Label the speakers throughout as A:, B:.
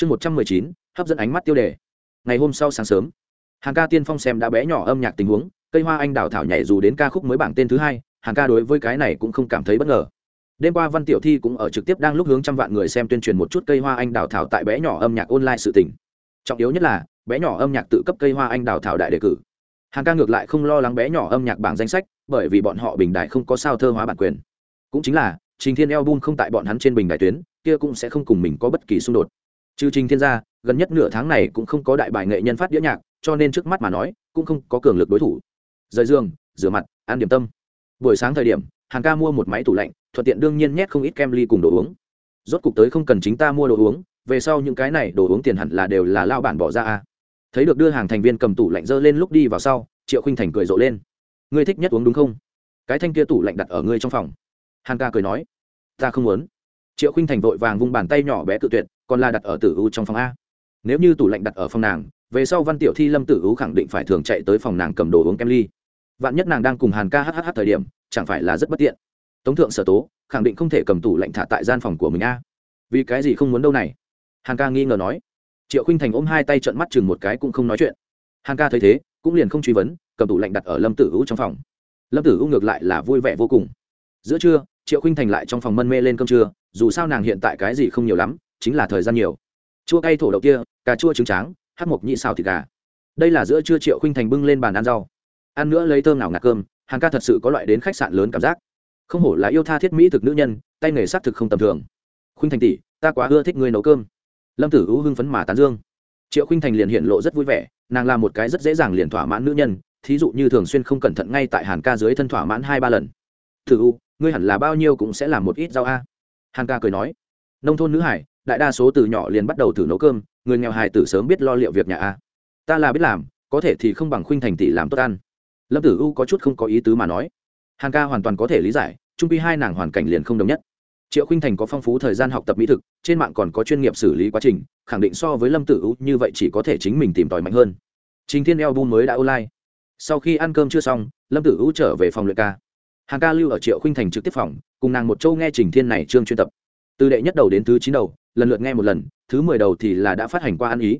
A: chương một trăm mười chín, hấp dẫn ánh mắt tiêu đề. Ngày hôm sau sáng sớm hàng ca tiên phong xem đã bé nhỏ âm nhạc tình huống, cây hoa anh đào thảo nhảy dù đến ca khúc mới bảng tên thứ hai hàng ca đối với cái này cũng không cảm thấy bất ngờ. Đêm qua văn tiểu thi cũng ở trực tiếp đang lúc hướng trăm vạn người xem tuyên truyền một chút cây hoa anh đào thảo tại bé nhỏ âm nhạc online sự tỉnh trọng yếu nhất là, bé nhỏ âm nhạc tự cấp cây hoa anh đào thảo đại đề cử. Hàng ca ngược lại không lo lắng bé nhỏ âm nhạc bảng danh sách, bởi vì bọn họ bình đại không có sao thơ hóa bản quyền. Cũng chính là, trình thiên album không tại bọn hắn trên bình đại tuyến, kia cũng sẽ không cùng mình có bất kỳ xung đột trừ trình thiên gia, gần nhất nửa tháng này cũng không có đại bài nghệ nhân phát đĩa nhạc, cho nên trước mắt mà nói, cũng không có cường lực đối thủ. Rời giường, rửa mặt, ăn điểm tâm. Buổi sáng thời điểm hàng ca mua một máy tủ lạnh, thuận tiện đương nhiên nhét không ít kem ly cùng đồ uống. Rốt cục tới không cần chính ta mua đồ uống, về sau những cái này đồ uống tiền hẳn là đều là lao bản bỏ ra a thấy được đưa hàng thành viên cầm tủ lạnh dơ lên lúc đi vào sau, triệu khinh thành cười rộ lên. Ngươi thích nhất uống đúng không? Cái thanh kia tủ lạnh đặt ở ngươi trong phòng. Hàng ca cười nói. Ta không muốn. Triệu khinh thành vội vàng vung bàn tay nhỏ bé tự tuyệt còn là đặt ở tử u trong phòng a. Nếu như tủ lạnh đặt ở phòng nàng, về sau văn tiểu thi lâm tử u khẳng định phải thường chạy tới phòng nàng cầm đồ uống kem ly. Vạn nhất nàng đang cùng hàn ca hhh thời điểm, chẳng phải là rất bất tiện. Tống thượng sở tố, khẳng định không thể cầm tủ lạnh thả tại gian phòng của mình a. Vì cái gì không muốn đâu này? Hàn ca nghi ngờ nói. Triệu khinh thành ôm hai tay trận mắt chừng một cái cũng không nói chuyện. Hàn ca thấy thế, cũng liền không truy vấn, cầm tủ lạnh đặt ở lâm tử u trong phòng. Lâm tử u ngược lại là vui vẻ vô cùng. Giữa trưa, triệu khinh thành lại trong phòng mân mê lên cơm trưa, dù sao nàng hiện tại cái gì không nhiều lắm chính là thời gian nhiều. Chua cay thổ đậu kia, cà chua trứng tráng hát mộc nhị xào thịt gà. Đây là giữa trưa triệu khinh thành bưng lên bàn ăn rau. Ăn nữa lấy thơm nào ngạt cơm, hàng ca thật sự có loại đến khách sạn lớn cảm giác. Không hổ là yêu tha thiết mỹ thực nữ nhân, tay nghề s thực không tầm thường. Khuynh thành tỷ, ta quá ưa thích người nấu cơm. Lâm tử u hưng phấn mà tán dương. Triệu khuynh thành liền hiện lộ rất vui vẻ, nàng là một cái rất dễ dàng liền thỏa mãn nữ nhân, thí dụ như thường xuyên không cẩn thận ngay tại hàn ca dưới thân thỏa mãn hai ba lần. Thử u ngươi hẳn là bao nhiêu cũng sẽ làm một ít rau a. Hàn ca cười nói. Nông thôn nữ hải đại đa số từ nhỏ liền bắt đầu thử nấu cơm, người nghèo hài tử sớm biết lo liệu việc nhà a. Ta là biết làm, có thể thì không bằng khuynh thành tỷ làm tốt ăn. Lâm tử u có chút không có ý tứ mà nói. Hàng ca hoàn toàn có thể lý giải trung pi hai nàng hoàn cảnh liền không đồng nhất. Triệu khinh thành có phong phú thời gian học tập mỹ thực, trên mạng còn có chuyên nghiệp xử lý quá trình, khẳng định so với lâm tử u như vậy chỉ có thể chính mình tìm tòi mạnh hơn. Trình thiên eo bu mới đã online. Sau khi ăn cơm chưa xong, lâm tử u trở về phòng luyện ca. Hàng ca lưu ở triệu khinh thành trực tiếp phòng, cùng nàng một châu nghe trình thiên này trương chuyên tập. Từ đệ nhất đầu đến thứ chín đầu lần lượt nghe một lần, thứ mười đầu thì là đã phát hành qua ăn ý.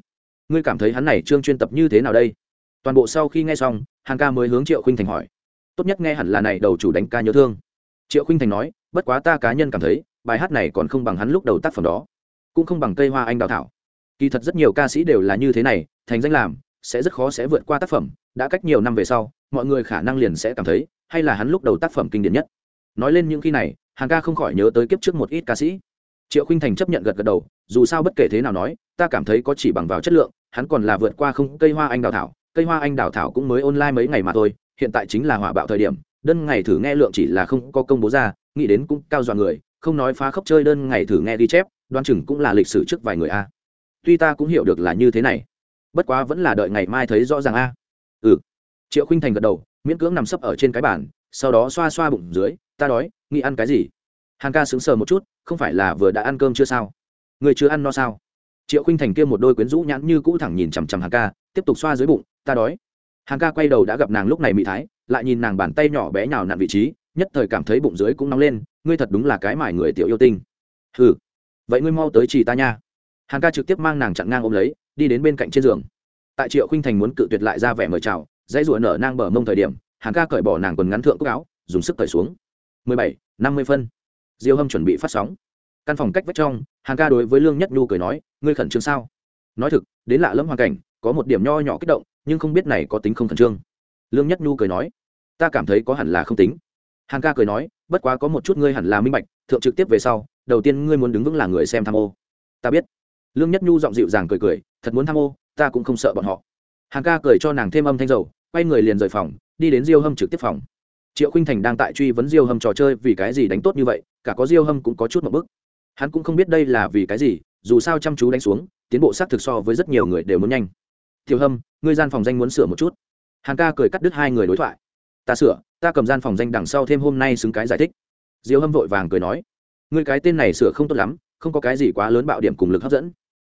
A: Ngươi cảm thấy hắn này trương chuyên tập như thế nào đây? Toàn bộ sau khi nghe xong hàng ca mới hướng triệu khinh thành hỏi. Tốt nhất nghe hẳn là này đầu chủ đánh ca nhớ thương. Triệu khinh thành nói, bất quá ta cá nhân cảm thấy, bài hát này còn không bằng hắn lúc đầu tác phẩm đó. Cũng không bằng cây hoa anh đào thảo. Kỳ thật rất nhiều ca sĩ đều là như thế này, thành danh làm, sẽ rất khó sẽ vượt qua tác phẩm. Đã cách nhiều năm về sau, mọi người khả năng liền sẽ cảm thấy, hay là hắn lúc đầu tác phẩm kinh điển nhất. Nói lên những khi này hàng ca không khỏi nhớ tới kiếp trước một ít ca sĩ triệu khinh thành chấp nhận gật gật đầu, dù sao bất kể thế nào nói, ta cảm thấy có chỉ bằng vào chất lượng, hắn còn là vượt qua không, cây hoa anh đào thảo, cây hoa anh đào thảo cũng mới online mấy ngày mà thôi, hiện tại chính là hỏa bạo thời điểm, đơn ngày thử nghe lượng chỉ là không có công bố ra, nghĩ đến cũng cao dọa người, không nói phá khốc chơi đơn ngày thử nghe ghi chép đoan chừng cũng là lịch sử trước vài người a. Tuy ta cũng hiểu được là như thế này, bất quá vẫn là đợi ngày mai thấy rõ ràng a. Ừ. Triệu khinh thành gật đầu, miễn cưỡng nằm sấp ở trên cái bàn, sau đó xoa xoa bụng dưới, ta đói, nghĩ ăn cái gì? Hàng ca sững sờ một chút không phải là vừa đã ăn cơm chưa sao? Người chưa ăn no sao? Triệu khinh thành kia một đôi quyến rũ nhãn như cũ thẳng nhìn chằm chằm hàng ca, tiếp tục xoa dưới bụng, ta đói. Hàng ca quay đầu đã gặp nàng lúc này mị thái, lại nhìn nàng bàn tay nhỏ bé nhào nặn vị trí, nhất thời cảm thấy bụng dưới cũng nóng lên, ngươi thật đúng là cái mải người tiểu yêu tinh. Ừ vậy ngươi mau tới chỉ ta nha. Hàng ca trực tiếp mang nàng chặn ngang ôm lấy, đi đến bên cạnh trên giường. Tại triệu khinh thành muốn cự tuyệt lại ra vẻ mời chào, dãy rủa nở nang bờ mông thời điểm, hàng ca cởi bỏ nàng quần ngắn thượng cúc áo, dùng sức cởi xuống. Mười bảy, năm mươi phân diêu hâm chuẩn bị phát sóng. Căn phòng cách vách trong hàng ca đối với lương nhất nhu cười nói, ngươi khẩn trương sao? Nói thực, đến lạ lẫm hoàn cảnh, có một điểm nho nhỏ kích động, nhưng không biết này có tính không khẩn trương. Lương nhất nhu cười nói, ta cảm thấy có hẳn là không tính. Hàng ca cười nói, bất quá có một chút ngươi hẳn là minh bạch, thượng trực tiếp về sau, đầu tiên ngươi muốn đứng vững là người xem tham ô. Ta biết. Lương nhất nhu giọng dịu dàng cười cười, thật muốn tham ô, ta cũng không sợ bọn họ. Hàng ca cười cho nàng thêm âm thanh dầu, quay người liền rời phòng, đi đến diêu hâm trực tiếp phòng. Triệu khinh thành đang tại truy vấn diêu hâm trò chơi vì cái gì đánh tốt như vậy cả có diêu hâm cũng có chút một bức. Hắn cũng không biết đây là vì cái gì, dù sao chăm chú đánh xuống, tiến bộ xác thực so với rất nhiều người đều muốn nhanh. Tiểu hâm, ngươi gian phòng danh muốn sửa một chút. Hàn ca cười cắt đứt hai người đối thoại. Ta sửa, ta cầm gian phòng danh đằng sau thêm hôm nay xứng cái giải thích. Diêu hâm vội vàng cười nói. Ngươi cái tên này sửa không tốt lắm, không có cái gì quá lớn bạo điểm cùng lực hấp dẫn.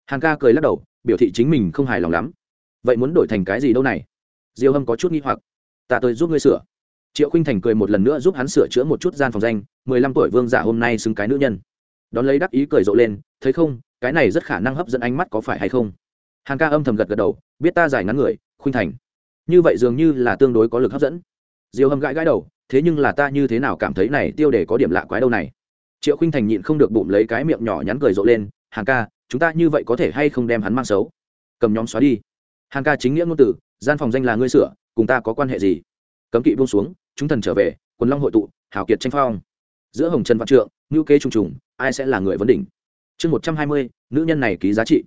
A: Hàn ca cười lắc đầu, biểu thị chính mình không hài lòng lắm. Vậy muốn đổi thành cái gì đâu này? Diêu hâm có chút nghi hoặc. Ta tới giúp ngươi sửa triệu khinh thành cười một lần nữa giúp hắn sửa chữa một chút gian phòng danh, mười lăm tuổi vương giả hôm nay xứng cái nữ nhân. Đón lấy đắc ý cười rộ lên, thấy không, cái này rất khả năng hấp dẫn ánh mắt có phải hay không? Hàn ca âm thầm gật gật đầu, biết ta giải ngắn người, khuynh thành. Như vậy dường như là tương đối có lực hấp dẫn. Diêu hâm gãi gãi đầu, thế nhưng là ta như thế nào cảm thấy này tiêu đề có điểm lạ quái đâu này? Triệu khinh thành nhịn không được bụng lấy cái miệng nhỏ nhắn cười rộ lên hàng ca, chúng ta như vậy có thể hay không đem hắn mang xấu? Cầm nhóm xóa đi. Hàng ca chính nghĩa ngôn từ, gian phòng danh là ngươi sửa, cùng ta có quan hệ gì? Cấm kỵ buông xuống, chúng thần trở về, quần long hội tụ hảo kiệt tranh phong. Giữa hồng trần văn trượng ngữ kế trùng trùng, ai sẽ là người vấn đỉnh? Chương một trăm hai mươi, nữ nhân này ký giá trị.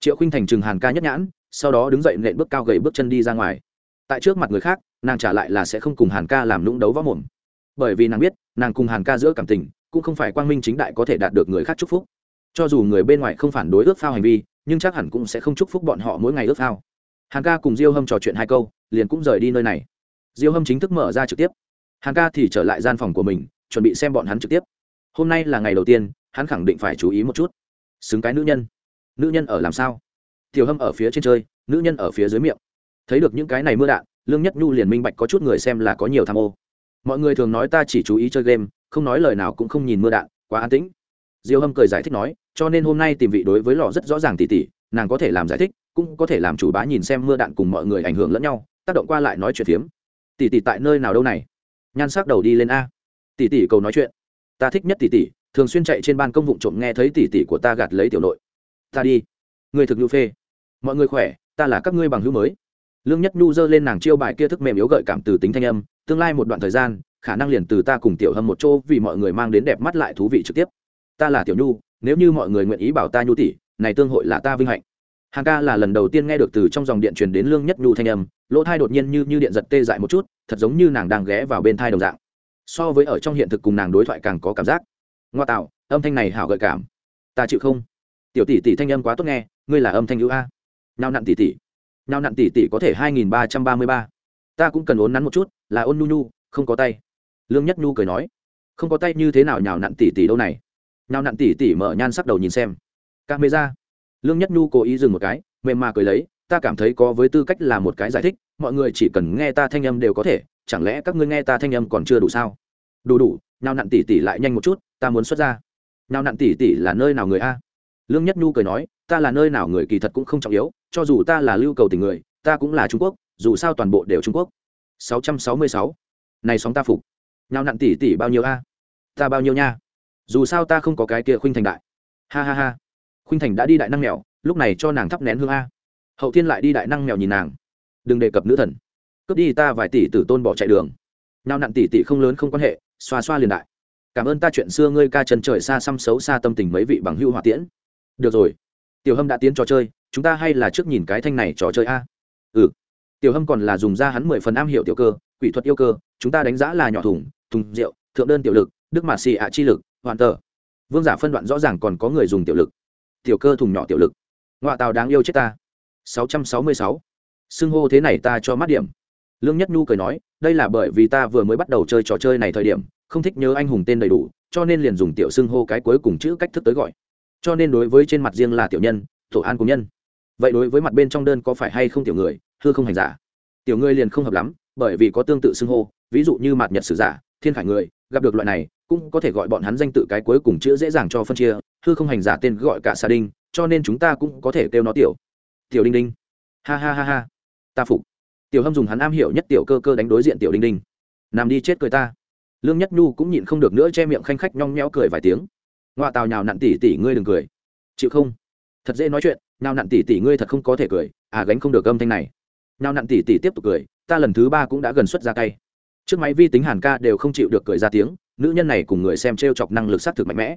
A: Triệu khinh thành trừng hàn ca nhất nhãn, sau đó đứng dậy nện bước cao gầy bước chân đi ra ngoài. Tại trước mặt người khác, nàng trả lại là sẽ không cùng hàn ca làm lũng đấu võ mồm. Bởi vì nàng biết, nàng cùng hàn ca giữa cảm tình, cũng không phải quang minh chính đại có thể đạt được người khác chúc phúc. Cho dù người bên ngoài không phản đối ước phao hành vi, nhưng chắc hẳn cũng sẽ không chúc phúc bọn họ mỗi ngày ước phao. Hàn ca cùng diêu hâm trò chuyện hai câu, liền cũng rời đi nơi này diêu hâm chính thức mở ra trực tiếp. Hàn ca thì trở lại gian phòng của mình, chuẩn bị xem bọn hắn trực tiếp. Hôm nay là ngày đầu tiên, hắn khẳng định phải chú ý một chút. Xứng cái nữ nhân. Nữ nhân ở làm sao? Tiểu hâm ở phía trên chơi, nữ nhân ở phía dưới miệng. Thấy được những cái này mưa đạn, lương nhất nhu liền minh bạch có chút người xem là có nhiều tham ô. Mọi người thường nói ta chỉ chú ý chơi game, không nói lời nào cũng không nhìn mưa đạn, quá an tĩnh. Diêu hâm cười giải thích nói, cho nên hôm nay tìm vị đối với lò rất rõ ràng tỉ tỉ, nàng có thể làm giải thích, cũng có thể làm chủ bá nhìn xem mưa đạn cùng mọi người ảnh hưởng lẫn nhau, tác động qua lại nói chuyện phiếm. Tỷ tỷ tại nơi nào đâu này? Nhan sắc đầu đi lên a. Tỷ tỷ cầu nói chuyện. Ta thích nhất tỷ tỷ, thường xuyên chạy trên ban công vụ trộm nghe thấy tỷ tỷ của ta gạt lấy tiểu nội. Ta đi. Người thực nhu phê. Mọi người khỏe ta là các ngươi bằng hữu mới. Lương nhất nhu giơ lên nàng chiêu bài kia thức mềm yếu gợi cảm từ tính thanh âm tương lai một đoạn thời gian khả năng liền từ ta cùng tiểu hâm một chỗ vì mọi người mang đến đẹp mắt lại thú vị trực tiếp. Ta là tiểu nhu nếu như mọi người nguyện ý bảo ta nhu tỷ này tương hội là ta vinh hạnh hàng ca là lần đầu tiên nghe được từ trong dòng điện truyền đến lương nhất nhu thanh âm, lỗ thai đột nhiên như như điện giật tê dại một chút, thật giống như nàng đang ghé vào bên thai đồng dạng. So với ở trong hiện thực cùng nàng đối thoại càng có cảm giác. Ngoa tạo, âm thanh này hảo gợi cảm. Ta chịu không? Tiểu tỷ tỷ thanh âm quá tốt nghe, ngươi là âm thanh ưu a. Nào nặn tỷ tỷ. Nào nặn tỷ tỷ có thể hai nghìn ba trăm ba mươi ba. Ta cũng cần ốn nắn một chút, là ôn nhu nhu, không có tay. Lương nhất nhu cười nói. Không có tay như thế nào nhào nặn tỷ tỷ đâu này? Nào nặn tỷ tỷ mở nhan sắc đầu nhìn xem. Camera lương nhất nhu cố ý dừng một cái, mềm mà cười lấy, ta cảm thấy có với tư cách là một cái giải thích, mọi người chỉ cần nghe ta thanh âm đều có thể, chẳng lẽ các ngươi nghe ta thanh âm còn chưa đủ sao? Đủ đủ nào nặn tỷ tỷ lại nhanh một chút, ta muốn xuất ra. Nào nặn tỷ tỷ là nơi nào người a? Lương nhất nhu cười nói, ta là nơi nào người kỳ thật cũng không trọng yếu, cho dù ta là lưu cầu tình người, ta cũng là trung quốc, dù sao toàn bộ đều trung quốc. 666. này sóng ta phục. Nào nặn tỷ tỷ bao nhiêu a? Ta bao nhiêu nha? Dù sao ta không có cái kia khuynh thành đại. Ha ha ha khuynh thành đã đi đại năng mèo, lúc này cho nàng thắp nén hương a. Hậu thiên lại đi đại năng mèo nhìn nàng. Đừng đề cập nữ thần. Cướp đi ta vài tỷ tử tôn bỏ chạy đường. Nào nặn tỷ tỷ không lớn không quan hệ, xoa xoa liền đại. Cảm ơn ta chuyện xưa ngươi ca chân trời xa xăm xấu xa tâm tình mấy vị bằng hưu hỏa tiễn. Được rồi. Tiểu hâm đã tiến trò chơi, chúng ta hay là trước nhìn cái thanh này trò chơi a? Ừ. Tiểu hâm còn là dùng ra hắn mười phần am hiểu tiểu cơ, quỷ thuật yêu cơ, chúng ta đánh giá là nhỏ thùng thùng rượu, thượng đơn tiểu lực, đức mạt xì ạ chi lực, hoàn tờ. Vương giả phân đoạn rõ ràng còn có người dùng tiểu lực tiểu cơ thùng nhỏ tiểu lực. Ngoại tàu đáng yêu chết ta. Sáu trăm sáu mươi sáu. Xưng hô thế này ta cho mắt điểm. Lương nhất nhu cười nói, đây là bởi vì ta vừa mới bắt đầu chơi trò chơi này thời điểm, không thích nhớ anh hùng tên đầy đủ, cho nên liền dùng tiểu xưng hô cái cuối cùng chữ cách thức tới gọi. Cho nên đối với trên mặt riêng là tiểu nhân, tổ an cùng nhân. Vậy đối với mặt bên trong đơn có phải hay không tiểu người, hư không hành giả? Tiểu người liền không hợp lắm, bởi vì có tương tự xưng hô, ví dụ như mặt nhật sử giả, thiên khải người gặp được loại này, cũng có thể gọi bọn hắn danh tự cái cuối cùng chữ dễ dàng cho phân chia, hư không hành giả tên gọi cả xà đinh, cho nên chúng ta cũng có thể kêu nó tiểu. Tiểu đinh đinh. Ha ha ha ha. Ta phục. Tiểu hâm dùng hắn am hiểu nhất tiểu cơ cơ đánh đối diện tiểu đinh đinh. Nằm đi chết cười ta. Lương nhất nhu cũng nhịn không được nữa che miệng khanh khách nhong nhẽo cười vài tiếng. Ngoại tào nhào nặn tỉ tỉ ngươi đừng cười. Chịu không? Thật dễ nói chuyện nào nặn tỉ tỉ ngươi thật không có thể cười. À gánh không được âm thanh này. Nào nặn tỉ tỉ tiếp tục cười, ta lần thứ ba cũng đã gần xuất ra tay trước máy vi tính hàn ca đều không chịu được cười ra tiếng, nữ nhân này cùng người xem t r e o chọc năng lực s á c thực mạnh mẽ.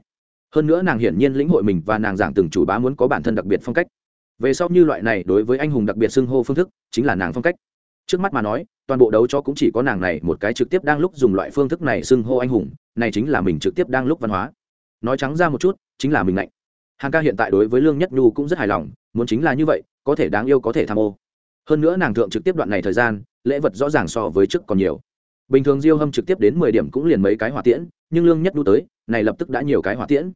A: Hơn nữa nàng hiển nhiên lĩnh hội mình và nàng giảng từng chủ bá muốn có bản thân đặc biệt phong cách. Về sau như loại này đối với anh hùng đặc biệt xưng hô phương thức, chính là nàng phong cách. Trước mắt mà nói, toàn bộ đấu cho cũng chỉ có nàng này một cái trực tiếp đang lúc dùng loại phương thức này xưng hô anh hùng, này chính là mình trực tiếp đang lúc văn hóa. Nói trắng ra một chút, chính là mình lạnh hàng ca hiện tại đối với lương nhất nhu cũng rất hài lòng, muốn chính là như vậy, có thể đáng yêu có thể tham ô. Hơn nữa nàng thượng trực tiếp đoạn này thời gian, lễ vật rõ ràng so với trước còn nhiều bình thường diêu hâm trực tiếp đến mười điểm cũng liền mấy cái hỏa tiễn, nhưng lương nhất đu tới, này lập tức đã nhiều cái hỏa tiễn.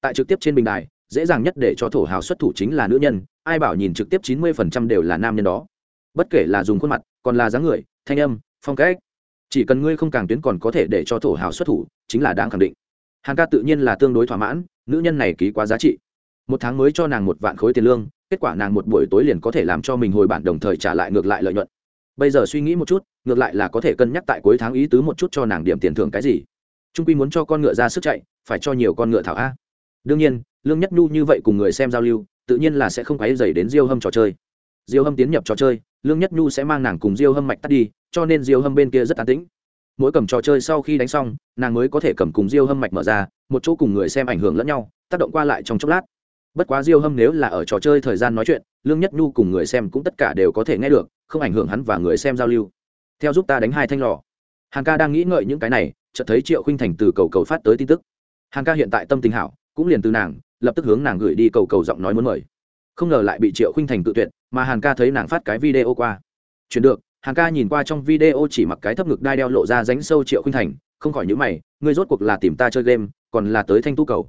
A: Tại trực tiếp trên bình đài, dễ dàng nhất để cho thổ hào xuất thủ chính là nữ nhân, ai bảo nhìn trực tiếp chín mươi phần trăm đều là nam nhân đó. Bất kể là dùng khuôn mặt, còn là dáng người, thanh âm, phong cách, chỉ cần ngươi không càng tuyến còn có thể để cho thổ hào xuất thủ, chính là đáng khẳng định. Hàng ca tự nhiên là tương đối thỏa mãn, nữ nhân này ký quá giá trị. Một tháng mới cho nàng một vạn khối tiền lương, kết quả nàng một buổi tối liền có thể làm cho mình hồi bản đồng thời trả lại ngược lại lợi nhuận. Bây giờ suy nghĩ một chút ngược lại là có thể cân nhắc tại cuối tháng ý tứ một chút cho nàng điểm tiền thưởng cái gì. Trung quy muốn cho con ngựa ra sức chạy, phải cho nhiều con ngựa thảo a. Đương nhiên, lương nhất nhu như vậy cùng người xem giao lưu, tự nhiên là sẽ không quấy dày đến diêu hâm trò chơi. Diêu hâm tiến nhập trò chơi, lương nhất nhu sẽ mang nàng cùng diêu hâm mạch tắt đi, cho nên diêu hâm bên kia rất an tĩnh. Mỗi cầm trò chơi sau khi đánh xong, nàng mới có thể cầm cùng diêu hâm mạch mở ra, một chỗ cùng người xem ảnh hưởng lẫn nhau, tác động qua lại trong chốc lát. Bất quá diêu hâm nếu là ở trò chơi thời gian nói chuyện, lương nhất nhu cùng người xem cũng tất cả đều có thể nghe được, không ảnh hưởng hắn và người xem giao lưu theo giúp ta đánh hai thanh lò. Hàng ca đang nghĩ ngợi những cái này, chợt thấy triệu khinh thành từ cầu cầu phát tới tin tức. Hàng ca hiện tại tâm tình hảo, cũng liền từ nàng, lập tức hướng nàng gửi đi cầu cầu giọng nói muốn mời. Không ngờ lại bị triệu khinh thành tự tuyệt, mà Hằng ca thấy nàng phát cái video qua. Chuyển được Hằng ca nhìn qua trong video chỉ mặc cái thấp ngực đai đeo lộ ra ránh sâu triệu khinh thành, không khỏi nhữ mày, ngươi rốt cuộc là tìm ta chơi game, còn là tới thanh tu cầu.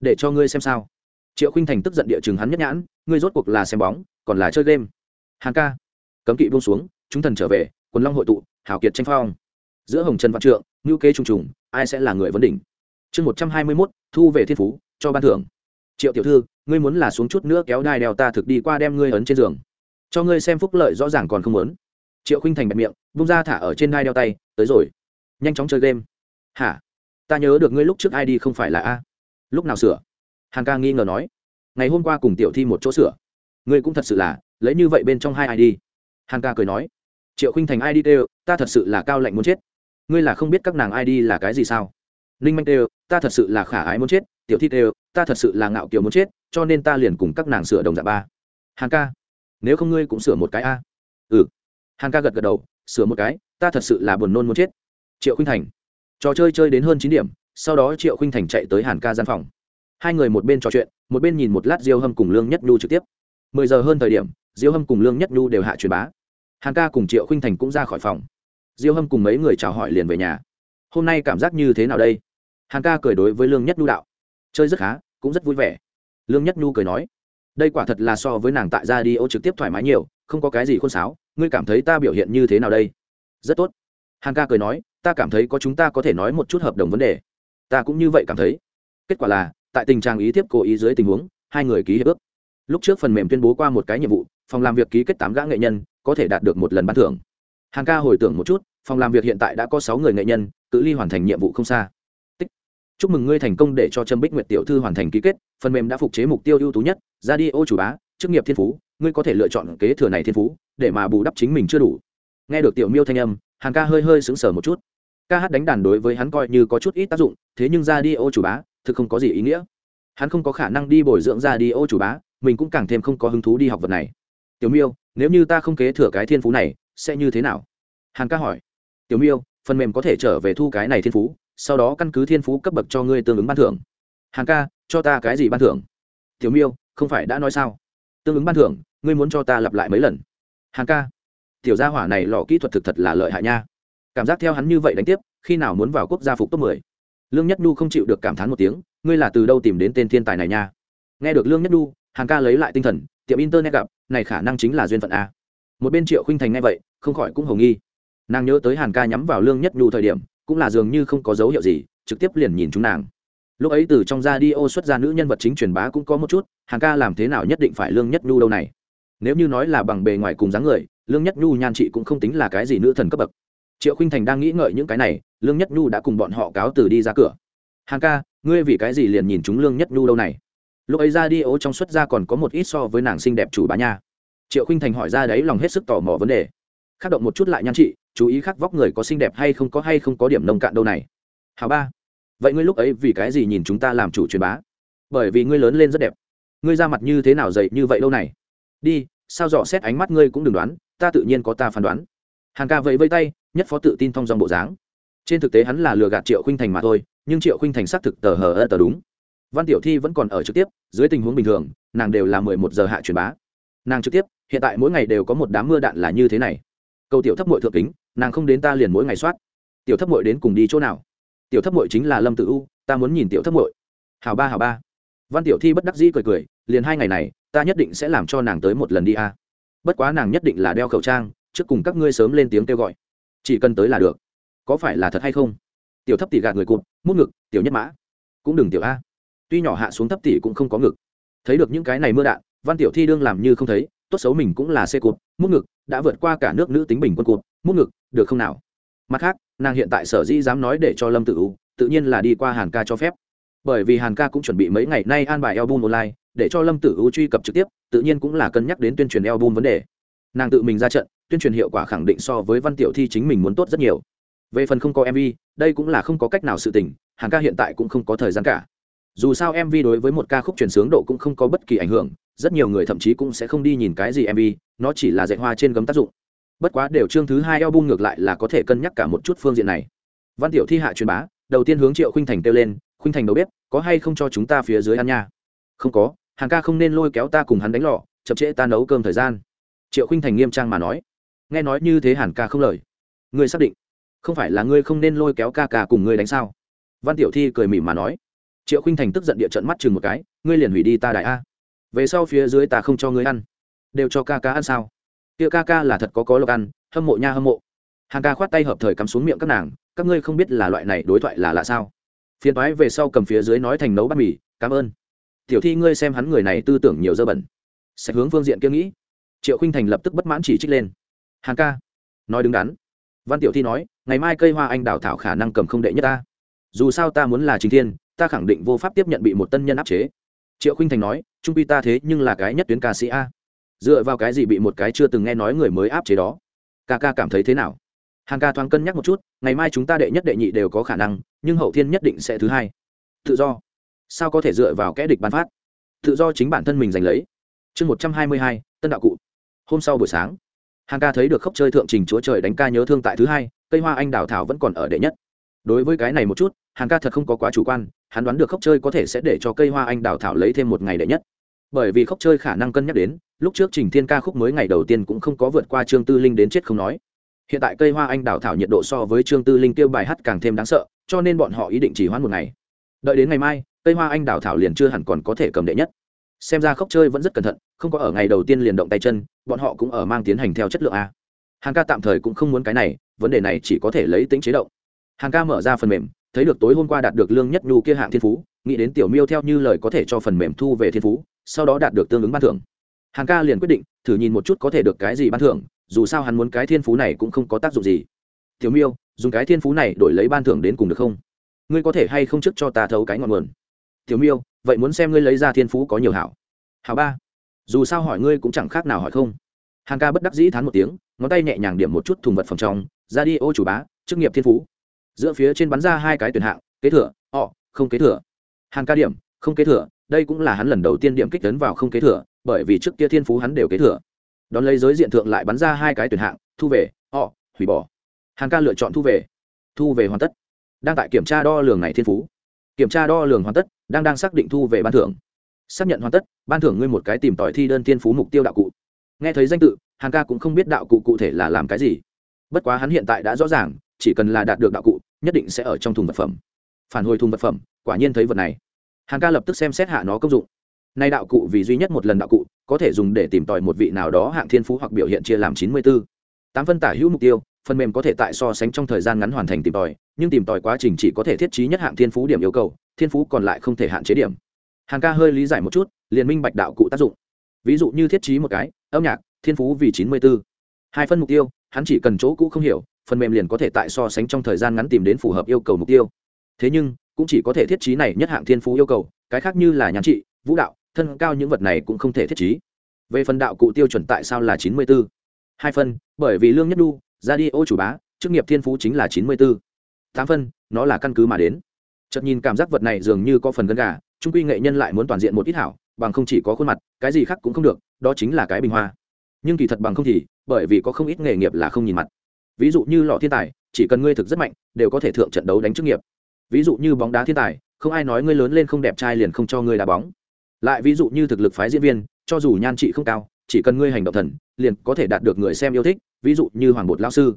A: Để cho ngươi xem sao. Triệu khinh thành tức giận địa chừng hắn nhất nhãn, ngươi rốt cuộc là xem bóng, còn là chơi game. Hằng ca, cấm kỵ buông xuống, chúng thần trở về quần long hội tụ, hào kiệt tranh phong. Giữa hồng trần văn trượng ngữ kế trung trùng, ai sẽ là người vấn đỉnh? Chương một trăm hai mươi mốt, thu về thiên phú, cho ban thưởng. Triệu tiểu thư, ngươi muốn là xuống chút nữa kéo đai đeo ta thực đi qua đem ngươi ấn trên giường. Cho ngươi xem phúc lợi rõ ràng còn không muốn. Triệu khinh thành bẹp miệng bung ra thả ở trên đai đeo tay, tới rồi. Nhanh chóng chơi game. Hả? Ta nhớ được ngươi lúc trước ai đi không phải là a. Lúc nào sửa? Hàng ca nghi ngờ nói. Ngày hôm qua cùng tiểu thi một chỗ sửa. Ngươi cũng thật sự là, lấy như vậy bên trong hai ai đi? Hàng ca cười nói triệu khinh thành ai đi kêu, ta thật sự là cao lạnh muốn chết. Ngươi là không biết các nàng ai đi là cái gì sao? Ninh manh kêu, ta thật sự là khả ái muốn chết. Tiểu thi kêu, ta thật sự là ngạo kiều muốn chết, cho nên ta liền cùng các nàng sửa đồng dạng ba. Hàn ca, nếu không ngươi cũng sửa một cái a. Ừ. Hàn ca gật gật đầu, sửa một cái, ta thật sự là buồn nôn muốn chết. Triệu khinh thành. Trò chơi chơi đến hơn chín điểm, sau đó triệu khinh thành chạy tới hàn ca gian phòng. Hai người một bên trò chuyện, một bên nhìn một lát diêu hâm cùng lương nhất nhu trực tiếp. Mười giờ hơn thời điểm, diêu hâm cùng lương nhất nhu đều hạ truyền bá hàn ca cùng triệu khinh thành cũng ra khỏi phòng. Diêu hâm cùng mấy người chào hỏi liền về nhà. Hôm nay cảm giác như thế nào đây? Hàn ca cười đối với lương nhất nhu đạo. Chơi rất khá, cũng rất vui vẻ. Lương nhất nhu cười nói. Đây quả thật là so với nàng tại ra đi ô trực tiếp thoải mái nhiều, không có cái gì khôn sáo, ngươi cảm thấy ta biểu hiện như thế nào đây? Rất tốt. Hàn ca cười nói, ta cảm thấy có chúng ta có thể nói một chút hợp đồng vấn đề. Ta cũng như vậy cảm thấy. Kết quả là, tại tình trạng ý tiếp cố ý dưới tình huống, hai người ký hiệp ước. Lúc trước phần mềm tuyên bố qua một cái nhiệm vụ phòng làm việc ký kết tám gã nghệ nhân có thể đạt được một lần ban thưởng. Hàng ca hồi tưởng một chút, phòng làm việc hiện tại đã có sáu người nghệ nhân tự ly hoàn thành nhiệm vụ không xa. Tích. chúc mừng ngươi thành công để cho trâm bích nguyệt tiểu thư hoàn thành ký kết, phần mềm đã phục chế mục tiêu ưu tú nhất ra đi ô chủ bá, chức nghiệp thiên phú, ngươi có thể lựa chọn kế thừa này thiên phú, để mà bù đắp chính mình chưa đủ. Nghe được tiểu miêu thanh âm, hàng ca hơi hơi sững sờ một chút. Ca hát đánh đàn đối với hắn coi như có chút ít tác dụng, thế nhưng ra đi ô chủ bá, thực không có gì ý nghĩa. Hắn không có khả năng đi bồi dưỡng ra đi ô chủ bá, mình cũng càng thêm không có hứng thú đi học vật này tiểu miêu, nếu như ta không kế thừa cái thiên phú này, sẽ như thế nào? Hàn ca hỏi. Tiểu miêu, phần mềm có thể trở về thu cái này thiên phú, sau đó căn cứ thiên phú cấp bậc cho ngươi tương ứng ban thưởng. Hàn ca, cho ta cái gì ban thưởng? Tiểu miêu, không phải đã nói sao? Tương ứng ban thưởng, ngươi muốn cho ta lặp lại mấy lần? Hàn ca, tiểu gia hỏa này lò kỹ thuật thực thật là lợi hại nha. Cảm giác theo hắn như vậy đánh tiếp, khi nào muốn vào quốc gia phục top mười? Lương nhất nhu không chịu được cảm thán một tiếng, ngươi là từ đâu tìm đến tên thiên tài này nha? Nghe được lương nhất nhu, hàn ca lấy lại tinh thần, tiệm internet gặp này khả năng chính là duyên phận a. Một bên triệu khinh thành nghe vậy, không khỏi cũng hầu nghi. Nàng nhớ tới hàn ca nhắm vào lương nhất nhu thời điểm, cũng là dường như không có dấu hiệu gì, trực tiếp liền nhìn chúng nàng. Lúc ấy từ trong ra đi ô xuất ra nữ nhân vật chính truyền bá cũng có một chút, hàn ca làm thế nào nhất định phải lương nhất nhu đâu này? Nếu như nói là bằng bề ngoài cùng dáng người, lương nhất nhu nhan chị cũng không tính là cái gì nữ thần cấp bậc. Triệu khinh thành đang nghĩ ngợi những cái này, lương nhất nhu đã cùng bọn họ cáo từ đi ra cửa. Hàn ca, ngươi vì cái gì liền nhìn chúng lương nhất nhu đâu này? Lúc ấy ra đi ố trong xuất gia còn có một ít so với nàng xinh đẹp chủ bá nha. Triệu khinh thành hỏi ra đấy lòng hết sức tò mò vấn đề. Khắc động một chút lại nhan chị chú ý khắc vóc người có xinh đẹp hay không có hay không có điểm nông cạn đâu này. Hào ba, vậy ngươi lúc ấy vì cái gì nhìn chúng ta làm chủ truyền bá? Bởi vì ngươi lớn lên rất đẹp. Ngươi ra mặt như thế nào dậy như vậy lâu này? Đi, sao dò xét ánh mắt ngươi cũng đừng đoán, ta tự nhiên có ta phán đoán. Hàng ca vẫy vây tay, nhất phó tự tin thong dòng bộ dáng. Trên thực tế hắn là lừa gạt triệu khinh thành mà thôi, nhưng triệu khinh thành xác thực tờ hờ ơ tờ đúng văn tiểu thi vẫn còn ở trực tiếp, dưới tình huống bình thường, nàng đều là mười một giờ hạ truyền bá. Nàng trực tiếp, hiện tại mỗi ngày đều có một đám mưa đạn là như thế này. Câu tiểu thấp mội thượng kính, nàng không đến ta liền mỗi ngày soát. Tiểu thấp mội đến cùng đi chỗ nào? Tiểu thấp mội chính là lâm tự u, ta muốn nhìn tiểu thấp mội hào ba hào ba. Văn tiểu thi bất đắc dĩ cười cười, liền hai ngày này, ta nhất định sẽ làm cho nàng tới một lần đi a. Bất quá nàng nhất định là đeo khẩu trang, trước cùng các ngươi sớm lên tiếng kêu gọi. Chỉ cần tới là được. Có phải là thật hay không? Tiểu thấp tỷ gạt người cụt, mút ngực, tiểu nhất mã. Cũng đừng tiểu a tuy nhỏ hạ xuống thấp tỷ cũng không có ngực. Thấy được những cái này mưa đạn, văn tiểu thi đương làm như không thấy, tốt xấu mình cũng là xe cụt, mút ngực, đã vượt qua cả nước nữ tính bình quân cụt, mút ngực, được không nào? Mặt khác, nàng hiện tại sở dĩ dám nói để cho lâm tự u, tự nhiên là đi qua hàn ca cho phép. Bởi vì hàn ca cũng chuẩn bị mấy ngày nay an bài album online, để cho lâm tử u truy cập trực tiếp, tự nhiên cũng là cân nhắc đến tuyên truyền album vấn đề. Nàng tự mình ra trận, tuyên truyền hiệu quả khẳng định so với văn tiểu thi chính mình muốn tốt rất nhiều. Về phần không có mv đây cũng là không có cách nào sự tình, hàn ca hiện tại cũng không có thời gian cả dù sao mv đối với một ca khúc truyền sướng độ cũng không có bất kỳ ảnh hưởng, rất nhiều người thậm chí cũng sẽ không đi nhìn cái gì mv nó chỉ là dạy hoa trên gấm tác dụng. Bất quá đều chương thứ hai album ngược lại là có thể cân nhắc cả một chút phương diện này. Văn tiểu thi hạ truyền bá, đầu tiên hướng triệu khuynh thành kêu lên, khuynh thành đầu bếp, có hay không cho chúng ta phía dưới ăn nha? Không có, hàn ca không nên lôi kéo ta cùng hắn đánh lọ. chậm trễ ta nấu cơm thời gian. Triệu khuynh thành nghiêm trang mà nói. Nghe nói như thế hàn ca không lời. Ngươi xác định không phải là ngươi không nên lôi kéo ca ca cùng ngươi đánh sao? Văn tiểu thi cười mỉm mà nói triệu khinh thành tức giận địa trận mắt chừng một cái, ngươi liền hủy đi ta đại a. Về sau phía dưới ta không cho ngươi ăn. Đều cho ca ca ăn sao? Kia ca ca là thật có có lộc ăn, hâm mộ nha hâm mộ. Hàng ca khoát tay hợp thời cắm xuống miệng các nàng, các ngươi không biết là loại này đối thoại là lạ sao? Phiền toái về sau cầm phía dưới nói thành nấu bát mì, cảm ơn. Tiểu thi ngươi xem hắn người này tư tưởng nhiều dơ bẩn. Sẽ hướng phương diện kia nghĩ. Triệu khinh thành lập tức bất mãn chỉ trích lên. Hàng ca, nói đứng đắn. Văn tiểu thi nói, ngày mai cây hoa anh đào thảo khả năng cầm không đệ nhất ta dù sao ta muốn là chính thiên, ta khẳng định vô pháp tiếp nhận bị một tân nhân áp chế. Triệu khinh thành nói, trung pi ta thế nhưng là cái nhất tuyến ca sĩ a. Dựa vào cái gì bị một cái chưa từng nghe nói người mới áp chế đó? Ca ca cảm thấy thế nào? Hàn ca thoáng cân nhắc một chút, ngày mai chúng ta đệ nhất đệ nhị đều có khả năng, nhưng hậu thiên nhất định sẽ thứ hai. Tự do. Sao có thể dựa vào kẽ địch ban phát? Tự do chính bản thân mình giành lấy. Chương một trăm hai mươi hai, tân đạo cụ. Hôm sau buổi sáng, hàn ca thấy được khóc chơi thượng trình chúa trời đánh ca nhớ thương tại thứ hai, cây hoa anh đào thảo vẫn còn ở đệ nhất đối với cái này một chút, hàn ca thật không có quá chủ quan, hắn đoán được khóc chơi có thể sẽ để cho cây hoa anh đào thảo lấy thêm một ngày đệ nhất. Bởi vì khóc chơi khả năng cân nhắc đến, lúc trước trình thiên ca khúc mới ngày đầu tiên cũng không có vượt qua trương tư linh đến chết không nói. Hiện tại cây hoa anh đào thảo nhiệt độ so với trương tư linh kêu bài hát càng thêm đáng sợ, cho nên bọn họ ý định chỉ hoãn một ngày. Đợi đến ngày mai, cây hoa anh đào thảo liền chưa hẳn còn có thể cầm đệ nhất. Xem ra khóc chơi vẫn rất cẩn thận, không có ở ngày đầu tiên liền động tay chân, bọn họ cũng ở mang tiến hành theo chất lượng a. Hàng ca tạm thời cũng không muốn cái này, vấn đề này chỉ có thể lấy tính chế động hàng ca mở ra phần mềm, thấy được tối hôm qua đạt được lương nhất nhu kia hạng thiên phú, nghĩ đến tiểu miêu theo như lời có thể cho phần mềm thu về thiên phú, sau đó đạt được tương ứng ban thưởng. Hàng ca liền quyết định, thử nhìn một chút có thể được cái gì ban thưởng, dù sao hắn muốn cái thiên phú này cũng không có tác dụng gì. Tiểu miêu, dùng cái thiên phú này đổi lấy ban thưởng đến cùng được không? Ngươi có thể hay không trước cho ta thấu cái ngọn nguồn? Tiểu miêu, vậy muốn xem ngươi lấy ra thiên phú có nhiều hảo. Hảo ba. Dù sao hỏi ngươi cũng chẳng khác nào hỏi không. Hàng ca bất đắc dĩ thán một tiếng, ngón tay nhẹ nhàng điểm một chút thùng vật phòng trong, ra đi, ô chủ bá, chức nghiệp thiên phú giữa phía trên bắn ra hai cái tuyển hạng, kế thừa họ không kế thừa. Hàng ca điểm, không kế thừa, đây cũng là hắn lần đầu tiên điểm kích tấn vào không kế thừa, bởi vì trước kia thiên phú hắn đều kế thừa. Đón lấy giới diện thượng lại bắn ra hai cái tuyển hạng, thu về họ hủy bỏ. Hàng ca lựa chọn thu về thu về hoàn tất. Đang tại kiểm tra đo lường này thiên phú. Kiểm tra đo lường hoàn tất, đang đang xác định thu về ban thưởng. Xác nhận hoàn tất, ban thưởng ngươi một cái tìm tòi thi đơn thiên phú mục tiêu đạo cụ. Nghe thấy danh tự, hàng ca cũng không biết đạo cụ cụ thể là làm cái gì. Bất quá hắn hiện tại đã rõ ràng, chỉ cần là đạt được đạo cụ nhất định sẽ ở trong thùng vật phẩm. Phản hồi thùng vật phẩm, quả nhiên thấy vật này. Hàn ca lập tức xem xét hạ nó công dụng. Nay đạo cụ vì duy nhất một lần đạo cụ, có thể dùng để tìm tòi một vị nào đó hạng thiên phú hoặc biểu hiện chia làm chín mươi bốn tám phân tả hữu mục tiêu, phần mềm có thể tại so sánh trong thời gian ngắn hoàn thành tìm tòi, nhưng tìm tòi quá trình chỉ có thể thiết trí nhất hạng thiên phú điểm yêu cầu, thiên phú còn lại không thể hạn chế điểm. Hàn ca hơi lý giải một chút, liền minh bạch đạo cụ tác dụng. Ví dụ như thiết trí một cái, âm nhạc, thiên phú vì chín mươi bốn hai phân mục tiêu, hắn chỉ cần chỗ cũ không hiểu phần mềm liền có thể tại so sánh trong thời gian ngắn tìm đến phù hợp yêu cầu mục tiêu. Thế nhưng, cũng chỉ có thể thiết trí này nhất hạng thiên phú yêu cầu, cái khác như là nhắn trị, vũ đạo, thân cao những vật này cũng không thể thiết trí. Về phần đạo cụ tiêu chuẩn tại sao là chín mươi bốn hai phân, bởi vì lương nhất đu, ra đi ô chủ bá, chức nghiệp thiên phú chính là chín mươi bốn tám phân, nó là căn cứ mà đến. Chợt nhìn cảm giác vật này dường như có phần gân gà, trung quy nghệ nhân lại muốn toàn diện một ít hảo, bằng không chỉ có khuôn mặt, cái gì khác cũng không được, đó chính là cái bình hoa. Nhưng kỳ thật bằng không thì, bởi vì có không ít nghề nghiệp là không nhìn mặt ví dụ như lọ thiên tài, chỉ cần ngươi thực rất mạnh, đều có thể thượng trận đấu đánh chức nghiệp. Ví dụ như bóng đá thiên tài, không ai nói ngươi lớn lên không đẹp trai liền không cho ngươi đá bóng. Lại ví dụ như thực lực phái diễn viên, cho dù nhan trị không cao, chỉ cần ngươi hành động thần, liền có thể đạt được người xem yêu thích, ví dụ như hoàng bột lao sư.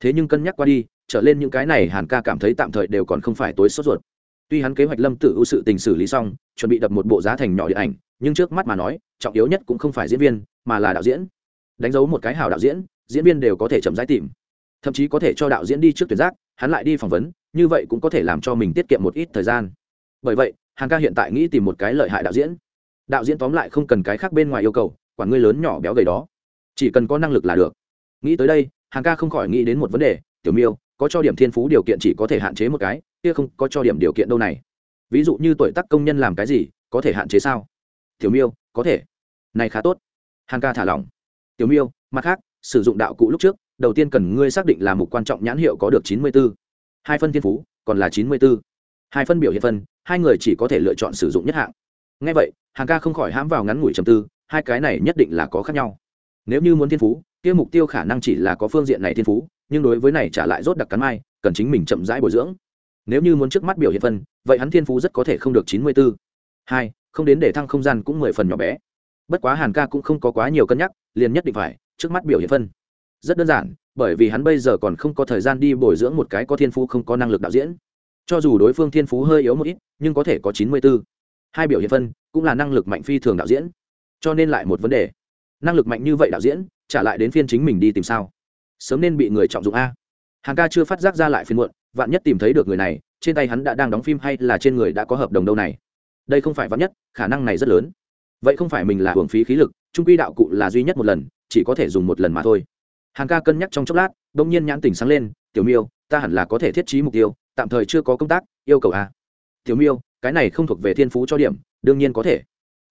A: Thế nhưng cân nhắc qua đi, trở lên những cái này hàn ca cảm thấy tạm thời đều còn không phải tối sốt ruột. Tuy hắn kế hoạch lâm tử ưu sự tình xử lý xong, chuẩn bị đập một bộ giá thành nhỏ điện ảnh, nhưng trước mắt mà nói, trọng yếu nhất cũng không phải diễn viên, mà là đạo diễn. Đánh dấu một cái hảo đạo diễn diễn viên đều có thể chậm rãi tìm thậm chí có thể cho đạo diễn đi trước tuyển giác, hắn lại đi phỏng vấn, như vậy cũng có thể làm cho mình tiết kiệm một ít thời gian. Bởi vậy hàng ca hiện tại nghĩ tìm một cái lợi hại đạo diễn. Đạo diễn tóm lại không cần cái khác bên ngoài yêu cầu, quản ngươi lớn nhỏ béo gầy đó. Chỉ cần có năng lực là được. Nghĩ tới đây hàng ca không khỏi nghĩ đến một vấn đề, tiểu miêu, có cho điểm thiên phú điều kiện chỉ có thể hạn chế một cái, kia không có cho điểm điều kiện đâu này. Ví dụ như tuổi tác công nhân làm cái gì, có thể hạn chế sao? Tiểu miêu, có thể. Này khá tốt. Hàng ca thả lỏng. Tiểu miêu, mặt khác, sử dụng đạo cụ lúc trước đầu tiên cần ngươi xác định là mục quan trọng nhãn hiệu có được chín mươi 94. hai phân thiên phú, còn là chín mươi 94. hai phân biểu hiện phân, hai người chỉ có thể lựa chọn sử dụng nhất hạng. Ngay vậy, hàng ca không khỏi hãm vào ngắn ngủi trầm tư, hai cái này nhất định là có khác nhau. Nếu như muốn thiên phú, kia mục tiêu khả năng chỉ là có phương diện này thiên phú, nhưng đối với này trả lại rốt đặc cắn mai, cần chính mình chậm rãi bồi dưỡng. Nếu như muốn trước mắt biểu hiện phân, vậy hắn thiên phú rất có thể không được chín mươi bốn hai, không đến để thăng không gian cũng mười phần nhỏ bé. Bất quá hàn ca cũng không có quá nhiều cân nhắc, liền nhất định phải, trước mắt biểu hiện phân rất đơn giản, bởi vì hắn bây giờ còn không có thời gian đi bồi dưỡng một cái có thiên phú không có năng lực đạo diễn. Cho dù đối phương thiên phú hơi yếu một ít, nhưng có thể có chín mươi bốn hai biểu hiện phân, cũng là năng lực mạnh phi thường đạo diễn. Cho nên lại một vấn đề. Năng lực mạnh như vậy đạo diễn, trả lại đến phiên chính mình đi tìm sao? Sớm nên bị người trọng dụng a. Hàng ca chưa phát giác ra lại phiên muộn, vạn nhất tìm thấy được người này, trên tay hắn đã đang đóng phim hay là trên người đã có hợp đồng đâu này? Đây không phải vạn nhất, khả năng này rất lớn. Vậy không phải mình là hưởng phí khí lực, trung quy đạo cụ là duy nhất một lần, chỉ có thể dùng một lần mà thôi hàng ca cân nhắc trong chốc lát đ ỗ n g nhiên nhãn tỉnh sáng lên, tiểu miêu, ta hẳn là có thể thiết trí mục tiêu, tạm thời chưa có công tác, yêu cầu a tiểu miêu, cái này không thuộc về thiên phú cho điểm, đương nhiên có thể.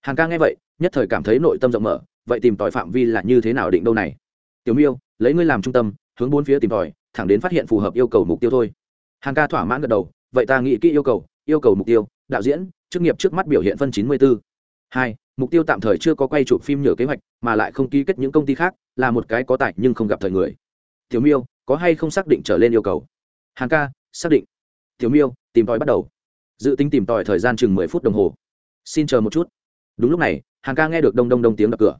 A: Hàng ca nghe vậy, nhất thời cảm thấy nội tâm rộng mở, vậy tìm tòi phạm vi là như thế nào định đâu này? Tiểu miêu, lấy ngươi làm trung tâm, hướng bốn phía tìm tòi, thẳng đến phát hiện phù hợp yêu cầu mục tiêu thôi. Hàng ca thỏa mãn gật đầu, vậy ta nghĩ kỹ yêu cầu yêu cầu mục tiêu, đạo diễn, chức nghiệp trước mắt biểu hiện phân chín mươi bốn hai mục tiêu tạm thời chưa có quay chụp phim nhựa kế hoạch, mà lại không ký kết những công ty khác, là một cái có tài nhưng không gặp thời người. Tiểu miêu, có hay không xác định trở lên yêu cầu? Hàng ca, xác định. Tiểu miêu, tìm tòi bắt đầu. Dự tính tìm tòi thời gian chừng mười phút đồng hồ. Xin chờ một chút. Đúng lúc này, hàng ca nghe được đông đông đông tiếng đập cửa.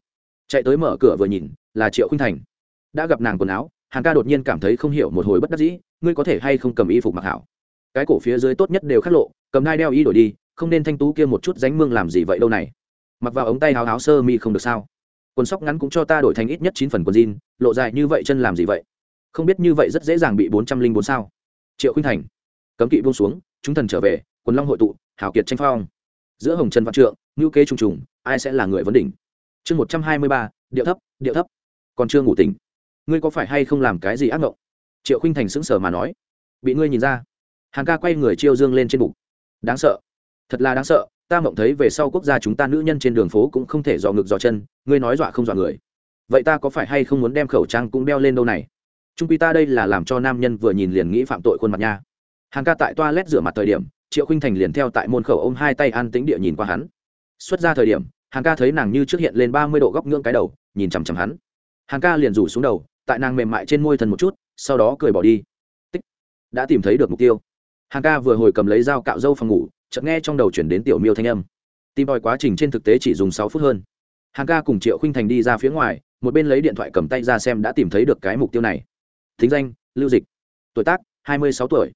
A: Chạy tới mở cửa vừa nhìn, là triệu khinh thành. Đã gặp nàng quần áo, hàng ca đột nhiên cảm thấy không hiểu một hồi bất đắc dĩ, ngươi có thể hay không cầm y phục mặc hảo? Cái cổ phía dưới tốt nhất đều khắc lộ, cầm nai đeo y đổi đi, không nên thanh tú kia một chút dánh mương làm gì vậy đâu này mặc vào ống tay áo áo sơ mi không được sao? Quần sóc ngắn cũng cho ta đổi thành ít nhất chín phần quần jean, lộ dài như vậy chân làm gì vậy? Không biết như vậy rất dễ dàng bị bốn trăm linh bốn sao? Triệu khinh thành, cấm kỵ buông xuống, chúng thần trở về, quần long hội tụ, hảo kiệt tranh phong. Giữa hồng trần văn trượng ngữ kế trùng trùng, ai sẽ là người vấn đỉnh? Chương một trăm hai mươi ba, điệu thấp điệu thấp. Còn chưa ngủ tỉnh. Ngươi có phải hay không làm cái gì ác mộng triệu khinh thành sững sờ mà nói. Bị ngươi nhìn ra. Hàng ca quay người chiêu dương lên trên bục. Đáng sợ. Thật là đáng sợ ta mộng thấy về sau quốc gia chúng ta nữ nhân trên đường phố cũng không thể dò ngực dò chân, ngươi nói dọa không dọa người. Vậy ta có phải hay không muốn đem khẩu trang cũng đeo lên đâu này? Trung pi ta đây là làm cho nam nhân vừa nhìn liền nghĩ phạm tội khuôn mặt nha. Hàng ca tại toa lét rửa mặt thời điểm, triệu khinh thành liền theo tại môn khẩu ôm hai tay an tĩnh địa nhìn qua hắn. Xuất ra thời điểm, hàng ca thấy nàng như trước hiện lên ba mươi độ góc ngưỡng cái đầu, nhìn chằm chằm hắn. Hàng ca liền rủ xuống đầu, tại nàng mềm mại trên môi thần một chút, sau đó cười bỏ đi. Tích, đã tìm thấy được mục tiêu. Hàng ca vừa hồi cầm lấy dao cạo dâu phòng ngủ chợt nghe trong đầu chuyển đến tiểu miêu thanh âm. Tìm tòi quá trình trên thực tế chỉ dùng sáu phút hơn. Hàng ca cùng triệu khinh thành đi ra phía ngoài, một bên lấy điện thoại cầm tay ra xem đã tìm thấy được cái mục tiêu này. Thính danh, lưu dịch. Tuổi tác, hai mươi sáu tuổi.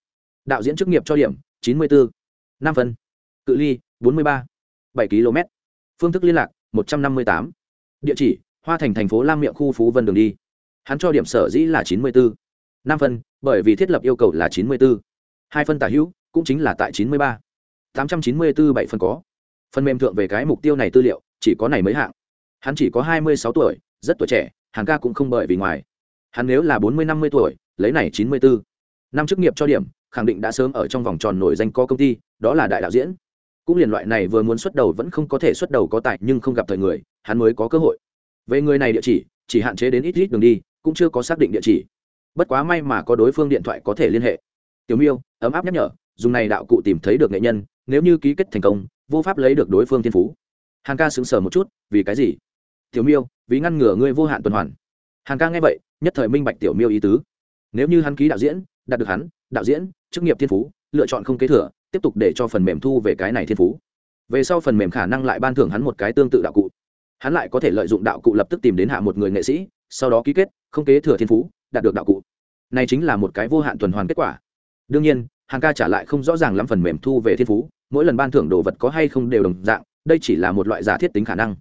A: Đạo diễn chức nghiệp cho điểm, chín mươi bốn năm phân. Cự ly, bốn mươi ba. bảy km phương thức liên lạc, một trăm năm mươi tám. Địa chỉ, hoa thành thành phố lam miệng khu phú vân đường đi. Hắn cho điểm sở dĩ là chín mươi bốn năm phân, bởi vì thiết lập yêu cầu là chín mươi bốn hai phân tả hữu, cũng chính là tại chín mươi ba tám trăm chín mươi bốn bảy phần có. Phần mềm thượng về cái mục tiêu này tư liệu, chỉ có này mấy hạng. Hắn chỉ có hai mươi sáu tuổi, rất tuổi trẻ, hàng ca cũng không bởi vì ngoài. Hắn nếu là bốn mươi năm mươi tuổi, lấy này chín mươi bốn năm chức nghiệp cho điểm, khẳng định đã sớm ở trong vòng tròn nổi danh có công ty, đó là đại đạo diễn. Cũng liền loại này vừa muốn xuất đầu vẫn không có thể xuất đầu có tài nhưng không gặp thời người, hắn mới có cơ hội. Về người này địa chỉ chỉ hạn chế đến ít ít đường đi, cũng chưa có xác định địa chỉ. Bất quá may mà có đối phương điện thoại có thể liên hệ. Tiểu miêu, ấm áp nhắc nhở, dùng này đạo cụ tìm thấy được nghệ nhân nếu như ký kết thành công, vô pháp lấy được đối phương thiên phú. Hàn ca sững sờ một chút, vì cái gì? Tiểu miêu, vì ngăn ngừa ngươi vô hạn tuần hoàn. Hàn ca nghe vậy, nhất thời minh bạch tiểu miêu ý tứ. Nếu như hắn ký đạo diễn, đạt được hắn, đạo diễn, chức nghiệp thiên phú, lựa chọn không kế thừa, tiếp tục để cho phần mềm thu về cái này thiên phú. Về sau phần mềm khả năng lại ban thưởng hắn một cái tương tự đạo cụ. Hắn lại có thể lợi dụng đạo cụ lập tức tìm đến hạ một người nghệ sĩ, sau đó ký kết, không kế thừa thiên phú, đạt được đạo cụ. Này chính là một cái vô hạn tuần hoàn kết quả. Đương nhiên hàng ca trả lại không rõ ràng lắm phần mềm thu về thiên phú, mỗi lần ban thưởng đồ vật có hay không đều đồng dạng, đây chỉ là một loại giả thiết tính khả năng.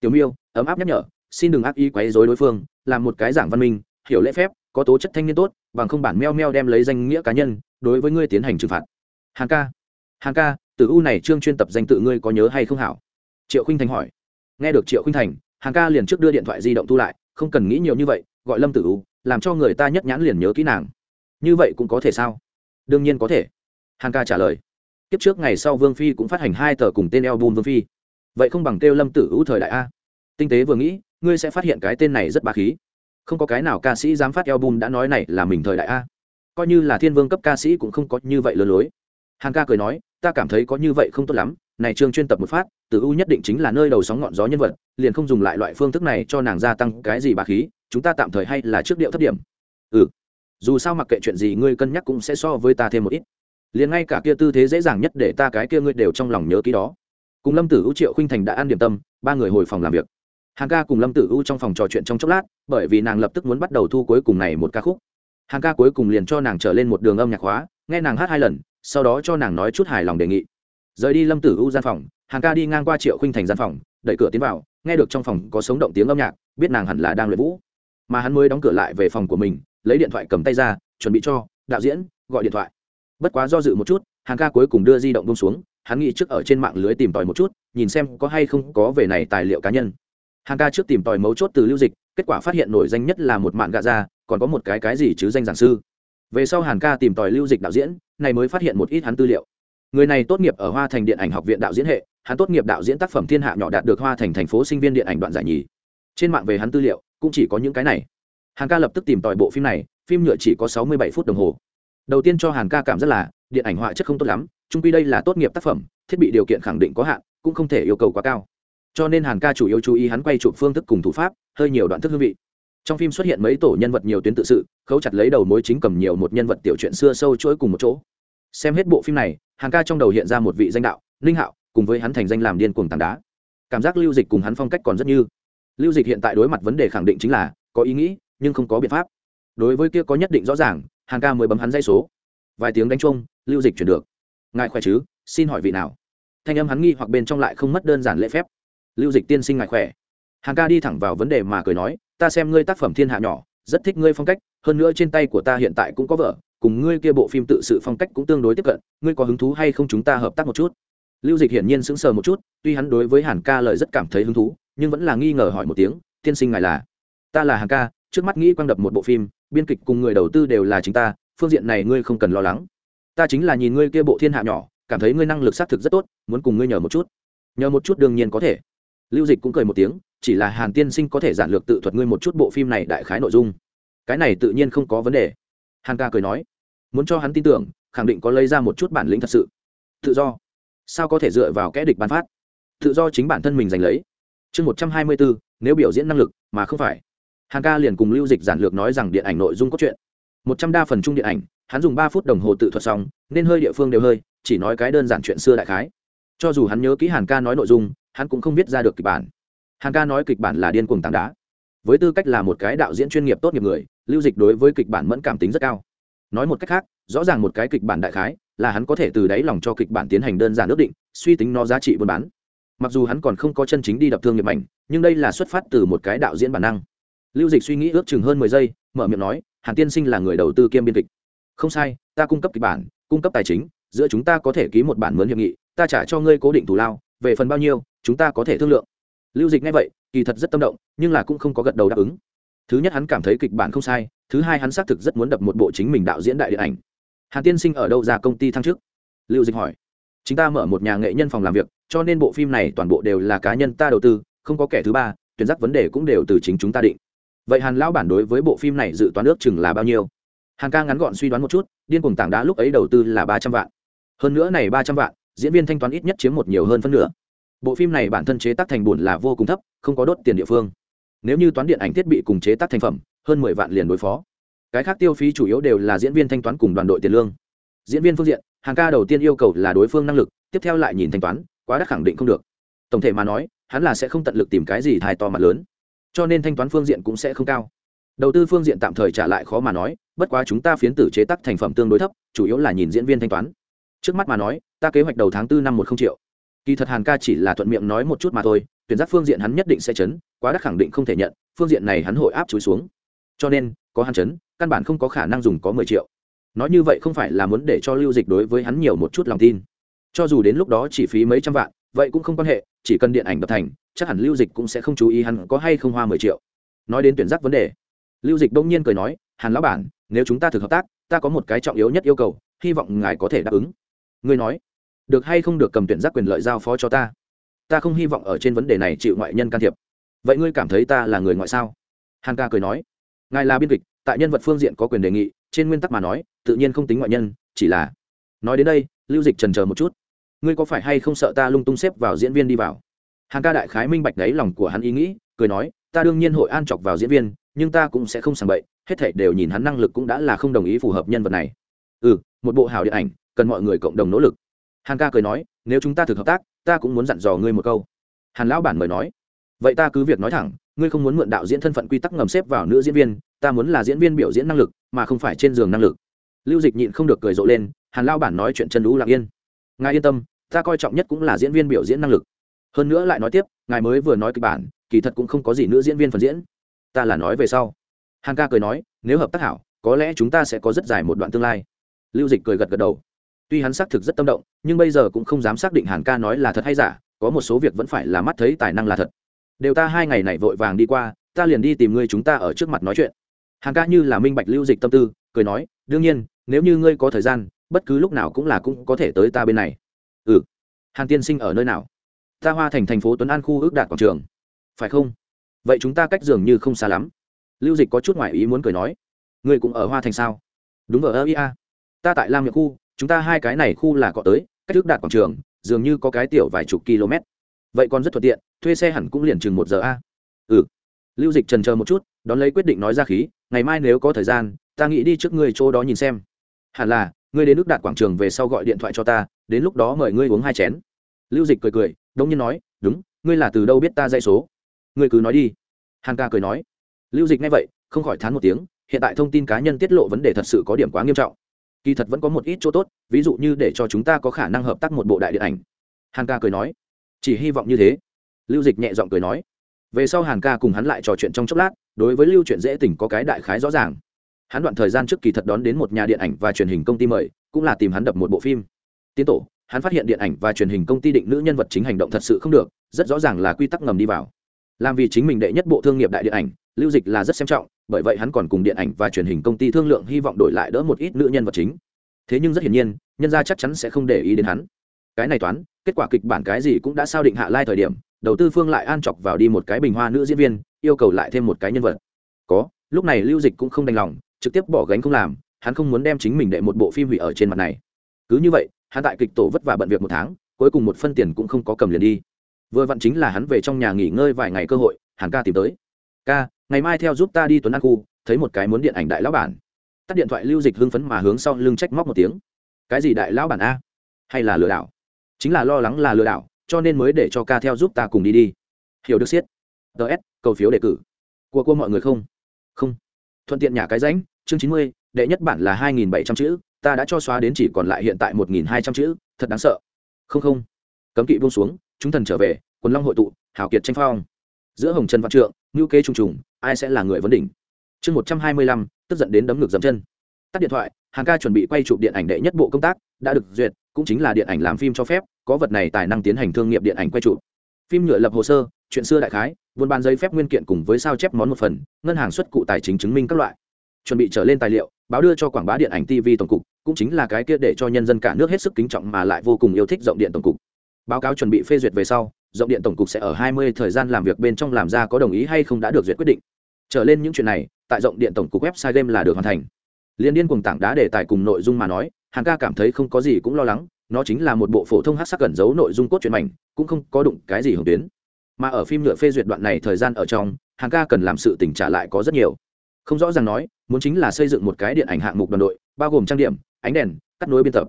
A: Tiểu miêu, ấm áp nhắc nhở, xin đừng ác ý quấy dối đối phương, làm một cái giảng văn minh, hiểu lễ phép, có tố chất thanh niên tốt, bằng không bản meo meo đem lấy danh nghĩa cá nhân, đối với ngươi tiến hành trừng phạt. Hàng ca hàng ca, từ u này trương chuyên tập danh tự ngươi có nhớ hay không hảo? Triệu khinh thành hỏi. Nghe được triệu khinh thành, hàng ca liền trước đưa điện thoại di động thu lại, không cần nghĩ nhiều như vậy, gọi lâm tử u, làm cho người ta nhất nhãn liền nhớ kỹ nàng. Như vậy cũng có thể sao? Đương nhiên có thể. Hàng ca trả lời. Kiếp trước ngày sau vương phi cũng phát hành hai tờ cùng tên eo bùn vương phi. Vậy không bằng kêu lâm tử u thời đại a. Tinh tế vừa nghĩ, ngươi sẽ phát hiện cái tên này rất bà khí. Không có cái nào ca sĩ dám phát album đã nói này là mình thời đại a. Coi như là thiên vương cấp ca sĩ cũng không có như vậy lừa lối. Hàng ca cười nói, ta cảm thấy có như vậy không tốt lắm, này trương chuyên tập một phát, Tử u nhất định chính là nơi đầu sóng ngọn gió nhân vật, liền không dùng lại loại phương thức này cho nàng gia tăng cái gì bà khí, chúng ta tạm thời hay là trước điệu thấp điểm. Ừ dù sao mặc kệ chuyện gì ngươi cân nhắc cũng sẽ so với ta thêm một ít. Liền ngay cả kia tư thế dễ dàng nhất để ta cái kia ngươi đều trong lòng nhớ ký đó. Cùng lâm tử u triệu khinh thành đã ăn điểm tâm, ba người hồi phòng làm việc. Hàng ca cùng lâm tử u trong phòng trò chuyện trong chốc lát, bởi vì nàng lập tức muốn bắt đầu thu cuối cùng này một ca khúc. Hàng ca cuối cùng liền cho nàng trở lên một đường âm nhạc hóa nghe nàng hát hai lần, sau đó cho nàng nói chút hài lòng đề nghị. Rời đi lâm tử u gian phòng hàng ca đi ngang qua triệu khinh thành gian phòng, đẩy cửa tiến vào, nghe được trong phòng có sống động tiếng âm nhạc, biết nàng hẳn là đang luyện vũ. Mà hắn mới đóng cửa lại về phòng của mình lấy điện thoại cầm tay ra, chuẩn bị cho đạo diễn gọi điện thoại. Bất quá do dự một chút hàng ca cuối cùng đưa di động bông xuống, hắn nghĩ trước ở trên mạng lưới tìm tòi một chút, nhìn xem có hay không có về này tài liệu cá nhân. Hàng ca trước tìm tòi mấu chốt từ lưu dịch, kết quả phát hiện nổi danh nhất là một mạng gạ ra, còn có một cái cái gì chứ danh giảng sư. Về sau hàn ca tìm tòi lưu dịch đạo diễn, này mới phát hiện một ít hắn tư liệu. Người này tốt nghiệp ở hoa thành điện ảnh học viện đạo diễn hệ, hắn tốt nghiệp đạo diễn tác phẩm thiên hạ nhỏ đạt được hoa thành thành phố sinh viên điện ảnh đoạn giải nhì. Trên mạng về hắn tư liệu, cũng chỉ có những cái này hàn ca lập tức tìm tòi bộ phim này, phim nhựa chỉ có sáu mươi bảy phút đồng hồ. Đầu tiên cho hàn ca cảm rất là, điện ảnh họa chất không tốt lắm trung quy đây là tốt nghiệp tác phẩm, thiết bị điều kiện khẳng định có hạn, cũng không thể yêu cầu quá cao. Cho nên hàn ca chủ yếu chú ý hắn quay chụp phương thức cùng thủ pháp, hơi nhiều đoạn thức hương vị. Trong phim xuất hiện mấy tổ nhân vật nhiều tuyến tự sự, khấu chặt lấy đầu mối chính cầm nhiều một nhân vật tiểu chuyện xưa sâu chuỗi cùng một chỗ. Xem hết bộ phim này, hàn ca trong đầu hiện ra một vị danh đạo linh hạo, cùng với hắn thành danh làm điên cuồng tảng đá. Cảm giác lưu dịch cùng hắn phong cách còn rất như. Lưu dịch hiện tại đối mặt vấn đề khẳng định chính là, có ý nghĩ nhưng không có biện pháp. Đối với kia có nhất định rõ ràng, hàn ca mới bấm hắn dây số. Vài tiếng đánh chung lưu dịch chuyển được. Ngài khỏe chứ? Xin hỏi vị nào? Thanh âm hắn nghi hoặc bên trong lại không mất đơn giản lễ phép. Lưu dịch tiên sinh ngài khỏe. Hàng ca đi thẳng vào vấn đề mà cười nói, ta xem ngươi tác phẩm thiên hạ nhỏ, rất thích ngươi phong cách, hơn nữa trên tay của ta hiện tại cũng có vợ cùng ngươi kia bộ phim tự sự phong cách cũng tương đối tiếp cận, ngươi có hứng thú hay không chúng ta hợp tác một chút? Lưu dịch hiển nhiên sững sờ một chút, tuy hắn đối với hàn ca lời rất cảm thấy hứng thú, nhưng vẫn là nghi ngờ hỏi một tiếng, tiên sinh ngài là? Ta là hàn ca trước mắt nghĩ quang đập một bộ phim, biên kịch cùng người đầu tư đều là chính ta, phương diện này ngươi không cần lo lắng. Ta chính là nhìn ngươi kia bộ thiên hạ nhỏ, cảm thấy ngươi năng lực xác thực rất tốt, muốn cùng ngươi nhờ một chút. Nhờ một chút đương nhiên có thể. Lưu dịch cũng cười một tiếng, chỉ là hàn tiên sinh có thể giản lược tự thuật ngươi một chút bộ phim này đại khái nội dung. Cái này tự nhiên không có vấn đề. Hàn ca cười nói, muốn cho hắn tin tưởng, khẳng định có lấy ra một chút bản lĩnh thật sự. Tự do. Sao có thể dựa vào kẽ địch bán phát? Tự do chính bản thân mình giành lấy. Chương một trăm hai mươi bốn nếu biểu diễn năng lực, mà không phải hàn ca liền cùng lưu dịch giản lược nói rằng điện ảnh nội dung cốt truyện. Một trăm đa phần chung điện ảnh, hắn dùng ba phút đồng hồ tự thuật xong, nên hơi địa phương đều hơi, chỉ nói cái đơn giản chuyện xưa đại khái. Cho dù hắn nhớ kỹ hàn ca nói nội dung, hắn cũng không viết ra được kịch bản. Hàn ca nói kịch bản là điên cuồng tảng đá. Với tư cách là một cái đạo diễn chuyên nghiệp tốt nghiệp người, lưu dịch đối với kịch bản mẫn cảm tính rất cao. Nói một cách khác, rõ ràng một cái kịch bản đại khái là hắn có thể từ đáy lòng cho kịch bản tiến hành đơn giản ước định, suy tính nó giá trị buôn bán. Mặc dù hắn còn không có chân chính đi đập thương nghiệp ảnh nhưng đây là xuất phát từ một cái đạo diễn bản năng lưu dịch suy nghĩ ước chừng hơn mười giây, mở miệng nói, hàn tiên sinh là người đầu tư kiêm biên kịch. Không sai, ta cung cấp kịch bản, cung cấp tài chính, giữa chúng ta có thể ký một bản mướn hiệp nghị, ta trả cho ngươi cố định thù lao, về phần bao nhiêu, chúng ta có thể thương lượng. Lưu dịch nghe vậy, kỳ thật rất tâm động, nhưng là cũng không có gật đầu đáp ứng. Thứ nhất hắn cảm thấy kịch bản không sai, thứ hai hắn xác thực rất muốn đập một bộ chính mình đạo diễn đại điện ảnh. Hàn tiên sinh ở đâu ra công ty thăng chức? Lưu dịch hỏi. Chúng ta mở một nhà nghệ nhân phòng làm việc, cho nên bộ phim này toàn bộ đều là cá nhân ta đầu tư, không có kẻ thứ ba, tuyển giác vấn đề cũng đều từ chính chúng ta định vậy hàn lão bản đối với bộ phim này dự toán ước chừng là bao nhiêu? Hàn ca ngắn gọn suy đoán một chút, điên cùng tảng đá lúc ấy đầu tư là ba trăm vạn. Hơn nữa này ba trăm vạn, diễn viên thanh toán ít nhất chiếm một nhiều hơn phân nửa. Bộ phim này bản thân chế tác thành bùn là vô cùng thấp, không có đốt tiền địa phương. Nếu như toán điện ảnh thiết bị cùng chế tác thành phẩm, hơn mười vạn liền đối phó. Cái khác tiêu phí chủ yếu đều là diễn viên thanh toán cùng đoàn đội tiền lương. Diễn viên phương diện hàng ca đầu tiên yêu cầu là đối phương năng lực, tiếp theo lại nhìn thanh toán, quá đắt khẳng định không được. Tổng thể mà nói, hắn là sẽ không tận lực tìm cái gì thai to mặt lớn cho nên thanh toán phương diện cũng sẽ không cao. Đầu tư phương diện tạm thời trả lại khó mà nói, bất quá chúng ta phiến tử chế tác thành phẩm tương đối thấp, chủ yếu là nhìn diễn viên thanh toán. Trước mắt mà nói, ta kế hoạch đầu tháng tư năm một không triệu. Kỳ thật hàn ca chỉ là thuận miệng nói một chút mà thôi, tuyển giác phương diện hắn nhất định sẽ chấn, quá đắt khẳng định không thể nhận, phương diện này hắn hội áp chúi xuống. Cho nên, có hắn chấn, căn bản không có khả năng dùng có mười triệu. Nói như vậy không phải là muốn để cho lưu dịch đối với hắn nhiều một chút lòng tin. Cho dù đến lúc đó chỉ phí mấy trăm vạn, vậy cũng không quan hệ chỉ cần điện ảnh đập thành, chắc hẳn lưu dịch cũng sẽ không chú ý hắn có hay không hoa mười triệu. Nói đến tuyển giác vấn đề, lưu dịch bỗng nhiên cười nói, hàn lão bản, nếu chúng ta thực hợp tác, ta có một cái trọng yếu nhất yêu cầu, hy vọng ngài có thể đáp ứng. Ngươi nói, được hay không được cầm tuyển giác quyền lợi giao phó cho ta? Ta không hy vọng ở trên vấn đề này chịu ngoại nhân can thiệp. Vậy ngươi cảm thấy ta là người ngoại sao? Hàn ca cười nói, ngài là biên kịch, tại nhân vật phương diện có quyền đề nghị, trên nguyên tắc mà nói, tự nhiên không tính ngoại nhân, chỉ là nói đến đây, lưu dịch trần chờ một chút ngươi có phải hay không sợ ta lung tung xếp vào diễn viên đi vào? Hàn ca đại khái minh bạch đáy lòng của hắn ý nghĩ, cười nói, ta đương nhiên hội an chọc vào diễn viên, nhưng ta cũng sẽ không sàng bậy, hết thảy đều nhìn hắn năng lực cũng đã là không đồng ý phù hợp nhân vật này. Ừ một bộ hào điện ảnh, cần mọi người cộng đồng nỗ lực. Hàn ca cười nói, nếu chúng ta thực hợp tác, ta cũng muốn dặn dò ngươi một câu. Hàn lão bản mời nói, vậy ta cứ việc nói thẳng, ngươi không muốn mượn đạo diễn thân phận quy tắc ngầm xếp vào nữ diễn viên, ta muốn là diễn viên biểu diễn năng lực, mà không phải trên giường năng lực. Lưu dịch nhịn không được cười rộ lên, hàn lao bản nói chuyện chân lũ lạc yên. Ngài yên tâm ta coi trọng nhất cũng là diễn viên biểu diễn năng lực. Hơn nữa lại nói tiếp, ngài mới vừa nói kịch bản, kỳ thật cũng không có gì nữ diễn viên phần diễn. Ta là nói về sau. Hằng ca cười nói, nếu hợp tác hảo, có lẽ chúng ta sẽ có rất dài một đoạn tương lai. Lưu dịch cười gật gật đầu. Tuy hắn xác thực rất tâm động, nhưng bây giờ cũng không dám xác định hàn ca nói là thật hay giả, có một số việc vẫn phải là mắt thấy tài năng là thật. Đều ta hai ngày này vội vàng đi qua, ta liền đi tìm ngươi chúng ta ở trước mặt nói chuyện. Hàn ca như là minh bạch lưu dịch tâm tư, cười nói, đương nhiên, nếu như ngươi có thời gian, bất cứ lúc nào cũng là cũng có thể tới ta bên này ừ. Hàn tiên sinh ở nơi nào? Ta hoa thành thành phố tuấn an khu ước đạt quảng trường. Phải không? Vậy chúng ta cách dường như không xa lắm. Lưu dịch có chút ngoại ý muốn cười nói. Ngươi cũng ở hoa thành sao? Đúng ở ơ ia ta tại lam Nhược khu, chúng ta hai cái này khu là cọ tới, cách ước đạt quảng trường, dường như có cái tiểu vài chục km. Vậy còn rất thuận tiện, thuê xe hẳn cũng liền chừng một giờ a. Ừ. Lưu dịch trần chờ một chút, đón lấy quyết định nói ra khí, ngày mai nếu có thời gian, ta nghĩ đi trước ngươi chỗ đó nhìn xem. Hẳn là, ngươi đến nước đạt quảng trường về sau gọi điện thoại cho ta đến lúc đó mời ngươi uống hai chén. Lưu dịch cười cười đông nhiên nói, đúng, ngươi là từ đâu biết ta dây số? Ngươi cứ nói đi. Hàn ca cười nói. Lưu dịch nghe vậy, không khỏi thán một tiếng, hiện tại thông tin cá nhân tiết lộ vấn đề thật sự có điểm quá nghiêm trọng. Kỳ thật vẫn có một ít chỗ tốt, ví dụ như để cho chúng ta có khả năng hợp tác một bộ đại điện ảnh. Hàn ca cười nói. Chỉ hy vọng như thế. Lưu dịch nhẹ giọng cười nói. Về sau hàn ca cùng hắn lại trò chuyện trong chốc lát, đối với lưu chuyện dễ tình có cái đại khái rõ ràng. Hắn đoạn thời gian trước kỳ thật đón đến một nhà điện ảnh và truyền hình công ty mời, cũng là tìm hắn đập một bộ phim tiến tổ, hắn phát hiện điện ảnh và truyền hình công ty định nữ nhân vật chính hành động thật sự không được, rất rõ ràng là quy tắc ngầm đi vào. Làm vì chính mình đệ nhất bộ thương nghiệp đại điện ảnh, lưu dịch là rất xem trọng, bởi vậy hắn còn cùng điện ảnh và truyền hình công ty thương lượng hy vọng đổi lại đỡ một ít nữ nhân vật chính. Thế nhưng rất hiển nhiên, nhân gia chắc chắn sẽ không để ý đến hắn. Cái này toán, kết quả kịch bản cái gì cũng đã sao định hạ lai thời điểm, đầu tư phương lại an chọc vào đi một cái bình hoa nữ diễn viên, yêu cầu lại thêm một cái nhân vật. Có, lúc này lưu dịch cũng không đành lòng, trực tiếp bỏ gánh không làm, hắn không muốn đem chính mình đệ một bộ phim hủy ở trên mặt này. Cứ như vậy hắn tại kịch tổ vất vả bận việc một tháng, cuối cùng một phân tiền cũng không có cầm liền đi. Vừa vặn chính là hắn về trong nhà nghỉ ngơi vài ngày cơ hội, hàn ca tìm tới. Ca, ngày mai theo giúp ta đi tuấn an khu, thấy một cái muốn điện ảnh đại lão bản. Tắt điện thoại lưu dịch hưng phấn mà hướng sau lưng trách móc một tiếng. Cái gì đại lão bản a? Hay là lừa đảo? Chính là lo lắng là lừa đảo, cho nên mới để cho ca theo giúp ta cùng đi đi. Hiểu được siết ts cầu phiếu đề cử. Của cô mọi người không? Không. Thuận tiện nhà cái ránh chương chín mươi, đệ nhất bản là hai nghìn bảy trăm chữ ta đã cho xóa đến chỉ còn lại hiện tại một nghìn hai trăm chữ, thật đáng sợ. Không không. Cấm kỵ buông xuống, chúng thần trở về, quần long hội tụ, hảo kiệt tranh phong. Giữa hồng trần văn trượng ngữ kế trùng trùng, ai sẽ là người vấn đỉnh? Chương một trăm hai mươi lăm, tức giận đến đấm ngược dậm chân. Tắt điện thoại hàng ca chuẩn bị quay chụp điện ảnh đệ nhất bộ công tác, đã được duyệt, cũng chính là điện ảnh làm phim cho phép, có vật này tài năng tiến hành thương nghiệp điện ảnh quay chụp. Phim nhựa lập hồ sơ, chuyện xưa đại khái, buôn bán giấy phép nguyên kiện cùng với sao chép món một phần, ngân hàng xuất cụ tài chính chứng minh các loại chuẩn bị trở lên tài liệu, báo đưa cho quảng bá điện ảnh tv tổng cục, cũng chính là cái kia để cho nhân dân cả nước hết sức kính trọng mà lại vô cùng yêu thích rộng điện tổng cục. Báo cáo chuẩn bị phê duyệt về sau, rộng điện tổng cục sẽ ở 20 thời gian làm việc bên trong làm ra có đồng ý hay không đã được duyệt quyết định. Trở lên những chuyện này, tại rộng điện tổng cục website game là được hoàn thành. Liên điên cùng tảng đá để tài cùng nội dung mà nói, hàng ca cảm thấy không có gì cũng lo lắng, nó chính là một bộ phổ thông hát sắc gần giấu nội dung cốt truyện mảnh, cũng không có đụng cái gì hưởng tuyến. Mà ở phim nhựa phê duyệt đoạn này thời gian ở trong, hàng ca cần làm sự tỉnh trả lại có rất nhiều không rõ ràng nói muốn chính là xây dựng một cái điện ảnh hạng mục đoàn đội bao gồm trang điểm ánh đèn cắt nối biên tập.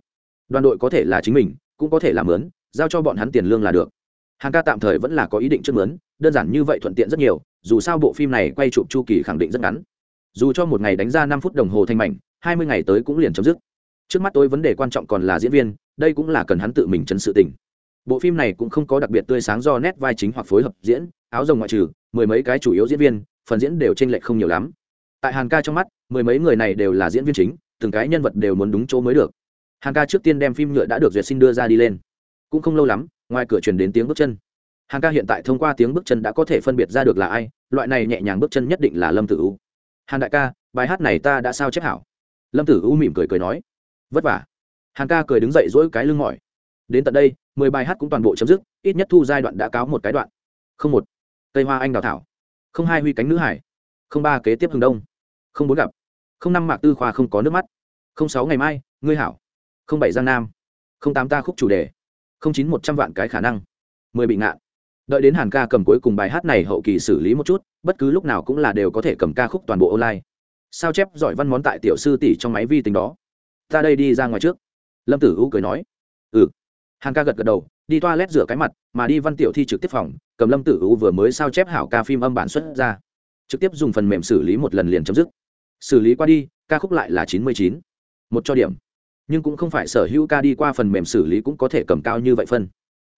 A: Đoàn đội có thể là chính mình cũng có thể là lớn, giao cho bọn hắn tiền lương là được. Hàng ca tạm thời vẫn là có ý định trước mướn đơn giản như vậy thuận tiện rất nhiều dù sao bộ phim này quay chụp chu kỳ khẳng định rất ngắn. Dù cho một ngày đánh ra năm phút đồng hồ thanh mảnh hai mươi ngày tới cũng liền chấm dứt. Trước mắt tôi vấn đề quan trọng còn là diễn viên đây cũng là cần hắn tự mình chấn sự tình. Bộ phim này cũng không có đặc biệt tươi sáng do nét vai chính hoặc phối hợp diễn áo rồng ngoại trừ mười mấy cái chủ yếu diễn viên phần diễn đều t r ê n lệch không nhiều lắm tại hàn ca trong mắt, mười mấy người này đều là diễn viên chính, từng cái nhân vật đều muốn đúng chỗ mới được. Hàn ca trước tiên đem phim nhựa đã được duyệt xin đưa ra đi lên. Cũng không lâu lắm, ngoài cửa truyền đến tiếng bước chân. Hàng ca hiện tại thông qua tiếng bước chân đã có thể phân biệt ra được là ai, loại này nhẹ nhàng bước chân nhất định là lâm tử u. Hàn đại ca, bài hát này ta đã sao chép hảo? Lâm tử u mỉm cười cười nói. Vất vả. Hàng ca cười đứng dậy dỗi cái lưng mỏi. Đến tận đây, mười bài hát cũng toàn bộ chấm dứt, ít nhất thu giai đoạn đã cáo một cái đoạn. Không một. Tây hoa anh đào thảo. Không hai huy cánh nữ hải. Không ba kế tiếp hừng đông không bốn gặp. Không năm mạc tư khoa không có nước mắt. Không sáu ngày mai, ngươi hảo. Không bảy giang nam. Không tám ta khúc chủ đề. Không chín một trăm vạn cái khả năng. Mười bị ngạn. Đợi đến hàn ca cầm cuối cùng bài hát này hậu kỳ xử lý một chút, bất cứ lúc nào cũng là đều có thể cầm ca khúc toàn bộ online. Sao chép giỏi văn món tại tiểu sư tỷ trong máy vi tính đó. Ta đây đi ra ngoài trước. Lâm tử u cười nói. Ừ. Hàn ca gật gật đầu, đi toa lét rửa cái mặt, mà đi văn tiểu thi trực tiếp phòng, cầm lâm tử u vừa mới sao chép hảo ca phim âm bản xuất ra. Trực tiếp dùng phần mềm xử lý một lần liền chấm dứt xử lý qua đi, ca khúc lại là chín mươi chín. Một cho điểm. Nhưng cũng không phải sở hữu ca đi qua phần mềm xử lý cũng có thể cầm cao như vậy phân.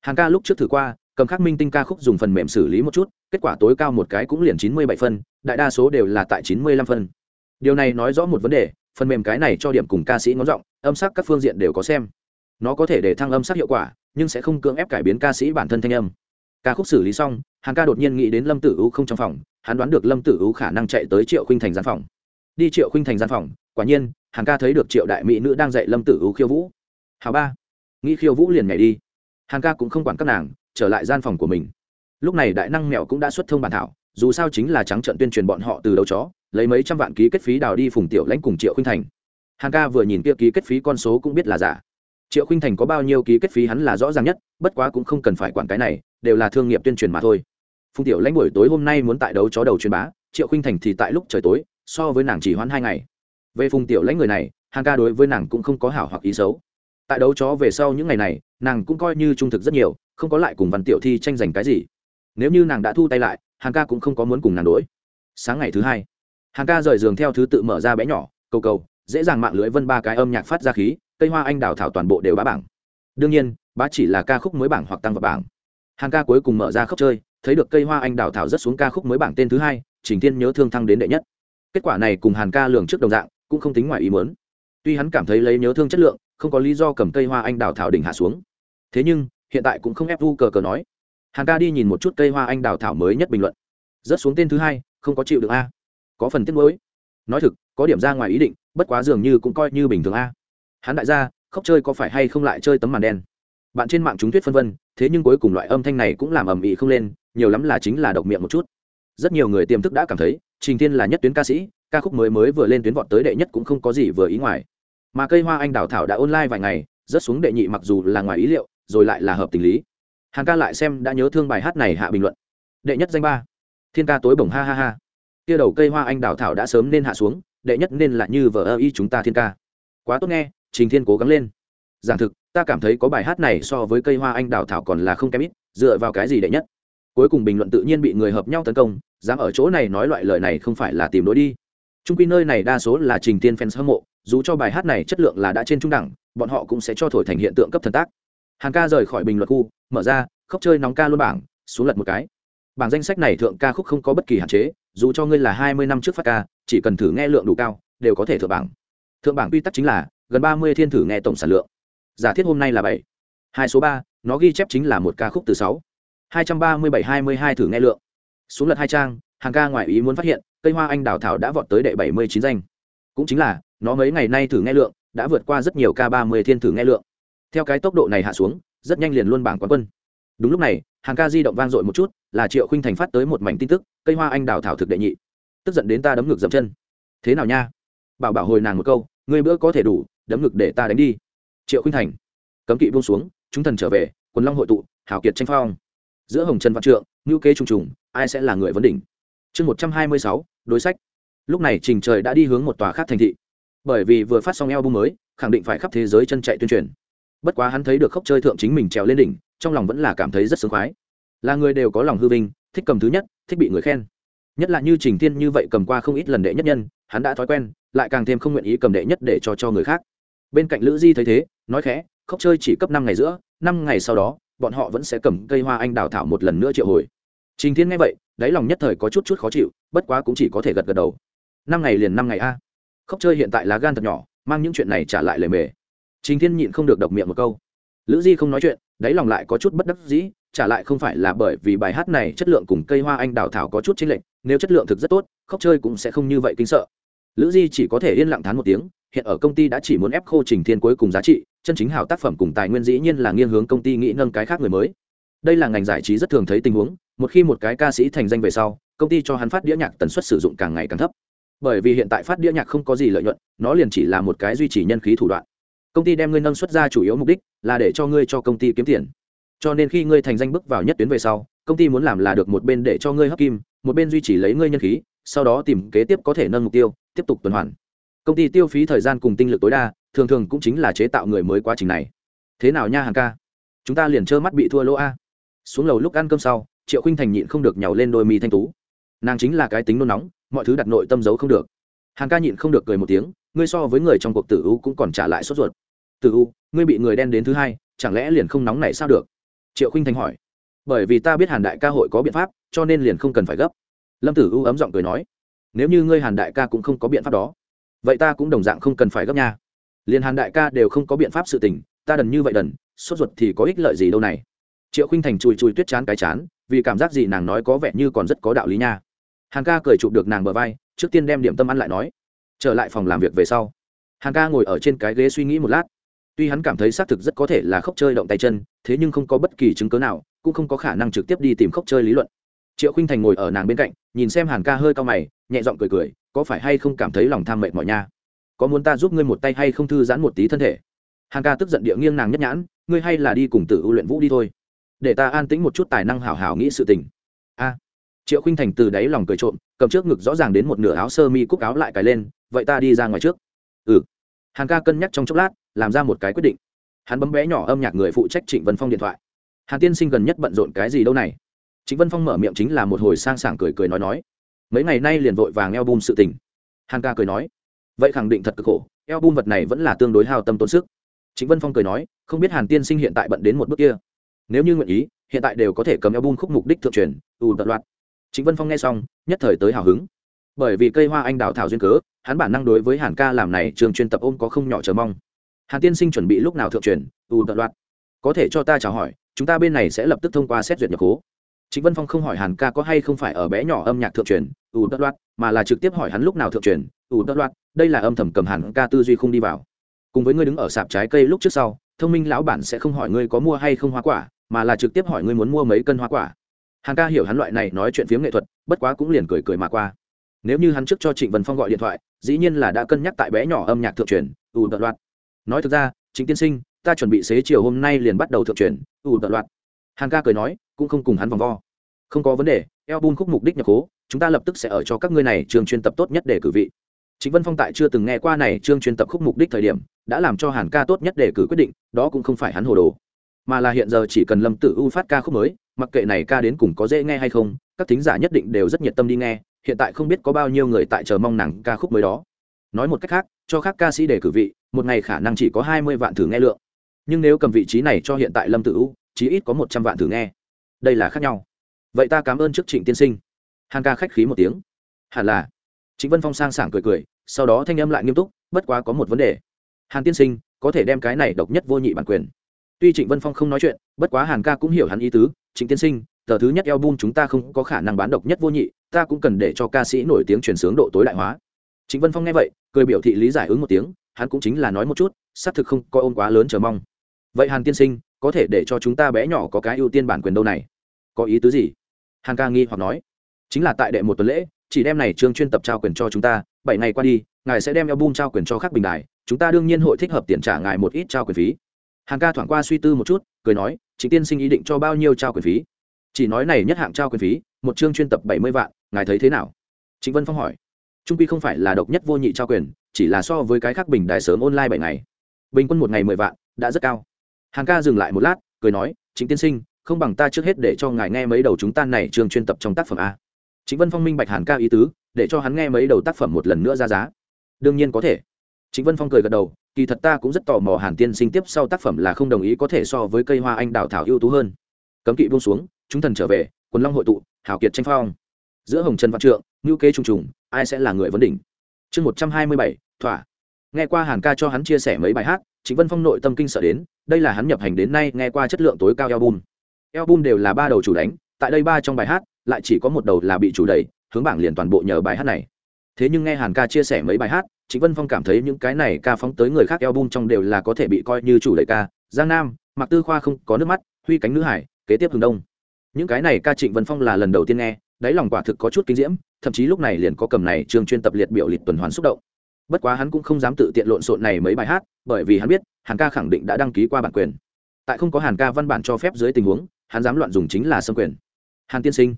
A: Hàng ca lúc trước thử qua, cầm khắc minh tinh ca khúc dùng phần mềm xử lý một chút, kết quả tối cao một cái cũng liền chín mươi bảy phân, đại đa số đều là tại chín mươi lăm phân. Điều này nói rõ một vấn đề, phần mềm cái này cho điểm cùng ca sĩ ngón giọng, âm sắc các phương diện đều có xem. Nó có thể để thăng âm sắc hiệu quả, nhưng sẽ không cưỡng ép cải biến ca sĩ bản thân thanh âm. Ca khúc xử lý xong, hàng ca đột nhiên nghĩ đến lâm tử u không trong phòng, hắn đoán được lâm tử u khả năng chạy tới triệu khinh thành gian phòng đi triệu khinh thành gian phòng, quả nhiên, hàng ca thấy được triệu đại mỹ nữ đang dạy lâm tử u khiêu vũ. Hào ba, nghĩ khiêu vũ liền nhảy đi. Hàng ca cũng không quản các nàng, trở lại gian phòng của mình. Lúc này đại năng mèo cũng đã xuất thông bản thảo, dù sao chính là trắng trận tuyên truyền bọn họ từ đầu chó, lấy mấy trăm vạn ký kết phí đào đi phùng tiểu lãnh cùng triệu khinh thành. Hàng ca vừa nhìn kia ký kết phí con số cũng biết là giả. Triệu khinh thành có bao nhiêu ký kết phí hắn là rõ ràng nhất, bất quá cũng không cần phải quản cái này, đều là thương nghiệp tuyên truyền mà thôi. Phùng tiểu lãnh buổi tối hôm nay muốn tại đấu chó đầu truyền bá, triệu khinh thành thì tại lúc trời tối so với nàng chỉ hoãn hai ngày. Về phùng tiểu lãnh người này hàng ca đối với nàng cũng không có hảo hoặc ý xấu. Tại đấu chó về sau những ngày này, nàng cũng coi như trung thực rất nhiều, không có lại cùng văn tiểu thi tranh giành cái gì. Nếu như nàng đã thu tay lại hàng ca cũng không có muốn cùng nàng đ ố i sáng ngày thứ hai hàng ca rời giường theo thứ tự mở ra bé nhỏ, cầu cầu, dễ dàng mạng lưới vân ba cái âm nhạc phát ra khí, cây hoa anh đào thảo toàn bộ đều bá bảng. Đương nhiên, bá chỉ là ca khúc mới bảng hoặc tăng vào bảng. Hàng ca cuối cùng mở ra khóc chơi, thấy được cây hoa anh đào thảo rất xuống ca khúc mới bảng tên thứ hai, trình tiên nhớ thương thăng đến đệ nhất kết quả này cùng hàn ca lường trước đồng dạng, cũng không tính ngoài ý muốn. Tuy hắn cảm thấy lấy nhớ thương chất lượng, không có lý do cầm cây hoa anh đào thảo đỉnh hạ xuống. Thế nhưng, hiện tại cũng không ép vu cờ cờ nói. Hàn ca đi nhìn một chút cây hoa anh đào thảo mới nhất bình luận. Rớt xuống tên thứ hai, không có chịu được a. Có phần tiếc mới nói thực, có điểm ra ngoài ý định, bất quá dường như cũng coi như bình thường a. Hắn đại gia, khóc chơi có phải hay không lại chơi tấm màn đen? Bạn trên mạng chúng tuyết phân vân, thế nhưng cuối cùng loại âm thanh này cũng làm ầm ĩ không lên, nhiều lắm là chính là độc miệng một chút. Rất nhiều người tiềm thức đã cảm thấy trình thiên là nhất tuyến ca sĩ, ca khúc mới mới vừa lên tuyến vọt tới đệ nhất cũng không có gì vừa ý ngoài. Mà cây hoa anh đào thảo đã online vài ngày rất xuống đệ nhị mặc dù là ngoài ý liệu, rồi lại là hợp tình lý. Hàng ca lại xem đã nhớ thương bài hát này hạ bình luận. Đệ nhất danh ba. Thiên ca tối bổng ha ha ha. Kia đầu cây hoa anh đào thảo đã sớm nên hạ xuống, đệ nhất nên là như vợ ơ y chúng ta thiên ca. Quá tốt nghe, trình thiên cố gắng lên. Giảng thực, ta cảm thấy có bài hát này so với cây hoa anh đào thảo còn là không kém ít, dựa vào cái gì đệ nhất? Cuối cùng bình luận tự nhiên bị người hợp nhau tấn công, dám ở chỗ này nói loại lời này không phải là tìm lối đi. Trung quy nơi này đa số là trình tiên fans hâm mộ, dù cho bài hát này chất lượng là đã trên trung đẳng, bọn họ cũng sẽ cho thổi thành hiện tượng cấp thần tác. Hàn ca rời khỏi bình luận khu, mở ra, khóc chơi nóng ca luôn bảng, xuống lật một cái. Bảng danh sách này thượng ca khúc không có bất kỳ hạn chế, dù cho ngươi là hai mươi năm trước phát ca, chỉ cần thử nghe lượng đủ cao, đều có thể thượng bảng. Thượng bảng quy tắc chính là, gần ba mươi thiên thử nghe tổng sản lượng. Giả thiết hôm nay là bảy. Hai số ba, nó ghi chép chính là một ca khúc từ sáu hai trăm ba mươi bảy hai mươi hai thử nghe lượng. Xuống lật hai trang, hàng ca ngoại ý muốn phát hiện, cây hoa anh đào thảo đã vọt tới đệ bảy mươi chín danh. Cũng chính là, nó mấy ngày nay thử nghe lượng, đã vượt qua rất nhiều ca ba mươi thiên thử nghe lượng. Theo cái tốc độ này hạ xuống, rất nhanh liền luôn bảng quán quân. Đúng lúc này, hàng ca di động vang dội một chút, là triệu khinh thành phát tới một mảnh tin tức, cây hoa anh đào thảo thực đệ nhị. Tức giận đến ta đấm ngực dậm chân. Thế nào nha? Bảo bảo hồi nàng một câu, ngươi bữa có thể đủ, đấm ngực để ta đánh đi. Triệu khinh thành, cấm kỵ buông xuống, chúng thần trở về, quần long hội tụ, hảo kiệt tranh phong giữa hồng trần văn trượng ngữ kế trùng trùng, ai sẽ là người vấn đỉnh? Chương một trăm hai mươi sáu, đối sách. Lúc này trình trời đã đi hướng một tòa khác thành thị. Bởi vì vừa phát xong eo bung mới, khẳng định phải khắp thế giới chân chạy tuyên truyền. Bất quá hắn thấy được khốc chơi thượng chính mình trèo lên đỉnh, trong lòng vẫn là cảm thấy rất sướng khoái. Là người đều có lòng hư vinh, thích cầm thứ nhất, thích bị người khen. Nhất là như trình thiên như vậy cầm qua không ít lần đệ nhất nhân, hắn đã thói quen, lại càng thêm không nguyện ý cầm đệ nhất để cho cho người khác. Bên cạnh lữ di thấy thế, nói khẽ khóc chơi chỉ cấp năm ngày giữa, năm ngày sau đó bọn họ vẫn sẽ cầm cây hoa anh đào thảo một lần nữa triệu hồi. Trình thiên nghe vậy, đáy lòng nhất thời có chút chút khó chịu, bất quá cũng chỉ có thể gật gật đầu. Năm ngày liền năm ngày a. Khóc chơi hiện tại là gan thật nhỏ, mang những chuyện này trả lại lề mề. Trình thiên nhịn không được độc miệng một câu. Lữ di không nói chuyện, đáy lòng lại có chút bất đắc dĩ, trả lại không phải là bởi vì bài hát này chất lượng cùng cây hoa anh đào thảo có chút chênh lệch, nếu chất lượng thực rất tốt, khóc chơi cũng sẽ không như vậy kinh sợ lữ di chỉ có thể yên lặng thán một tiếng, hiện ở công ty đã chỉ muốn ép khô trình thiên cuối cùng giá trị, chân chính hảo tác phẩm cùng tài nguyên dĩ nhiên là nghiêng hướng công ty nghĩ nâng cái khác người mới. Đây là ngành giải trí rất thường thấy tình huống, một khi một cái ca sĩ thành danh về sau, công ty cho hắn phát đĩa nhạc tần suất sử dụng càng ngày càng thấp. Bởi vì hiện tại phát đĩa nhạc không có gì lợi nhuận, nó liền chỉ là một cái duy trì nhân khí thủ đoạn. Công ty đem ngươi nâng xuất ra chủ yếu mục đích là để cho ngươi cho công ty kiếm tiền. Cho nên khi ngươi thành danh bước vào nhất tuyến về sau, công ty muốn làm là được một bên để cho ngươi hấp kim, một bên duy trì lấy ngươi nhân khí sau đó tìm kế tiếp có thể nâng mục tiêu, tiếp tục tuần hoàn. Công ty tiêu phí thời gian cùng tinh lực tối đa, thường thường cũng chính là chế tạo người mới quá trình này. Thế nào nha hàng ca? Chúng ta liền trơ mắt bị thua lỗ a. Xuống lầu lúc ăn cơm sau, triệu khinh thành nhịn không được nhào lên đôi mi thanh tú. Nàng chính là cái tính nôn nóng, mọi thứ đặt nội tâm giấu không được. Hàng ca nhịn không được cười một tiếng, ngươi so với người trong cuộc tử u cũng còn trả lại sốt ruột. Tử u, ngươi bị người đen đến thứ hai, chẳng lẽ liền không nóng này sao được? Triệu khinh thành hỏi. Bởi vì ta biết hàn đại ca hội có biện pháp, cho nên liền không cần phải gấp lâm tử u ấm giọng cười nói, nếu như ngươi hàn đại ca cũng không có biện pháp đó, vậy ta cũng đồng dạng không cần phải gấp nha. Liền hàn đại ca đều không có biện pháp sự tình, ta đần như vậy đần, sốt ruột thì có ích lợi gì đâu này. Triệu khinh thành chùi chùi tuyết chán cái chán, vì cảm giác gì nàng nói có vẻ như còn rất có đạo lý nha. Hàn ca cười chụp được nàng bờ vai, trước tiên đem điểm tâm ăn lại nói, trở lại phòng làm việc về sau. Hàn ca ngồi ở trên cái ghế suy nghĩ một lát. Tuy hắn cảm thấy xác thực rất có thể là khóc chơi động tay chân, thế nhưng không có bất kỳ chứng cớ nào, cũng không có khả năng trực tiếp đi tìm khóc chơi lý luận triệu khinh thành ngồi ở nàng bên cạnh, nhìn xem hàn ca hơi cao mày, nhẹ giọng cười cười, có phải hay không cảm thấy lòng tham mệt mỏi nha? Có muốn ta giúp ngươi một tay hay không thư giãn một tí thân thể? Hàn ca tức giận địa nghiêng nàng nhất nhãn, ngươi hay là đi cùng Tử ưu luyện vũ đi thôi. Để ta an tĩnh một chút tài năng hảo hảo nghĩ sự tình. A. Triệu khinh thành từ đáy lòng cười trộm, cầm trước ngực rõ ràng đến một nửa áo sơ mi cúc áo lại cài lên, vậy ta đi ra ngoài trước. Ừ. Hàn ca cân nhắc trong chốc lát, làm ra một cái quyết định. Hắn bấm bé nhỏ âm nhạc người phụ trách trịnh vân phong điện thoại. Hàn tiên sinh gần nhất bận rộn cái gì đâu này? Trịnh vân phong mở miệng chính là một hồi sang sảng cười cười nói nói. Mấy ngày nay liền vội vàng eo bum sự tình. Hàn ca cười nói. Vậy khẳng định thật cực khổ eo bum vật này vẫn là tương đối hao tâm tốn sức. Trịnh vân phong cười nói, không biết hàn tiên sinh hiện tại bận đến một bước kia. Nếu như nguyện ý, hiện tại đều có thể cầm eo bum khúc mục đích thượng truyền, ù tận loạt. Trịnh vân phong nghe xong, nhất thời tới hào hứng. Bởi vì cây hoa anh đào thảo duyên cớ, hắn bản năng đối với hàn ca làm này trường chuyên tập ôm có không nhỏ chờ mong. Hàn tiên sinh chuẩn bị lúc nào thượng truyền, ù tận loạt. Có thể cho ta chào hỏi, chúng ta bên này sẽ lập tức thông qua xét duyệt nhập cố. Trịnh Vân Phong không hỏi Hàn ca có hay không phải ở bé nhỏ âm nhạc thượng truyền, ù tất loạt, mà là trực tiếp hỏi hắn lúc nào thượng truyền, ù tất loạt, đây là âm thầm cầm Hàn ca tư duy không đi vào. Cùng với ngươi đứng ở sạp trái cây lúc trước sau, thông minh lão bản sẽ không hỏi ngươi có mua hay không hoa quả, mà là trực tiếp hỏi ngươi muốn mua mấy cân hoa quả. Hàn ca hiểu hắn loại này nói chuyện phiếm nghệ thuật, bất quá cũng liền cười cười mà qua. Nếu như hắn trước cho Trịnh Vân Phong gọi điện thoại, dĩ nhiên là đã cân nhắc tại bé nhỏ âm nhạc thượng truyền, ù tất loạt. Nói thực ra, Trịnh tiên sinh, ta chuẩn bị xế chiều hôm nay liền bắt đầu thượng truyền, ù tất loạt. Hàn ca cười nói, cũng không cùng hắn vòng vo. Không có vấn đề, album khúc mục đích nhập cố chúng ta lập tức sẽ ở cho các ngươi này trường chuyên tập tốt nhất để cử vị. Chính vân phong tại chưa từng nghe qua này chương chuyên tập khúc mục đích thời điểm, đã làm cho hàn ca tốt nhất để cử quyết định, đó cũng không phải hắn hồ đồ. Mà là hiện giờ chỉ cần lâm tử u phát ca khúc mới, mặc kệ này ca đến cùng có dễ nghe hay không, các thính giả nhất định đều rất nhiệt tâm đi nghe, hiện tại không biết có bao nhiêu người tại chờ mong nàng ca khúc mới đó. Nói một cách khác, cho các ca sĩ để cử vị, một ngày khả năng chỉ có hai mươi vạn thử nghe lượng. Nhưng nếu cầm vị trí này cho hiện tại lâm tử u, chí ít có một trăm vạn thử nghe đây là khác nhau. Vậy ta cảm ơn trước trịnh tiên sinh. Hàn ca khách khí một tiếng. Hẳn là. Trịnh vân phong sang sảng cười cười, sau đó thanh âm lại nghiêm túc, bất quá có một vấn đề. Hàn tiên sinh, có thể đem cái này độc nhất vô nhị bản quyền. Tuy trịnh vân phong không nói chuyện, bất quá hàn ca cũng hiểu hắn ý tứ. Trịnh tiên sinh, tờ thứ nhất eo chúng ta không có khả năng bán độc nhất vô nhị, ta cũng cần để cho ca sĩ nổi tiếng truyền sướng độ tối đại hóa. Trịnh vân phong nghe vậy, cười biểu thị lý giải ứng một tiếng, hắn cũng chính là nói một chút, xác thực không coi ôm quá lớn chờ mong. Vậy hàn tiên sinh, có thể để cho chúng ta bé nhỏ có cái ưu tiên bản quyền đâu này? Có ý tứ gì? Hàn ca nghi hoặc nói, chính là tại đệ một tuần lễ, chỉ đem này trương chuyên tập trao quyền cho chúng ta, bảy ngày qua đi, ngài sẽ đem album trao quyền cho khác bình đài, chúng ta đương nhiên hội thích hợp tiền trả ngài một ít trao quyền phí. Hàng ca thoảng qua suy tư một chút, cười nói chính tiên sinh ý định cho bao nhiêu trao quyền phí? Chỉ nói này nhất hạng trao quyền phí, một chương chuyên tập bảy mươi vạn, ngài thấy thế nào? Chính vân phong hỏi. Trung quy không phải là độc nhất vô nhị trao quyền, chỉ là so với cái khác bình đài sớm online bảy ngày. Bình quân một ngày mười vạn, đã rất cao. Hàng ca dừng lại một lát, cười nói chính tiên sinh không bằng ta trước hết để cho ngài nghe mấy đầu chúng ta này trường chuyên tập trong tác phẩm a. Chính vân phong minh bạch hàn ca ý tứ, để cho hắn nghe mấy đầu tác phẩm một lần nữa ra giá. Đương nhiên có thể. Chính vân phong cười gật đầu, kỳ thật ta cũng rất tò mò hàn tiên sinh tiếp sau tác phẩm là không đồng ý có thể so với cây hoa anh đào thảo ưu tú hơn. Cấm kỵ buông xuống, chúng thần trở về, quần long hội tụ hảo kiệt tranh phong. Giữa hồng trần văn trượng ngữ kế trùng trùng, ai sẽ là người vấn đỉnh? Chương một trăm hai mươi bảy, thỏa. Nghe qua hàn ca cho hắn chia sẻ mấy bài hát, chính vân phong nội tâm kinh sợ đến, đây là hắn nhập hành đến nay nghe qua chất lượng tối cao album album đều là ba đầu chủ đánh, tại đây ba trong bài hát, lại chỉ có một đầu là bị chủ đẩy, hướng bảng liền toàn bộ nhờ bài hát này. Thế nhưng nghe hàn ca chia sẻ mấy bài hát chính vân phong cảm thấy những cái này ca phóng tới người khác album trong đều là có thể bị coi như chủ đẩy ca. Giang nam mặc tư khoa không có nước mắt, huy cánh nữ hải, kế tiếp hướng đông. Những cái này ca trịnh vân phong là lần đầu tiên nghe, đáy lòng quả thực có chút kinh diễm, thậm chí lúc này liền có cầm này trường chuyên tập liệt biểu liệt tuần hoàn xúc động. Bất quá hắn cũng không dám tự tiện lộn xộn này mấy bài hát, bởi vì hắn biết, hàn ca khẳng định đã đăng ký qua bản quyền. Tại không có hàn ca văn bản cho phép dưới tình huống hắn dám loạn dùng chính là xâm quyền. Hàn tiên sinh.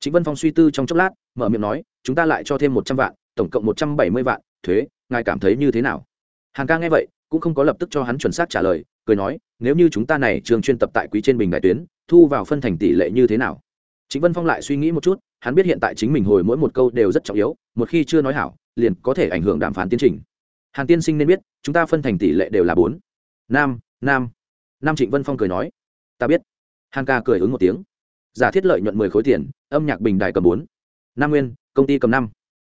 A: Chính vân phong suy tư trong chốc lát, mở miệng nói, chúng ta lại cho thêm một trăm vạn, tổng cộng một trăm bảy mươi vạn, thuế, ngài cảm thấy như thế nào? Hàn ca nghe vậy, cũng không có lập tức cho hắn chuẩn xác trả lời, cười nói, nếu như chúng ta này trường chuyên tập tại quý trên bình đại tuyến, thu vào phân thành tỷ lệ như thế nào? Chính vân phong lại suy nghĩ một chút, hắn biết hiện tại chính mình hồi mỗi một câu đều rất trọng yếu, một khi chưa nói hảo, liền có thể ảnh hưởng đàm phán tiến trình. Hàn tiên sinh nên biết, chúng ta phân thành tỷ lệ đều là bốn. Nam nam. Nam trịnh vân phong cười nói, ta biết hàn ca cười ứng một tiếng. Giả thiết lợi nhuận mười khối tiền, âm nhạc bình đài cầm bốn. Nam nguyên, công ty cầm năm.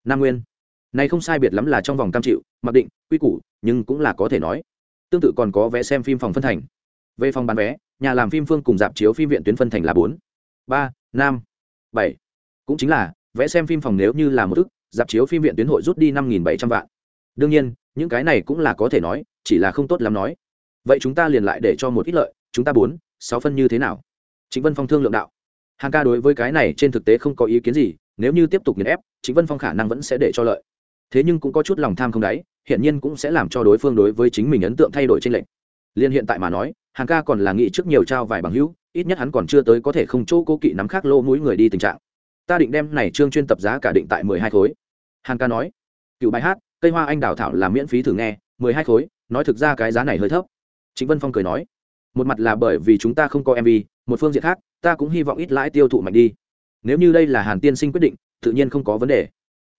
A: Nam nguyên. Này không sai biệt lắm là trong vòng cam chịu, mặc định, quy củ, nhưng cũng là có thể nói. Tương tự còn có vé xem phim phòng phân thành. Về phòng bán vé, nhà làm phim phương cùng dạp chiếu phim viện tuyến phân thành là bốn. Ba, năm, bảy. Cũng chính là, vé xem phim phòng nếu như là một ức, dạp chiếu phim viện tuyến hội rút đi năm nghìn bảy trăm vạn. Đương nhiên, những cái này cũng là có thể nói, chỉ là không tốt lắm nói. Vậy chúng ta liền lại để cho một ít lợi, chúng ta bốn, sáu phân như thế nào? Chính vân phong thương lượng đạo. Hàng ca đối với cái này trên thực tế không có ý kiến gì, nếu như tiếp tục nghiền ép chính vân phong khả năng vẫn sẽ để cho lợi. Thế nhưng cũng có chút lòng tham không đáy hiện nhiên cũng sẽ làm cho đối phương đối với chính mình ấn tượng thay đổi trên lệnh liên hiện tại mà nói, hàng ca còn là nghĩ trước nhiều trao vài bằng hữu, ít nhất hắn còn chưa tới có thể không chỗ cố kỵ nắm khác lô mũi người đi tình trạng. Ta định đem này trương chuyên tập giá cả định tại mười hai khối. Hàng ca nói, cựu bài hát cây hoa anh đào thảo là miễn phí thử nghe, mười hai khối, nói thực ra cái giá này hơi thấp. Chính vân phong cười nói, một mặt là bởi vì chúng ta không có mv một phương diện khác, ta cũng hy vọng ít lãi tiêu thụ mạnh đi. Nếu như đây là hàn tiên sinh quyết định, tự nhiên không có vấn đề.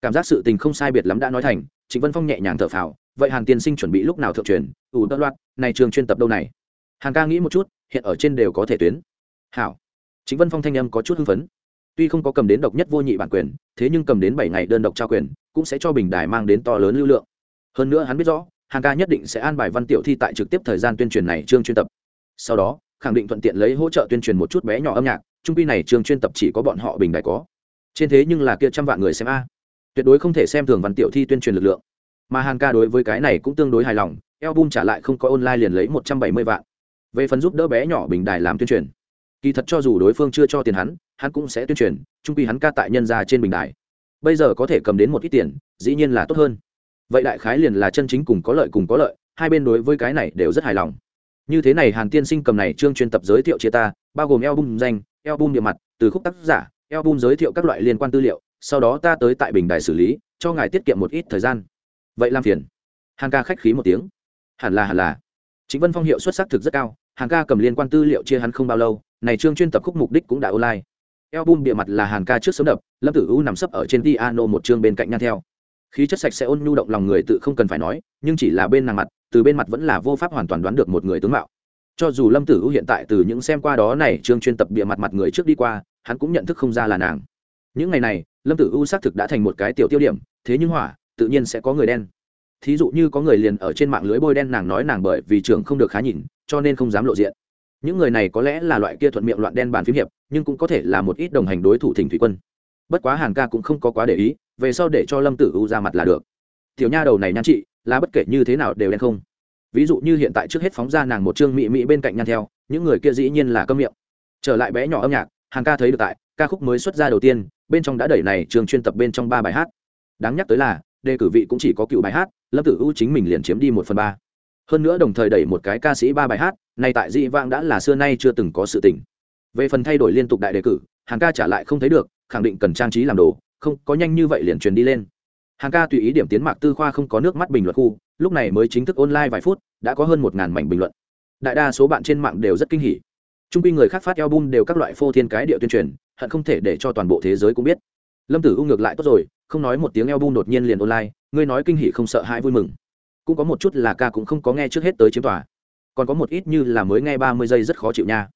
A: Cảm giác sự tình không sai biệt lắm đã nói thành, trịnh vân phong nhẹ nhàng thở phào, vậy hàn tiên sinh chuẩn bị lúc nào thượng truyền? Ủ tất loạt này trường chuyên tập đâu này? Hàn ca nghĩ một chút, hiện ở trên đều có thể tuyến. Hảo. Trịnh vân phong thanh âm có chút hưng phấn. Tuy không có cầm đến độc nhất vô nhị bản quyền, thế nhưng cầm đến bảy ngày đơn độc trao quyền, cũng sẽ cho bình đài mang đến to lớn lưu lượng. Hơn nữa hắn biết rõ, hàn ca nhất định sẽ an bài văn tiểu thi tại trực tiếp thời gian tuyên truyền này chương chuyên tập. Sau đó khẳng định thuận tiện lấy hỗ trợ tuyên truyền một chút bé nhỏ âm nhạc, trung pi này trường chuyên tập chỉ có bọn họ bình đại có. Trên thế nhưng là kia trăm vạn người xem a. Tuyệt đối không thể xem thường văn tiểu thi tuyên truyền lực lượng. Mà hàn ca đối với cái này cũng tương đối hài lòng, album trả lại không có online liền lấy một trăm bảy mươi vạn. Về phần giúp đỡ bé nhỏ bình đài làm tuyên truyền, kỳ thật cho dù đối phương chưa cho tiền hắn hắn cũng sẽ tuyên truyền, trung pi hắn ca tại nhân ra trên bình đài. Bây giờ có thể cầm đến một ít tiền, dĩ nhiên là tốt hơn. Vậy đại khái liền là chân chính cùng có lợi cùng có lợi, hai bên đối với cái này đều rất hài lòng như thế này hàn tiên sinh cầm này chương chuyên tập giới thiệu chia ta, bao gồm album danh, album địa mặt, từ khúc tác giả, album giới thiệu các loại liên quan tư liệu, sau đó ta tới tại bình đài xử lý, cho ngài tiết kiệm một ít thời gian. Vậy làm phiền. Hàn ca khách khí một tiếng. Hẳn là hẳn là. Chính vân phong hiệu xuất sắc thực rất cao, hàn ca cầm liên quan tư liệu chia hắn không bao lâu, này chương chuyên tập khúc mục đích cũng đã online. Album bịa mặt là hàn ca trước sớm đập, lâm tử u nằm sấp ở trên piano một chương bên cạnh nhan theo. Khí chất sạch sẽ ôn nhu động lòng người tự không cần phải nói, nhưng chỉ là bên nàng mặt từ bên mặt vẫn là vô pháp hoàn toàn đoán được một người tướng mạo. Cho dù lâm tử u hiện tại từ những xem qua đó này chương chuyên tập bịa mặt mặt người trước đi qua, hắn cũng nhận thức không ra là nàng. Những ngày này, lâm tử u xác thực đã thành một cái tiểu tiêu điểm, thế nhưng hỏa, tự nhiên sẽ có người đen. Thí dụ như có người liền ở trên mạng lưới bôi đen nàng nói nàng bởi vì trường không được khá nhìn, cho nên không dám lộ diện. Những người này có lẽ là loại kia thuận miệng loạn đen bàn phím hiệp, nhưng cũng có thể là một ít đồng hành đối thủ thỉnh thủy quân. Bất quá hàn ca cũng không có quá để ý, về sau để cho lâm tử u ra mặt là được. Tiểu nha đầu này nhan chị là bất kể như thế nào đều đen không. Ví dụ như hiện tại trước hết phóng ra nàng một chương mỹ mỹ bên cạnh nhan theo, những người kia dĩ nhiên là câm miệng. Trở lại bé nhỏ âm nhạc hàng ca thấy được tại, ca khúc mới xuất ra đầu tiên, bên trong đã đẩy này trường chuyên tập bên trong ba bài hát. Đáng nhắc tới là, đề cử vị cũng chỉ có cựu bài hát, lâm tử u chính mình liền chiếm đi một phần ba. Hơn nữa đồng thời đẩy một cái ca sĩ ba bài hát, này tại dị vãng đã là xưa nay chưa từng có sự tình. Về phần thay đổi liên tục đại đề cử hàng ca trả lại không thấy được, khẳng định cần trang trí làm đồ, không, có nhanh như vậy liền truyền đi lên hàng ca tùy ý điểm tiến mạc tư khoa không có nước mắt bình luận khu, lúc này mới chính thức online vài phút, đã có hơn một ngàn mảnh bình luận. Đại đa số bạn trên mạng đều rất kinh hỉ. Trung quy người khác phát album đều các loại phô thiên cái địa tuyên truyền, hận không thể để cho toàn bộ thế giới cũng biết. Lâm tử u ngược lại tốt rồi, không nói một tiếng album đột nhiên liền online, ngươi nói kinh hỉ không sợ hãi vui mừng. Cũng có một chút là ca cũng không có nghe trước hết tới chiếm tòa. Còn có một ít như là mới nghe ba mươi giây rất khó chịu nha.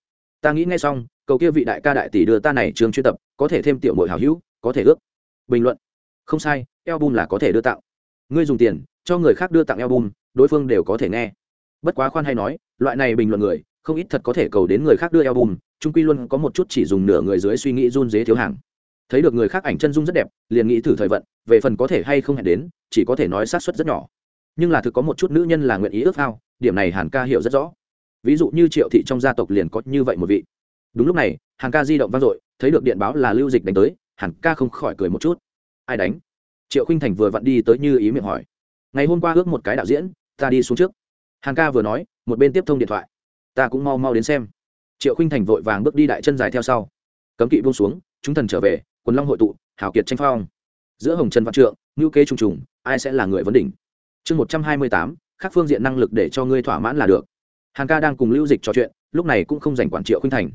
A: Ta nghĩ nghe xong, cầu kia vị đại ca đại tỷ đưa ta này trường chuyên tập, có thể thêm tiểu mội hảo hữu, có thể ước. Bình luận. Không sai album là có thể đưa tặng. Ngươi dùng tiền, cho người khác đưa tặng album, đối phương đều có thể nghe. Bất quá khoan hay nói, loại này bình luận người, không ít thật có thể cầu đến người khác đưa album, trung quy luôn có một chút chỉ dùng nửa người dưới suy nghĩ run dế thiếu hàng. Thấy được người khác ảnh chân dung rất đẹp, liền nghĩ thử thời vận, về phần có thể hay không hẹn đến, chỉ có thể nói sát suất rất nhỏ. Nhưng là thực có một chút nữ nhân là nguyện ý ước ao, điểm này hàn ca hiểu rất rõ. Ví dụ như triệu thị trong gia tộc liền có như vậy một vị. Đúng lúc này, hàn ca di động vang dội, thấy được điện báo là lưu dịch đánh tới, hàn ca không khỏi cười một chút. Ai đánh? Triệu khinh thành vừa vặn đi tới như ý miệng hỏi, ngày hôm qua ước một cái đạo diễn, ta đi xuống trước. Hàn ca vừa nói, một bên tiếp thông điện thoại, ta cũng mau mau đến xem. Triệu khinh thành vội vàng bước đi đại chân dài theo sau, cấm kỵ buông xuống, chúng thần trở về, quần long hội tụ, hảo kiệt tranh phong. Giữa hồng trần văn trượng ngữ kế trùng trùng, ai sẽ là người vấn đỉnh? Chương một trăm hai mươi tám khác phương diện năng lực để cho ngươi thỏa mãn là được. Hàn ca đang cùng lưu dịch trò chuyện, lúc này cũng không dành quản triệu khinh thành.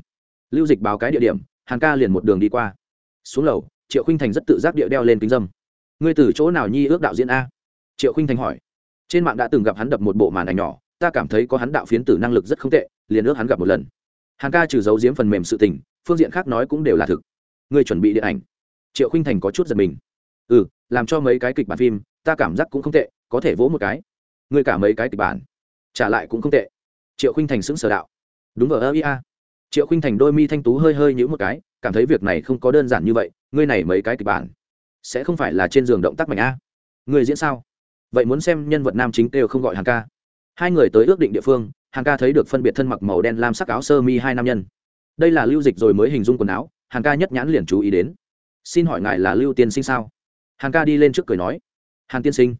A: Lưu dịch báo cái địa điểm, hàn ca liền một đường đi qua. Xuống lầu, triệu khinh thành rất tự giác địa đeo lên kính dâm ngươi từ chỗ nào nhi ước đạo diễn a? Triệu khinh thành hỏi. Trên mạng đã từng gặp hắn đập một bộ màn ảnh nhỏ, ta cảm thấy có hắn đạo phiến tử năng lực rất không tệ, liền ước hắn gặp một lần. Hàn ca trừ giấu giếm phần mềm sự tình, phương diện khác nói cũng đều là thực. Ngươi chuẩn bị điện ảnh. Triệu khinh thành có chút giật mình. Ừ làm cho mấy cái kịch bản phim, ta cảm giác cũng không tệ, có thể vỗ một cái. Ngươi cả mấy cái kịch bản, trả lại cũng không tệ. Triệu khinh thành xứng sở đạo. Đúng ở ơ ia triệu khinh thành đôi mi thanh tú hơi hơi nhữ một cái, cảm thấy việc này không có đơn giản như vậy, ngươi này mấy cái kịch bản sẽ không phải là trên giường động tác mạnh a. Người diễn sao? Vậy muốn xem nhân vật nam chính đều không gọi hàng ca. Hai người tới ước định địa phương hàng ca thấy được phân biệt thân mặc màu đen lam sắc áo sơ mi hai nam nhân. Đây là lưu dịch rồi mới hình dung quần áo hàng ca nhất nhãn liền chú ý đến. Xin hỏi ngài là lưu tiên sinh sao? Hàng ca đi lên trước cười nói. Hàn tiên sinh.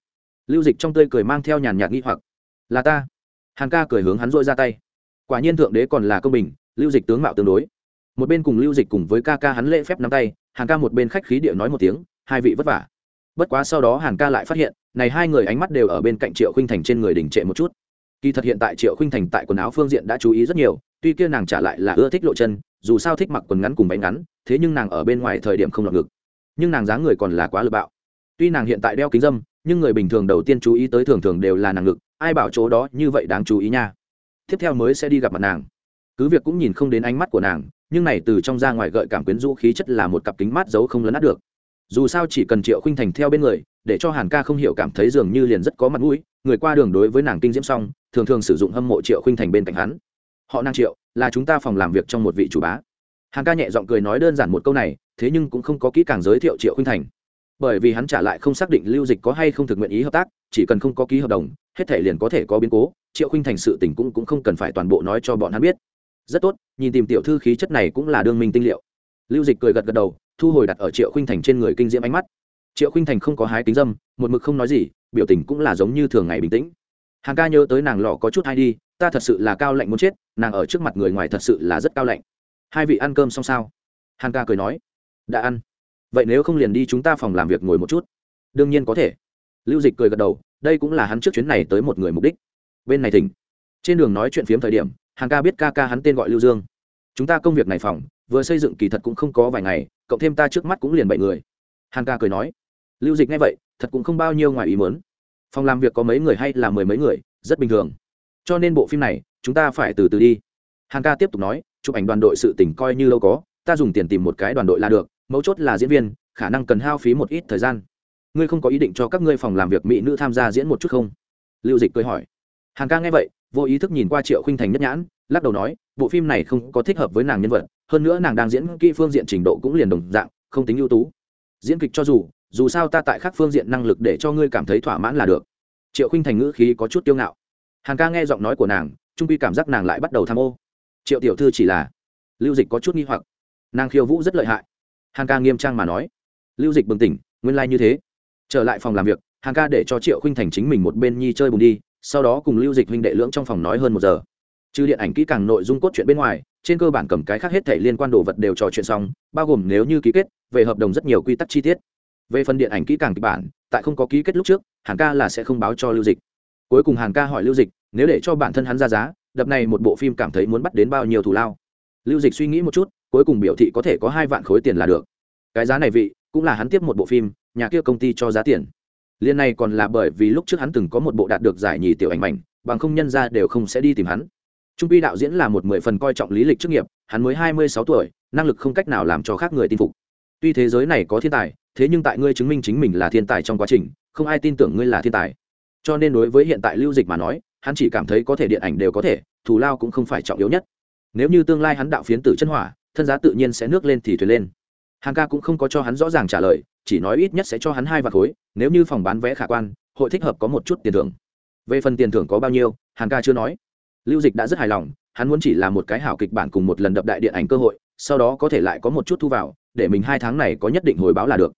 A: Lưu dịch trong tươi cười mang theo nhàn nhạt nghi hoặc. Là ta. Hàng ca cười hướng hắn dội ra tay. Quả nhiên thượng đế còn là công bình, lưu dịch tướng mạo tương đối. Một bên cùng lưu dịch cùng với ca ca hắn lễ phép nắm tay hàng ca một bên khách khí địa nói một tiếng hai vị vất vả. Bất quá sau đó hàn ca lại phát hiện, này hai người ánh mắt đều ở bên cạnh triệu khinh thành trên người đình trệ một chút. Kỳ thật hiện tại triệu khinh thành tại quần áo phương diện đã chú ý rất nhiều, tuy kia nàng trả lại là ưa thích lộ chân, dù sao thích mặc quần ngắn cùng váy ngắn, thế nhưng nàng ở bên ngoài thời điểm không lọt ngực. Nhưng nàng dáng người còn là quá lựa bạo. Tuy nàng hiện tại đeo kính dâm, nhưng người bình thường đầu tiên chú ý tới thường thường đều là nàng ngực, ai bảo chỗ đó như vậy đáng chú ý nha. Tiếp theo mới sẽ đi gặp mặt nàng. Cứ việc cũng nhìn không đến ánh mắt của nàng, nhưng này từ trong ra ngoài gợi cảm quyến rũ khí chất là một cặp kính mát giấu không lấn át được dù sao chỉ cần triệu khinh thành theo bên người, để cho hàn ca không hiểu cảm thấy dường như liền rất có mặt mũi, người qua đường đối với nàng kinh diễm xong, thường thường sử dụng hâm mộ triệu khinh thành bên cạnh hắn. Họ năng triệu, là chúng ta phòng làm việc trong một vị chủ bá. Hàn ca nhẹ giọng cười nói đơn giản một câu này, thế nhưng cũng không có kỹ càng giới thiệu triệu khinh thành. Bởi vì hắn trả lại không xác định lưu dịch có hay không thực nguyện ý hợp tác, chỉ cần không có ký hợp đồng, hết thể liền có thể có biến cố, triệu khinh thành sự tình cũng cũng không cần phải toàn bộ nói cho bọn hắn biết. Rất tốt, nhìn tìm tiểu thư khí chất này cũng là đương minh tinh liệu. Lưu dịch cười gật gật đầu thu hồi đặt ở triệu khinh thành trên người kinh diễm ánh mắt. Triệu khinh thành không có hái kính dâm, một mực không nói gì, biểu tình cũng là giống như thường ngày bình tĩnh. Hàng ca nhớ tới nàng lọ có chút hay đi, ta thật sự là cao lạnh muốn chết, nàng ở trước mặt người ngoài thật sự là rất cao lạnh. Hai vị ăn cơm xong sao? Hàng ca cười nói. Đã ăn. Vậy nếu không liền đi chúng ta phòng làm việc ngồi một chút. Đương nhiên có thể. Lưu dịch cười gật đầu, đây cũng là hắn trước chuyến này tới một người mục đích. Bên này thỉnh. Trên đường nói chuyện phiếm thời điểm, hàng ca biết ca ca hắn tên gọi lưu dương. Chúng ta công việc này phòng vừa xây dựng kỳ thật cũng không có vài ngày, cộng thêm ta trước mắt cũng liền bảy người. Hàn ca cười nói. Lưu dịch nghe vậy, thật cũng không bao nhiêu ngoài ý mớn phòng làm việc có mấy người hay là mười mấy người, rất bình thường. Cho nên bộ phim này, chúng ta phải từ từ đi. Hàn ca tiếp tục nói, chụp ảnh đoàn đội sự tỉnh coi như lâu có, ta dùng tiền tìm một cái đoàn đội là được, mấu chốt là diễn viên, khả năng cần hao phí một ít thời gian. Ngươi không có ý định cho các ngươi phòng làm việc mỹ nữ tham gia diễn một chút không? Lưu dịch cười hỏi. Hàn ca nghe vậy, vô ý thức nhìn qua triệu khinh thành nhất nhãn lắc đầu nói, bộ phim này không có thích hợp với nàng nhân vật, hơn nữa nàng đang diễn kỹ phương diện trình độ cũng liền đồng dạng, không tính ưu tú. Diễn kịch cho dù dù sao ta tại khác phương diện năng lực để cho ngươi cảm thấy thỏa mãn là được. Triệu khinh thành ngữ khí có chút tiêu ngạo. Hàng ca nghe giọng nói của nàng, trung quy cảm giác nàng lại bắt đầu tham ô. Triệu tiểu thư chỉ là, lưu dịch có chút nghi hoặc. Nàng khiêu vũ rất lợi hại. Hàng ca nghiêm trang mà nói. Lưu dịch bừng tỉnh, nguyên lai、like、như thế. Trở lại phòng làm việc, hàng ca để cho triệu khinh thành chính mình một bên nhi chơi bùng đi, sau đó cùng lưu dịch huynh đệ lưỡng trong phòng nói hơn một giờ trừ điện ảnh kỹ càng nội dung cốt truyện bên ngoài, trên cơ bản cầm cái khác hết thể liên quan đồ vật đều trò chuyện xong, bao gồm nếu như ký kết, về hợp đồng rất nhiều quy tắc chi tiết. Về phần điện ảnh kỹ càng kịch bản, tại không có ký kết lúc trước hàng ca là sẽ không báo cho lưu dịch. Cuối cùng hàng ca hỏi lưu dịch, nếu để cho bản thân hắn ra giá, đập này một bộ phim cảm thấy muốn bắt đến bao nhiêu thù lao? Lưu dịch suy nghĩ một chút, cuối cùng biểu thị có thể có hai vạn khối tiền là được. Cái giá này vị, cũng là hắn tiếp một bộ phim, nhà kia công ty cho giá tiền. Liên này còn là bởi vì lúc trước hắn từng có một bộ đạt được giải nhì tiểu ảnh mảnh, bằng không nhân ra đều không sẽ đi tìm hắn trung quy đạo diễn là một mười phần coi trọng lý lịch chức nghiệp, hắn mới hai mươi sáu tuổi, năng lực không cách nào làm cho khác người tin phục. Tuy thế giới này có thiên tài, thế nhưng tại ngươi chứng minh chính mình là thiên tài trong quá trình, không ai tin tưởng ngươi là thiên tài. Cho nên đối với hiện tại lưu dịch mà nói, hắn chỉ cảm thấy có thể điện ảnh đều có thể, thù lao cũng không phải trọng yếu nhất. Nếu như tương lai hắn đạo phiến tử chân hỏa, thân giá tự nhiên sẽ nước lên thì thuyền lên. Hàng ca cũng không có cho hắn rõ ràng trả lời, chỉ nói ít nhất sẽ cho hắn hai vạt khối, nếu như phòng bán vé khả quan, hội thích hợp có một chút tiền thưởng. Về phần tiền thưởng có bao nhiêu, hàng ca chưa nói lưu dịch đã rất hài lòng, hắn muốn chỉ là một cái hảo kịch bản cùng một lần đập đại điện ảnh cơ hội, sau đó có thể lại có một chút thu vào, để mình hai tháng này có nhất định hồi báo là được.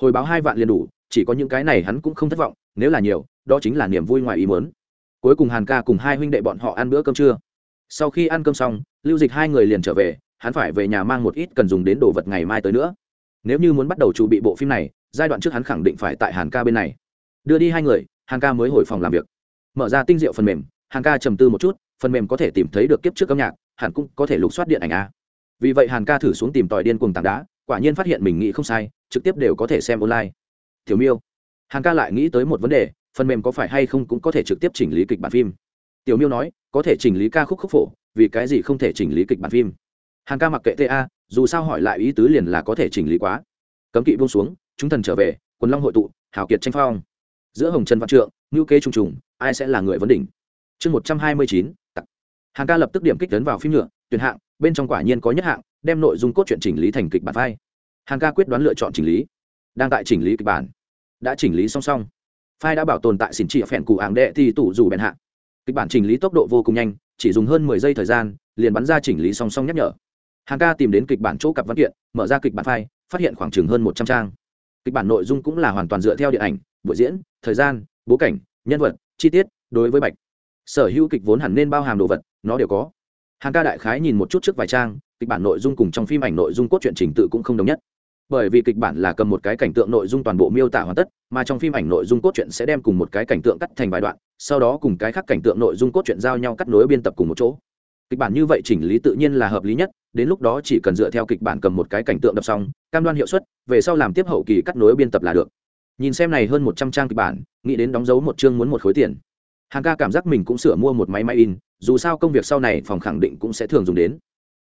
A: Hồi báo hai vạn liền đủ, chỉ có những cái này hắn cũng không thất vọng, nếu là nhiều, đó chính là niềm vui ngoài ý muốn. Cuối cùng hàn ca cùng hai huynh đệ bọn họ ăn bữa cơm trưa. Sau khi ăn cơm xong, lưu dịch hai người liền trở về, hắn phải về nhà mang một ít cần dùng đến đồ vật ngày mai tới nữa. Nếu như muốn bắt đầu chuẩn bị bộ phim này, giai đoạn trước hắn khẳng định phải tại hàn ca bên này. Đưa đi hai người, hàn ca mới hồi phòng làm việc. Mở ra tinh diệu phần mềm hàn ca trầm tư một chút, phần mềm có thể tìm thấy được kiếp trước âm nhạc, hẳn cũng có thể lục soát điện ảnh a. Vì vậy hàn ca thử xuống tìm tòi điên cuồng tảng đá, quả nhiên phát hiện mình nghĩ không sai, trực tiếp đều có thể xem online. Tiểu miêu. Hàn ca lại nghĩ tới một vấn đề, phần mềm có phải hay không cũng có thể trực tiếp chỉnh lý kịch bản phim. Tiểu miêu nói, có thể chỉnh lý ca khúc khúc phổ, vì cái gì không thể chỉnh lý kịch bản phim? Hàn ca mặc kệ ta dù sao hỏi lại ý tứ liền là có thể chỉnh lý quá. Cấm kỵ buông xuống, chúng thần trở về, quần long hội tụ, hào kiệt tranh phong. Giữa hồng trần văn trượng ngữ kế trùng trùng, ai sẽ là người vấn đỉnh? Chương một trăm hai mươi chín hàng ca lập tức điểm kích tấn vào phim nhựa tuyển hạng bên trong quả nhiên có nhất hạng đem nội dung cốt truyện chỉnh lý thành kịch bản vai. Hàng ca quyết đoán lựa chọn chỉnh lý. Đang tại chỉnh lý kịch bản. Đã chỉnh lý song song. Phai đã bảo tồn tại xỉn trị phèn cụ hàng đệ thì tủ dù bèn hạng. kịch bản chỉnh lý tốc độ vô cùng nhanh chỉ dùng hơn mười giây thời gian liền bắn ra chỉnh lý song song nhắc nhở. Hàng ca tìm đến kịch bản chỗ cặp văn kiện mở ra kịch bản phai, phát hiện khoảng chừng hơn một trăm trang. Kịch bản nội dung cũng là hoàn toàn dựa theo điện ảnh buổi diễn thời gian bố cảnh nhân vật chi tiết đối với bạch sở hữu kịch vốn hẳn nên bao hàm đồ vật, nó đều có. Hàng ca đại khái nhìn một chút trước vài trang, kịch bản nội dung cùng trong phim ảnh nội dung cốt truyện trình tự cũng không đồng nhất. Bởi vì kịch bản là cầm một cái cảnh tượng nội dung toàn bộ miêu tả hoàn tất, mà trong phim ảnh nội dung cốt truyện sẽ đem cùng một cái cảnh tượng cắt thành vài đoạn, sau đó cùng cái khác cảnh tượng nội dung cốt truyện giao nhau cắt nối biên tập cùng một chỗ. Kịch bản như vậy chỉnh lý tự nhiên là hợp lý nhất, đến lúc đó chỉ cần dựa theo kịch bản cầm một cái cảnh tượng đập xong, cam đoan hiệu suất, về sau làm tiếp hậu kỳ cắt nối biên tập là được. Nhìn xem này hơn một trăm trang kịch bản, nghĩ đến đóng dấu một chương muốn một khối tiền hàng ca cảm giác mình cũng sửa mua một máy máy in, dù sao công việc sau này phòng khẳng định cũng sẽ thường dùng đến.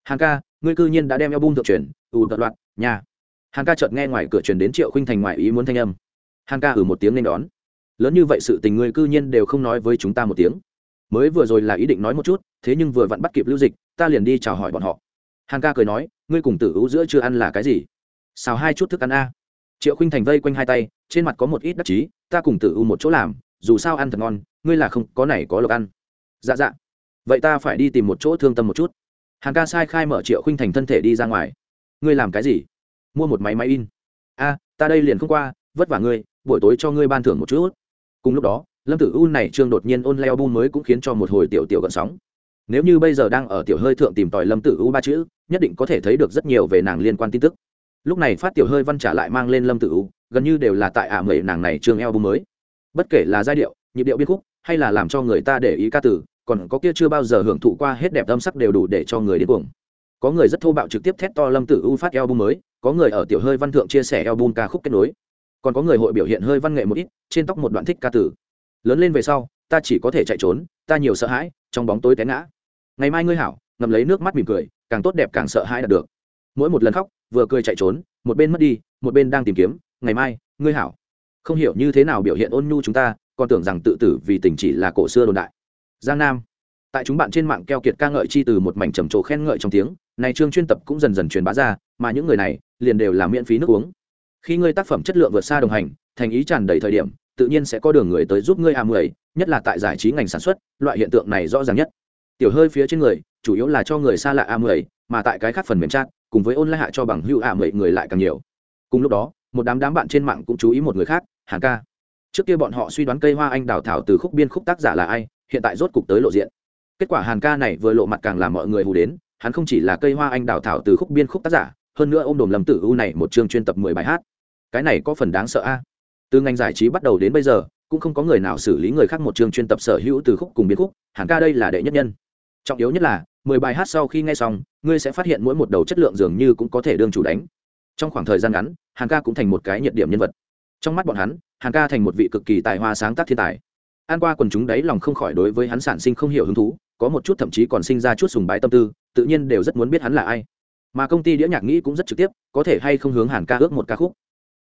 A: Hàng ca, ngươi cư nhiên đã đem eo bung thượng truyền, ù tật loạt nhà. Hàng ca chợt nghe ngoài cửa truyền đến triệu khinh thành ngoài ý muốn thanh âm. Hàng ca ử một tiếng nên đón. Lớn như vậy sự tình ngươi cư nhiên đều không nói với chúng ta một tiếng. Mới vừa rồi là ý định nói một chút, thế nhưng vừa vặn bắt kịp lưu dịch, ta liền đi chào hỏi bọn họ. Hàng ca cười nói, ngươi cùng tử ưu giữa chưa ăn là cái gì? Xào hai chút thức ăn a. Triệu khinh thành vây quanh hai tay, trên mặt có một ít đắc chí, ta cùng tử ưu một chỗ làm dù sao ăn thật ngon, ngươi là không, có này có lộc ăn. Dạ dạ. Vậy ta phải đi tìm một chỗ thương tâm một chút. Hàng ca sai khai mở triệu khinh thành thân thể đi ra ngoài. Ngươi làm cái gì? Mua một máy máy in. A, ta đây liền không qua, vất vả ngươi, buổi tối cho ngươi ban thưởng một chút. Cùng lúc đó, lâm tử u này trương đột nhiên ôn leo bu mới cũng khiến cho một hồi tiểu tiểu gợn sóng. Nếu như bây giờ đang ở tiểu hơi thượng tìm tòi lâm tử u ba chữ, nhất định có thể thấy được rất nhiều về nàng liên quan tin tức. Lúc này phát tiểu hơi văn trả lại mang lên lâm tử u, gần như đều là tại ả mẩy nàng này trương eo bu mới bất kể là giai điệu, nhịp điệu biên khúc, hay là làm cho người ta để ý ca tử còn có kia chưa bao giờ hưởng thụ qua hết đẹp âm sắc đều đủ để cho người đến cuồng. Có người rất thô bạo trực tiếp thét to lâm tử u phát album mới, có người ở tiểu hơi văn thượng chia sẻ album ca khúc kết nối. Còn có người hội biểu hiện hơi văn nghệ một ít, trên tóc một đoạn thích ca tử lớn lên về sau, ta chỉ có thể chạy trốn, ta nhiều sợ hãi, trong bóng tối té ngã. Ngày mai ngươi hảo ngầm lấy nước mắt mỉm cười, càng tốt đẹp càng sợ hãi đạt được. Mỗi một lần khóc, vừa cười chạy trốn, một bên mất đi, một bên đang tìm kiếm, ngày mai, ngươi hảo không hiểu như thế nào biểu hiện ôn nhu chúng ta, còn tưởng rằng tự tử vì tình chỉ là cổ xưa đồn đại. Giang nam, tại chúng bạn trên mạng keo kiệt ca ngợi chi từ một mảnh trầm trồ khen ngợi trong tiếng, này chương chuyên tập cũng dần dần truyền bá ra, mà những người này liền đều là miễn phí nước uống. Khi ngươi tác phẩm chất lượng vượt xa đồng hành, thành ý tràn đầy thời điểm, tự nhiên sẽ có đường người tới giúp ngươi a mười, nhất là tại giải trí ngành sản xuất, loại hiện tượng này rõ ràng nhất. Tiểu hơi phía trên người, chủ yếu là cho người xa lạ a mười, mà tại cái khác phần mềm chat, cùng với ôn lại hạ cho bằng hữu a mười người lại càng nhiều. Cùng lúc đó, một đám đám bạn trên mạng cũng chú ý một người khác hàn ca, trước kia bọn họ suy đoán cây hoa anh đào thảo từ khúc biên khúc tác giả là ai, hiện tại rốt cục tới lộ diện. Kết quả hàn ca này vừa lộ mặt càng làm mọi người hù đến, hắn không chỉ là cây hoa anh đào thảo từ khúc biên khúc tác giả, hơn nữa ô m đồm lầm tử u này một chương chuyên tập mười bài hát. Cái này có phần đáng sợ a. À? Từ ngành giải trí bắt đầu đến bây giờ, cũng không có người nào xử lý người khác một chương chuyên tập sở hữu từ khúc cùng biên khúc, hàn ca đây là đệ nhất nhân. Trọng yếu nhất là, mười bài hát sau khi nghe xong, ngươi sẽ phát hiện mỗi một đầu chất lượng dường như cũng có thể đương chủ đánh. Trong khoảng thời gian ngắn, hàn ca cũng thành một cái nhiệt điểm nhân vật trong mắt bọn hắn, hàn ca thành một vị cực kỳ tài hoa sáng tác thiên tài. An qua quần chúng đấy lòng không khỏi đối với hắn sản sinh không hiểu hứng thú, có một chút thậm chí còn sinh ra chút sùng bái tâm tư, tự nhiên đều rất muốn biết hắn là ai. Mà công ty đĩa nhạc nghĩ cũng rất trực tiếp, có thể hay không hướng hàn ca ước một ca khúc.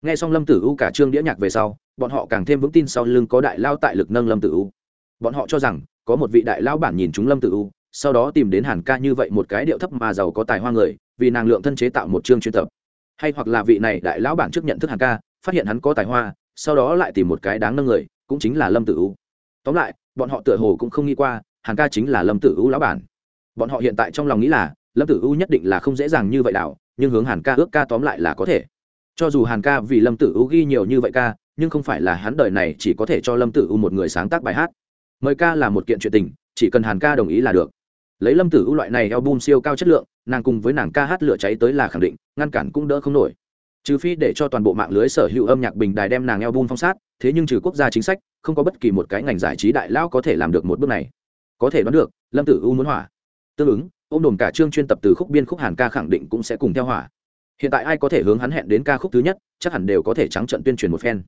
A: Nghe xong lâm tử u cả chương đĩa nhạc về sau, bọn họ càng thêm vững tin sau lưng có đại lao tại lực nâng lâm tử u. Bọn họ cho rằng, có một vị đại lao bản nhìn chúng lâm tử u, sau đó tìm đến hàn ca như vậy một cái điệu thấp mà giàu có tài hoa người, vì nàng lượng thân chế tạo một chương chuyên tập. Hay hoặc là vị này đại lão bản trước nhận thức hàn ca phát hiện hắn có tài hoa, sau đó lại tìm một cái đáng nâng người, cũng chính là lâm tử u tóm lại, bọn họ tựa hồ cũng không nghĩ qua hàn ca chính là lâm tử u lão bản. Bọn họ hiện tại trong lòng nghĩ là, lâm tử u nhất định là không dễ dàng như vậy đảo, nhưng hướng hàn ca ước ca tóm lại là có thể. Cho dù hàn ca vì lâm tử u ghi nhiều như vậy ca, nhưng không phải là hắn đời này chỉ có thể cho lâm tử u một người sáng tác bài hát. Mời ca là một kiện chuyện tình, chỉ cần hàn ca đồng ý là được. Lấy lâm tử u loại này album siêu cao chất lượng, nàng cùng với nàng ca hát lửa cháy tới là khẳng định, ngăn cản cũng đỡ không nổi trừ phi để cho toàn bộ mạng lưới sở hữu âm nhạc bình đài đem nàng album phong sát, thế nhưng trừ quốc gia chính sách, không có bất kỳ một cái ngành giải trí đại lao có thể làm được một bước này. Có thể đoán được, lâm tử u muốn hỏa. Tương ứng ô m đồn cả chương chuyên tập từ khúc biên khúc hàn ca khẳng định cũng sẽ cùng theo hỏa. Hiện tại ai có thể hướng hắn hẹn đến ca khúc thứ nhất, chắc hẳn đều có thể trắng trận tuyên truyền một phen.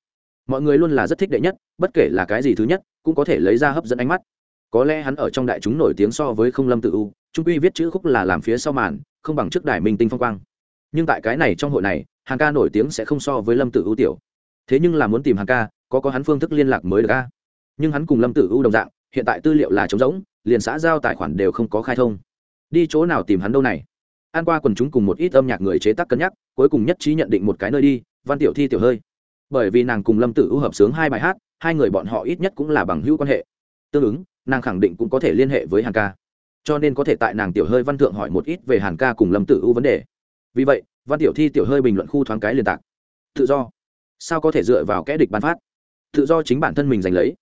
A: Mọi người luôn là rất thích đệ nhất, bất kể là cái gì thứ nhất, cũng có thể lấy ra hấp dẫn ánh mắt. Có lẽ hắn ở trong đại chúng nổi tiếng so với không lâm tự u, trung quy viết chữ khúc là làm phía sau màn, không bằng trước đài minh tinh phong quang. Nhưng tại cái này trong hội này hàng ca nổi tiếng sẽ không so với lâm Tử ưu tiểu. Thế nhưng là muốn tìm hàng ca, có có hắn phương thức liên lạc mới được ca nhưng hắn cùng lâm Tử ưu đồng dạng, hiện tại tư liệu là trống rỗng, liền xã giao tài khoản đều không có khai thông. Đi chỗ nào tìm hắn đâu này? An qua quần chúng cùng một ít âm nhạc người chế tác cân nhắc, cuối cùng nhất trí nhận định một cái nơi đi, văn tiểu thi tiểu hơi. Bởi vì nàng cùng lâm tử ưu hợp sướng hai bài hát, hai người bọn họ ít nhất cũng là bằng hữu quan hệ. Tương ứng, nàng khẳng định cũng có thể liên hệ với hàn ca. Cho nên có thể tại nàng tiểu hơi văn thượng hỏi một ít về hàn ca cùng lâm tử ưu vấn đề. Vì vậy văn tiểu thi tiểu hơi bình luận khu thoáng cái liên tạc. Tự do. Sao có thể dựa vào kẽ địch bán phát? Tự do chính bản thân mình giành lấy.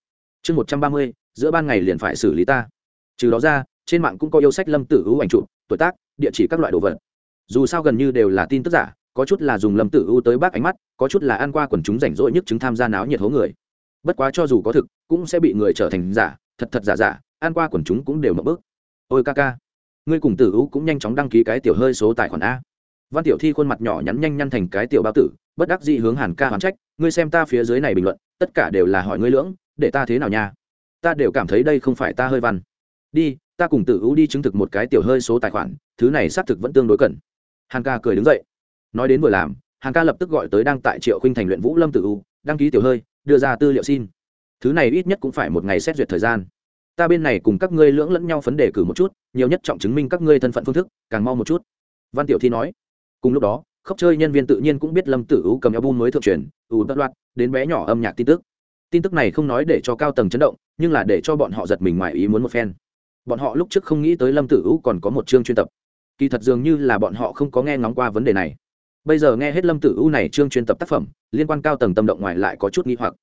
A: Chương một trăm ba mươi, giữa ban ngày liền phải xử lý ta. Trừ đó ra, trên mạng cũng có yêu sách lâm tử ưu ảnh trụ tuổi tác, địa chỉ các loại đồ vật. Dù sao gần như đều là tin tức giả, có chút là dùng lâm tử ưu tới bác ánh mắt, có chút là ăn qua quần chúng rảnh rỗi nhất chứng tham gia náo nhiệt hố người. Bất quá cho dù có thực, cũng sẽ bị người trở thành giả, thật thật giả giả, ăn qua quần chúng cũng đều mập bước. Ôi ca ca, ngươi cùng tử ưu cũng nhanh chóng đăng ký cái tiểu hơi số tài khoản a văn tiểu thi khuôn mặt nhỏ nhắn nhanh nhăn thành cái tiểu bao tử, bất đắc dĩ hướng hàn ca hoán trách, ngươi xem ta phía dưới này bình luận, tất cả đều là hỏi ngươi lưỡng, để ta thế nào nha? Ta đều cảm thấy đây không phải ta hơi văn. Đi, ta cùng tử ưu đi chứng thực một cái tiểu hơi số tài khoản, thứ này xác thực vẫn tương đối cần hàn ca cười đứng dậy. Nói đến vừa làm, hàn ca lập tức gọi tới đang tại triệu khinh thành luyện vũ lâm tử ưu, đăng ký tiểu hơi, đưa ra tư liệu xin. Thứ này ít nhất cũng phải một ngày xét duyệt thời gian. Ta bên này cùng các ngươi lưỡng lẫn nhau phấn đề cử một chút, nhiều nhất trọng chứng minh các ngươi thân phận phương thức, càng mau một chút. Văn tiểu thi nói cùng lúc đó, khóc chơi nhân viên tự nhiên cũng biết lâm tử u cầm album mới thượng truyền u bất loạt đến bé nhỏ âm nhạc tin tức. Tin tức này không nói để cho cao tầng chấn động, nhưng là để cho bọn họ giật mình ngoài ý muốn một phen. Bọn họ lúc trước không nghĩ tới lâm tử u còn có một chương chuyên tập. Kỳ thật dường như là bọn họ không có nghe ngóng qua vấn đề này. Bây giờ nghe hết lâm tử u này chương chuyên tập tác phẩm, liên quan cao tầng tâm động ngoài lại có chút nghi hoặc.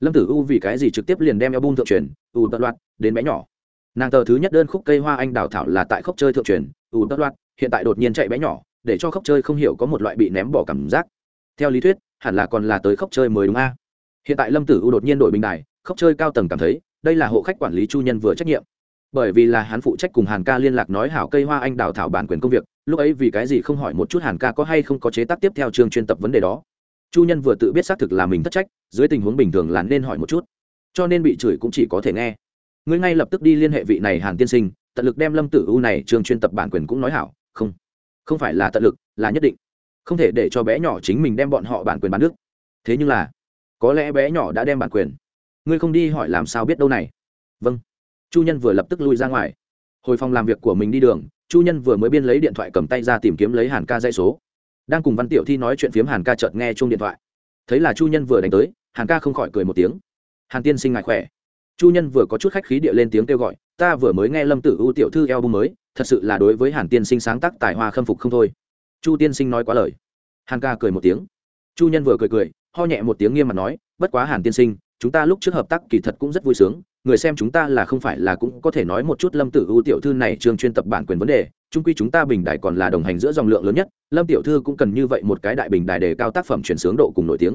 A: Lâm tử u vì cái gì trực tiếp liền đem album thượng truyền u bất loạt đến bé nhỏ. Nàng tờ thứ nhất đơn khúc cây hoa anh đào thảo là tại khóc chơi thượng truyền u bất loạt hiện tại đột nhiên chạy bé nhỏ để cho khóc chơi không hiểu có một loại bị ném bỏ cảm giác. Theo lý thuyết, hẳn là còn là tới khóc chơi mới đúng a. Hiện tại lâm tử u đột nhiên đổi bình đài, khóc chơi cao tầng cảm thấy, đây là hộ khách quản lý chu nhân vừa trách nhiệm. Bởi vì là hắn phụ trách cùng hàn ca liên lạc nói hảo cây hoa anh đào thảo bản quyền công việc, lúc ấy vì cái gì không hỏi một chút hàn ca có hay không có chế tác tiếp theo chương chuyên tập vấn đề đó. Chu nhân vừa tự biết xác thực là mình thất trách, dưới tình huống bình thường là nên hỏi một chút. Cho nên bị chửi cũng chỉ có thể nghe. Ngươi ngay lập tức đi liên hệ vị này hàn tiên sinh, tận lực đem lâm tử u này chương chuyên tập bản quyền cũng nói hảo, không không phải là tận lực, là nhất định. Không thể để cho bé nhỏ chính mình đem bọn họ bản quyền bán nước. Thế nhưng là, có lẽ bé nhỏ đã đem bản quyền. Ngươi không đi hỏi làm sao biết đâu này. Vâng. Chu nhân vừa lập tức lui ra ngoài. Hồi phòng làm việc của mình đi đường, chu nhân vừa mới biên lấy điện thoại cầm tay ra tìm kiếm lấy hàn ca dây số. Đang cùng văn tiểu thi nói chuyện phiếm, hàn ca chợt nghe chung điện thoại. Thấy là chu nhân vừa đánh tới, hàn ca không khỏi cười một tiếng. Hàn tiên sinh ngại khỏe. Chu nhân vừa có chút khách khí địa lên tiếng kêu gọi, ta vừa mới nghe lâm tử ưu tiểu thư eo bung mới thật sự là đối với hàn tiên sinh sáng tác tài hoa khâm phục không thôi. Chu tiên sinh nói quá lời. Hàn ca cười một tiếng. Chu nhân vừa cười cười, ho nhẹ một tiếng nghiêm mặt nói, bất quá hàn tiên sinh, chúng ta lúc trước hợp tác kỳ thật cũng rất vui sướng, người xem chúng ta là không phải là cũng có thể nói một chút lâm tử ưu tiểu thư này trường chuyên tập bản quyền vấn đề trung quy chúng ta bình đại còn là đồng hành giữa dòng lượng lớn nhất, lâm tiểu thư cũng cần như vậy một cái đại bình đài đề cao tác phẩm chuyển sướng độ cùng nổi tiếng.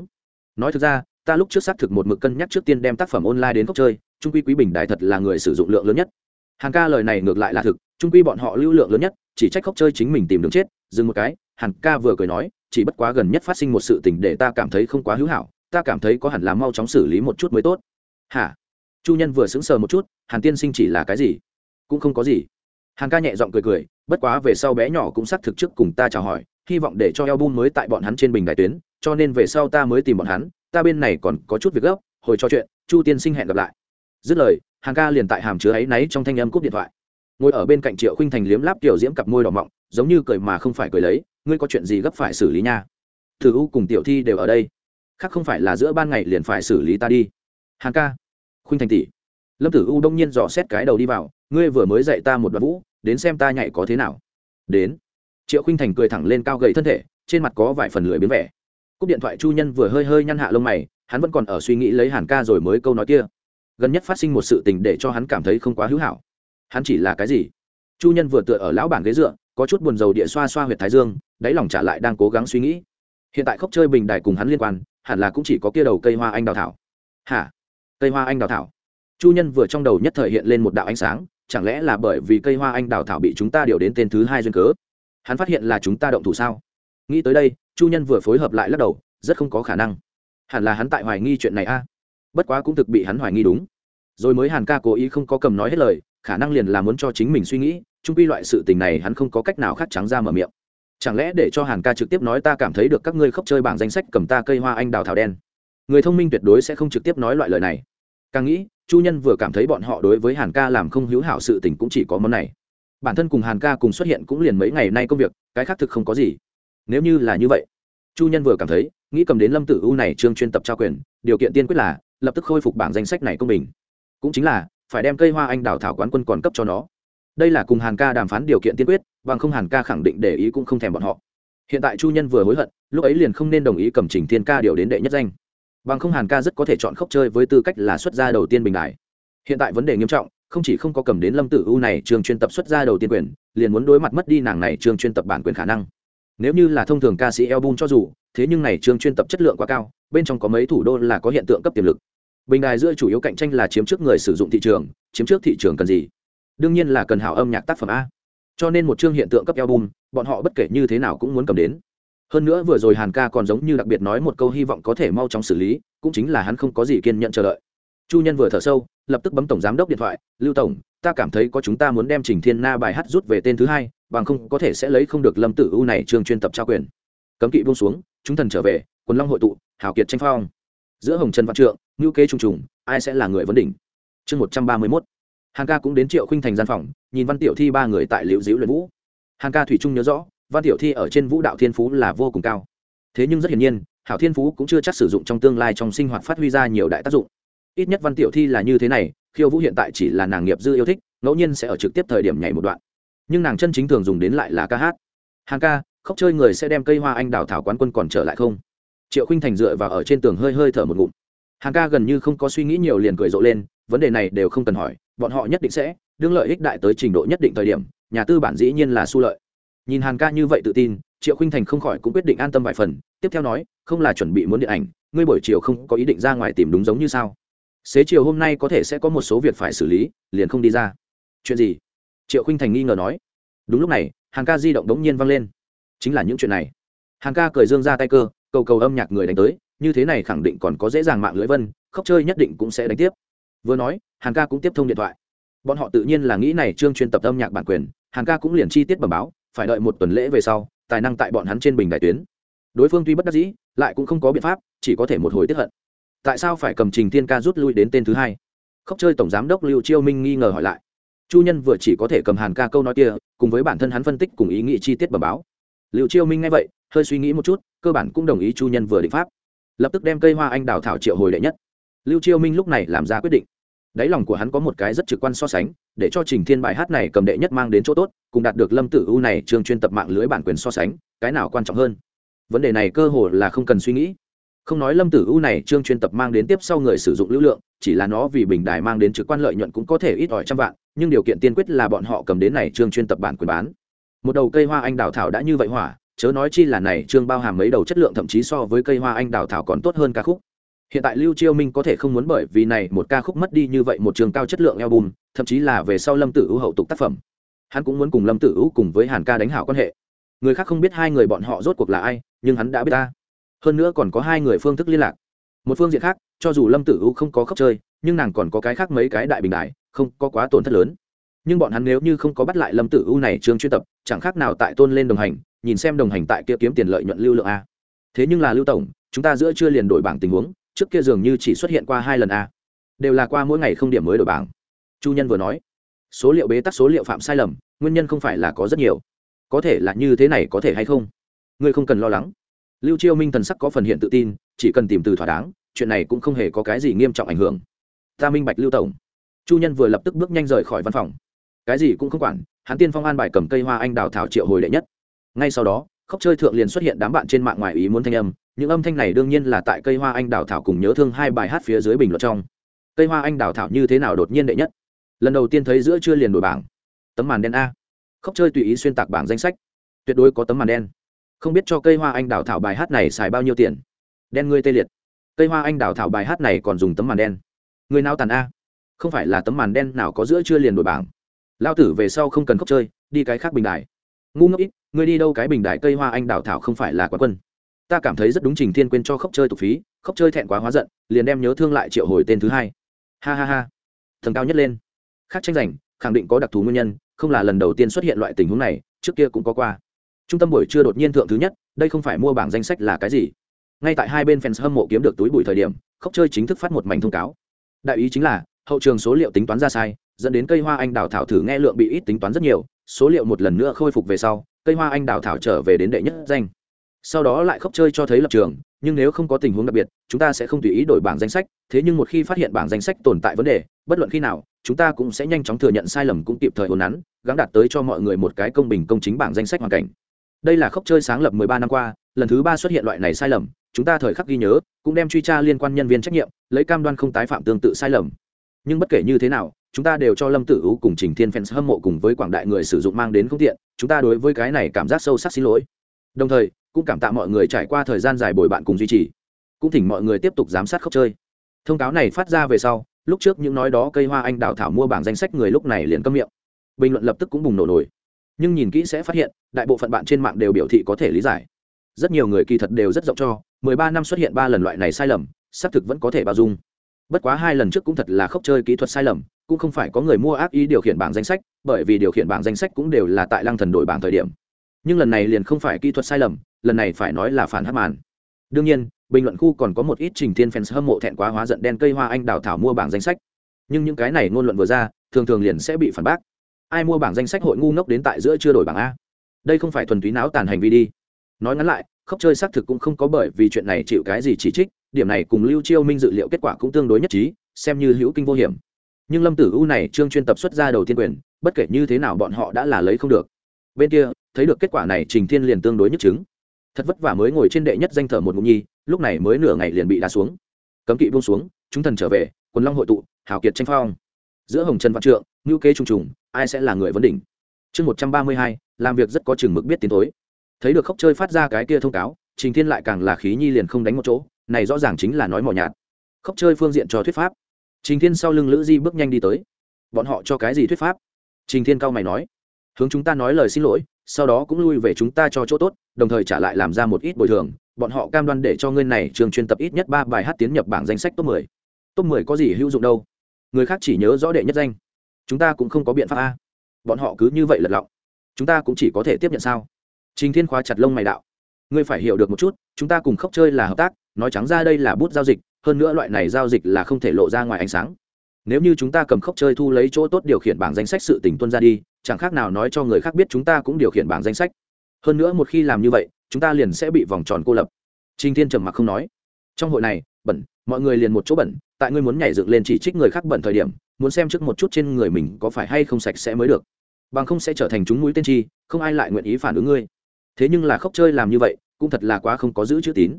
A: Nói thực ra, ta lúc trước xác thực một mực cân nhắc trước tiên đem tác phẩm online đến cốc chơi trung quy quý bình đại thật là người sử dụng lượng lớn nhất. Hàn ca lời này ngược lại là thực trung quy bọn họ lưu lượng lớn nhất, chỉ trách khóc chơi chính mình tìm đường chết, dừng một cái, hàn ca vừa cười nói, chỉ bất quá gần nhất phát sinh một sự tình để ta cảm thấy không quá hữu hảo, ta cảm thấy có hẳn là mau chóng xử lý một chút mới tốt. Hả? Chu nhân vừa sững sờ một chút, hàn tiên sinh chỉ là cái gì? Cũng không có gì. Hàn ca nhẹ giọng cười cười, bất quá về sau bé nhỏ cũng xác thực trước cùng ta chào hỏi, hy vọng để cho album mới tại bọn hắn trên bình đại tuyến, cho nên về sau ta mới tìm bọn hắn, ta bên này còn có chút việc gấp, hồi cho chuyện, chu tiên sinh hẹn gặp lại. Dứt lời, hàn ca liền tại hàm chứa áy náy trong thanh âm cúp điện thoại ngồi ở bên cạnh triệu khinh thành liếm láp tiểu diễm cặp môi đỏ mọng, giống như cười mà không phải cười lấy, ngươi có chuyện gì gấp phải xử lý nha. Thử u cùng tiểu thi đều ở đây. Khác không phải là giữa ban ngày liền phải xử lý ta đi. Hàn ca. Khuynh thành tỷ lâm tử u đông nhiên dò xét cái đầu đi vào, ngươi vừa mới dạy ta một đoạn vũ, đến xem ta nhảy có thế nào. Đến. Triệu khuynh thành cười thẳng lên cao gầy thân thể, trên mặt có vài phần lười biến vẻ. Cúp điện thoại chu nhân vừa hơi hơi nhăn hạ lông mày, hắn vẫn còn ở suy nghĩ lấy hàn ca rồi mới câu nói kia. Gần nhất phát sinh một sự tình để cho hắn cảm thấy không quá hữu hảo hắn chỉ là cái gì? Chu nhân vừa tựa ở lão bản ghế dựa, có chút buồn rầu địa xoa xoa huyệt thái dương, đáy lòng trả lại đang cố gắng suy nghĩ. Hiện tại khóc chơi bình đài cùng hắn liên quan, hẳn là cũng chỉ có kia đầu cây hoa anh đào thảo. Hả? Cây hoa anh đào thảo? Chu nhân vừa trong đầu nhất thời hiện lên một đạo ánh sáng, chẳng lẽ là bởi vì cây hoa anh đào thảo bị chúng ta điều đến tên thứ hai duyên cớ? Hắn phát hiện là chúng ta động thủ sao? Nghĩ tới đây, chu nhân vừa phối hợp lại lắc đầu, rất không có khả năng. Hẳn là hắn tại hoài nghi chuyện này a. Bất quá cũng thực bị hắn hoài nghi đúng. Rồi mới hàn ca cố ý không có cầm nói hết lời khả năng liền là muốn cho chính mình suy nghĩ trung quy loại sự tình này hắn không có cách nào khác trắng ra mở miệng. Chẳng lẽ để cho hàn ca trực tiếp nói ta cảm thấy được các ngươi khóc chơi bảng danh sách cầm ta cây hoa anh đào thảo đen. Người thông minh tuyệt đối sẽ không trực tiếp nói loại lời này. Càng nghĩ, chu nhân vừa cảm thấy bọn họ đối với hàn ca làm không hữu hảo sự tình cũng chỉ có món này. Bản thân cùng hàn ca cùng xuất hiện cũng liền mấy ngày nay công việc, cái khác thực không có gì. Nếu như là như vậy, chu nhân vừa cảm thấy, nghĩ cầm đến lâm tử u này trương chuyên tập trao quyền, điều kiện tiên quyết là, lập tức khôi phục bảng danh sách này công bình. Cũng chính là phải đem cây hoa anh đào thảo quán quân còn cấp cho nó. Đây là cùng hàn ca đàm phán điều kiện tiên quyết, bằng không hàn ca khẳng định để ý cũng không thèm bọn họ. Hiện tại chu nhân vừa hối hận, lúc ấy liền không nên đồng ý cầm trình thiên ca điều đến đệ nhất danh. Bằng không hàn ca rất có thể chọn khóc chơi với tư cách là xuất gia đầu tiên bình đại. Hiện tại vấn đề nghiêm trọng, không chỉ không có cầm đến lâm tử u này trường chuyên tập xuất gia đầu tiên quyền, liền muốn đối mặt mất đi nàng này trường chuyên tập bản quyền khả năng. Nếu như là thông thường ca sĩ album cho dù, thế nhưng này trường chuyên tập chất lượng quá cao, bên trong có mấy thủ đô là có hiện tượng cấp tiềm lực bình đài giữa chủ yếu cạnh tranh là chiếm trước người sử dụng thị trường, chiếm trước thị trường cần gì? Đương nhiên là cần hảo âm nhạc tác phẩm a. Cho nên một chương hiện tượng cấp album, bọn họ bất kể như thế nào cũng muốn cầm đến. Hơn nữa vừa rồi hàn ca còn giống như đặc biệt nói một câu hy vọng có thể mau chóng xử lý, cũng chính là hắn không có gì kiên nhận chờ đợi. Chu nhân vừa thở sâu, lập tức bấm tổng giám đốc điện thoại, lưu tổng, ta cảm thấy có chúng ta muốn đem trình thiên na bài hát rút về tên thứ hai, bằng không có thể sẽ lấy không được lâm tử u này trường chuyên tập trao quyền. Cấm kỵ buông xuống, chúng thần trở về, quần long hội tụ, hào kiệt tranh phong. Giữa hồng trần văn trượng ngữ kế trùng trùng, ai sẽ là người vấn đỉnh? Chương một trăm ba mươi mốt. Hàn ca cũng đến triệu khinh thành gian phòng, nhìn văn tiểu thi ba người tại liệu diễu luyện vũ. Hàng ca thủy trung nhớ rõ, văn tiểu thi ở trên vũ đạo thiên phú là vô cùng cao. Thế nhưng rất hiển nhiên, hảo thiên phú cũng chưa chắc sử dụng trong tương lai trong sinh hoạt phát huy ra nhiều đại tác dụng. Ít nhất văn tiểu thi là như thế này, khiêu vũ hiện tại chỉ là nàng nghiệp dư yêu thích, ngẫu nhiên sẽ ở trực tiếp thời điểm nhảy một đoạn. Nhưng nàng chân chính thường dùng đến lại là ca hát. Hàng ca, khóc chơi người sẽ đem cây hoa anh đào thảo quán quân còn trở lại không? Triệu khinh thành dựa vào ở trên tường hơi hơi thở một ngụm hàng ca gần như không có suy nghĩ nhiều liền cười rộ lên, vấn đề này đều không cần hỏi, bọn họ nhất định sẽ, đương lợi ích đại tới trình độ nhất định thời điểm, nhà tư bản dĩ nhiên là su lợi. Nhìn hàn ca như vậy tự tin, triệu khinh thành không khỏi cũng quyết định an tâm vài phần, tiếp theo nói, không là chuẩn bị muốn điện ảnh, ngươi buổi chiều không có ý định ra ngoài tìm đúng giống như sao? Xế chiều hôm nay có thể sẽ có một số việc phải xử lý, liền không đi ra. Chuyện gì? Triệu khinh thành nghi ngờ nói. Đúng lúc này hàn ca di động đống nhiên vang lên. Chính là những chuyện này. Hàn ca cười dương ra tay cơ, cầu cầu âm nhạc người đánh tới như thế này khẳng định còn có dễ dàng mạng lưới vân, khóc chơi nhất định cũng sẽ đánh tiếp. Vừa nói, hàn ca cũng tiếp thông điện thoại. Bọn họ tự nhiên là nghĩ này trương chuyên tập âm nhạc bản quyền, hàn ca cũng liền chi tiết bẩm báo, phải đợi một tuần lễ về sau, tài năng tại bọn hắn trên bình đại tuyến. Đối phương tuy bất đắc dĩ, lại cũng không có biện pháp, chỉ có thể một hồi tiếp hận. Tại sao phải cầm trình thiên ca rút lui đến tên thứ hai? Khóc chơi tổng giám đốc lưu chiêu minh nghi ngờ hỏi lại. Chu nhân vừa chỉ có thể cầm hàn ca câu nói kia, cùng với bản thân hắn phân tích cùng ý nghĩ chi tiết bẩm báo. Liệu chiêu minh nghe vậy, hơi suy nghĩ một chút, cơ bản cũng đồng ý chu nhân vừa định pháp lập tức đem cây hoa anh đào thảo triệu hồi đệ nhất. Lưu chiêu minh lúc này làm ra quyết định. Đáy lòng của hắn có một cái rất trực quan so sánh, để cho trình thiên bài hát này cầm đệ nhất mang đến chỗ tốt, cùng đạt được lâm tử u này trường chuyên tập mạng lưới bản quyền so sánh, cái nào quan trọng hơn? Vấn đề này cơ hồ là không cần suy nghĩ. Không nói lâm tử u này trương chuyên tập mang đến tiếp sau người sử dụng lưu lượng, chỉ là nó vì bình đài mang đến trực quan lợi nhuận cũng có thể ít ỏi trăm vạn, nhưng điều kiện tiên quyết là bọn họ cầm đến này trương chuyên tập bản quyền bán. Một đầu cây hoa anh đào thảo đã như vậy hỏa chớ nói chi là này trương bao hàm mấy đầu chất lượng thậm chí so với cây hoa anh đào thảo còn tốt hơn ca khúc. Hiện tại lưu chiêu minh có thể không muốn bởi vì này một ca khúc mất đi như vậy một trường cao chất lượng album, thậm chí là về sau lâm tử ưu hậu tục tác phẩm. Hắn cũng muốn cùng lâm tử ưu cùng với hàn ca đánh hảo quan hệ. Người khác không biết hai người bọn họ rốt cuộc là ai, nhưng hắn đã biết ta. Hơn nữa còn có hai người phương thức liên lạc. Một phương diện khác, cho dù lâm tử ưu không có khóc chơi, nhưng nàng còn có cái khác mấy cái đại bình đại, không có quá tổn thất lớn. Nhưng bọn hắn nếu như không có bắt lại lâm tử ưu này trường chuyên tập, chẳng khác nào tại tôn lên đồng hành nhìn xem đồng hành tại kia kiếm tiền lợi nhuận lưu lượng a. Thế nhưng là lưu tổng, chúng ta giữa chưa liền đổi bảng tình huống, trước kia dường như chỉ xuất hiện qua hai lần a. Đều là qua mỗi ngày không điểm mới đổi bảng. Chu nhân vừa nói, số liệu bế tắc số liệu phạm sai lầm, nguyên nhân không phải là có rất nhiều. Có thể là như thế này có thể hay không? Ngươi không cần lo lắng. Lưu chiêu minh thần sắc có phần hiện tự tin, chỉ cần tìm từ thỏa đáng, chuyện này cũng không hề có cái gì nghiêm trọng ảnh hưởng. Ta minh bạch lưu tổng. Chu nhân vừa lập tức bước nhanh rời khỏi văn phòng. Cái gì cũng không quản, hắn tiên phong an bài cầm cây hoa anh đào thảo triệu hồi đệ nhất ngay sau đó khóc chơi thượng liền xuất hiện đám bạn trên mạng ngoài ý muốn thanh âm những âm thanh này đương nhiên là tại cây hoa anh đào thảo cùng nhớ thương hai bài hát phía dưới bình luận trong. Cây hoa anh đào thảo như thế nào đột nhiên đệ nhất? Lần đầu tiên thấy giữa chưa liền đổi bảng. Tấm màn đen a. Khóc chơi tùy ý xuyên tạc bảng danh sách. Tuyệt đối có tấm màn đen. Không biết cho cây hoa anh đào thảo bài hát này xài bao nhiêu tiền. Đen ngươi tê liệt. Cây hoa anh đào thảo bài hát này còn dùng tấm màn đen. Người nào tàn a. Không phải là tấm màn đen nào có giữa chưa liền đổi bảng. Lao tử về sau không cần khóc chơi đi cái khác bình đại, ngu ngốc ít ngươi đi đâu cái bình đài cây hoa anh đào thảo không phải là quán quân? Ta cảm thấy rất đúng trình thiên quên cho khóc chơi tục phí, khóc chơi thẹn quá hóa giận, liền đem nhớ thương lại triệu hồi tên thứ hai. Ha ha ha. Thần cao nhất lên. Khác tranh giành, khẳng định có đặc thù nguyên nhân, không là lần đầu tiên xuất hiện loại tình huống này, trước kia cũng có qua. Trung tâm buổi trưa đột nhiên thượng thứ nhất, đây không phải mua bảng danh sách là cái gì? Ngay tại hai bên fans hâm mộ kiếm được túi bụi thời điểm, khóc chơi chính thức phát một mảnh thông cáo. Đại ý chính là, hậu trường số liệu tính toán ra sai, dẫn đến cây hoa anh đào thảo thử nghe lượng bị ít tính toán rất nhiều, số liệu một lần nữa khôi phục về sau cây hoa anh đào thảo trở về đến đệ nhất danh. Sau đó lại khóc chơi cho thấy lập trường, nhưng nếu không có tình huống đặc biệt, chúng ta sẽ không tùy ý đổi bảng danh sách, thế nhưng một khi phát hiện bảng danh sách tồn tại vấn đề, bất luận khi nào, chúng ta cũng sẽ nhanh chóng thừa nhận sai lầm cũng kịp thời hồn nắn gắn đạt tới cho mọi người một cái công bình công chính bảng danh sách hoàn cảnh. Đây là khóc chơi sáng lập 13 năm qua, lần thứ ba xuất hiện loại này sai lầm, chúng ta thời khắc ghi nhớ, cũng đem truy tra liên quan nhân viên trách nhiệm, lấy cam đoan không tái phạm tương tự sai lầm. Nhưng bất kể như thế nào chúng ta đều cho lâm tử u cùng trình thiên fans hâm mộ cùng với quảng đại người sử dụng mang đến không tiện, chúng ta đối với cái này cảm giác sâu sắc xin lỗi. Đồng thời, cũng cảm tạ mọi người trải qua thời gian dài bồi bạn cùng duy trì. Cũng thỉnh mọi người tiếp tục giám sát khóc chơi. Thông cáo này phát ra về sau, lúc trước những nói đó cây hoa anh đào thảo mua bảng danh sách người lúc này liền câm miệng. Bình luận lập tức cũng bùng nổ nổi. Nhưng nhìn kỹ sẽ phát hiện, đại bộ phận bạn trên mạng đều biểu thị có thể lý giải. Rất nhiều người kỳ thật đều rất rộng cho, mười ba năm xuất hiện ba lần loại này sai lầm, xác thực vẫn có thể bao dung. Bất quá hai lần trước cũng thật là khốc chơi kỹ thuật sai lầm cũng không phải có người mua ác ý điều khiển bảng danh sách, bởi vì điều khiển bảng danh sách cũng đều là tại lăng thần đổi bảng thời điểm. Nhưng lần này liền không phải kỹ thuật sai lầm, lần này phải nói là phản hát màn. Đương nhiên, bình luận khu còn có một ít trình thiên fans hâm mộ thẹn quá hóa giận đen cây hoa anh đào thảo mua bảng danh sách. Nhưng những cái này ngôn luận vừa ra, thường thường liền sẽ bị phản bác. Ai mua bảng danh sách hội ngu ngốc đến tại giữa chưa đổi bảng a? Đây không phải thuần túy não tàn hành vi đi. Nói ngắn lại khóc chơi xác thực cũng không có bởi vì chuyện này chịu cái gì chỉ trích, điểm này cùng lưu chiêu minh dự liệu kết quả cũng tương đối nhất trí, xem như hữu kinh vô hiểm nhưng lâm tử u này trương chuyên tập xuất ra đầu tiên quyền, bất kể như thế nào bọn họ đã là lấy không được. Bên kia, thấy được kết quả này, trình thiên liền tương đối nhất chứng thật vất vả mới ngồi trên đệ nhất danh thở một ngụm nhi, lúc này mới nửa ngày liền bị đá xuống. Cấm kỵ buông xuống, chúng thần trở về, quần long hội tụ, hào kiệt tranh phong. Giữa hồng trần văn trượng ngữ kế trùng trùng, ai sẽ là người vấn đỉnh? Chương một trăm ba mươi hai, làm việc rất có chừng mực biết tiến tối thấy được khóc chơi phát ra cái kia thông cáo, trình thiên lại càng là khí nhi liền không đánh một chỗ, này rõ ràng chính là nói mỏ nhạt. Khóc chơi phương diện cho thuyết pháp trình thiên sau lưng lữ di bước nhanh đi tới. Bọn họ cho cái gì thuyết pháp? Trình thiên cao mày nói. Hướng chúng ta nói lời xin lỗi, sau đó cũng lui về chúng ta cho chỗ tốt, đồng thời trả lại làm ra một ít bồi thường. Bọn họ cam đoan để cho ngươi này trường chuyên tập ít nhất ba bài hát tiến nhập bảng danh sách top mười. Top mười có gì hữu dụng đâu? Người khác chỉ nhớ rõ đệ nhất danh. Chúng ta cũng không có biện pháp a. Bọn họ cứ như vậy lật lọng. Chúng ta cũng chỉ có thể tiếp nhận sao? Trình thiên khóa chặt lông mày đạo. Ngươi phải hiểu được một chút, chúng ta cùng khóc chơi là hợp tác, nói trắng ra đây là bút giao dịch hơn nữa loại này giao dịch là không thể lộ ra ngoài ánh sáng. Nếu như chúng ta cầm khốc chơi thu lấy chỗ tốt điều khiển bảng danh sách sự tỉnh tuân ra đi, chẳng khác nào nói cho người khác biết chúng ta cũng điều khiển bảng danh sách. Hơn nữa một khi làm như vậy, chúng ta liền sẽ bị vòng tròn cô lập. Trinh thiên trầm mặc không nói. Trong hội này, bẩn, mọi người liền một chỗ bẩn, tại ngươi muốn nhảy dựng lên chỉ trích người khác bẩn thời điểm, muốn xem trước một chút trên người mình có phải hay không sạch sẽ mới được. Bằng không sẽ trở thành chúng mũi tên chi, không ai lại nguyện ý phản ứng ngươi. Thế nhưng là khóc chơi làm như vậy, cũng thật là quá không có giữ chữ tín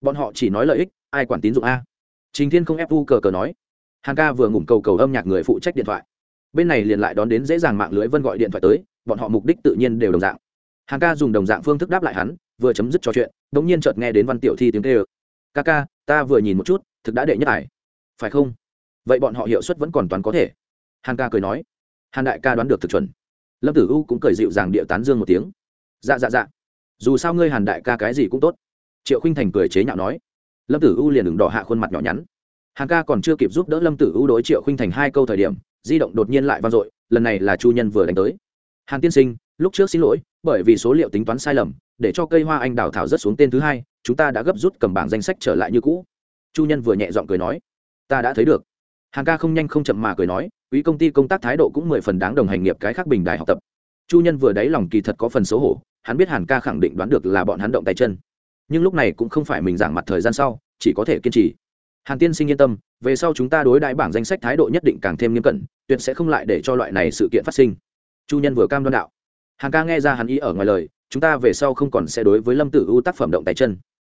A: bọn họ chỉ nói lợi ích, ai quản tín dụng a. Trình thiên không ép vu cờ cờ nói. Hàn ca vừa ngủm cầu cầu âm nhạc người phụ trách điện thoại. Bên này liền lại đón đến dễ dàng mạng lưới vân gọi điện thoại tới, bọn họ mục đích tự nhiên đều đồng dạng. Hàn ca dùng đồng dạng phương thức đáp lại hắn, vừa chấm dứt trò chuyện đ ỗ n g nhiên chợt nghe đến văn tiểu thi tiếng tê ơ ca ca, ta vừa nhìn một chút, thực đã đệ nhất ải. Phải không? Vậy bọn họ hiệu suất vẫn còn toán có thể. Hàn ca cười nói. Hàn đại ca đoán được thực chuẩn. Lâm tử u cũng cười dịu dàng địa tán dương một tiếng. Dạ dạ dạ. Dù sao ngươi hàn đại ca cái gì cũng tốt triệu khinh thành cười chế nhạo nói, lâm tử u liền đừng đỏ hạ khuôn mặt nhỏ nhắn. Hàng ca còn chưa kịp giúp đỡ lâm tử u đối triệu khinh thành hai câu thời điểm, di động đột nhiên lại vang dội, lần này là chu nhân vừa đánh tới. Hàn tiên sinh, lúc trước xin lỗi, bởi vì số liệu tính toán sai lầm, để cho cây hoa anh đào thảo rất xuống tên thứ hai, chúng ta đã gấp rút cầm bảng danh sách trở lại như cũ. Chu nhân vừa nhẹ giọng cười nói, ta đã thấy được. Hàng ca không nhanh không chậm mà cười nói, quý công ty công tác thái độ cũng mười phần đáng đồng hành nghiệp cái khác bình đài học tập. Chu nhân vừa đáy lòng kỳ thật có phần xấu hổ, hắn biết hàn ca khẳng định đoán được là bọn hắn động tay chân nhưng lúc này cũng không phải mình giảng mặt thời gian sau, chỉ có thể kiên trì. Hàn tiên sinh yên tâm, về sau chúng ta đối đãi bảng danh sách thái độ nhất định càng thêm nghiêm cẩn, tuyệt sẽ không lại để cho loại này sự kiện phát sinh. Chu nhân vừa cam đoan đạo. Hàn ca nghe ra hắn ý ở ngoài lời, chúng ta về sau không còn sẽ đối với lâm tử u tác phẩm động tay chân.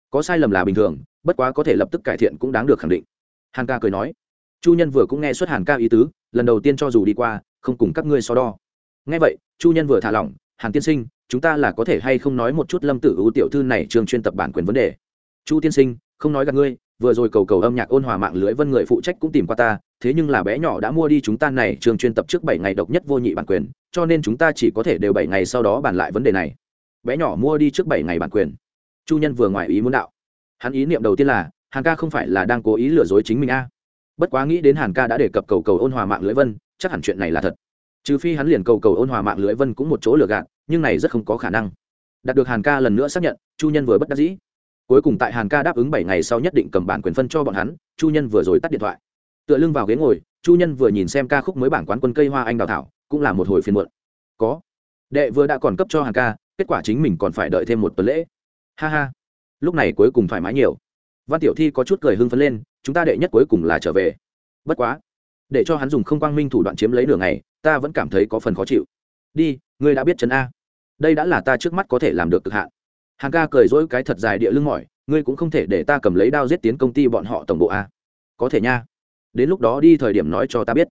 A: Có sai lầm là bình thường, bất quá có thể lập tức cải thiện cũng đáng được khẳng định. Hàn ca cười nói. Chu nhân vừa cũng nghe xuất hàn ca ý tứ, lần đầu tiên cho dù đi qua, không cùng các ngươi so đo. Nghe vậy, chu nhân vừa thả lỏng, hàn tiên sinh chúng ta là có thể hay không nói một chút lâm tử ưu tiểu thư này trường chuyên tập bản quyền vấn đề? Chu tiên sinh, không nói gặp ngươi, vừa rồi cầu cầu âm nhạc ôn hòa mạng lưới vân người phụ trách cũng tìm qua ta, thế nhưng là bé nhỏ đã mua đi chúng ta này trường chuyên tập trước bảy ngày độc nhất vô nhị bản quyền, cho nên chúng ta chỉ có thể đều bảy ngày sau đó bàn lại vấn đề này. Bé nhỏ mua đi trước bảy ngày bản quyền. Chu nhân vừa ngoài ý muốn đạo. Hắn ý niệm đầu tiên là, hàn ca không phải là đang cố ý lừa dối chính mình a. Bất quá nghĩ đến hàn ca đã đề cập cầu cầu ôn hòa mạng lưới vân, chắc hẳn chuyện này là thật. Trừ phi hắn liền cầu cầu ôn hòa mạng lưới vân cũng một chỗ lừa gạt nhưng này rất không có khả năng. Đạt được hàn ca lần nữa xác nhận, chu nhân vừa bất đắc dĩ. Cuối cùng tại hàn ca đáp ứng bảy ngày sau nhất định cầm bản quyền phân cho bọn hắn, chu nhân vừa rồi tắt điện thoại. Tựa lưng vào ghế ngồi, chu nhân vừa nhìn xem ca khúc mới bản quán quân cây hoa anh đào thảo, cũng là một hồi phiên muộn. Có. Đệ vừa đã còn cấp cho hàn ca, kết quả chính mình còn phải đợi thêm một tuần lễ. Ha ha. Lúc này cuối cùng thoải mái nhiều. Văn tiểu thi có chút cười hưng phấn lên, chúng ta đệ nhất cuối cùng là trở về. Bất quá. Để cho hắn dùng không quang minh thủ đoạn chiếm lấy đường này ta vẫn cảm thấy có phần khó chịu. Đi, ngươi đã biết chấn a đây đã là ta trước mắt có thể làm được cực hạn. Hàng ca cười dỗi cái thật dài địa lưng mỏi, ngươi cũng không thể để ta cầm lấy đao giết tiến công ty bọn họ tổng bộ a. Có thể nha. Đến lúc đó đi thời điểm nói cho ta biết.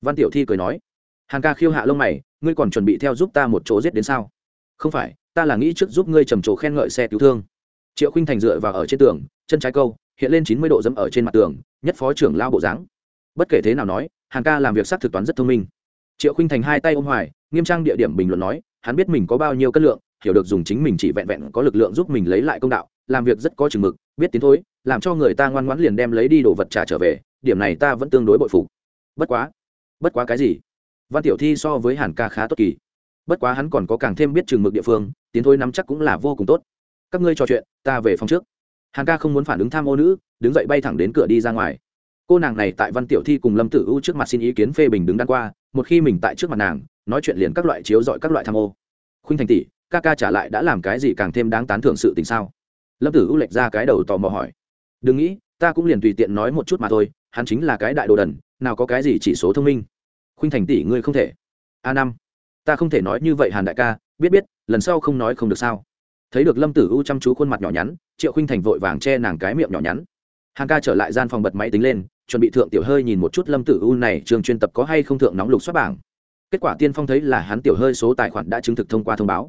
A: Văn tiểu thi cười nói. Hàng ca khiêu hạ lông mày, ngươi còn chuẩn bị theo giúp ta một chỗ giết đến sao? Không phải, ta là nghĩ trước giúp ngươi trầm trồ khen ngợi xe cứu thương. Triệu khinh thành dựa vào ở trên tường, chân trái câu, hiện lên chín mươi độ dẫm ở trên mặt tường, nhất phó trưởng lao bộ dáng. Bất kể thế nào nói, hàng ca làm việc sát thực toán rất thông minh. Triệu khinh thành hai tay ôm hoài, nghiêm trang địa điểm bình luận nói hắn biết mình có bao nhiêu cân lượng, hiểu được dùng chính mình chỉ vẹn vẹn có lực lượng giúp mình lấy lại công đạo, làm việc rất có chừng mực, biết tiến thối, làm cho người ta ngoan ngoãn liền đem lấy đi đồ vật trả trở về, điểm này ta vẫn tương đối bội phục. Bất quá bất quá cái gì? Văn tiểu thi so với hàn ca khá tốt kỳ. Bất quá hắn còn có càng thêm biết chừng mực địa phương, tiến thối nắm chắc cũng là vô cùng tốt. Các ngươi trò chuyện, ta về phòng trước. Hàn ca không muốn phản ứng tham ô nữ, đứng dậy bay thẳng đến cửa đi ra ngoài. Cô nàng này tại văn tiểu thi cùng lâm tử u trước mặt xin ý kiến phê bình đứng đan qua một khi mình tại trước mặt nàng, nói chuyện liền các loại chiếu dọi các loại tham ô. Khuynh thành tỷ, ca ca trả lại đã làm cái gì càng thêm đáng tán thưởng sự tình sao? Lâm tử u lệch ra cái đầu tò mò hỏi. Đừng nghĩ, ta cũng liền tùy tiện nói một chút mà thôi, hắn chính là cái đại đồ đần, nào có cái gì chỉ số thông minh. Khuynh thành tỷ, ngươi không thể. A năm, ta không thể nói như vậy hàn đại ca, biết biết, lần sau không nói không được sao? Thấy được lâm tử u chăm chú khuôn mặt nhỏ nhắn, triệu khinh thành vội vàng che nàng cái miệng nhỏ nhắn hàng ca trở lại gian phòng bật máy tính lên, chuẩn bị thượng tiểu hơi nhìn một chút lâm tử u này trường chuyên tập có hay không thượng nóng lục xuất bảng. Kết quả tiên phong thấy là hắn tiểu hơi số tài khoản đã chứng thực thông qua thông báo.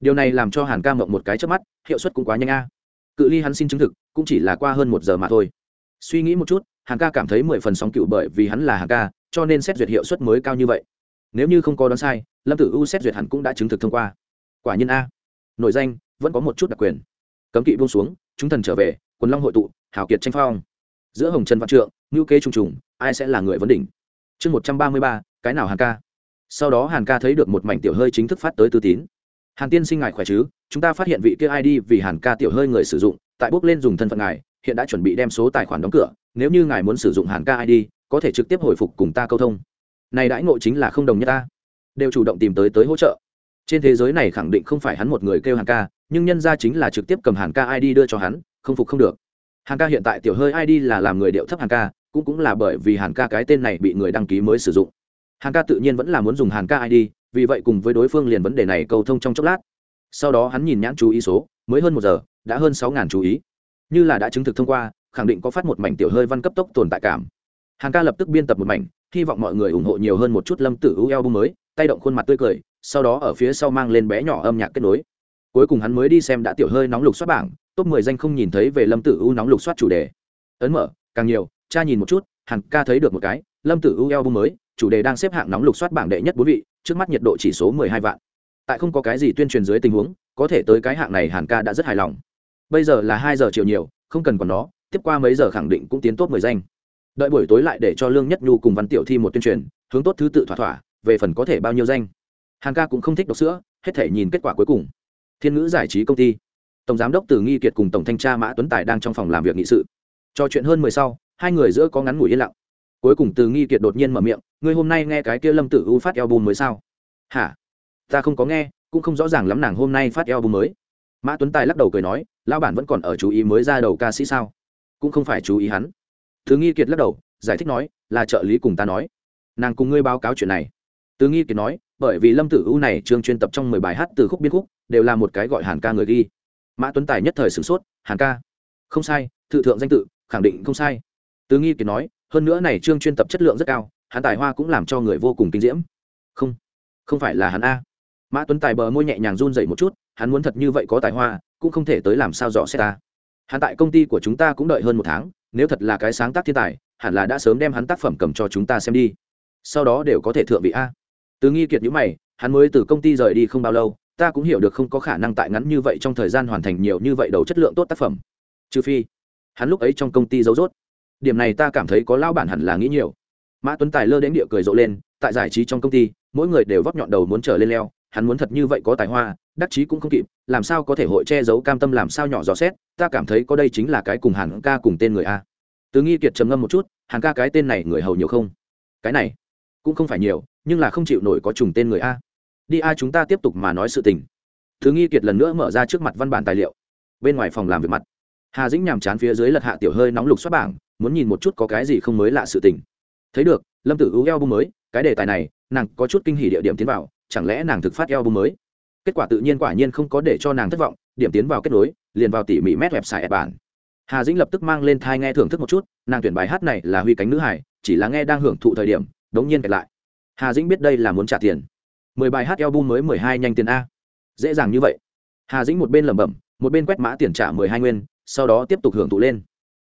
A: Điều này làm cho hàn ca mộng một cái trước mắt, hiệu suất cũng quá nhanh a. Cự ly hắn xin chứng thực, cũng chỉ là qua hơn một giờ mà thôi. Suy nghĩ một chút, hàn ca cảm thấy mười phần sóng cựu bởi vì hắn là hàn ca, cho nên xét duyệt hiệu suất mới cao như vậy. Nếu như không có đoán sai, lâm tử u xét duyệt hẳn cũng đã chứng thực thông qua. Quả nhiên a. Nội danh, vẫn có một chút đặc quyền. Cấm kỵ buông xuống, chúng thần trở về, quần long hội tụ hào kiệt tranh phong. Giữa hồng trần văn trượng ngữ kế Trung trùng, ai sẽ là người vấn đỉnh? Chương một trăm ba mươi ba, cái nào hàn ca? Sau đó hàn ca thấy được một mảnh tiểu hơi chính thức phát tới tư tín. Hàn tiên sinh ngài khỏe chứ? Chúng ta phát hiện vị kia id vì hàn ca tiểu hơi người sử dụng, tại bốc lên dùng thân phận ngài, hiện đã chuẩn bị đem số tài khoản đóng cửa. Nếu như ngài muốn sử dụng hàn ca id có thể trực tiếp hồi phục cùng ta câu thông. Này đãi ngộ chính là không đồng nhất ta. Đều chủ động tìm tới tới hỗ trợ. Trên thế giới này khẳng định không phải hắn một người kêu hàn ca, nhưng nhân ra chính là trực tiếp cầm hàn ca id đưa cho hắn, không phục không được hàn ca hiện tại tiểu hơi id là làm người điệu thấp hàn ca, cũng cũng là bởi vì hàn ca cái tên này bị người đăng ký mới sử dụng. Hàn ca tự nhiên vẫn là muốn dùng hàn ca id vì vậy cùng với đối phương liền vấn đề này cầu thông trong chốc lát. Sau đó hắn nhìn nhãn chú ý số, mới hơn một giờ, đã hơn sáu ngàn chú ý. Như là đã chứng thực thông qua, khẳng định có phát một mảnh tiểu hơi văn cấp tốc tồn tại cảm. Hàn ca lập tức biên tập một mảnh, hy vọng mọi người ủng hộ nhiều hơn một chút lâm tử ưu eo bung mới, tay động khuôn mặt tươi cười, sau đó ở phía sau mang lên bé nhỏ âm nhạc kết nối cuối cùng hắn mới đi xem đã tiểu hơi nóng lục soát bảng, top mười danh không nhìn thấy về lâm tử u nóng lục soát chủ đề. Ấn mở, càng nhiều, cha nhìn một chút hàn ca thấy được một cái, lâm tử u eo mới, chủ đề đang xếp hạng nóng lục soát bảng đệ nhất bốn vị, trước mắt nhiệt độ chỉ số mười hai vạn. Tại không có cái gì tuyên truyền dưới tình huống, có thể tới cái hạng này hàn ca đã rất hài lòng. Bây giờ là hai giờ chiều nhiều, không cần còn nó, tiếp qua mấy giờ khẳng định cũng tiến tốt mười danh. Đợi buổi tối lại để cho lương nhất nhu cùng văn tiểu thi một tuyên truyền, hướng tốt thứ tự thỏa thỏa, về phần có thể bao nhiêu danh. Hàn ca cũng không thích đọc sữa, hết thể nhìn kết quả cuối cùng thiên ngữ giải trí công ty. Tổng giám đốc từ nghi kiệt cùng tổng thanh tra mã tuấn tài đang trong phòng làm việc nghị sự. Trò chuyện hơn mười sau, hai người giữa có ngắn ngủi yên lặng. Cuối cùng từ nghi kiệt đột nhiên mở miệng, ngươi hôm nay nghe cái kia lâm tử u phát eo bùn mới sao? Hả? Ta không có nghe, cũng không rõ ràng lắm nàng hôm nay phát eo bùn mới. Mã tuấn tài lắc đầu cười nói, lão bản vẫn còn ở chú ý mới ra đầu ca sĩ sao? Cũng không phải chú ý hắn. Thứ nghi kiệt lắc đầu, giải thích nói, là trợ lý cùng ta nói. Nàng cùng ngươi báo cáo chuyện này. Từ nghi kiệt nói bởi vì lâm tử u này trường chuyên tập trong mười bài hát từ khúc biên khúc đều là một cái gọi hàn ca người ghi. Mã tuấn tài nhất thời sửng sốt, hàn ca, không sai, tự thượng danh tự, khẳng định không sai. Tứ nghi kiệt nói, hơn nữa này trương chuyên tập chất lượng rất cao, hắn tài hoa cũng làm cho người vô cùng kinh diễm. Không không phải là hắn a. Mã tuấn tài bờ môi nhẹ nhàng run dậy một chút, hắn muốn thật như vậy có tài hoa, cũng không thể tới làm sao dò xét ta. Hắn tại công ty của chúng ta cũng đợi hơn một tháng, nếu thật là cái sáng tác thiên tài, hẳn là đã sớm đem hắn tác phẩm cầm cho chúng ta xem đi. Sau đó đều có thể thượng vị a từ nghi kiệt nhíu mày, hắn mới từ công ty rời đi không bao lâu, ta cũng hiểu được không có khả năng tại ngắn như vậy trong thời gian hoàn thành nhiều như vậy đầu chất lượng tốt tác phẩm. Trừ phi, hắn lúc ấy trong công ty giấu rốt. Điểm này ta cảm thấy có lao bản hẳn là nghĩ nhiều. Mã tuấn tài lơ đến địa cười rộ lên, tại giải trí trong công ty, mỗi người đều vấp nhọn đầu muốn trở lên leo, hắn muốn thật như vậy có tài hoa, đắc chí cũng không kịp, làm sao có thể hội che giấu cam tâm làm sao nhỏ dò xét, ta cảm thấy có đây chính là cái cùng hàn ca cùng tên người a. Từ nghi kiệt trầm ngâm một chút, hàn ca cái tên này người hầu nhiều không? Cái này cũng không phải nhiều nhưng là không chịu nổi có trùng tên người a. Đi a, chúng ta tiếp tục mà nói sự tình. Thứ nghi kiệt lần nữa mở ra trước mặt văn bản tài liệu. Bên ngoài phòng làm việc mặt. Hà dĩnh nhàm chán phía dưới lật hạ tiểu hơi nóng lục xoát bảng, muốn nhìn một chút có cái gì không mới lạ sự tình. Thấy được, lâm tử hữu eo bung mới, cái đề tài này, nàng có chút kinh hỉ địa điểm tiến vào, chẳng lẽ nàng thực phát eo bung mới? Kết quả tự nhiên quả nhiên không có để cho nàng thất vọng, điểm tiến vào kết nối, liền vào tỉ mỉ mét website bản. Hà dĩnh lập tức mang lên thai nghe thưởng thức một chút, nàng tuyển bài hát này là huy cánh nữ hải, chỉ là nghe đang hưởng thụ thời điểm, đống nhiên kẹt lại hà dĩnh biết đây là muốn trả tiền. Mười bài hát album mới mười hai nhanh tiền a. Dễ dàng như vậy. Hà dĩnh một bên lẩm bẩm, một bên quét mã tiền trả mười hai nguyên, sau đó tiếp tục hưởng thụ lên.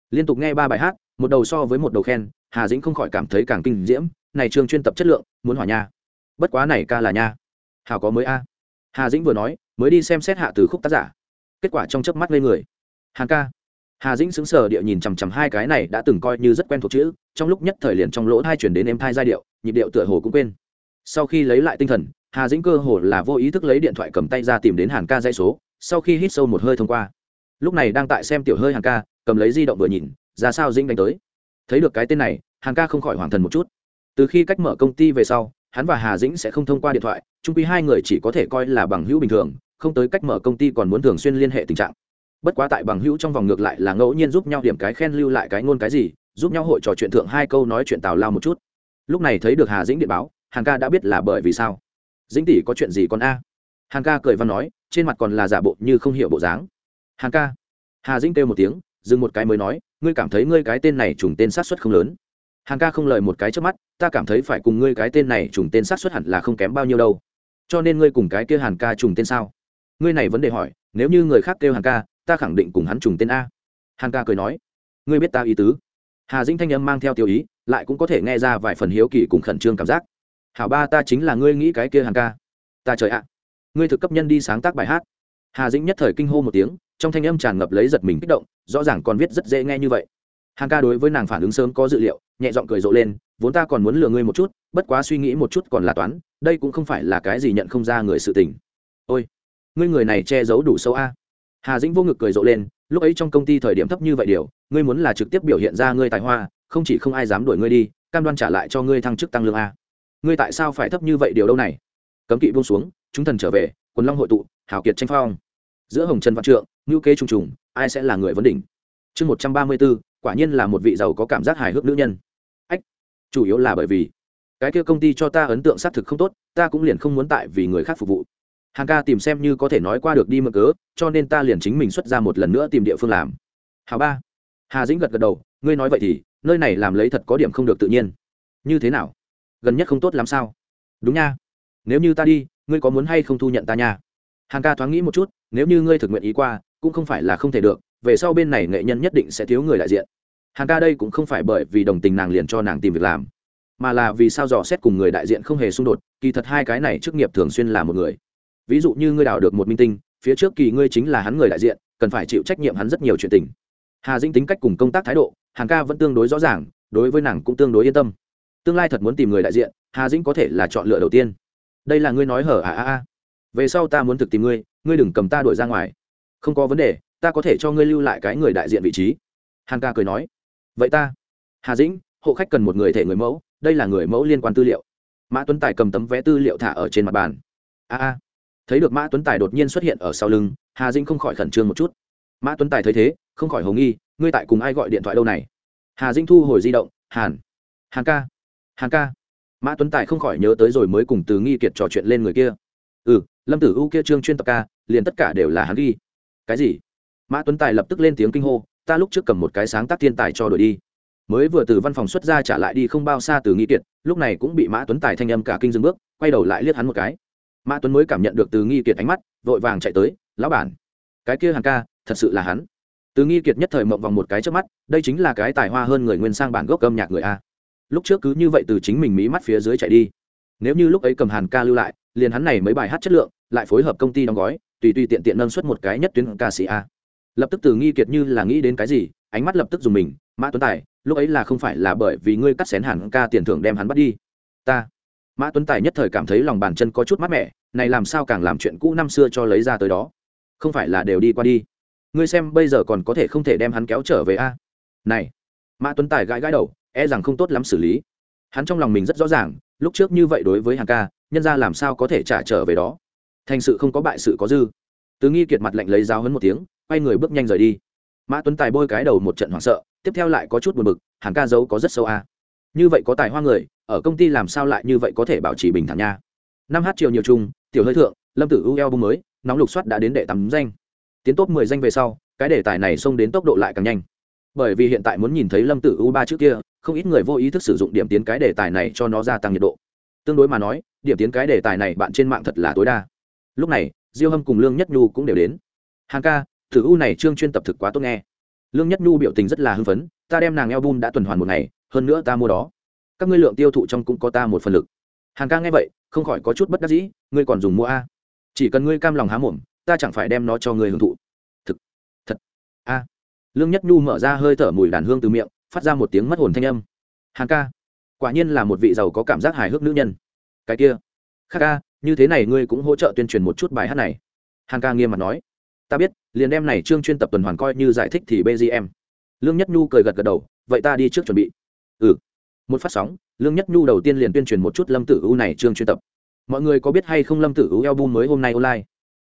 A: Liên tục nghe ba bài hát, một đầu so với một đầu khen, hà dĩnh không khỏi cảm thấy càng kinh diễm, này trường chuyên tập chất lượng, muốn hỏa nha. Bất quá này ca là nha. Hào có mới a. Hà dĩnh vừa nói, mới đi xem xét hạ từ khúc tác giả. Kết quả trong chớp mắt lên người. Hàn ca hà dĩnh xứng sờ địa nhìn chằm chằm hai cái này đã từng coi như rất quen thuộc chữ, trong lúc nhất thời liền trong lỗ thai chuyển đến em thai giai điệu, nhịp điệu tựa hồ cũng quên. Sau khi lấy lại tinh thần, hà dĩnh cơ hồ là vô ý thức lấy điện thoại cầm tay ra tìm đến hàn ca dãy số, sau khi hít sâu một hơi thông qua. Lúc này đang tại xem tiểu hơi hàn ca, cầm lấy di động vừa nhìn, ra sao dĩnh đánh tới. Thấy được cái tên này, hàn ca không khỏi hoàng thần một chút. Từ khi cách mở công ty về sau, hắn và hà dĩnh sẽ không thông qua điện thoại trung quy hai người chỉ có thể coi là bằng hữu bình thường, không tới cách mở công ty còn muốn thường xuyên liên hệ tình trạng bất quá tại bằng hữu trong vòng ngược lại là ngẫu nhiên giúp nhau điểm cái khen lưu lại cái ngôn cái gì, giúp nhau hội trò chuyện thượng hai câu nói chuyện tào lao một chút. Lúc này thấy được hà dĩnh điện báo, hàng ca đã biết là bởi vì sao. Dĩnh tỷ có chuyện gì con a? Hàng ca cười văn nói, trên mặt còn là giả bộ như không hiểu bộ dáng. Hàng ca. Hà dĩnh kêu một tiếng, dừng một cái mới nói, ngươi cảm thấy ngươi cái tên này trùng tên sát xuất không lớn. Hàng ca không lời một cái trước mắt, ta cảm thấy phải cùng ngươi cái tên này trùng tên sát xuất hẳn là không kém bao nhiêu đâu. Cho nên ngươi cùng cái kia hàn ca trùng tên sao? Ngươi này vấn đề hỏi, nếu như người khác kêu hàn ca ta khẳng định cùng hắn trùng tên a. Hàn ca cười nói, ngươi biết ta ý tứ. Hà dĩnh thanh âm mang theo tiêu ý, lại cũng có thể nghe ra vài phần hiếu kỳ cùng khẩn trương cảm giác. Hảo ba, ta chính là ngươi nghĩ cái kia hàn ca. Ta trời ạ. Ngươi thực cấp nhân đi sáng tác bài hát. Hà dĩnh nhất thời kinh hô một tiếng, trong thanh âm tràn ngập lấy giật mình kích động, rõ ràng còn viết rất dễ nghe như vậy. Hàn ca đối với nàng phản ứng sớm có dự liệu, nhẹ giọng cười rộ lên, vốn ta còn muốn lừa ngươi một chút, bất quá suy nghĩ một chút còn là toán, đây cũng không phải là cái gì nhận không ra người sự tình. Ôi, ngươi người này che giấu đủ sâu a hà dĩnh vô ngực cười rộ lên, lúc ấy trong công ty thời điểm thấp như vậy điều, ngươi muốn là trực tiếp biểu hiện ra ngươi tài hoa, không chỉ không ai dám đuổi ngươi đi, cam đoan trả lại cho ngươi thăng chức tăng lương a. Ngươi tại sao phải thấp như vậy điều đâu này? Cấm kỵ buông xuống, chúng thần trở về, quần long hội tụ hảo kiệt tranh phong. Giữa hồng trần văn trượng ngữ kế trùng trùng, ai sẽ là người vấn đỉnh? Chương một trăm ba mươi b ố quả nhiên là một vị giàu có cảm giác hài hước nữ nhân. Ách, chủ yếu là bởi vì cái kia công ty cho ta ấn tượng xác thực không tốt, ta cũng liền không muốn tại vì người khác phục vụ hàng ca tìm xem như có thể nói qua được đi mượn cớ, cho nên ta liền chính mình xuất ra một lần nữa tìm địa phương làm. Hà ba. Hà dĩnh gật gật đầu, ngươi nói vậy thì, nơi này làm lấy thật có điểm không được tự nhiên. Như thế nào? Gần nhất không tốt làm sao? Đúng nha. Nếu như ta đi, ngươi có muốn hay không thu nhận ta nha? Hàng ca thoáng nghĩ một chút, nếu như ngươi thực nguyện ý qua, cũng không phải là không thể được, về sau bên này nghệ nhân nhất định sẽ thiếu người đại diện. Hàng ca đây cũng không phải bởi vì đồng tình nàng liền cho nàng tìm việc làm, mà là vì sao dò xét cùng người đại diện không hề xung đột, kỳ thật hai cái này chức nghiệp thường xuyên là một người ví dụ như ngươi đào được một minh tinh, phía trước kỳ ngươi chính là hắn người đại diện, cần phải chịu trách nhiệm hắn rất nhiều chuyện tình. Hà Dĩnh tính cách cùng công tác thái độ, Hàn ca vẫn tương đối rõ ràng, đối với nàng cũng tương đối yên tâm. Tương lai thật muốn tìm người đại diện, hà dĩnh có thể là chọn lựa đầu tiên. Đây là ngươi nói hở à à à. Về sau ta muốn thực tìm ngươi ngươi đừng cầm ta đuổi ra ngoài. Không có vấn đề, ta có thể cho ngươi lưu lại cái người đại diện vị trí. Hàn ca cười nói. Vậy ta. Hà dĩnh, hộ khách cần một người thể người mẫu, đây là người mẫu liên quan tư liệu. Mã tuấn tài cầm tấm vé tư liệu thả ở trên mặt bàn. A a thấy được mã tuấn tài đột nhiên xuất hiện ở sau lưng, hà dinh không khỏi khẩn trương một chút. Mã tuấn tài thấy thế, không khỏi hồ nghi, ngươi tại cùng ai gọi điện thoại đâu này? Hà dinh thu hồi di động, hàn. Hàn ca. Hàn ca. Mã tuấn tài không khỏi nhớ tới rồi mới cùng từ nghi kiệt trò chuyện lên người kia. Ừ lâm tử u kia trương chuyên tập ca, liền tất cả đều là hắn ghi. Cái gì? Mã tuấn tài lập tức lên tiếng kinh hô, ta lúc trước cầm một cái sáng tác thiên tài cho đổi đi. Mới vừa từ văn phòng xuất ra trả lại đi không bao xa từ nghi kiệt, lúc này cũng bị mã tuấn tài thanh âm cả kinh dưng bước, quay đầu lại liếc hắn một cái mã tuấn mới cảm nhận được từ nghi kiệt ánh mắt, vội vàng chạy tới, lão bản, cái kia hàng ca, thật sự là hắn. Từ nghi kiệt nhất thời mộng vòng một cái trước mắt, đây chính là cái tài hoa hơn người nguyên sang bản gốc âm nhạc người a. Lúc trước cứ như vậy từ chính mình mỹ mắt phía dưới chạy đi. Nếu như lúc ấy cầm hàn ca lưu lại, liền hắn này mấy bài hát chất lượng, lại phối hợp công ty đóng gói, tùy tùy tiện tiện nâng suất một cái nhất tuyến ca sĩ a. Lập tức từ nghi kiệt như là nghĩ đến cái gì, ánh mắt lập tức dùng mình, mã tuấn tài, lúc ấy là không phải là bởi vì ngươi cắt xén hàn ca tiền thưởng đem hắn bắt đi. Ta. Mã tuấn tài nhất thời cảm thấy lòng bàn chân có chút mát mẻ này làm sao càng làm chuyện cũ năm xưa cho lấy ra tới đó? Không phải là đều đi qua đi. Ngươi xem bây giờ còn có thể không thể đem hắn kéo trở về a? Này, mã tuấn tài gãi gãi đầu e rằng không tốt lắm xử lý. Hắn trong lòng mình rất rõ ràng, lúc trước như vậy đối với hàng ca, nhân ra làm sao có thể trả trở về đó? Thành sự không có bại sự có dư. Tứ nghi kiệt mặt lạnh lấy dao hấn một tiếng, quay người bước nhanh rời đi. Mã tuấn tài bôi cái đầu một trận hoảng sợ, tiếp theo lại có chút buồn bực hàng ca giấu có rất sâu a. Như vậy có tài hoa người, ở công ty làm sao lại như vậy có thể bảo trì bình thản nha? Năm h chiều nhiều chung tiểu hơi thượng, lâm tử u eo bung mới, nóng lục soát đã đến đệ tắm danh. Tiến top mười danh về sau, cái đề tài này xông đến tốc độ lại càng nhanh. Bởi vì hiện tại muốn nhìn thấy lâm tử u ba trước kia, không ít người vô ý thức sử dụng điểm tiến cái đề tài này cho nó gia tăng nhiệt độ. Tương đối mà nói, điểm tiến cái đề tài này bạn trên mạng thật là tối đa. Lúc này, diêu hâm cùng lương nhất nhu cũng đều đến. Hàng ca thử u này chương chuyên tập thực quá tốt nghe. Lương nhất nhu biểu tình rất là hưng phấn, ta đem nàng album đã tuần hoàn một ngày, hơn nữa ta mua đó. Các ngươi lượng tiêu thụ trong cũng có ta một phần lực hàng ca nghe vậy, không khỏi có chút bất đắc dĩ, ngươi còn dùng mua a. Chỉ cần ngươi cam lòng há mồm, ta chẳng phải đem nó cho ngươi hưởng thụ. Thực, thật, a. Lương nhất nhu mở ra hơi thở mùi đàn hương từ miệng, phát ra một tiếng mất hồn thanh âm. Hàng ca, quả nhiên là một vị giàu có cảm giác hài hước nữ nhân. Cái kia, khác ca như thế này ngươi cũng hỗ trợ tuyên truyền một chút bài hát này. Hàng ca nghiêm mặt nói. Ta biết, liền đem này chương chuyên tập tuần hoàn coi như giải thích thì bgm lương nhất nhu cười gật gật đầu, vậy ta đi trước chuẩn bị. Ừ một phát sóng, lương nhất nhu đầu tiên liền tuyên truyền một chút lâm tử u này chương chuyên tập. Mọi người có biết hay không lâm tử u album mới hôm nay online?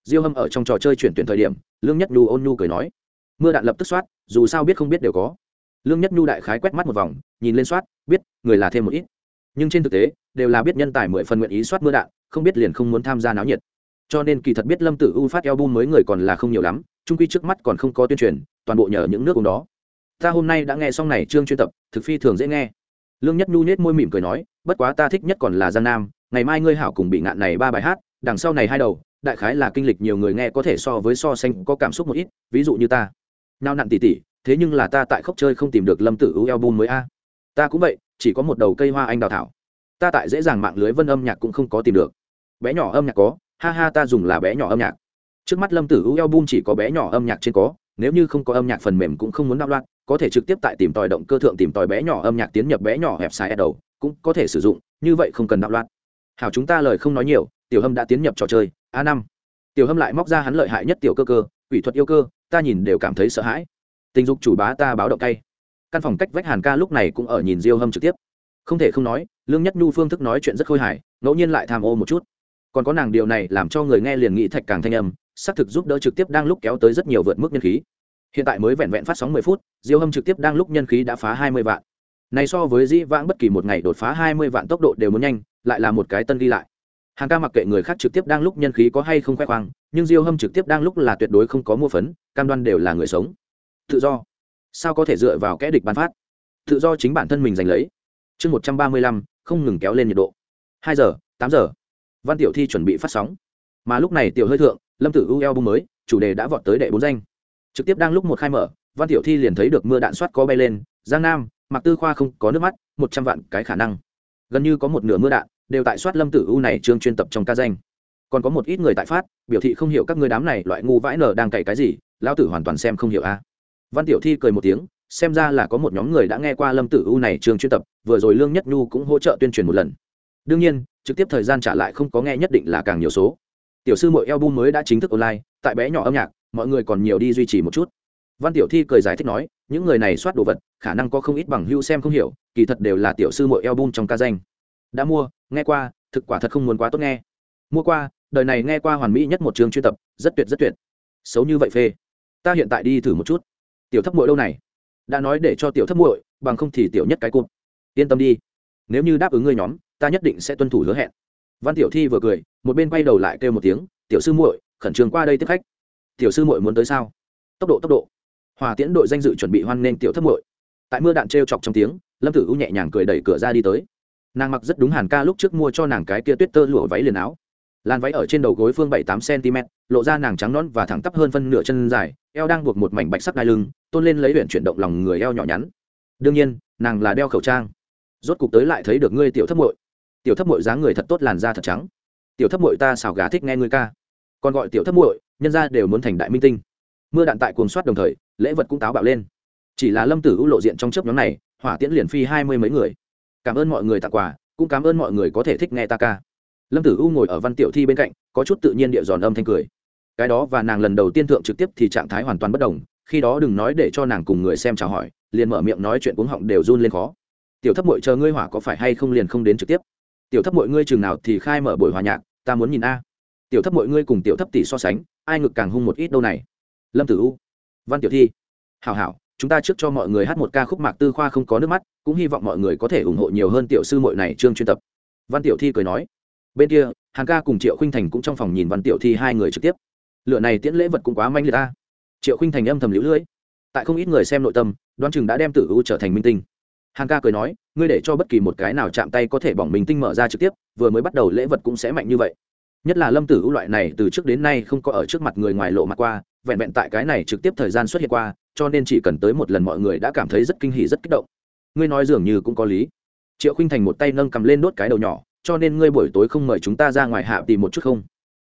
A: Diêu hâm ở trong trò chơi chuyển tuyển thời điểm, lương nhất nhu ôn nhu cười nói, mưa đạn lập tức soát, dù sao biết không biết đều có. Lương nhất nhu đại khái quét mắt một vòng, nhìn lên soát, biết, người là thêm một ít. Nhưng trên thực tế, đều là biết nhân tài mười phần nguyện ý soát mưa đạn, không biết liền không muốn tham gia náo nhiệt. Cho nên kỳ thật biết lâm tử u phát album mới người còn là không nhiều lắm trung quy trước mắt còn không có tuyên truyền, toàn bộ nhờ những nước cùng đó. Ta hôm nay đã nghe xong này chương chuyên tập, thực phi thường dễ nghe lương nhất nhu nết môi mỉm cười nói, bất quá ta thích nhất còn là giang nam, ngày mai ngươi hảo cùng bị ngạn này ba bài hát, đằng sau này hai đầu, đại khái là kinh lịch nhiều người nghe có thể so với so sánh có cảm xúc một ít, ví dụ như ta. Nào nặn tỉ tỉ, thế nhưng là ta tại khóc chơi không tìm được lâm tử u album mới a. Ta cũng vậy, chỉ có một đầu cây hoa anh đào thảo. Ta tại dễ dàng mạng lưới vân âm nhạc cũng không có tìm được. Bé nhỏ âm nhạc có, ha ha ta dùng là bé nhỏ âm nhạc. Trước mắt lâm tử u album chỉ có bé nhỏ âm nhạc trên có, nếu như không có âm nhạc phần mềm cũng không muốn đạo loạn có thể trực tiếp tại tìm tòi động cơ thượng tìm tòi bé nhỏ âm nhạc tiến nhập bé nhỏ hẹp sai đầu cũng có thể sử dụng, như vậy không cần đạo loạn. Hảo chúng ta lời không nói nhiều, tiểu hâm đã tiến nhập trò chơi, a năm. Tiểu hâm lại móc ra hắn lợi hại nhất tiểu cơ cơ, quỷ thuật yêu cơ, ta nhìn đều cảm thấy sợ hãi. Tình dục chủ bá ta báo động tay căn phòng cách vách hàn ca lúc này cũng ở nhìn diêu hâm trực tiếp. Không thể không nói, lương nhất nhu phương thức nói chuyện rất khôi hài, ngẫu nhiên lại tham ô một chút. Còn có nàng điều này làm cho người nghe liền nghĩ thạch càng thanh âm, xác thực giúp đỡ trực tiếp đang lúc kéo tới rất nhiều vượt mức nhân khí hiện tại mới vẹn vẹn phát sóng mười phút, diêu hâm trực tiếp đang lúc nhân khí đã phá hai mươi vạn. Này so với dĩ vãng bất kỳ một ngày đột phá hai mươi vạn tốc độ đều muốn nhanh, lại là một cái tân ghi lại. Hàng ca mặc kệ người khác trực tiếp đang lúc nhân khí có hay không khoe khoang, nhưng diêu hâm trực tiếp đang lúc là tuyệt đối không có mua phấn, cam đoan đều là người sống. Tự do. Sao có thể dựa vào kẽ địch bán phát? Tự do chính bản thân mình giành lấy. Chương một trăm ba mươi lăm, không ngừng kéo lên nhiệt độ. Hai giờ, tám giờ. Văn tiểu thi chuẩn bị phát sóng. Mà lúc này tiểu hơi thượng, lâm tử u eo bung mới, chủ đề đã vọt tới đệ bốn danh trực tiếp đang lúc một khai mở, văn tiểu thi liền thấy được mưa đạn soát có bay lên, giang nam mặc tư khoa không có nước mắt, một trăm vạn cái khả năng. Gần như có một nửa mưa đạn đều tại soát lâm tử u này chương chuyên tập trong ca danh. Còn có một ít người tại phát, biểu thị không hiểu các người đám này loại ngu vãi nở đang cày cái gì, lão tử hoàn toàn xem không hiểu a. Văn tiểu thi cười một tiếng, xem ra là có một nhóm người đã nghe qua lâm tử u này trường chuyên tập, vừa rồi lương nhất nhu cũng hỗ trợ tuyên truyền một lần. Đương nhiên, trực tiếp thời gian trả lại không có nghe nhất định là càng nhiều số. Tiểu sư mỗi album mới đã chính thức online, tại bé nhỏ âm nhạc mọi người còn nhiều đi duy trì một chút. Văn tiểu thi cười giải thích nói, những người này soát đồ vật, khả năng có không ít bằng hưu xem không hiểu, kỳ thật đều là tiểu sư mội album trong ca danh. Đã mua, nghe qua, thực quả thật không muốn quá tốt nghe. Mua qua, đời này nghe qua hoàn mỹ nhất một trường chuyên tập, rất tuyệt rất tuyệt. Xấu như vậy phê. Ta hiện tại đi thử một chút. Tiểu thấp muội đâu này? Đã nói để cho tiểu thấp muội, bằng không thì tiểu nhất cái cụt yên tâm đi. Nếu như đáp ứng ngươi nhóm, ta nhất định sẽ tuân thủ hứa hẹn. Văn tiểu thi vừa cười, một bên quay đầu lại kêu một tiếng, tiểu sư muội, khẩn trương qua đây tiếp khách tiểu sư muội muốn tới sao? Tốc độ tốc độ. Hòa tiễn đội danh dự chuẩn bị hoan nghênh tiểu thất muội. Tại mưa đạn trêu chọc trong tiếng, lâm tử u nhẹ nhàng cười đẩy cửa ra đi tới. Nàng mặc rất đúng hàn ca lúc trước mua cho nàng cái kia tuyết tơ lụa váy liền áo. Làn váy ở trên đầu gối phương bảy tám cm, lộ ra nàng trắng nón và thẳng tắp hơn phân nửa chân dài, eo đang buộc một mảnh bạch sắc đai lưng, tôn lên lấy huyện chuyển động lòng người eo nhỏ nhắn. Đương nhiên, nàng là đeo khẩu trang. Rốt cục tới lại thấy được ngươi tiểu thất muội. Tiểu thất muội dáng người thật tốt, làn da thật trắng. Tiểu thất muội ta xào gà thích nghe ngươi ca. Còn gọi tiểu thất muội nhân ra đều muốn thành đại minh tinh. Mưa đạn tại cuồng soát đồng thời, lễ vật cũng táo bạo lên. Chỉ là lâm tử u lộ diện trong chớp nhóm này, hỏa tiễn liền phi hai mươi mấy người. Cảm ơn mọi người tặng quà, cũng cảm ơn mọi người có thể thích nghe ta ca. Lâm tử u ngồi ở văn tiểu thi bên cạnh, có chút tự nhiên địa giòn âm thanh cười. Cái đó và nàng lần đầu tiên thượng trực tiếp thì trạng thái hoàn toàn bất đồng, khi đó đừng nói để cho nàng cùng người xem chào hỏi, liền mở miệng nói chuyện cuống họng đều run lên khó. Tiểu thấp mội chờ ngươi hỏa có phải hay không liền không đến trực tiếp. Tiểu thấp mội ngươi chừng nào thì khai mở buổi hòa nhạc, ta muốn nhìn a. Tiểu thấp mội ngươi cùng tiểu thấp tỷ so sánh ai ngực càng hung một ít đâu này. Lâm tử u, văn tiểu thi, hảo hảo, chúng ta trước cho mọi người hát một ca khúc mạc tư khoa không có nước mắt, cũng hy vọng mọi người có thể ủng hộ nhiều hơn tiểu sư mội này trương chuyên tập. Văn tiểu thi cười nói, bên kia hàng ca cùng triệu khinh thành cũng trong phòng nhìn văn tiểu thi hai người trực tiếp. Lựa này tiễn lễ vật cũng quá manh liệt ta. Triệu khinh thành âm thầm lũ lưỡi tại không ít người xem nội tâm, đoán chừng đã đem tử u trở thành minh tinh. Hàng ca cười nói, ngươi để cho bất kỳ một cái nào chạm tay có thể bỏng minh tinh mở ra trực tiếp, vừa mới bắt đầu lễ vật cũng sẽ mạnh như vậy nhất là lâm tử u loại này từ trước đến nay không có ở trước mặt người ngoài lộ mặt qua, vẹn vẹn tại cái này trực tiếp thời gian xuất hiện qua, cho nên chỉ cần tới một lần mọi người đã cảm thấy rất kinh hỉ, rất kích động. Ngươi nói dường như cũng có lý. Triệu khinh thành một tay nâng cầm lên đốt cái đầu nhỏ, cho nên ngươi buổi tối không mời chúng ta ra ngoài hạ tìm một chút không?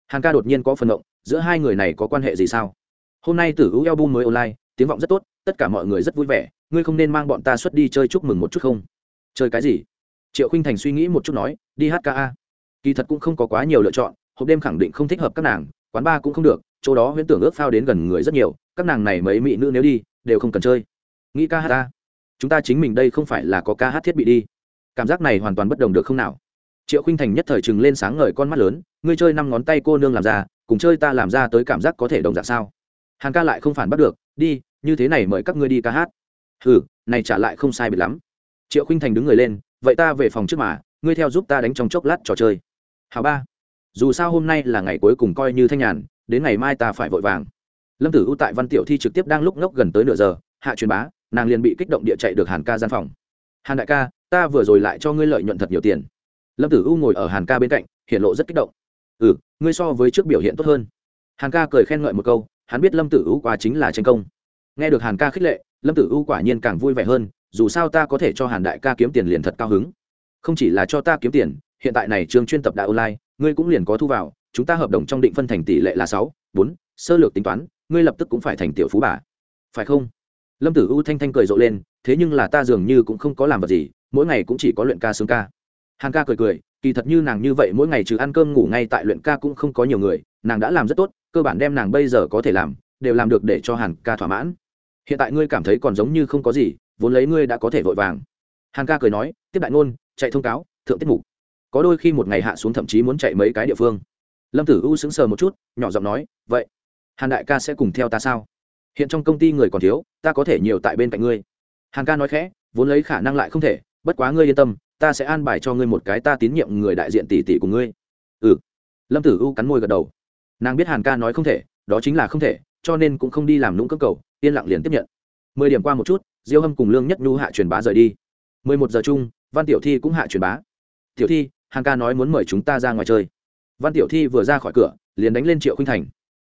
A: Hàn ca đột nhiên có phần động, giữa hai người này có quan hệ gì sao? Hôm nay tử hữu bung mới online, tiếng vọng rất tốt, tất cả mọi người rất vui vẻ, ngươi không nên mang bọn ta xuất đi chơi chúc mừng một chút không? Chơi cái gì? Triệu khinh thành suy nghĩ một chút nói, đi hát ca kỳ thật cũng không có quá nhiều lựa chọn hộp đêm khẳng định không thích hợp các nàng, quán bar cũng không được, chỗ đó huyễn tưởng ước phao đến gần người rất nhiều, các nàng này mấy mỹ nữ nếu đi, đều không cần chơi. Nghĩ ca hát ta. Chúng ta chính mình đây không phải là có ca hát thiết bị đi. Cảm giác này hoàn toàn bất đồng được không nào? Triệu khinh thành nhất thời chừng lên sáng ngời con mắt lớn, ngươi chơi năm ngón tay cô nương làm ra, cùng chơi ta làm ra tới cảm giác có thể đồng dạng sao? Hàn ca lại không phản bắt được, đi, như thế này mời các ngươi đi ca hát. Ừ này trả lại không sai biệt lắm. Triệu khinh thành đứng người lên, vậy ta về phòng trước mà, ngươi theo giúp ta đánh trong chốc lát trò chơi. Hào ba dù sao hôm nay là ngày cuối cùng coi như thanh nhàn, đến ngày mai ta phải vội vàng. Lâm tử u tại văn tiểu thi trực tiếp đang lúc ngốc gần tới nửa giờ, hạ truyền bá, nàng liền bị kích động địa chạy được hàn ca gian phòng. Hàn đại ca, ta vừa rồi lại cho ngươi lợi nhuận thật nhiều tiền. Lâm tử u ngồi ở hàn ca bên cạnh, hiện lộ rất kích động. Ừ ngươi so với trước biểu hiện tốt hơn. Hàn ca cười khen ngợi một câu, hắn biết lâm tử u qua chính là tranh công. Nghe được hàn ca khích lệ, lâm tử u quả nhiên càng vui vẻ hơn, dù sao ta có thể cho hàn đại ca kiếm tiền liền thật cao hứng. Không chỉ là cho ta kiếm tiền hiện tại này trường chuyên tập đã online, ngươi cũng liền có thu vào, chúng ta hợp đồng trong định phân thành tỷ lệ là sáu, bốn, sơ lược tính toán, ngươi lập tức cũng phải thành tiểu phú bà. Phải không? Lâm tử u thanh thanh cười rộ lên, thế nhưng là ta dường như cũng không có làm vật gì, mỗi ngày cũng chỉ có luyện ca sướng ca. Hàn ca cười cười, kỳ thật như nàng như vậy mỗi ngày trừ ăn cơm ngủ ngay tại luyện ca cũng không có nhiều người, nàng đã làm rất tốt, cơ bản đem nàng bây giờ có thể làm, đều làm được để cho hàn ca thỏa mãn. Hiện tại ngươi cảm thấy còn giống như không có gì, vốn lấy ngươi đã có thể vội vàng. Hàn ca cười nói, tiếp đại ngôn, chạy thông cáo, thượng tiết mục có đôi khi một ngày hạ xuống thậm chí muốn chạy mấy cái địa phương. Lâm tử u sững sờ một chút, nhỏ giọng nói, vậy, hàn đại ca sẽ cùng theo ta sao? Hiện trong công ty người còn thiếu, ta có thể nhiều tại bên cạnh ngươi. Hàn ca nói khẽ, vốn lấy khả năng lại không thể, bất quá ngươi yên tâm, ta sẽ an bài cho ngươi một cái ta tín nhiệm người đại diện tỷ tỷ của ngươi. Ừ. Lâm tử u cắn môi gật đầu. Nàng biết hàn ca nói không thể, đó chính là không thể, cho nên cũng không đi làm nũng cơ cầu, yên lặng liền tiếp nhận. Mười điểm qua một chút, diêu hâm cùng lương nhất nhu hạ truyền bá rời đi. Mười một giờ chung, văn tiểu thi cũng hạ truyền bá. Tiểu thi hàng ca nói muốn mời chúng ta ra ngoài chơi. Văn tiểu thi vừa ra khỏi cửa, liền đánh lên triệu khinh thành.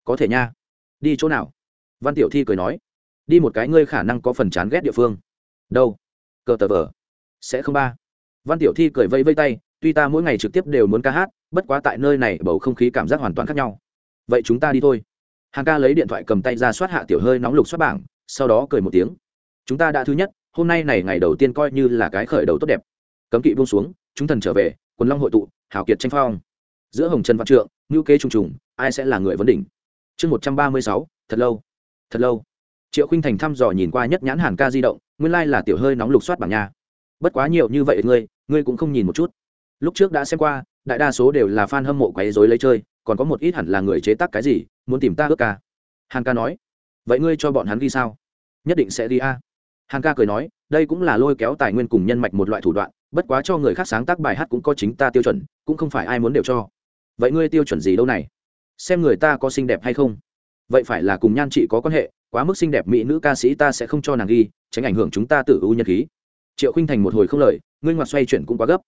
A: Có thể nha. Đi chỗ nào? Văn tiểu thi cười nói. Đi một cái ngươi khả năng có phần chán ghét địa phương. Đâu? Cờ tờ vờ. Sẽ không ba. Văn tiểu thi cười vây vây tay, tuy ta mỗi ngày trực tiếp đều muốn ca hát, bất quá tại nơi này bầu không khí cảm giác hoàn toàn khác nhau. Vậy chúng ta đi thôi. Hàng ca lấy điện thoại cầm tay ra soát hạ tiểu hơi nóng lục soát bảng, sau đó cười một tiếng. Chúng ta đã thứ nhất, hôm nay này ngày đầu tiên coi như là cái khởi đầu tốt đẹp. Cấm kỵ buông xuống, chúng thần trở về quần long hội tụ hảo kiệt tranh phong. Giữa hồng trần văn trượng ngữ kế trùng trùng, ai sẽ là người vấn đỉnh? Chương một trăm ba mươi sáu, thật lâu. Thật lâu. Triệu khinh thành thăm dò nhìn qua nhất nhãn hàn ca di động, nguyên lai là tiểu hơi nóng lục soát bảng nha. Bất quá nhiều như vậy ngươi ngươi cũng không nhìn một chút. Lúc trước đã xem qua, đại đa số đều là f a n hâm mộ quấy dối lấy chơi, còn có một ít hẳn là người chế tác cái gì, muốn tìm ta ước ca. Hàn ca nói, vậy ngươi cho bọn hắn ghi sao? Nhất định sẽ đi a. Hàn ca cười nói, đây cũng là lôi kéo tài nguyên cùng nhân mạch một loại thủ đoạn bất quá cho người khác sáng tác bài hát cũng có chính ta tiêu chuẩn, cũng không phải ai muốn đều cho. Vậy ngươi tiêu chuẩn gì đâu này? Xem người ta có xinh đẹp hay không. Vậy phải là cùng nhan chị có quan hệ, quá mức xinh đẹp mỹ nữ ca sĩ ta sẽ không cho nàng ghi, tránh ảnh hưởng chúng ta tự ưu nhân khí. Triệu khinh thành một hồi không lời, ngươi ngoặt xoay chuyển cũng quá gấp.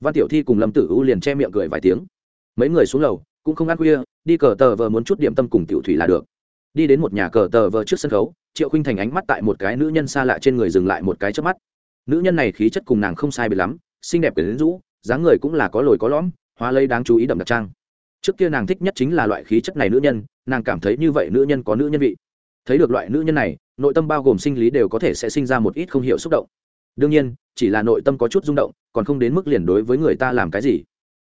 A: Văn tiểu thi cùng lâm tử ưu liền che miệng cười vài tiếng. Mấy người xuống lầu, cũng không ăn khuya, đi cờ tờ vờ muốn chút điểm tâm cùng tiểu thủy là được. Đi đến một nhà cờ tờ vờ trước sân khấu, triệu khinh thành ánh mắt tại một cái nữ nhân xa lạ trên người dừng lại một cái trước mắt nữ nhân này khí chất cùng nàng không sai biệt lắm, xinh đẹp quyển rũ, dáng người cũng là có lồi có lõm, hóa lây đáng chú ý đậm đặc trang. Trước kia nàng thích nhất chính là loại khí chất này nữ nhân, nàng cảm thấy như vậy nữ nhân có nữ nhân vị. Thấy được loại nữ nhân này, nội tâm bao gồm sinh lý đều có thể sẽ sinh ra một ít không hiểu xúc động. Đương nhiên, chỉ là nội tâm có chút rung động, còn không đến mức liền đối với người ta làm cái gì.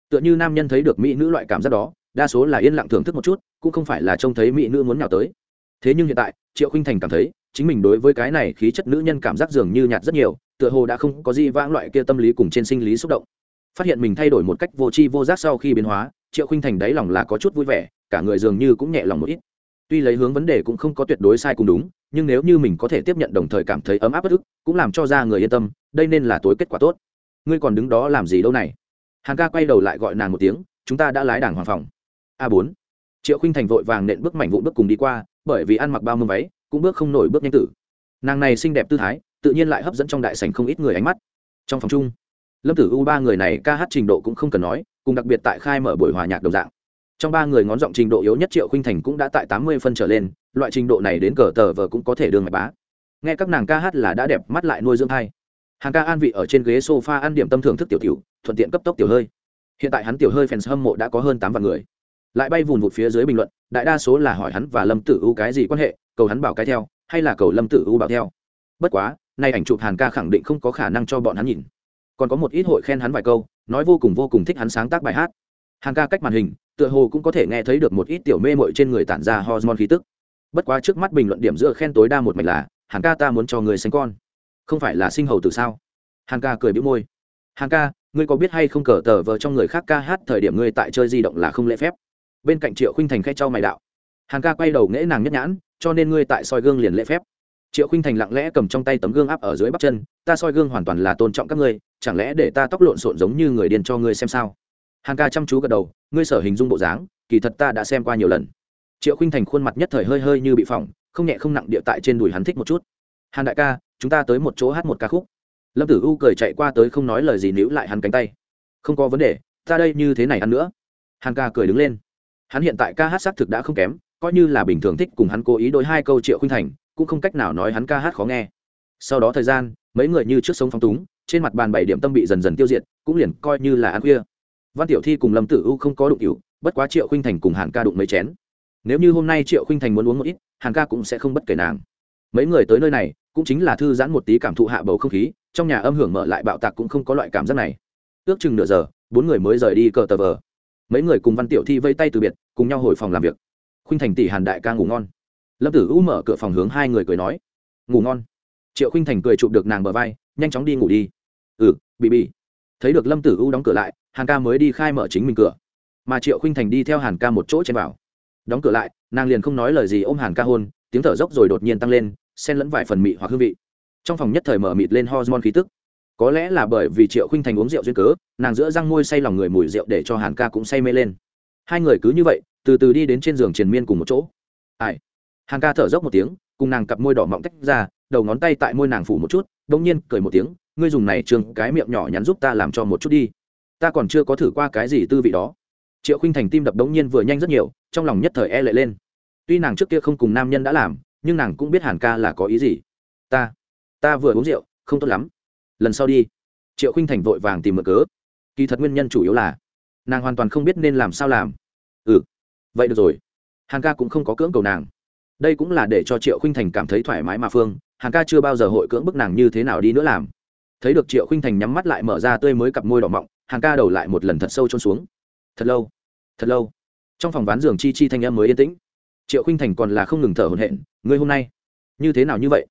A: Tựa như nam nhân thấy được mỹ nữ loại cảm giác đó, đa số là yên lặng thưởng thức một chút, cũng không phải là trông thấy mỹ nữ muốn nhào tới. Thế nhưng hiện tại, triệu khinh thành cảm thấy, chính mình đối với cái này khí chất nữ nhân cảm giác dường như nhạt rất nhiều tựa hồ đã không có gì vãng loại kia tâm lý cùng trên sinh lý xúc động. Phát hiện mình thay đổi một cách vô tri vô giác sau khi biến hóa, triệu khinh thành đáy lòng là có chút vui vẻ, cả người dường như cũng nhẹ lòng một ít. Tuy lấy hướng vấn đề cũng không có tuyệt đối sai cùng đúng, nhưng nếu như mình có thể tiếp nhận đồng thời cảm thấy ấm áp bất ức, cũng làm cho ra người yên tâm, đây nên là tối kết quả tốt. Ngươi còn đứng đó làm gì đâu này? Hàng ca quay đầu lại gọi nàng một tiếng, chúng ta đã lái đảng hoàng phòng. A bốn. Triệu khinh thành vội vàng nện bước mảnh vụn bước cùng đi qua, bởi vì ăn mặc bao mưa váy, cũng bước không nổi bước nhanh tử. Nàng này xinh đẹp tư thái tự nhiên lại hấp dẫn trong đại sảnh không ít người ánh mắt. Trong phòng chung, lâm tử u ba người này ca hát trình độ cũng không cần nói, cùng đặc biệt tại khai mở buổi hòa nhạc đồng dạng. Trong ba người ngón giọng trình độ yếu nhất triệu khinh thành cũng đã tại tám mươi phân trở lên, loại trình độ này đến cờ tờ vờ cũng có thể đương mạch bá. Nghe các nàng ca hát là đã đẹp, mắt lại nuôi dưỡng thai. Hàng ca an vị ở trên ghế sofa ăn điểm tâm thưởng thức tiểu tiểu, thuận tiện cấp tốc tiểu hơi. Hiện tại hắn tiểu hơi fans hâm mộ đã có hơn tám vạn người. Lại bay vùn vụt phía dưới bình luận, đại đa số là hỏi hắn và lâm tử u cái gì quan hệ, cầu hắn bảo cái theo, hay là cầu lâm tử u bảo theo. Bất quá nay ảnh chụp hàn ca khẳng định không có khả năng cho bọn hắn nhìn. Còn có một ít hội khen hắn vài câu, nói vô cùng vô cùng thích hắn sáng tác bài hát. Hàn ca cách màn hình, tựa hồ cũng có thể nghe thấy được một ít tiểu mê mội trên người tản ra hormone khí tức. Bất quá trước mắt bình luận điểm giữa khen tối đa một mạch là, hàn ca ta muốn cho người sinh con. Không phải là sinh hầu từ sao? Hàn ca cười bĩu môi. Hàn ca, ngươi có biết hay không cờ tờ vờ trong người khác ca hát thời điểm ngươi tại chơi di động là không lễ phép? Bên cạnh triệu khinh thành khe cho mày đạo. Hàn ca quay đầu nghễ nàng nhất nhãn, cho nên ngươi tại soi gương liền lễ phép triệu khinh thành lặng lẽ cầm trong tay tấm gương áp ở dưới bắp chân, ta soi gương hoàn toàn là tôn trọng các ngươi, chẳng lẽ để ta tóc lộn xộn giống như người điên cho ngươi xem sao? Hàn ca chăm chú gật đầu, ngươi sở hình dung bộ dáng, kỳ thật ta đã xem qua nhiều lần. Triệu khinh thành khuôn mặt nhất thời hơi hơi như bị phỏng, không nhẹ không nặng địa tại trên đùi hắn thích một chút. Hàn đại ca, chúng ta tới một chỗ hát một ca khúc. Lâm tử u cười chạy qua tới không nói lời gì níu lại hắn cánh tay. Không có vấn đề, ta đây như thế này ăn nữa. Hàn ca cười đứng lên. Hắn hiện tại ca hát xác thực đã không kém, coi như là bình thường thích cùng hắn cố ý đôi hai câu triệu khinh thành cũng không cách nào nói hắn ca hát khó nghe. Sau đó thời gian, mấy người như trước sống phong túng, trên mặt bàn bảy điểm tâm bị dần dần tiêu diệt, cũng liền coi như là ăn khuya. Văn tiểu thi cùng lâm tử u không có đụng cựu bất quá triệu khinh thành cùng hàn ca đụng mấy chén. Nếu như hôm nay triệu khinh thành muốn uống một ít, hàn ca cũng sẽ không bất kể nàng. Mấy người tới nơi này, cũng chính là thư giãn một tí cảm thụ hạ bầu không khí, trong nhà âm hưởng mở lại bạo tạc cũng không có loại cảm giác này. Ước chừng nửa giờ, bốn người mới rời đi cờ tờ vờ. Mấy người cùng văn tiểu thi vây tay từ biệt, cùng nhau hồi phòng làm việc. Khuynh thành tỷ hàn đại ca ngủ ngon lâm tử u mở cửa phòng hướng hai người cười nói, ngủ ngon. Triệu Khinh thành cười chụp được nàng bờ vai, nhanh chóng đi ngủ đi. Ừ bị bị. Thấy được lâm tử u đóng cửa lại, hàn ca mới đi khai mở chính mình cửa. Mà triệu Khinh thành đi theo hàn ca một chỗ chen vào đóng cửa lại, nàng liền không nói lời gì ôm hàn ca hôn, tiếng thở dốc rồi đột nhiên tăng lên, xen lẫn vài phần mị hoặc hương vị. Trong phòng nhất thời mở mịt lên hormone khí tức. Có lẽ là bởi vì triệu khinh thành uống rượu duyên cớ, nàng giữa răng môi say lòng người mùi rượu để cho hàn ca cũng say mê lên. Hai người cứ như vậy, từ từ đi đến trên giường triền miên cùng một chỗ. Ai? Hàng ca thở dốc một tiếng, cùng nàng cặp môi đỏ mọng tách ra, đầu ngón tay tại môi nàng phủ một chút đ ỗ n g nhiên cười một tiếng, ngươi dùng này trường cái miệng nhỏ nhắn giúp ta làm cho một chút đi. Ta còn chưa có thử qua cái gì tư vị đó. Triệu khinh thành tim đập đống nhiên vừa nhanh rất nhiều, trong lòng nhất thời e lệ lên. Tuy nàng trước kia không cùng nam nhân đã làm, nhưng nàng cũng biết hàn ca là có ý gì. Ta ta vừa uống rượu, không tốt lắm. Lần sau đi. Triệu khinh thành vội vàng tìm mở cớ. Kỳ thật nguyên nhân chủ yếu là, nàng hoàn toàn không biết nên làm sao làm. Ừ vậy được rồi. Hàn ca cũng không có cưỡng cầu nàng đây cũng là để cho triệu khinh thành cảm thấy thoải mái mà phương, hàn ca chưa bao giờ hội cưỡng bức nàng như thế nào đi nữa làm. Thấy được triệu khinh thành nhắm mắt lại mở ra tươi mới cặp môi đỏ mọng, hàn ca đầu lại một lần thật sâu trôn xuống. Thật lâu thật lâu. Trong phòng ván giường chi chi thanh em mới yên tĩnh. Triệu khinh thành còn là không ngừng thở hổn hển, ngươi hôm nay như thế nào như vậy?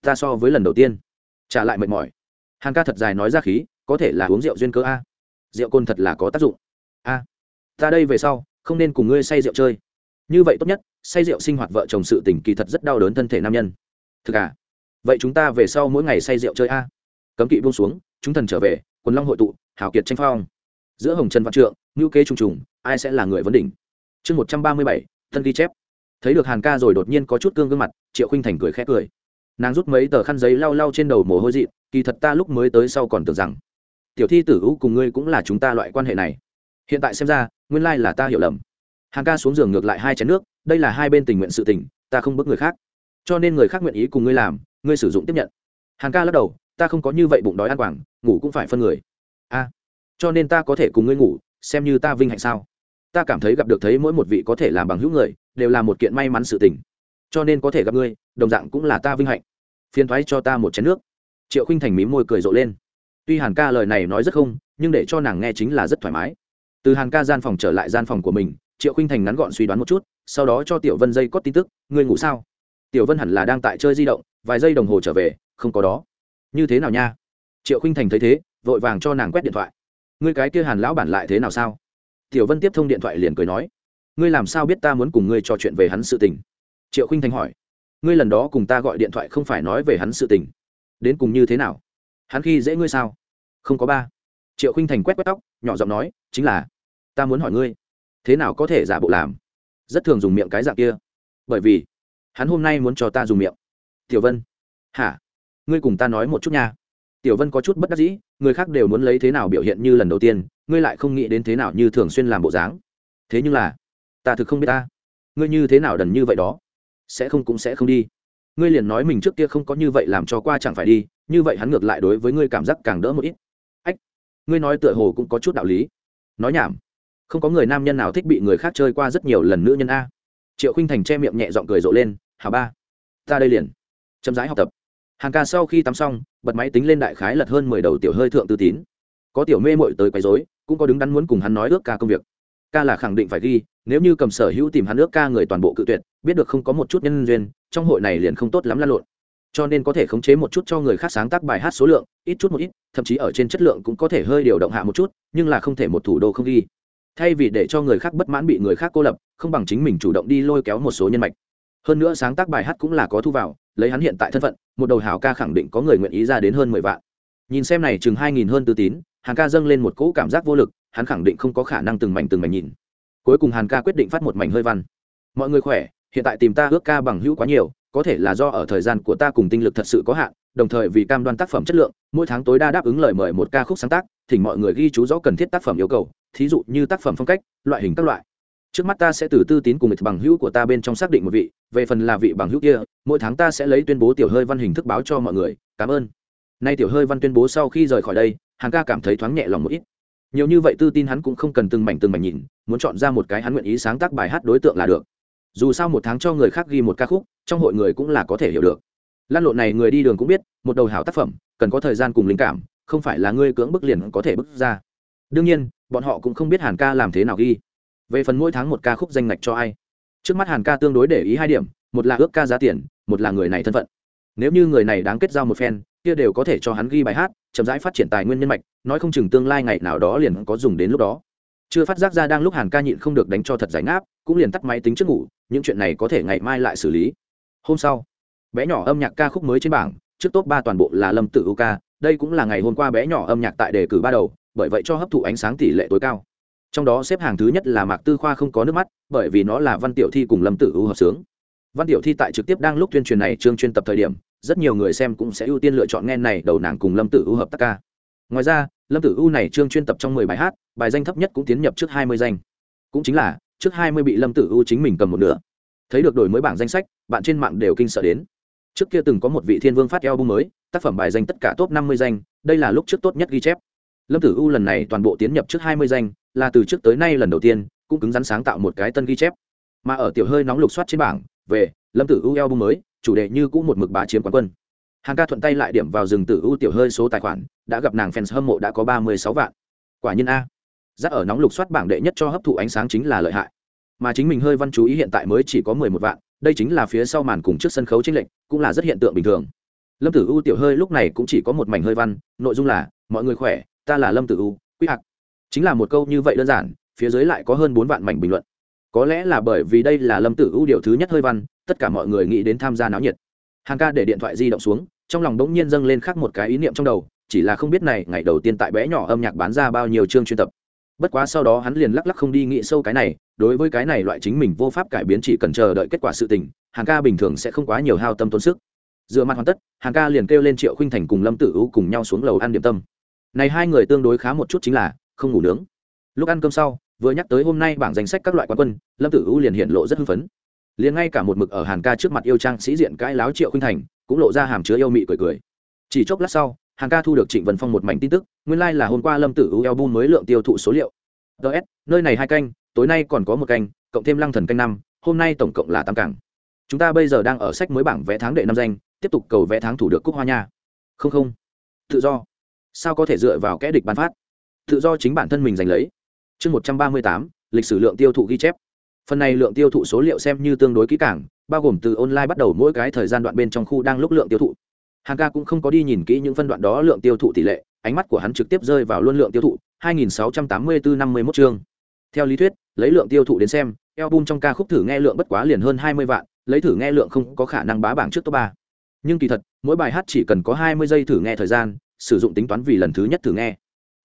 A: Ta so với lần đầu tiên. Trả lại mệt mỏi. Hàn ca thật dài nói ra khí, có thể là uống rượu duyên cơ a. Rượu côn thật là có tác dụng. A, ta đây về sau không nên cùng ngươi say rượu chơi như vậy tốt nhất, say rượu sinh hoạt vợ chồng sự tình kỳ thật rất đau đớn thân thể nam nhân. Thực à? Vậy chúng ta về sau mỗi ngày say rượu chơi a. Cấm kỵ buông xuống, chúng thần trở về, quần long hội tụ hảo kiệt tranh phong. Giữa hồng trần văn trượng ngữ kế trùng trùng, ai sẽ là người vấn đỉnh? Chương một trăm ba mươi bảy, thân ghi chép. Thấy được hàn ca rồi đột nhiên có chút cương gương mặt, triệu khinh thành cười khẽ cười. Nàng rút mấy tờ khăn giấy lau lau trên đầu mồ hôi dị kỳ thật ta lúc mới tới sau còn tưởng rằng, tiểu thi tử u cùng ngươi cũng là chúng ta loại quan hệ này. Hiện tại xem ra, nguyên lai là ta hiểu lầm hàn ca xuống giường ngược lại hai chén nước, đây là hai bên tình nguyện sự tình, ta không bức người khác. Cho nên người khác nguyện ý cùng ngươi làm, ngươi sử dụng tiếp nhận. Hàn ca lắc đầu, ta không có như vậy bụng đói ăn quảng, ngủ cũng phải phân người. A, cho nên ta có thể cùng ngươi ngủ, xem như ta vinh hạnh sao? Ta cảm thấy gặp được thấy mỗi một vị có thể làm bằng hữu người, đều là một kiện may mắn sự tình. Cho nên có thể gặp ngươi, đồng dạng cũng là ta vinh hạnh. Phiền thoái cho ta một chén nước. Triệu khinh thành mí môi cười rộ lên. Tuy hàn ca lời này nói rất không, nhưng để cho nàng nghe chính là rất thoải mái. Từ hàn ca gian phòng trở lại gian phòng của mình triệu khinh thành ngắn gọn suy đoán một chút, sau đó cho tiểu vân dây cót tin tức, ngươi ngủ sao? Tiểu vân hẳn là đang tại chơi di động, vài giây đồng hồ trở về, không có đó. Như thế nào nha? Triệu khinh thành thấy thế, vội vàng cho nàng quét điện thoại. Ngươi cái kia hàn lão bản lại thế nào sao? Tiểu vân tiếp thông điện thoại liền cười nói, ngươi làm sao biết ta muốn cùng ngươi trò chuyện về hắn sự tình? Triệu khinh thành hỏi, ngươi lần đó cùng ta gọi điện thoại không phải nói về hắn sự tình. Đến cùng như thế nào? Hắn khi dễ ngươi sao? Không có ba. Triệu khinh thành quét quét tóc, nhỏ giọng nói, chính là, ta muốn hỏi ngươi thế nào có thể giả bộ làm? Rất thường dùng miệng cái dạng kia. Bởi vì, hắn hôm nay muốn cho ta dùng miệng. Tiểu vân. Hả? Ngươi cùng ta nói một chút nha. Tiểu vân có chút bất đắc dĩ, người khác đều muốn lấy thế nào biểu hiện như lần đầu tiên, ngươi lại không nghĩ đến thế nào như thường xuyên làm bộ dáng. Thế nhưng là, ta thực không biết ta. Ngươi như thế nào đần như vậy đó? Sẽ không cũng sẽ không đi. Ngươi liền nói mình trước kia không có như vậy làm cho qua chẳng phải đi, như vậy hắn ngược lại đối với ngươi cảm giác càng đỡ một ít. Ách, ngươi nói tựa hồ cũng có chút đạo lý. Nói nhảm không có người nam nhân nào thích bị người khác chơi qua rất nhiều lần nữ nhân a. Triệu khinh thành che miệng nhẹ giọng cười rộ lên hà ba, ta đây liền. Chậm rãi học tập. Hàng ca sau khi tắm xong, bật máy tính lên đại khái lật hơn mười đầu tiểu hơi thượng tư tín. Có tiểu mê mội tới quấy dối cũng có đứng đắn muốn cùng hắn nói ước ca công việc. Ca là khẳng định phải ghi, nếu như cầm sở hữu tìm hắn ước ca người toàn bộ cự tuyệt, biết được không có một chút nhân duyên, trong hội này liền không tốt lắm lan lộn. Cho nên có thể khống chế một chút cho người khác sáng tác bài hát số lượng, ít chút một ít, thậm chí ở trên chất lượng cũng có thể hơi điều động hạ một chút, nhưng là không thể một thủ đô không ghi thay vì để cho người khác bất mãn bị người khác cô lập, không bằng chính mình chủ động đi lôi kéo một số nhân mạch. Hơn nữa sáng tác bài hát cũng là có thu vào, lấy hắn hiện tại thân phận, một đầu hảo ca khẳng định có người nguyện ý ra đến hơn mười vạn. Nhìn xem này chừng hai nghìn hơn tư tín, hàn ca dâng lên một cỗ cảm giác vô lực, hắn khẳng định không có khả năng từng mảnh từng mảnh nhìn. Cuối cùng hàn ca quyết định phát một mảnh hơi văn. Mọi người khỏe, hiện tại tìm ta ước ca bằng hữu quá nhiều, có thể là do ở thời gian của ta cùng tinh lực thật sự có hạn, đồng thời vì cam đoan tác phẩm chất lượng, mỗi tháng tối đa đáp ứng lời mời một ca khúc sáng tác, thỉnh mọi người ghi chú rõ cần thiết tác phẩm yêu cầu thí dụ như tác phẩm phong cách, loại hình các loại. Trước mắt ta sẽ từ tư tín cùng một bằng hữu của ta bên trong xác định một vị, về phần là vị bằng hữu kia, mỗi tháng ta sẽ lấy tuyên bố tiểu hơi văn hình thức báo cho mọi người, cảm ơn. Nay tiểu hơi văn tuyên bố sau khi rời khỏi đây hàng ca cảm thấy thoáng nhẹ lòng một ít. Nhiều như vậy tư tin hắn cũng không cần từng mảnh từng mảnh nhìn, muốn chọn ra một cái hắn nguyện ý sáng tác bài hát đối tượng là được. Dù sao một tháng cho người khác ghi một ca khúc, trong hội người cũng là có thể hiểu được. Lan lộn này người đi đường cũng biết, một đầu hảo tác phẩm, cần có thời gian cùng linh cảm, không phải là ngươi cưỡng bức liền có thể bức ra đương nhiên, bọn họ cũng không biết hàn ca làm thế nào ghi. Về phần mỗi tháng một ca khúc danh ngạch cho ai? Trước mắt hàn ca tương đối để ý hai điểm, một là ước ca giá tiền, một là người này thân phận. Nếu như người này đáng kết giao một phen kia đều có thể cho hắn ghi bài hát, chậm rãi phát triển tài nguyên nhân mạch, nói không chừng tương lai ngày nào đó liền có dùng đến lúc đó. Chưa phát giác ra đang lúc hàn ca nhịn không được đánh cho thật giải ngáp, cũng liền tắt máy tính trước ngủ, những chuyện này có thể ngày mai lại xử lý. Hôm sau, bé nhỏ âm nhạc ca khúc mới trên bảng, trước top ba toàn bộ là lâm tự u ca, đây cũng là ngày hôm qua bé nhỏ âm nhạc tại đề cử ba đầu bởi vậy cho hấp thụ ánh sáng tỷ lệ tối cao. Trong đó xếp hàng thứ nhất là mạc tư khoa không có nước mắt, bởi vì nó là văn tiểu thi cùng lâm tử u hợp sướng. Văn tiểu thi tại trực tiếp đang lúc tuyên truyền này chương chuyên tập thời điểm, rất nhiều người xem cũng sẽ ưu tiên lựa chọn nghe này đầu nàng cùng lâm tử u hợp tác ca. Ngoài ra, lâm tử u này chương chuyên tập trong mười bài hát, bài danh thấp nhất cũng tiến nhập trước hai mươi danh. Cũng chính là, trước hai mươi bị lâm tử u chính mình cầm một nửa. Thấy được đổi mới bảng danh sách, bạn trên mạng đều kinh sợ đến. Trước kia từng có một vị thiên vương phát album mới, tác phẩm bài danh tất cả top năm mươi danh, đây là lúc trước tốt nhất ghi chép lâm tử u lần này toàn bộ tiến nhập trước hai mươi danh, là từ trước tới nay lần đầu tiên, cũng cứng rắn sáng tạo một cái tân ghi chép. Mà ở tiểu hơi nóng lục soát trên bảng, về, lâm tử u album mới, chủ đề như cũng một mực bá chiếm quán quân. Hàng ca thuận tay lại điểm vào rừng tử u tiểu hơi số tài khoản, đã gặp nàng fans hâm mộ đã có ba mươi sáu vạn. Quả nhiên a. Rác ở nóng lục soát bảng đệ nhất cho hấp thụ ánh sáng chính là lợi hại. Mà chính mình hơi văn chú ý hiện tại mới chỉ có mười một vạn, đây chính là phía sau màn cùng trước sân khấu tranh lệnh cũng là rất hiện tượng bình thường. Lâm tử u tiểu hơi lúc này cũng chỉ có một mảnh hơi văn, nội dung là, mọi người khỏe ta là lâm tử u, quy hạc. Chính là một câu như vậy đơn giản, phía dưới lại có hơn bốn vạn mảnh bình luận. Có lẽ là bởi vì đây là lâm tử u điều thứ nhất hơi văn, tất cả mọi người nghĩ đến tham gia náo nhiệt. Hàng ca để điện thoại di động xuống, trong lòng đống nhiên dâng lên khác một cái ý niệm trong đầu, chỉ là không biết này, ngày đầu tiên tại bé nhỏ âm nhạc bán ra bao nhiêu chương chuyên tập. Bất quá sau đó hắn liền lắc lắc không đi nghĩ sâu cái này, đối với cái này loại chính mình vô pháp cải biến chỉ cần chờ đợi kết quả sự tình, hàng ca bình thường sẽ không quá nhiều hao tâm tốn sức. Dựa mặt hoàn tất, hàng ca liền kêu lên triệu khinh thành cùng lâm tử u cùng nhau xuống lầu ăn điểm tâm này hai người tương đối khá một chút chính là, không ngủ nướng. Lúc ăn cơm sau, vừa nhắc tới hôm nay bảng danh sách các loại quán quân, lâm tử u liền hiện lộ rất hưng phấn. Liền ngay cả một mực ở hàn ca trước mặt yêu trang sĩ diện cãi láo triệu khinh thành, cũng lộ ra hàm chứa yêu mị cười cười. Chỉ chốc lát sau, hàn ca thu được trịnh vân phong một mảnh tin tức, nguyên lai、like、là hôm qua lâm tử u bu mới lượng tiêu thụ số liệu. Ts nơi này hai canh, tối nay còn có một canh, cộng thêm lăng thần canh năm, hôm nay tổng cộng là tám cảng. Chúng ta bây giờ đang ở sách mới bảng vẽ tháng đệ năm danh, tiếp tục cầu vẽ tháng thủ được cúc hoa nha. Không không. Tự do sao có thể dựa vào kẽ địch bán phát? Tự do chính bản thân mình giành lấy. Chương một trăm ba mươi tám, lịch sử lượng tiêu thụ ghi chép. Phần này lượng tiêu thụ số liệu xem như tương đối kỹ càng, bao gồm từ online bắt đầu mỗi cái thời gian đoạn bên trong khu đang lúc lượng tiêu thụ. Hàng ca cũng không có đi nhìn kỹ những phân đoạn đó lượng tiêu thụ tỷ lệ, ánh mắt của hắn trực tiếp rơi vào luôn lượng tiêu thụ 2684-51 chương. Theo lý thuyết, lấy lượng tiêu thụ đến xem, album trong ca khúc thử nghe lượng bất quá liền hơn 20 vạn, lấy thử nghe lượng không có khả năng bá bảng trước top ba. Nhưng kỳ thật, mỗi bài hát chỉ cần có 20 giây thử nghe thời gian sử dụng tính toán vì lần thứ nhất thử nghe.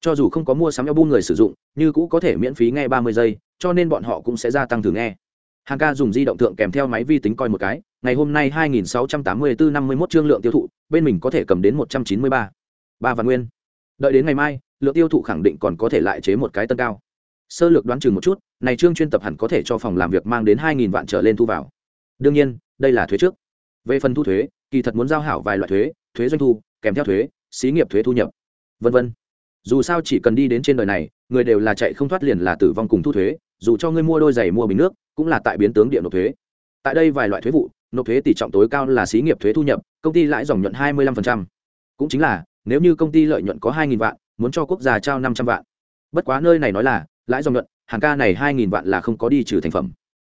A: Cho dù không có mua sắm album người sử dụng, như cũ có thể miễn phí nghe 30 giây, cho nên bọn họ cũng sẽ gia tăng thử nghe. Hàng ca dùng di động thượng kèm theo máy vi tính coi một cái, ngày hôm nay 2684-51 chương lượng tiêu thụ, bên mình có thể cầm đến 193. ba. Vạn nguyên. Đợi đến ngày mai, lượng tiêu thụ khẳng định còn có thể lại chế một cái tân cao. Sơ lược đoán chừng một chút, này chương chuyên tập hẳn có thể cho phòng làm việc mang đến 2.000 vạn trở lên thu vào. Đương nhiên, đây là thuế trước. Về phần thu thuế, kỳ thật muốn giao hảo vài loại thuế thuế doanh thu, kèm theo thuế xí nghiệp thuế thu nhập. Vân vân. Dù sao chỉ cần đi đến trên đời này, người đều là chạy không thoát liền là tử vong cùng thu thuế, dù cho ngươi mua đôi giày mua bình nước, cũng là tại biến tướng điện nộp thuế. Tại đây vài loại thuế vụ, nộp thuế tỷ trọng tối cao là xí nghiệp thuế thu nhập, công ty lãi dòng nhuận 25%. cũng chính là, nếu như công ty lợi nhuận có 2.000 vạn, muốn cho quốc gia trao 500 vạn. Bất quá nơi này nói là, lãi dòng nhuận, hàng ca này 2.000 vạn là không có đi trừ thành phẩm.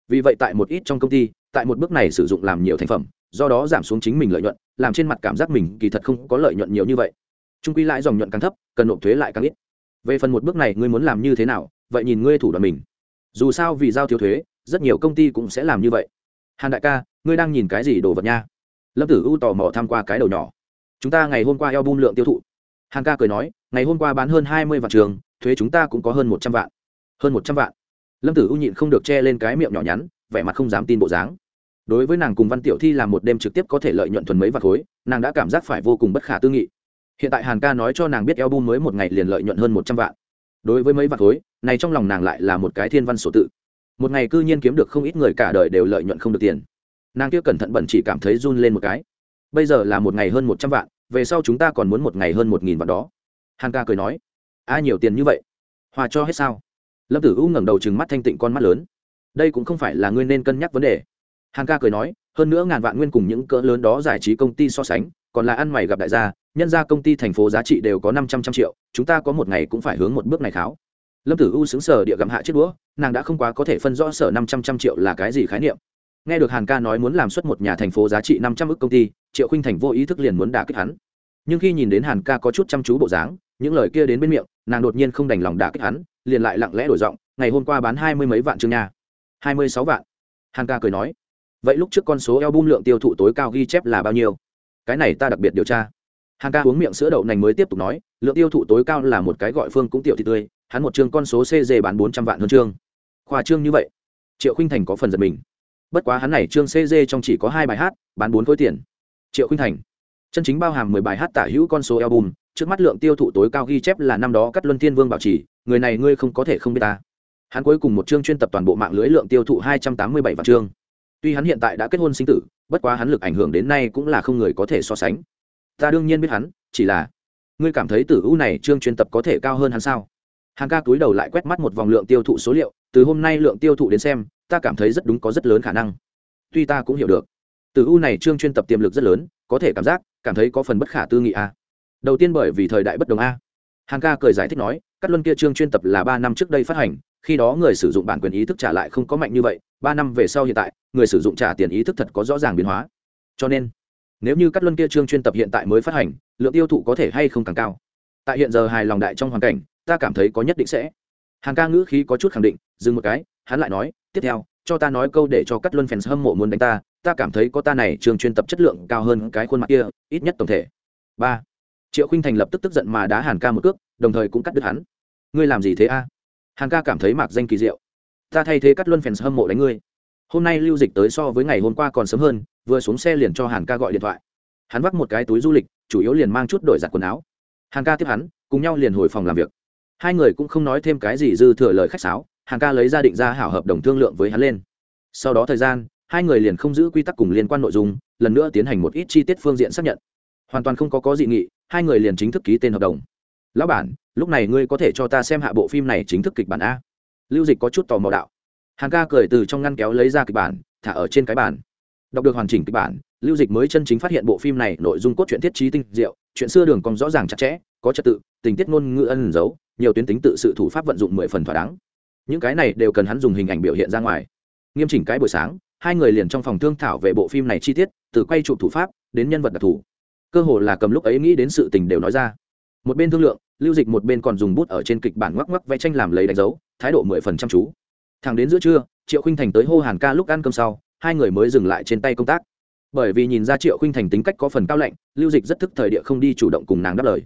A: Vì vậy tại một ít trong công ty, tại một bước này sử dụng làm nhiều thành phẩm do đó giảm xuống chính mình lợi nhuận, làm trên mặt cảm giác mình kỳ thật không có lợi nhuận nhiều như vậy. Trung quy lãi dòng nhuận càng thấp, cần nộp thuế lại càng ít. Về phần một bước này ngươi muốn làm như thế nào, vậy nhìn ngươi thủ đoạn mình. Dù sao vì giao thiếu thuế, rất nhiều công ty cũng sẽ làm như vậy. Hàn đại ca, ngươi đang nhìn cái gì đồ vật nha? Lâm tử u tò mò tham q u a cái đầu nhỏ. Chúng ta ngày hôm qua eo bum lượng tiêu thụ. Hàn ca cười nói, ngày hôm qua bán hơn hai mươi vạn trường, thuế chúng ta cũng có hơn một trăm vạn. Hơn một trăm vạn. Lâm tử u nhịn không được che lên cái miệng nhỏ nhắn, vẻ mặt không dám tin bộ dáng đối với nàng cùng văn tiểu thi làm một đêm trực tiếp có thể lợi nhuận thuần mấy vạt khối, nàng đã cảm giác phải vô cùng bất khả tư nghị. Hiện tại hàn ca nói cho nàng biết eo bum mới một ngày liền lợi nhuận hơn một trăm vạn. Đối với mấy vạt khối, này trong lòng nàng lại là một cái thiên văn sổ tự. Một ngày cư nhiên kiếm được không ít người cả đời đều lợi nhuận không được tiền. Nàng kia cẩn thận bẩn chỉ cảm thấy run lên một cái. Bây giờ là một ngày hơn một trăm vạn, về sau chúng ta còn muốn một ngày hơn một nghìn vạn đó. Hàn ca cười nói, a, nhiều tiền như vậy? Hòa cho hết sao? Lâm tử u ngẩng đầu chừng mắt thanh tịnh con mắt lớn. Đây cũng không phải là ngươi nên cân nhắc vấn đề hàn ca cười nói, hơn nữa ngàn vạn nguyên cùng những cỡ lớn đó giải trí công ty so sánh, còn là ăn mày gặp đại gia, nhân ra công ty thành phố giá trị đều có năm trăm trăm triệu, chúng ta có một ngày cũng phải hướng một bước này kháo. Lâm tử u xứng sở địa gặm hạ chiếc đũa, nàng đã không quá có thể phân rõ sở năm trăm trăm triệu là cái gì khái niệm. Nghe được hàn ca nói muốn làm xuất một nhà thành phố giá trị năm trăm ước công ty, triệu khinh thành vô ý thức liền muốn đả kích hắn. Nhưng khi nhìn đến hàn ca có chút chăm chú bộ dáng, những lời kia đến bên miệng, nàng đột nhiên không đành lòng đả kích hắn, liền lại lặng lẽ đổi giọng, ngày hôm qua bán hai mươi mấy vạn chương nha. Hai mươi sáu vạn? Hàn ca cười nói vậy lúc trước con số eo bung lượng tiêu thụ tối cao ghi chép là bao nhiêu? Cái này ta đặc biệt điều tra. Hàn ca uống miệng sữa đậu nành mới tiếp tục nói, lượng tiêu thụ tối cao là một cái gọi phương cũng tiểu thị tươi, hắn một chương con số cg bán bốn trăm vạn hơn chương. Khoa trương như vậy, triệu khinh thành có phần giật mình. Bất quá hắn này chương cg trong chỉ có hai bài hát, bán bốn khối tiền. Triệu khinh thành, chân chính bao hàm mười bài hát tả hữu con số album, trước mắt lượng tiêu thụ tối cao ghi chép là năm đó cắt luân thiên vương bảo trì, người này ngươi không có thể không biết ta. Hắn cuối cùng một chương chuyên tập toàn bộ mạng lưới lượng tiêu thụ hai trăm tám mươi bảy vạn chương tuy hắn hiện tại đã kết hôn sinh tử, bất quá hắn lực ảnh hưởng đến nay cũng là không người có thể so sánh. Ta đương nhiên biết hắn, chỉ là, ngươi cảm thấy tử u này chương chuyên tập có thể cao hơn hắn sao? Hàng ca túi đầu lại quét mắt một vòng lượng tiêu thụ số liệu, từ hôm nay lượng tiêu thụ đến xem, ta cảm thấy rất đúng có rất lớn khả năng. Tuy ta cũng hiểu được, tử u này chương chuyên tập tiềm lực rất lớn, có thể cảm giác, cảm thấy có phần bất khả tư nghị a. Đầu tiên bởi vì thời đại bất đồng a. Hàng ca cười giải thích nói cắt luân kia chương chuyên tập là ba năm trước đây phát hành khi đó người sử dụng bản quyền ý thức trả lại không có mạnh như vậy, ba năm về sau hiện tại, người sử dụng trả tiền ý thức thật có rõ ràng biến hóa. Cho nên, nếu như các luân kia chương chuyên tập hiện tại mới phát hành, lượng tiêu thụ có thể hay không càng cao? Tại hiện giờ hài lòng đại trong hoàn cảnh, ta cảm thấy có nhất định sẽ. Hàng ca ngữ khí có chút khẳng định, dừng một cái, hắn lại nói, tiếp theo, cho ta nói câu để cho các luân fans hâm mộ muốn đánh ta ta cảm thấy có ta này trường chuyên tập chất lượng cao hơn cái khuôn mặt kia, ít nhất tổng thể. Ba. Triệu khinh thành lập tức tức giận mà đá hàn ca một cước, đồng thời cũng cắt đứt hắn. Ngươi làm gì thế a? Hàng ca cảm thấy mạc danh kỳ diệu. Ta thay thế cắt luân fans hâm mộ đánh ngươi. Hôm nay lưu dịch tới so với ngày hôm qua còn sớm hơn, vừa xuống xe liền cho hàn ca gọi điện thoại. Hắn vắt một cái túi du lịch, chủ yếu liền mang chút đổi giặt quần áo. Hàn ca tiếp hắn, cùng nhau liền hồi phòng làm việc. Hai người cũng không nói thêm cái gì dư thừa lời khách sáo, hàn ca lấy ra định ra hảo hợp đồng thương lượng với hắn lên. Sau đó thời gian, hai người liền không giữ quy tắc cùng liên quan nội dung, lần nữa tiến hành một ít chi tiết phương diện xác nhận. Hoàn toàn không có có dị nghị, hai người liền chính thức ký tên hợp đồng lão bản, lúc này ngươi có thể cho ta xem hạ bộ phim này chính thức kịch bản a. Lưu dịch có chút tò mò đạo. Hàng ca cười từ trong ngăn kéo lấy ra kịch bản, thả ở trên cái bản đọc được hoàn chỉnh kịch bản, lưu dịch mới chân chính phát hiện bộ phim này nội dung cốt truyện thiết trí tinh diệu, chuyện xưa đường còn rõ ràng chặt chẽ, có trật tự, tình tiết ngôn ngữ ân giấu, nhiều tuyến tính tự sự thủ pháp vận dụng mười phần thỏa đáng. Những cái này đều cần hắn dùng hình ảnh biểu hiện ra ngoài. Nghiêm chỉnh cái buổi sáng, hai người liền trong phòng thương thảo về bộ phim này chi tiết, từ quay chụp thủ pháp đến nhân vật đặc thù. Cơ hồ là cầm lúc ấy nghĩ đến sự tình đều nói ra một bên thương lượng, lưu dịch một bên còn dùng bút ở trên kịch bản ngoắc ngoắc vẽ tranh làm lấy đánh dấu, thái độ mười phần chăm chú. Thẳng đến giữa trưa, triệu khinh thành tới hô hàn ca lúc ăn cơm sau, hai người mới dừng lại trên tay công tác. Bởi vì nhìn ra triệu khinh thành tính cách có phần cao lạnh, lưu dịch rất thức thời địa không đi chủ động cùng nàng đáp lời.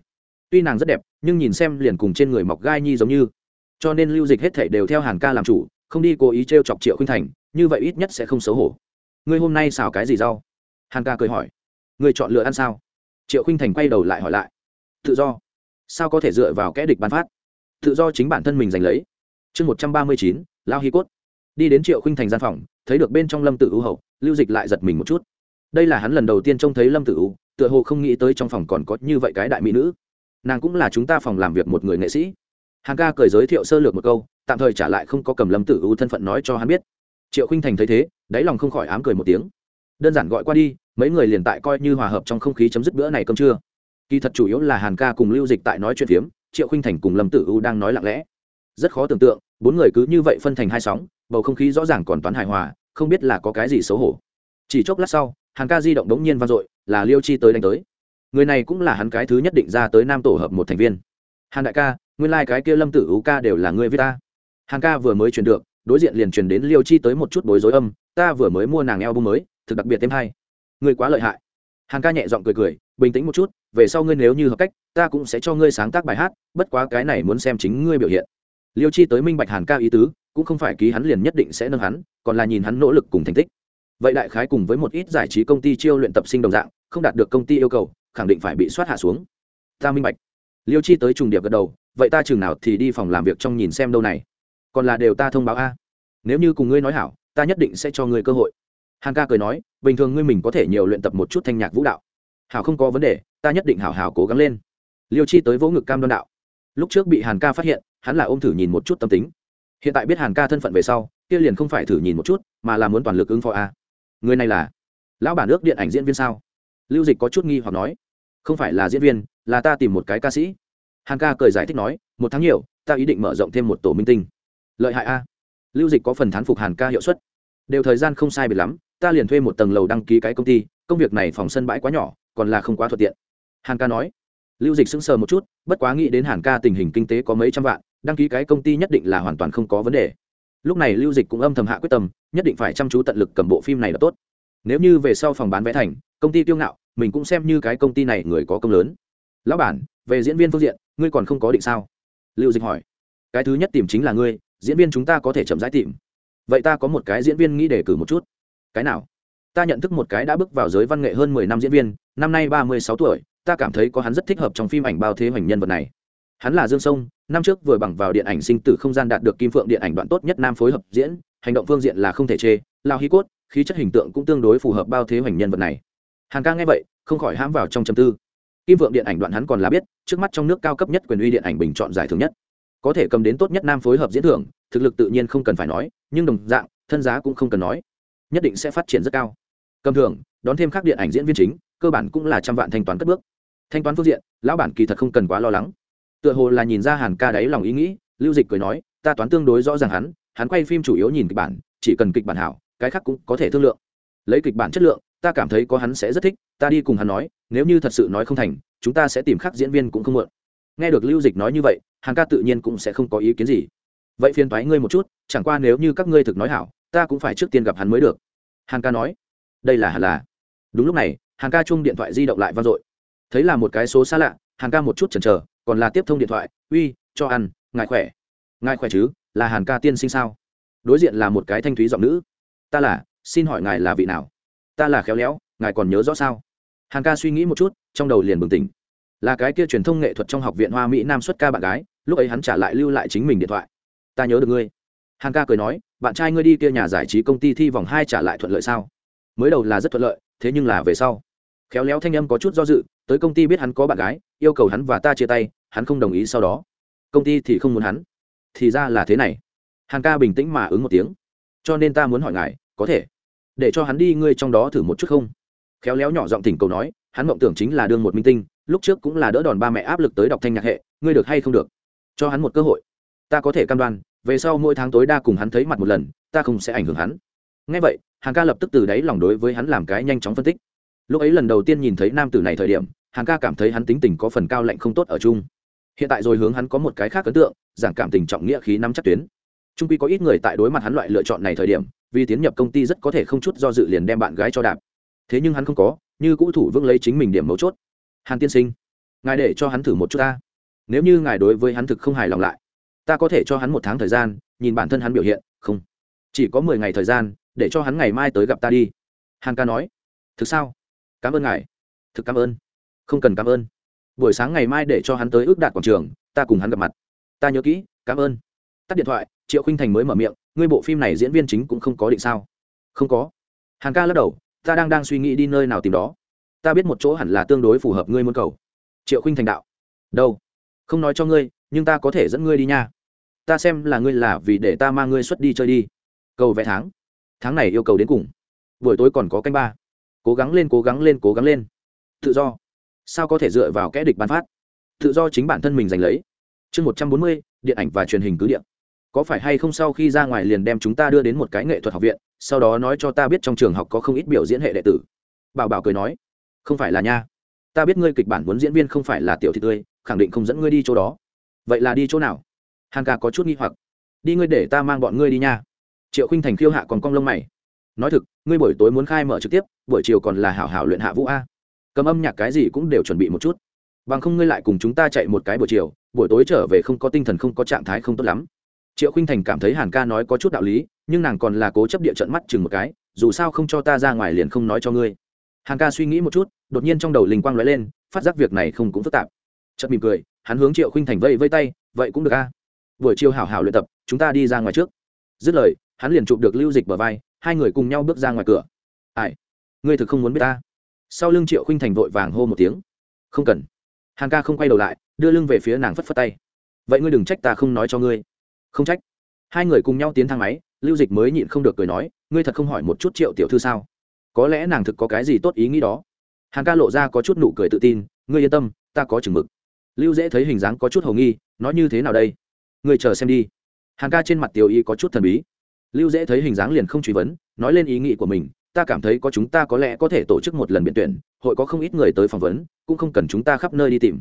A: Tuy nàng rất đẹp, nhưng nhìn xem liền cùng trên người mọc gai nhi giống như. Cho nên lưu dịch hết thể đều theo hàn ca làm chủ, không đi cố ý t r e o chọc triệu khinh thành, như vậy ít nhất sẽ không xấu hổ. Ngươi hôm nay xào cái gì rau? Hàn ca cười hỏi. Ngươi chọn lựa ăn sao? Triệu khinh thành quay đầu lại hỏi lại. Tự do sao có thể dựa vào kẽ địch ban phát? Tự do chính bản thân mình giành lấy. Chương một trăm ba mươi chín, lao hi cốt. Đi đến triệu khinh thành gian phòng, thấy được bên trong lâm tự ưu hậu, lưu dịch lại giật mình một chút. Đây là hắn lần đầu tiên trông thấy lâm tử ưu tựa hồ không nghĩ tới trong phòng còn có như vậy cái đại mỹ nữ. Nàng cũng là chúng ta phòng làm việc một người nghệ sĩ. Hàng ca cười giới thiệu sơ lược một câu, tạm thời trả lại không có cầm lâm tử ưu thân phận nói cho hắn biết. Triệu khinh thành thấy thế, đáy lòng không khỏi ám cười một tiếng. Đơn giản gọi qua đi, mấy người liền tại coi như hòa hợp trong không khí chấm dứt bữa này cơm trưa kỳ thật chủ yếu là hàn ca cùng lưu dịch tại nói chuyện phiếm, triệu khinh thành cùng lâm tử U đang nói lặng lẽ. Rất khó tưởng tượng, bốn người cứ như vậy phân thành hai sóng, bầu không khí rõ ràng còn toán hài hòa, không biết là có cái gì xấu hổ. Chỉ chốc lát sau, hàn ca di động đống nhiên vang dội, là liêu chi tới đánh tới. Người này cũng là hắn cái thứ nhất định ra tới nam tổ hợp một thành viên. Hàn đại ca, nguyên lai、like、cái kia lâm tử U ca đều là người viết ta. Hàn ca vừa mới truyền được, đối diện liền truyền đến liêu chi tới một chút bối rối âm, ta vừa mới mua nàng eo bung mới, thực đặc biệt thêm hay. Người quá lợi hại. Hàn ca nhẹ giọng cười cười bình tĩnh một chút, về sau ngươi nếu như hợp cách, ta cũng sẽ cho ngươi sáng tác bài hát, bất quá cái này muốn xem chính ngươi biểu hiện. Liêu chi tới minh bạch hàn ca ý tứ, cũng không phải ký hắn liền nhất định sẽ nâng hắn, còn là nhìn hắn nỗ lực cùng thành tích. Vậy đại khái cùng với một ít giải trí công ty chiêu luyện tập sinh đồng dạng, không đạt được công ty yêu cầu, khẳng định phải bị soát hạ xuống. Ta minh bạch. Liêu chi tới trùng điệp gật đầu, vậy ta chừng nào thì đi phòng làm việc trong nhìn xem đâu này. Còn là đều ta thông báo a. Nếu như cùng ngươi nói hảo, ta nhất định sẽ cho ngươi cơ hội. Hàn ca cười nói, bình thường ngươi mình có thể nhiều luyện tập một chút thanh nhạc vũ đạo hảo không có vấn đề, ta nhất định hảo hảo cố gắng lên. Liêu chi tới vỗ ngực cam đoan đạo. Lúc trước bị hàn ca phát hiện, hắn là ôm thử nhìn một chút tâm tính. Hiện tại biết hàn ca thân phận về sau, kia liền không phải thử nhìn một chút, mà là muốn toàn lực ứng phó a. Người này là lão bản ước điện ảnh diễn viên sao? Lưu dịch có chút nghi hoặc nói. Không phải là diễn viên, là ta tìm một cái ca sĩ. Hàn ca cười giải thích nói, một tháng nhiều, ta ý định mở rộng thêm một tổ minh tinh. Lợi hại a. Lưu dịch có phần thán phục hàn ca hiệu suất. Đều thời gian không sai biệt lắm, ta liền thuê một tầng lầu đăng ký cái công ty, công việc này phòng sân bãi quá nhỏ còn là không quá thuận tiện. Hàn ca nói. Lưu dịch sững sờ một chút, bất quá nghĩ đến hàn ca tình hình kinh tế có mấy trăm vạn, đăng ký cái công ty nhất định là hoàn toàn không có vấn đề. Lúc này lưu dịch cũng âm thầm hạ quyết tâm, nhất định phải chăm chú tận lực cầm bộ phim này là tốt. Nếu như về sau phòng bán vé thành, công ty tiêu ngạo, mình cũng xem như cái công ty này người có công lớn. Lão bản, về diễn viên phương diện, ngươi còn không có định sao? Lưu dịch hỏi. Cái thứ nhất tìm chính là ngươi, diễn viên chúng ta có thể chậm rãi tìm. Vậy ta có một cái diễn viên nghĩ đề cử một chút. Cái nào? Ta nhận thức một cái đã bước vào giới văn nghệ hơn mười năm diễn viên, năm nay ba mươi sáu tuổi, ta cảm thấy có hắn rất thích hợp trong phim ảnh bao thế hoành nhân vật này. Hắn là dương sông, năm trước vừa bằng vào điện ảnh sinh tử không gian đạt được kim phượng điện ảnh đoạn tốt nhất nam phối hợp diễn, hành động phương diện là không thể chê, lao hí cốt, khí chất hình tượng cũng tương đối phù hợp bao thế hoành nhân vật này. Hàng ca nghe vậy, không khỏi hãm vào trong châm tư. Kim vượng điện ảnh đoạn hắn còn là biết, trước mắt trong nước cao cấp nhất quyền uy điện ảnh bình chọn giải thưởng nhất. Có thể cầm đến tốt nhất nam phối hợp diễn thưởng, thực lực tự nhiên không cần phải nói, nhưng đồng dạng, thân giá cũng không cần nói. Nhất định sẽ phát triển rất cao cầm thường đón thêm các điện ảnh diễn viên chính, cơ bản cũng là trăm vạn thanh toán cất bước. Thanh toán phương diện, lão bản kỳ thật không cần quá lo lắng. Tựa hồ là nhìn ra hàn ca đáy lòng ý nghĩ, lưu dịch cười nói, ta toán tương đối rõ ràng hắn hắn quay phim chủ yếu nhìn kịch bản, chỉ cần kịch bản hảo, cái khác cũng có thể thương lượng. Lấy kịch bản chất lượng, ta cảm thấy có hắn sẽ rất thích, ta đi cùng hắn nói, nếu như thật sự nói không thành, chúng ta sẽ tìm khắc diễn viên cũng không muộn nghe được lưu dịch nói như vậy, hàn ca tự nhiên cũng sẽ không có ý kiến gì. Vậy phiền toái ngươi một chút, chẳng qua nếu như các ngươi thực nói hảo, ta cũng phải trước tiên gặp hắn mới được. Hàn ca nói đây là hẳn là. Đúng lúc này, hàng ca chung điện thoại di động lại vang dội. Thấy là một cái số xa lạ, hàng ca một chút chần chờ, còn là tiếp thông điện thoại, uy, cho ăn, ngài khỏe. Ngài khỏe chứ? Là hàn ca tiên sinh sao? Đối diện là một cái thanh thúy giọng nữ. Ta là, xin hỏi ngài là vị nào? Ta là khéo léo, ngài còn nhớ rõ sao? Hàn ca suy nghĩ một chút, trong đầu liền bừng tỉnh. Là cái kia truyền thông nghệ thuật trong học viện hoa mỹ nam xuất ca bạn gái, lúc ấy hắn trả lại lưu lại chính mình điện thoại. Ta nhớ được ngươi. Hàn ca cười nói, bạn trai ngươi đi kia nhà giải trí công ty thi vòng hai trả lại thuận lợi sao? Mới đầu là rất thuận lợi, thế nhưng là về sau. Khéo léo thanh âm có chút do dự, tới công ty biết hắn có bạn gái, yêu cầu hắn và ta chia tay, hắn không đồng ý sau đó. Công ty thì không muốn hắn. Thì ra là thế này. Hàng ca bình tĩnh mà ứng một tiếng. Cho nên ta muốn hỏi ngài, có thể để cho hắn đi ngươi trong đó thử một chút không? Khéo léo nhỏ giọng tỉnh cầu nói, hắn mộng tưởng chính là đương một minh tinh, lúc trước cũng là đỡ đòn ba mẹ áp lực tới đọc thanh nhạc hệ, ngươi được hay không được? Cho hắn một cơ hội. Ta có thể cam đoan, về sau mỗi tháng tối đa cùng hắn thấy mặt một lần, ta không sẽ ảnh hưởng hắn ngay vậy hàng ca lập tức từ đáy lòng đối với hắn làm cái nhanh chóng phân tích. Lúc ấy lần đầu tiên nhìn thấy nam tử này thời điểm hàng ca cảm thấy hắn tính tình có phần cao lạnh không tốt ở chung. Hiện tại rồi hướng hắn có một cái khác ấn tượng, giảng cảm tình trọng nghĩa khí nắm chắc tuyến. Trung quy có ít người tại đối mặt hắn loại lựa chọn này thời điểm, vì tiến nhập công ty rất có thể không chút do dự liền đem bạn gái cho đạp. Thế nhưng hắn không có, như cũ thủ vững lấy chính mình điểm mấu chốt. Hàn tiên sinh, ngài để cho hắn thử một chút ta. Nếu như ngài đối với hắn thực không hài lòng lại, ta có thể cho hắn một tháng thời gian, nhìn bản thân hắn biểu hiện, không. Chỉ có mười ngày thời gian để cho hắn ngày mai tới gặp ta đi. Hàn ca nói, thực sao? Cảm ơn ngài. Thực cảm ơn. Không cần cảm ơn. Buổi sáng ngày mai để cho hắn tới ước đạt quảng trường, ta cùng hắn gặp mặt. Ta nhớ kỹ, cảm ơn. Tắt điện thoại, triệu khinh thành mới mở miệng, ngươi bộ phim này diễn viên chính cũng không có định sao? Không có. Hàn ca lắc đầu, ta đang đang suy nghĩ đi nơi nào tìm đó. Ta biết một chỗ hẳn là tương đối phù hợp ngươi muốn cầu. Triệu khinh thành đạo, đâu? Không nói cho ngươi, nhưng ta có thể dẫn ngươi đi nha. Ta xem là ngươi là vì để ta mang ngươi xuất đi chơi đi. Cầu vẽ tháng tháng này yêu cầu đến cùng. Buổi tối còn có canh ba. Cố gắng lên, cố gắng lên, cố gắng lên. Tự do. Sao có thể dựa vào kẽ địch bán phát? Tự do chính bản thân mình giành lấy. Chương một trăm bốn mươi, điện ảnh và truyền hình cứ điện có phải hay không sau khi ra ngoài liền đem chúng ta đưa đến một cái nghệ thuật học viện, sau đó nói cho ta biết trong trường học có không ít biểu diễn hệ đệ tử. Bảo bảo cười nói, không phải là nha. Ta biết ngươi kịch bản muốn diễn viên không phải là tiểu thị tươi, khẳng định không dẫn ngươi đi chỗ đó. Vậy là đi chỗ nào? Hàn ca có chút nghi hoặc. Đi ngươi để ta mang bọn ngươi đi nha triệu khinh thành khiêu hạ còn cong lông mày. Nói thực, ngươi buổi tối muốn khai mở trực tiếp, buổi chiều còn là hảo hảo luyện hạ vũ a. Cầm âm nhạc cái gì cũng đều chuẩn bị một chút. Bằng không ngươi lại cùng chúng ta chạy một cái buổi chiều, buổi tối trở về không có tinh thần không có trạng thái không tốt lắm. Triệu khinh thành cảm thấy hàn ca nói có chút đạo lý, nhưng nàng còn là cố chấp địa trận mắt chừng một cái, dù sao không cho ta ra ngoài liền không nói cho ngươi. Hàn ca suy nghĩ một chút, đột nhiên trong đầu linh quang lóe lên, phát giác việc này không cũng phức tạp. Chợt mỉm cười, hắn hướng triệu khinh thành vây vây tay, vậy cũng được a. Buổi chiều hảo hảo luyện tập, chúng ta đi ra ngoài trước. Dứt lời hắn liền chụp được lưu dịch bờ vai, hai người cùng nhau bước ra ngoài cửa. Ai? Ngươi thực không muốn biết ta? Sau lưng triệu khinh thành vội vàng hô một tiếng. Không cần. Hàn ca không quay đầu lại, đưa lưng về phía nàng phất phất tay. Vậy ngươi đừng trách ta không nói cho ngươi. Không trách. Hai người cùng nhau tiến thang máy, lưu dịch mới nhịn không được cười nói, ngươi thật không hỏi một chút triệu tiểu thư sao? Có lẽ nàng thực có cái gì tốt ý nghĩ đó. Hàn ca lộ ra có chút nụ cười tự tin, ngươi yên tâm, ta có chừng mực. Lưu dễ thấy hình dáng có chút hầu nghi, nói như thế nào đây? Ngươi chờ xem đi. Hàn ca trên mặt tiểu y có chút thần bí lưu dễ thấy hình dáng liền không truy vấn, nói lên ý nghĩ của mình, ta cảm thấy có chúng ta có lẽ có thể tổ chức một lần biện tuyển, hội có không ít người tới phỏng vấn, cũng không cần chúng ta khắp nơi đi tìm.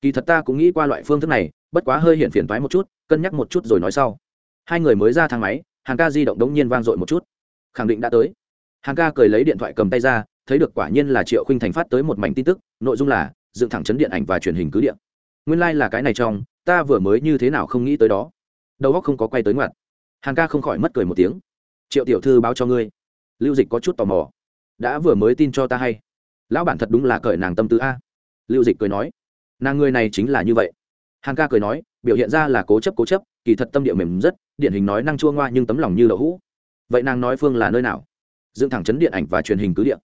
A: Kỳ thật ta cũng nghĩ qua loại phương thức này, bất quá hơi hiện phiền thoái một chút, cân nhắc một chút rồi nói sau. Hai người mới ra thang máy, hàng ca di động đống nhiên vang dội một chút. Khẳng định đã tới. Hàng ca cười lấy điện thoại cầm tay ra, thấy được quả nhiên là triệu khinh thành phát tới một mảnh tin tức, nội dung là, dựng thẳng chấn điện ảnh và truyền hình cứ điện nguyên lai、like、là cái này trong, ta vừa mới như thế nào không nghĩ tới đó. Đầu óc không có quay tới ngoặt. Hàn ca không khỏi mất cười một tiếng. Triệu tiểu thư báo cho ngươi. Lưu dịch có chút tò mò. Đã vừa mới tin cho ta hay? Lão bản thật đúng là cởi nàng tâm tư a. Lưu dịch cười nói. Nàng người này chính là như vậy. Hàn ca cười nói, biểu hiện ra là cố chấp cố chấp, kỳ thật tâm địa mềm rất, điển hình nói năng chua ngoa nhưng tấm lòng như đậu hũ. Vậy nàng nói phương là nơi nào? Dựng thẳng chấn điện ảnh và truyền hình cứ điện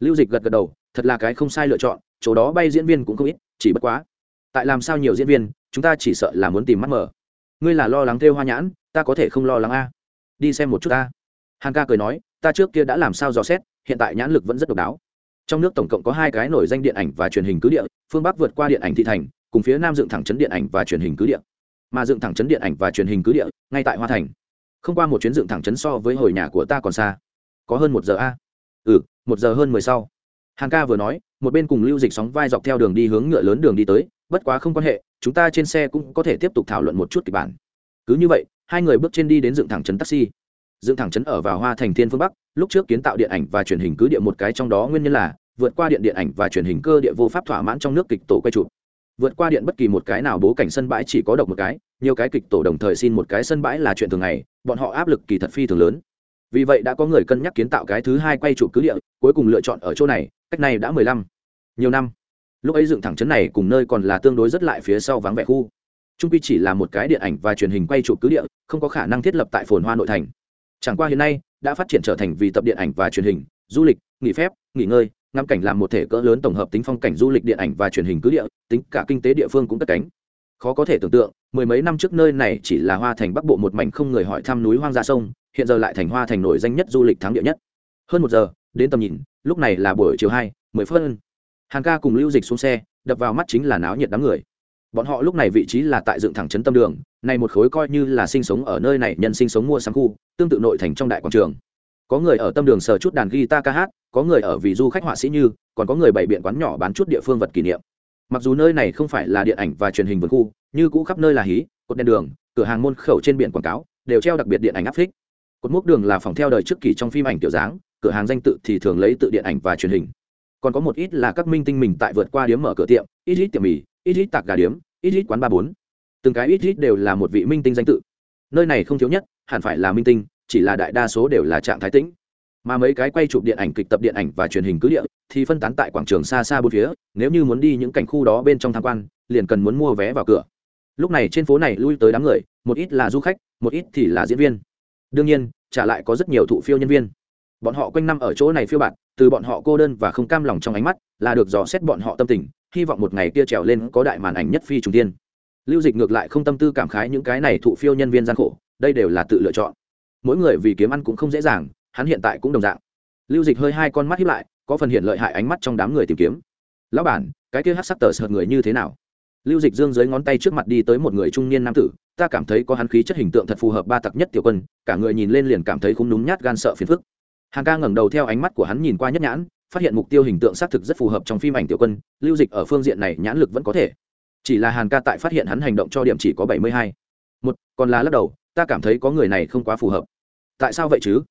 A: lưu dịch gật gật đầu, thật là cái không sai lựa chọn, chỗ đó bay diễn viên cũng không ít, chỉ bất quá, tại làm sao nhiều diễn viên, chúng ta chỉ sợ là muốn tìm mắt mở ngươi là lo lắng theo hoa nhãn, ta có thể không lo lắng a. Đi xem một chút ta. Hàn ca cười nói, ta trước kia đã làm sao dò xét, hiện tại nhãn lực vẫn rất độc đáo. Trong nước tổng cộng có hai cái nổi danh điện ảnh và truyền hình cứ địa, phương bắc vượt qua điện ảnh thị thành, cùng phía nam dựng thẳng chấn điện ảnh và truyền hình cứ địa. Mà dựng thẳng chấn điện ảnh và truyền hình cứ địa, ngay tại hoa thành. Không qua một chuyến dựng thẳng chấn so với hồi nhà của ta còn xa. Có hơn một giờ a. Ừ một giờ hơn mười sau. Hàng ca vừa nói, một bên cùng lưu dịch sóng vai dọc theo đường đi hướng ngựa lớn đường đi tới bất quá không quan hệ, chúng ta trên xe cũng có thể tiếp tục thảo luận một chút kịch bản. Cứ như vậy, hai người bước trên đi đến dựng thẳng trấn taxi. Dựng thẳng trấn ở vào hoa thành thiên phương bắc, lúc trước kiến tạo điện ảnh và truyền hình cứ địa một cái trong đó nguyên nhân là, vượt qua điện điện ảnh và truyền hình cơ địa vô pháp thỏa mãn trong nước kịch tổ quay chụp. Vượt qua điện bất kỳ một cái nào bố cảnh sân bãi chỉ có độc một cái, nhiều cái kịch tổ đồng thời xin một cái sân bãi là chuyện thường ngày, bọn họ áp lực kỳ thật phi thường lớn. Vì vậy đã có người cân nhắc kiến tạo cái thứ hai quay chụp cứ địa, cuối cùng lựa chọn ở chỗ này, cách này đã mười lăm, nhiều năm lúc ấy dựng thẳng chấn này cùng nơi còn là tương đối rất lại phía sau vắng vẻ khu. Trung quy chỉ là một cái điện ảnh và truyền hình quay chụp cứ địa, không có khả năng thiết lập tại phồn hoa nội thành. Chẳng qua hiện nay, đã phát triển trở thành vì tập điện ảnh và truyền hình, du lịch, nghỉ phép, nghỉ ngơi, ngắm cảnh làm một thể cỡ lớn tổng hợp tính phong cảnh du lịch điện ảnh và truyền hình cứ địa, tính cả kinh tế địa phương cũng cất cánh. Khó có thể tưởng tượng, mười mấy năm trước nơi này chỉ là hoa thành bắc bộ một mảnh không người hỏi thăm núi hoang gia sông, hiện giờ lại thành hoa thành nổi danh nhất du lịch thắng địa nhất. Hơn một giờ, đến tầm nhìn, lúc này là buổi chiều hai, mười phân hàn ca cùng lưu dịch xuống xe, đập vào mắt chính là náo nhiệt đám người. Bọn họ lúc này vị trí là tại dựng thẳng trấn tâm đường, này một khối coi như là sinh sống ở nơi này, nhân sinh sống mua sắm khu, tương tự nội thành trong đại quảng trường. Có người ở tâm đường sờ chút đàn guitar ca hát, có người ở vì du khách họa sĩ như, còn có người bày biện quán nhỏ bán chút địa phương vật kỷ niệm. Mặc dù nơi này không phải là điện ảnh và truyền hình vườn khu, như cũ khắp nơi là hí, cột đèn đường, cửa hàng môn khẩu trên biển quảng cáo, đều treo đặc biệt điện ảnh áp phích. Cột mốc đường là phòng theo đời trước kỳ trong phim ảnh tiểu dáng, cửa hàng danh tự thì thường lấy tự điện ảnh và truyền hình còn có một ít là các minh tinh mình tại vượt qua điếm mở cửa tiệm, ít ít tiệm mì, ít ít tạc gà điếm, ít ít quán ba bốn. Từng cái ít ít đều là một vị minh tinh danh tự. Nơi này không thiếu nhất, hẳn phải là minh tinh, chỉ là đại đa số đều là trạng thái tĩnh. Mà mấy cái quay chụp điện ảnh, kịch tập điện ảnh và truyền hình cứ địa, thì phân tán tại quảng trường xa xa bốn phía, nếu như muốn đi những cảnh khu đó bên trong tham quan, liền cần muốn mua vé vào cửa. Lúc này trên phố này lui tới đám người, một ít là du khách, một ít thì là diễn viên. Đương nhiên, trả lại có rất nhiều thụ phiêu nhân viên bọn họ quanh năm ở chỗ này phiêu bạn từ bọn họ cô đơn và không cam lòng trong ánh mắt, là được dò xét bọn họ tâm tình, hy vọng một ngày kia trèo lên có đại màn ảnh nhất phi trùng tiên lưu dịch ngược lại không tâm tư cảm khái những cái này thụ phiêu nhân viên gian khổ, đây đều là tự lựa chọn. Mỗi người vì kiếm ăn cũng không dễ dàng, hắn hiện tại cũng đồng dạng. Lưu dịch hơi hai con mắt hiếp lại, có phần hiện lợi hại ánh mắt trong đám người tìm kiếm. Lão bản, cái kia hát sắc tờ sợt người như thế nào? Lưu dịch dương dưới ngón tay trước mặt đi tới một người trung niên nam tử, ta cảm thấy có hắn khí chất hình tượng thật phù hợp ba tặc nhất tiểu quân, cả người nhìn lên liền cảm thấy không đúng nhát gan sợ phiền phức hàng ca ngẩng đầu theo ánh mắt của hắn nhìn qua nhất nhãn, phát hiện mục tiêu hình tượng xác thực rất phù hợp trong phim ảnh tiểu quân, lưu dịch ở phương diện này nhãn lực vẫn có thể. Chỉ là hàn ca tại phát hiện hắn hành động cho điểm chỉ có bảy mươi hai. Một, còn là lắc đầu, ta cảm thấy có người này không quá phù hợp. Tại sao vậy chứ?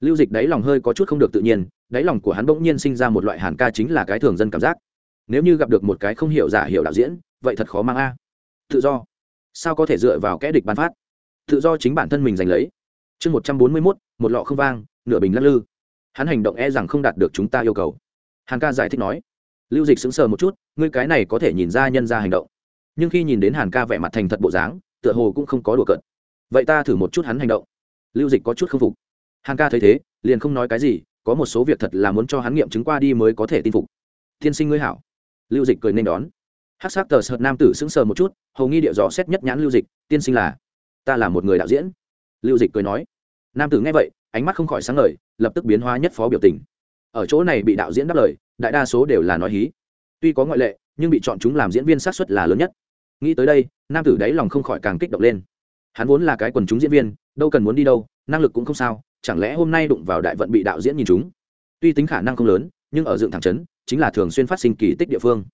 A: Lưu dịch đáy lòng hơi có chút không được tự nhiên, đáy lòng của hắn bỗng nhiên sinh ra một loại hàn ca chính là cái thường dân cảm giác. Nếu như gặp được một cái không hiểu giả hiểu đạo diễn, vậy thật khó mang a. Tự do. Sao có thể dựa vào kẽ địch ban phát? Tự do chính bản thân mình giành lấy. Chương một trăm bốn mươi mốt, một lọ không vang nửa bình lắc lư. Hắn hành động e rằng không đạt được chúng ta yêu cầu. Hàn ca giải thích nói, lưu dịch sững sờ một chút, ngươi cái này có thể nhìn ra nhân ra hành động. Nhưng khi nhìn đến hàn ca vẻ mặt thành thật bộ dáng, tựa hồ cũng không có đùa cợt. Vậy ta thử một chút hắn hành động. Lưu dịch có chút k phục. Hàn ca thấy thế, liền không nói cái gì, có một số việc thật là muốn cho hắn nghiệm chứng qua đi mới có thể tin phục. Tiên sinh ngươi hảo. Lưu dịch cười nên đón. Hát s á c tờ sợt nam tử sững sờ một chút, hầu nghi điệu dò xét nhất nhãn lưu dịch, tiên sinh là, ta là một người đạo diễn. Lưu dịch cười nói. Nam tử nghe vậy ánh mắt không khỏi sáng ngời, lập tức biến hóa nhất phó biểu tình. Ở chỗ này bị đạo diễn đáp lời, đại đa số đều là nói hí. Tuy có ngoại lệ, nhưng bị chọn chúng làm diễn viên sát xuất là lớn nhất. Nghĩ tới đây, nam tử đáy lòng không khỏi càng kích động lên. Hắn vốn là cái quần chúng diễn viên, đâu cần muốn đi đâu, năng lực cũng không sao, chẳng lẽ hôm nay đụng vào đại vận bị đạo diễn nhìn chúng? Tuy tính khả năng không lớn, nhưng ở dựng thẳng trấn, chính là thường xuyên phát sinh kỳ tích địa phương.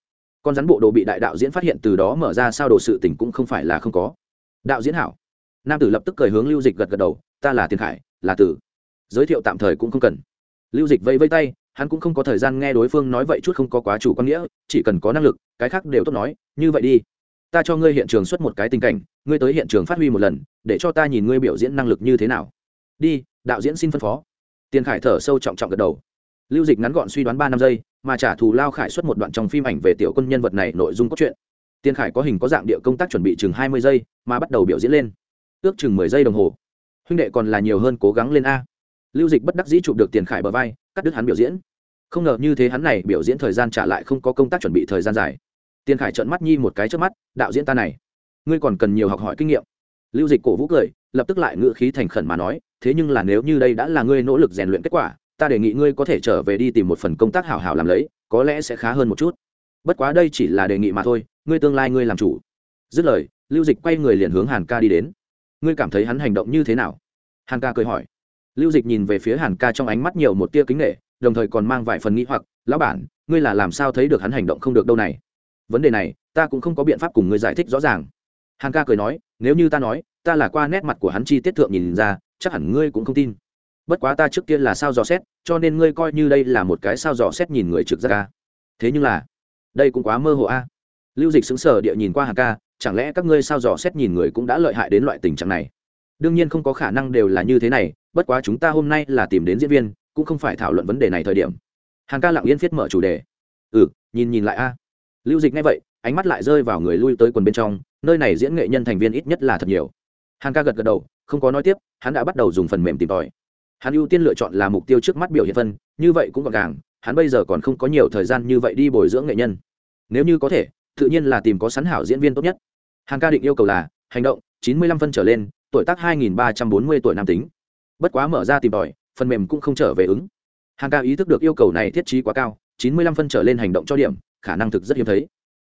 A: Con rắn bộ đồ bị đại đạo diễn phát hiện từ đó mở ra sao đồ sự tình cũng không phải là không có. Đạo diễn hảo. Nam tử lập tức cười hướng lưu dịch gật gật đầu, ta là tiền khải, là tử giới thiệu tạm thời cũng không cần. Lưu dịch vây vây tay, hắn cũng không có thời gian nghe đối phương nói vậy chút không có quá chủ quan nghĩa, chỉ cần có năng lực, cái khác đều tốt nói, như vậy đi. Ta cho ngươi hiện trường xuất một cái tình cảnh, ngươi tới hiện trường phát huy một lần, để cho ta nhìn ngươi biểu diễn năng lực như thế nào. Đi, đạo diễn xin phân phó. Tiền khải thở sâu trọng trọng gật đầu. Lưu dịch ngắn gọn suy đoán ba năm giây, mà trả thù lao khải xuất một đoạn trong phim ảnh về tiểu quân nhân vật này nội dung cốt truyện. Tiền khải có hình có dạng địa công tác chuẩn bị chừng hai mươi giây, mà bắt đầu biểu diễn lên. Ước chừng mười giây đồng hồ. Huynh đệ còn là nhiều hơn cố gắng lên a lưu dịch bất đắc dĩ chụp được tiền khải bờ vai, cắt đứt hắn biểu diễn. Không ngờ như thế hắn này biểu diễn thời gian trả lại không có công tác chuẩn bị thời gian dài. Tiền khải trợn mắt nhi một cái trước mắt, đạo diễn ta này, ngươi còn cần nhiều học hỏi kinh nghiệm. Lưu dịch cổ vũ cười, lập tức lại ngự khí thành khẩn mà nói, thế nhưng là nếu như đây đã là ngươi nỗ lực rèn luyện kết quả, ta đề nghị ngươi có thể trở về đi tìm một phần công tác hảo hảo làm lấy, có lẽ sẽ khá hơn một chút. Bất quá đây chỉ là đề nghị mà thôi, ngươi tương lai ngươi làm chủ. Dứt lời, lưu dịch quay người liền hướng hàn ca đi đến. Ngươi cảm thấy hắn hành động như thế nào? Hàn ca cười hỏi lưu dịch nhìn về phía hàn ca trong ánh mắt nhiều một tia kính nghệ đồng thời còn mang vài phần nghĩ hoặc, lão bản, ngươi là làm sao thấy được hắn hành động không được đâu này? Vấn đề này, ta cũng không có biện pháp cùng ngươi giải thích rõ ràng. Hàn ca cười nói, nếu như ta nói, ta là qua nét mặt của hắn chi tiết thượng nhìn ra, chắc hẳn ngươi cũng không tin. Bất quá ta trước kia là sao dò xét, cho nên ngươi coi như đây là một cái sao dò xét nhìn người trực ra ca thế nhưng là, đây cũng quá mơ hồ a. Lưu dịch xứng sở địa nhìn qua hàn ca, chẳng lẽ các ngươi sao dò xét nhìn người cũng đã lợi hại đến loại tình trạng này? Đương nhiên không có khả năng đều là như thế này bất quá chúng ta hôm nay là tìm đến diễn viên, cũng không phải thảo luận vấn đề này thời điểm. Hàn ca lặng yên viết mở chủ đề. Ừ nhìn nhìn lại a. Lưu dịch ngay vậy, ánh mắt lại rơi vào người lui tới quần bên trong, nơi này diễn nghệ nhân thành viên ít nhất là thật nhiều. Hàn ca gật gật đầu, không có nói tiếp, hắn đã bắt đầu dùng phần mềm tìm tòi. Hắn ưu tiên lựa chọn là mục tiêu trước mắt biểu hiện phân, như vậy cũng gọn gàng, hắn bây giờ còn không có nhiều thời gian như vậy đi bồi dưỡng nghệ nhân. Nếu như có thể, tự nhiên là tìm có sẵn hảo diễn viên tốt nhất. Hàng ca định yêu cầu là, hành động, chín mươi lăm phân trở lên, tuổi tác hai nghìn ba trăm bốn mươi tuổi nam tính bất quá mở ra tìm tòi, phần mềm cũng không trở về ứng. Hàng ca ý thức được yêu cầu này thiết trí quá cao, chín mươi lăm phân trở lên hành động cho điểm, khả năng thực rất hiếm thấy.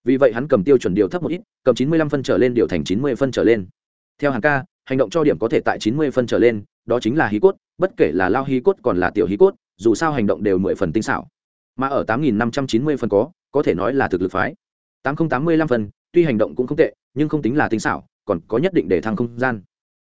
A: Vì vậy hắn cầm tiêu chuẩn điều thấp một ít, cầm chín mươi lăm phân trở lên điều thành chín mươi phân trở lên. Theo hàng ca, hành động cho điểm có thể tại chín mươi phân trở lên, đó chính là hí cốt, bất kể là lao hí cốt còn là tiểu hí cốt, dù sao hành động đều mười phần tinh xảo. Mà ở tám nghìn năm trăm chín mươi phân có có thể nói là thực lực phái. tám nghìn tám mươi lăm phân, tuy hành động cũng không tệ, nhưng không tính là tinh xảo, còn có nhất định để thăng không gian.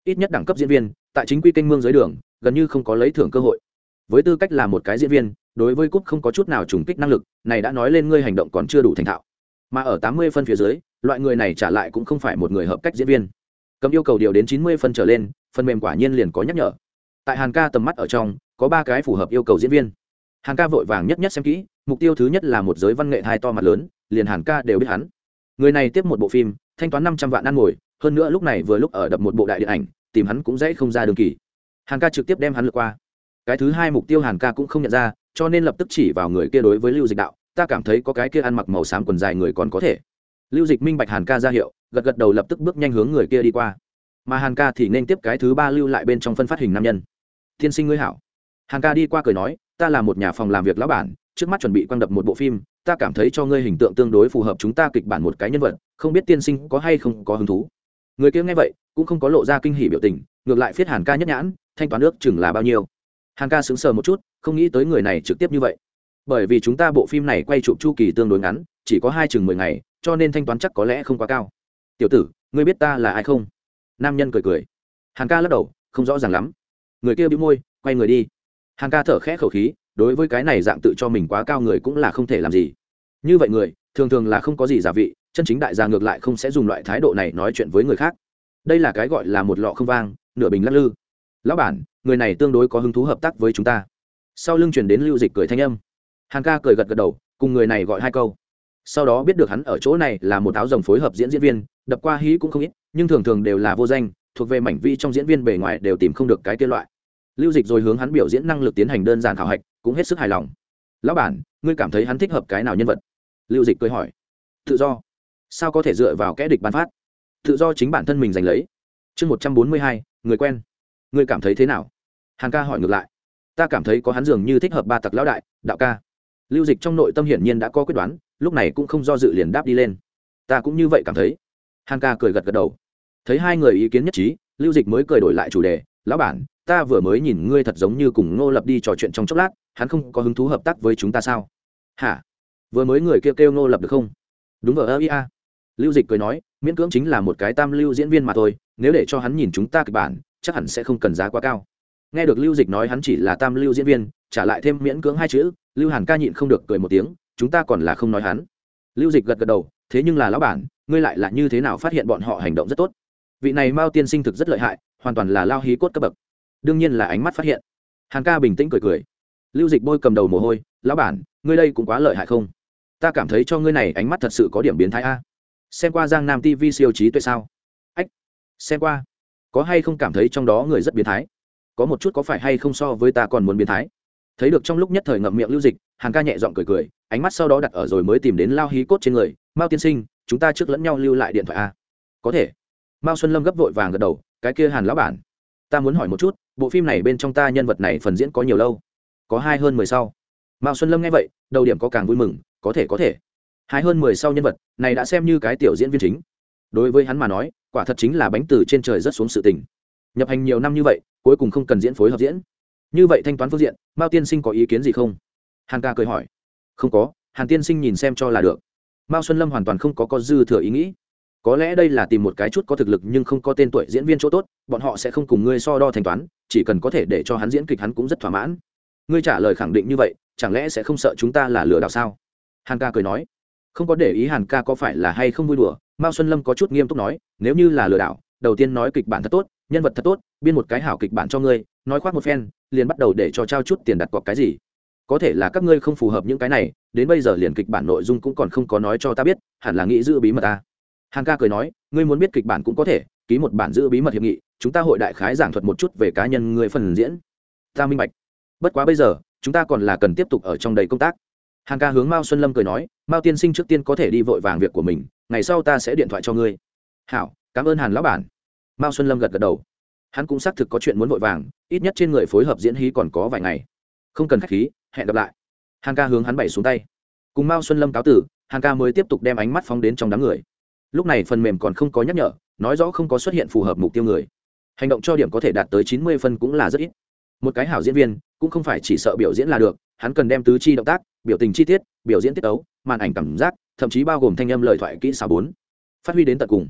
A: Ít nhất đẳng cấp diễn viên tại chính quy kênh mương dưới đường, gần như không có lấy thưởng cơ hội. Với tư cách là một cái diễn viên, đối với cúp không có chút nào trùng kích năng lực, này đã nói lên ngươi hành động còn chưa đủ thành thạo. Mà ở tám mươi phân phía dưới, loại người này trả lại cũng không phải một người hợp cách diễn viên. Cấm yêu cầu điều đến chín mươi phân trở lên, phần mềm quả nhiên liền có nhắc nhở. Tại hàn ca tầm mắt ở trong, có ba cái phù hợp yêu cầu diễn viên. Hàn ca vội vàng nhất nhất xem kỹ, mục tiêu thứ nhất là một giới văn nghệ hai to mặt lớn, liền hàn ca đều biết hắn. Người này tiếp một bộ phim, thanh toán năm trăm vạn ăn ngồi, hơn nữa lúc này vừa lúc ở đập một bộ đại điện ảnh tìm hắn cũng dễ không ra đường kỳ. Hàn ca trực tiếp đem hắn lượt qua. Cái thứ hai mục tiêu hàn ca cũng không nhận ra, cho nên lập tức chỉ vào người kia đối với lưu dịch đạo, ta cảm thấy có cái kia ăn mặc màu xám quần dài người còn có thể. Lưu dịch minh bạch hàn ca ra hiệu, gật gật đầu lập tức bước nhanh hướng người kia đi qua. Mà hàn ca thì nên tiếp cái thứ ba lưu lại bên trong phân phát hình nam nhân. Tiên sinh ngươi hảo. Hàn ca đi qua cười nói, ta là một nhà phòng làm việc lão bản, trước mắt chuẩn bị quang đập một bộ phim, ta cảm thấy cho ngươi hình tượng tương đối phù hợp chúng ta kịch bản một cái nhân vật, không biết tiên sinh có hay không có hứng thú? Người kia nghe vậy, cũng không có lộ ra kinh hỉ biểu tình, ngược lại phiết hàn ca nhất nhãn, thanh toán nước chừng là bao nhiêu. Hàn ca sững sờ một chút, không nghĩ tới người này trực tiếp như vậy. Bởi vì chúng ta bộ phim này quay chụp chu kỳ tương đối ngắn, chỉ có hai chừng mười ngày, cho nên thanh toán chắc có lẽ không quá cao. Tiểu tử, ngươi biết ta là ai không? Nam nhân cười cười. Hàn ca lắc đầu, không rõ ràng lắm. Người kia bị môi, quay người đi. Hàn ca thở khẽ khẩu khí, đối với cái này dạng tự cho mình quá cao người cũng là không thể làm gì. Như vậy người, thường thường là không có gì giả vị chân chính đại gia ngược lại không sẽ dùng loại thái độ này nói chuyện với người khác. Đây là cái gọi là một lọ không vang, nửa bình lắc lư. Lão bản, người này tương đối có hứng thú hợp tác với chúng ta. Sau lưng chuyển đến lưu dịch cười thanh âm. Hàng ca cười gật gật đầu, cùng người này gọi hai câu. Sau đó biết được hắn ở chỗ này là một áo rồng phối hợp diễn diễn viên, đập qua hí cũng không ít, nhưng thường thường đều là vô danh, thuộc về mảnh vi trong diễn viên bề ngoài đều tìm không được cái kia loại. Lưu dịch rồi hướng hắn biểu diễn năng lực tiến hành đơn giản khảo hạch, cũng hết sức hài lòng. Lão bản, ngươi cảm thấy hắn thích hợp cái nào nhân vật? Lưu dịch cười hỏi. Tự do sao có thể dựa vào kẽ địch bán phát? Tự do chính bản thân mình giành lấy. Chương một trăm bốn mươi hai, người quen. Người cảm thấy thế nào? Hàng ca hỏi ngược lại. Ta cảm thấy có hắn dường như thích hợp ba tặc lão đại, đạo ca. Lưu dịch trong nội tâm hiển nhiên đã có quyết đoán, lúc này cũng không do dự liền đáp đi lên. Ta cũng như vậy cảm thấy. Hàng ca cười gật gật đầu. Thấy hai người ý kiến nhất trí, lưu dịch mới cười đổi lại chủ đề. Lão bản, ta vừa mới nhìn ngươi thật giống như cùng ngô lập đi trò chuyện trong chốc lát, hắn không có hứng thú hợp tác với chúng ta sao? Hả? Vừa mới người kêu kêu ngô lập được không? Đúng ở ơ ia lưu dịch cười nói, miễn cưỡng chính là một cái tam lưu diễn viên mà thôi, nếu để cho hắn nhìn chúng ta kịch bản, chắc hẳn sẽ không cần giá quá cao. Nghe được lưu dịch nói hắn chỉ là tam lưu diễn viên, trả lại thêm miễn cưỡng hai chữ, lưu hàn ca nhịn không được cười một tiếng, chúng ta còn là không nói hắn. Lưu dịch gật gật đầu, thế nhưng là lão bản, ngươi lại là như thế nào phát hiện bọn họ hành động rất tốt? Vị này mao tiên sinh thực rất lợi hại, hoàn toàn là lao hí cốt cấp bậc. Đương nhiên là ánh mắt phát hiện. Hàn ca bình tĩnh cười cười. Lưu dịch bôi cầm đầu mồ hôi, lão bản, ngươi đây cũng quá lợi hại không? Ta cảm thấy cho ngươi này ánh mắt thật sự có điểm biến thái a xem qua giang nam tv siêu trí tuệ sao? Ách, xem qua. Có hay không cảm thấy trong đó người rất biến thái? Có một chút có phải hay không so với ta còn muốn biến thái? Thấy được trong lúc nhất thời ngậm miệng lưu dịch, hàn ca nhẹ giọng cười cười, ánh mắt sau đó đặt ở rồi mới tìm đến lao hí cốt trên người. Mao tiên sinh, chúng ta trước lẫn nhau lưu lại điện thoại a. Có thể. Mao xuân lâm gấp vội vàng gật đầu, cái kia hàn lão bản. Ta muốn hỏi một chút, bộ phim này bên trong ta nhân vật này phần diễn có nhiều lâu? Có hai hơn mười sau. Mao xuân lâm nghe vậy, đầu điểm có càng vui mừng, có thể có thể hai hơn mười sau nhân vật, này đã xem như cái tiểu diễn viên chính. Đối với hắn mà nói, quả thật chính là bánh từ trên trời rất xuống sự tình. Nhập hành nhiều năm như vậy, cuối cùng không cần diễn phối hợp diễn. Như vậy thanh toán phương diện, mao tiên sinh có ý kiến gì không? Hàn ca cười hỏi. Không có, hàn tiên sinh nhìn xem cho là được. Mao xuân lâm hoàn toàn không có có dư thừa ý nghĩ. Có lẽ đây là tìm một cái chút có thực lực nhưng không có tên tuổi diễn viên chỗ tốt, bọn họ sẽ không cùng ngươi so đo thanh toán, chỉ cần có thể để cho hắn diễn kịch hắn cũng rất thỏa mãn. Ngươi trả lời khẳng định như vậy, chẳng lẽ sẽ không sợ chúng ta là lừa đảo sao? Hàn ca cười nói không có để ý hàn ca có phải là hay không vui đùa, mao xuân lâm có chút nghiêm túc nói, nếu như là lừa đảo, đầu tiên nói kịch bản thật tốt, nhân vật thật tốt, biên một cái hảo kịch bản cho ngươi, nói khoác một phen, liền bắt đầu để cho trao chút tiền đặt cọc cái gì. Có thể là các ngươi không phù hợp những cái này, đến bây giờ liền kịch bản nội dung cũng còn không có nói cho ta biết, hẳn là nghĩ giữ bí mật ta. Hàn ca cười nói, ngươi muốn biết kịch bản cũng có thể, ký một bản giữ bí mật hiệp nghị, chúng ta hội đại khái giảng thuật một chút về cá nhân ngươi phần diễn. Ta minh bạch. Bất quá bây giờ, chúng ta còn là cần tiếp tục ở trong đầy công tác hàn ca hướng mao xuân lâm cười nói, mao tiên sinh trước tiên có thể đi vội vàng việc của mình, ngày sau ta sẽ điện thoại cho ngươi. Hảo, cảm ơn hàn lão bản. Mao xuân lâm gật gật đầu. Hắn cũng xác thực có chuyện muốn vội vàng, ít nhất trên người phối hợp diễn hí còn có vài ngày. Không cần k h á c h khí, hẹn gặp lại. Hàn ca hướng hắn bày xuống tay. Cùng mao xuân lâm cáo tử hàn ca mới tiếp tục đem ánh mắt phóng đến trong đám người. Lúc này phần mềm còn không có nhắc nhở, nói rõ không có xuất hiện phù hợp mục tiêu người. Hành động cho điểm có thể đạt tới chín mươi phân cũng là rất ít. Một cái hảo diễn viên, cũng không phải chỉ sợ biểu diễn là được hắn cần đem tứ chi động tác, biểu tình chi tiết, biểu diễn tiết ấu màn ảnh cảm giác, thậm chí bao gồm thanh âm lời thoại kỹ xảo bốn, phát huy đến tận cùng.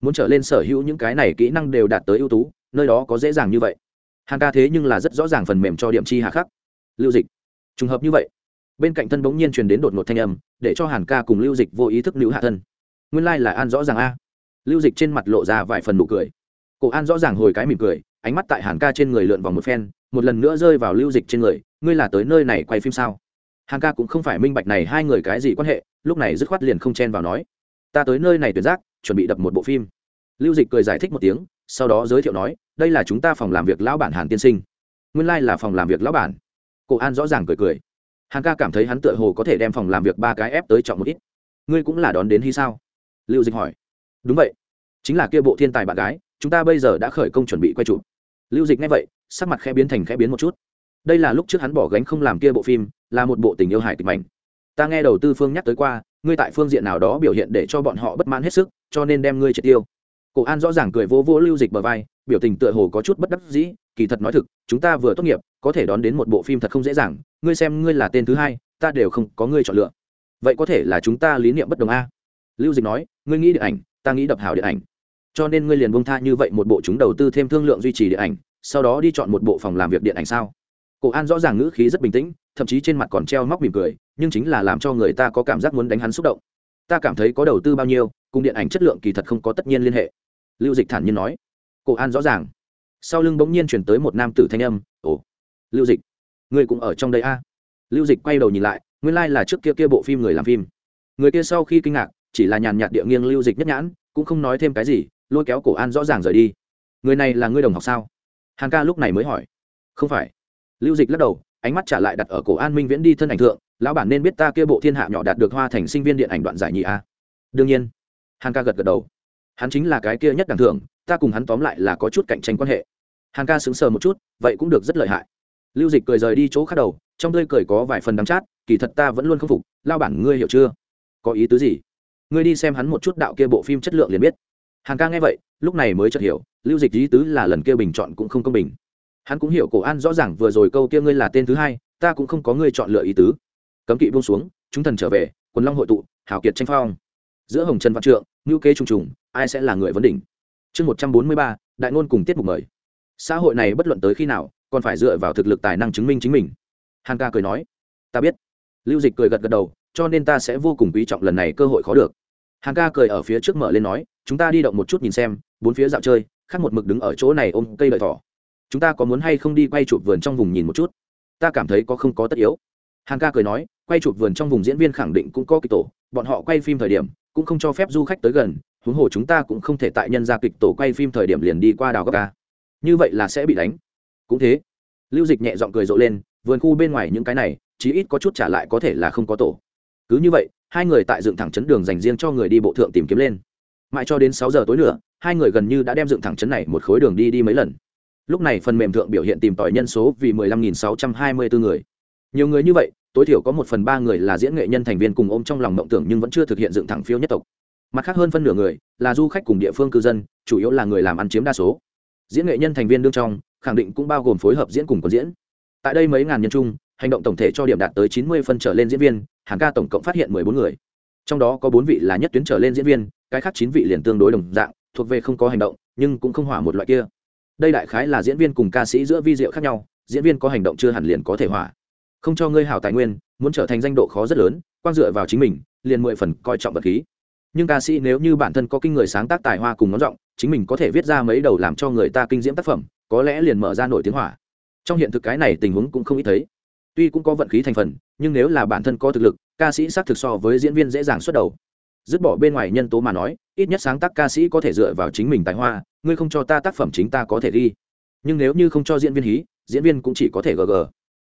A: Muốn trở lên sở hữu những cái này kỹ năng đều đạt tới ưu tú, nơi đó có dễ dàng như vậy. Hàng ca thế nhưng là rất rõ ràng phần mềm cho điểm chi hạ khắc. Lưu dịch. Trùng hợp như vậy, bên cạnh thân bỗng nhiên truyền đến đột ngột thanh âm, để cho hàn ca cùng lưu dịch vô ý thức nữ hạ thân. Nguyên lai、like、là an rõ ràng a. Lưu dịch trên mặt lộ ra vài phần nụ cười. Cổ an rõ ràng hồi cái mỉm cười, ánh mắt tại hàn ca trên người lượn vòng một phen, một lần nữa rơi vào lưu dịch trên người ngươi là tới nơi này quay phim sao? Hàn ca cũng không phải minh bạch này hai người cái gì quan hệ, lúc này dứt khoát liền không chen vào nói. Ta tới nơi này tuyệt giác, chuẩn bị đập một bộ phim. Lưu dịch cười giải thích một tiếng, sau đó giới thiệu nói, đây là chúng ta phòng làm việc lão bản hàn tiên sinh. Nguyên lai、like、là phòng làm việc lão bản. Cổ an rõ ràng cười cười. Hàn ca cảm thấy hắn tựa hồ có thể đem phòng làm việc ba cái ép tới trọng một ít. Ngươi cũng là đón đến hy sao? Lưu dịch hỏi. Đúng vậy. Chính là kia bộ thiên tài bạn gái, chúng ta bây giờ đã khởi công chuẩn bị quay chụp. Lưu dịch nghe vậy, sắc mặt khẽ biến thành khẽ biến một chút đây là lúc trước hắn bỏ gánh không làm kia bộ phim, là một bộ tình yêu hài kịch mảnh. Ta nghe đầu tư phương nhắc tới qua, ngươi tại phương diện nào đó biểu hiện để cho bọn họ bất mãn hết sức, cho nên đem ngươi triệt tiêu. Cổ an rõ ràng cười vô vô lưu dịch bờ vai, biểu tình tựa hồ có chút bất đắc dĩ, kỳ thật nói thực, chúng ta vừa tốt nghiệp, có thể đón đến một bộ phim thật không dễ dàng, ngươi xem ngươi là tên thứ hai, ta đều không có ngươi chọn lựa. Vậy có thể là chúng ta lý niệm bất đồng a? Lưu dịch nói, ngươi nghĩ điện ảnh, ta nghĩ đập hảo điện ảnh. Cho nên ngươi liền bông tha như vậy một bộ chúng đầu tư thêm thương lượng duy trì điện ảnh, sau đó đi chọn một bộ phòng làm việc điện ảnh sao? Cổ an rõ ràng ngữ khí rất bình tĩnh, thậm chí trên mặt còn treo móc mỉm cười, nhưng chính là làm cho người ta có cảm giác muốn đánh hắn xúc động. Ta cảm thấy có đầu tư bao nhiêu, cùng điện ảnh chất lượng kỳ thật không có tất nhiên liên hệ. Lưu dịch thản nhiên nói. Cổ an rõ ràng. Sau lưng bỗng nhiên chuyển tới một nam tử thanh âm, ồ, lưu dịch người cũng ở trong đây a? À? lưu dịch quay đầu nhìn lại, nguyên lai、like、là trước kia kia bộ phim người làm phim. Người kia sau khi kinh ngạc, chỉ là nhàn nhạt địa nghiêng lưu dịch nhất nhãn, cũng không nói thêm cái gì, lôi kéo cổ an rõ ràng rời đi. Người này là ngươi đồng học sao? Hàn ca lúc này mới hỏi. Không phải lưu dịch lắc đầu, ánh mắt trả lại đặt ở cổ an minh viễn đi thân ảnh thượng, lão bản nên biết ta kia bộ thiên hạ nhỏ đạt được hoa thành sinh viên điện ảnh đoạn giải nhị a. Đương nhiên. Hàn ca gật gật đầu. Hắn chính là cái kia nhất đẳng thưởng ta cùng hắn tóm lại là có chút cạnh tranh quan hệ. Hàn ca sững sờ một chút, vậy cũng được rất lợi hại. Lưu dịch cười rời đi chỗ khác đầu, trong tươi cười có vài phần đắng chát, kỳ thật ta vẫn luôn không phục lao bản ngươi hiểu chưa? Có ý tứ gì? Ngươi đi xem hắn một chút đạo kia bộ phim chất lượng liền biết. Hàn ca nghe vậy, lúc này mới chợt hiểu, lưu dịch ý tứ là lần kia bình chọn cũng không công bình hắn cũng hiểu cổ an rõ ràng vừa rồi câu kia ngươi là tên thứ hai, ta cũng không có ngươi chọn lựa ý tứ. Cấm kỵ buông xuống, chúng thần trở về, quần long hội tụ hảo kiệt tranh phong. Giữa hồng trần văn trượng ngữ kế trùng trùng, ai sẽ là người vấn đỉnh? Chương một trăm bốn mươi ba, đại ngôn cùng tiết mục mời. Xã hội này bất luận tới khi nào, còn phải dựa vào thực lực tài năng chứng minh chính mình. Hằng ca cười nói, ta biết. Lưu dịch cười gật gật đầu, cho nên ta sẽ vô cùng quý trọng lần này cơ hội khó được. Hằng ca cười ở phía trước mở lên nói, chúng ta đi động một chút nhìn xem, bốn phía dạo chơi, khác một mực đứng ở chỗ này ôm cây lợi thỏ chúng ta có muốn hay không đi quay chụp vườn trong vùng nhìn một chút? Ta cảm thấy có không có tất yếu. Hàn ca cười nói, quay chụp vườn trong vùng diễn viên khẳng định cũng có kịch tổ, bọn họ quay phim thời điểm cũng không cho phép du khách tới gần, huống hồ chúng ta cũng không thể tại nhân ra kịch tổ quay phim thời điểm liền đi qua đào góc ca như vậy là sẽ bị đánh. Cũng thế. Lưu dịch nhẹ giọng cười rộ lên, vườn khu bên ngoài những cái này, chí ít có chút trả lại có thể là không có tổ. Cứ như vậy, hai người tại dựng thẳng chấn đường dành riêng cho người đi bộ thượng tìm kiếm lên. Mãi cho đến sáu giờ tối nữa, hai người gần như đã đem dựng thẳng chấn này một khối đường đi đi mấy lần lúc này phần mềm thượng biểu hiện tìm tòi nhân số vì mười lăm nghìn sáu trăm hai mươi bốn người. Nhiều người như vậy, tối thiểu có một phần ba người là diễn nghệ nhân thành viên cùng ôm trong lòng mộng tưởng nhưng vẫn chưa thực hiện dựng thẳng phiếu nhất tộc. Mặt khác hơn phân nửa người là du khách cùng địa phương cư dân, chủ yếu là người làm ăn chiếm đa số. Diễn nghệ nhân thành viên đương trong, khẳng định cũng bao gồm phối hợp diễn cùng có diễn. Tại đây mấy ngàn nhân chung, hành động tổng thể cho điểm đạt tới chín mươi phân trở lên diễn viên, hàng ca tổng cộng phát hiện mười bốn người. Trong đó có bốn vị là nhất tuyến trở lên diễn viên, cái khác chín vị liền tương đối đồng dạng, thuộc về không có hành động, nhưng cũng không hỏa một loại kia đây đại khái là diễn viên cùng ca sĩ giữa vi diệu khác nhau, diễn viên có hành động chưa hẳn liền có thể hỏa. Không cho ngươi hảo tài nguyên, muốn trở thành danh độ khó rất lớn quan dựa vào chính mình, liền mười phần coi trọng vật khí. Nhưng ca sĩ nếu như bản thân có kinh người sáng tác tài hoa cùng ngón giọng, chính mình có thể viết ra mấy đầu làm cho người ta kinh diễm tác phẩm, có lẽ liền mở ra nổi tiếng hỏa. Trong hiện thực cái này tình huống cũng không ít thấy. Tuy cũng có vận khí thành phần, nhưng nếu là bản thân có thực lực, ca sĩ xác thực so với diễn viên dễ dàng xuất đầu. Dứt bỏ bên ngoài nhân tố mà nói, ít nhất sáng tác ca sĩ có thể dựa vào chính mình tài hoa ngươi không cho ta tác phẩm chính ta có thể ghi. Nhưng nếu như không cho diễn viên hí, diễn viên cũng chỉ có thể gg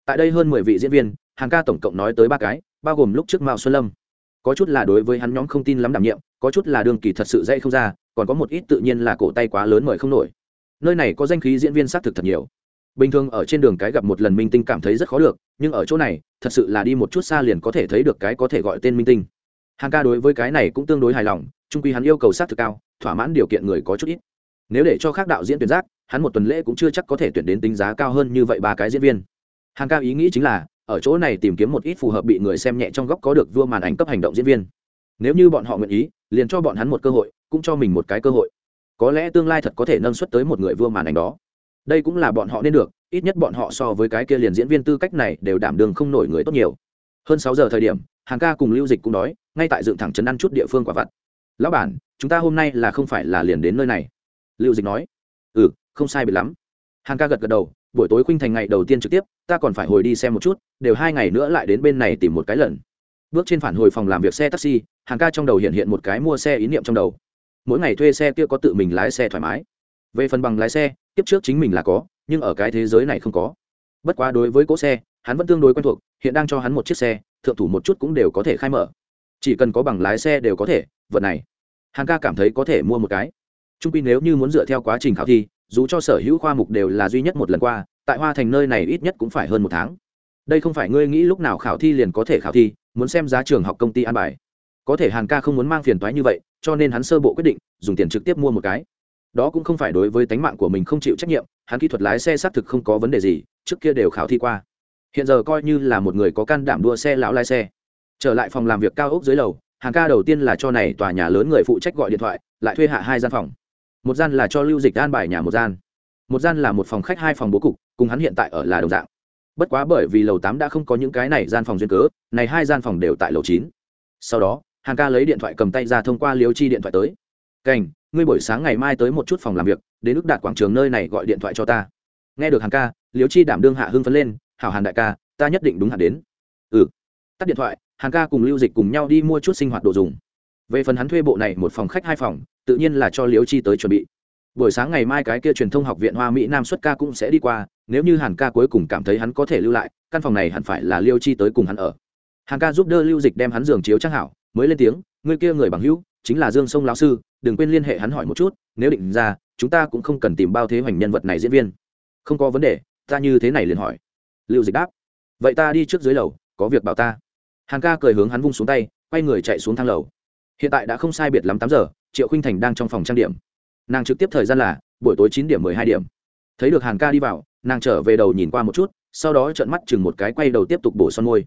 A: tại đây hơn mười vị diễn viên hàng ca tổng cộng nói tới ba cái, bao gồm lúc trước mao xuân lâm. Có chút là đối với hắn nhóm không tin lắm đảm nhiệm, có chút là đường kỳ thật sự dây không ra, còn có một ít tự nhiên là cổ tay quá lớn mời không nổi. Nơi này có danh khí diễn viên xác thực thật nhiều. Bình thường ở trên đường cái gặp một lần minh tinh cảm thấy rất khó được, nhưng ở chỗ này, thật sự là đi một chút xa liền có thể thấy được cái có thể gọi tên minh tinh. Hàng ca đối với cái này cũng tương đối hài lòng trung quy hắn yêu cầu xác thực cao, thỏa mãn điều kiện người có chút ít nếu để cho khác đạo diễn tuyển giác, hắn một tuần lễ cũng chưa chắc có thể tuyển đến tính giá cao hơn như vậy ba cái diễn viên. Hàng ca ý nghĩ chính là, ở chỗ này tìm kiếm một ít phù hợp bị người xem nhẹ trong góc có được vua màn ảnh cấp hành động diễn viên. Nếu như bọn họ nguyện ý, liền cho bọn hắn một cơ hội, cũng cho mình một cái cơ hội. Có lẽ tương lai thật có thể nâng xuất tới một người vua màn ảnh đó. Đây cũng là bọn họ nên được, ít nhất bọn họ so với cái kia liền diễn viên tư cách này đều đảm đường không nổi người tốt nhiều. Hơn sáu giờ thời điểm, hàng ca cùng lưu dịch cũng đói, ngay tại dựng thẳng trấn ăn chút địa phương quả vặt. Lão bản, chúng ta hôm nay là không phải là liền đến nơi này lưu dịch nói. Ừ không sai biệt lắm. Hàng ca gật gật đầu, buổi tối khuynh thành ngày đầu tiên trực tiếp, ta còn phải hồi đi xem một chút, đều hai ngày nữa lại đến bên này tìm một cái lần. Bước trên phản hồi phòng làm việc xe taxi, hàng ca trong đầu hiện hiện một cái mua xe ý niệm trong đầu. Mỗi ngày thuê xe kia có tự mình lái xe thoải mái. Về phần bằng lái xe tiếp trước chính mình là có, nhưng ở cái thế giới này không có. Bất quá đối với cỗ xe, hắn vẫn tương đối quen thuộc, hiện đang cho hắn một chiếc xe, thượng thủ một chút cũng đều có thể khai mở. Chỉ cần có bằng lái xe đều có thể, vật này. Hàng ca cảm thấy có thể mua một cái trung pi nếu như muốn dựa theo quá trình khảo thi, dù cho sở hữu khoa mục đều là duy nhất một lần qua, tại hoa thành nơi này ít nhất cũng phải hơn một tháng. Đây không phải ngươi nghĩ lúc nào khảo thi liền có thể khảo thi, muốn xem giá trường học công ty an bài. Có thể hàn ca không muốn mang phiền toái như vậy, cho nên hắn sơ bộ quyết định, dùng tiền trực tiếp mua một cái. Đó cũng không phải đối với tánh mạng của mình không chịu trách nhiệm, hắn kỹ thuật lái xe xác thực không có vấn đề gì, trước kia đều khảo thi qua. Hiện giờ coi như là một người có can đảm đua xe lão lái xe. Trở lại phòng làm việc cao ốc dưới lầu hàng ca đầu tiên là cho này tòa nhà lớn người phụ trách gọi điện thoại, lại thuê hạ hai gian phòng một gian là cho lưu dịch an bài nhà một gian. Một gian là một phòng khách hai phòng bố cục cùng hắn hiện tại ở là đồng dạng. Bất quá bởi vì lầu tám đã không có những cái này gian phòng duyên cớ này hai gian phòng đều tại lầu chín. Sau đó hàng ca lấy điện thoại cầm tay ra thông qua liêu chi điện thoại tới. Cảnh, ngươi buổi sáng ngày mai tới một chút phòng làm việc đến ước đạt quảng trường nơi này gọi điện thoại cho ta. Nghe được hàng ca liêu chi đảm đương hạ hưng phấn lên hảo hàn đại ca ta nhất định đúng hạn đến. Ừ. Tắt điện thoại hàng ca cùng lưu dịch cùng nhau đi mua chút sinh hoạt đồ dùng. Về phần hắn thuê bộ này một phòng khách hai phòng tự nhiên là cho liêu chi tới chuẩn bị. Buổi sáng ngày mai cái kia truyền thông học viện hoa mỹ nam xuất ca cũng sẽ đi qua, nếu như hàn ca cuối cùng cảm thấy hắn có thể lưu lại, căn phòng này hẳn phải là liêu chi tới cùng hắn ở. Hàn ca giúp đỡ lưu dịch đem hắn giường chiếu trang hảo, mới lên tiếng người kia người bằng hữu, chính là dương sông lão sư, đừng quên liên hệ hắn hỏi một chút, nếu định ra, chúng ta cũng không cần tìm bao thế hoành nhân vật này diễn viên. Không có vấn đề, ta như thế này liền hỏi. Lưu dịch đáp, vậy ta đi trước dưới lầu, có việc bảo ta. Hàn ca cười hướng hắn vung xuống tay, quay người chạy xuống thang lầu hiện tại đã không sai biệt lắm tám giờ, triệu khinh thành đang trong phòng trang điểm. Nàng trực tiếp thời gian là buổi tối chín điểm mười hai điểm. Thấy được hàn ca đi vào, nàng trở về đầu nhìn qua một chút, sau đó trợn mắt chừng một cái quay đầu tiếp tục bổ son môi.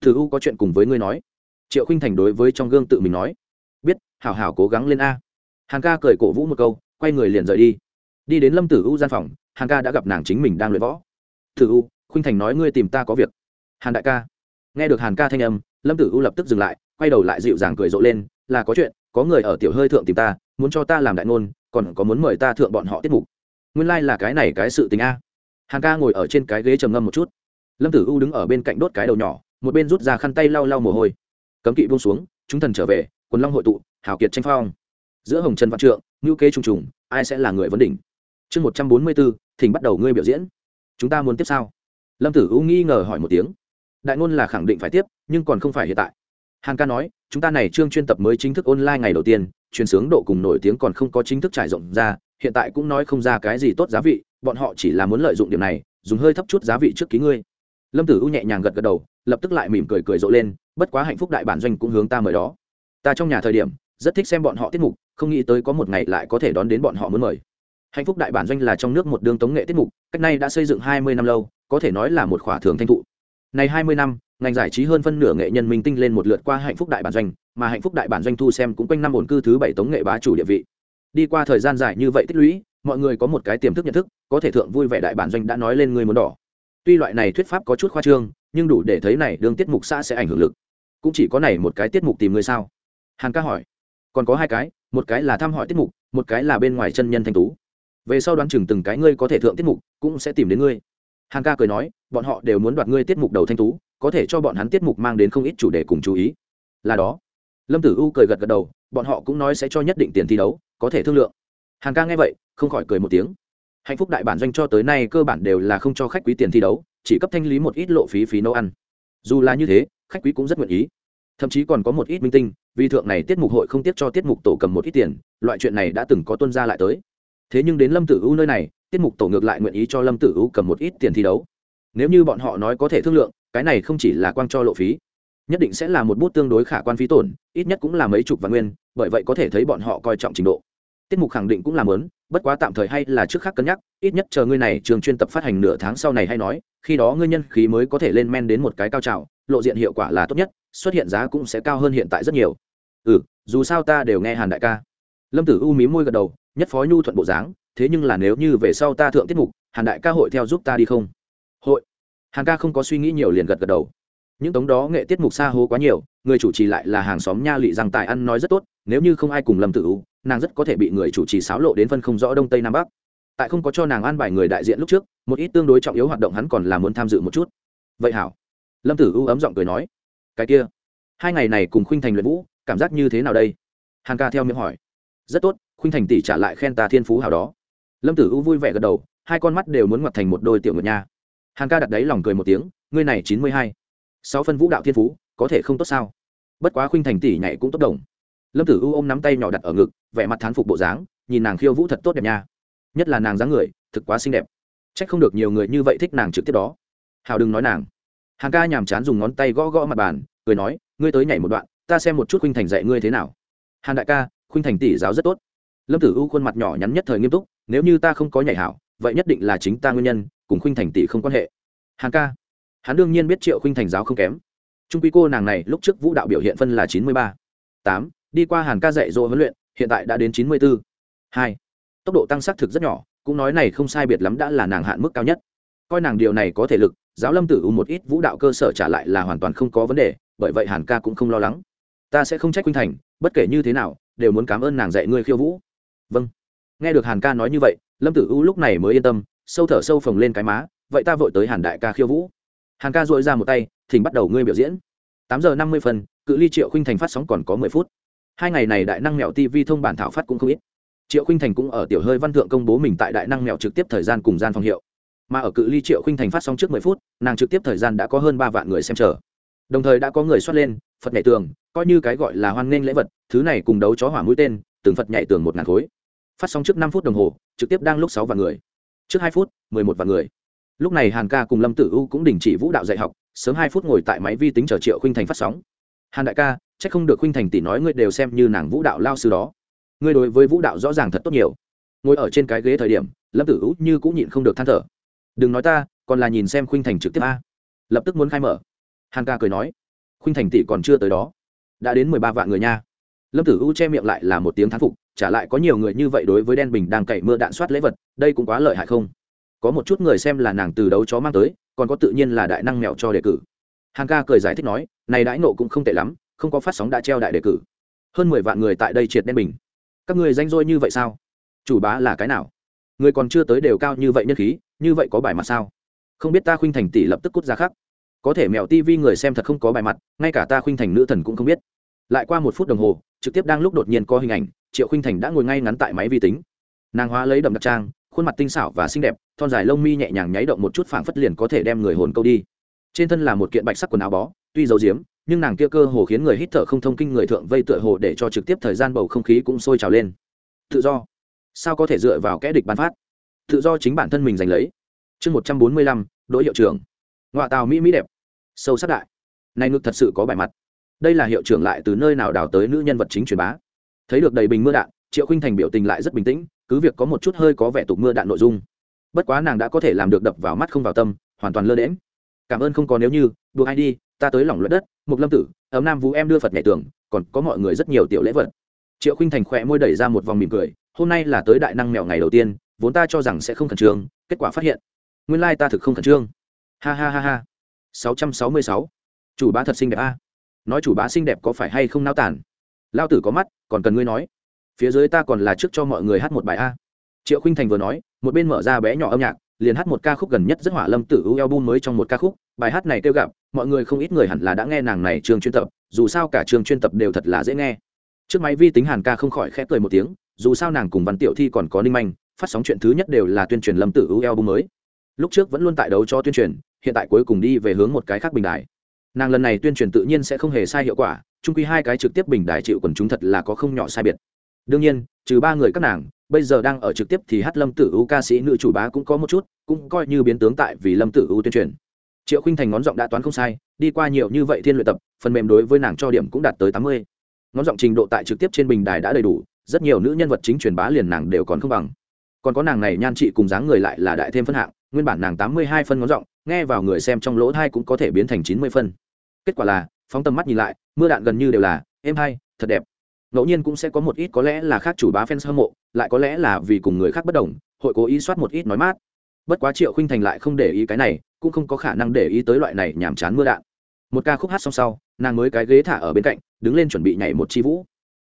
A: Thử u có chuyện cùng với ngươi nói. Triệu khinh thành đối với trong gương tự mình nói. Biết, hảo hảo cố gắng lên a. Hàn ca cười cổ vũ một câu, quay người liền rời đi. Đi đến lâm tử u gian phòng, hàn ca đã gặp nàng chính mình đang luyện võ. Thử u khinh thành nói ngươi tìm ta có việc. Hàn đại ca. Nghe được hàn ca thanh âm, lâm tử u lập tức dừng lại, quay đầu lại dịu dàng cười rộ lên là có chuyện, có người ở tiểu hơi thượng tìm ta, muốn cho ta làm đại ngôn, còn có muốn mời ta thượng bọn họ tiết mục. Nguyên lai、like、là cái này cái sự tình a. Hàn ca ngồi ở trên cái ghế trầm ngâm một chút. Lâm tử u đứng ở bên cạnh đốt cái đầu nhỏ, một bên rút ra khăn tay lau lau mồ hôi. Cấm kỵ buông xuống, chúng thần trở về, quần long hội tụ, hào kiệt tranh phong. Giữa hồng trần văn trượng ngữ kế trùng trùng, ai sẽ là người vấn đỉnh? Chương một trăm bốn mươi bốn, thỉnh bắt đầu ngươi biểu diễn. Chúng ta muốn tiếp sao lâm tử u nghi ngờ hỏi một tiếng. Đại ngôn là khẳng định phải tiếp, nhưng còn không phải hiện tại hàn ca nói, chúng ta này chương chuyên tập mới chính thức online ngày đầu tiên, truyền sướng độ cùng nổi tiếng còn không có chính thức trải rộng ra, hiện tại cũng nói không ra cái gì tốt giá vị, bọn họ chỉ là muốn lợi dụng điểm này, dùng hơi thấp chút giá vị trước ký ngươi. Lâm tử u nhẹ nhàng gật gật đầu, lập tức lại mỉm cười cười rộ lên, bất quá hạnh phúc đại bản doanh cũng hướng ta mời đó. Ta trong nhà thời điểm, rất thích xem bọn họ tiết mục, không nghĩ tới có một ngày lại có thể đón đến bọn họ muốn mời. Hạnh phúc đại bản doanh là trong nước một đường tống nghệ tiết mục, cách nay đã xây dựng hai mươi năm lâu, có thể nói là một khỏa thường thanh thụ này hai mươi năm, ngành giải trí hơn phân nửa nghệ nhân minh tinh lên một lượt qua hạnh phúc đại bản doanh, mà hạnh phúc đại bản doanh thu xem cũng quanh năm ổn cư thứ bảy tống nghệ bá chủ địa vị. Đi qua thời gian dài như vậy tích lũy, mọi người có một cái tiềm thức nhận thức, có thể thượng vui vẻ đại bản doanh đã nói lên người muốn đỏ. Tuy loại này thuyết pháp có chút khoa trương, nhưng đủ để thấy này đường tiết mục xã sẽ ảnh hưởng lực. Cũng chỉ có này một cái tiết mục tìm người sao? Hàn ca hỏi. Còn có hai cái, một cái là thăm hỏi tiết mục, một cái là bên ngoài chân nhân thanh tú. Về sau đoán chừng từng cái ngươi có thể thượng tiết mục, cũng sẽ tìm đến ngươi hàn ca cười nói, bọn họ đều muốn đoạt ngươi tiết mục đầu thanh tú, có thể cho bọn hắn tiết mục mang đến không ít chủ đề cùng chú ý. Là đó. Lâm tử u cười gật gật đầu, bọn họ cũng nói sẽ cho nhất định tiền thi đấu, có thể thương lượng. Hàn ca nghe vậy, không khỏi cười một tiếng. Hạnh phúc đại bản doanh cho tới nay cơ bản đều là không cho khách quý tiền thi đấu, chỉ cấp thanh lý một ít lộ phí phí nấu ăn. Dù là như thế, khách quý cũng rất nguyện ý. Thậm chí còn có một ít minh tinh, vì thượng này tiết mục hội không tiếc cho tiết mục tổ cầm một ít tiền, loại chuyện này đã từng có tuân ra lại tới. Thế nhưng đến lâm tử u nơi này tiết mục tổ ngược lại nguyện ý cho lâm tử u cầm một ít tiền thi đấu. Nếu như bọn họ nói có thể thương lượng, cái này không chỉ là quang cho lộ phí, nhất định sẽ là một bút tương đối khả quan phí tổn, ít nhất cũng là mấy chục vạn nguyên, bởi vậy có thể thấy bọn họ coi trọng trình độ. Tiết mục khẳng định cũng là lớn bất quá tạm thời hay là trước khác cân nhắc, ít nhất chờ ngươi này trường chuyên tập phát hành nửa tháng sau này hay nói, khi đó ngươi nhân khí mới có thể lên men đến một cái cao trào, lộ diện hiệu quả là tốt nhất, xuất hiện giá cũng sẽ cao hơn hiện tại rất nhiều. Ừ dù sao ta đều nghe hàn đại ca. Lâm tử u mí môi gật đầu, nhất phó nhu thuận bộ dáng thế nhưng là nếu như về sau ta thượng tiết mục, hàn đại ca hội theo giúp ta đi không? Hội. Hàn ca không có suy nghĩ nhiều liền gật gật đầu. Những tống đó nghệ tiết mục xa hố quá nhiều, người chủ trì lại là hàng xóm nha lị rằng tài ăn nói rất tốt, nếu như không ai cùng lâm tử u, nàng rất có thể bị người chủ trì xáo lộ đến phân không rõ đông tây nam bắc. Tại không có cho nàng an bài người đại diện lúc trước, một ít tương đối trọng yếu hoạt động hắn còn là muốn tham dự một chút. Vậy hảo. Lâm tử u ấm giọng cười nói. Cái kia. Hai ngày này cùng khuynh thành luyện vũ, cảm giác như thế nào đây? Hàn ca theo miệng hỏi. Rất tốt, khuynh thành tỷ trả lại khen ta thiên phú hảo đó lâm tử u vui vẻ gật đầu, hai con mắt đều muốn ngoặt thành một đôi tiểu ngựa nha. Hàn ca đặt đấy lòng cười một tiếng, ngươi này chín mươi hai, sáu phân vũ đạo thiên phú, có thể không tốt sao? Bất quá khuynh thành tỷ nhảy cũng tốt đồng. Lâm tử u ôm nắm tay nhỏ đặt ở ngực, vẻ mặt thán phục bộ dáng, nhìn nàng khiêu vũ thật tốt đẹp nha. Nhất là nàng dáng người, thực quá xinh đẹp. C h ắ c không được nhiều người như vậy thích nàng trực tiếp đó. Hào đừng nói nàng. Hàng ca nhàm chán dùng ngón tay gõ gõ mặt bàn, cười nói, ngươi tới nhảy một đoạn, ta xem một chút khuynh thành dạy ngươi thế nào. Hàn đại ca, khuynh thành tỷ giáo rất tốt. Lâm tử u khuôn mặt nhỏ nhắn nhất thời nghiêm túc nếu như ta không có nhảy hảo, vậy nhất định là chính ta nguyên nhân, cùng khuynh thành tỷ không quan hệ. Hàn ca. Hắn đương nhiên biết triệu khuynh thành giáo không kém. Trung quy cô nàng này lúc trước vũ đạo biểu hiện phân là chín mươi ba, tám, đi qua hàn ca dạy dỗ huấn luyện, hiện tại đã đến chín mươi bốn hai. Tốc độ tăng xác thực rất nhỏ, cũng nói này không sai biệt lắm đã là nàng hạn mức cao nhất. Coi nàng điều này có thể lực, giáo lâm tử u một ít vũ đạo cơ sở trả lại là hoàn toàn không có vấn đề, bởi vậy hàn ca cũng không lo lắng. Ta sẽ không trách khuynh thành, bất kể như thế nào, đều muốn cảm ơn nàng dạy ngươi khiêu vũ. Vâng nghe được hàn ca nói như vậy, lâm tử u lúc này mới yên tâm, sâu thở sâu phồng lên cái má, vậy ta vội tới hàn đại ca khiêu vũ. Hàn ca dội ra một tay, thỉnh bắt đầu ngươi biểu diễn. Tám giờ năm mươi phần, cự ly triệu khinh thành phát sóng còn có mười phút. Hai ngày này đại năng mèo tv thông bản thảo phát cũng không ít. Triệu khinh thành cũng ở tiểu hơi văn thượng công bố mình tại đại năng mèo trực tiếp thời gian cùng gian phòng hiệu. Mà ở cự ly triệu khinh thành phát sóng trước mười phút, nàng trực tiếp thời gian đã có hơn ba vạn người xem chờ. Đồng thời đã có người xuất lên, phật nhảy tường, coi như cái gọi là hoan nghênh lễ vật, thứ này cùng đấu chó hỏa mũi tên, từng phật nhảy tường một ngàn khối phát sóng trước năm phút đồng hồ, trực tiếp đang lúc sáu vạn người. Trước hai phút, mười một vạn người. Lúc này hàn ca cùng lâm tử u cũng đình chỉ vũ đạo dạy học, sớm hai phút ngồi tại máy vi tính chờ triệu khinh thành phát sóng. Hàn đại ca c h ắ c không được khinh thành tỷ nói ngươi đều xem như nàng vũ đạo lao sư đó. Ngươi đối với vũ đạo rõ ràng thật tốt nhiều. Ngồi ở trên cái ghế thời điểm, lâm tử u như cũng nhịn không được than thở. Đừng nói ta, còn là nhìn xem khinh thành trực tiếp a. Lập tức muốn khai mở. Hàn ca cười nói. Khinh thành tỷ còn chưa tới đó. Đã đến mười ba vạn người nha. Lâm tử u che miệng lại là một tiếng thán phục trả lại có nhiều người như vậy đối với đen bình đang cậy mưa đạn soát lễ vật, đây cũng quá lợi hại không? Có một chút người xem là nàng từ đấu chó mang tới, còn có tự nhiên là đại năng mèo cho đề cử. Hàng ca cười giải thích nói, này đãi nộ cũng không tệ lắm, không có phát sóng đã treo đại đề cử. Hơn mười vạn người tại đây triệt đen bình. Các người danh dôi như vậy sao? Chủ bá là cái nào? Người còn chưa tới đều cao như vậy nhân khí, như vậy có bài mặt sao? Không biết ta khuynh thành tỷ lập tức cút ra khắc có thể mèo tivi người xem thật không có bài mặt, ngay cả ta khuynh thành nữ thần cũng không biết. Lại qua một phút đồng hồ, trực tiếp đang lúc đột nhiên có hình ảnh triệu Khinh thành đã ngồi ngay ngắn tại máy vi tính. Nàng hóa lấy đậm đặc trang, khuôn mặt tinh xảo và xinh đẹp, thon dài lông mi nhẹ nhàng nháy động một chút phảng phất liền có thể đem người hồn câu đi. Trên thân là một kiện bạch sắc quần áo bó, tuy dấu diếm, nhưng nàng kia cơ hồ khiến người hít thở không thông kinh người thượng vây tựa hồ để cho trực tiếp thời gian bầu không khí cũng sôi trào lên. Tự do. Sao có thể dựa vào kẽ địch bán phát? Tự do chính bản thân mình giành lấy. Chương một trăm bốn mươi lăm đỗ hiệu trưởng. Ngoại tàu mỹ mỹ đẹp. Sâu sắc đại. Này ngực thật sự có bài mặt. Đây là hiệu trưởng lại từ nơi nào đào tới nữ nhân vật chính truyền bá? Thấy được đầy bình mưa đạn, triệu khinh thành biểu tình lại rất bình tĩnh, cứ việc có một chút hơi có vẻ tục mưa đạn nội dung. Bất quá nàng đã có thể làm được đập vào mắt không vào tâm, hoàn toàn lơ đễm cảm ơn không có nếu như, đùa ai đi, ta tới lỏng luyện đất, mục lâm tử, ấm nam vũ em đưa phật nhảy tường, còn có mọi người rất nhiều tiểu lễ vật. Triệu khinh thành khỏe môi đẩy ra một vòng mỉm cười, hôm nay là tới đại năng mèo ngày đầu tiên, vốn ta cho rằng sẽ không khẩn trương, kết quả phát hiện, nguyên lai ta thực không khẩn trương. Ha ha ha ha. Sáu trăm sáu mươi sáu. Chủ bá thật xinh đẹp a. Nói chủ bá xinh đẹp có phải hay không nao tản lao tử có mắt còn cần ngươi nói. Phía dưới ta còn là trước cho mọi người hát một bài a. Triệu khinh thành vừa nói, một bên mở ra bé nhỏ âm nhạc, liền hát một ca khúc gần nhất rất hỏa lâm tử ưu bun mới trong một ca khúc. Bài hát này kêu gặp, mọi người không ít người hẳn là đã nghe nàng này trường chuyên tập, dù sao cả trường chuyên tập đều thật là dễ nghe. Trước máy vi tính hàn ca không khỏi khẽ cười một tiếng, dù sao nàng cùng văn tiểu thi còn có ninh manh, phát sóng chuyện thứ nhất đều là tuyên truyền lâm tử ưu bun mới. Lúc trước vẫn luôn tại đấu cho tuyên truyền, hiện tại cuối cùng đi về hướng một cái khác bình đại nàng lần này tuyên truyền tự nhiên sẽ không hề sai hiệu quả chung quy hai cái trực tiếp bình đại chịu quần chúng thật là có không nhỏ sai biệt. Đương nhiên, trừ ba người các nàng, bây giờ đang ở trực tiếp thì hát lâm tử u ca sĩ nữ chủ bá cũng có một chút, cũng coi như biến tướng tại vì lâm tử u tuyên truyền. Triệu khinh thành ngón giọng đã toán không sai, đi qua nhiều như vậy thiên luyện tập, phần mềm đối với nàng cho điểm cũng đạt tới tám mươi. Ngón giọng trình độ tại trực tiếp trên bình đài đã đầy đủ, rất nhiều nữ nhân vật chính truyền bá liền nàng đều còn không bằng. Còn có nàng này nhan trị cùng dáng người lại là đại thêm phân hạng, nguyên bản nàng tám mươi hai phân ngón giọng, nghe vào người xem trong lỗ thai cũng có thể biến thành chín mươi phân. Kết quả là phóng tầm mắt nhìn lại, mưa đạn gần như đều là êm hay thật đẹp. Ngẫu nhiên cũng sẽ có một ít có lẽ là khác chủ bá fans hâm mộ, lại có lẽ là vì cùng người khác bất đồng, hội cố ý soát một ít nói mát. Bất quá triệu khinh thành lại không để ý cái này, cũng không có khả năng để ý tới loại này nhàm chán mưa đạn. Một ca khúc hát xong sau, nàng mới cái ghế thả ở bên cạnh, đứng lên chuẩn bị nhảy một chi vũ.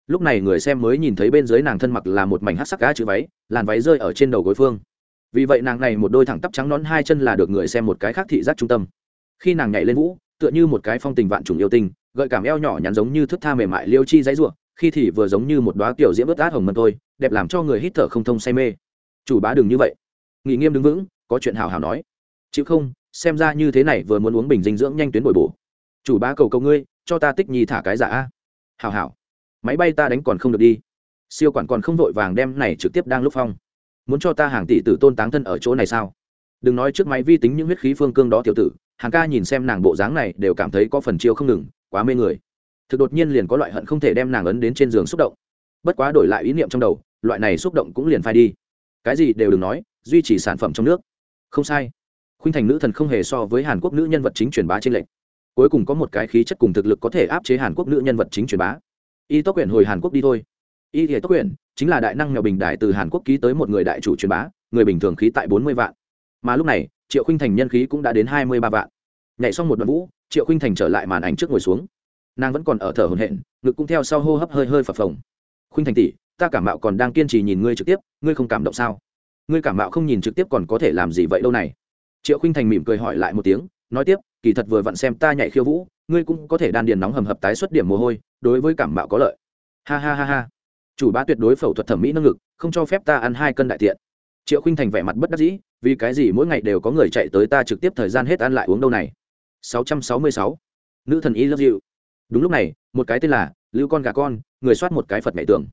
A: Lúc này người xem mới nhìn thấy bên dưới nàng thân mặc là một mảnh hát sắc cá chữ váy, làn váy rơi ở trên đầu gối phương. Vì vậy nàng này một đôi thẳng tắp trắng nón hai chân là được người xem một cái khác thị giác trung tâm. Khi nàng nhảy lên vũ tựa như một cái phong tình vạn trùng yêu tinh, gợi cảm eo nhỏ nhắn giống như thức tha mềm mại liêu chi dãy ruộng khi thì vừa giống như một đoá kiểu diễm ướt át hồng mân tôi đẹp làm cho người hít thở không thông say mê. Chủ bá đừng như vậy. Nghị nghiêm đứng vững, có chuyện hào hào nói. Chịu không, xem ra như thế này vừa muốn uống bình dinh dưỡng nhanh tuyến bồi bổ. Chủ bá cầu cầu ngươi, cho ta tích nhi thả cái giả. A hào hào máy bay ta đánh còn không được đi. Siêu quản còn không vội vàng đem này trực tiếp đang lúc phong. Muốn cho ta hàng tỷ tử tôn táng thân ở chỗ này sao? Đừng nói trước máy vi tính những huyết khí phương cương đó tiểu tử, hàng ca nhìn xem nàng bộ dáng này đều cảm thấy có phần chiêu không ngừng, quá mê người. Thực đột nhiên liền có loại hận không thể đem nàng ấn đến trên giường xúc động. Bất quá đổi lại ý niệm trong đầu, loại này xúc động cũng liền phai đi. Cái gì đều đừng nói, duy trì sản phẩm trong nước. Không sai. Khuynh thành nữ thần không hề so với hàn quốc nữ nhân vật chính truyền bá trên lệnh cuối cùng có một cái khí chất cùng thực lực có thể áp chế hàn quốc nữ nhân vật chính truyền bá. Y tốc quyển hồi hàn quốc đi thôi. Y thể tốc quyển chính là đại năng nghèo bình đại từ hàn quốc ký tới một người đại chủ truyền bá, người bình thường khí tại bốn mươi vạn mà lúc này, triệu khinh thành nhân khí cũng đã đến hai mươi ba vạn. Nhảy xong một đoạn vũ, triệu khinh thành trở lại màn ảnh trước ngồi xuống. Nàng vẫn còn ở thở hồn hển, ngực cũng theo sau hô hấp hơi hơi phập phồng. Khinh thành tỷ, ta cảm mạo còn đang kiên trì nhìn ngươi trực tiếp, ngươi không cảm động sao? Ngươi cảm mạo không nhìn trực tiếp còn có thể làm gì vậy đâu này? Triệu Khinh thành mỉm cười hỏi lại một tiếng, nói tiếp, kỳ thật vừa vặn xem ta nhảy khiêu vũ, ngươi cũng có thể đan điền nóng hầm hập tái xuất điểm mồ hôi, đối với cảm mạo có lợi. Ha ha ha ha. Chủ bá tuyệt đối phẫu thuật thẩm mỹ nâng ngực không cho phép ta ăn hai cân đại tiện triệu Khinh thành vẻ mặt bất đắc dĩ, vì cái gì mỗi ngày đều có người chạy tới ta trực tiếp thời gian hết ăn lại uống đâu này? 666. nữ thần y love you đúng lúc này, một cái tên là lưu con gà con, người soát một cái phật mẹ tưởng.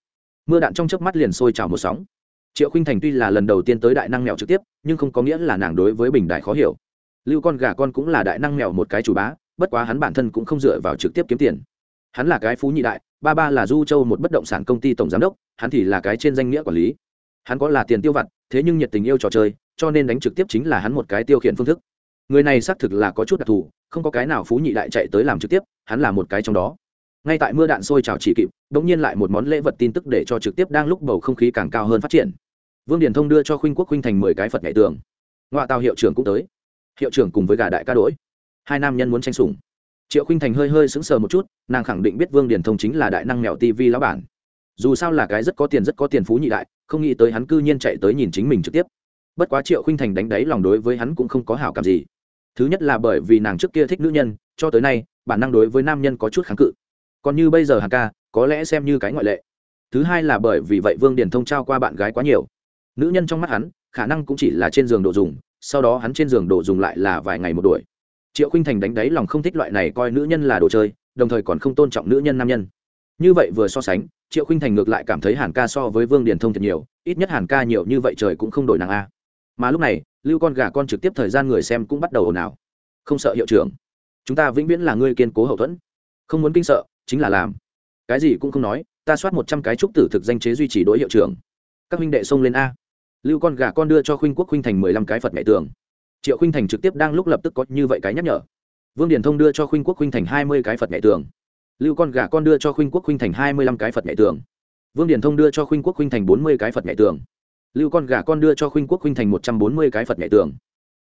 A: Mưa đạn trong chớp mắt liền sôi trào một sóng. Triệu khinh thành tuy là lần đầu tiên tới đại năng mèo trực tiếp, nhưng không có nghĩa là nàng đối với bình đại khó hiểu. Lưu con gà con cũng là đại năng mèo một cái chủ bá, bất quá hắn bản thân cũng không dựa vào trực tiếp kiếm tiền. Hắn là cái phú nhị đại, ba ba là du châu một bất động sản công ty tổng giám đốc, hắn thì là cái trên danh nghĩa quản lý. Hắn có là tiền tiêu vặt thế nhưng nhiệt tình yêu trò chơi, cho nên đánh trực tiếp chính là hắn một cái tiêu khiển phương thức. Người này xác thực là có chút đặc thù, không có cái nào phú nhị đại chạy tới làm trực tiếp, hắn là một cái trong đó. Ngay tại mưa đạn sôi trào chỉ kịp đ ỗ n g nhiên lại một món lễ vật tin tức để cho trực tiếp đang lúc bầu không khí càng cao hơn phát triển. Vương điển thông đưa cho khuynh quốc khuynh thành mười cái phật nhảy tường. Ngoại tàu hiệu trưởng cũng tới. Hiệu trưởng cùng với gà đại ca đỗi hai nam nhân muốn tranh sủng. Triệu khuynh thành hơi hơi sững sờ một chút, nàng khẳng định biết vương điển thông chính là đại năng mèo tv lão bản dù sao là cái rất có tiền rất có tiền phú nhị đại, không nghĩ tới hắn cư nhiên chạy tới nhìn chính mình trực tiếp. Bất quá triệu khuynh thành đánh đáy lòng đối với hắn cũng không có hảo cảm gì. Thứ nhất là bởi vì nàng trước kia thích nữ nhân, cho tới nay, bản năng đối với nam nhân có chút kháng cự. Còn như bây giờ hàng ca, có lẽ xem như cái ngoại lệ. Thứ hai là bởi vì vậy vương điền thông trao qua bạn gái quá nhiều. Nữ nhân trong mắt hắn, khả năng cũng chỉ là trên giường đồ dùng, sau đó hắn trên giường đồ dùng lại là vài ngày một đuổi. Triệu khinh thành đánh đáy lòng không thích loại này coi nữ nhân là đồ chơi, đồng thời còn không tôn trọng nữ nhân nam nhân. Như vậy vừa so sánh triệu khinh thành ngược lại cảm thấy hàn ca so với vương điền thông thật nhiều, ít nhất hàn ca nhiều như vậy trời cũng không đổi nàng a. Mà lúc này, lưu con gà con trực tiếp thời gian người xem cũng bắt đầu ồn ào. Không sợ hiệu trưởng. Chúng ta vĩnh viễn là người kiên cố hậu thuẫn. Không muốn kinh sợ, chính là làm. Cái gì cũng không nói, ta soát một trăm cái trúc tử thực danh chế duy trì đối hiệu trưởng. Các huynh đệ xông lên a. Lưu con gà con đưa cho khuynh quốc khuynh thành mười lăm cái phật mẹ tường. Triệu khuynh thành trực tiếp đang lúc lập tức có như vậy cái nhắc nhở. Vương điển thông đưa cho khuynh quốc khuynh thành hai mươi cái phật mẹ tường lưu con gà con đưa cho khuynh quốc, khuynh thành hai mươi lăm cái phật mẹ tường. Vương điển thông đưa cho khuynh quốc, khuynh thành bốn mươi cái phật mẹ tường. Lưu con gà con đưa cho khuynh quốc, khuynh thành một trăm bốn mươi cái phật mẹ tường.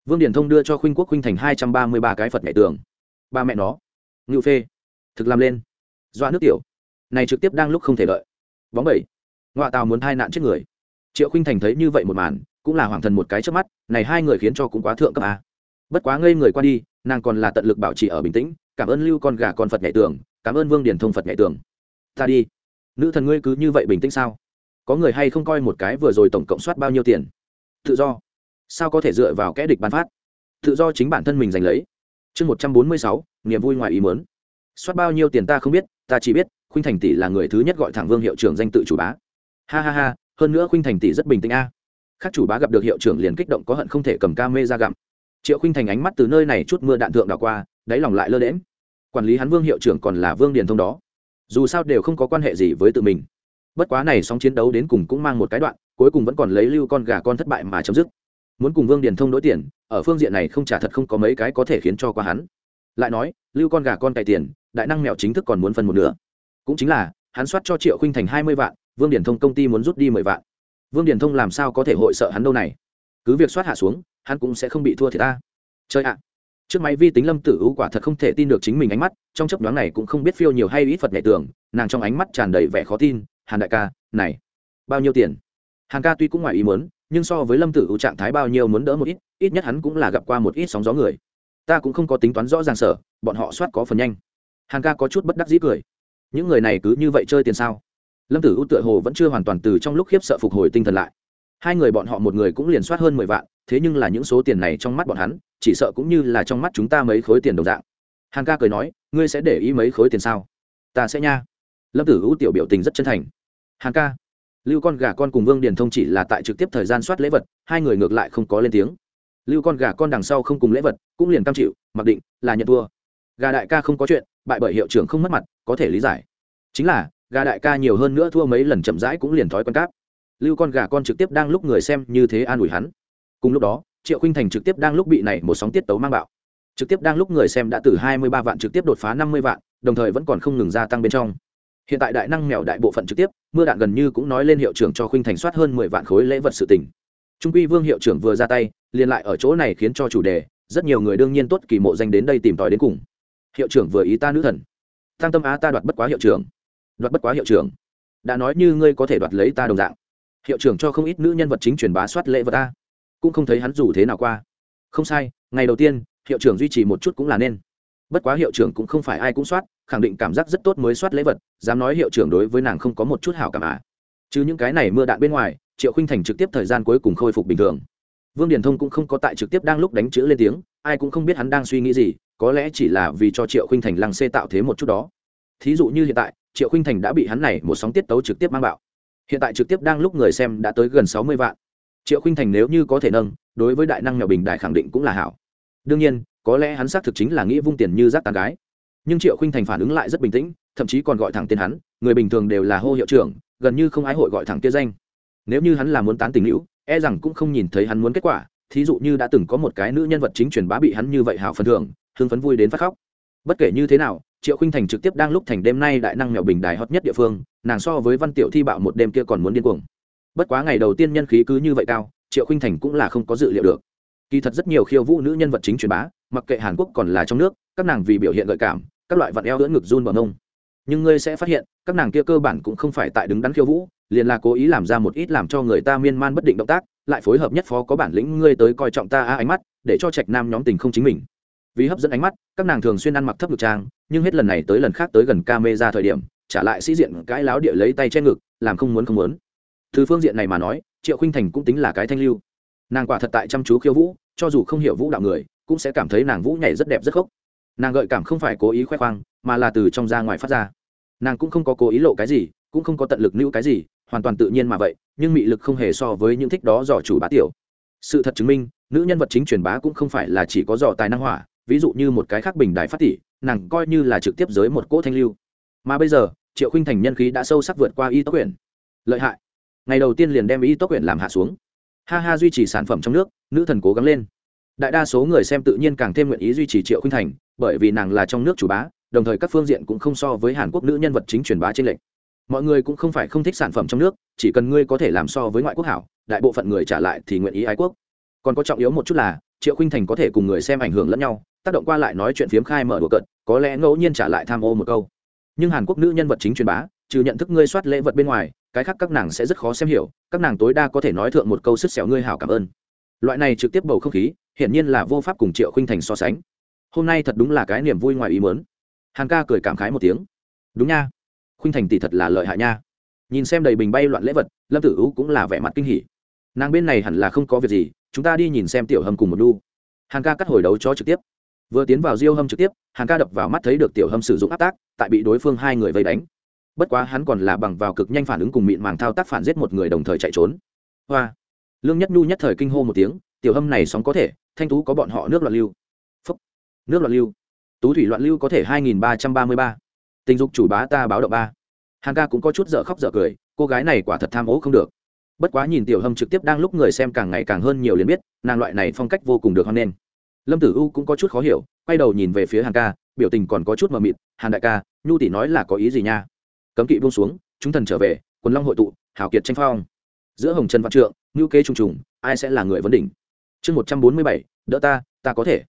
A: Vương điển thông đưa cho khuynh quốc, khuynh thành hai trăm ba mươi ba cái phật mẹ tường. Ba mẹ nó. Ngự phê. Thực làm lên. Doa nước tiểu. Này trực tiếp đang lúc không thể đợi. Bóng bảy ngoại tàu muốn hai nạn chết người. Triệu Khinh thành thấy như vậy một màn, cũng là hoàng thần một cái trước mắt, này hai người khiến cho cũng quá thượng cấp a bất quá ngây người qua đi, nàng còn là tận lực bảo trì ở bình tĩnh, cảm ơn lưu con gà con phật nhảy tường cảm ơn vương điển thông phật nhảy tường. Ta đi. Nữ thần ngươi cứ như vậy bình tĩnh sao? Có người hay không coi một cái vừa rồi tổng cộng soát bao nhiêu tiền? Tự do. Sao có thể dựa vào kẽ địch bán phát? Tự do chính bản thân mình giành lấy. Chương một trăm bốn mươi sáu, niềm vui ngoài ý mớn soát bao nhiêu tiền ta không biết, ta chỉ biết, khuynh thành tỷ là người thứ nhất gọi thẳng vương hiệu trưởng danh tự chủ bá. Ha ha ha, hơn nữa khuynh thành tỷ rất bình tĩnh a. À. khác chủ bá gặp được hiệu trưởng liền kích động có hận không thể cầm ca mê ra gặm. Triệu khuynh thành ánh mắt từ nơi này chút mưa đạn thượng đảo qua, đáy lòng lại lơ đễm quản lý hắn vương hiệu trưởng còn là vương điền thông đó. Dù sao đều không có quan hệ gì với tự mình. Bất quá này sóng chiến đấu đến cùng cũng mang một cái đoạn, cuối cùng vẫn còn lấy lưu con gà con thất bại mà chấm dứt. Muốn cùng vương điền thông đối tiền, ở phương diện này không trả thật không có mấy cái có thể khiến cho qua hắn. Lại nói, lưu con gà con cày tiền, đại năng mèo chính thức còn muốn phân một nửa. Cũng chính là, hắn soát cho triệu Khinh thành hai mươi vạn, vương điển thông công ty muốn rút đi mười vạn. Vương điển thông làm sao có thể hội sợ hắn đâu này? Cứ việc soát hạ xuống, hắn cũng sẽ không bị thua thì ta. Chơi ạ trước máy vi tính lâm tử ưu quả thật không thể tin được chính mình ánh mắt, trong chấp đoán này cũng không biết phiêu nhiều hay ít phật nhẹ tưởng nàng trong ánh mắt tràn đầy vẻ khó tin, hàn đại ca, này, bao nhiêu tiền? Hàn ca tuy cũng ngoài ý muốn, nhưng so với lâm tử ưu trạng thái bao nhiêu muốn đỡ một ít ít nhất hắn cũng là gặp qua một ít sóng gió người. Ta cũng không có tính toán rõ ràng sở, bọn họ soát có phần nhanh. Hàn ca có chút bất đắc dĩ cười. Những người này cứ như vậy chơi tiền sao? Lâm tử u tựa hồ vẫn chưa hoàn toàn từ trong lúc khiếp sợ phục hồi tinh thần lại. Hai người bọn họ một người cũng liền soát hơn mười vạn, thế nhưng là những số tiền này trong mắt bọn hắn chỉ sợ cũng như là trong mắt chúng ta mấy khối tiền đồng dạng. Hàn ca cười nói, ngươi sẽ để ý mấy khối tiền sao? Ta sẽ nha. Lâm tử u tiểu biểu tình rất chân thành. Hàn ca, lưu con gà con cùng vương điền thông chỉ là tại trực tiếp thời gian soát lễ vật, hai người ngược lại không có lên tiếng. Lưu con gà con đằng sau không cùng lễ vật, cũng liền cam chịu, mặc định là nhận thua. Gà đại ca không có chuyện, bại bởi hiệu trưởng không mất mặt, có thể lý giải. Chính là, gà đại ca nhiều hơn nữa thua mấy lần chậm rãi cũng liền thói con cáp. Lưu con gà con trực tiếp đang lúc người xem như thế an ủi hắn. Cùng lúc đó triệu khinh thành trực tiếp đang lúc bị này một sóng tiết tấu mang bạo. Trực tiếp đang lúc người xem đã từ hai mươi ba vạn trực tiếp đột phá năm mươi vạn, đồng thời vẫn còn không ngừng gia tăng bên trong. Hiện tại đại năng mèo đại bộ phận trực tiếp, mưa đạn gần như cũng nói lên hiệu trưởng cho khinh thành soát hơn mười vạn khối lễ vật sự tình. Trung quy vương hiệu trưởng vừa ra tay, liền lại ở chỗ này khiến cho chủ đề, rất nhiều người đương nhiên tốt kỳ mộ danh đến đây tìm tòi đến cùng. Hiệu trưởng vừa ý ta nữ thần. Tăng tâm á ta đoạt bất quá hiệu trưởng. Đoạt bất quá hiệu trưởng. Đã nói như ngươi có thể đoạt lấy ta đồng dạng. Hiệu trưởng cho không ít nữ nhân vật chính truyền bá soát lễ vật ta cũng không thấy hắn dù thế nào qua. Không sai, ngày đầu tiên, hiệu trưởng duy trì một chút cũng là nên. Bất quá hiệu trưởng cũng không phải ai cũng soát, khẳng định cảm giác rất tốt mới soát lễ vật, dám nói hiệu trưởng đối với nàng không có một chút hảo cảm à. Chứ những cái này mưa đạn bên ngoài, triệu khinh thành trực tiếp thời gian cuối cùng khôi phục bình thường. Vương điền thông cũng không có tại trực tiếp đang lúc đánh chữ lên tiếng, ai cũng không biết hắn đang suy nghĩ gì, có lẽ chỉ là vì cho triệu khinh thành lăng xê tạo thế một chút đó. Thí dụ như hiện tại, triệu khinh thành đã bị hắn này một sóng tiết tấu trực tiếp mang bạo. Hiện tại trực tiếp đang lúc người xem đã tới gần sáu mươi vạn triệu khinh thành nếu như có thể nâng, đối với đại năng nhỏ bình đại khẳng định cũng là hảo. Đương nhiên, có lẽ hắn xác thực chính là nghĩ vung tiền như rác tàn gái. Nhưng triệu khinh thành phản ứng lại rất bình tĩnh, thậm chí còn gọi thẳng tên hắn, người bình thường đều là hô hiệu trưởng, gần như không ai hội gọi thẳng kia danh. Nếu như hắn là muốn tán tình hữu e rằng cũng không nhìn thấy hắn muốn kết quả, thí dụ như đã từng có một cái nữ nhân vật chính truyền bá bị hắn như vậy hảo phần thưởng, hưng phấn vui đến phát khóc. Bất kể như thế nào, triệu khinh thành trực tiếp đang lúc thành đêm nay đại năng mèo bình đài hot nhất địa phương, nàng so với văn tiểu thi bạo một đêm kia còn muốn điên cuồng bất quá ngày đầu tiên nhân khí cứ như vậy cao, triệu khinh thành cũng là không có dự liệu được. Kỳ thật rất nhiều khiêu vũ nữ nhân vật chính truyền bá, mặc kệ hàn quốc còn là trong nước, các nàng vì biểu hiện gợi cảm, các loại vặn eo lưỡn ngực run bằng ông nhưng ngươi sẽ phát hiện, các nàng kia cơ bản cũng không phải tại đứng đắn khiêu vũ, liền là cố ý làm ra một ít làm cho người ta miên man bất định động tác, lại phối hợp nhất phó có bản lĩnh ngươi tới coi trọng ta a ánh mắt, để cho trạch nam nhóm tình không chính mình. Vì hấp dẫn ánh mắt, các nàng thường xuyên ăn mặc thấp ngực trang, nhưng hết lần này tới lần khác tới gần ca mê ra thời điểm, trả lại sĩ diện cái láo địa lấy tay che ngực, làm không muốn không muốn từ phương diện này mà nói, triệu khinh thành cũng tính là cái thanh lưu. Nàng quả thật tại chăm chú khiêu vũ, cho dù không hiểu vũ đạo người, cũng sẽ cảm thấy nàng vũ nhảy rất đẹp rất khốc. Nàng gợi cảm không phải cố ý khoe khoang, mà là từ trong ra ngoài phát ra. Nàng cũng không có cố ý lộ cái gì, cũng không có tận lực nữ cái gì, hoàn toàn tự nhiên mà vậy, nhưng mị lực không hề so với những thích đó dò chủ bá tiểu. Sự thật chứng minh, nữ nhân vật chính truyền bá cũng không phải là chỉ có dò tài năng hỏa, ví dụ như một cái khác bình đại phát tỷ, nàng coi như là trực tiếp giới một cỗ thanh lưu. Mà bây giờ, triệu khinh thành nhân khí đã sâu sắc vượt qua y tốc quyển lợi hại ngày đầu tiên liền đem y tốc huyện làm hạ xuống. Ha ha, duy trì sản phẩm trong nước, nữ thần cố gắng lên. Đại đa số người xem tự nhiên càng thêm nguyện ý duy trì triệu khinh thành, bởi vì nàng là trong nước chủ bá, đồng thời các phương diện cũng không so với hàn quốc nữ nhân vật chính truyền bá trên lệnh mọi người cũng không phải không thích sản phẩm trong nước, chỉ cần ngươi có thể làm so với ngoại quốc hảo, đại bộ phận người trả lại thì nguyện ý ái quốc. Còn có trọng yếu một chút là, triệu khinh thành có thể cùng người xem ảnh hưởng lẫn nhau, tác động qua lại nói chuyện phiếm khai mở đùa cận có lẽ ngẫu nhiên trả lại tham ô một câu. Nhưng hàn quốc nữ nhân vật chính truyền bá trừ nhận thức ngươi soát lễ vật bên ngoài, cái khác các nàng sẽ rất khó xem hiểu, các nàng tối đa có thể nói thượng một câu sức xẻo ngươi hảo cảm ơn. Loại này trực tiếp bầu không khí, hiển nhiên là vô pháp cùng triệu khinh thành so sánh. Hôm nay thật đúng là cái niềm vui ngoài ý mớn hàn ca cười cảm khái một tiếng. Đúng nha. Khinh thành tỷ thật là lợi hại nha. Nhìn xem đầy bình bay loạn lễ vật, lâm tử u cũng là vẻ mặt kinh hỉ. Nàng bên này hẳn là không có việc gì, chúng ta đi nhìn xem tiểu hầm cùng một đu. Hàn ca cắt hồi đấu cho trực tiếp. Vừa tiến vào diêu hâm trực tiếp, hàn ca đập vào mắt thấy được tiểu hâm sử dụng áp tác, tại bị đối phương hai người vây đánh bất quá hắn còn là bằng vào cực nhanh phản ứng cùng mịn màng thao tác phản giết một người đồng thời chạy trốn. Hoa. Lương nhất nhu nhất thời kinh hô một tiếng, tiểu hâm này sóng có thể, thanh tú có bọn họ nước loạn lưu. Phúc. nước loạn lưu. Tú thủy loạn lưu có thể hai nghìn ba trăm ba mươi ba. Tình dục chủ bá ta báo động ba. Hàn ca cũng có chút dở khóc dở cười, cô gái này quả thật tham ố không được. Bất quá nhìn tiểu hâm trực tiếp đang lúc người xem càng ngày càng hơn nhiều liền biết, nàng loại này phong cách vô cùng được hoan nghênh. Lâm tử u cũng có chút khó hiểu, quay đầu nhìn về phía hàn ca, biểu tình còn có chút mờ mịt. Hàn đại ca, nhu tỷ nói là có ý gì nha? Cấm kỵ buông xuống, chúng thần trở về, quần long hội tụ hảo kiệt tranh phong. Giữa hồng trần văn trượng ngữ kế trùng trùng, ai sẽ là người vấn đỉnh? Chương một trăm bốn mươi bảy, đỡ ta ta có thể.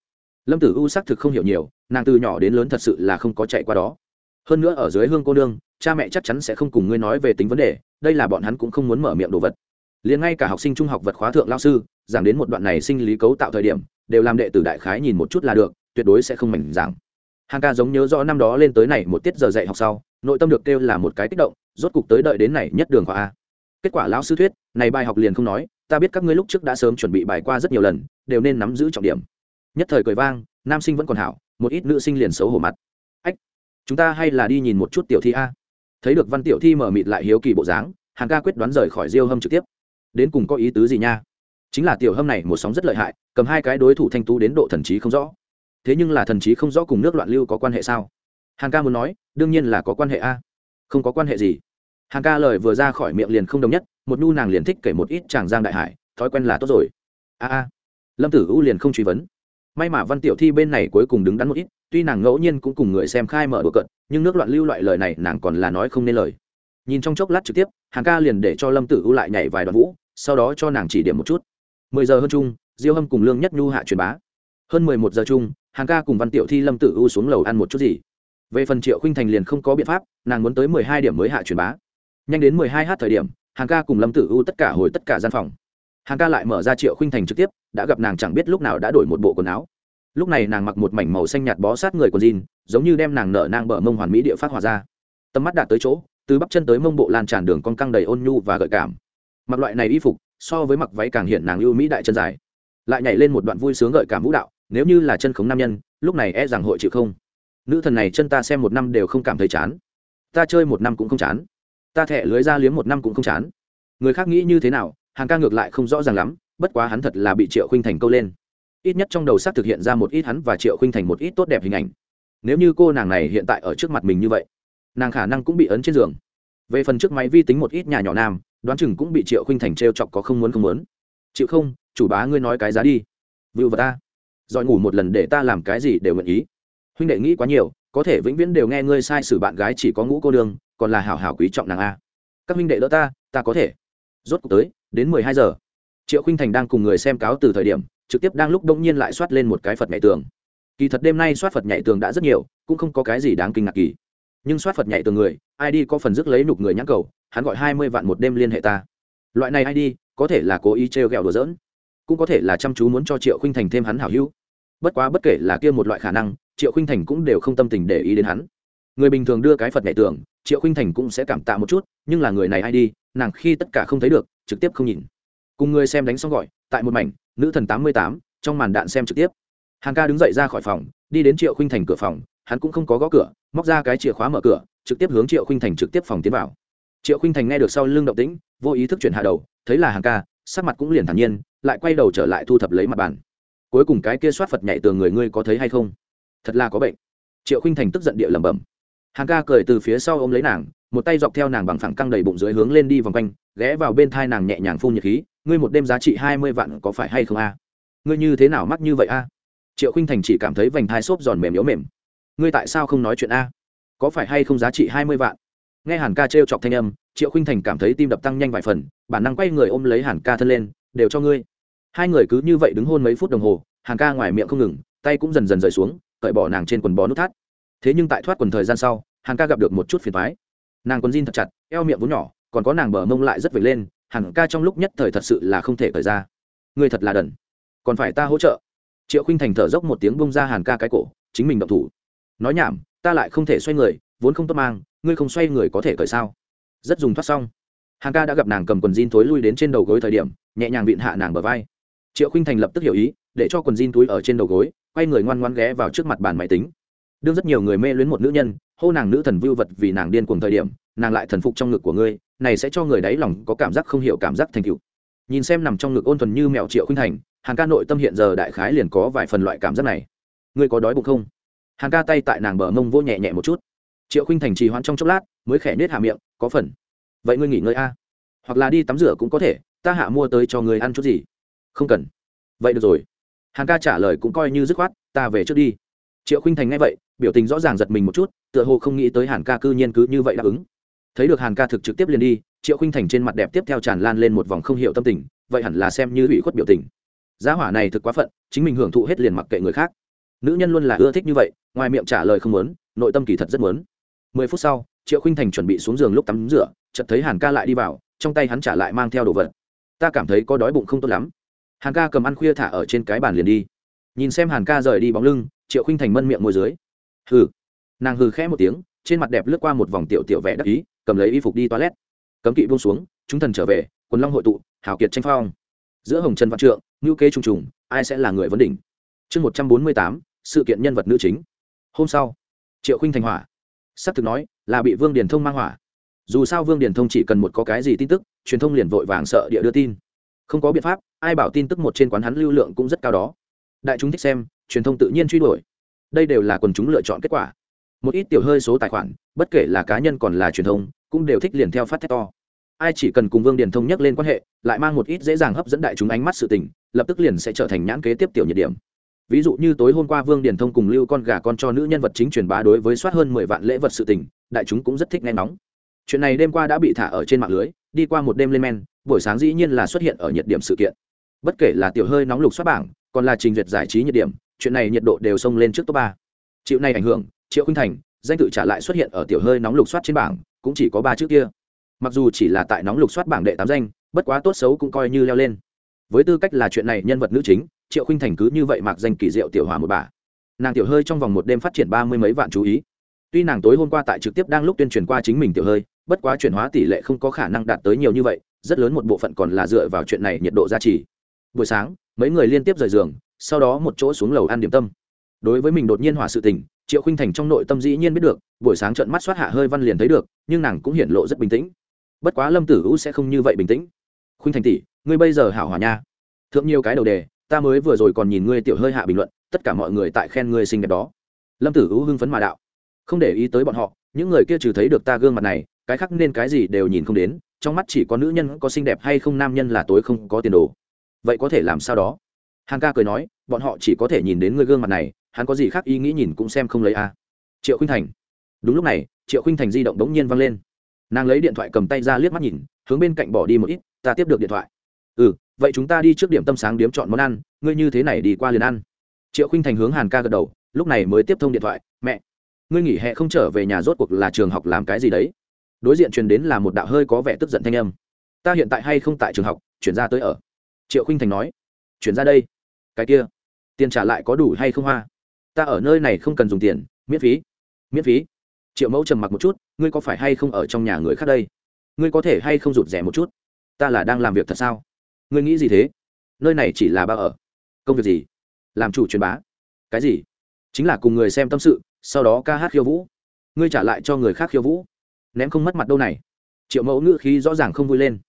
A: Lâm tử u xác thực không hiểu nhiều, nàng từ nhỏ đến lớn thật sự là không có chạy qua đó. Hơn nữa ở dưới hương cô nương, cha mẹ chắc chắn sẽ không cùng ngươi nói về tính vấn đề, đây là bọn hắn cũng không muốn mở miệng đồ vật. Liền ngay cả học sinh trung học vật khóa thượng lao sư, giảng đến một đoạn này sinh lý cấu tạo thời điểm, đều làm đệ tử đại khái nhìn một chút là được, tuyệt đối sẽ không mảnh giảng. Hàng ca giống nhớ rõ năm đó lên tới này một tiết giờ dạy học sau nội tâm được kêu là một cái kích động, rốt cục tới đợi đến này nhất đường khoa a. Kết quả lão sư thuyết, này bài học liền không nói, ta biết các ngươi lúc trước đã sớm chuẩn bị bài qua rất nhiều lần, đều nên nắm giữ trọng điểm. Nhất thời cười vang, nam sinh vẫn còn hảo, một ít nữ sinh liền xấu hổ mặt. Ách, chúng ta hay là đi nhìn một chút tiểu thi a. Thấy được văn tiểu thi mở mịt lại hiếu kỳ bộ dáng hàng ca quyết đoán rời khỏi diêu hâm trực tiếp. Đến cùng có ý tứ gì nha? Chính là tiểu hâm này một sóng rất lợi hại, cầm hai cái đối thủ thanh tú đến độ thần trí không rõ. Thế nhưng là thần trí không rõ cùng nước loạn lưu có quan hệ sao? Hàng ca muốn nói, đương nhiên là có quan hệ a. Không có quan hệ gì. Hàng ca lời vừa ra khỏi miệng liền không đồng nhất, một nhu nàng liền thích kể một ít chàng giang đại hải, thói quen là tốt rồi. A a. Lâm tử u liền không truy vấn. May mà văn tiểu thi bên này cuối cùng đứng đắn một ít, tuy nàng ngẫu nhiên cũng cùng người xem khai mở đùa cận nhưng nước loạn lưu loại lời này nàng còn là nói không nên lời. Nhìn trong chốc lát trực tiếp hàng ca liền để cho lâm tử u lại nhảy vài đoạn vũ, sau đó cho nàng chỉ điểm một chút. Mười giờ hơn chung, diêu hâm cùng lương nhất nhu hạ truyền bá. Hơn mười một giờ chung hàng ca cùng văn tiểu thi lâm tử u xuống lầu ăn một chút gì về phần triệu khinh thành liền không có biện pháp, nàng muốn tới mười hai điểm mới hạ truyền bá. Nhanh đến mười hai h thời điểm, hàng ca cùng lâm tử u tất cả hồi tất cả gian phòng. Hàng ca lại mở ra triệu khinh thành trực tiếp, đã gặp nàng chẳng biết lúc nào đã đổi một bộ quần áo. Lúc này nàng mặc một mảnh màu xanh nhạt bó sát người quần jean, giống như đem nàng nở nang bờ mông hoàn mỹ địa phát hòa ra. Tầm mắt đạt tới chỗ, từ bắp chân tới mông bộ lan tràn đường con căng đầy ôn nhu và gợi cảm. Mặc loại này y phục, so với mặc váy càng hiện nàng ưu mỹ đại chân dài. Lại nhảy lên một đoạn vui sướng gợi cảm vũ đạo, nếu như là chân khống nam nhân, lúc này e rằng hội chịu không nữ thần này chân ta xem một năm đều không cảm thấy chán. Ta chơi một năm cũng không chán. Ta thẻ lưới ra liếm một năm cũng không chán. Người khác nghĩ như thế nào, hàng ca ngược lại không rõ ràng lắm, bất quá hắn thật là bị triệu khinh thành câu lên. Ít nhất trong đầu xác thực hiện ra một ít hắn và triệu khinh thành một ít tốt đẹp hình ảnh. Nếu như cô nàng này hiện tại ở trước mặt mình như vậy, nàng khả năng cũng bị ấn trên giường. Về phần trước máy vi tính một ít nhà nhỏ nam, đoán chừng cũng bị triệu khinh thành t r e o chọc có không muốn không muốn. Chịu không, chủ bá ngươi nói cái giá đi. Vựu vào ta. Giỏi ngủ một lần để ta làm cái gì đều nguyện ý huynh đệ nghĩ quá nhiều, có thể vĩnh viễn đều nghe ngươi sai sử bạn gái chỉ có ngũ cô đường còn là hảo hảo quý trọng nàng a. Các huynh đệ đỡ ta ta có thể. Rốt cuộc tới, đến mười hai giờ. Triệu khinh thành đang cùng người xem cáo từ thời điểm, trực tiếp đang lúc đông nhiên lại soát lên một cái phật nhảy tường. Kỳ thật đêm nay soát phật nhảy tường đã rất nhiều, cũng không có cái gì đáng kinh ngạc kỳ. Nhưng soát phật nhảy tường người id có phần rước lấy nục người nhãn cầu, hắn gọi hai mươi vạn một đêm liên hệ ta. Loại này id có thể là cố ý trêu ghẹo đùa dỡn cũng có thể là chăm chú muốn cho triệu khinh thành thêm hắn hảo hữu. Bất quá bất kể là kia một loại khả năng triệu khinh thành cũng đều không tâm tình để ý đến hắn. Người bình thường đưa cái phật nhảy tường, triệu khinh thành cũng sẽ cảm tạ một chút, nhưng là người này ai đi, nàng khi tất cả không thấy được, trực tiếp không nhìn. Cùng người xem đánh xong gọi, tại một mảnh, nữ thần tám mươi tám, trong màn đạn xem trực tiếp. Hàng ca đứng dậy ra khỏi phòng, đi đến triệu khinh thành cửa phòng, hắn cũng không có gõ cửa, móc ra cái chìa khóa mở cửa, trực tiếp hướng triệu khinh thành trực tiếp phòng tiến vào. Triệu khinh thành nghe được sau lưng động tĩnh, vô ý thức chuyển hạ đầu, thấy là hàng ca, sắc mặt cũng liền thản nhiên, lại quay đầu trở lại thu thập lấy mặt bàn. Cuối cùng cái kia soát phật nhảy tường người ngươi có thấy hay không? Thật là có bệnh. Triệu khinh thành tức giận địa lẩm bẩm. Hàng ca cười từ phía sau ôm lấy nàng, một tay dọc theo nàng bằng phẳng căng đầy bụng dưới hướng lên đi vòng quanh, ghé vào bên thai nàng nhẹ nhàng phun nhiệt khí, ngươi một đêm giá trị hai mươi vạn có phải hay không a? Ngươi như thế nào mắc như vậy a? Triệu khinh thành chỉ cảm thấy vành thai xốp giòn mềm yếu mềm. Ngươi tại sao không nói chuyện a? Có phải hay không giá trị hai mươi vạn? Nghe hàn ca t chọc thanh âm, triệu khinh thành cảm thấy tim đập tăng nhanh vài phần, bản năng quay người ôm lấy hàn ca thân lên, đều cho ngươi. Hai người cứ như vậy đứng hôn mấy phút đồng hồ, hàn ca ngoài miệng không ngừng, tay cũng dần dần rời xuống cởi bỏ nàng trên quần bó nút thắt. Thế nhưng tại thoát quần thời gian sau, hàn ca gặp được một chút phiền thoái nàng quần jean thật chặt, eo miệng vốn nhỏ, còn có nàng bờ mông lại rất vệt lên, hàn ca trong lúc nhất thời thật sự là không thể cởi ra. Ngươi thật là đần. Còn phải ta hỗ trợ. Triệu khinh thành thở dốc một tiếng bông ra hàn ca cái cổ, chính mình động thủ. Nói nhảm, ta lại không thể xoay người, vốn không tốt mang, ngươi không xoay người có thể cởi sao? Rất dùng thoát xong. Hàn ca đã gặp nàng cầm quần jean thối lui đến trên đầu gối thời điểm, nhẹ nhàng vịn hạ nàng bờ vai. Triệu khinh thành lập tức hiểu ý, để cho quần jean túi ở trên đầu gối quay người ngoan ngoan ghé vào trước mặt bàn máy tính. Đương rất nhiều người mê luyến một nữ nhân, hô nàng nữ thần vưu vật vì nàng điên cuồng thời điểm, nàng lại thần phục trong ngực của ngươi, này sẽ cho người đáy lòng có cảm giác không hiểu cảm giác thành cựu nhìn xem nằm trong ngực ôn thuần như mèo triệu khinh thành hàng ca nội tâm hiện giờ đại khái liền có vài phần loại cảm giác này. Ngươi có đói bụng không? Hàng ca tay tại nàng bờ mông vô nhẹ nhẹ một chút. Triệu khinh thành trì hoãn trong chốc lát, mới khẽ nết hạ miệng, có phần. Vậy ngươi nghỉ ngơi a. Hoặc là đi tắm rửa cũng có thể, ta hạ mua tới cho người ăn chút gì. Không cần. Vậy được rồi hàng ca trả lời cũng coi như dứt khoát, ta về trước đi. Triệu khinh thành nghe vậy, biểu tình rõ ràng giật mình một chút, tựa hồ không nghĩ tới hàn ca cư nhiên cứ như vậy đáp ứng. Thấy được hàn ca thực trực tiếp liền đi, triệu khinh thành trên mặt đẹp tiếp theo tràn lan lên một vòng không hiểu tâm tình, vậy hẳn là xem như ủy khuất biểu tình. Giá hỏa này thực quá phận, chính mình hưởng thụ hết liền mặc kệ người khác. Nữ nhân luôn là ưa thích như vậy, ngoài miệng trả lời không muốn, nội tâm kỳ thật rất muốn. Mười phút sau, triệu khinh thành chuẩn bị xuống giường lúc tắm rửa, chợt thấy hàn ca lại đi vào, trong tay hắn trả lại mang theo đồ vật. Ta cảm thấy có đói bụng không tốt lắm hàn ca cầm ăn khuya thả ở trên cái bàn liền đi. Nhìn xem hàn ca rời đi bóng lưng, triệu khinh thành mân miệng môi dưới. Hừ. Nàng hừ khẽ một tiếng, trên mặt đẹp lướt qua một vòng tiểu tiểu vẻ đắc ý, cầm lấy y phục đi toilet. Cấm kỵ buông xuống, chúng thần trở về, quần long hội tụ, hào kiệt tranh phong. Giữa hồng trần văn trượng ngữ kế trùng trùng, ai sẽ là người vấn đỉnh? Chương một trăm bốn mươi tám, sự kiện nhân vật nữ chính. Hôm sau, triệu khinh thành hỏa. S ắ c thực nói, là bị vương điền thông mang hỏa. Dù sao vương điền thông chỉ cần một có cái gì tin tức, truyền thông liền vội vàng sợ địa đưa tin không có biện pháp, ai bảo tin tức một trên quán hắn lưu lượng cũng rất cao đó. Đại chúng thích xem, truyền thông tự nhiên truy đuổi. Đây đều là quần chúng lựa chọn kết quả. Một ít tiểu hơi số tài khoản, bất kể là cá nhân còn là truyền thông, cũng đều thích liền theo phát thét to. Ai chỉ cần cùng vương điền thông nhắc lên quan hệ, lại mang một ít dễ dàng hấp dẫn đại chúng ánh mắt sự tình, lập tức liền sẽ trở thành nhãn kế tiếp tiểu nhiệt điểm. Ví dụ như tối hôm qua vương điền thông cùng lưu con gà con cho nữ nhân vật chính truyền bá đối với soát hơn mười vạn lễ vật sự tình, đại chúng cũng rất thích nghe nóng chuyện này đêm qua đã bị thả ở trên mạng lưới, đi qua một đêm lên men buổi sáng dĩ nhiên là xuất hiện ở nhiệt điểm sự kiện. Bất kể là tiểu hơi nóng lục xoát bảng, còn là trình duyệt giải trí nhiệt điểm, chuyện này nhiệt độ đều xông lên trước top ba. Chịu này ảnh hưởng, triệu khinh thành, danh tự trả lại xuất hiện ở tiểu hơi nóng lục xoát trên bảng, cũng chỉ có ba chữ kia. Mặc dù chỉ là tại nóng lục xoát bảng đệ tám danh, bất quá tốt xấu cũng coi như leo lên. Với tư cách là chuyện này nhân vật nữ chính, triệu khinh thành cứ như vậy mặc danh kỳ diệu tiểu hòa một bà. Nàng tiểu hơi trong vòng một đêm phát triển ba mươi mấy vạn chú ý. Tuy nàng tối hôm qua tại trực tiếp đang lúc tuyên truyền qua chính mình tiểu hơi, bất quá chuyển hóa tỷ lệ không có khả năng đạt tới nhiều như vậy rất lớn một bộ phận còn là dựa vào chuyện này nhiệt độ gia trì. Buổi sáng, mấy người liên tiếp rời giường, sau đó một chỗ xuống lầu ăn điểm tâm. Đối với mình đột nhiên hỏa sự tình, triệu khinh thành trong nội tâm dĩ nhiên biết được, buổi sáng trận mắt soát hạ hơi văn liền thấy được, nhưng nàng cũng hiển lộ rất bình tĩnh. Bất quá lâm tử u sẽ không như vậy bình tĩnh. Khuynh thành tỷ, ngươi bây giờ hảo hòa nha. Thượng nhiều cái đầu đề, ta mới vừa rồi còn nhìn ngươi tiểu hơi hạ bình luận, tất cả mọi người tại khen ngươi xinh đẹp đó. Lâm tử u hưng phấn mà đạo. Không để ý tới bọn họ, những người kia trừ thấy được ta gương mặt này, cái khác nên cái gì đều nhìn không đến trong mắt chỉ có nữ nhân có xinh đẹp hay không, nam nhân là tối không có tiền đồ. Vậy có thể làm sao đó? Hàn ca cười nói, bọn họ chỉ có thể nhìn đến người gương mặt này, hắn có gì khác ý nghĩ nhìn cũng xem không lấy a triệu khinh thành. Đúng lúc này, triệu khinh thành di động đống nhiên văng lên. Nàng lấy điện thoại cầm tay ra liếc mắt nhìn, hướng bên cạnh bỏ đi một ít, ta tiếp được điện thoại. Ừ vậy chúng ta đi trước điểm tâm sáng điếm chọn món ăn, ngươi như thế này đi qua liền ăn. Triệu khinh thành hướng hàn ca gật đầu, lúc này mới tiếp thông điện thoại, mẹ, ngươi nghỉ hè không trở về nhà rốt cuộc là trường học làm cái gì đấy? Đối diện truyền đến là một đạo hơi có vẻ tức giận thanh âm. Ta hiện tại hay không tại trường học, chuyển ra tới ở. Triệu khinh thành nói. Chuyển ra đây. Cái kia. Tiền trả lại có đủ hay không hoa? Ta ở nơi này không cần dùng tiền, miễn phí. Miễn phí. Triệu mẫu trầm mặc một chút. Ngươi có phải hay không ở trong nhà người khác đây? Ngươi có thể hay không rụt rẻ một chút? Ta là đang làm việc thật sao? Ngươi nghĩ gì thế? Nơi này chỉ là ba ở. Công việc gì? Làm chủ truyền bá. Cái gì? Chính là cùng người xem tâm sự, sau đó ca hát khiêu vũ. Ngươi trả lại cho người khác khiêu vũ ném không mất mặt đâu này. Triệu mẫu ngữ khí rõ ràng không vui lên.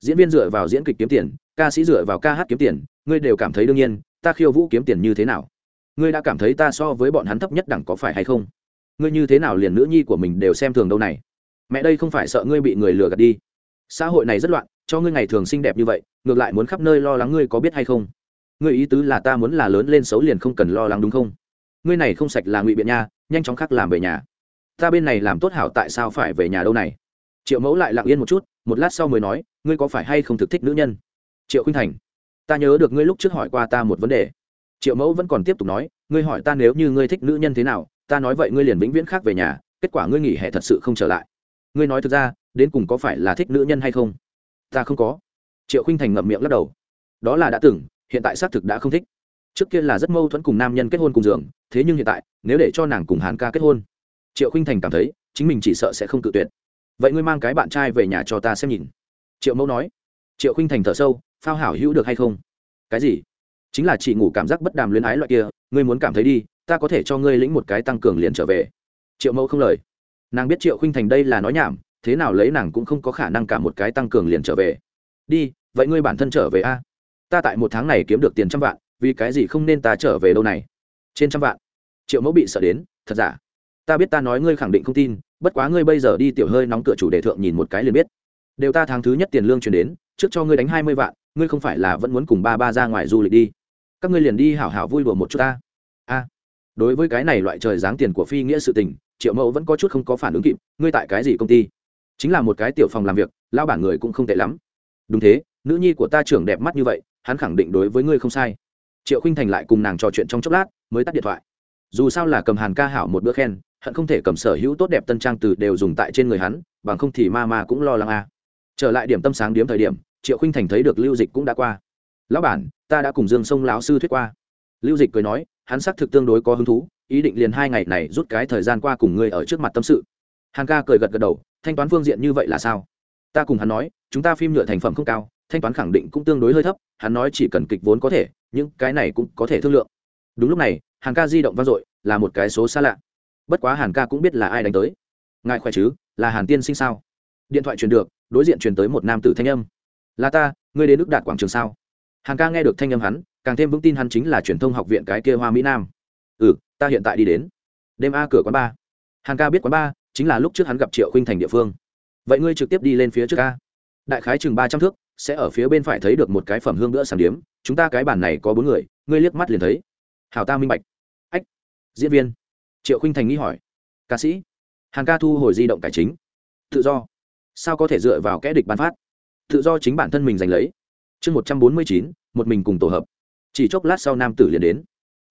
A: Diễn viên dựa vào diễn kịch kiếm tiền, ca sĩ dựa vào ca hát kiếm tiền, ngươi đều cảm thấy đương nhiên, ta khiêu vũ kiếm tiền như thế nào? Ngươi đã cảm thấy ta so với bọn hắn thấp nhất đẳng có phải hay không? Ngươi như thế nào liền nữ nhi của mình đều xem thường đâu này? Mẹ đây không phải sợ ngươi bị người lừa gạt đi. Xã hội này rất loạn, cho ngươi ngày thường xinh đẹp như vậy, ngược lại muốn khắp nơi lo lắng ngươi có biết hay không? Ngươi ý tứ là ta muốn là lớn lên xấu liền không cần lo lắng đúng không? Ngươi này không sạch là ngụy biện nha, nhanh chóng khắc làm về nhà ta bên này làm tốt hảo tại sao phải về nhà đâu này? Triệu mẫu lại lặng yên một chút, một lát sau mới nói, ngươi có phải hay không thực thích nữ nhân? Triệu khinh thành, ta nhớ được ngươi lúc trước hỏi qua ta một vấn đề. Triệu mẫu vẫn còn tiếp tục nói, ngươi hỏi ta nếu như ngươi thích nữ nhân thế nào, ta nói vậy ngươi liền vĩnh viễn khác về nhà, kết quả ngươi nghỉ hè thật sự không trở lại. Ngươi nói thực ra, đến cùng có phải là thích nữ nhân hay không? Ta không có. Triệu khinh thành ngậm miệng lắc đầu. Đó là đã từng, hiện tại xác thực đã không thích. Trước kia là rất mâu thuẫn cùng nam nhân kết hôn cùng giường, thế nhưng hiện tại, nếu để cho nàng cùng hàn ca kết hôn triệu khinh thành cảm thấy, chính mình chỉ sợ sẽ không tự tuyệt. Vậy ngươi mang cái bạn trai về nhà cho ta xem nhìn. Triệu mẫu nói. Triệu khinh thành thở sâu, phao hảo hữu được hay không? Cái gì? Chính là chị ngủ cảm giác bất đàm luyến ái loại kia, ngươi muốn cảm thấy đi, ta có thể cho ngươi lĩnh một cái tăng cường liền trở về. Triệu mẫu không lời. Nàng biết triệu khinh thành đây là nói nhảm, thế nào lấy nàng cũng không có khả năng cả một cái tăng cường liền trở về. Đi, vậy ngươi bản thân trở về a? Ta tại một tháng này kiếm được tiền trăm vạn, vì cái gì không nên ta trở về đâu này? Trên trăm vạn. Triệu mẫu bị sợ đến, thật giả? Ta biết ta nói ngươi khẳng định không tin, bất quá ngươi bây giờ đi tiểu hơi nóng cửa chủ đề thượng nhìn một cái liền biết. Đều ta tháng thứ nhất tiền lương chuyển đến, trước cho ngươi đánh hai mươi vạn, ngươi không phải là vẫn muốn cùng ba ba ra ngoài du lịch đi. Các ngươi liền đi hảo hảo vui đùa một chút ta. A. Đối với cái này loại trời dáng tiền của phi nghĩa sự tình, triệu mẫu vẫn có chút không có phản ứng kịp, ngươi tại cái gì công ty? Chính là một cái tiểu phòng làm việc lao bản người cũng không tệ lắm. Đúng thế, nữ nhi của ta trưởng đẹp mắt như vậy, hắn khẳng định đối với ngươi không sai. Triệu khinh thành lại cùng nàng trò chuyện trong chốc lát, mới tắt điện thoại. Dù sao là cầm hàn ca hảo một bữa khen hận không thể cầm sở hữu tốt đẹp tân trang từ đều dùng tại trên người hắn, bằng không thì ma ma cũng lo lắng a. À. trở lại điểm tâm sáng điếm thời điểm, triệu khinh thành thấy được lưu dịch cũng đã qua. Lão bản, ta đã cùng dương sông lão sư thuyết qua. Lưu dịch cười nói, hắn xác thực tương đối có hứng thú, ý định liền hai ngày này rút cái thời gian qua cùng ngươi ở trước mặt tâm sự. Hàn ca cười gật gật đầu, thanh toán phương diện như vậy là sao? Ta cùng hắn nói, chúng ta phim nhựa thành phẩm không cao, thanh toán khẳng định cũng tương đối hơi thấp, hắn nói chỉ cần kịch vốn có thể, những cái này cũng có thể thương lượng. Đúng lúc này hàng ca di động vang dội, là một cái số xa lạ bất quá hàn ca cũng biết là ai đánh tới. Ngài khỏe chứ? Là hàn tiên sinh sao? Điện thoại truyền được, đối diện truyền tới một nam tử thanh âm. Là ta, ngươi đến nước đạt quảng trường sao? Hàn ca nghe được thanh âm hắn, càng thêm vững tin hắn chính là truyền thông học viện cái kia hoa mỹ nam. Ừ ta hiện tại đi đến. Đêm a cửa quán ba. Hàn ca biết quán ba chính là lúc trước hắn gặp triệu khinh thành địa phương. Vậy ngươi trực tiếp đi lên phía trước ca đại khái chừng ba trăm thước, sẽ ở phía bên phải thấy được một cái phẩm hương bữa sáng điếm. Chúng ta cái bản này có bốn người, ngươi liếc mắt liền thấy. Hào ta minh bạch. Ách, diễn viên triệu khinh thành nghĩ hỏi, ca sĩ, hàng ca thu hồi di động cải chính, tự do, sao có thể dựa vào kẽ địch bán phát? Tự do chính bản thân mình giành lấy. Chương một trăm bốn mươi chín, một mình cùng tổ hợp. Chỉ chốc lát sau nam tử liền đến.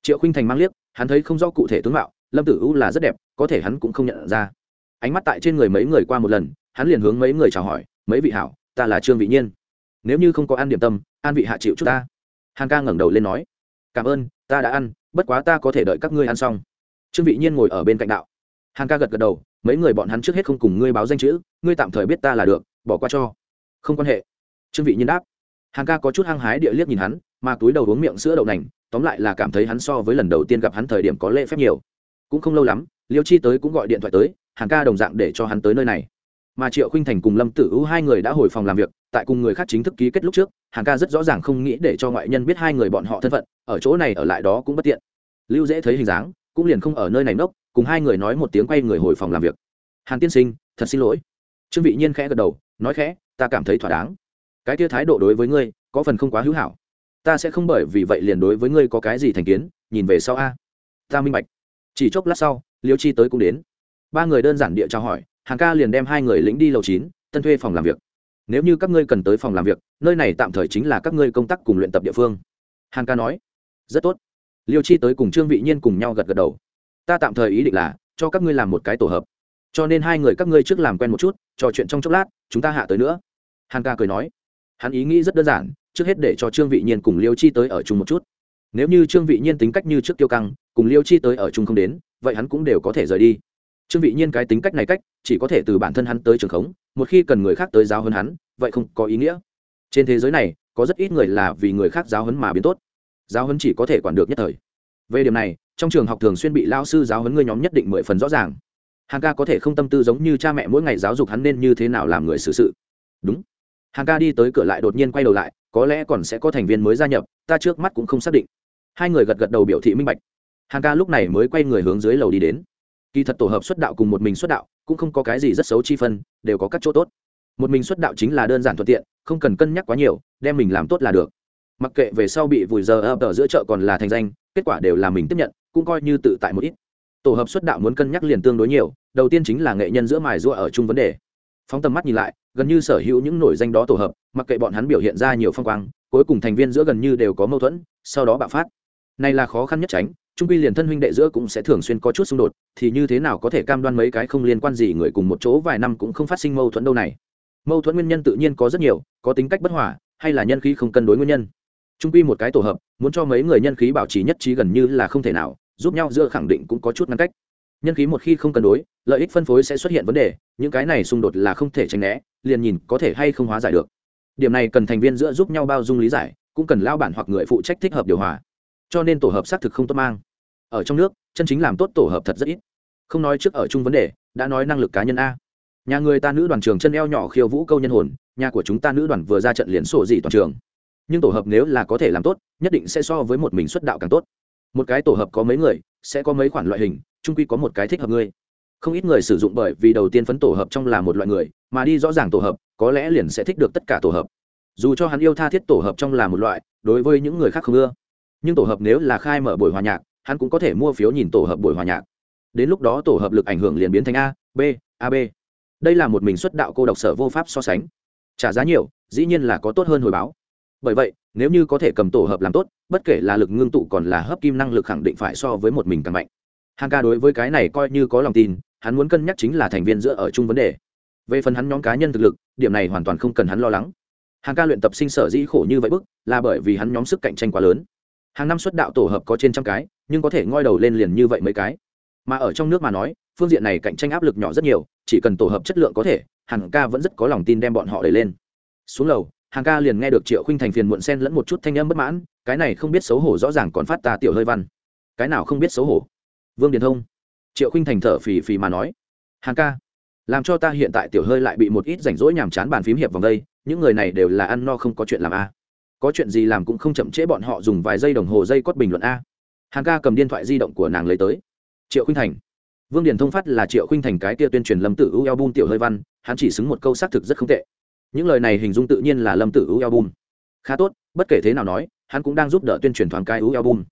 A: Triệu khinh thành mang liếc, hắn thấy không rõ cụ thể tướng mạo, lâm tử u là rất đẹp, có thể hắn cũng không nhận ra. Ánh mắt tại trên người mấy người qua một lần, hắn liền hướng mấy người chào hỏi, mấy vị hảo, ta là trương vị nhiên. Nếu như không có ăn điểm tâm, an vị hạ chịu chút ta. Hàn ca ngẩng đầu lên nói, cảm ơn, ta đã ăn, bất quá ta có thể đợi các ngươi ăn xong trương vị nhiên ngồi ở bên cạnh đạo. Hàn ca gật gật đầu, mấy người bọn hắn trước hết không cùng ngươi báo danh chữ, ngươi tạm thời biết ta là được, bỏ qua cho. Không quan hệ. Trương vị nhiên đáp. Hàn ca có chút hăng hái địa liếc nhìn hắn, mà túi đầu uống miệng sữa đậu nành, tóm lại là cảm thấy hắn so với lần đầu tiên gặp hắn thời điểm có lễ phép nhiều. Cũng không lâu lắm, liêu chi tới cũng gọi điện thoại tới, hàn ca đồng dạng để cho hắn tới nơi này. Mà triệu khinh thành cùng lâm tử u hai người đã hồi phòng làm việc, tại cùng người khác chính thức ký kết lúc trước, hàn ca rất rõ ràng không nghĩ để cho ngoại nhân biết hai người bọn họ thân phận, ở chỗ này ở lại đó cũng bất tiện. Lưu dễ thấy hình dáng cũng liền không ở nơi này nốc, cùng hai người nói một tiếng quay người hồi phòng làm việc. Hàn tiên sinh, thật xin lỗi. Trương vị nhiên khẽ gật đầu, nói khẽ, ta cảm thấy thỏa đáng. Cái kia thái độ đối với ngươi, có phần không quá hữu hảo. Ta sẽ không bởi vì vậy liền đối với ngươi có cái gì thành kiến, nhìn về sau a. Ta minh bạch. Chỉ chốc lát sau, liêu chi tới cũng đến. Ba người đơn giản địa trao hỏi hàng ca liền đem hai người lĩnh đi lầu chín, tân thuê phòng làm việc. Nếu như các ngươi cần tới phòng làm việc, nơi này tạm thời chính là các ngươi công tác cùng luyện tập địa phương. Hàng ca nói, rất tốt liêu chi tới cùng trương vị nhiên cùng nhau gật gật đầu. Ta tạm thời ý định là cho các ngươi làm một cái tổ hợp. Cho nên hai người các ngươi trước làm quen một chút, trò chuyện trong chốc lát, chúng ta hạ tới nữa. Hàng ca cười nói. Hắn ý nghĩ rất đơn giản, trước hết để cho trương vị nhiên cùng liêu chi tới ở chung một chút. Nếu như trương vị nhiên tính cách như trước tiêu căng, cùng liêu chi tới ở chung không đến, vậy hắn cũng đều có thể rời đi. Trương vị nhiên cái tính cách này cách, chỉ có thể từ bản thân hắn tới trường khống, một khi cần người khác tới giáo hơn hắn, vậy không có ý nghĩa. Trên thế giới này, có rất ít người là vì người khác giáo hấn mà biến tốt giáo huấn chỉ có thể quản được nhất thời. Về điểm này, trong trường học thường xuyên bị lao sư giáo huấn ngươi nhóm nhất định mười phần rõ ràng. Hàng ca có thể không tâm tư giống như cha mẹ mỗi ngày giáo dục hắn nên như thế nào làm người xử sự. Đúng. Hàng ca đi tới cửa lại đột nhiên quay đầu lại, có lẽ còn sẽ có thành viên mới gia nhập, ta trước mắt cũng không xác định. Hai người gật gật đầu biểu thị minh bạch. Hàng ca lúc này mới quay người hướng dưới lầu đi đến. Kỳ thật tổ hợp xuất đạo cùng một mình xuất đạo, cũng không có cái gì rất xấu chi phân, đều có các chỗ tốt. Một mình xuất đạo chính là đơn giản thuận tiện, không cần cân nhắc quá nhiều, đem mình làm tốt là được mặc kệ về sau bị vùi giờ ập ở giữa chợ còn là thành danh, kết quả đều là mình tiếp nhận, cũng coi như tự tại một ít. Tổ hợp xuất đạo muốn cân nhắc liền tương đối nhiều, đầu tiên chính là nghệ nhân giữa mài rua ở chung vấn đề. Phóng tầm mắt nhìn lại, gần như sở hữu những nổi danh đó tổ hợp, mặc kệ bọn hắn biểu hiện ra nhiều phong quang, cuối cùng thành viên giữa gần như đều có mâu thuẫn, sau đó bạo phát. Này là khó khăn nhất tránh, trung quy liền thân huynh đệ giữa cũng sẽ thường xuyên có chút xung đột, thì như thế nào có thể cam đoan mấy cái không liên quan gì người cùng một chỗ vài năm cũng không phát sinh mâu thuẫn đâu này. Mâu thuẫn nguyên nhân tự nhiên có rất nhiều, có tính cách bất hòa, hay là nhân khí không cân đối nguyên nhân trung quy một cái tổ hợp, muốn cho mấy người nhân khí bảo trì nhất trí gần như là không thể nào, giúp nhau giữa khẳng định cũng có chút ngăn cách. Nhân khí một khi không cân đối, lợi ích phân phối sẽ xuất hiện vấn đề, những cái này xung đột là không thể tránh né, liền nhìn có thể hay không hóa giải được. Điểm này cần thành viên giữa giúp nhau bao dung lý giải, cũng cần lao bản hoặc người phụ trách thích hợp điều hòa. Cho nên tổ hợp xác thực không tốt mang. Ở trong nước, chân chính làm tốt tổ hợp thật rất ít. Không nói trước ở chung vấn đề, đã nói năng lực cá nhân a. Nhà người ta nữ đoàn trường chân eo nhỏ khiêu vũ câu nhân hồn, nhà của chúng ta nữ đoàn vừa ra trận liền sổ dị toàn trường nhưng tổ hợp nếu là có thể làm tốt, nhất định sẽ so với một mình xuất đạo càng tốt. Một cái tổ hợp có mấy người, sẽ có mấy khoản loại hình trung quy có một cái thích hợp ngươi. Không ít người sử dụng bởi vì đầu tiên phấn tổ hợp trong là một loại người, mà đi rõ ràng tổ hợp, có lẽ liền sẽ thích được tất cả tổ hợp. Dù cho hắn yêu tha thiết tổ hợp trong là một loại, đối với những người khác không ưa. Nhưng tổ hợp nếu là khai mở buổi hòa nhạc, hắn cũng có thể mua phiếu nhìn tổ hợp buổi hòa nhạc. Đến lúc đó tổ hợp lực ảnh hưởng liền biến thành a, b ab đây là một mình xuất đạo cô độc sở vô pháp so sánh. Trả giá nhiều, dĩ nhiên là có tốt hơn hồi báo bởi vậy, nếu như có thể cầm tổ hợp làm tốt, bất kể là lực ngưng tụ còn là hấp kim năng lực khẳng định phải so với một mình càng mạnh. Hàng ca đối với cái này coi như có lòng tin, hắn muốn cân nhắc chính là thành viên giữa ở chung vấn đề. Về phần hắn nhóm cá nhân thực lực, điểm này hoàn toàn không cần hắn lo lắng. Hàng ca luyện tập sinh sở dĩ khổ như vậy bức, là bởi vì hắn nhóm sức cạnh tranh quá lớn. Hàng năm xuất đạo tổ hợp có trên trăm cái, nhưng có thể ngoi đầu lên liền như vậy mấy cái. Mà ở trong nước mà nói, phương diện này cạnh tranh áp lực nhỏ rất nhiều, chỉ cần tổ hợp chất lượng có thể hàng ca vẫn rất có lòng tin đem bọn họ đẩy lên. Xuống lầu hàng ca liền nghe được triệu khinh thành phiền muộn sen lẫn một chút thanh âm bất mãn, cái này không biết xấu hổ rõ ràng còn phát ta tiểu hơi văn. Cái nào không biết xấu hổ? Vương điền thông. Triệu khinh thành thở phì phì mà nói. Hàng ca, làm cho ta hiện tại tiểu hơi lại bị một ít rảnh rỗi nhàm chán bàn phím hiệp vòng đây, những người này đều là ăn no không có chuyện làm a. Có chuyện gì làm cũng không chậm trễ bọn họ dùng vài giây đồng hồ dây cót bình luận a. Hàng ca cầm điện thoại di động của nàng lấy tới. Triệu khinh thành. Vương điền thông phát là triệu khinh thành cái kia tuyên truyền lâm tử ưu bun tiểu hơi văn, hắn chỉ xứng một câu xác thực rất không tệ những lời này hình dung tự nhiên là lâm tử ưu album. Khá tốt, bất kể thế nào nói, hắn cũng đang giúp đỡ tuyên truyền thoáng cái ưu album.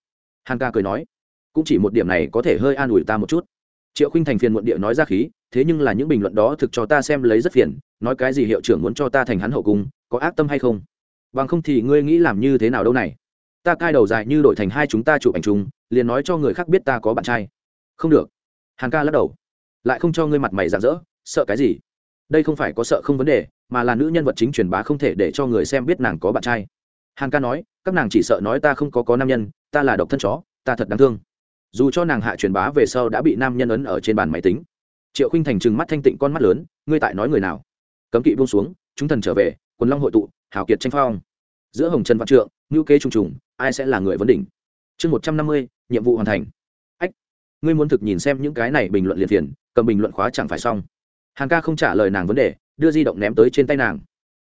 A: Hằng ca cười nói, cũng chỉ một điểm này có thể hơi an ủi ta một chút. Triệu khinh thành phiền muộn địa nói ra khí, thế nhưng là những bình luận đó thực cho ta xem lấy rất phiền, nói cái gì hiệu trưởng muốn cho ta thành hắn hậu cung, có ác tâm hay không? Bằng không thì ngươi nghĩ làm như thế nào đâu này? Ta cai đầu dài như đổi thành hai chúng ta chụp ảnh chung, liền nói cho người khác biết ta có bạn trai. Không được. Hằng ca lắc đầu. Lại không cho ngươi mặt mày rạng rỡ, sợ cái gì? Đây không phải có sợ không vấn đề mà là nữ nhân vật chính truyền bá không thể để cho người xem biết nàng có bạn trai. Hằng ca nói, các nàng chỉ sợ nói ta không có có nam nhân, ta là độc thân chó, ta thật đáng thương. Dù cho nàng hạ truyền bá về sau đã bị nam nhân ấn ở trên bàn máy tính. Triệu khinh thành trừng mắt thanh tịnh con mắt lớn, ngươi tại nói người nào? Cấm kỵ buông xuống, chúng thần trở về, quần long hội tụ, hào kiệt tranh phong. Giữa hồng trần văn trượng ngữ kế trùng trùng, ai sẽ là người vấn đỉnh? Chương một trăm năm mươi, nhiệm vụ hoàn thành. Ách, ngươi muốn thực nhìn xem những cái này bình luận liền phiền, cầm bình luận khóa chẳng phải xong. Hàng ca không trả lời nàng vấn đề đưa di động ném tới trên tay nàng.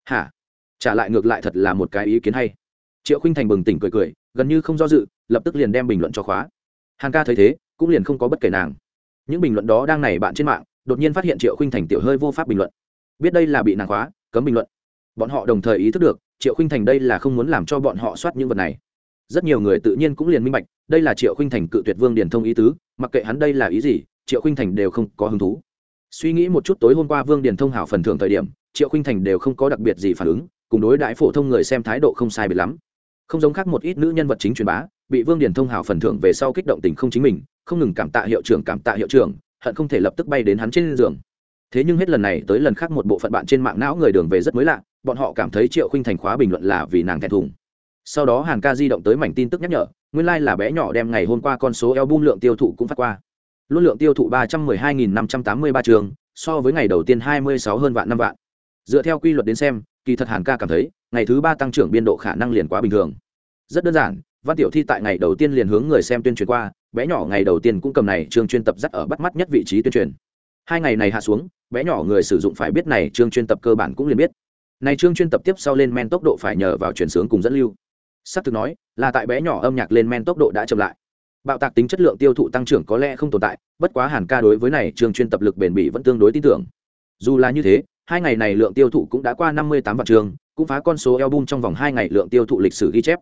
A: Hả? Trả lại ngược lại thật là một cái ý kiến hay. Triệu khinh thành bừng tỉnh cười cười, gần như không do dự, lập tức liền đem bình luận cho khóa. Hàng ca thấy thế, cũng liền không có bất kể nàng. Những bình luận đó đang này bạn trên mạng, đột nhiên phát hiện triệu khinh thành tiểu hơi vô pháp bình luận. Biết đây là bị nàng khóa, cấm bình luận. Bọn họ đồng thời ý thức được, triệu khinh thành đây là không muốn làm cho bọn họ soát những vật này. Rất nhiều người tự nhiên cũng liền minh bạch, đây là triệu khinh thành cự tuyệt vương điền thông ý tứ, mặc kệ hắn đây là ý gì, triệu khinh thành đều không có hứng thú suy nghĩ một chút tối hôm qua vương điền thông hảo phần thưởng thời điểm, triệu khinh thành đều không có đặc biệt gì phản ứng, cùng đối đãi phổ thông người xem thái độ không sai biệt lắm. Không giống khác một ít nữ nhân vật chính truyền bá, bị vương điền thông hảo phần thưởng về sau kích động tình không chính mình, không ngừng cảm tạ hiệu trưởng, cảm tạ hiệu trưởng, hận không thể lập tức bay đến hắn trên giường. Thế nhưng hết lần này tới lần khác một bộ phận bạn trên mạng não người đường về rất mới lạ, bọn họ cảm thấy triệu khinh thành khóa bình luận là vì nàng thẹn thùng. Sau đó hàng ca di động tới mảnh tin tức nhắc nhở, nguyên lai、like、là bé nhỏ đem ngày hôm qua con số eo bung lượng tiêu thụ cũng phát qua luôn lượng tiêu thụ ba trăm mười hai nghìn năm trăm tám mươi ba trường, so với ngày đầu tiên hai mươi sáu hơn vạn năm vạn. Dựa theo quy luật đến xem, kỳ thật hàn ca cảm thấy, ngày thứ ba tăng trưởng biên độ khả năng liền quá bình thường. Rất đơn giản, văn tiểu thi tại ngày đầu tiên liền hướng người xem tuyên truyền qua, bé nhỏ ngày đầu tiên cũng cầm này chương chuyên tập dắt ở bắt mắt nhất vị trí tuyên truyền. Hai ngày này hạ xuống, bé nhỏ người sử dụng phải biết này chương chuyên tập cơ bản cũng liền biết. Này chương chuyên tập tiếp sau lên men tốc độ phải nhờ vào chuyển sướng cùng dẫn lưu. S ắ c thực nói, là tại bé nhỏ âm nhạc lên men tốc độ đã chậm lại bạo tạc tính chất lượng tiêu thụ tăng trưởng có lẽ không tồn tại, bất quá hàn ca đối với này trường chuyên tập lực bền bỉ vẫn tương đối tin tưởng. Dù là như thế, hai ngày này lượng tiêu thụ cũng đã qua năm mươi tám vạn trường, cũng phá con số album trong vòng hai ngày lượng tiêu thụ lịch sử ghi chép.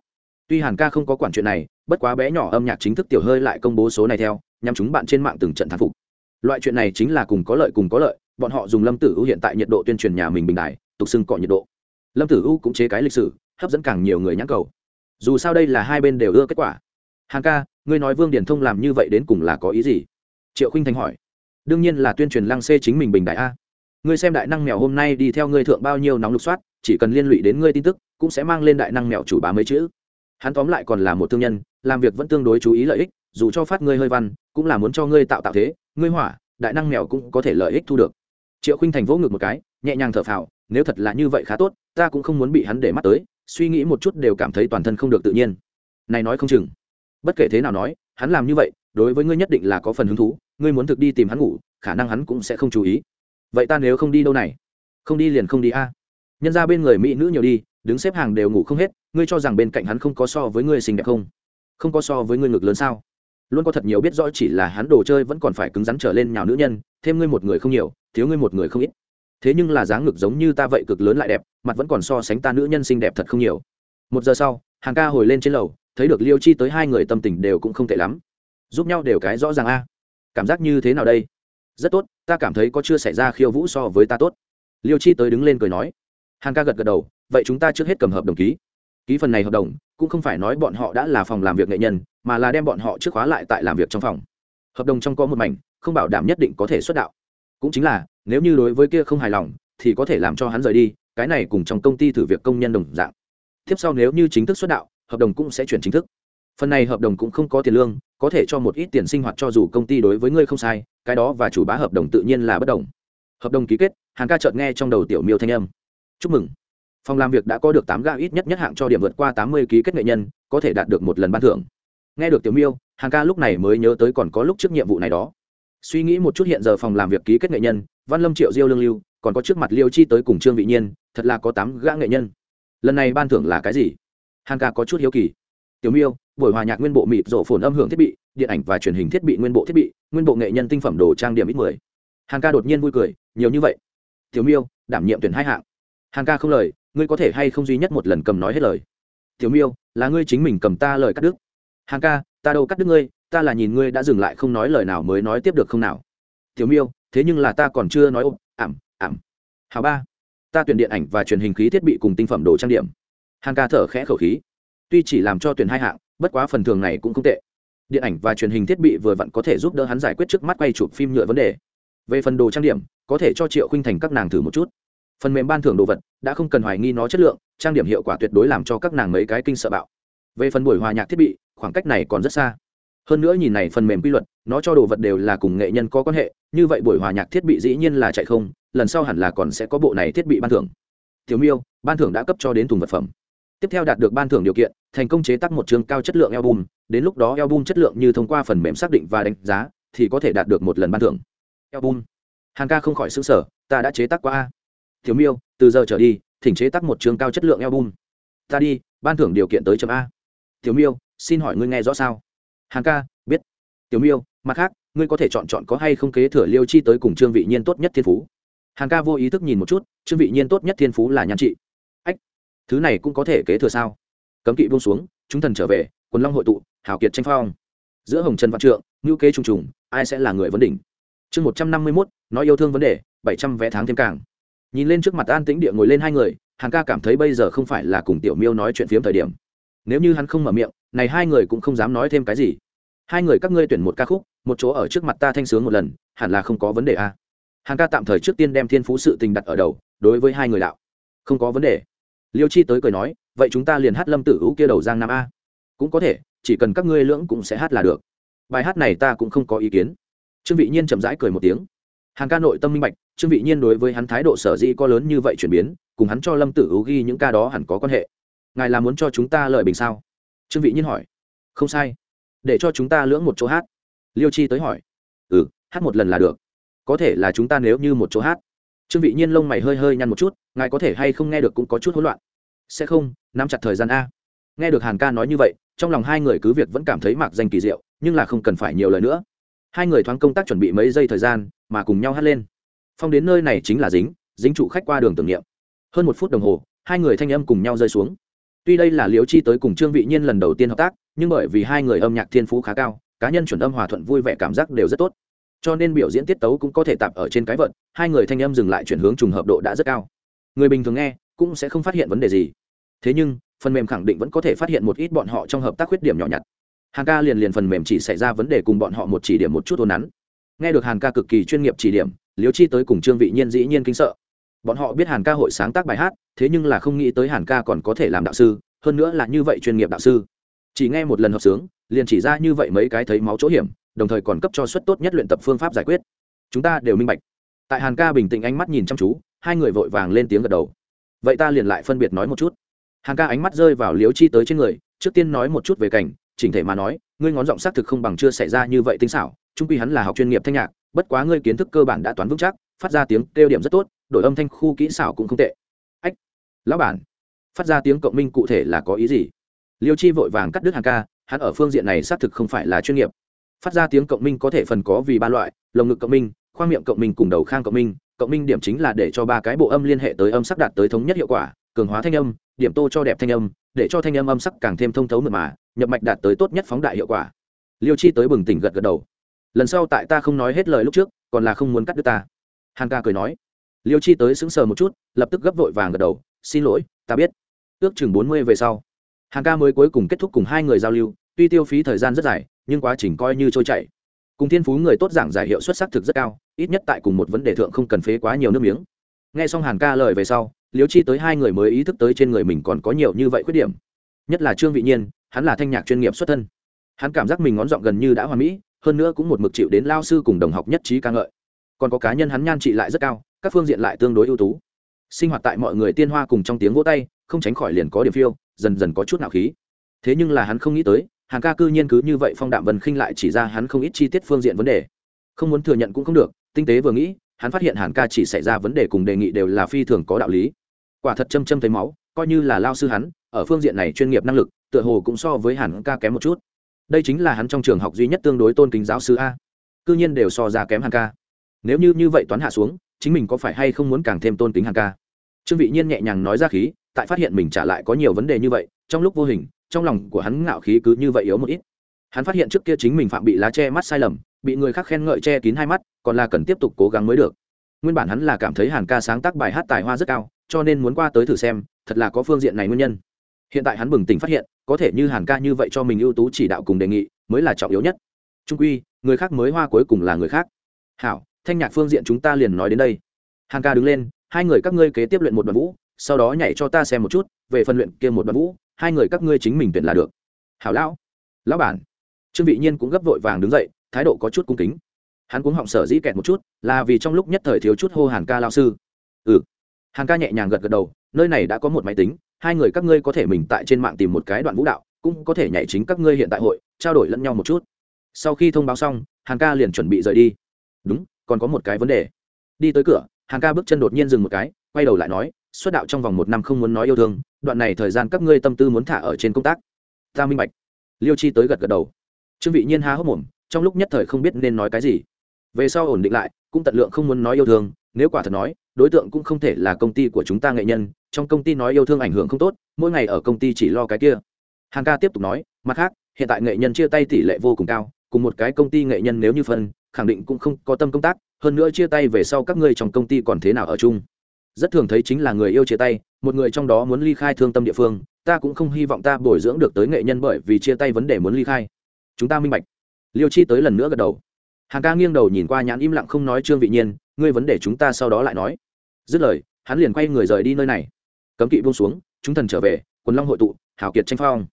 A: Tuy hàn ca không có quản chuyện này, bất quá bé nhỏ âm nhạc chính thức tiểu hơi lại công bố số này theo, nhằm chúng bạn trên mạng từng trận thán phục. Loại chuyện này chính là cùng có lợi cùng có lợi, bọn họ dùng lâm tử U hiện tại nhiệt độ tuyên truyền nhà mình bình đại, tục xưng cọ nhiệt độ. Lâm tử U cũng chế cái lịch sử, hấp dẫn càng nhiều người nhãn cầu. Dù sao đây là hai bên đều ưa kết quả. Hàng ca ngươi nói vương điển thông làm như vậy đến cùng là có ý gì? Triệu khinh thành hỏi. Đương nhiên là tuyên truyền lăng xê chính mình bình đại a. Ngươi xem đại năng mèo hôm nay đi theo ngươi thượng bao nhiêu nóng lục soát, chỉ cần liên lụy đến ngươi tin tức, cũng sẽ mang lên đại năng mèo chủ bá mấy chữ. Hắn tóm lại còn là một thương nhân, làm việc vẫn tương đối chú ý lợi ích, dù cho phát ngươi hơi văn, cũng là muốn cho ngươi tạo tạo thế, ngươi hỏa, đại năng mèo cũng có thể lợi ích thu được. Triệu khinh thành vỗ ngực một cái, nhẹ nhàng thở phào, nếu thật là như vậy khá tốt, ta cũng không muốn bị hắn để mắt tới, suy nghĩ một chút đều cảm thấy toàn thân không được tự nhiên. Này nói không chừng bất kể thế nào nói, hắn làm như vậy, đối với ngươi nhất định là có phần hứng thú, ngươi muốn thực đi tìm hắn ngủ, khả năng hắn cũng sẽ không chú ý. Vậy ta nếu không đi đâu này? Không đi liền không đi a. Nhân ra bên người mỹ nữ nhiều đi, đứng xếp hàng đều ngủ không hết, ngươi cho rằng bên cạnh hắn không có so với ngươi xinh đẹp không? Không có so với ngươi ngực lớn sao? Luôn có thật nhiều biết rõ chỉ là hắn đồ chơi vẫn còn phải cứng rắn trở lên nhào nữ nhân, thêm ngươi một người không nhiều, thiếu ngươi một người không ít. Thế nhưng là dáng ngực giống như ta vậy cực lớn lại đẹp, mặt vẫn còn so sánh ta nữ nhân xinh đẹp thật không nhiều. Một giờ sau, hàng ca hồi lên trên lầu thấy được liêu chi tới hai người tâm tình đều cũng không tệ lắm. Giúp nhau đều cái rõ ràng a. Cảm giác như thế nào đây? Rất tốt, ta cảm thấy có chưa xảy ra khiêu vũ so với ta tốt. Liêu chi tới đứng lên cười nói. Hàng ca gật gật đầu, vậy chúng ta trước hết cầm hợp đồng ký. Ký phần này hợp đồng, cũng không phải nói bọn họ đã là phòng làm việc nghệ nhân, mà là đem bọn họ trước khóa lại tại làm việc trong phòng. Hợp đồng trong có một mảnh, không bảo đảm nhất định có thể xuất đạo. Cũng chính là, nếu như đối với kia không hài lòng, thì có thể làm cho hắn rời đi, cái này cùng trong công ty thử việc công nhân đồng dạng. Tiếp sau nếu như chính thức xuất đạo hợp đồng cũng sẽ chuyển chính thức. Phần này hợp đồng cũng không có tiền lương, có thể cho một ít tiền sinh hoạt cho dù công ty đối với ngươi không sai, cái đó và chủ bá hợp đồng tự nhiên là bất đồng. Hợp đồng ký kết, hàng ca chợt nghe trong đầu tiểu miêu thanh âm. Chúc mừng. Phòng làm việc đã có được tám ga ít nhất nhất hạng cho điểm vượt qua tám mươi ký kết nghệ nhân, có thể đạt được một lần ban thưởng. Nghe được tiểu miêu, hàng ca lúc này mới nhớ tới còn có lúc trước nhiệm vụ này đó. Suy nghĩ một chút hiện giờ phòng làm việc ký kết nghệ nhân, văn lâm triệu diêu lương lưu, còn có trước mặt liêu chi tới cùng trương vị nhiên, thật là có tám gã nghệ nhân. Lần này ban thưởng là cái gì? Hàng ca có chút hiếu kỳ. Tiểu miêu, buổi hòa nhạc nguyên bộ mịt rổ phồn âm hưởng thiết bị, điện ảnh và truyền hình thiết bị nguyên bộ thiết bị, nguyên bộ nghệ nhân tinh phẩm đồ trang điểm ít mười. Hàng ca đột nhiên vui cười, nhiều như vậy. Tiểu miêu, đảm nhiệm tuyển hai hạng. Hàng ca không lời, ngươi có thể hay không duy nhất một lần cầm nói hết lời? Tiểu miêu, là ngươi chính mình cầm ta lời cắt đứt. Hàng ca, ta đâu cắt đứt ngươi, ta là nhìn ngươi đã dừng lại không nói lời nào mới nói tiếp được không nào? Tiểu miêu, thế nhưng là ta còn chưa nói ôm, ảm ảm. Hào ba, ta tuyển điện ảnh và truyền hình khí thiết bị cùng tinh phẩm đồ trang điểm. Hàn ca thở khẽ khẩu khí. Tuy chỉ làm cho tuyển hai hạng, bất quá phần thường này cũng không tệ. Điện ảnh và truyền hình thiết bị vừa vặn có thể giúp đỡ hắn giải quyết trước mắt quay chụp phim nhựa vấn đề. Về phần đồ trang điểm, có thể cho triệu khinh thành các nàng thử một chút. Phần mềm ban thưởng đồ vật, đã không cần hoài nghi nó chất lượng, trang điểm hiệu quả tuyệt đối làm cho các nàng mấy cái kinh sợ bạo. Về phần buổi hòa nhạc thiết bị, khoảng cách này còn rất xa. Hơn nữa nhìn này phần mềm quy luật, nó cho đồ vật đều là cùng nghệ nhân có quan hệ, như vậy buổi hòa nhạc thiết bị dĩ nhiên là chạy không, lần sau hẳn là còn sẽ có bộ này thiết bị ban thưởng. Thiếu miêu, ban thưởng đã cấp cho đến thùng vật phẩm tiếp theo đạt được ban thưởng điều kiện, thành công chế tác một chương cao chất lượng album, đến lúc đó album chất lượng như thông qua phần mềm xác định và đánh giá, thì có thể đạt được một lần ban thưởng. Album. Hàn ca không khỏi xứng sở ta đã chế tác qua a. Tiểu miêu, từ giờ trở đi, thỉnh chế tác một chương cao chất lượng album. Ta đi, ban thưởng điều kiện tới chấm a. Tiểu miêu, xin hỏi ngươi nghe rõ sao? Hàng ca, biết. Tiểu miêu, mặt khác, ngươi có thể chọn chọn có hay không kế thừa liêu chi tới cùng trương vị nhiên tốt nhất thiên phú. Hàng ca vô ý thức nhìn một chút, trương vị nhiên tốt nhất thiên phú là nhan trị thứ này cũng có thể kế thừa sao? Cấm kỵ buông xuống, chúng thần trở về, quần long hội tụ, hào kiệt tranh phong. Giữa hồng trần văn trượng ngữ kế trùng trùng, ai sẽ là người vấn đỉnh? Chương một trăm năm mươi mốt, nói yêu thương vấn đề, bảy trăm vé tháng thêm càng. Nhìn lên trước mặt an tĩnh địa ngồi lên hai người hàng ca cảm thấy bây giờ không phải là cùng tiểu miêu nói chuyện phiếm thời điểm. Nếu như hắn không mở miệng, này hai người cũng không dám nói thêm cái gì. Hai người các ngươi tuyển một ca khúc, một chỗ ở trước mặt ta thanh sướng một lần, hẳn là không có vấn đề a à. hàng ca tạm thời trước tiên đem thiên phú sự tình đặt ở đầu, đối với hai người đạo. Không có vấn đề liêu chi tới cười nói, vậy chúng ta liền hát lâm tử hữu kia đầu giang nam a. Cũng có thể, chỉ cần các ngươi lưỡng cũng sẽ hát là được. Bài hát này ta cũng không có ý kiến. Trương vị nhiên chậm rãi cười một tiếng. Hàng ca nội tâm minh bạch, trương vị nhiên đối với hắn thái độ sở dĩ có lớn như vậy chuyển biến, cùng hắn cho lâm tử hữu ghi những ca đó hẳn có quan hệ. Ngài là muốn cho chúng ta lợi bình sao? Trương vị nhiên hỏi. Không sai, để cho chúng ta lưỡng một chỗ hát. Liêu chi tới hỏi. Ừ hát một lần là được. Có thể là chúng ta nếu như một chỗ hát trương vị nhiên lông mày hơi hơi nhăn một chút, ngài có thể hay không nghe được cũng có chút hỗn loạn. Sẽ không, nắm chặt thời gian a. Nghe được hàn ca nói như vậy, trong lòng hai người cứ việc vẫn cảm thấy mạc danh kỳ diệu, nhưng là không cần phải nhiều lời nữa. Hai người thoáng công tác chuẩn bị mấy giây thời gian, mà cùng nhau hát lên. Phong đến nơi này chính là dính dính trụ khách qua đường tưởng niệm. Hơn một phút đồng hồ, hai người thanh âm cùng nhau rơi xuống. Tuy đây là liễu chi tới cùng trương vị nhiên lần đầu tiên hợp tác, nhưng bởi vì hai người âm nhạc thiên phú khá cao, cá nhân chuẩn âm hòa thuận vui vẻ cảm giác đều rất tốt cho nên biểu diễn tiết tấu cũng có thể tạp ở trên cái vận hai người thanh âm dừng lại chuyển hướng trùng hợp độ đã rất cao. Người bình thường nghe, cũng sẽ không phát hiện vấn đề gì. Thế nhưng, phần mềm khẳng định vẫn có thể phát hiện một ít bọn họ trong hợp tác khuyết điểm nhỏ nhặt. Hàn ca liền liền phần mềm chỉ xảy ra vấn đề cùng bọn họ một chỉ điểm một chút ồn nắn. Nghe được hàn ca cực kỳ chuyên nghiệp chỉ điểm liếu chi tới cùng trương vị nhiên dĩ nhiên kinh sợ. Bọn họ biết hàn ca hội sáng tác bài hát, thế nhưng là không nghĩ tới hàn ca còn có thể làm đạo sư, hơn nữa là như vậy chuyên nghiệp đạo sư. Chỉ nghe một lần hợp sướng, liền chỉ ra như vậy mấy cái thấy máu chỗ hiểm đồng thời còn cấp cho suất tốt nhất luyện tập phương pháp giải quyết. Chúng ta đều minh bạch. Tại hàn ca bình tĩnh ánh mắt nhìn chăm chú, hai người vội vàng lên tiếng gật đầu. Vậy ta liền lại phân biệt nói một chút. Hàn ca ánh mắt rơi vào liếu chi tới trên người, trước tiên nói một chút về cảnh, chỉnh thể mà nói, ngươi ngón giọng xác thực không bằng chưa xảy ra như vậy tinh xảo, trung quy hắn là học chuyên nghiệp thanh nhạc, bất quá ngươi kiến thức cơ bản đã toán vững chắc, phát ra tiếng kêu điểm rất tốt, đổi âm thanh khu kỹ xảo cũng không tệ. Ách, lão bản, phát ra tiếng cộng minh cụ thể là có ý gì? Liêu chi vội vàng cắt đứt hàng ca, hắn ở phương diện này xác thực không phải là chuyên nghiệp phát ra tiếng cộng minh có thể phần có vì ba loại, lồng ngực cộng minh, khoang miệng cộng minh cùng đầu khang cộng minh. Cộng minh điểm chính là để cho ba cái bộ âm liên hệ tới âm sắc đạt tới thống nhất hiệu quả, cường hóa thanh âm, điểm tô cho đẹp thanh âm, để cho thanh âm âm sắc càng thêm thông thấu mượt mà, nhập mạch đạt tới tốt nhất phóng đại hiệu quả. Liêu chi tới bừng tỉnh gật gật đầu. Lần sau tại ta không nói hết lời lúc trước, còn là không muốn cắt đứt ta. Hàn ca cười nói. Liêu chi tới sững sờ một chút, lập tức gấp vội vàng gật đầu, xin lỗi, ta biết. Ước chừng bốn mươi về sau. Hàn ca mới cuối cùng kết thúc cùng hai người giao lưu, tuy tiêu phí thời gian rất dài nhưng quá trình coi như trôi chảy. Cùng thiên phú người tốt giảng giải hiệu xuất sắc thực rất cao, ít nhất tại cùng một vấn đề thượng không cần phế quá nhiều nước miếng. Nghe xong hàn ca lời về sau liếu chi tới hai người mới ý thức tới trên người mình còn có nhiều như vậy khuyết điểm. Nhất là trương vị nhiên, hắn là thanh nhạc chuyên nghiệp xuất thân. Hắn cảm giác mình ngón giọng gần như đã hoàn mỹ, hơn nữa cũng một mực chịu đến lao sư cùng đồng học nhất trí ca ngợi. Còn có cá nhân hắn nhan trị lại rất cao, các phương diện lại tương đối ưu tú. Sinh hoạt tại mọi người tiên hoa cùng trong tiếng vỗ tay, không tránh khỏi liền có điểm phiêu, dần dần có chút nạo khí. Thế nhưng là hắn không nghĩ tới hàng ca cư nhiên cứ như vậy phong đạm vân khinh lại chỉ ra hắn không ít chi tiết phương diện vấn đề. Không muốn thừa nhận cũng không được, tinh tế vừa nghĩ, hắn phát hiện hàn ca chỉ xảy ra vấn đề cùng đề nghị đều là phi thường có đạo lý. Quả thật châm châm thấy máu, coi như là lao sư hắn, ở phương diện này chuyên nghiệp năng lực, tựa hồ cũng so với hàn ca kém một chút. Đây chính là hắn trong trường học duy nhất tương đối tôn kính giáo sư a. Cư nhiên đều so ra kém hàn ca. Nếu như như vậy toán hạ xuống, chính mình có phải hay không muốn càng thêm tôn kính hàn ca? Trương vị nhiên nhẹ nhàng nói ra khí, tại phát hiện mình trả lại có nhiều vấn đề như vậy, trong lúc vô hình trong lòng của hắn ngạo khí cứ như vậy yếu một ít. Hắn phát hiện trước kia chính mình phạm bị lá che mắt sai lầm, bị người khác khen ngợi che kín hai mắt, còn là cần tiếp tục cố gắng mới được. Nguyên bản hắn là cảm thấy hàn ca sáng tác bài hát tài hoa rất cao, cho nên muốn qua tới thử xem, thật là có phương diện này nguyên nhân. Hiện tại hắn bừng tỉnh phát hiện, có thể như hàn ca như vậy cho mình ưu tú chỉ đạo cùng đề nghị, mới là trọng yếu nhất. Trung quy, người khác mới hoa cuối cùng là người khác. Hảo, thanh nhạc phương diện chúng ta liền nói đến đây. Hàn ca đứng lên, hai người các ngươi kế tiếp luyện một đoạn vũ, sau đó nhảy cho ta xem một chút, về phần luyện kia một đoạn vũ hai người các ngươi chính mình tuyển là được. Hảo lão lão bản. Trương vị nhiên cũng gấp vội vàng đứng dậy, thái độ có chút cung kính. Hắn cũng họng sở dĩ kẹt một chút, là vì trong lúc nhất thời thiếu chút hô hàn ca lao sư. Ừ. Hàn ca nhẹ nhàng gật gật đầu, nơi này đã có một máy tính, hai người các ngươi có thể mình tại trên mạng tìm một cái đoạn vũ đạo, cũng có thể nhảy chính các ngươi hiện tại hội, trao đổi lẫn nhau một chút. Sau khi thông báo xong, hàn ca liền chuẩn bị rời đi. Đúng, còn có một cái vấn đề. Đi tới cửa, hàn ca bước chân đột nhiên dừng một cái, quay đầu lại nói xuất đạo trong vòng một năm không muốn nói yêu thương, đoạn này thời gian các ngươi tâm tư muốn thả ở trên công tác. Ta minh bạch. Liêu chi tới gật gật đầu. Trương vị nhiên há hốc mồm, trong lúc nhất thời không biết nên nói cái gì. Về sau ổn định lại, cũng tận lượng không muốn nói yêu thương, nếu quả thật nói, đối tượng cũng không thể là công ty của chúng ta nghệ nhân, trong công ty nói yêu thương ảnh hưởng không tốt, mỗi ngày ở công ty chỉ lo cái kia. Hàng ca tiếp tục nói, mặt khác, hiện tại nghệ nhân chia tay tỷ lệ vô cùng cao, cùng một cái công ty nghệ nhân nếu như phân, khẳng định cũng không có tâm công tác, hơn nữa chia tay về sau các ngươi trong công ty còn thế nào ở chung rất thường thấy chính là người yêu chia tay, một người trong đó muốn ly khai thương tâm địa phương, ta cũng không hy vọng ta bồi dưỡng được tới nghệ nhân bởi vì chia tay vấn đề muốn ly khai. Chúng ta minh bạch. Liêu chi tới lần nữa gật đầu. Hàng ca nghiêng đầu nhìn qua nhãn im lặng không nói trương vị nhiên, ngươi vấn đề chúng ta sau đó lại nói. Dứt lời, hắn liền quay người rời đi nơi này. Cấm kỵ buông xuống, chúng thần trở về, quần long hội tụ, hảo kiệt tranh phong.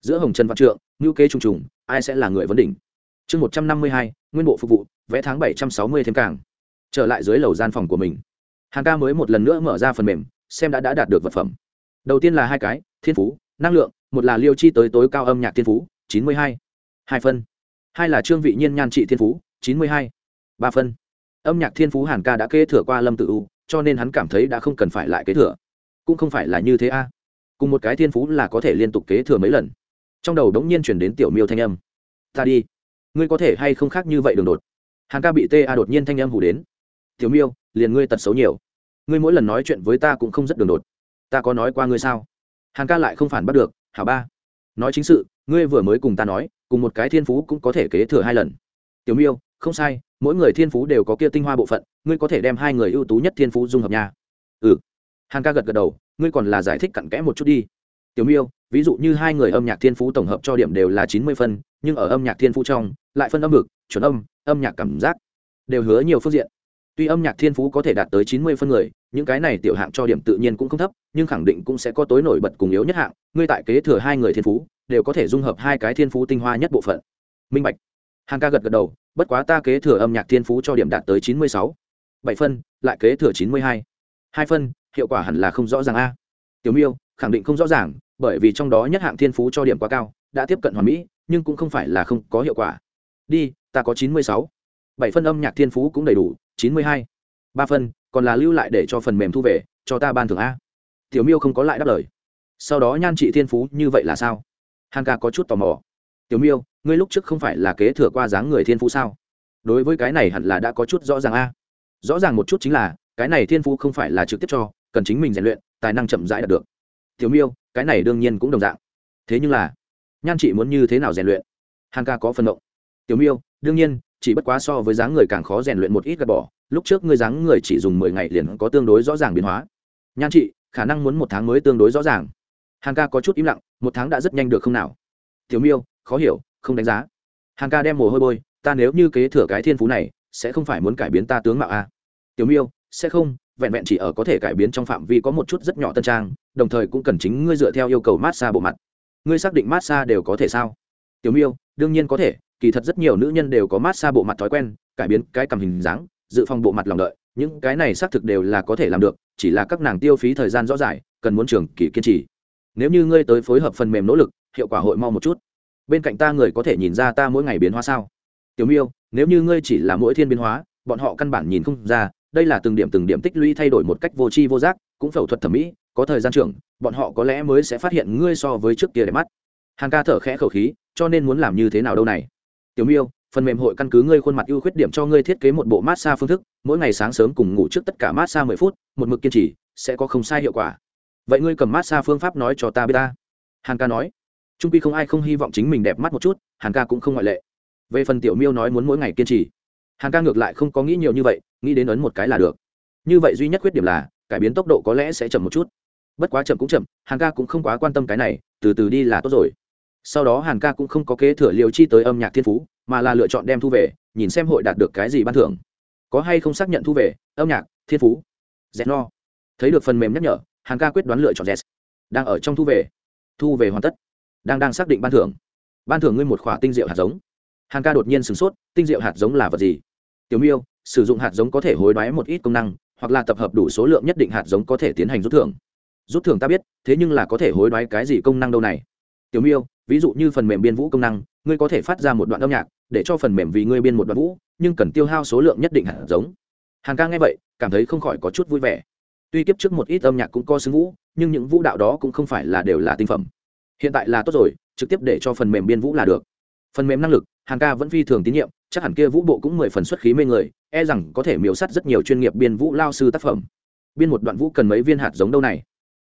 A: Giữa hồng trần văn trượng ngữ kế trùng trùng, ai sẽ là người vấn đỉnh? Chương một trăm năm mươi hai, nguyên bộ phục vụ vẽ tháng bảy trăm sáu mươi thêm càng. Trở lại dưới lầu gian phòng của mình hàng ca mới một lần nữa mở ra phần mềm, xem đã đã đạt được vật phẩm. Đầu tiên là hai cái, thiên phú, năng lượng, một là liêu chi tới tối cao âm nhạc thiên phú, chín mươi hai. Hai phân. Hai là trương vị nhiên nhan trị thiên phú, chín mươi hai. Ba phân. Âm nhạc thiên phú hàn ca đã kế thừa qua lâm tự u, cho nên hắn cảm thấy đã không cần phải lại kế thừa. Cũng không phải là như thế a. Cùng một cái thiên phú là có thể liên tục kế thừa mấy lần. Trong đầu đống nhiên chuyển đến tiểu miêu thanh âm. Ta đi. Ngươi có thể hay không khác như vậy đường đột? Hàn ca bị ta đột nhiên thanh âm hủ đến tiểu miêu, liền ngươi tật xấu nhiều. Ngươi mỗi lần nói chuyện với ta cũng không rất đường đột. Ta có nói qua ngươi sao? Hàng ca lại không phản bắt được, hảo ba, nói chính sự, ngươi vừa mới cùng ta nói, cùng một cái thiên phú cũng có thể kế thừa hai lần. Tiểu miêu, không sai, mỗi người thiên phú đều có kia tinh hoa bộ phận, ngươi có thể đem hai người ưu tú nhất thiên phú dung hợp nha. Ừ. Hàng ca gật gật đầu, ngươi còn là giải thích cặn kẽ một chút đi. Tiểu miêu, ví dụ như hai người âm nhạc thiên phú tổng hợp cho điểm đều là chín mươi phân, nhưng ở âm nhạc thiên phú trong, lại phân âm vực chuẩn âm âm nhạc cảm giác, đều hứa nhiều phương diện tuy âm nhạc thiên phú có thể đạt tới chín mươi phân người, những cái này tiểu hạng cho điểm tự nhiên cũng không thấp, nhưng khẳng định cũng sẽ có tối nổi bật cùng yếu nhất hạng. Ngươi tại kế thừa hai người thiên phú, đều có thể dung hợp hai cái thiên phú tinh hoa nhất bộ phận. Minh bạch. Hàn ca gật gật đầu, bất quá ta kế thừa âm nhạc thiên phú cho điểm đạt tới chín mươi sáu. Bảy phân, lại kế thừa chín mươi hai. Hai phân, hiệu quả hẳn là không rõ ràng a. Tiểu miêu, khẳng định không rõ ràng, bởi vì trong đó nhất hạng thiên phú cho điểm quá cao, đã tiếp cận hoàn mỹ, nhưng cũng không phải là không có hiệu quả. Đi, ta có chín mươi sáu. Bảy phân âm nhạc thiên phú cũng đầy đủ chín mươi hai. Ba phân, còn là lưu lại để cho phần mềm thu về, cho ta ban thưởng a. Tiểu miêu không có lại đáp lời. Sau đó nhan trị thiên phú như vậy là sao? Hàn ca có chút tò mò. Tiểu miêu, ngươi lúc trước không phải là kế thừa qua dáng người thiên phú sao? Đối với cái này hẳn là đã có chút rõ ràng a. Rõ ràng một chút chính là, cái này thiên phú không phải là trực tiếp cho, cần chính mình rèn luyện, tài năng chậm rãi đạt được. Tiểu miêu, cái này đương nhiên cũng đồng dạng. Thế nhưng là, nhan chị muốn như thế nào rèn luyện? Hàn ca có phân động. Tiểu miêu, đương nhiên chỉ bất quá so với dáng người càng khó rèn luyện một ít gạt bỏ, lúc trước ngươi dáng người chỉ dùng mười ngày liền có tương đối rõ ràng biến hóa. Nhan chị, khả năng muốn một tháng mới tương đối rõ ràng. Hàn ca có chút im lặng, một tháng đã rất nhanh được không nào? Tiểu miêu, khó hiểu, không đánh giá. Hàn ca đem mồ hôi bôi, ta nếu như kế thừa cái thiên phú này, sẽ không phải muốn cải biến ta tướng mạo a à? tiểu miêu, sẽ không, vẹn vẹn chỉ ở có thể cải biến trong phạm vi có một chút rất nhỏ tân trang, đồng thời cũng cần chính ngươi dựa theo yêu cầu massage bộ mặt. Ngươi xác định massage đều có thể sao? Tiểu miêu, đương nhiên có thể kỳ thật rất nhiều nữ nhân đều có massage bộ mặt thói quen, cải biến cái cầm hình dáng, dự phòng bộ mặt lòng đợi, những cái này xác thực đều là có thể làm được, chỉ là các nàng tiêu phí thời gian rõ rải, cần muốn trường kỳ kiên trì. Nếu như ngươi tới phối hợp phần mềm nỗ lực, hiệu quả hội mau một chút. Bên cạnh ta người có thể nhìn ra ta mỗi ngày biến hóa sao? Tiểu miêu, nếu như ngươi chỉ là mỗi thiên biến hóa, bọn họ căn bản nhìn không ra, đây là từng điểm từng điểm tích lũy thay đổi một cách vô tri vô giác, cũng phẫu thuật thẩm mỹ, có thời gian trưởng, bọn họ có lẽ mới sẽ phát hiện ngươi so với trước kia đẹp mắt. Hàn ca thở khẽ khẩu khí, cho nên muốn làm như thế nào đâu này? Tiểu miêu, phần mềm hội căn cứ ngươi khuôn mặt ưu khuyết điểm cho ngươi thiết kế một bộ massage phương thức, mỗi ngày sáng sớm cùng ngủ trước tất cả massage mười phút, một mực kiên trì, sẽ có không sai hiệu quả. Vậy ngươi cầm massage phương pháp nói cho ta biết ta. Hàn ca nói. Trung pi không ai không hy vọng chính mình đẹp mắt một chút, hàn ca cũng không ngoại lệ. Về phần tiểu miêu nói muốn mỗi ngày kiên trì, hàn ca ngược lại không có nghĩ nhiều như vậy, nghĩ đến ấn một cái là được. Như vậy duy nhất khuyết điểm là, cải biến tốc độ có lẽ sẽ chậm một chút. Bất quá chậm cũng chậm, hàn ca cũng không quá quan tâm cái này, từ từ đi là tốt rồi sau đó hàn ca cũng không có kế thừa liều chi tới âm nhạc thiên phú, mà là lựa chọn đem thu về, nhìn xem hội đạt được cái gì ban thưởng. Có hay không xác nhận thu về, âm nhạc, thiên phú? Z no. Thấy được phần mềm nhắc nhở, hàn ca quyết đoán lựa chọn z đang ở trong thu về. Thu về hoàn tất. Đang đang xác định ban thưởng. Ban thưởng ngươi một khỏa tinh diệu hạt giống. Hàn ca đột nhiên sửng sốt, tinh diệu hạt giống là vật gì? Tiểu miêu, sử dụng hạt giống có thể hối đoái một ít công năng, hoặc là tập hợp đủ số lượng nhất định hạt giống có thể tiến hành rút thưởng. Rút thưởng ta biết, thế nhưng là có thể hối đoái cái gì công năng đâu này? Tiểu miêu ví dụ như phần mềm biên vũ công năng, ngươi có thể phát ra một đoạn âm nhạc, để cho phần mềm vì ngươi biên một đoạn vũ, nhưng cần tiêu hao số lượng nhất định hạt giống. Hàng ca nghe vậy, cảm thấy không khỏi có chút vui vẻ. Tuy kiếp trước một ít âm nhạc cũng có xứng vũ, nhưng những vũ đạo đó cũng không phải là đều là tinh phẩm. Hiện tại là tốt rồi, trực tiếp để cho phần mềm biên vũ là được. Phần mềm năng lực, hàng ca vẫn phi thường tín nhiệm, chắc hẳn kia vũ bộ cũng mười phần xuất khí mê người e rằng có thể miễu sắt rất nhiều chuyên nghiệp biên vũ lao sư tác phẩm. Biên một đoạn vũ cần mấy viên hạt giống đâu này?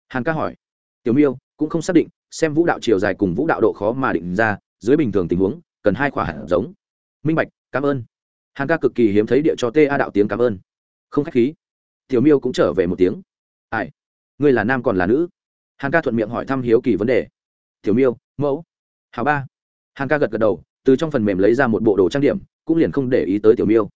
A: Hàng ca hỏi. Tiểu miêu cũng không xác định xem vũ đạo chiều dài cùng vũ đạo độ khó mà định ra, dưới bình thường tình huống, cần hai khỏa hạt giống. Minh bạch, cảm ơn. Hàn ca cực kỳ hiếm thấy địa cho ta đạo tiếng cảm ơn. Không khách khí. Tiểu miêu cũng trở về một tiếng. Ai? Ngươi là nam còn là nữ? Hàn ca thuận miệng hỏi thăm hiếu kỳ vấn đề. Tiểu miêu, mẫu. Hào ba. Hàn ca gật gật đầu, từ trong phần mềm lấy ra một bộ đồ trang điểm, cũng liền không để ý tới tiểu miêu.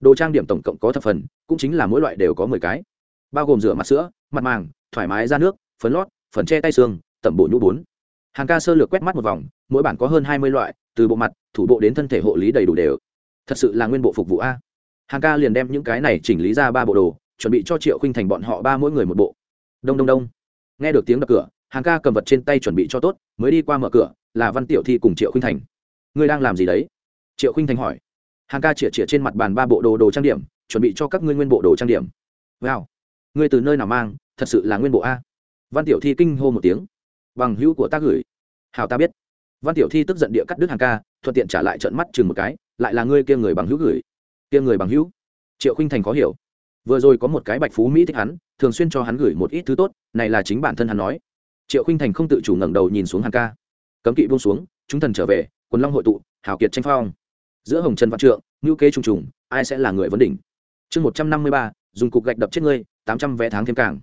A: Đồ trang điểm tổng cộng có thập phần, cũng chính là mỗi loại đều có mười cái. Bao gồm rửa mặt sữa, mặt màng, thoải mái ra nước, phấn lót, phần che tay xương tẩm bộ nhũ bốn. Hàng ca sơ lược quét mắt một vòng, mỗi bản có hơn hai mươi loại, từ bộ mặt, thủ bộ đến thân thể hộ lý đầy đủ đều. Thật sự là nguyên bộ phục vụ a. Hàng ca liền đem những cái này chỉnh lý ra ba bộ đồ, chuẩn bị cho triệu khinh thành bọn họ ba mỗi người một bộ. Đông đông đông. Nghe được tiếng đập cửa hàng ca cầm vật trên tay chuẩn bị cho tốt, mới đi qua mở cửa, là văn tiểu thi cùng triệu khinh thành. Ngươi đang làm gì đấy? Triệu khinh thành hỏi. Hàng ca chĩa chĩa trên mặt bàn ba bộ đồ đồ trang điểm, chuẩn bị cho các ngươi nguyên bộ đồ trang điểm. Wow. Ngươi từ nơi nào mang, thật sự là nguyên bộ a. Văn tiểu thi kinh hô một tiếng bằng hữu của ta gửi. Hào ta biết. Văn tiểu thi tức giận địa cắt đứt hàng ca, thuận tiện trả lại trận mắt chừng một cái, lại là ngươi kia người bằng hữu gửi. Kia người bằng hữu? Triệu khinh thành khó hiểu. Vừa rồi có một cái bạch phú mỹ thích hắn, thường xuyên cho hắn gửi một ít thứ tốt, này là chính bản thân hắn nói. Triệu khinh thành không tự chủ ngẩng đầu nhìn xuống hàng ca. Cấm kỵ buông xuống, chúng thần trở về, quần long hội tụ, hào kiệt tranh phong. Giữa hồng trần văn trượng ngữ kế trùng trùng, ai sẽ là người vấn đỉnh? Chương một trăm năm mươi ba, dùng cục gạch đập chết ngươi, tám trăm vé tháng thêm càng.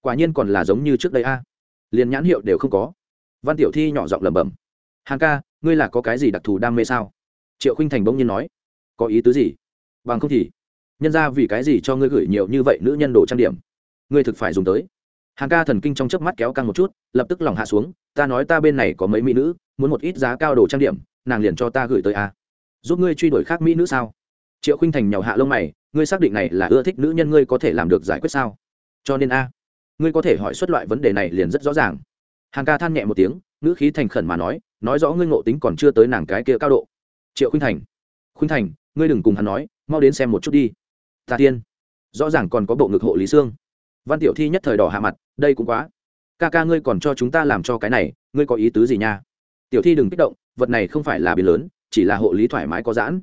A: Quả nhiên còn là giống như trước đây a liền nhãn hiệu đều không có. Văn tiểu thi nhỏ giọng lẩm bẩm, hàng ca, ngươi là có cái gì đặc thù đam mê sao? Triệu khinh thành bỗng nhiên nói, có ý tứ gì? Bằng không thì, nhân ra vì cái gì cho ngươi gửi nhiều như vậy nữ nhân đồ trang điểm? Ngươi thực phải dùng tới. Hàng ca thần kinh trong chớp mắt kéo căng một chút, lập tức lòng hạ xuống, ta nói ta bên này có mấy mỹ nữ, muốn một ít giá cao đồ trang điểm, nàng liền cho ta gửi tới a giúp ngươi truy đuổi khác mỹ nữ sao? Triệu khinh thành nhỏ hạ lông mày, ngươi xác định này là ưa thích nữ nhân ngươi có thể làm được giải quyết sao? Cho nên a ngươi có thể hỏi xuất loại vấn đề này liền rất rõ ràng. Hàng ca than nhẹ một tiếng, ngữ khí thành khẩn mà nói nói rõ ngươi ngộ tính còn chưa tới nàng cái kia cao độ. Triệu khuynh thành khuynh thành, ngươi đừng cùng hắn nói, mau đến xem một chút đi. Tà tiên rõ ràng còn có bộ ngực hộ lý xương văn tiểu thi nhất thời đỏ hạ mặt, đây cũng quá. Ca ca ngươi còn cho chúng ta làm cho cái này, ngươi có ý tứ gì nha? Tiểu thi đừng kích động, vật này không phải là biến lớn, chỉ là hộ lý thoải mái có giãn.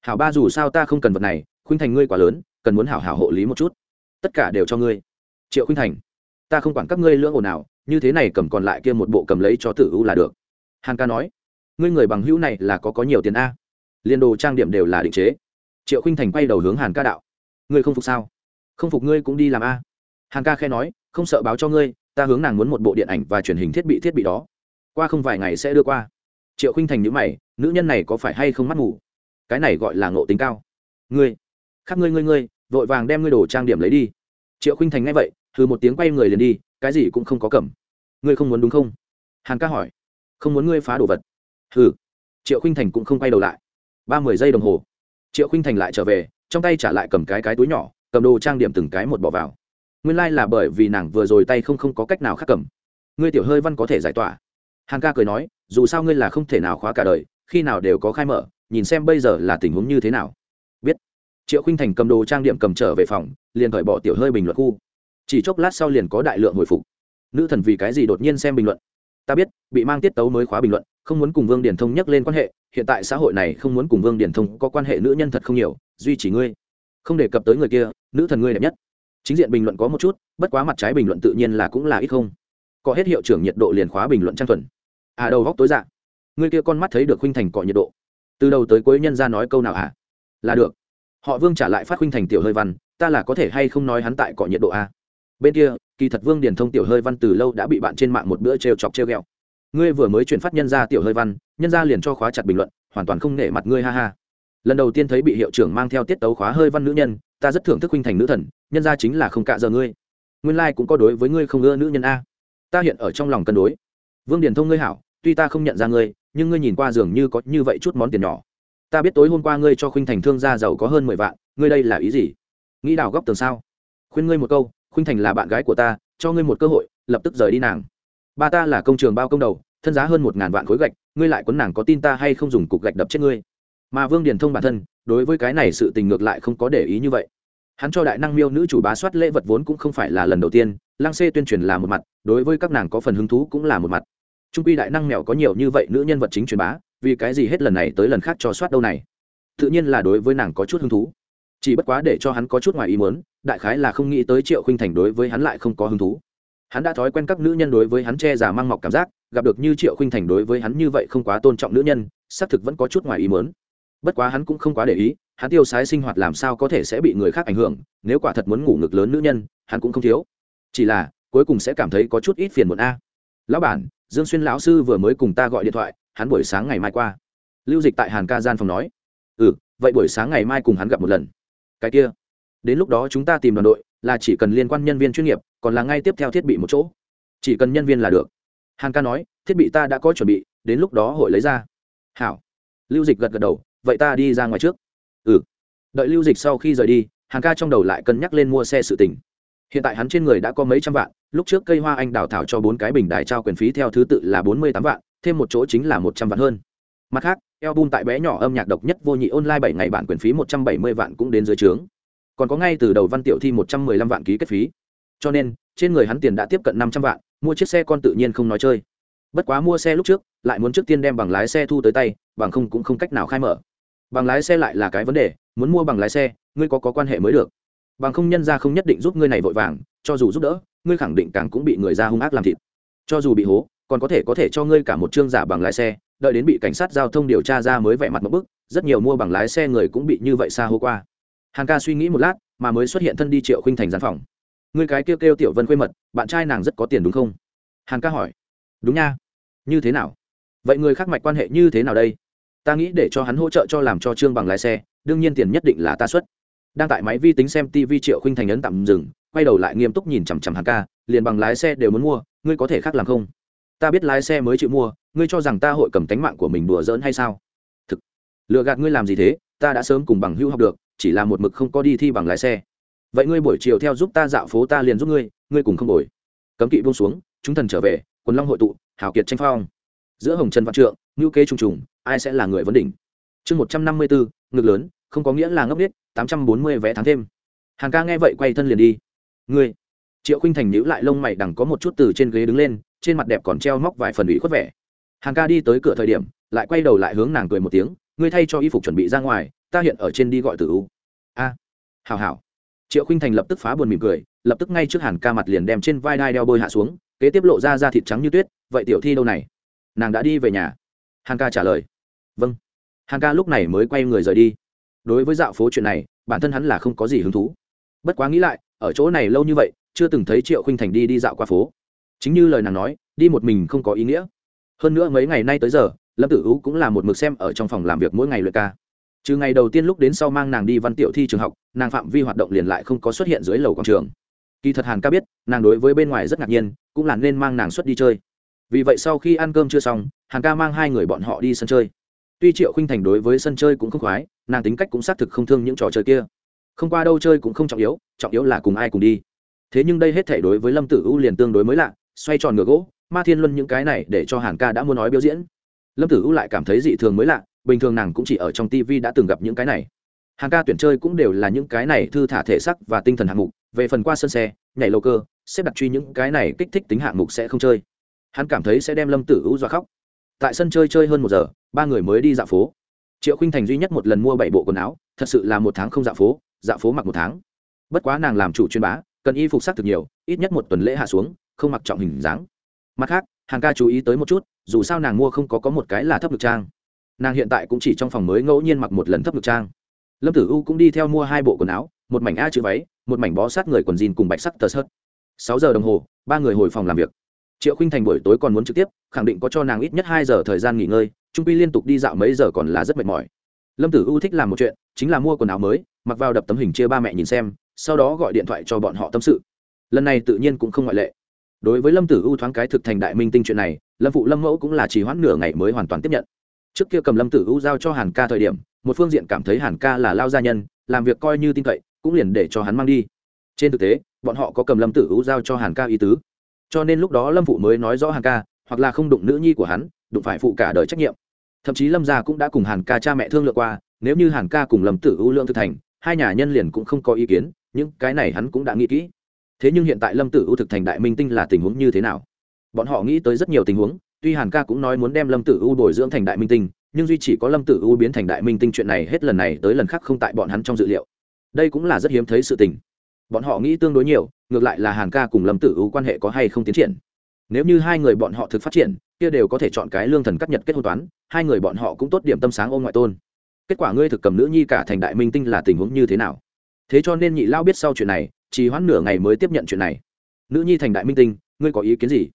A: Hảo ba dù sao ta không cần vật này, khuynh thành ngươi quá lớn, cần muốn hảo hảo hộ lý một chút. Tất cả đều cho ngươi. Triệu khuynh thành ta không quản các ngươi lưỡng ồn nào, như thế này cầm còn lại kia một bộ cầm lấy cho tử u là được. Hàn ca nói, ngươi người bằng hữu này là có có nhiều tiền a? Liên đồ trang điểm đều là định chế. Triệu khinh thành quay đầu hướng hàn ca đạo, ngươi không phục sao? Không phục ngươi cũng đi làm a. Hàn ca khe nói, không sợ báo cho ngươi, ta hướng nàng muốn một bộ điện ảnh và truyền hình thiết bị thiết bị đó. Qua không vài ngày sẽ đưa qua. Triệu khinh thành nhữ mày, nữ nhân này có phải hay không mắt ngủ cái này gọi là ngộ tính cao. Ngươi, khác ngươi ngươi ngươi, vội vàng đem ngươi đồ trang điểm lấy đi. Triệu khinh thành nghe vậy thư một tiếng quay người liền đi, cái gì cũng không có cầm. Ngươi không muốn đúng không? Hàn ca hỏi. Không muốn ngươi phá đồ vật. Hừ. Triệu khinh thành cũng không quay đầu lại. Ba mươi giây đồng hồ. Triệu khinh thành lại trở về, trong tay trả lại cầm cái cái túi nhỏ, cầm đồ trang điểm từng cái một bỏ vào. Nguyên lai、like、là bởi vì nàng vừa rồi tay không không có cách nào khác cầm. Ngươi tiểu hơi văn có thể giải tỏa. Hàn ca cười nói, dù sao ngươi là không thể nào khóa cả đời, khi nào đều có khai mở, nhìn xem bây giờ là tình huống như thế nào. Biết. Triệu khinh thành cầm đồ trang điểm cầm trở về phòng, liền cởi bỏ tiểu hơi bình luận khu chỉ chốc lát sau liền có đại lượng hồi phục. Nữ thần vì cái gì đột nhiên xem bình luận? Ta biết, bị mang tiết tấu mới khóa bình luận, không muốn cùng vương điển thông nhắc lên quan hệ, hiện tại xã hội này không muốn cùng vương điển thông có quan hệ nữ nhân thật không nhiều, duy chỉ ngươi. Không đề cập tới người kia, nữ thần ngươi đẹp nhất. Chính diện bình luận có một chút, bất quá mặt trái bình luận tự nhiên là cũng là ít không. Có hết hiệu trưởng nhiệt độ liền khóa bình luận trang thuần. À đầu góc tối dạ. Ngươi kia con mắt thấy được khuynh thành cọ nhiệt độ. Từ đầu tới cuối nhân ra nói câu nào à? Là được. Họ vương trả lại phát khuynh thành tiểu hơi văn, ta là có thể hay không nói hắn tại cọ nhiệt độ à? Bên kia, kỳ thật vương Điền thông tiểu hơi văn từ lâu đã bị bạn trên mạng một bữa t chọc t r ngươi vừa mới chuyển phát nhân ra tiểu hơi văn, nhân ra liền cho khóa chặt bình luận, hoàn toàn không nể mặt ngươi, ha ha. Lần đầu tiên thấy bị hiệu trưởng mang theo tiết tấu khóa hơi văn nữ nhân, ta rất thưởng thức huynh thành nữ thần, nhân ra chính là không cạ giờ ngươi. Nguyên lai、like、cũng có đối với ngươi không ưa nữ nhân a. Ta hiện ở trong lòng cân đối. Vương Điền thông ngươi hảo, tuy ta không nhận ra ngươi, nhưng ngươi nhìn qua dường như có như vậy chút món tiền nhỏ. Ta biết tối hôm qua ngươi cho khuynh thành thương gia giàu có hơn mười vạn, ngươi đây là ý gì? Nghĩ đào góc tường sao? Khuyên ngươi một câu khuynh thành là bạn gái của ta, cho ngươi một cơ hội, lập tức rời đi nàng. Ba ta là công trường bao công đầu, thân giá hơn một ngàn vạn khối gạch, ngươi lại quấn nàng có tin ta hay không dùng cục gạch đập chết ngươi? Mà vương điền thông bản thân, đối với cái này sự tình ngược lại không có để ý như vậy. Hắn cho đại năng miêu nữ chủ bá soát lễ vật vốn cũng không phải là lần đầu tiên, Lang xê tuyên truyền là một mặt, đối với các nàng có phần hứng thú cũng là một mặt. Trung quy đại năng mèo có nhiều như vậy nữ nhân vật chính truyền bá, vì cái gì hết lần này tới lần khác cho soát đâu này? Tự nhiên là đối với nàng có chút hứng thú chỉ bất quá để cho hắn có chút ngoài ý muốn, đại khái là không nghĩ tới triệu khinh thành đối với hắn lại không có hứng thú. Hắn đã thói quen các nữ nhân đối với hắn che giả mang mọc cảm giác, gặp được như triệu khinh thành đối với hắn như vậy không quá tôn trọng nữ nhân, xác thực vẫn có chút ngoài ý muốn. Bất quá hắn cũng không quá để ý, hắn tiêu sái sinh hoạt làm sao có thể sẽ bị người khác ảnh hưởng, nếu quả thật muốn ngủ ngực lớn nữ nhân, hắn cũng không thiếu. Chỉ là, cuối cùng sẽ cảm thấy có chút ít phiền muộn a. Lão bản, dương xuyên lão sư vừa mới cùng ta gọi điện thoại, hắn buổi sáng ngày mai qua. Lưu dịch tại hàn ca gian phòng nói. Ừ vậy buổi sáng ngày mai cùng hắn gặp một lần cái kia. Đến lúc đó chúng ta tìm đoàn đội, là chỉ cần liên quan nhân viên chuyên nghiệp, còn là ngay tiếp theo thiết bị một chỗ. Chỉ cần nhân viên là được. Hàn ca nói, thiết bị ta đã có chuẩn bị, đến lúc đó hội lấy ra. Hảo. Lưu dịch gật gật đầu, vậy ta đi ra ngoài trước. Ừ. Đợi lưu dịch sau khi rời đi, hàn ca trong đầu lại cân nhắc lên mua xe sự tình. Hiện tại hắn trên người đã có mấy trăm vạn, lúc trước cây hoa anh đào thảo cho bốn cái bình đài trao quyền phí theo thứ tự là bốn mươi tám vạn, thêm một chỗ chính là một trăm vạn hơn. Mặt khác album tại bé nhỏ âm nhạc độc nhất vô nhị online bảy ngày bản quyền phí một trăm bảy mươi vạn cũng đến dưới trướng. Còn có ngay từ đầu văn tiểu thi một trăm mười lăm vạn ký kết phí. Cho nên, trên người hắn tiền đã tiếp cận năm trăm vạn, mua chiếc xe con tự nhiên không nói chơi. Bất quá mua xe lúc trước, lại muốn trước tiên đem bằng lái xe thu tới tay, bằng không cũng không cách nào khai mở. Bằng lái xe lại là cái vấn đề, muốn mua bằng lái xe, ngươi có có quan hệ mới được. Bằng không nhân ra không nhất định giúp ngươi này vội vàng, cho dù giúp đỡ, ngươi khẳng định càng cũng bị người ra hung ác làm thịt. Cho dù bị hố, còn có thể có thể cho ngươi cả một chương giả bằng lái xe đợi đến bị cảnh sát giao thông điều tra ra mới vẻ mặt một bức, rất nhiều mua bằng lái xe người cũng bị như vậy xa hô qua. Hàn ca suy nghĩ một lát, mà mới xuất hiện thân đi triệu khinh thành gian phòng. Ngươi cái kêu kêu tiểu vân khuê mật, bạn trai nàng rất có tiền đúng không? Hàn ca hỏi. Đúng nha. Như thế nào? Vậy người khác mạch quan hệ như thế nào đây? Ta nghĩ để cho hắn hỗ trợ cho làm cho trương bằng lái xe, đương nhiên tiền nhất định là ta xuất. Đang tại máy vi tính xem tv triệu khinh thành ấn tạm dừng, quay đầu lại nghiêm túc nhìn chằm chằm hàn ca, liền bằng lái xe đều muốn mua, ngươi có thể khác làm không? Ta biết lái xe mới chịu mua, ngươi cho rằng ta hội cầm tánh mạng của mình đùa giỡn hay sao? Thực lựa gạt ngươi làm gì thế? Ta đã sớm cùng bằng hữu học được, chỉ là một mực không có đi thi bằng lái xe. Vậy ngươi buổi chiều theo giúp ta dạo phố ta liền giúp ngươi ngươi cùng không đổi. Cấm kỵ buông xuống, chúng thần trở về, quần long hội tụ, hào kiệt tranh phong. Giữa hồng trần văn trượng ngữ kế trùng trùng, ai sẽ là người vấn đỉnh? Chương một trăm năm mươi bốn, ngực lớn, không có nghĩa là ngốc biết tám trăm bốn mươi vé tháng thêm. Hàng ca nghe vậy quay thân liền đi. Ngươi, triệu khinh thành nhữ lại lông mày đằng có một chút từ trên ghế đứng lên trên mặt đẹp còn treo móc vài phần ủy khuất vẻ. Hàng ca đi tới cửa thời điểm lại quay đầu lại hướng nàng cười một tiếng ngươi thay cho y phục chuẩn bị ra ngoài ta hiện ở trên đi gọi tử u. A à, hào hào triệu khinh thành lập tức phá buồn mỉm cười lập tức ngay trước hàn ca mặt liền đem trên vai đai đeo bôi hạ xuống kế tiếp lộ ra da thịt trắng như tuyết vậy tiểu thi đâu này? Nàng đã đi về nhà. Hàn ca trả lời vâng. Hàn ca lúc này mới quay người rời đi. Đối với dạo phố chuyện này bản thân hắn là không có gì hứng thú. Bất quá nghĩ lại ở chỗ này lâu như vậy chưa từng thấy triệu khinh thành đi đi dạo qua phố chính như lời nàng nói, đi một mình không có ý nghĩa. Hơn nữa mấy ngày nay tới giờ, lâm tử u cũng là một mực xem ở trong phòng làm việc mỗi ngày luyện ca. Trừ ngày đầu tiên lúc đến sau mang nàng đi văn tiểu thi trường học, nàng phạm vi hoạt động liền lại không có xuất hiện dưới lầu quảng trường. Kỳ thật hàn ca biết, nàng đối với bên ngoài rất ngạc nhiên, cũng là nên mang nàng xuất đi chơi. Vì vậy sau khi ăn cơm chưa xong, hàn ca mang hai người bọn họ đi sân chơi. Tuy triệu khinh thành đối với sân chơi cũng không khoái, nàng tính cách cũng xác thực không thương những trò chơi kia. Không qua đâu chơi cũng không trọng yếu trọng yếu là cùng ai cùng đi. Thế nhưng đây hết thể đối với lâm tử u liền tương đối mới lạ xoay tròn ngựa gỗ, ma thiên luân những cái này để cho hàn ca đã muốn nói biểu diễn. Lâm tử u lại cảm thấy dị thường mới lạ, bình thường nàng cũng chỉ ở trong tv đã từng gặp những cái này. Hàng ca tuyển chơi cũng đều là những cái này thư thả thể sắc và tinh thần hạng mục, về phần qua sân xe, nhảy lầu cơ, xếp đặt truy những cái này kích thích tính hạng mục sẽ không chơi. Hắn cảm thấy sẽ đem lâm tử u dọa khóc. Tại sân chơi chơi hơn một giờ, ba người mới đi dạo phố. Triệu khinh thành duy nhất một lần mua bảy bộ quần áo, thật sự là một tháng không dạo phố dạo phố mặc một tháng. Bất quá nàng làm chủ chuyên bá, cần y phục sắc thực nhiều, ít nhất một tuần lễ hạ xuống không mặc trọng hình dáng. Mặt khác, hàng ca chú ý tới một chút, dù sao nàng mua không có có một cái là thấp ngực trang. Nàng hiện tại cũng chỉ trong phòng mới ngẫu nhiên mặc một lần thấp ngực trang. Lâm tử u cũng đi theo mua hai bộ quần áo, một mảnh a chữ váy, một mảnh bó sát người quần jean cùng bạch sắc tờ sớt. Sáu giờ đồng hồ, ba người hồi phòng làm việc. Triệu khinh thành buổi tối còn muốn trực tiếp, khẳng định có cho nàng ít nhất hai giờ thời gian nghỉ ngơi, trung pi liên tục đi dạo mấy giờ còn là rất mệt mỏi. Lâm tử u thích làm một chuyện, chính là mua quần áo mới, mặc vào đập tấm hình chia ba mẹ nhìn xem, sau đó gọi điện thoại cho bọn họ tâm sự. Lần này tự nhiên cũng không ngoại lệ đối với lâm tử u thoáng cái thực thành đại minh tinh chuyện này, lâm phụ lâm mẫu cũng là chỉ hoãn nửa ngày mới hoàn toàn tiếp nhận. Trước kia cầm lâm tử u giao cho hàn ca thời điểm, một phương diện cảm thấy hàn ca là lao gia nhân, làm việc coi như tin cậy, cũng liền để cho hắn mang đi. Trên thực tế, bọn họ có cầm lâm tử u giao cho hàn ca ý tứ. Cho nên lúc đó lâm phụ mới nói rõ hàn ca, hoặc là không đụng nữ nhi của hắn, đụng phải phụ cả đời trách nhiệm. Thậm chí lâm gia cũng đã cùng hàn ca cha mẹ thương lượng qua, nếu như hàn ca cùng lâm tử u lương thực thành, hai nhà nhân liền cũng không có ý kiến, những cái này hắn cũng đã nghĩ kỹ thế nhưng hiện tại lâm tử u thực thành đại minh tinh là tình huống như thế nào? Bọn họ nghĩ tới rất nhiều tình huống, tuy hàn ca cũng nói muốn đem lâm tử u bồi dưỡng thành đại minh tinh, nhưng duy chỉ có lâm tử u biến thành đại minh tinh chuyện này hết lần này tới lần khác không tại bọn hắn trong dự liệu. Đây cũng là rất hiếm thấy sự tình. Bọn họ nghĩ tương đối nhiều, ngược lại là hàn ca cùng lâm tử u quan hệ có hay không tiến triển. Nếu như hai người bọn họ thực phát triển, kia đều có thể chọn cái lương thần cắt nhật kết hôn toán, hai người bọn họ cũng tốt điểm tâm sáng ôm ngoại tôn. Kết quả ngươi thực cầm nữ nhi cả thành đại minh tinh là tình huống như thế nào? Thế cho nên nhị lao biết sau chuyện này chỉ hoãn nửa ngày mới tiếp nhận chuyện này. Nữ nhi thành đại minh tinh, ngươi có ý kiến gì?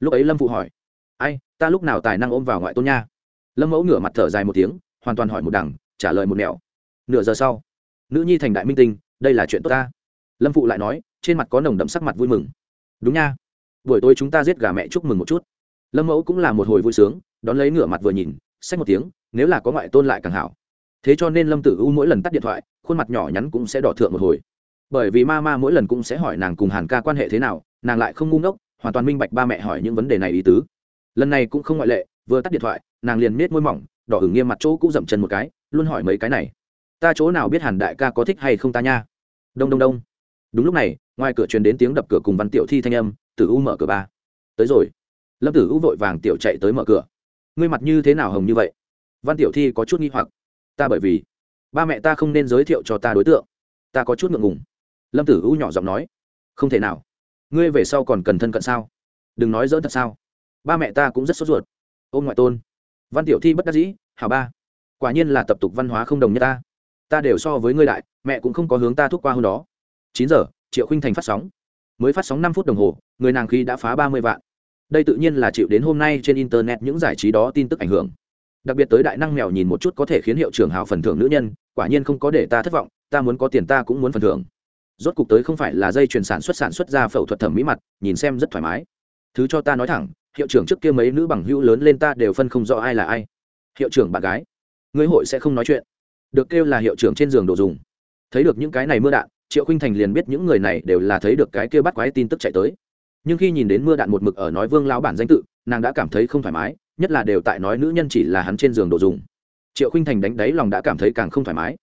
A: Lúc ấy lâm phụ hỏi. Ai, ta lúc nào tài năng ôm vào ngoại tôn nha? Lâm mẫu ngửa mặt thở dài một tiếng, hoàn toàn hỏi một đằng, trả lời một nẻo. Nửa giờ sau, nữ nhi thành đại minh tinh, đây là chuyện tốt ta. Lâm phụ lại nói, trên mặt có nồng đậm sắc mặt vui mừng. Đúng nha. Buổi tối chúng ta giết gà mẹ chúc mừng một chút. Lâm mẫu cũng là một hồi vui sướng, đón lấy ngửa mặt vừa nhìn, xách một tiếng, nếu là có ngoại tôn lại càng hảo. Thế cho nên lâm tử u mỗi lần tắt điện thoại, khuôn mặt nhỏ nhắn cũng sẽ đỏ thượng một hồi bởi vì ma ma mỗi lần cũng sẽ hỏi nàng cùng hàn ca quan hệ thế nào, nàng lại không ngu ngốc, hoàn toàn minh bạch ba mẹ hỏi những vấn đề này ý tứ. Lần này cũng không ngoại lệ, vừa tắt điện thoại, nàng liền miết môi mỏng, đỏ hửng nghiêm mặt chỗ cũng dậm chân một cái, luôn hỏi mấy cái này. Ta chỗ nào biết hàn đại ca có thích hay không ta nha? Đông đông đông. Đúng lúc này, ngoài cửa truyền đến tiếng đập cửa cùng văn tiểu thi thanh âm, tử u mở cửa ba. Tới rồi. Lâm tử u vội vàng tiểu chạy tới mở cửa. Ngươi mặt như thế nào hồng như vậy? Văn tiểu thi có chút nghi hoặc. Ta bởi vì ba mẹ ta không nên giới thiệu cho ta đối tượng. Ta có chút ngượng ngùng lâm tử u nhỏ giọng nói, không thể nào. Ngươi về sau còn cần thân cận sao? Đừng nói dỡn thật sao? Ba mẹ ta cũng rất sốt ruột. Ôm ngoại tôn, văn tiểu thi bất đắc dĩ, hảo ba, quả nhiên là tập tục văn hóa không đồng nhất ta. Ta đều so với ngươi đại, mẹ cũng không có hướng ta thúc qua hôm đó. Chín giờ, triệu khinh thành phát sóng. Mới phát sóng năm phút đồng hồ, người nàng khi đã phá ba mươi vạn. Đây tự nhiên là chịu đến hôm nay trên internet những giải trí đó tin tức ảnh hưởng. Đặc biệt tới đại năng mèo nhìn một chút có thể khiến hiệu trưởng hào phần thưởng nữ nhân, quả nhiên không có để ta thất vọng, ta muốn có tiền ta cũng muốn phần thưởng rốt cục tới không phải là dây chuyền sản xuất sản xuất ra phẫu thuật thẩm mỹ mặt, nhìn xem rất thoải mái. Thứ cho ta nói thẳng, hiệu trưởng trước kia mấy nữ bằng hữu lớn lên ta đều phân không rõ ai là ai. Hiệu trưởng bạn gái người hội sẽ không nói chuyện. Được kêu là hiệu trưởng trên giường đồ dùng. Thấy được những cái này mưa đạn, triệu khinh thành liền biết những người này đều là thấy được cái kia bắt quái tin tức chạy tới. Nhưng khi nhìn đến mưa đạn một mực ở nói vương lão bản danh tự, nàng đã cảm thấy không thoải mái, nhất là đều tại nói nữ nhân chỉ là hắn trên giường đồ dùng. Triệu khinh thành đánh đáy lòng đã cảm thấy càng không thoải mái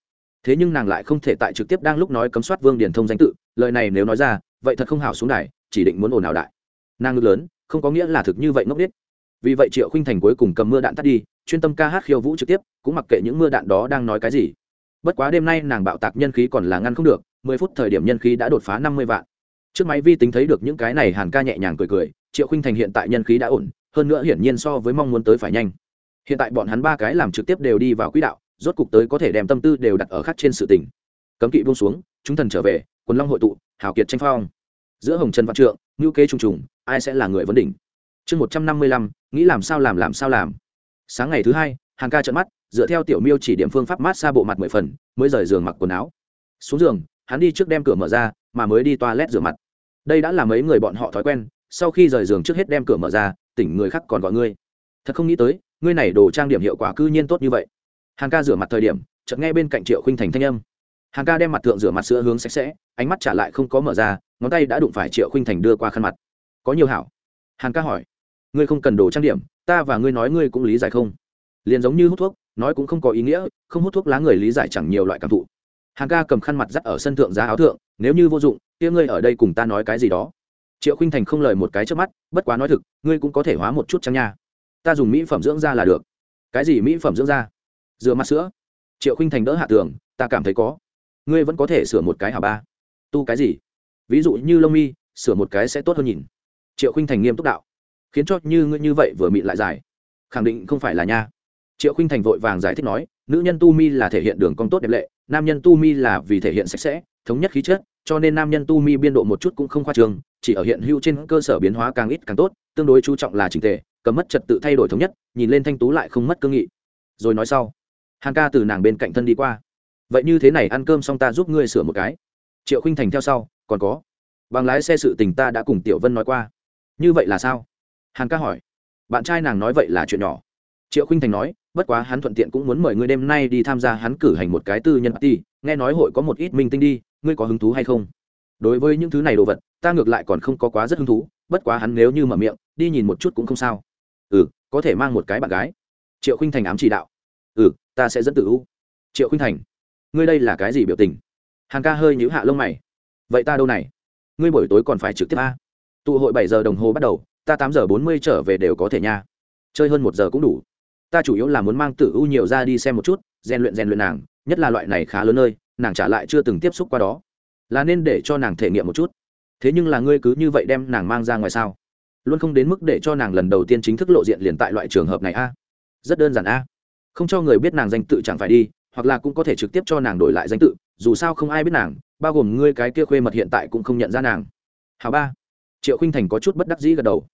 A: thế nhưng nàng lại không thể tại trực tiếp đang lúc nói cấm soát vương điển thông danh tự, lời này nếu nói ra, vậy thật không hào xuống đài, chỉ định muốn ồn ào đại. Nàng ngực lớn, không có nghĩa là thực như vậy ngốc biết vì vậy triệu khinh thành cuối cùng cầm mưa đạn tắt đi, chuyên tâm ca hát khiêu vũ trực tiếp, cũng mặc kệ những mưa đạn đó đang nói cái gì. Bất quá đêm nay nàng bạo tạc nhân khí còn là ngăn không được, mười phút thời điểm nhân khí đã đột phá năm mươi vạn. Trước máy vi tính thấy được những cái này hàn ca nhẹ nhàng cười cười, triệu khinh thành hiện tại nhân khí đã ổn, hơn nữa hiển nhiên so với mong muốn tới phải nhanh. Hiện tại bọn hắn ba cái làm trực tiếp đều đi vào quỹ đạo rốt cục tới có thể đem tâm tư đều đặt ở khắc trên sự tình. Cấm kỵ buông xuống, chúng thần trở về, quần long hội tụ, hào kiệt tranh phong. Giữa hồng trần văn trượng ngữ kế trùng trùng, ai sẽ là người vấn đỉnh? Chương một trăm năm mươi lăm, nghĩ làm sao làm làm sao làm. Sáng ngày thứ hai, hàng ca trận mắt, dựa theo tiểu miêu chỉ điểm phương pháp mát xa bộ mặt mười phần, mới rời giường mặc quần áo. Xuống giường, hắn đi trước đem cửa mở ra, mà mới đi toilet rửa mặt. Đây đã là mấy người bọn họ thói quen, sau khi rời giường trước hết đem cửa mở ra, tỉnh người khác còn gọi ngươi. Thật không nghĩ tới, ngươi này đồ trang điểm hiệu quả cư nhiên tốt như vậy hàng ca rửa mặt thời điểm, chợt nghe bên cạnh triệu khinh thành thanh âm. Hàng ca đem mặt tượng rửa mặt sữa hướng sạch sẽ, ánh mắt trả lại không có mở ra, ngón tay đã đụng phải triệu khinh thành đưa qua khăn mặt. Có nhiều hảo. Hàng ca hỏi. Ngươi không cần đồ trang điểm, ta và ngươi nói ngươi cũng lý giải không? Liền giống như hút thuốc, nói cũng không có ý nghĩa, không hút thuốc lá người lý giải chẳng nhiều loại cảm thụ. Hàng ca cầm khăn mặt dắt ở sân thượng giá áo thượng, nếu như vô dụng, kia ngươi ở đây cùng ta nói cái gì đó. Triệu khinh thành không lời một cái trước mắt, bất quá nói thực, ngươi cũng có thể hóa một chút trăng nha? Ta dùng mỹ phẩm dưỡng da là được. Cái gì mỹ phẩm dưỡng da? Rửa mặt sữa. Triệu khinh thành đỡ hạ tường, ta cảm thấy có. Ngươi vẫn có thể sửa một cái hả ba. Tu cái gì? Ví dụ như lông mi, sửa một cái sẽ tốt hơn nhìn. Triệu khinh thành nghiêm túc đạo, khiến cho như ngươi như vậy vừa mịn lại dài, khẳng định không phải là nha. Triệu khinh thành vội vàng giải thích nói, nữ nhân tu mi là thể hiện đường cong tốt đẹp lệ, nam nhân tu mi là vì thể hiện sạch sẽ, thống nhất khí chất, cho nên nam nhân tu mi biên độ một chút cũng không khoa trường chỉ ở hiện hữu trên cơ sở biến hóa càng ít càng tốt, tương đối chú trọng là trình tề cấm mất trật tự thay đổi thống nhất, nhìn lên thanh tú lại không mất cương nghị. Rồi nói sau hàn ca từ nàng bên cạnh thân đi qua. Vậy như thế này ăn cơm xong ta giúp ngươi sửa một cái. Triệu khinh thành theo sau, còn có. Bằng lái xe sự tình ta đã cùng tiểu vân nói qua. Như vậy là sao? Hàn ca hỏi. Bạn trai nàng nói vậy là chuyện nhỏ. Triệu khinh thành nói, bất quá hắn thuận tiện cũng muốn mời ngươi đêm nay đi tham gia hắn cử hành một cái tư nhân party. Nghe nói hội có một ít minh tinh đi, ngươi có hứng thú hay không? Đối với những thứ này đồ vật, ta ngược lại còn không có quá rất hứng thú, bất quá hắn nếu như mở miệng, đi nhìn một chút cũng không sao. Ừ có thể mang một cái bạn gái. Triệu khinh thành ám chỉ đạo. Ừ ta sẽ dẫn tử u. Triệu khinh thành, ngươi đây là cái gì biểu tình? Hàng ca hơi nhíu hạ lông mày. Vậy ta đâu này? Ngươi buổi tối còn phải trực tiếp a. Tụ hội bảy giờ đồng hồ bắt đầu, ta tám giờ bốn mươi trở về đều có thể nha. Chơi hơn một giờ cũng đủ. Ta chủ yếu là muốn mang tử u nhiều ra đi xem một chút, rèn luyện rèn luyện nàng, nhất là loại này khá lớn nơi, nàng trả lại chưa từng tiếp xúc qua đó. Là nên để cho nàng thể nghiệm một chút. Thế nhưng là ngươi cứ như vậy đem nàng mang ra ngoài sao? Luôn không đến mức để cho nàng lần đầu tiên chính thức lộ diện liền tại loại trường hợp này a. Rất đơn giản a không cho người biết nàng danh tự chẳng phải đi, hoặc là cũng có thể trực tiếp cho nàng đổi lại danh tự, dù sao không ai biết nàng, bao gồm ngươi cái kia khuê mật hiện tại cũng không nhận ra nàng. Hào ba. Triệu khinh thành có chút bất đắc dĩ gật đầu.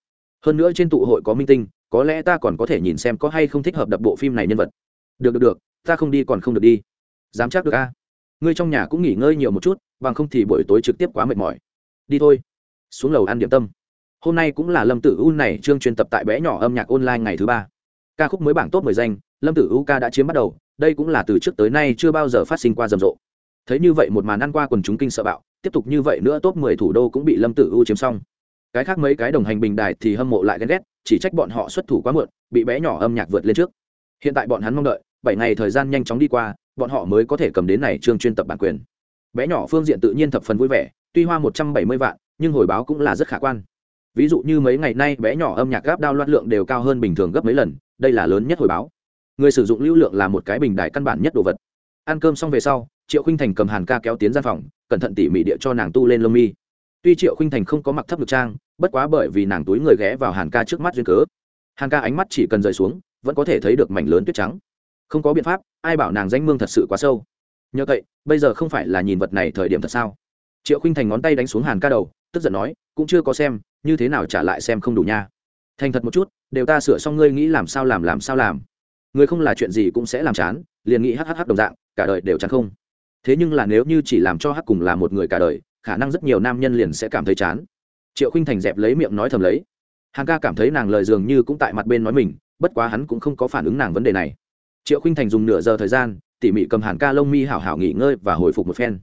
A: Hơn nữa trên tụ hội có minh tinh, có lẽ ta còn có thể nhìn xem có hay không thích hợp đập bộ phim này nhân vật. Được được được, ta không đi còn không được đi. Dám chắc được a? Ngươi trong nhà cũng nghỉ ngơi nhiều một chút, bằng không thì buổi tối trực tiếp quá mệt mỏi. Đi thôi. Xuống lầu ăn điểm tâm. Hôm nay cũng là lâm tử u này chương truyền tập tại bé nhỏ âm nhạc online ngày thứ ba. Ca khúc mới bảng top mười danh lâm tử u ca đã chiếm bắt đầu, đây cũng là từ trước tới nay chưa bao giờ phát sinh qua rầm rộ. Thấy như vậy một màn ăn qua quần chúng kinh sợ bạo, tiếp tục như vậy nữa top mười thủ đô cũng bị lâm tử u chiếm xong. Cái khác mấy cái đồng hành bình đài thì hâm mộ lại ghen ghét, chỉ trách bọn họ xuất thủ quá muộn, bị bé nhỏ âm nhạc vượt lên trước. Hiện tại bọn hắn mong đợi, bảy ngày thời gian nhanh chóng đi qua, bọn họ mới có thể cầm đến này chương chuyên tập bản quyền. Bé nhỏ phương diện tự nhiên thập phần vui vẻ, tuy hoa một trăm bảy mươi vạn, nhưng hồi báo cũng là rất khả quan. Ví dụ như mấy ngày nay bé nhỏ âm nhạc gáp đao loạt lượng đều cao hơn bình thường gấp mấy lần, đây là lớn nhất hồi báo người sử dụng lưu lượng là một cái bình đại căn bản nhất đồ vật. Ăn cơm xong về sau, triệu khinh thành cầm hàn ca kéo tiến gian phòng, cẩn thận tỉ mỉ địa cho nàng tu lên lông mi. Tuy triệu khinh thành không có mặc thấp ngực trang, bất quá bởi vì nàng túi người ghé vào hàn ca trước mắt duyên cớ. Hàn ca ánh mắt chỉ cần rời xuống, vẫn có thể thấy được mảnh lớn tuyết trắng. Không có biện pháp, ai bảo nàng danh mương thật sự quá sâu. Nhờ vậy, bây giờ không phải là nhìn vật này thời điểm thật sao? Triệu khinh thành ngón tay đánh xuống hàn ca đầu, tức giận nói, cũng chưa có xem, như thế nào trả lại xem không đủ nha. Thành thật một chút, đều ta sửa xong ngươi nghĩ làm sao làm làm sao làm người không là chuyện gì cũng sẽ làm chán, liền nghĩ hhh đồng dạng, cả đời đều chán không. Thế nhưng là nếu như chỉ làm cho hắc cùng là một người cả đời, khả năng rất nhiều nam nhân liền sẽ cảm thấy chán. Triệu khinh thành dẹp lấy miệng nói thầm lấy. Hàng ca cảm thấy nàng lời dường như cũng tại mặt bên nói mình, bất quá hắn cũng không có phản ứng nàng vấn đề này. Triệu khinh thành dùng nửa giờ thời gian, tỉ mỉ cầm hàn ca lông mi hảo hảo nghỉ ngơi và hồi phục một phen.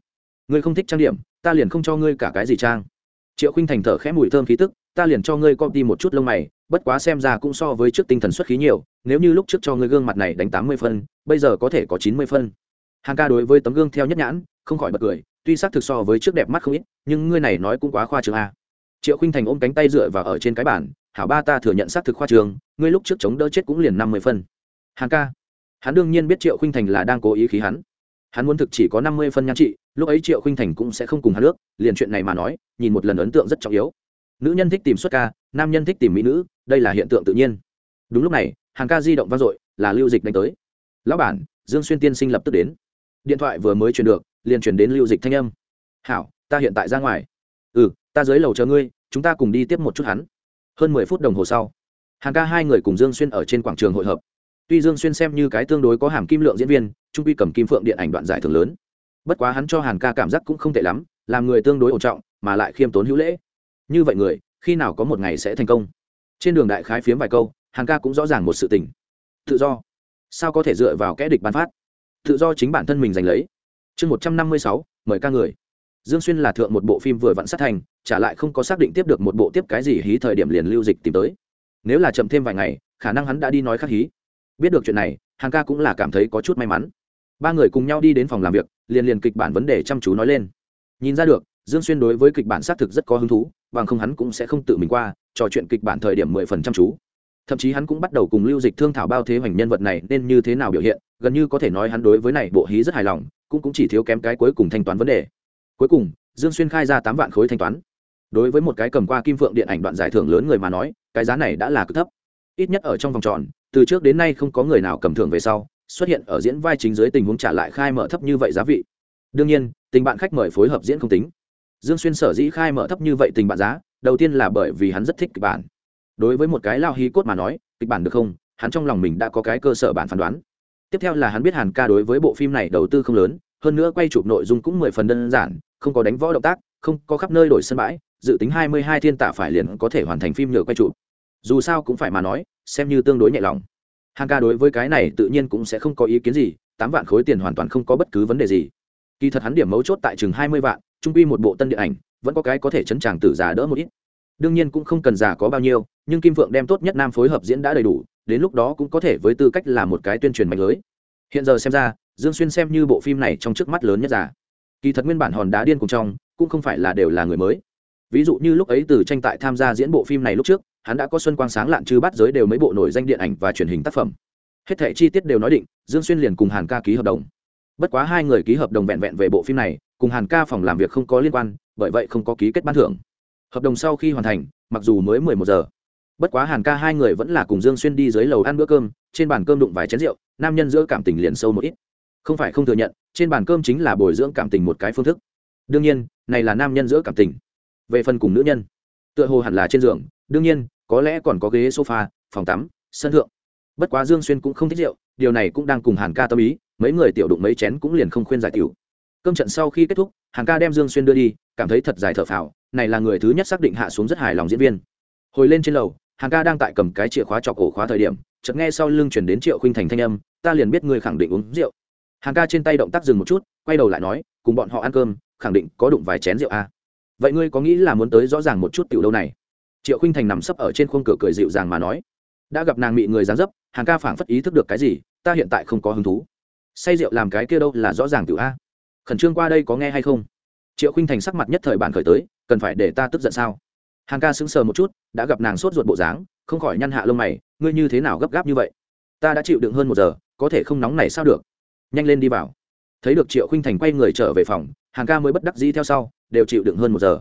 A: Ngươi không thích trang điểm, ta liền không cho ngươi cả cái gì trang. Triệu khinh thành thở khẽ mùi thơm khí tức, ta liền cho ngươi copy một chút lông mày bất quá xem ra cũng so với trước tinh thần xuất khí nhiều, nếu như lúc trước cho ngươi gương mặt này đánh tám mươi phân, bây giờ có thể có chín mươi phân. Hàng ca đối với tấm gương theo nhất nhãn, không khỏi bật cười, tuy xác thực so với trước đẹp mắt không ít, nhưng ngươi này nói cũng quá khoa trường a. Triệu khinh thành ôm cánh tay dựa vào ở trên cái bản hảo ba ta thừa nhận xác thực khoa trường ngươi lúc trước chống đỡ chết cũng liền năm mươi phân. Hàng ca, hắn đương nhiên biết triệu khinh thành là đang cố ý khí hắn. Hắn muốn thực chỉ có năm mươi phân nhan trị, lúc ấy triệu khinh thành cũng sẽ không cùng hắn nước liền chuyện này mà nói, nhìn một lần ấn tượng rất trọng yếu. Nữ nhân thích tìm xuất ca, nam nhân thích tìm mỹ nữ đây là hiện tượng tự nhiên. Đúng lúc này, hàng ca di động vang dội, là lưu dịch đánh tới. Lão bản, dương xuyên tiên sinh lập tức đến. Điện thoại vừa mới truyền được, liền truyền đến lưu dịch thanh âm. Hảo, ta hiện tại ra ngoài. Ừ ta dưới lầu chờ ngươi, chúng ta cùng đi tiếp một chút hắn. Hơn mười phút đồng hồ sau, hàng ca hai người cùng dương xuyên ở trên quảng trường hội hợp. Tuy dương xuyên xem như cái tương đối có hàm kim lượng diễn viên, trung quy cầm kim phượng điện ảnh đoạn giải thưởng lớn. Bất quá hắn cho hàn ca cảm giác cũng không tệ lắm, làm người tương đối ổn trọng, mà lại khiêm tốn hữu lễ. Như vậy người, khi nào có một ngày sẽ thành công? Trên đường đại khái phiếm vài câu hàng ca cũng rõ ràng một sự tình. Tự do. Sao có thể dựa vào kẽ địch bán phát? Tự do chính bản thân mình giành lấy. Chương một trăm năm mươi sáu, mời ca người. Dương xuyên là thượng một bộ phim vừa vặn sát thành, trả lại không có xác định tiếp được một bộ tiếp cái gì hí thời điểm liền lưu dịch tìm tới. Nếu là chậm thêm vài ngày, khả năng hắn đã đi nói khác hí. Biết được chuyện này hàng ca cũng là cảm thấy có chút may mắn. Ba người cùng nhau đi đến phòng làm việc, liền liền kịch bản vấn đề chăm chú nói lên. Nhìn ra được, dương xuyên đối với kịch bản xác thực rất có hứng thú, bằng không hắn cũng sẽ không tự mình qua trò chuyện kịch bản thời điểm mười phần chăm chú. Thậm chí hắn cũng bắt đầu cùng lưu dịch thương thảo bao thế hoành nhân vật này nên như thế nào biểu hiện, gần như có thể nói hắn đối với này bộ hí rất hài lòng, cũng cũng chỉ thiếu kém cái cuối cùng thanh toán vấn đề. Cuối cùng, dương xuyên khai ra tám vạn khối thanh toán. Đối với một cái cầm qua kim phượng điện ảnh đoạn giải thưởng lớn người mà nói, cái giá này đã là cực thấp. Ít nhất ở trong vòng tròn, từ trước đến nay không có người nào cầm thưởng về sau, xuất hiện ở diễn vai chính dưới tình huống trả lại khai mở thấp như vậy giá vị. Đương nhiên, tình bạn khách mời phối hợp diễn không tính. Dương xuyên sở dĩ khai mở thấp như vậy tình bạn giá đầu tiên là bởi vì hắn rất thích kịch bản. Đối với một cái lao hí cốt mà nói, kịch bản được không, hắn trong lòng mình đã có cái cơ sở bản phán đoán. Tiếp theo là hắn biết hàn ca đối với bộ phim này đầu tư không lớn, hơn nữa quay chụp nội dung cũng mười phần đơn giản, không có đánh võ động tác, không có khắp nơi đổi sân bãi, dự tính hai mươi hai thiên tạ phải liền có thể hoàn thành phim nhờ quay chụp. Dù sao cũng phải mà nói, xem như tương đối nhẹ lòng. Hàn ca đối với cái này tự nhiên cũng sẽ không có ý kiến gì, tám vạn khối tiền hoàn toàn không có bất cứ vấn đề gì. Kỳ thật hắn điểm mấu chốt tại chừng hai mươi vạn, trung quy một bộ tân điện ảnh vẫn có cái có thể chấn tràng tử giả đỡ một ít. Đương nhiên cũng không cần giả có bao nhiêu, nhưng kim phượng đem tốt nhất nam phối hợp diễn đã đầy đủ, đến lúc đó cũng có thể với tư cách là một cái tuyên truyền mạnh lưới. Hiện giờ xem ra, dương xuyên xem như bộ phim này trong trước mắt lớn nhất giả kỳ thật nguyên bản hòn đá điên cùng trong, cũng không phải là đều là người mới. Ví dụ như lúc ấy từ tranh tại tham gia diễn bộ phim này lúc trước, hắn đã có xuân quang sáng lạn chư bắt giới đều mấy bộ nổi danh điện ảnh và truyền hình tác phẩm. Hết thảy chi tiết đều nói định, dương xuyên liền cùng hàn ca ký hợp đồng. Bất quá hai người ký hợp đồng vẹn vẹn về bộ phim này, cùng hàn ca phòng làm việc không có liên quan bởi vậy không có ký kết ban thưởng. Hợp đồng sau khi hoàn thành, mặc dù mới mười một giờ, bất quá hàn ca hai người vẫn là cùng dương xuyên đi dưới lầu ăn bữa cơm, trên bàn cơm đụng vài chén rượu, nam nhân giữa cảm tình liền sâu một ít. Không phải không thừa nhận, trên bàn cơm chính là bồi dưỡng cảm tình một cái phương thức. Đương nhiên, này là nam nhân giữa cảm tình. Về phần cùng nữ nhân, tựa hồ hẳn là trên giường, đương nhiên, có lẽ còn có ghế sofa, phòng tắm, sân thượng. Bất quá dương xuyên cũng không thích rượu, điều này cũng đang cùng hàn ca tâm ý, mấy người tiểu đụng mấy chén cũng liền không khuyên giải tiểu cơm trận sau khi kết thúc, hàng ca đem dương xuyên đưa đi, cảm thấy thật dài thở phào, này là người thứ nhất xác định hạ xuống rất hài lòng diễn viên. Hồi lên trên lầu, hàng ca đang tại cầm cái chìa khóa chọc ổ khóa thời điểm, chợt nghe sau lưng chuyển đến triệu khinh thành thanh âm, ta liền biết người khẳng định uống rượu. Hàng ca trên tay động tác dừng một chút, quay đầu lại nói, cùng bọn họ ăn cơm, khẳng định có đụng vài chén rượu a à. vậy ngươi có nghĩ là muốn tới rõ ràng một chút tiểu đâu này? Triệu khinh thành nằm sấp ở trên khung cửa cười dịu dàng mà nói, đã gặp nàng mị người dáng dấp, hàng ca phảng phất ý thức được cái gì, ta hiện tại không có hứng thú. Say rượu làm cái kia đâu là rõ ràng tiểu a khẩn trương qua đây có nghe hay không? Triệu khinh thành sắc mặt nhất thời bản khởi tới, cần phải để ta tức giận sao? Hàng ca sững sờ một chút, đã gặp nàng sốt ruột bộ dáng, không khỏi nhăn hạ lông mày, ngươi như thế nào gấp gáp như vậy? Ta đã chịu đựng hơn một giờ, có thể không nóng này sao được? Nhanh lên đi vào. Thấy được triệu khinh thành quay người trở về phòng, hàng ca mới bất đắc dĩ theo sau, đều chịu đựng hơn một giờ.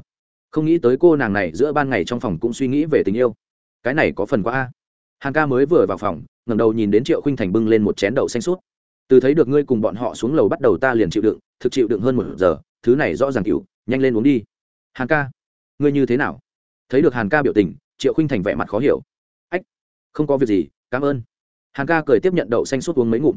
A: Không nghĩ tới cô nàng này giữa ban ngày trong phòng cũng suy nghĩ về tình yêu. Cái này có phần quá a. Hàng ca mới vừa vào phòng, ngẩng đầu nhìn đến triệu khinh thành bưng lên một chén đậu xanh suốt từ thấy được ngươi cùng bọn họ xuống lầu bắt đầu ta liền chịu đựng, thực chịu đựng hơn một giờ, thứ này rõ ràng cựu nhanh lên uống đi. Hàn ca, ngươi như thế nào? Thấy được hàn ca biểu tình, triệu khinh thành vẻ mặt khó hiểu. Ách, không có việc gì, cảm ơn. Hàn ca cười tiếp nhận đậu xanh suốt uống mấy ngụm.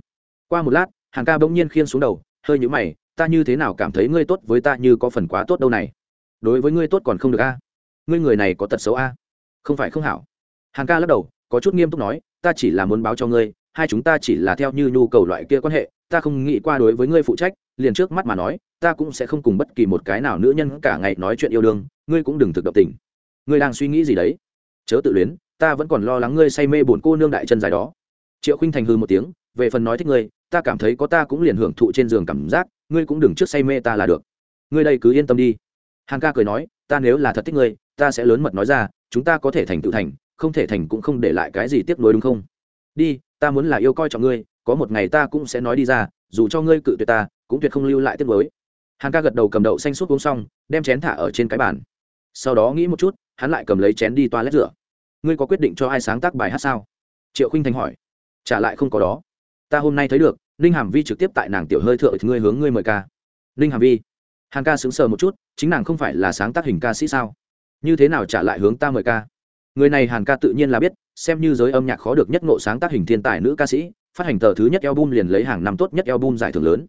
A: Qua một lát, hàn ca bỗng nhiên khiên xuống đầu, hơi nhũ mày, ta như thế nào cảm thấy ngươi tốt với ta như có phần quá tốt đâu này? Đối với ngươi tốt còn không được a? Ngươi người này có tật xấu a? Không phải không hảo. Hàn ca lắc đầu, có chút nghiêm túc nói, ta chỉ là muốn báo cho ngươi hai chúng ta chỉ là theo như nhu cầu loại kia quan hệ, ta không nghĩ qua đối với ngươi phụ trách, liền trước mắt mà nói, ta cũng sẽ không cùng bất kỳ một cái nào nữ nhân cả ngày nói chuyện yêu đương, ngươi cũng đừng thực động tình. Ngươi đang suy nghĩ gì đấy? Chớ tự luyến, ta vẫn còn lo lắng ngươi say mê bổn cô nương đại chân dài đó. Triệu khinh thành hư một tiếng, về phần nói thích ngươi, ta cảm thấy có ta cũng liền hưởng thụ trên giường cảm giác, ngươi cũng đừng trước say mê ta là được. Ngươi đây cứ yên tâm đi. Hàn ca cười nói, ta nếu là thật thích ngươi, ta sẽ lớn mật nói ra, chúng ta có thể thành tự thành, không thể thành cũng không để lại cái gì tiếp nối đúng không? Đi ta muốn là yêu coi trọng ngươi, có một ngày ta cũng sẽ nói đi ra, dù cho ngươi cự tuyệt ta, cũng tuyệt không lưu lại tiếc nuối. Hàn ca gật đầu cầm đậu xanh suốt uống xong, đem chén thả ở trên cái bàn. Sau đó nghĩ một chút, hắn lại cầm lấy chén đi toa lét rửa. Ngươi có quyết định cho ai sáng tác bài hát sao? Triệu khinh thành hỏi. Trả lại không có đó. Ta hôm nay thấy được, ninh hàm vi trực tiếp tại nàng tiểu hơi thượng ngươi hướng ngươi mời ca. Ninh hàm vi. Hàn ca sững sờ một chút, chính nàng không phải là sáng tác hình ca sĩ sao? Như thế nào trả lại hướng ta mời ca? Người này hàn ca tự nhiên là biết xem như giới âm nhạc khó được nhất ngộ sáng tác hình thiên tài nữ ca sĩ, phát hành tờ thứ nhất album liền lấy hàng năm tốt nhất album giải thưởng lớn.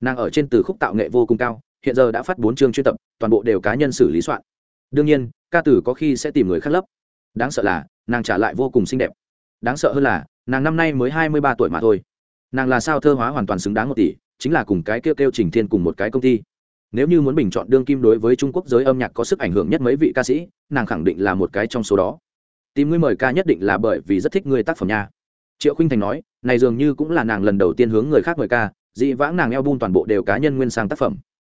A: Nàng ở trên từ khúc tạo nghệ vô cùng cao, hiện giờ đã phát bốn chương chuyên tập, toàn bộ đều cá nhân xử lý soạn. Đương nhiên, ca tử có khi sẽ tìm người khác lấp. Đáng sợ là, nàng trả lại vô cùng xinh đẹp. Đáng sợ hơn là, nàng năm nay mới hai mươi ba tuổi mà thôi. Nàng là sao thơ hóa hoàn toàn xứng đáng một tỷ, chính là cùng cái kêu kêu trình thiên cùng một cái công ty. Nếu như muốn bình chọn đương kim đối với trung quốc giới âm nhạc có sức ảnh hưởng nhất mấy vị ca sĩ, nàng khẳng định là một cái trong số đó tìm ngươi mời ca nhất định là bởi vì rất thích ngươi tác phẩm nha. Triệu khinh thành nói, này dường như cũng là nàng lần đầu tiên hướng người khác mời ca, dị vãng nàng eo bun toàn bộ đều cá nhân nguyên sang tác phẩm.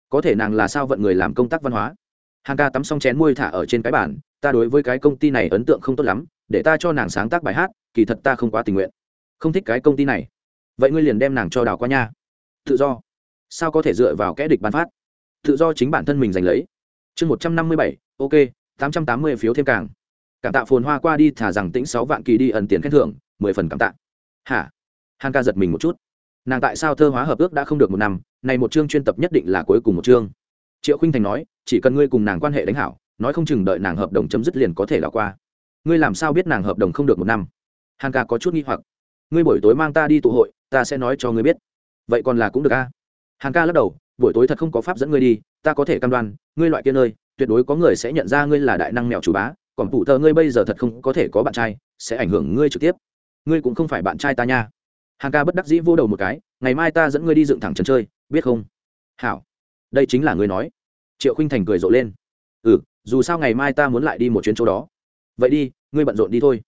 A: Có thể nàng là sao vận người làm công tác văn hóa. Hàng ca tắm xong chén môi thả ở trên cái bản ta đối với cái công ty này ấn tượng không tốt lắm, để ta cho nàng sáng tác bài hát, kỳ thật ta không quá tình nguyện. Không thích cái công ty này. Vậy ngươi liền đem nàng cho đào qua nha. Tự do. Sao có thể dựa vào kẽ địch bán phát? Tự do chính bản thân mình giành lấy. Chương một trăm năm mươi bảy, ok, tám trăm tám mươi phiếu thêm càng cảm tạ phồn hoa qua đi thả rằng tĩnh sáu vạn kỳ đi ẩn tiền khen thưởng, mười phần cảm tạ. Hả? Hàn ca giật mình một chút. Nàng tại sao thơ hóa hợp ước đã không được một năm, này một chương chuyên tập nhất định là cuối cùng một chương. Triệu khinh thành nói, chỉ cần ngươi cùng nàng quan hệ đánh hảo, nói không chừng đợi nàng hợp đồng chấm dứt liền có thể là qua. Ngươi làm sao biết nàng hợp đồng không được một năm? Hàn ca có chút nghi hoặc. Ngươi buổi tối mang ta đi tụ hội, ta sẽ nói cho ngươi biết. Vậy còn là cũng được a? Hàn ca lắc đầu, buổi tối thật không có pháp dẫn ngươi đi, ta có thể cam đoan, ngươi loại kia nơi, tuyệt đối có người sẽ nhận ra ngươi là đại năng mèo chủ bá còn phụ thờ ngươi bây giờ thật không có thể có bạn trai, sẽ ảnh hưởng ngươi trực tiếp. Ngươi cũng không phải bạn trai ta nha. Hàng ca bất đắc dĩ vô đầu một cái, ngày mai ta dẫn ngươi đi dựng thẳng trần chơi, biết không? Hảo. Đây chính là ngươi nói. Triệu khinh thành cười rộ lên. Ừ dù sao ngày mai ta muốn lại đi một chuyến chỗ đó. Vậy đi, ngươi bận rộn đi thôi.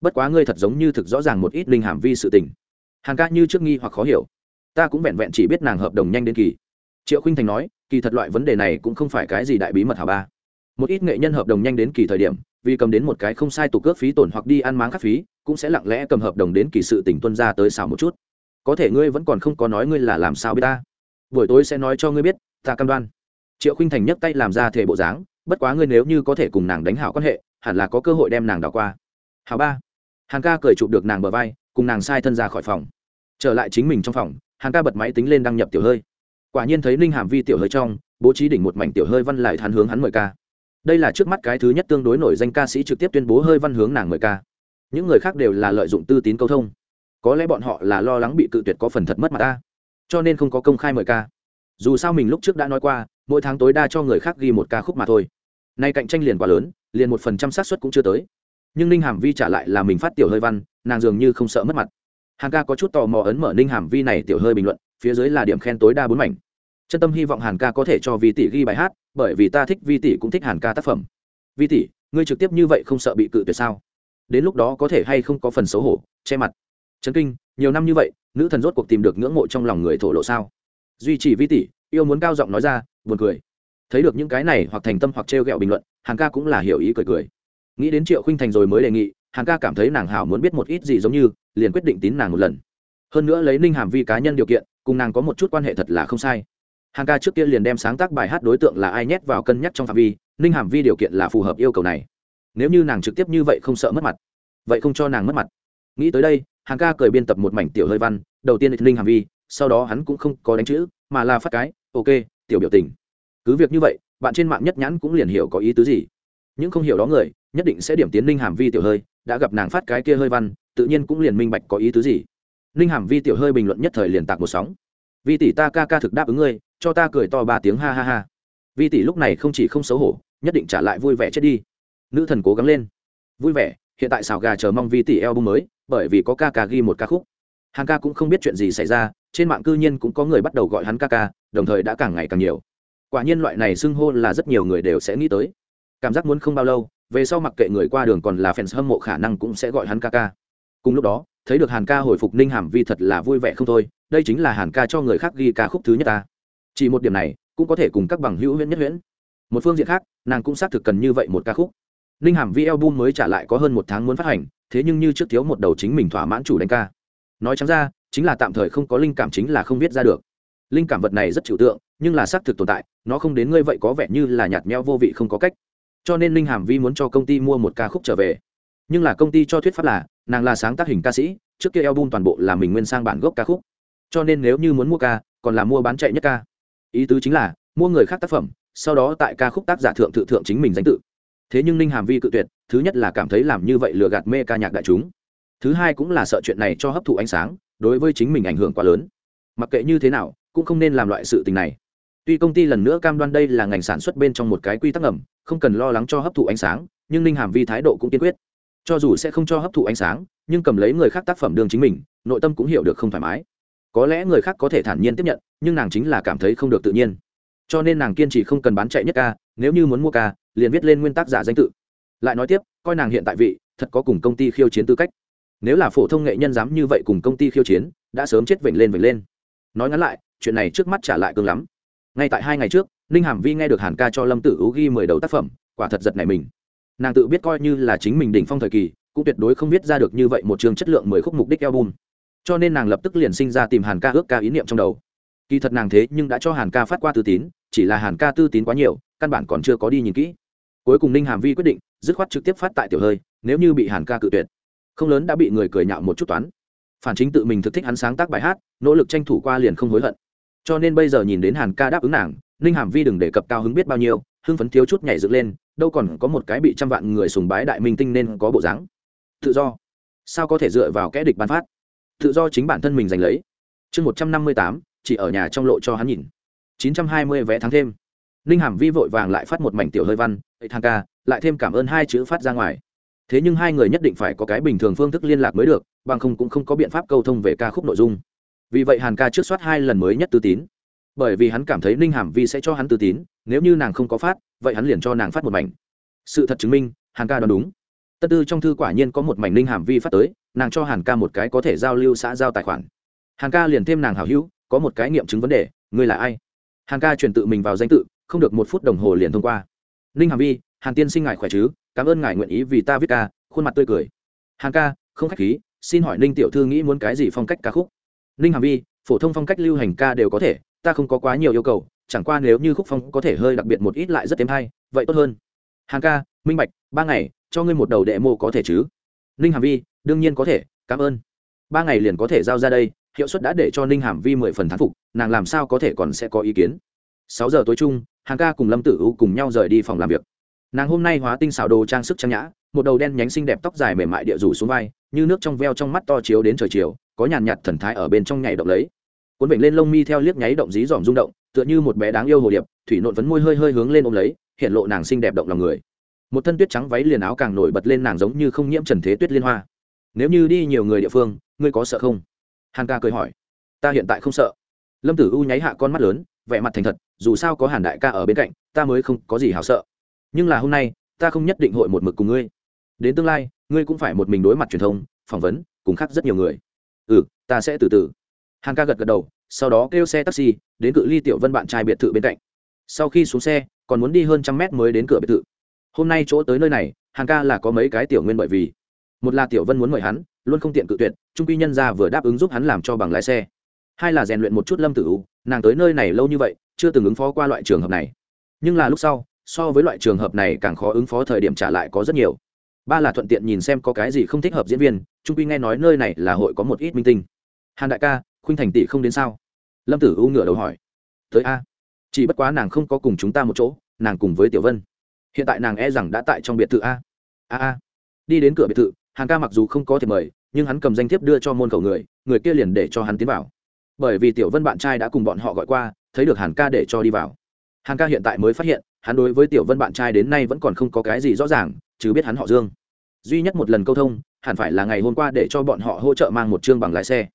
A: Bất quá ngươi thật giống như thực rõ ràng một ít linh hàm vi sự tình. Hàng ca như trước nghi hoặc khó hiểu. Ta cũng vẹn vẹn chỉ biết nàng hợp đồng nhanh đến kỳ. Triệu khinh thành nói, kỳ thật loại vấn đề này cũng không phải cái gì đại bí mật hả ba. Một ít nghệ nhân hợp đồng nhanh đến kỳ thời điểm vì cầm đến một cái không sai tục cước phí tổn hoặc đi ăn máng khắc phí, cũng sẽ lặng lẽ cầm hợp đồng đến kỳ sự tỉnh tuân ra tới xào một chút. Có thể ngươi vẫn còn không có nói ngươi là làm sao biết ta. Buổi tối sẽ nói cho ngươi biết, ta cam đoan. Triệu khinh thành nhấc tay làm ra thể bộ dáng, bất quá ngươi nếu như có thể cùng nàng đánh hảo quan hệ, hẳn là có cơ hội đem nàng đào qua. Hảo ba. Hàng ca cười chụp được nàng bờ vai, cùng nàng sai thân ra khỏi phòng. Trở lại chính mình trong phòng hàng ca bật máy tính lên đăng nhập tiểu hơi. Quả nhiên thấy ninh hàm vi tiểu hơi trong, bố trí đỉnh một mảnh tiểu hơi văn lại thán hướng hắn mời ca đây là trước mắt cái thứ nhất tương đối nổi danh ca sĩ trực tiếp tuyên bố hơi văn hướng nàng mời ca. Những người khác đều là lợi dụng tư tín câu thông. Có lẽ bọn họ là lo lắng bị cự tuyệt có phần thật mất mặt ta. Cho nên không có công khai mời ca. Dù sao mình lúc trước đã nói qua, mỗi tháng tối đa cho người khác ghi một ca khúc mà thôi. Nay cạnh tranh liền quá lớn, liền một phần trăm xác suất cũng chưa tới. Nhưng ninh hàm vi trả lại là mình phát tiểu hơi văn, nàng dường như không sợ mất mặt. Hàng ca có chút tò mò ấn mở ninh hàm vi này tiểu hơi bình luận, phía dưới là điểm khen tối đa bốn mảnh. Chân tâm hy vọng hàn ca có thể cho vi tỷ ghi bài hát bởi vì ta thích vi tỷ cũng thích hàn ca tác phẩm. Vi tỷ, ngươi trực tiếp như vậy không sợ bị cự tuyệt sao? Đến lúc đó có thể hay không có phần xấu hổ, che mặt. Chấn kinh, nhiều năm như vậy, nữ thần rốt cuộc tìm được ngưỡng mộ trong lòng người thổ lộ sao? Duy trì vi tỷ, yêu muốn cao giọng nói ra, buồn cười. Thấy được những cái này hoặc thành tâm hoặc trêu ghẹo bình luận, hàn ca cũng là hiểu ý cười cười. Nghĩ đến triệu khinh thành rồi mới đề nghị hàng ca cảm thấy nàng hảo muốn biết một ít gì giống như, liền quyết định tín nàng một lần. Hơn nữa lấy ninh hàm vi cá nhân điều kiện, cùng nàng có một chút quan hệ thật là không sai hàng ca trước kia liền đem sáng tác bài hát đối tượng là ai nhét vào cân nhắc trong phạm vi, ninh hàm vi điều kiện là phù hợp yêu cầu này. Nếu như nàng trực tiếp như vậy không sợ mất mặt, vậy không cho nàng mất mặt. Nghĩ tới đây, hàng ca cười biên tập một mảnh tiểu hơi văn, đầu tiên là ninh hàm vi, sau đó hắn cũng không có đánh chữ, mà là phát cái, ok, tiểu biểu tình. Cứ việc như vậy, bạn trên mạng nhất nhãn cũng liền hiểu có ý tứ gì. Những không hiểu đó người, nhất định sẽ điểm tiến ninh hàm vi tiểu hơi, đã gặp nàng phát cái kia hơi văn, tự nhiên cũng liền minh bạch có ý tứ gì. Ninh hàm vi tiểu hơi bình luận nhất thời liền tạc một sóng vi tỷ ta ca ca thực đáp ứng ngươi, cho ta cười to ba tiếng ha ha ha. Vi tỷ lúc này không chỉ không xấu hổ, nhất định trả lại vui vẻ chết đi. Nữ thần cố gắng lên. Vui vẻ, hiện tại xào gà chờ mong vi tỷ album mới, bởi vì có ca ca ghi một ca khúc. Hàng ca cũng không biết chuyện gì xảy ra, trên mạng cư nhiên cũng có người bắt đầu gọi hắn ca ca, đồng thời đã càng ngày càng nhiều. Quả nhiên loại này xưng hô là rất nhiều người đều sẽ nghĩ tới. Cảm giác muốn không bao lâu, về sau mặc kệ người qua đường còn là fans hâm mộ khả năng cũng sẽ gọi hắn ca ca. Cùng lúc đó, thấy được hàn ca hồi phục ninh hàm vi thật là vui vẻ không thôi đây chính là hàn ca cho người khác ghi ca khúc thứ nhất ta. Chỉ một điểm này, cũng có thể cùng các bằng hữu huyễn nhất huyễn. Một phương diện khác, nàng cũng xác thực cần như vậy một ca khúc. Ninh hàm vi album mới trả lại có hơn một tháng muốn phát hành, thế nhưng như trước thiếu một đầu chính mình thỏa mãn chủ đánh ca. Nói chẳng ra, chính là tạm thời không có linh cảm chính là không viết ra được. Linh cảm vật này rất trừu tượng, nhưng là xác thực tồn tại, nó không đến ngươi vậy có vẻ như là nhạt nhẽo vô vị không có cách. Cho nên linh hàm vi muốn cho công ty mua một ca khúc trở về. Nhưng là công ty cho thuyết pháp là, nàng là sáng tác hình ca sĩ, trước kia album toàn bộ là mình nguyên sang bản gốc ca khúc cho nên nếu như muốn mua ca, còn là mua bán chạy nhất ca. Ý tứ chính là, mua người khác tác phẩm, sau đó tại ca khúc tác giả thượng tự thượng chính mình danh tự. Thế nhưng ninh hàm vi cự tuyệt, thứ nhất là cảm thấy làm như vậy lừa gạt mê ca nhạc đại chúng. Thứ hai cũng là sợ chuyện này cho hấp thụ ánh sáng, đối với chính mình ảnh hưởng quá lớn. Mặc kệ như thế nào, cũng không nên làm loại sự tình này. Tuy công ty lần nữa cam đoan đây là ngành sản xuất bên trong một cái quy tắc ngầm, không cần lo lắng cho hấp thụ ánh sáng, nhưng ninh hàm vi thái độ cũng kiên quyết. Cho dù sẽ không cho hấp thụ ánh sáng, nhưng cầm lấy người khác tác phẩm đương chính mình, nội tâm cũng hiểu được không thoải mái có lẽ người khác có thể thản nhiên tiếp nhận, nhưng nàng chính là cảm thấy không được tự nhiên. Cho nên nàng kiên trì không cần bán chạy nhất ca, nếu như muốn mua ca, liền viết lên nguyên tác giả danh tự. Lại nói tiếp, coi nàng hiện tại vị, thật có cùng công ty khiêu chiến tư cách. Nếu là phổ thông nghệ nhân dám như vậy cùng công ty khiêu chiến, đã sớm chết vểnh lên vểnh lên. Nói ngắn lại, chuyện này trước mắt trả lại cương lắm. Ngay tại hai ngày trước, ninh hàm vi nghe được hàn ca cho lâm tử ú ghi mười đầu tác phẩm, quả thật giật này mình. Nàng tự biết coi như là chính mình đỉnh phong thời kỳ, cũng tuyệt đối không viết ra được như vậy một chương chất lượng mười khúc mục đích album cho nên nàng lập tức liền sinh ra tìm hàn ca ước ca ý niệm trong đầu. Kỳ thật nàng thế nhưng đã cho hàn ca phát qua tư tín, chỉ là hàn ca tư tín quá nhiều, căn bản còn chưa có đi nhìn kỹ. Cuối cùng ninh hàm vi quyết định, dứt khoát trực tiếp phát tại tiểu hơi, nếu như bị hàn ca cự tuyệt. Không lớn đã bị người cười nhạo một chút toán. Phản chính tự mình thực thích hắn sáng tác bài hát, nỗ lực tranh thủ qua liền không hối hận. Cho nên bây giờ nhìn đến hàn ca đáp ứng nàng, ninh hàm vi đừng đề cập cao hứng biết bao nhiêu, hưng phấn thiếu chút nhảy dựng lên, đâu còn có một cái bị trăm vạn người sùng bái đại minh tinh nên có bộ dáng. Tự do. Sao có thể dựa vào kẽ địch bán phát? Tự do chính bản thân mình giành lấy. Chương một trăm năm mươi tám, chỉ ở nhà trong lộ cho hắn nhìn. chín trăm hai mươi vé tháng thêm. Ninh hàm vi vội vàng lại phát một mảnh tiểu hơi văn ấy thang ca, lại thêm cảm ơn hai chữ phát ra ngoài. Thế nhưng hai người nhất định phải có cái bình thường phương thức liên lạc mới được, bằng không cũng không có biện pháp câu thông về ca khúc nội dung. Vì vậy hàn ca trước soát hai lần mới nhất tư tín. Bởi vì hắn cảm thấy ninh hàm vi sẽ cho hắn tư tín, nếu như nàng không có phát, vậy hắn liền cho nàng phát một mảnh. Sự thật chứng minh, hàn ca đoán đúng. Tất tư trong thư quả nhiên có một mảnh ninh hàm vi phát tới nàng cho hàn ca một cái có thể giao lưu xã giao tài khoản. Hàn ca liền thêm nàng hảo hữu, có một cái nghiệm chứng vấn đề, ngươi là ai? Hàn ca truyền tự mình vào danh tự, không được một phút đồng hồ liền thông qua. Ninh hàm vi, hàn tiên sinh ngài khỏe chứ? Cảm ơn ngài nguyện ý vì ta viết ca, khuôn mặt tươi cười. Hàn ca, không khách khí, xin hỏi ninh tiểu thư nghĩ muốn cái gì phong cách ca khúc? Ninh hàm vi, phổ thông phong cách lưu hành ca đều có thể, ta không có quá nhiều yêu cầu, chẳng qua nếu như khúc phong có thể hơi đặc biệt một ít lại rất thêm hay, vậy tốt hơn. Hàn ca, minh bạch, ba ngày, cho ngươi một đầu đệ mô có thể chứ? Ninh hàm vi đương nhiên có thể, cảm ơn. Ba ngày liền có thể giao ra đây, hiệu suất đã để cho ninh hàm vi mười phần thán phục, nàng làm sao có thể còn sẽ có ý kiến. Sáu giờ tối chung, hàng ca cùng lâm tử u cùng nhau rời đi phòng làm việc. Nàng hôm nay hóa tinh xảo đồ trang sức trang nhã, một đầu đen nhánh xinh đẹp tóc dài mềm mại địa rủ xuống vai, như nước trong veo trong mắt to chiếu đến trời chiều, có nhàn nhạt thần thái ở bên trong nhảy động lấy. Cuốn vịnh lên lông mi theo liếc nháy động dí dỏm rung động, tựa như một bé đáng yêu hồ điệp, thủy nộn vấn môi hơi hơi hướng lên ôm lấy, hiện lộ nàng xinh đẹp động lòng người. Một thân tuyết trắng váy liền áo càng nổi bật lên nàng giống như không nhiễm trần thế tuyết liên hoa nếu như đi nhiều người địa phương, ngươi có sợ không? Hàn ca cười hỏi. Ta hiện tại không sợ. Lâm tử u nháy hạ con mắt lớn, vẻ mặt thành thật, dù sao có hàn đại ca ở bên cạnh, ta mới không có gì hào sợ. Nhưng là hôm nay, ta không nhất định hội một mực cùng ngươi. Đến tương lai, ngươi cũng phải một mình đối mặt truyền thông, phỏng vấn, cùng khác rất nhiều người. Ừ ta sẽ từ từ. Hàn ca gật gật đầu, sau đó kêu xe taxi, đến cự ly tiểu vân bạn trai biệt thự bên cạnh. Sau khi xuống xe, còn muốn đi hơn trăm mét mới đến cửa biệt thự. Hôm nay chỗ tới nơi này hàng ca là có mấy cái tiểu nguyên bởi vì một là tiểu vân muốn mời hắn, luôn không tiện cự tuyệt, trung quy nhân ra vừa đáp ứng giúp hắn làm cho bằng lái xe. Hai là rèn luyện một chút lâm tử u, nàng tới nơi này lâu như vậy, chưa từng ứng phó qua loại trường hợp này. Nhưng là lúc sau, so với loại trường hợp này càng khó ứng phó thời điểm trả lại có rất nhiều. Ba là thuận tiện nhìn xem có cái gì không thích hợp diễn viên, trung quy nghe nói nơi này là hội có một ít minh tinh. Hàn đại ca, khuynh thành tỷ không đến sao? Lâm tử u ngửa đầu hỏi. Tới a. Chỉ bất quá nàng không có cùng chúng ta một chỗ, nàng cùng với tiểu vân. Hiện tại nàng e rằng đã tại trong biệt thự a. A a. Đi đến cửa biệt thự hàng ca mặc dù không có thể mời, nhưng hắn cầm danh thiếp đưa cho môn khẩu người người kia liền để cho hắn tiến vào. Bởi vì tiểu vân bạn trai đã cùng bọn họ gọi qua, thấy được hàn ca để cho đi vào. Hàn ca hiện tại mới phát hiện, hắn đối với tiểu vân bạn trai đến nay vẫn còn không có cái gì rõ ràng, chứ biết hắn họ dương. Duy nhất một lần câu thông, hẳn phải là ngày hôm qua để cho bọn họ hỗ trợ mang một chương bằng lái xe.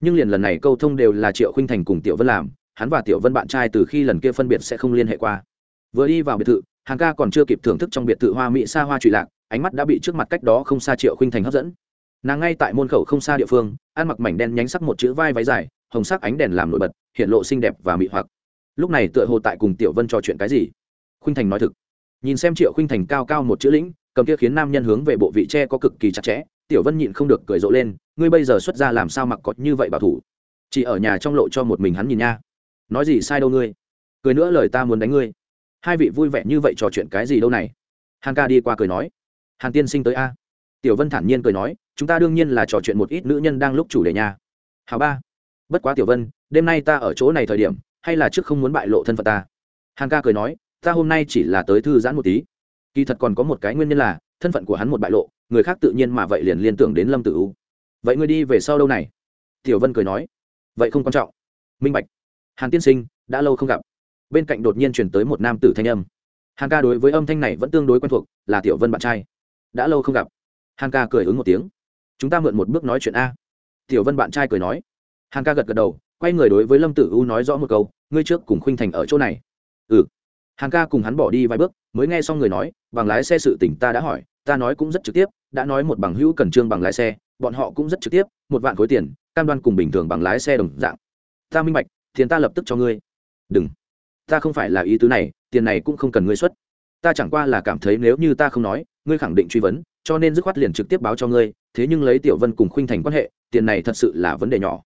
A: Nhưng liền lần này câu thông đều là triệu khinh thành cùng tiểu vân làm, hắn và tiểu vân bạn trai từ khi lần kia phân biệt sẽ không liên hệ qua. Vừa đi vào biệt thự hàng ca còn chưa kịp thưởng thức trong biệt thự hoa mỹ xa hoa trụy lạc ánh mắt đã bị trước mặt cách đó không xa triệu khinh thành hấp dẫn. Nàng ngay tại môn khẩu không xa địa phương, ăn mặc mảnh đen nhánh sắc một chữ vai váy dài, hồng sắc ánh đèn làm nổi bật, hiện lộ xinh đẹp và mị hoặc. Lúc này tựa hồ tại cùng tiểu vân trò chuyện cái gì? Khinh thành nói thực. Nhìn xem triệu khinh thành cao cao một chữ lĩnh, cầm kia khiến nam nhân hướng về bộ vị tre có cực kỳ chặt chẽ, tiểu vân nhịn không được cười rộ lên, ngươi bây giờ xuất ra làm sao mặc có như vậy bảo thủ? Chỉ ở nhà trong lộ cho một mình hắn nhìn nha. Nói gì sai đâu ngươi? Cười nữa lời ta muốn đánh ngươi. Hai vị vui vẻ như vậy trò chuyện cái gì đâu này? Hàn ca đi qua cười nói hàn tiên sinh tới a. Tiểu vân thản nhiên cười nói, chúng ta đương nhiên là trò chuyện một ít nữ nhân đang lúc chủ đề nhà. Hào ba. Bất quá tiểu vân, đêm nay ta ở chỗ này thời điểm, hay là trước không muốn bại lộ thân phận ta? Hàn ca cười nói, ta hôm nay chỉ là tới thư giãn một tí. Kỳ thật còn có một cái nguyên nhân là, thân phận của hắn một bại lộ, người khác tự nhiên mà vậy liền liên tưởng đến lâm tử u. Vậy ngươi đi về sau đâu này? Tiểu vân cười nói, vậy không quan trọng. Minh bạch. Hàn tiên sinh, đã lâu không gặp. Bên cạnh đột nhiên chuyển tới một nam tử thanh âm. Hàn ca đối với âm thanh này vẫn tương đối quen thuộc, là tiểu vân bạn trai đã lâu không gặp. Hàn ca cười ứng một tiếng. Chúng ta mượn một bước nói chuyện a. Tiểu vân bạn trai cười nói. Hàn ca gật gật đầu, quay người đối với lâm tử u nói rõ một câu, ngươi trước cùng khuynh thành ở chỗ này. Ừ. Hàn ca cùng hắn bỏ đi vài bước, mới nghe xong người nói, bằng lái xe sự tỉnh ta đã hỏi, ta nói cũng rất trực tiếp, đã nói một bằng hữu cần trương bằng lái xe, bọn họ cũng rất trực tiếp, một vạn khối tiền, cam đoan cùng bình thường bằng lái xe đồng dạng. Ta minh bạch, tiền ta lập tức cho ngươi. Đừng. Ta không phải là ý tứ này, tiền này cũng không cần ngươi xuất. Ta chẳng qua là cảm thấy nếu như ta không nói ngươi khẳng định truy vấn, cho nên dứt khoát liền trực tiếp báo cho ngươi, thế nhưng lấy tiểu vân cùng khuynh thành quan hệ, tiền này thật sự là vấn đề nhỏ.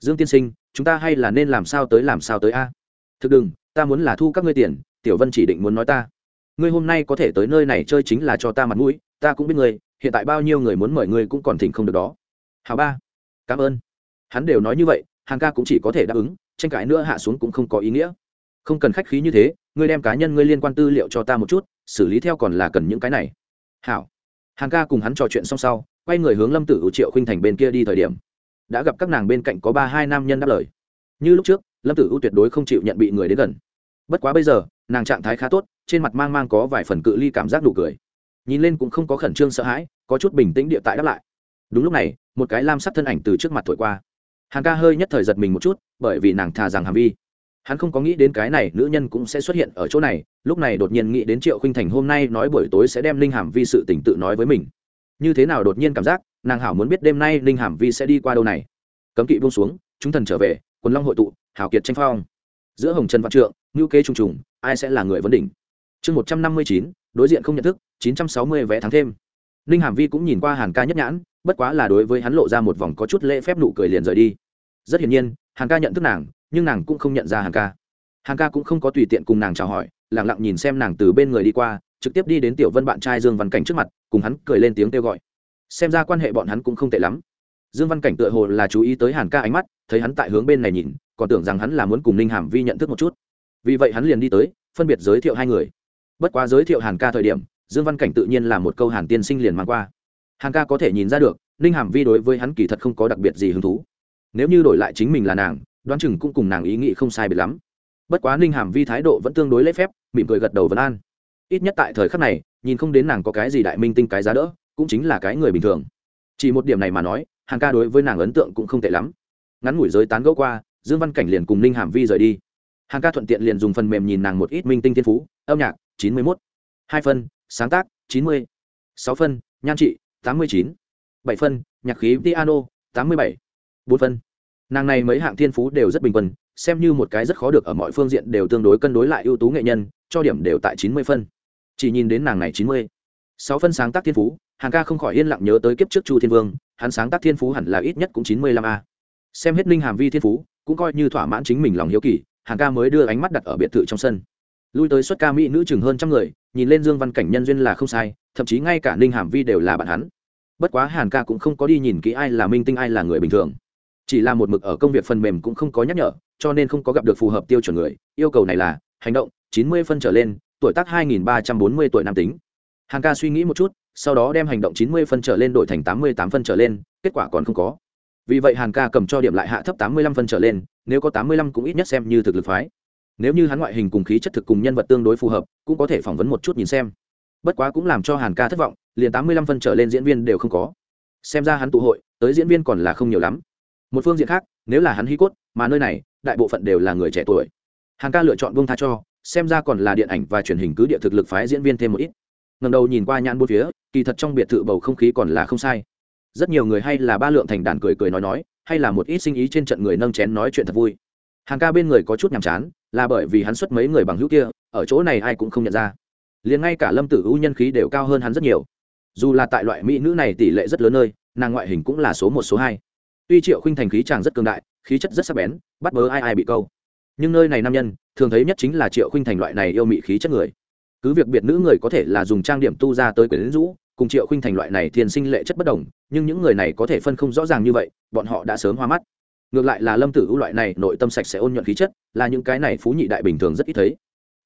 A: Dương tiên sinh, chúng ta hay là nên làm sao tới làm sao tới a? Thực đừng, ta muốn là thu các ngươi tiền, tiểu vân chỉ định muốn nói ta. Ngươi hôm nay có thể tới nơi này chơi chính là cho ta mặt mũi, ta cũng biết ngươi, hiện tại bao nhiêu người muốn mời ngươi cũng còn thỉnh không được đó. Hào ba, cảm ơn. Hắn đều nói như vậy, hàng ca cũng chỉ có thể đáp ứng, tranh cãi nữa hạ xuống cũng không có ý nghĩa. Không cần khách khí như thế, ngươi đem cá nhân ngươi liên quan tư liệu cho ta một chút, xử lý theo còn là cần những cái này hảo. Hàng ca cùng hắn trò chuyện xong sau, quay người hướng lâm tử U triệu khinh thành bên kia đi thời điểm. Đã gặp các nàng bên cạnh có ba, hai nam nhân đáp lời. Như lúc trước, lâm tử U tuyệt đối không chịu nhận bị người đến gần. Bất quá bây giờ, nàng trạng thái khá tốt, trên mặt mang mang có vài phần cự ly cảm giác đủ cười. Nhìn lên cũng không có khẩn trương sợ hãi, có chút bình tĩnh địa tại đáp lại. Đúng lúc này, một cái lam sắc thân ảnh từ trước mặt thổi qua. Hàng ca hơi nhất thời giật mình một chút, bởi vì nàng thà rằng hàm vi hắn không có nghĩ đến cái này nữ nhân cũng sẽ xuất hiện ở chỗ này, lúc này đột nhiên nghĩ đến triệu khinh thành hôm nay nói buổi tối sẽ đem linh hàm vi sự tỉnh tự nói với mình. Như thế nào đột nhiên cảm giác, nàng hảo muốn biết đêm nay linh hàm vi sẽ đi qua đâu này. Cấm kỵ buông xuống, chúng thần trở về, quần long hội tụ hảo kiệt tranh phong. Giữa hồng trần văn trượng ngữ kế trùng trùng, ai sẽ là người vấn đỉnh? Chương một trăm năm mươi chín, đối diện không nhận thức, chín trăm sáu mươi vé thắng thêm. Ninh hàm vi cũng nhìn qua hàn ca nhất nhãn, bất quá là đối với hắn lộ ra một vòng có chút lễ phép nụ cười liền rời đi. Rất hiển nhiên, hàn ca nhận thức nàng nhưng nàng cũng không nhận ra hàn ca. Hàn ca cũng không có tùy tiện cùng nàng chào hỏi lẳng lặng nhìn xem nàng từ bên người đi qua, trực tiếp đi đến tiểu vân bạn trai dương văn cảnh trước mặt, cùng hắn cười lên tiếng kêu gọi. Xem ra quan hệ bọn hắn cũng không tệ lắm. Dương văn cảnh tựa hồ là chú ý tới hàn ca ánh mắt, thấy hắn tại hướng bên này nhìn, còn tưởng rằng hắn là muốn cùng ninh hàm vi nhận thức một chút. Vì vậy hắn liền đi tới, phân biệt giới thiệu hai người. Bất quá giới thiệu hàn ca thời điểm, dương văn cảnh tự nhiên là một câu hàn tiên sinh liền mang qua. Hàn ca có thể nhìn ra được, ninh hàm vi đối với hắn kỳ thật không có đặc biệt gì hứng thú. Nếu như đổi lại chính mình là nàng đoán chừng cũng cùng nàng ý nghĩ không sai biệt lắm. Bất quá ninh hàm vi thái độ vẫn tương đối lễ phép, mỉm cười gật đầu vấn an. Ít nhất tại thời khắc này, nhìn không đến nàng có cái gì đại minh tinh cái giá đỡ, cũng chính là cái người bình thường. Chỉ một điểm này mà nói, hàng ca đối với nàng ấn tượng cũng không tệ lắm. Ngắn ngủi giới tán gẫu qua, dương văn cảnh liền cùng ninh hàm vi rời đi. Hàng ca thuận tiện liền dùng phần mềm nhìn nàng một ít minh tinh thiên phú, âm nhạc, chín mươi mốt. Hai phân, sáng tác, chín mươi. Sáu phân, nhan trị, tám mươi chín. Bảy phân, nhạc khí, piano, tám mươi bảy. Bốn phân nàng này mấy hạng thiên phú đều rất bình quân, xem như một cái rất khó được ở mọi phương diện đều tương đối cân đối lại ưu tú nghệ nhân, cho điểm đều tại chín mươi phân. Chỉ nhìn đến nàng này chín mươi, sáu phân sáng tác thiên phú hàng ca không khỏi yên lặng nhớ tới kiếp trước chu thiên vương, hắn sáng tác thiên phú hẳn là ít nhất cũng chín mươi lăm a. Xem hết ninh hàm vi thiên phú, cũng coi như thỏa mãn chính mình lòng hiếu kỳ hàng ca mới đưa ánh mắt đặt ở biệt thự trong sân. Lui tới xuất ca mỹ nữ chừng hơn trăm người, nhìn lên dương văn cảnh nhân duyên là không sai, thậm chí ngay cả ninh hàm vi đều là bạn hắn. Bất quá hàn ca cũng không có đi nhìn kỹ ai là minh tinh ai là người bình thường chỉ là một mực ở công việc phần mềm cũng không có nhắc nhở, cho nên không có gặp được phù hợp tiêu chuẩn người. Yêu cầu này là, hành động, chín mươi phân trở lên, tuổi tác hai nghìn ba trăm bốn mươi tuổi nam tính. Hàng ca suy nghĩ một chút, sau đó đem hành động chín mươi phân trở lên đổi thành tám mươi tám phân trở lên, kết quả còn không có. Vì vậy hàn ca cầm cho điểm lại hạ thấp tám mươi lăm phân trở lên, nếu có tám mươi lăm cũng ít nhất xem như thực lực phái. Nếu như hắn ngoại hình cùng khí chất thực cùng nhân vật tương đối phù hợp, cũng có thể phỏng vấn một chút nhìn xem. Bất quá cũng làm cho hàn ca thất vọng, liền tám mươi lăm phân trở lên diễn viên đều không có. Xem ra hắn tụ hội, tới diễn viên còn là không nhiều lắm một phương diện khác, nếu là hắn hy cốt, mà nơi này, đại bộ phận đều là người trẻ tuổi. Hàng ca lựa chọn buông tha cho, xem ra còn là điện ảnh và truyền hình cứ địa thực lực phái diễn viên thêm một ít. Ngầm đầu nhìn qua nhãn bốn phía, kỳ thật trong biệt thự bầu không khí còn là không sai. Rất nhiều người hay là ba lượng thành đàn cười cười nói nói, hay là một ít sinh ý trên trận người nâng chén nói chuyện thật vui. Hàng ca bên người có chút nhàm chán, là bởi vì hắn xuất mấy người bằng hữu kia, ở chỗ này ai cũng không nhận ra. Liền ngay cả lâm tử U nhân khí đều cao hơn hắn rất nhiều. Dù là tại loại mỹ nữ này tỷ lệ rất lớn nơi, nàng ngoại hình cũng là số một, số hai tuy triệu khinh thành khí chàng rất cường đại, khí chất rất sắc bén, bắt bớ ai ai bị câu. Nhưng nơi này nam nhân, thường thấy nhất chính là triệu khinh thành loại này yêu mị khí chất người. Cứ việc biệt nữ người có thể là dùng trang điểm tu ra tới quyển rũ, cùng triệu khinh thành loại này thiên sinh lệ chất bất đồng, nhưng những người này có thể phân không rõ ràng như vậy, bọn họ đã sớm hoa mắt. Ngược lại là lâm tử ưu loại này, nội tâm sạch sẽ ôn nhuận khí chất, là những cái này phú nhị đại bình thường rất ít thấy.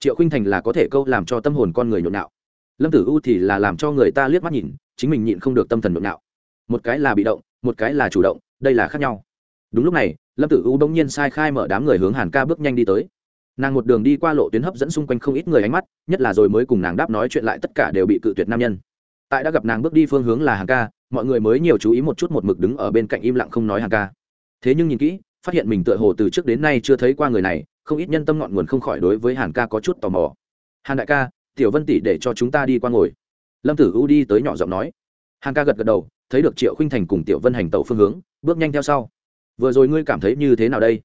A: Triệu khinh thành là có thể câu làm cho tâm hồn con người nhộn nạo lâm tử ưu thì là làm cho người ta liếc mắt nhìn, chính mình nhịn không được tâm thần nhộn nạo một cái là bị động, một cái là chủ động đây là khác nhau. Đúng lúc này, lâm tử u bỗng nhiên sai khai mở đám người hướng hàn ca bước nhanh đi tới. Nàng một đường đi qua lộ tuyến hấp dẫn xung quanh không ít người ánh mắt, nhất là rồi mới cùng nàng đáp nói chuyện lại tất cả đều bị cự tuyệt nam nhân. Tại đã gặp nàng bước đi phương hướng là hàn ca, mọi người mới nhiều chú ý một chút một mực đứng ở bên cạnh im lặng không nói hàn ca. Thế nhưng nhìn kỹ, phát hiện mình tựa hồ từ trước đến nay chưa thấy qua người này, không ít nhân tâm ngọn nguồn không khỏi đối với hàn ca có chút tò mò. Hàn đại ca, tiểu vân tỷ để cho chúng ta đi qua ngồi. Lâm tử u đi tới nhỏ giọng nói. Hàn ca gật gật đầu, thấy được triệu khinh thành cùng tiểu vân hành tẩu phương hướng bước nhanh theo sau. Vừa rồi ngươi cảm thấy như thế nào đây?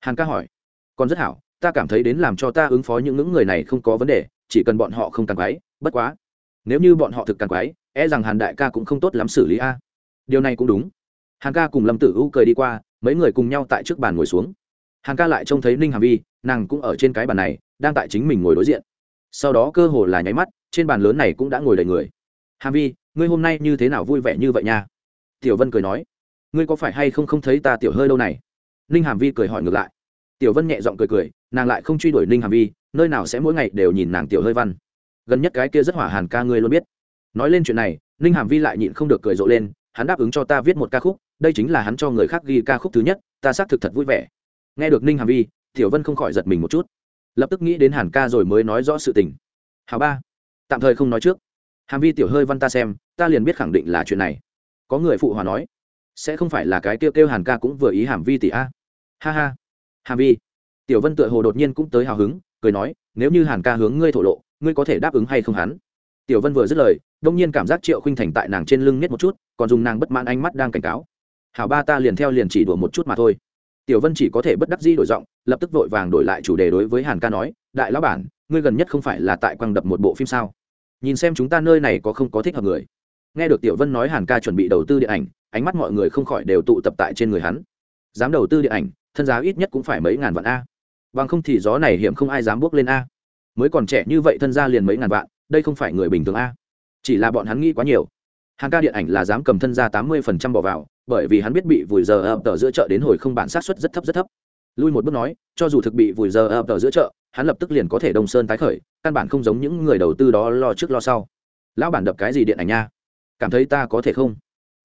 A: Hàn ca hỏi. Còn rất hảo, ta cảm thấy đến làm cho ta ứng phó những ngưỡng người này không có vấn đề, chỉ cần bọn họ không càng quái, bất quá. Nếu như bọn họ thực càng quái e rằng hàn đại ca cũng không tốt lắm xử lý a. Điều này cũng đúng. Hàn ca cùng lâm tử u cười đi qua, mấy người cùng nhau tại trước bàn ngồi xuống. Hàn ca lại trông thấy ninh hàm vi, nàng cũng ở trên cái bàn này, đang tại chính mình ngồi đối diện. Sau đó cơ hồ là nháy mắt, trên bàn lớn này cũng đã ngồi đầy người. Hàm vi, ngươi hôm nay như thế nào vui vẻ như vậy nha? Tiểu vân cười nói ngươi có phải hay không không thấy ta tiểu hơi đâu này? Ninh hàm vi cười hỏi ngược lại. Tiểu vân nhẹ giọng cười cười, nàng lại không truy đuổi ninh hàm vi, nơi nào sẽ mỗi ngày đều nhìn nàng tiểu hơi văn. Gần nhất cái kia rất hỏa hàn ca ngươi luôn biết. Nói lên chuyện này, ninh hàm vi lại nhịn không được cười rộ lên, hắn đáp ứng cho ta viết một ca khúc, đây chính là hắn cho người khác ghi ca khúc thứ nhất, ta xác thực thật vui vẻ. Nghe được ninh hàm vi, tiểu vân không khỏi giật mình một chút. Lập tức nghĩ đến hàn ca rồi mới nói rõ sự tình. Hào ba, tạm thời không nói trước. Hàm vi tiểu hơi văn ta xem, ta liền biết khẳng định là chuyện này. Có người phụ hòa nói sẽ không phải là cái kêu kêu hàn ca cũng vừa ý hàm vi tỷ a. Ha ha. Hàm vi. Tiểu vân tựa hồ đột nhiên cũng tới hào hứng, cười nói, nếu như hàn ca hướng ngươi thổ lộ, ngươi có thể đáp ứng hay không hắn? Tiểu vân vừa dứt lời, đông nhiên cảm giác triệu khinh thành tại nàng trên lưng nhất một chút, còn dùng nàng bất mãn ánh mắt đang cảnh cáo. Hảo ba ta liền theo liền chỉ đùa một chút mà thôi. Tiểu vân chỉ có thể bất đắc dĩ đổi giọng, lập tức vội vàng đổi lại chủ đề đối với hàn ca nói, đại lão bản, ngươi gần nhất không phải là tại quang đập một bộ phim sao? Nhìn xem chúng ta nơi này có không có thích hợp người. Nghe được tiểu vân nói hàn ca chuẩn bị đầu tư điện ảnh ánh mắt mọi người không khỏi đều tụ tập tại trên người hắn. Dám đầu tư điện ảnh, thân giá ít nhất cũng phải mấy ngàn vạn a. Bằng không thì gió này hiểm không ai dám bước lên a. Mới còn trẻ như vậy thân gia liền mấy ngàn vạn, đây không phải người bình thường a. Chỉ là bọn hắn nghĩ quá nhiều. Hàng ca điện ảnh là dám cầm thân gia tám mươi phần trăm bỏ vào, bởi vì hắn biết bị vùi giờ ập tờ giữa chợ đến hồi không bản sát xuất rất thấp rất thấp. Lui một bước nói, cho dù thực bị vùi giờ ập tờ giữa chợ, hắn lập tức liền có thể đông sơn tái khởi, căn bản không giống những người đầu tư đó lo trước lo sau. Lão bản đập cái gì điện ảnh nha? Cảm thấy ta có thể không?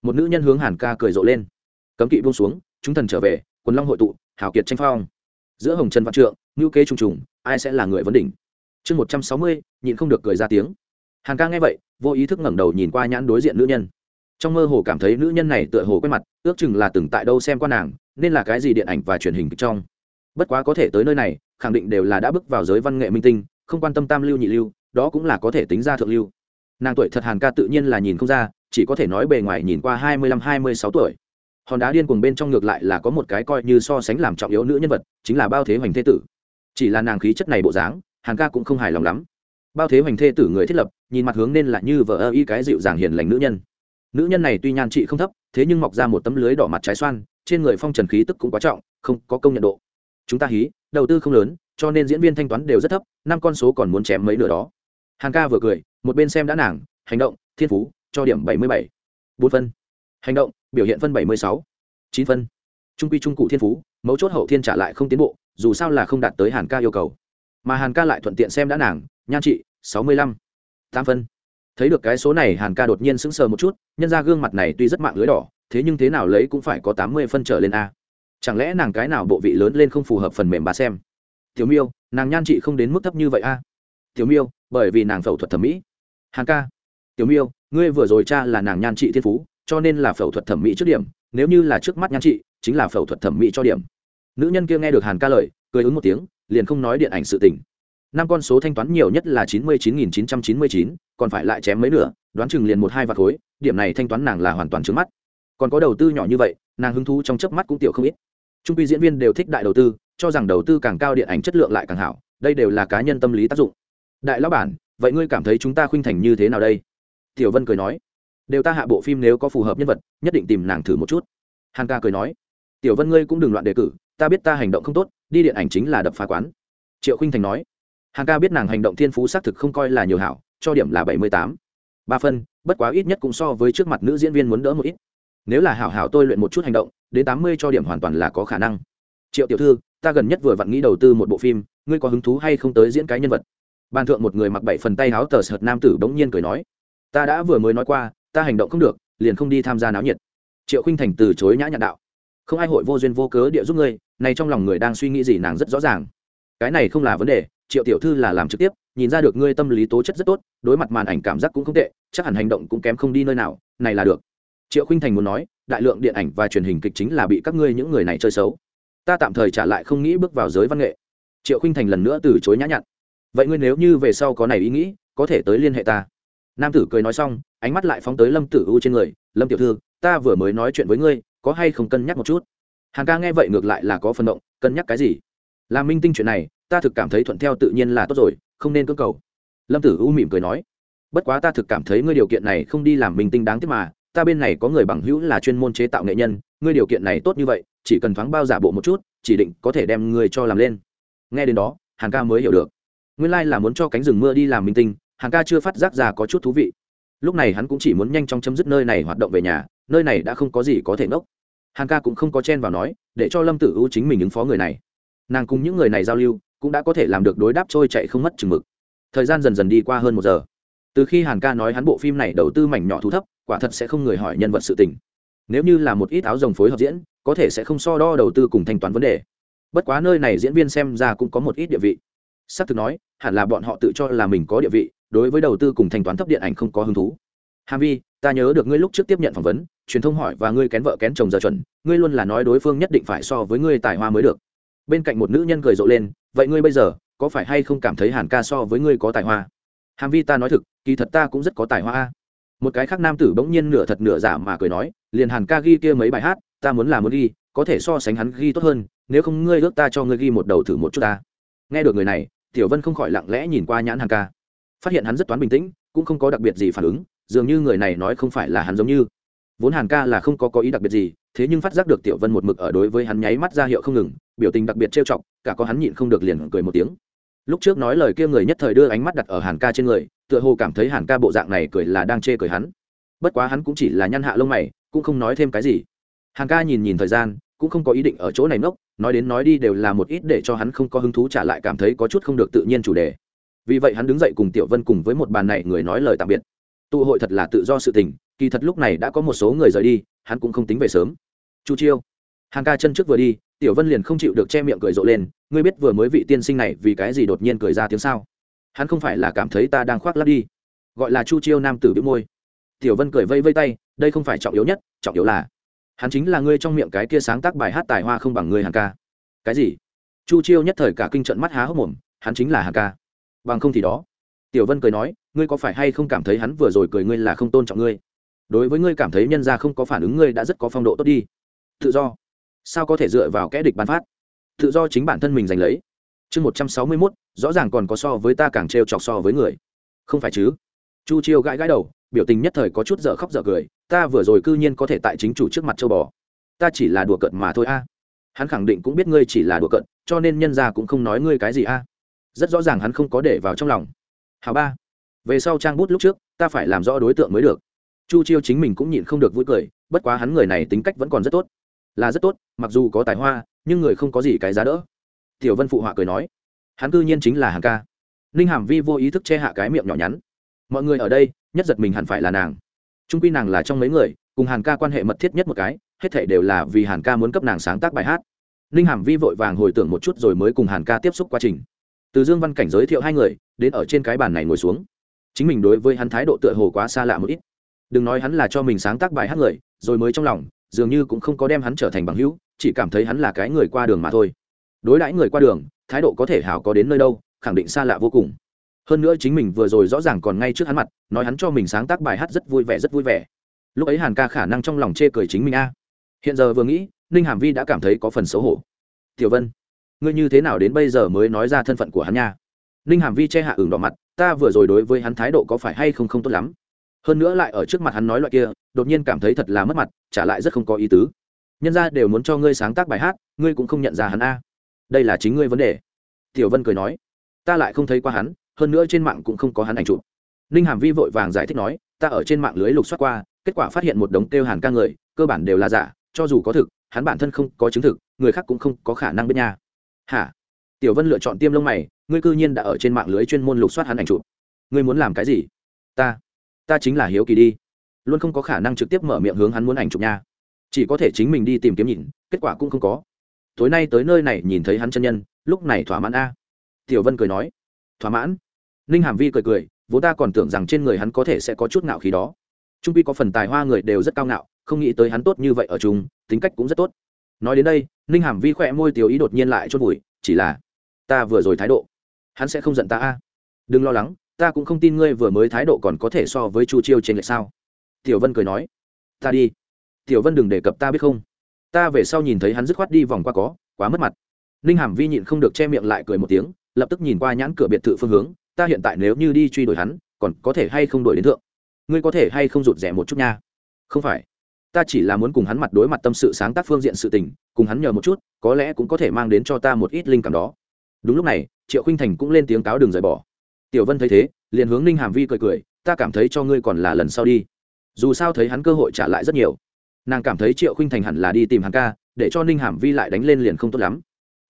A: Một nữ nhân hướng hàn ca cười rộ lên. Cấm kỵ buông xuống, chúng thần trở về, quần long hội tụ, hào kiệt tranh phong. Giữa hồng trần văn trượng ngữ kế trùng trùng, ai sẽ là người vấn đỉnh? Chương một trăm sáu mươi, nhịn không được cười ra tiếng. Hàn ca nghe vậy, vô ý thức ngẩng đầu nhìn qua nhãn đối diện nữ nhân. Trong mơ hồ cảm thấy nữ nhân này tựa hồ quen mặt, ước chừng là từng tại đâu xem qua nàng, nên là cái gì điện ảnh và truyền hình trong. Bất quá có thể tới nơi này, khẳng định đều là đã bước vào giới văn nghệ minh tinh, không quan tâm tam lưu nhị lưu, đó cũng là có thể tính ra thượng lưu. Nàng tuổi thật hàn ca tự nhiên là nhìn không ra chỉ có thể nói bề ngoài nhìn qua hai mươi lăm, hai mươi sáu tuổi. Hòn đá điên cuồng bên trong ngược lại là có một cái coi như so sánh làm trọng yếu nữ nhân vật, chính là bao thế hoành thế tử. Chỉ là nàng khí chất này bộ dáng, hàn ca cũng không hài lòng lắm. Bao thế hoành thê tử người thiết lập, nhìn mặt hướng nên là như vợ ơ y cái dịu dàng hiền lành nữ nhân. Nữ nhân này tuy nhan trị không thấp, thế nhưng mọc ra một tấm lưới đỏ mặt trái xoan, trên người phong trần khí tức cũng quá trọng, không có công nhận độ. Chúng ta hí, đầu tư không lớn, cho nên diễn viên thanh toán đều rất thấp, năm con số còn muốn chém mấy nửa đó. Hàn ca vừa cười, một bên xem đã nàng, hành động, thiên phú cho điểm bảy mươi bảy. Bốn phân. Hành động, biểu hiện phân bảy mươi sáu. Chín phân. Trung quy trung cụ thiên phú, mấu chốt hậu thiên trả lại không tiến bộ, dù sao là không đạt tới hàn ca yêu cầu. Mà hàn ca lại thuận tiện xem đã nàng, nhan trị, sáu mươi lăm. Tám phân. Thấy được cái số này, hàn ca đột nhiên sững sờ một chút, nhân ra gương mặt này tuy rất mạng lưới đỏ, thế nhưng thế nào lấy cũng phải có tám mươi phân trở lên a. Chẳng lẽ nàng cái nào bộ vị lớn lên không phù hợp phần mềm bà xem? Tiểu miêu, nàng nhan trị không đến mức thấp như vậy a. Tiểu miêu, bởi vì nàng phẫu thuật thẩm mỹ. Hàn ca tiểu miêu, ngươi vừa rồi cha là nàng nhan trị thiên phú, cho nên là phẫu thuật thẩm mỹ trước điểm, nếu như là trước mắt nhan trị, chính là phẫu thuật thẩm mỹ cho điểm. Nữ nhân kia nghe được hàn ca lời, cười ứng một tiếng, liền không nói điện ảnh sự tình. Năm con số thanh toán nhiều nhất là chín mươi chín nghìn chín trăm chín mươi chín, còn phải lại chém mấy nửa, đoán chừng liền một hai vạt khối, điểm này thanh toán nàng là hoàn toàn trước mắt. Còn có đầu tư nhỏ như vậy, nàng hứng thú trong chớp mắt cũng tiểu không ít. Trung quy diễn viên đều thích đại đầu tư, cho rằng đầu tư càng cao điện ảnh chất lượng lại càng hảo, đây đều là cá nhân tâm lý tác dụng. Đại lão bản, vậy ngươi cảm thấy chúng ta khuynh thành như thế nào đây? Tiểu vân cười nói, đều ta hạ bộ phim nếu có phù hợp nhân vật, nhất định tìm nàng thử một chút. Hàn ca cười nói, tiểu vân ngươi cũng đừng loạn đề cử, ta biết ta hành động không tốt, đi điện ảnh chính là đập phá quán. Triệu khinh thành nói, hàn ca biết nàng hành động thiên phú xác thực không coi là nhiều hảo, cho điểm là bảy mươi tám. Ba phân, bất quá ít nhất cũng so với trước mặt nữ diễn viên muốn đỡ một ít. Nếu là hảo hảo tôi luyện một chút hành động, đến tám mươi cho điểm hoàn toàn là có khả năng. Triệu tiểu thư, ta gần nhất vừa vặn nghĩ đầu tư một bộ phim, ngươi có hứng thú hay không tới diễn cái nhân vật? Ban thượng một người mặc bảy phần tay áo tờ sợt nam tử bỗng nhiên cười nói ta đã vừa mới nói qua, ta hành động không được, liền không đi tham gia náo nhiệt. Triệu khinh thành từ chối nhã nhặn đạo. Không ai hội vô duyên vô cớ địa giúp ngươi, này trong lòng người đang suy nghĩ gì nàng rất rõ ràng. Cái này không là vấn đề, triệu tiểu thư là làm trực tiếp, nhìn ra được ngươi tâm lý tố chất rất tốt, đối mặt màn ảnh cảm giác cũng không tệ, chắc hẳn hành động cũng kém không đi nơi nào, này là được. Triệu khinh thành muốn nói, đại lượng điện ảnh và truyền hình kịch chính là bị các ngươi những người này chơi xấu. Ta tạm thời trả lại không nghĩ bước vào giới văn nghệ. Triệu khinh thành lần nữa từ chối nhã nhặn. Vậy ngươi nếu như về sau có này ý nghĩ, có thể tới liên hệ ta nam tử cười nói xong, ánh mắt lại phóng tới lâm tử u trên người. Lâm tiểu thư, ta vừa mới nói chuyện với ngươi, có hay không cân nhắc một chút? Hàng ca nghe vậy ngược lại là có phần động, cân nhắc cái gì? Là minh tinh chuyện này, ta thực cảm thấy thuận theo tự nhiên là tốt rồi, không nên cưỡng cầu. Lâm tử u mỉm cười nói, bất quá ta thực cảm thấy ngươi điều kiện này không đi làm minh tinh đáng tiếc mà, ta bên này có người bằng hữu là chuyên môn chế tạo nghệ nhân, ngươi điều kiện này tốt như vậy, chỉ cần thoáng bao giả bộ một chút, chỉ định có thể đem ngươi cho làm lên. Nghe đến đó hàng ca mới hiểu được. Nguyên lai là muốn cho cánh rừng mưa đi làm minh tinh hàng ca chưa phát giác ra có chút thú vị. Lúc này hắn cũng chỉ muốn nhanh chóng chấm dứt nơi này hoạt động về nhà, nơi này đã không có gì có thể ngốc. Hàng ca cũng không có chen vào nói, để cho lâm tử U chính mình ứng phó người này. Nàng cùng những người này giao lưu, cũng đã có thể làm được đối đáp trôi chạy không mất chừng mực. Thời gian dần dần đi qua hơn một giờ. Từ khi hàn ca nói hắn bộ phim này đầu tư mảnh nhỏ thu thấp, quả thật sẽ không người hỏi nhân vật sự tình. Nếu như là một ít áo rồng phối hợp diễn, có thể sẽ không so đo đầu tư cùng thanh toán vấn đề. Bất quá nơi này diễn viên xem ra cũng có một ít địa vị. S ắ c thực nói, hẳn là bọn họ tự cho là mình có địa vị đối với đầu tư cùng thanh toán thấp điện ảnh không có hứng thú. Hàm vi ta nhớ được ngươi lúc trước tiếp nhận phỏng vấn, truyền thông hỏi và ngươi kén vợ kén chồng giờ chuẩn, ngươi luôn là nói đối phương nhất định phải so với ngươi tài hoa mới được. Bên cạnh một nữ nhân cười rộ lên, vậy ngươi bây giờ, có phải hay không cảm thấy hàn ca so với ngươi có tài hoa? Hàm vi ta nói thực, kỳ thật ta cũng rất có tài hoa một cái khác nam tử bỗng nhiên nửa thật nửa giả mà cười nói, liền hàn ca ghi kia mấy bài hát, ta muốn làm muốn ghi, có thể so sánh hắn ghi tốt hơn, nếu không ngươi ước ta cho ngươi ghi một đầu thử một chút ta. Nghe được người này, tiểu vân không khỏi lặng lẽ nhìn qua nhãn hàn ca phát hiện hắn rất toán bình tĩnh, cũng không có đặc biệt gì phản ứng, dường như người này nói không phải là hắn giống như. Vốn hàn ca là không có có ý đặc biệt gì, thế nhưng phát giác được tiểu vân một mực ở đối với hắn nháy mắt ra hiệu không ngừng, biểu tình đặc biệt trêu chọc, cả có hắn nhịn không được liền cười một tiếng. Lúc trước nói lời kia người nhất thời đưa ánh mắt đặt ở hàn ca trên người, tựa hồ cảm thấy hàn ca bộ dạng này cười là đang chê cười hắn. Bất quá hắn cũng chỉ là nhăn hạ lông mày, cũng không nói thêm cái gì. Hàn ca nhìn nhìn thời gian, cũng không có ý định ở chỗ này nốc nói đến nói đi đều là một ít để cho hắn không có hứng thú trả lại cảm thấy có chút không được tự nhiên chủ đề vì vậy hắn đứng dậy cùng tiểu vân cùng với một bàn này người nói lời tạm biệt. Tụ hội thật là tự do sự tình, kỳ thật lúc này đã có một số người rời đi, hắn cũng không tính về sớm. Chu chiêu, hàng ca chân trước vừa đi, tiểu vân liền không chịu được che miệng cười rộ lên, ngươi biết vừa mới vị tiên sinh này vì cái gì đột nhiên cười ra tiếng sao? Hắn không phải là cảm thấy ta đang khoác lắp đi. Gọi là chu chiêu nam tử biếu môi. Tiểu vân cười vây vây tay, đây không phải trọng yếu nhất, trọng yếu là hắn chính là ngươi trong miệng cái kia sáng tác bài hát tài hoa không bằng ngươi hàng ca. Cái gì? Chu chiêu nhất thời cả kinh trận mắt há hốc mồm, hắn chính là hàng ca bằng không thì đó. Tiểu vân cười nói, ngươi có phải hay không cảm thấy hắn vừa rồi cười ngươi là không tôn trọng ngươi? Đối với ngươi cảm thấy nhân ra không có phản ứng ngươi đã rất có phong độ tốt đi. Tự do. Sao có thể dựa vào kẽ địch bán phát? Tự do chính bản thân mình giành lấy. Chương một trăm sáu mươi mốt, rõ ràng còn có so với ta càng trêu chọc so với người. Không phải chứ? Chu chiêu gãi gãi đầu, biểu tình nhất thời có chút dở khóc dở cười, ta vừa rồi cư nhiên có thể tại chính chủ trước mặt châu bò. Ta chỉ là đùa cợt mà thôi a. Hắn khẳng định cũng biết ngươi chỉ là đùa cợt, cho nên nhân ra cũng không nói ngươi cái gì a rất rõ ràng hắn không có để vào trong lòng. Hào ba, về sau trang bút lúc trước, ta phải làm rõ đối tượng mới được. Chu chiêu chính mình cũng nhịn không được vui cười, bất quá hắn người này tính cách vẫn còn rất tốt. Là rất tốt, mặc dù có tài hoa, nhưng người không có gì cái giá đỡ. Tiểu vân phụ họa cười nói, hắn cư nhiên chính là hàng ca. Ninh hàm vi vô ý thức che hạ cái miệng nhỏ nhắn. Mọi người ở đây, nhất giật mình hẳn phải là nàng. Trung quy nàng là trong mấy người, cùng hàn ca quan hệ mật thiết nhất một cái, hết thể đều là vì hàn ca muốn cấp nàng sáng tác bài hát. Ninh hàm vi vội vàng hồi tưởng một chút rồi mới cùng hàn ca tiếp xúc quá trình từ dương văn cảnh giới thiệu hai người, đến ở trên cái bàn này ngồi xuống. Chính mình đối với hắn thái độ tựa hồ quá xa lạ một ít. Đừng nói hắn là cho mình sáng tác bài hát người, rồi mới trong lòng, dường như cũng không có đem hắn trở thành bằng hữu, chỉ cảm thấy hắn là cái người qua đường mà thôi. Đối đãi người qua đường, thái độ có thể hảo có đến nơi đâu, khẳng định xa lạ vô cùng. Hơn nữa chính mình vừa rồi rõ ràng còn ngay trước hắn mặt, nói hắn cho mình sáng tác bài hát rất vui vẻ, rất vui vẻ. Lúc ấy hàn ca khả năng trong lòng chê cười chính mình a. Hiện giờ vừa nghĩ, ninh hàm vi đã cảm thấy có phần xấu hổ. Tiểu vân ngươi như thế nào đến bây giờ mới nói ra thân phận của hắn nha? Ninh hàm vi che hạ ửng đỏ mặt, ta vừa rồi đối với hắn thái độ có phải hay không không tốt lắm. Hơn nữa lại ở trước mặt hắn nói loại kia, đột nhiên cảm thấy thật là mất mặt, trả lại rất không có ý tứ. Nhân ra đều muốn cho ngươi sáng tác bài hát, ngươi cũng không nhận ra hắn a. Đây là chính ngươi vấn đề. Tiểu vân cười nói, ta lại không thấy qua hắn, hơn nữa trên mạng cũng không có hắn ảnh chụp. Ninh hàm vi vội vàng giải thích nói, ta ở trên mạng lưới lục soát qua, kết quả phát hiện một đống kêu hàn ca người, cơ bản đều là giả, cho dù có thực, hắn bản thân không có chứng thực, người khác cũng không có khả năng biết nha hả? Tiểu vân lựa chọn tiêm lông mày, ngươi cư nhiên đã ở trên mạng lưới chuyên môn lục soát hắn ảnh chụp. Ngươi muốn làm cái gì? Ta ta chính là hiếu kỳ đi. Luôn không có khả năng trực tiếp mở miệng hướng hắn muốn ảnh chụp nha. Chỉ có thể chính mình đi tìm kiếm nhìn, kết quả cũng không có. Tối nay tới nơi này nhìn thấy hắn chân nhân, lúc này thỏa mãn a. Tiểu vân cười nói, thỏa mãn. Ninh hàm vi cười cười, vốn ta còn tưởng rằng trên người hắn có thể sẽ có chút ngạo khí đó. Trung pi có phần tài hoa người đều rất cao ngạo, không nghĩ tới hắn tốt như vậy ở chung, tính cách cũng rất tốt nói đến đây, ninh hàm vi khỏe môi tiểu ý đột nhiên lại chốt vùi, chỉ là, ta vừa rồi thái độ, hắn sẽ không giận ta a. Đừng lo lắng, ta cũng không tin ngươi vừa mới thái độ còn có thể so với chu chiêu trên lệch sao. Tiểu vân cười nói, ta đi. Tiểu vân đừng đề cập ta biết không. Ta về sau nhìn thấy hắn dứt khoát đi vòng qua có, quá mất mặt. Ninh hàm vi nhịn không được che miệng lại cười một tiếng, lập tức nhìn qua nhãn cửa biệt thự phương hướng, ta hiện tại nếu như đi truy đuổi hắn, còn có thể hay không đuổi đến thượng? Ngươi có thể hay không rụt rẻ một chút nha? Không phải ta chỉ là muốn cùng hắn mặt đối mặt tâm sự sáng tác phương diện sự tình, cùng hắn nhờ một chút, có lẽ cũng có thể mang đến cho ta một ít linh cảm đó. Đúng lúc này, triệu khinh thành cũng lên tiếng cáo đường rời bỏ. Tiểu vân thấy thế, liền hướng ninh hàm vi cười cười, ta cảm thấy cho ngươi còn là lần sau đi. Dù sao thấy hắn cơ hội trả lại rất nhiều. Nàng cảm thấy triệu khinh thành hẳn là đi tìm hắn ca, để cho ninh hàm vi lại đánh lên liền không tốt lắm.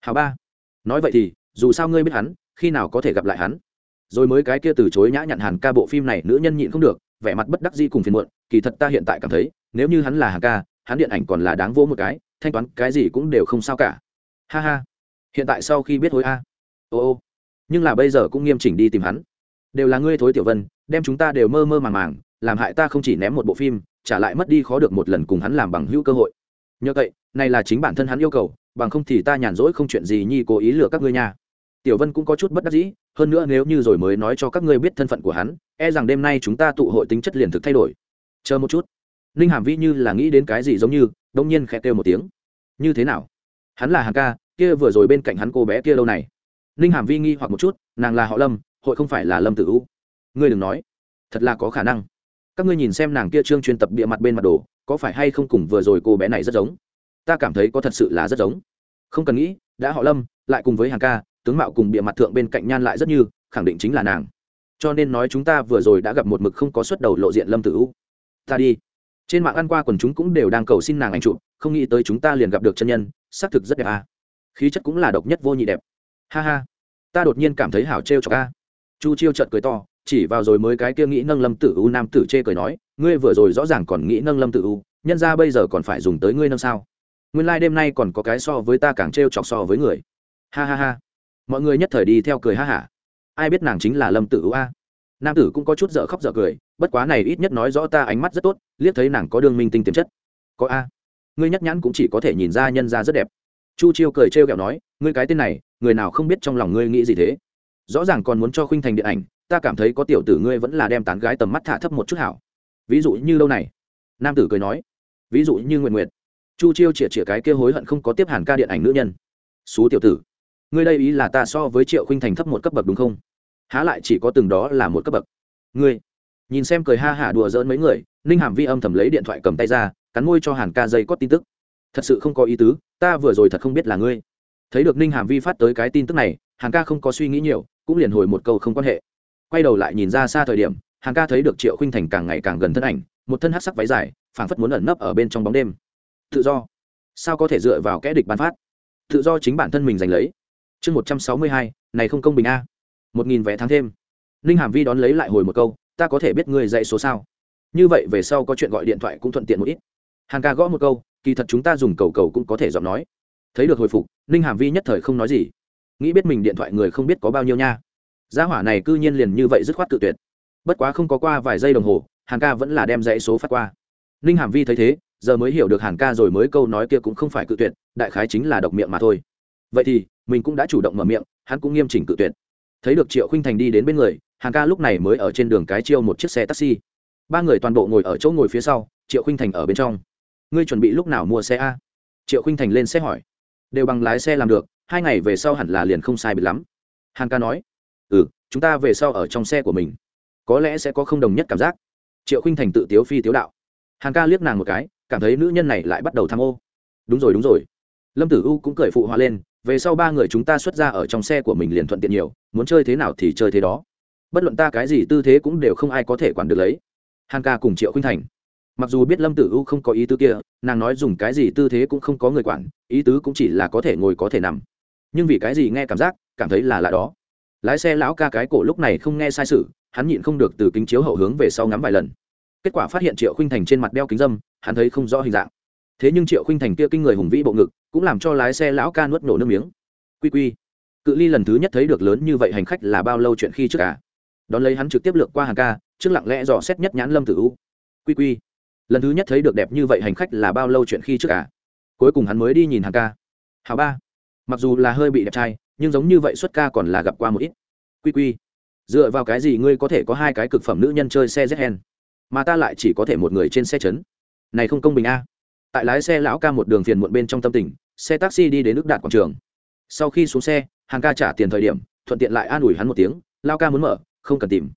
A: Hào ba, nói vậy thì, dù sao ngươi biết hắn, khi nào có thể gặp lại hắn? Rồi mới cái kia từ chối nhã nhặn hàn ca bộ phim này nữ nhân nhịn không được, vẻ mặt bất đắc di cùng phiền muộn kỳ thật ta hiện tại cảm thấy, nếu như hắn là hàng ca, hắn điện ảnh còn là đáng vỗ một cái, thanh toán cái gì cũng đều không sao cả. Ha ha. Hiện tại sau khi biết hối a. Ô ô. Nhưng là bây giờ cũng nghiêm chỉnh đi tìm hắn. Đều là ngươi thối tiểu vân, đem chúng ta đều mơ mơ màng màng, làm hại ta không chỉ ném một bộ phim, trả lại mất đi khó được một lần cùng hắn làm bằng hữu cơ hội. Nhờ vậy, này là chính bản thân hắn yêu cầu, bằng không thì ta nhàn rỗi không chuyện gì nhi cố ý lừa các ngươi nha. Tiểu vân cũng có chút bất đắc dĩ, hơn nữa nếu như rồi mới nói cho các ngươi biết thân phận của hắn e rằng đêm nay chúng ta tụ hội tính chất liền thực thay đổi chờ một chút. Ninh hàm vĩ như là nghĩ đến cái gì giống như đông nhiên khẽ kêu một tiếng. Như thế nào? Hắn là hàng ca, kia vừa rồi bên cạnh hắn cô bé kia lâu này. Ninh hàm vi nghi hoặc một chút, nàng là họ lâm, hội không phải là lâm tử u. Ngươi đừng nói. Thật là có khả năng. Các ngươi nhìn xem nàng kia trương chuyên tập bịa mặt bên mặt đồ, có phải hay không cùng vừa rồi cô bé này rất giống? Ta cảm thấy có thật sự là rất giống. Không cần nghĩ, đã họ lâm, lại cùng với hàng ca, tướng mạo cùng bịa mặt thượng bên cạnh nhan lại rất như, khẳng định chính là nàng. Cho nên nói chúng ta vừa rồi đã gặp một mực không có xuất đầu lộ diện lâm tử u ta đi. Trên mạng ăn qua quần chúng cũng đều đang cầu xin nàng ảnh chụp, không nghĩ tới chúng ta liền gặp được chân nhân, xác thực rất đẹp à. khí chất cũng là độc nhất vô nhị đẹp. Ha ha. Ta đột nhiên cảm thấy hảo trêu cho ca chu chiêu trợt cười to, chỉ vào rồi mới cái kia nghĩ nâng lâm tử u nam tử chê cười nói, ngươi vừa rồi rõ ràng còn nghĩ nâng lâm tử u, nhân ra bây giờ còn phải dùng tới ngươi nâng sao? Nguyên lai、like、đêm nay còn có cái so với ta càng trêu chọc so với người. Ha ha ha. Mọi người nhất thời đi theo cười ha hả. Ai biết nàng chính là lâm tử u a. Nam tử cũng có chút dở khóc dở cười bất quá này ít nhất nói rõ ta ánh mắt rất tốt, liếc thấy nàng có đương minh tinh tiềm chất. Có a. Ngươi nhắc nhãn cũng chỉ có thể nhìn ra nhân ra rất đẹp. Chu chiêu cười trêu kẹo nói, ngươi cái tên này, người nào không biết trong lòng ngươi nghĩ gì thế? Rõ ràng còn muốn cho khuynh thành điện ảnh, ta cảm thấy có tiểu tử ngươi vẫn là đem tán gái tầm mắt thả thấp một chút hảo. Ví dụ như lâu này, nam tử cười nói, ví dụ như nguyện nguyện chu chiêu chĩa chĩa cái kia hối hận không có tiếp hàn ca điện ảnh nữ nhân. Xú tiểu tử, ngươi đây ý là ta so với triệu khuynh thành thấp một cấp bậc đúng không? Há lại chỉ có từng đó là một cấp bậc. Ngươi nhìn xem cười ha hả đùa giỡn mấy người, ninh hàm vi âm thầm lấy điện thoại cầm tay ra, cắn môi cho hàn ca dây có tin tức. Thật sự không có ý tứ, ta vừa rồi thật không biết là ngươi. Thấy được ninh hàm vi phát tới cái tin tức này, hàn ca không có suy nghĩ nhiều, cũng liền hồi một câu không quan hệ. Quay đầu lại nhìn ra xa thời điểm, hàn ca thấy được triệu khinh thành càng ngày càng gần thân ảnh, một thân hát sắc váy dài, phảng phất muốn ẩn nấp ở bên trong bóng đêm. Tự do. Sao có thể dựa vào kẽ địch bán phát? Tự do chính bản thân mình giành lấy. Chương một trăm sáu mươi hai, này không công bình a. Một nghìn vé tháng thêm. Ninh hàm vi đón lấy lại hồi một câu ta có thể biết ngươi dạy số sao? Như vậy về sau có chuyện gọi điện thoại cũng thuận tiện một ít. Hàn ca gõ một câu, kỳ thật chúng ta dùng cầu cầu cũng có thể giọng nói. Thấy được hồi phục, ninh hàm vi nhất thời không nói gì. Nghĩ biết mình điện thoại người không biết có bao nhiêu nha. Gia hỏa này c ư nhiên liền như vậy dứt khoát tự tuyệt. Bất quá không có qua vài giây đồng hồ, hàn ca vẫn là đem dãy số phát qua. Ninh hàm vi thấy thế, giờ mới hiểu được hàn ca rồi mới câu nói kia cũng không phải cự tuyệt, đại khái chính là độc miệng mà thôi. Vậy thì, mình cũng đã chủ động mở miệng, hắn cũng nghiêm chỉnh cự tuyệt. Thấy được triệu khinh thành đi đến bên người hàn ca lúc này mới ở trên đường cái chiêu một chiếc xe taxi. Ba người toàn bộ ngồi ở chỗ ngồi phía sau, triệu khinh thành ở bên trong. Ngươi chuẩn bị lúc nào mua xe a? Triệu khinh thành lên xe hỏi. Đều bằng lái xe làm được, hai ngày về sau hẳn là liền không sai biệt lắm. Hàn ca nói. Ừ chúng ta về sau ở trong xe của mình. Có lẽ sẽ có không đồng nhất cảm giác. Triệu khinh thành tự tiếu phi tiếu đạo. Hàn ca liếc nàng một cái, cảm thấy nữ nhân này lại bắt đầu tham ô. Đúng rồi đúng rồi. Lâm tử u cũng cười phụ họa lên, về sau ba người chúng ta xuất ra ở trong xe của mình liền thuận tiện nhiều, muốn chơi thế nào thì chơi thế đó bất luận ta cái gì tư thế cũng đều không ai có thể quản được lấy. Hàn ca cùng triệu khuynh thành. Mặc dù biết lâm tử u không có ý tứ kia, nàng nói dùng cái gì tư thế cũng không có người quản, ý tứ cũng chỉ là có thể ngồi có thể nằm. Nhưng vì cái gì nghe cảm giác, cảm thấy là lạ đó. Lái xe lão ca cái cổ lúc này không nghe sai sự, hắn nhịn không được từ kính chiếu hậu hướng về sau ngắm vài lần. Kết quả phát hiện triệu khinh thành trên mặt đeo kính dâm, hắn thấy không rõ hình dạng. Thế nhưng triệu khinh thành kia kinh người hùng vĩ bộ ngực, cũng làm cho lái xe lão ca nuốt nổ nước miếng. Quy quy, cự ly lần thứ nhất thấy được lớn như vậy hành khách là bao lâu chuyện khi trước cả đón lấy hắn trực tiếp lược qua hàng ca, trước lặng lẽ dò xét nhất nhãn lâm tử u. Quy quy, lần thứ nhất thấy được đẹp như vậy hành khách là bao lâu chuyện khi trước cả cuối cùng hắn mới đi nhìn hàng ca. Hào ba, mặc dù là hơi bị đẹp trai, nhưng giống như vậy xuất ca còn là gặp qua một ít. Quy quy, dựa vào cái gì ngươi có thể có hai cái cực phẩm nữ nhân chơi xe z hen mà ta lại chỉ có thể một người trên xe chấn. Này không công bình a. Tại lái xe lão ca một đường phiền muộn bên trong tâm tình, xe taxi đi đến nước đạt quảng trường. Sau khi xuống xe, hàng ca trả tiền thời điểm, thuận tiện lại an ủi hắn một tiếng lao ca muốn mở không cần tìm.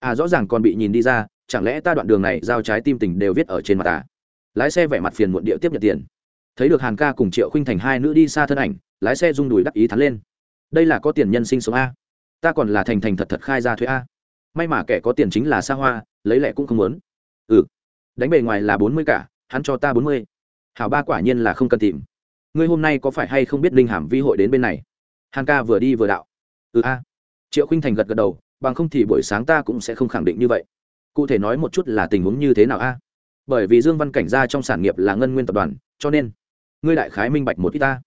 A: À rõ ràng còn bị nhìn đi ra, chẳng lẽ ta đoạn đường này giao trái tim tình đều viết ở trên mặt à lái xe vẻ mặt phiền muộn điệu tiếp nhận tiền. Thấy được hàn ca cùng triệu khinh thành hai nữ đi xa thân ảnh, lái xe rung đùi đắc ý thắn lên. Đây là có tiền nhân sinh sống a. Ta còn là thành thành thật thật khai ra thuế a. May mà kẻ có tiền chính là xa hoa, lấy lẽ cũng không muốn. Ừ. Đánh bề ngoài là bốn mươi cả, hắn cho ta bốn mươi. Hảo ba quả nhiên là không cần tìm. Ngươi hôm nay có phải hay không biết linh hàm vi hội đến bên này? Hàn ca vừa đi vừa đạo. Ừ a. Triệu khinh thành gật gật đầu bằng không thì buổi sáng ta cũng sẽ không khẳng định như vậy. Cụ thể nói một chút là tình huống như thế nào a? Bởi vì dương văn cảnh gia trong sản nghiệp là ngân nguyên tập đoàn, cho nên ngươi đại khái minh bạch một ít ta.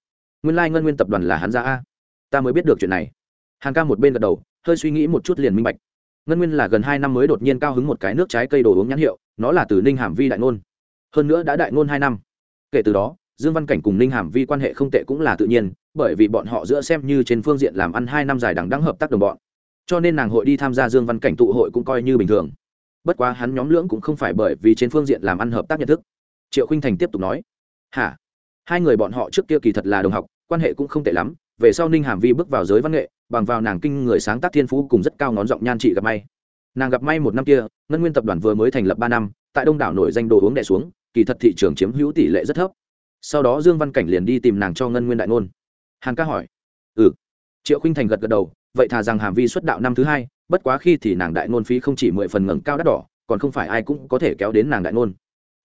A: Nguyên lai、like、ngân nguyên tập đoàn là hắn ra a. Ta mới biết được chuyện này. Hàn ca một bên gật đầu, hơi suy nghĩ một chút liền minh bạch. Ngân nguyên là gần hai năm mới đột nhiên cao hứng một cái nước trái cây đồ uống nhãn hiệu, nó là từ ninh hàm vi đại ngôn. Hơn nữa đã đại ngôn hai năm. Kể từ đó, dương văn cảnh cùng ninh hàm vi quan hệ không tệ cũng là tự nhiên, bởi vì bọn họ giữa xem như trên phương diện làm ăn hai năm dài đằng đắng hợp tác đồng bọn cho nên nàng hội đi tham gia dương văn cảnh tụ hội cũng coi như bình thường. Bất quá hắn nhóm lưỡng cũng không phải bởi vì trên phương diện làm ăn hợp tác nhận thức. Triệu khinh thành tiếp tục nói, hả? Hai người bọn họ trước kia kỳ thật là đồng học, quan hệ cũng không tệ lắm, về sau ninh hàm vi bước vào giới văn nghệ, bằng vào nàng kinh người sáng tác thiên phú cùng rất cao ngón giọng nhan trị gặp may. Nàng gặp may một năm kia, ngân nguyên tập đoàn vừa mới thành lập ba năm, tại đông đảo nổi danh đồ uống đẻ xuống, kỳ thật thị trường chiếm hữu tỷ lệ rất thấp. Sau đó dương văn cảnh liền đi tìm nàng cho ngân nguyên đại ngôn. Hàn ca hỏi ừ. Triệu khinh thành gật gật đầu vậy thà rằng hàm vi xuất đạo năm thứ hai, bất quá khi thì nàng đại ngôn phí không chỉ mười phần ngẩng cao đắt đỏ, còn không phải ai cũng có thể kéo đến nàng đại ngôn.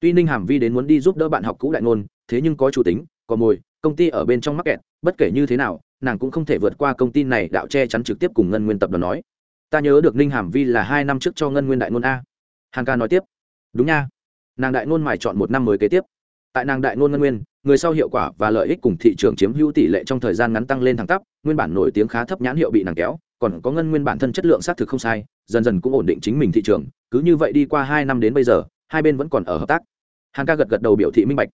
A: Tuy ninh hàm vi đến muốn đi giúp đỡ bạn học cũ đại ngôn, thế nhưng có chủ tính, có mồi, công ty ở bên trong mắc kẹt, bất kể như thế nào, nàng cũng không thể vượt qua công ty này, đạo che chắn trực tiếp cùng ngân nguyên tập đoàn nói. Ta nhớ được ninh hàm vi là hai năm trước cho ngân nguyên đại ngôn a. Hàng ca nói tiếp. Đúng nha. Nàng đại ngôn mài chọn một năm mới kế tiếp. Tại nàng đại ngôn ngân nguyên người sau hiệu quả và lợi ích cùng thị trường chiếm hữu tỷ lệ trong thời gian ngắn tăng lên thẳng tắp, nguyên bản nổi tiếng khá thấp nhãn hiệu bị nàng kéo, còn có ngân nguyên bản thân chất lượng xác thực không sai, dần dần cũng ổn định chính mình thị trường, cứ như vậy đi qua hai năm đến bây giờ, hai bên vẫn còn ở hợp tác. Hàng ca gật gật đầu biểu thị minh bạch.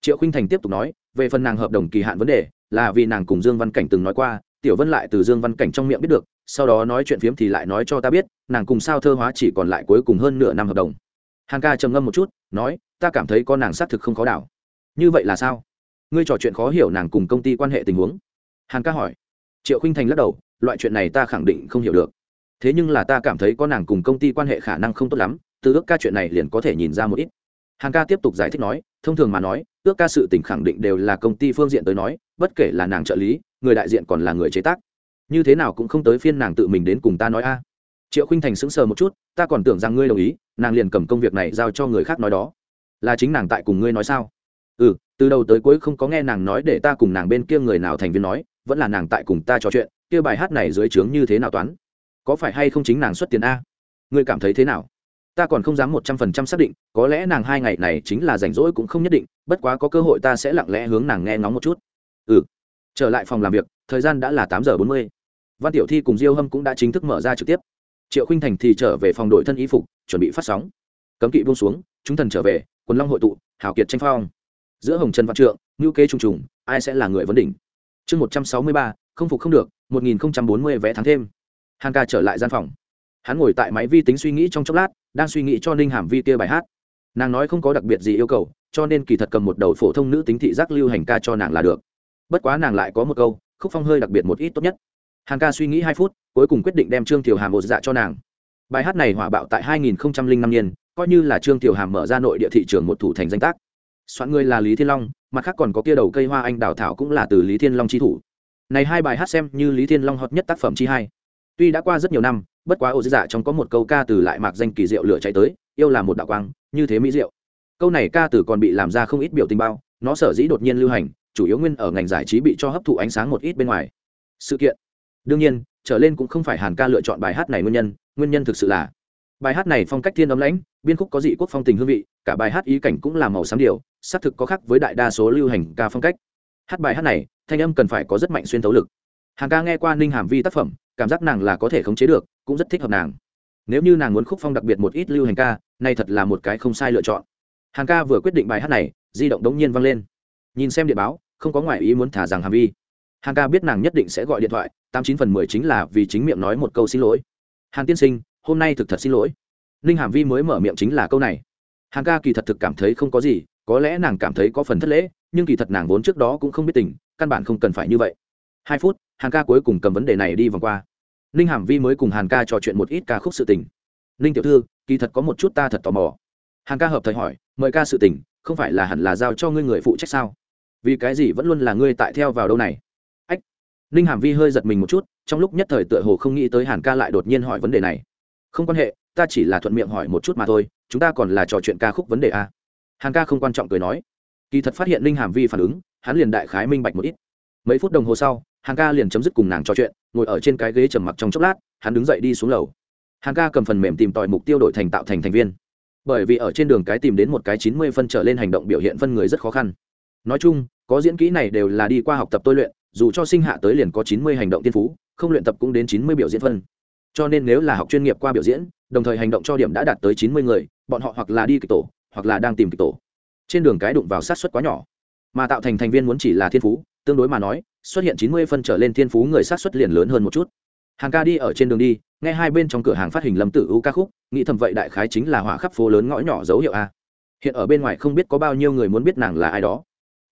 A: Triệu khinh thành tiếp tục nói, về phần nàng hợp đồng kỳ hạn vấn đề, là vì nàng cùng dương văn cảnh từng nói qua, tiểu vân lại từ dương văn cảnh trong miệng biết được, sau đó nói chuyện phiếm thì lại nói cho ta biết, nàng cùng sao thơ hóa chỉ còn lại cuối cùng hơn nửa năm hợp đồng. Hàn ca trầm ngâm một chút, nói, ta cảm thấy con nàng xác thực không khó đảo như vậy là sao? Ngươi trò chuyện khó hiểu nàng cùng công ty quan hệ tình huống. Hàn ca hỏi. Triệu khinh thành lắc đầu, loại chuyện này ta khẳng định không hiểu được. Thế nhưng là ta cảm thấy có nàng cùng công ty quan hệ khả năng không tốt lắm, từ ước ca chuyện này liền có thể nhìn ra một ít. Hàn ca tiếp tục giải thích nói, thông thường mà nói, ước ca sự tỉnh khẳng định đều là công ty phương diện tới nói, bất kể là nàng trợ lý, người đại diện còn là người chế tác. Như thế nào cũng không tới phiên nàng tự mình đến cùng ta nói a. Triệu khinh thành sững sờ một chút, ta còn tưởng rằng ngươi đồng ý, nàng liền cầm công việc này giao cho người khác nói đó. Là chính nàng tại cùng ngươi nói sao? Ừ từ đầu tới cuối không có nghe nàng nói để ta cùng nàng bên kia người nào thành viên nói, vẫn là nàng tại cùng ta trò chuyện, kia bài hát này dưới trướng như thế nào toán? Có phải hay không chính nàng xuất tiền a? Ngươi cảm thấy thế nào? Ta còn không dám một trăm phần trăm xác định, có lẽ nàng hai ngày này chính là rảnh rỗi cũng không nhất định, bất quá có cơ hội ta sẽ lặng lẽ hướng nàng nghe ngóng một chút. Ừ. Trở lại phòng làm việc, thời gian đã là tám giờ bốn mươi. Văn tiểu thi cùng diêu hâm cũng đã chính thức mở ra trực tiếp. Triệu khinh thành thì trở về phòng đội thân y phục, chuẩn bị phát sóng. Cấm kỵ buông xuống, chúng thần trở về, quần long hội tụ, hào kiệt tranh phong giữa hồng trần văn trượng, ngữ kế trùng trùng, ai sẽ là người vấn đỉnh? Chương một trăm sáu mươi ba, không phục không được, một nghìn bốn mươi vé tháng thêm. Hàn ca trở lại gian phòng. Hắn ngồi tại máy vi tính suy nghĩ trong chốc lát, đang suy nghĩ cho ninh hàm vi kia bài hát. Nàng nói không có đặc biệt gì yêu cầu, cho nên kỳ thật cầm một đầu phổ thông nữ tính thị giác lưu hành ca cho nàng là được. Bất quá nàng lại có một câu, khúc phong hơi đặc biệt một ít tốt nhất. Hàn ca suy nghĩ hai phút, cuối cùng quyết định đem trương thiều hàm một dạ cho nàng. Bài hát này hỏa bạo tại 2005 niên, coi như là trương thiều hàm mở ra nội địa thị trường một thủ thành danh tác soạn người là lý thiên long, mặt khác còn có kia đầu cây hoa anh đào thảo cũng là từ lý thiên long chi thủ. Này hai bài hát xem như lý thiên long hot nhất tác phẩm chi hai tuy đã qua rất nhiều năm, bất quá ô dạ trong có một câu ca từ lại mạc danh kỳ diệu lửa chạy tới, yêu là một đạo quang, như thế mỹ diệu. Câu này ca từ còn bị làm ra không ít biểu tình bao, nó sở dĩ đột nhiên lưu hành, chủ yếu nguyên ở ngành giải trí bị cho hấp thụ ánh sáng một ít bên ngoài. Sự kiện. Đương nhiên, trở lên cũng không phải hàn ca lựa chọn bài hát này nguyên nhân nguyên nhân thực sự là bài hát này phong cách thiên ấm lãnh, biên khúc có dị quốc phong tình hương vị, cả bài hát ý cảnh cũng là màu xám điều, xác thực có khác với đại đa số lưu hành ca phong cách. Hát bài hát này, thanh âm cần phải có rất mạnh xuyên thấu lực. Hàng ca nghe qua ninh hàm vi tác phẩm, cảm giác nàng là có thể khống chế được, cũng rất thích hợp nàng. Nếu như nàng muốn khúc phong đặc biệt một ít lưu hành ca, nay thật là một cái không sai lựa chọn. Hàng ca vừa quyết định bài hát này, di động đống nhiên vang lên. Nhìn xem địa báo, không có ngoại ý muốn thả rằng hàm vi. Hàng ca biết nàng nhất định sẽ gọi điện thoại, tám chín phần mười chính là vì chính miệng nói một câu xin lỗi. Hàn tiên sinh hôm nay thực thật xin lỗi. Ninh hàm vi mới mở miệng chính là câu này. Hàn ca kỳ thật thực cảm thấy không có gì, có lẽ nàng cảm thấy có phần thất lễ, nhưng kỳ thật nàng vốn trước đó cũng không biết tình, căn bản không cần phải như vậy. Hai phút, hàn ca cuối cùng cầm vấn đề này đi vòng qua. Ninh hàm vi mới cùng hàn ca trò chuyện một ít ca khúc sự tình. Ninh tiểu thư, kỳ thật có một chút ta thật tò mò. Hàn ca hợp thời hỏi, mời ca sự tình, không phải là hẳn là giao cho ngươi người phụ trách sao? Vì cái gì vẫn luôn là ngươi tại theo vào đâu này? Ách. Ninh hàm vi hơi giật mình một chút, trong lúc nhất thời tựa hồ không nghĩ tới hàn ca lại đột nhiên hỏi vấn đề này không quan hệ, ta chỉ là thuận miệng hỏi một chút mà thôi, chúng ta còn là trò chuyện ca khúc vấn đề a hàn ca không quan trọng cười nói. Kỳ thật phát hiện Linh hàm vi phản ứng, hắn liền đại khái minh bạch một ít. Mấy phút đồng hồ sau, hàn ca liền chấm dứt cùng nàng trò chuyện, ngồi ở trên cái ghế trầm mặc trong chốc lát, hắn đứng dậy đi xuống lầu. Hàn ca cầm phần mềm tìm tòi mục tiêu đổi thành tạo thành thành viên. Bởi vì ở trên đường cái tìm đến một cái chín mươi phân trở lên hành động biểu hiện phân người rất khó khăn. Nói chung, có diễn kỹ này đều là đi qua học tập tôi luyện, dù cho sinh hạ tới liền có chín mươi hành động tiên phú, không luyện tập cũng đến chín mươi biểu diễn phân cho nên nếu là học chuyên nghiệp qua biểu diễn, đồng thời hành động cho điểm đã đạt tới chín mươi người, bọn họ hoặc là đi kịch tổ, hoặc là đang tìm kịch tổ. Trên đường cái đụng vào sát xuất quá nhỏ, mà tạo thành thành viên muốn chỉ là thiên phú, tương đối mà nói, xuất hiện chín mươi phân trở lên thiên phú người sát xuất liền lớn hơn một chút. Hàng ca đi ở trên đường đi, nghe hai bên trong cửa hàng phát hình lâm tử u ca khúc, nghĩ thầm vậy đại khái chính là hỏa khắp phố lớn ngõ nhỏ dấu hiệu a. Hiện ở bên ngoài không biết có bao nhiêu người muốn biết nàng là ai đó.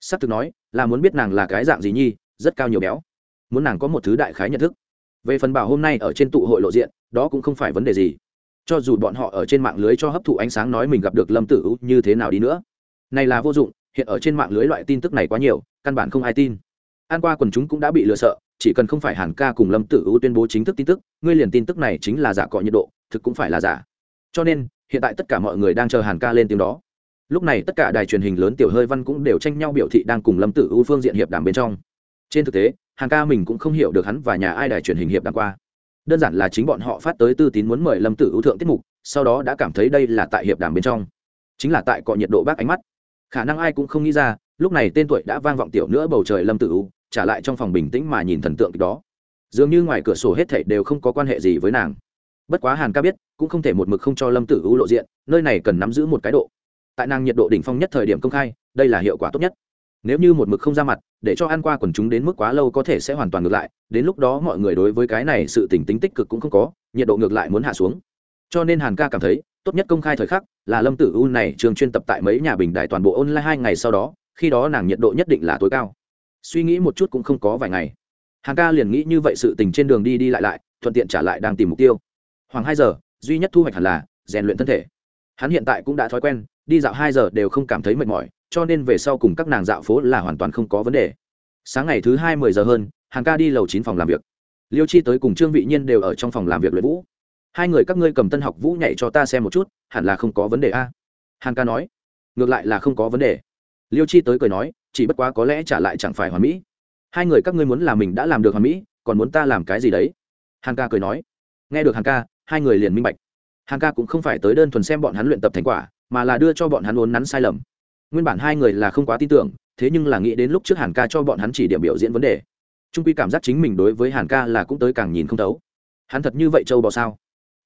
A: S ắ c thực nói, là muốn biết nàng là cái dạng gì nhi, rất cao nhiều béo. Muốn nàng có một thứ đại khái nhận thức về phần bảo hôm nay ở trên tụ hội lộ diện, đó cũng không phải vấn đề gì. Cho dù bọn họ ở trên mạng lưới cho hấp thụ ánh sáng nói mình gặp được lâm tử u như thế nào đi nữa. Này là vô dụng, hiện ở trên mạng lưới loại tin tức này quá nhiều, căn bản không ai tin. An qua quần chúng cũng đã bị lừa sợ, chỉ cần không phải hàn ca cùng lâm tử u tuyên bố chính thức tin tức, ngươi liền tin tức này chính là giả cọ nhiệt độ, thực cũng phải là giả. Cho nên, hiện tại tất cả mọi người đang chờ hàn ca lên tiếng đó. Lúc này tất cả đài truyền hình lớn tiểu hơi văn cũng đều tranh nhau biểu thị đang cùng lâm tử u phương diện hiệp đàm bên trong. Trên thực tế hàn ca mình cũng không hiểu được hắn và nhà ai đài truyền hình hiệp đàm qua. Đơn giản là chính bọn họ phát tới tư tín muốn mời lâm tử u thượng tiết mục, sau đó đã cảm thấy đây là tại hiệp đàm bên trong. Chính là tại cọ nhiệt độ bác ánh mắt. Khả năng ai cũng không nghĩ ra, lúc này tên tuổi đã vang vọng tiểu nữa bầu trời lâm tử u trả lại trong phòng bình tĩnh mà nhìn thần tượng đó. Dường như ngoài cửa sổ hết thảy đều không có quan hệ gì với nàng. Bất quá hàn ca biết, cũng không thể một mực không cho lâm tử u lộ diện, nơi này cần nắm giữ một cái độ. Tại nàng nhiệt độ đỉnh phong nhất thời điểm công khai, đây là hiệu quả tốt nhất nếu như một mực không ra mặt, để cho ăn qua quần chúng đến mức quá lâu có thể sẽ hoàn toàn ngược lại, đến lúc đó mọi người đối với cái này sự tỉnh tính tích cực cũng không có, nhiệt độ ngược lại muốn hạ xuống. Cho nên hàn ca cảm thấy, tốt nhất công khai thời khắc, là lâm tử u này trường chuyên tập tại mấy nhà bình đại toàn bộ online hai ngày sau đó, khi đó nàng nhiệt độ nhất định là tối cao. Suy nghĩ một chút cũng không có vài ngày. Hàn ca liền nghĩ như vậy sự tình trên đường đi đi lại lại, thuận tiện trả lại đang tìm mục tiêu. Khoảng hai giờ, duy nhất thu hoạch hẳn là rèn luyện thân thể. Hắn hiện tại cũng đã thói quen, đi dạo hai giờ đều không cảm thấy mệt mỏi cho nên về sau cùng các nàng dạo phố là hoàn toàn không có vấn đề. Sáng ngày thứ hai mười giờ hơn, hàng ca đi lầu chín phòng làm việc. Liêu chi tới cùng trương vị nhiên đều ở trong phòng làm việc luyện vũ. Hai người các ngươi cầm tân học vũ nhảy cho ta xem một chút, hẳn là không có vấn đề a. Hàng ca nói, ngược lại là không có vấn đề. Liêu chi tới cười nói, chỉ bất quá có lẽ trả lại chẳng phải hoàn mỹ. Hai người các ngươi muốn là mình đã làm được hoàn mỹ, còn muốn ta làm cái gì đấy? Hàng ca cười nói, nghe được hàng ca, hai người liền minh bạch. Hàng ca cũng không phải tới đơn thuần xem bọn hắn luyện tập thành quả, mà là đưa cho bọn hắn uốn nắn sai lầm nguyên bản hai người là không quá tin tưởng, thế nhưng là nghĩ đến lúc trước hàn ca cho bọn hắn chỉ điểm biểu diễn vấn đề. Trung quy cảm giác chính mình đối với hàn ca là cũng tới càng nhìn không thấu. Hắn thật như vậy châu bò sao?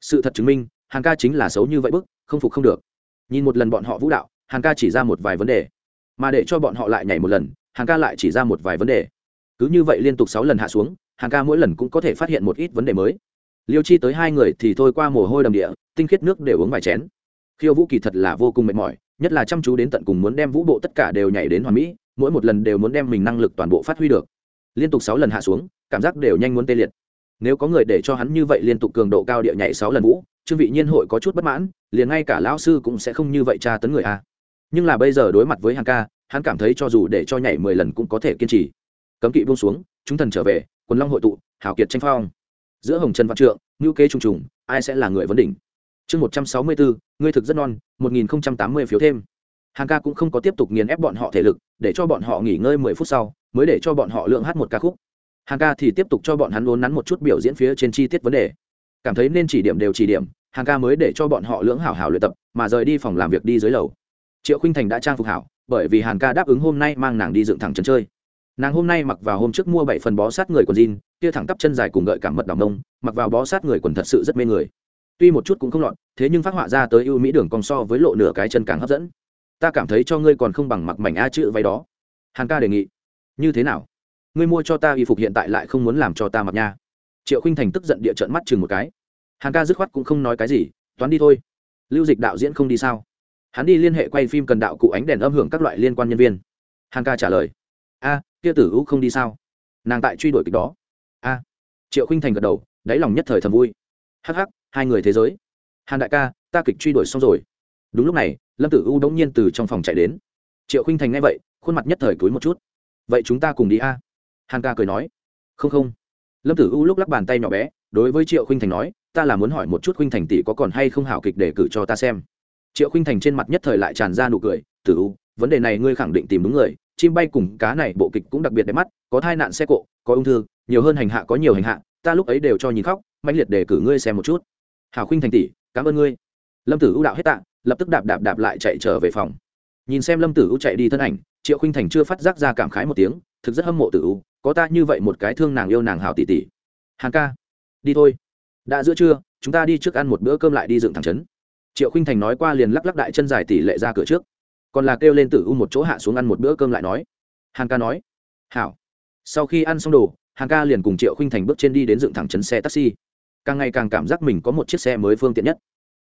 A: Sự thật chứng minh, hàn ca chính là xấu như vậy bức, không phục không được. Nhìn một lần bọn họ vũ đạo, hàn ca chỉ ra một vài vấn đề. Mà để cho bọn họ lại nhảy một lần, hàn ca lại chỉ ra một vài vấn đề. Cứ như vậy liên tục sáu lần hạ xuống, hàn ca mỗi lần cũng có thể phát hiện một ít vấn đề mới. Liêu chi tới hai người thì thôi qua mồ hôi đầm địa, tinh khiết nước để uống vài chén. Khiêu vũ kỳ thật là vô cùng mệt mỏi nhất là chăm chú đến tận cùng muốn đem vũ bộ tất cả đều nhảy đến hoàn mỹ, mỗi một lần đều muốn đem mình năng lực toàn bộ phát huy được. Liên tục sáu lần hạ xuống, cảm giác đều nhanh muốn tê liệt. Nếu có người để cho hắn như vậy liên tục cường độ cao địa nhảy sáu lần vũ, trương vị nhiên hội có chút bất mãn, liền ngay cả lão sư cũng sẽ không như vậy tra tấn người a. Nhưng là bây giờ đối mặt với hàng ca, hắn cảm thấy cho dù để cho nhảy mười lần cũng có thể kiên trì. Cấm kỵ buông xuống, chúng thần trở về, quần long hội tụ, hào kiệt tranh phong. Giữa hồng trần văn trượng ngữ kế trùng trùng, ai sẽ là người vấn đỉnh? Chương một trăm sáu mươi bốn ngươi thực rất non, một nghìn tám mươi phiếu thêm. Hàng ca cũng không có tiếp tục nghiền ép bọn họ thể lực, để cho bọn họ nghỉ ngơi mười phút sau, mới để cho bọn họ lượng hát một ca khúc. Hàng ca thì tiếp tục cho bọn hắn vốn nắn một chút biểu diễn phía trên chi tiết vấn đề. Cảm thấy nên chỉ điểm đều chỉ điểm, hàng ca mới để cho bọn họ lưỡng hảo hảo luyện tập, mà rời đi phòng làm việc đi dưới lầu. Triệu khinh thành đã trang phục hảo, bởi vì hàng ca đáp ứng hôm nay mang nàng đi dựng thẳng chân chơi. Nàng hôm nay mặc vào hôm trước mua bảy phần bó sát người quần jean, kia thẳng tắp chân dài cùng gợi cảm mật đỏ mông, mặc vào bó sát người quần thật sự rất mê người tuy một chút cũng không lọt, thế nhưng phát họa ra tới ưu mỹ đường cong so với lộ nửa cái chân càng hấp dẫn. Ta cảm thấy cho ngươi còn không bằng mặc mảnh a chữ váy đó. Hàn ca đề nghị. Như thế nào? Ngươi mua cho ta y phục hiện tại lại không muốn làm cho ta mặc nha. Triệu khinh thành tức giận địa trận mắt chừng một cái. Hàn ca dứt khoát cũng không nói cái gì, toán đi thôi. Lưu dịch đạo diễn không đi sao? Hắn đi liên hệ quay phim cần đạo cụ ánh đèn âm hưởng các loại liên quan nhân viên. Hàn ca trả lời. A, kia tử u không đi sao? Nàng tại truy đuổi kịch đó. A. Triệu khinh thành gật đầu, đáy lòng nhất thời thầm vui. Hh hai người thế giới. Hàn đại ca, ta kịch truy đuổi xong rồi. Đúng lúc này, lâm tử u đống nhiên từ trong phòng chạy đến. Triệu khinh thành nghe vậy, khuôn mặt nhất thời cúi một chút. Vậy chúng ta cùng đi a? Hàn ca cười nói. Không không. Lâm tử u lúc lắc bàn tay nhỏ bé, đối với triệu khinh thành nói, ta là muốn hỏi một chút khinh thành tỷ có còn hay không hảo kịch để cử cho ta xem. Triệu khinh thành trên mặt nhất thời lại tràn ra nụ cười, tử u, vấn đề này ngươi khẳng định tìm đúng người, chim bay cùng cá này bộ kịch cũng đặc biệt đẹp mắt, có thai nạn xe cộ, có ung thư, nhiều hơn hành hạ có nhiều hành hạ, ta lúc ấy đều cho nhìn khóc mạnh liệt đề cử ngươi xem một chút hảo khinh thành tỷ, cảm ơn ngươi. Lâm tử ưu đạo hết tạ, lập tức đạp đạp đạp lại chạy trở về phòng. Nhìn xem lâm tử ưu chạy đi thân ảnh, triệu khinh thành chưa phát giác ra cảm khái một tiếng, thực rất hâm mộ tử U. có ta như vậy một cái thương nàng yêu nàng hảo tỷ tỷ. Hàng ca, đi thôi. Đã giữa trưa, chúng ta đi trước ăn một bữa cơm lại đi dựng thẳng trấn. Triệu khinh thành nói qua liền lắc lắc đại chân dài tỷ lệ ra cửa trước. Còn là kêu lên tử u một chỗ hạ xuống ăn một bữa cơm lại nói. Hàng ca nói. Hảo. Sau khi ăn xong đồ hàng ca liền cùng triệu khinh thành bước trên đi đến dựng thẳng trấn xe taxi càng ngày càng cảm giác mình có một chiếc xe mới phương tiện nhất.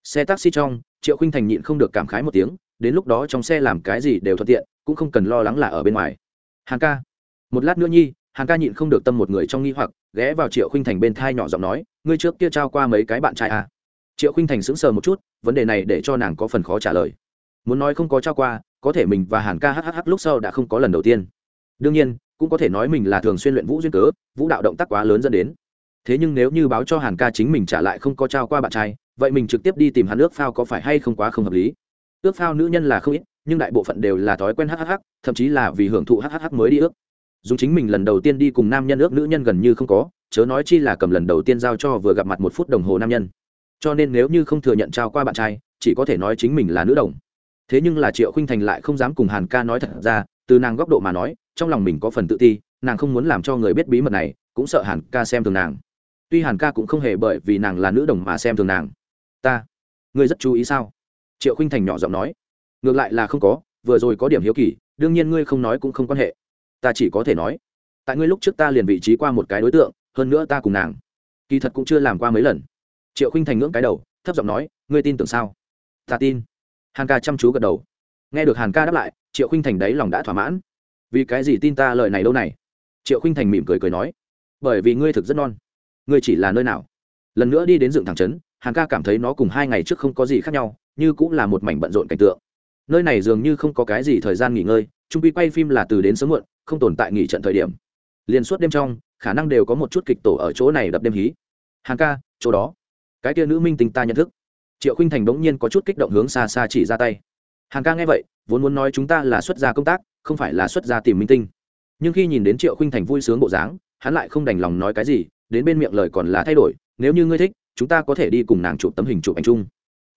A: Xe taxi trong, triệu khinh thành nhịn không được cảm khái một tiếng, đến lúc đó trong xe làm cái gì đều thuận tiện, cũng không cần lo lắng là ở bên ngoài. Hàng ca. Một lát nữa nhi, hàng ca nhịn không được tâm một người trong nghi hoặc, ghé vào triệu khinh thành bên thai nhỏ giọng nói, ngươi trước kia trao qua mấy cái bạn trai à. triệu khinh thành sững sờ một chút, vấn đề này để cho nàng có phần khó trả lời. Muốn nói không có trao qua, có thể mình và hàn ca hhh lúc sau đã không có lần đầu tiên. Đương nhiên, cũng có thể nói mình là thường xuyên luyện vũ duyên cớ, vũ đạo động tác quá lớn dẫn đến thế nhưng nếu như báo cho hàn ca chính mình trả lại không có trao qua bạn trai, vậy mình trực tiếp đi tìm hắn ước phao có phải hay không quá không hợp lý. Ước phao nữ nhân là không ít, nhưng đại bộ phận đều là thói quen hhh thậm chí là vì hưởng thụ hhh mới đi ước. Dùng chính mình lần đầu tiên đi cùng nam nhân ước nữ nhân gần như không có, chớ nói chi là cầm lần đầu tiên giao cho vừa gặp mặt một phút đồng hồ nam nhân. Cho nên nếu như không thừa nhận trao qua bạn trai, chỉ có thể nói chính mình là nữ đồng. Thế nhưng là triệu khinh thành lại không dám cùng hàn ca nói thật ra, từ nàng góc độ mà nói, trong lòng mình có phần tự ti, nàng không muốn làm cho người biết bí mật này, cũng sợ hàn ca xem thường nàng tuy hàn ca cũng không hề bởi vì nàng là nữ đồng mà xem thường nàng. Ta, ngươi rất chú ý sao? Triệu khinh thành nhỏ giọng nói. Ngược lại là không có, vừa rồi có điểm hiếu kỳ, đương nhiên ngươi không nói cũng không quan hệ. Ta chỉ có thể nói, tại ngươi lúc trước ta liền vị trí qua một cái đối tượng, hơn nữa ta cùng nàng, kỳ thật cũng chưa làm qua mấy lần. Triệu khinh thành ngưỡng cái đầu, thấp giọng nói, ngươi tin tưởng sao? Ta tin. Hàn ca chăm chú gật đầu. Nghe được hàn ca đáp lại, triệu khinh thành đấy lòng đã thỏa mãn. Vì cái gì tin ta lời này lâu này? Triệu khinh thành mỉm cười cười nói. Bởi vì ngươi thực rất non ngươi chỉ là nơi nào? Lần nữa đi đến dựng thẳng trấn hàng ca cảm thấy nó cùng hai ngày trước không có gì khác nhau, như cũng là một mảnh bận rộn cảnh tượng. Nơi này dường như không có cái gì thời gian nghỉ ngơi trung quy quay phim là từ đến sớm muộn, không tồn tại nghỉ trận thời điểm. Liền suốt đêm trong, khả năng đều có một chút kịch tổ ở chỗ này đập đêm hí. Hàng ca, chỗ đó. Cái kia nữ minh tình ta nhận thức. Triệu khinh thành bỗng nhiên có chút kích động hướng xa xa chỉ ra tay. Hàng ca nghe vậy, vốn muốn nói chúng ta là xuất gia công tác, không phải là xuất gia tìm minh tinh. Nhưng khi nhìn đến triệu khinh thành vui sướng bộ dáng, hắn lại không đành lòng nói cái gì đến bên miệng lời còn là thay đổi, nếu như ngươi thích, chúng ta có thể đi cùng nàng chụp tấm hình chụp ảnh chung.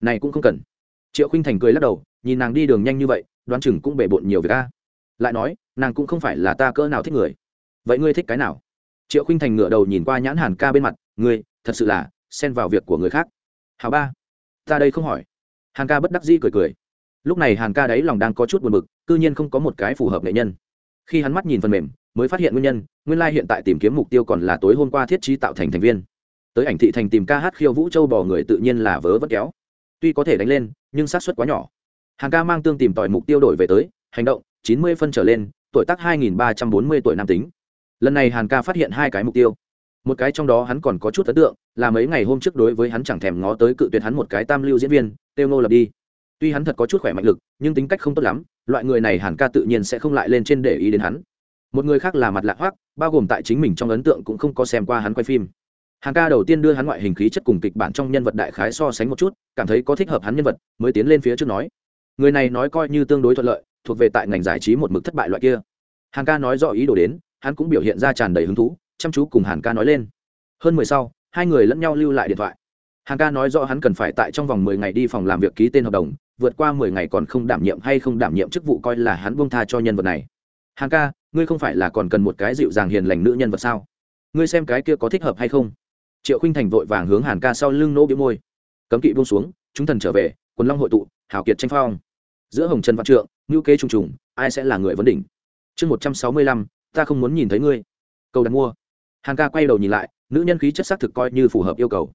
A: Này cũng không cần. Triệu khinh thành cười lắc đầu, nhìn nàng đi đường nhanh như vậy, đoán chừng cũng bể bộn nhiều việc a. Lại nói, nàng cũng không phải là ta cỡ nào thích người. Vậy ngươi thích cái nào? Triệu khinh thành ngửa đầu nhìn qua nhãn hàn ca bên mặt, ngươi, thật sự là, xen vào việc của người khác. Hào ba, ta đây không hỏi. Hàn ca bất đắc dĩ cười cười. Lúc này hàn ca đấy lòng đang có chút buồn bực c ư nhiên không có một cái phù hợp nghệ nhân. Khi hắn mắt nhìn phần mềm mới phát hiện nguyên nhân, nguyên lai hiện tại tìm kiếm mục tiêu còn là tối hôm qua thiết trí tạo thành thành viên. Tới ảnh thị thành tìm ca hát khiêu vũ châu bò người tự nhiên là vớ vất kéo. Tuy có thể đánh lên, nhưng sát suất quá nhỏ. Hàng ca mang tương tìm tòi mục tiêu đổi về tới, hành động, chín mươi phân trở lên, tuổi tác hai nghìn ba trăm bốn mươi tuổi nam tính. Lần này hàn ca phát hiện hai cái mục tiêu. Một cái trong đó hắn còn có chút ấn tượng, là mấy ngày hôm trước đối với hắn chẳng thèm ngó tới cự tuyệt hắn một cái tam lưu diễn viên têu ngô lập đi. Tuy hắn thật có chút khỏe mạnh lực, nhưng tính cách không tốt lắm, loại người này hàn ca tự nhiên sẽ không lại lên trên để ý đến hắn một người khác là mặt lạ hoác bao gồm tại chính mình trong ấn tượng cũng không có xem qua hắn quay phim. Hàng ca đầu tiên đưa hắn ngoại hình khí chất cùng kịch bản trong nhân vật đại khái so sánh một chút, cảm thấy có thích hợp hắn nhân vật, mới tiến lên phía trước nói. Người này nói coi như tương đối thuận lợi, thuộc về tại ngành giải trí một mực thất bại loại kia. Hàng ca nói rõ ý đồ đến, hắn cũng biểu hiện ra tràn đầy hứng thú, chăm chú cùng hàn ca nói lên. Hơn mười sau, hai người lẫn nhau lưu lại điện thoại. Hàng ca nói rõ hắn cần phải tại trong vòng mười ngày đi phòng làm việc ký tên hợp đồng, vượt qua mười ngày còn không đảm nhiệm hay không đảm nhiệm chức vụ coi là hắn buông tha cho nhân vật này. Hàng ca ngươi không phải là còn cần một cái dịu dàng hiền lành nữ nhân vật sao? Ngươi xem cái kia có thích hợp hay không? Triệu khinh thành vội vàng hướng hàn ca sau lưng nỗ biếu môi. Cấm kỵ buông xuống, chúng thần trở về, quần long hội tụ, hào kiệt tranh phong. Giữa hồng trần văn trượng ngữ kế trùng trùng, ai sẽ là người vấn đỉnh? Chương một trăm sáu mươi lăm, ta không muốn nhìn thấy ngươi. Cầu đặt mua. Hàn ca quay đầu nhìn lại, nữ nhân khí chất xác thực coi như phù hợp yêu cầu.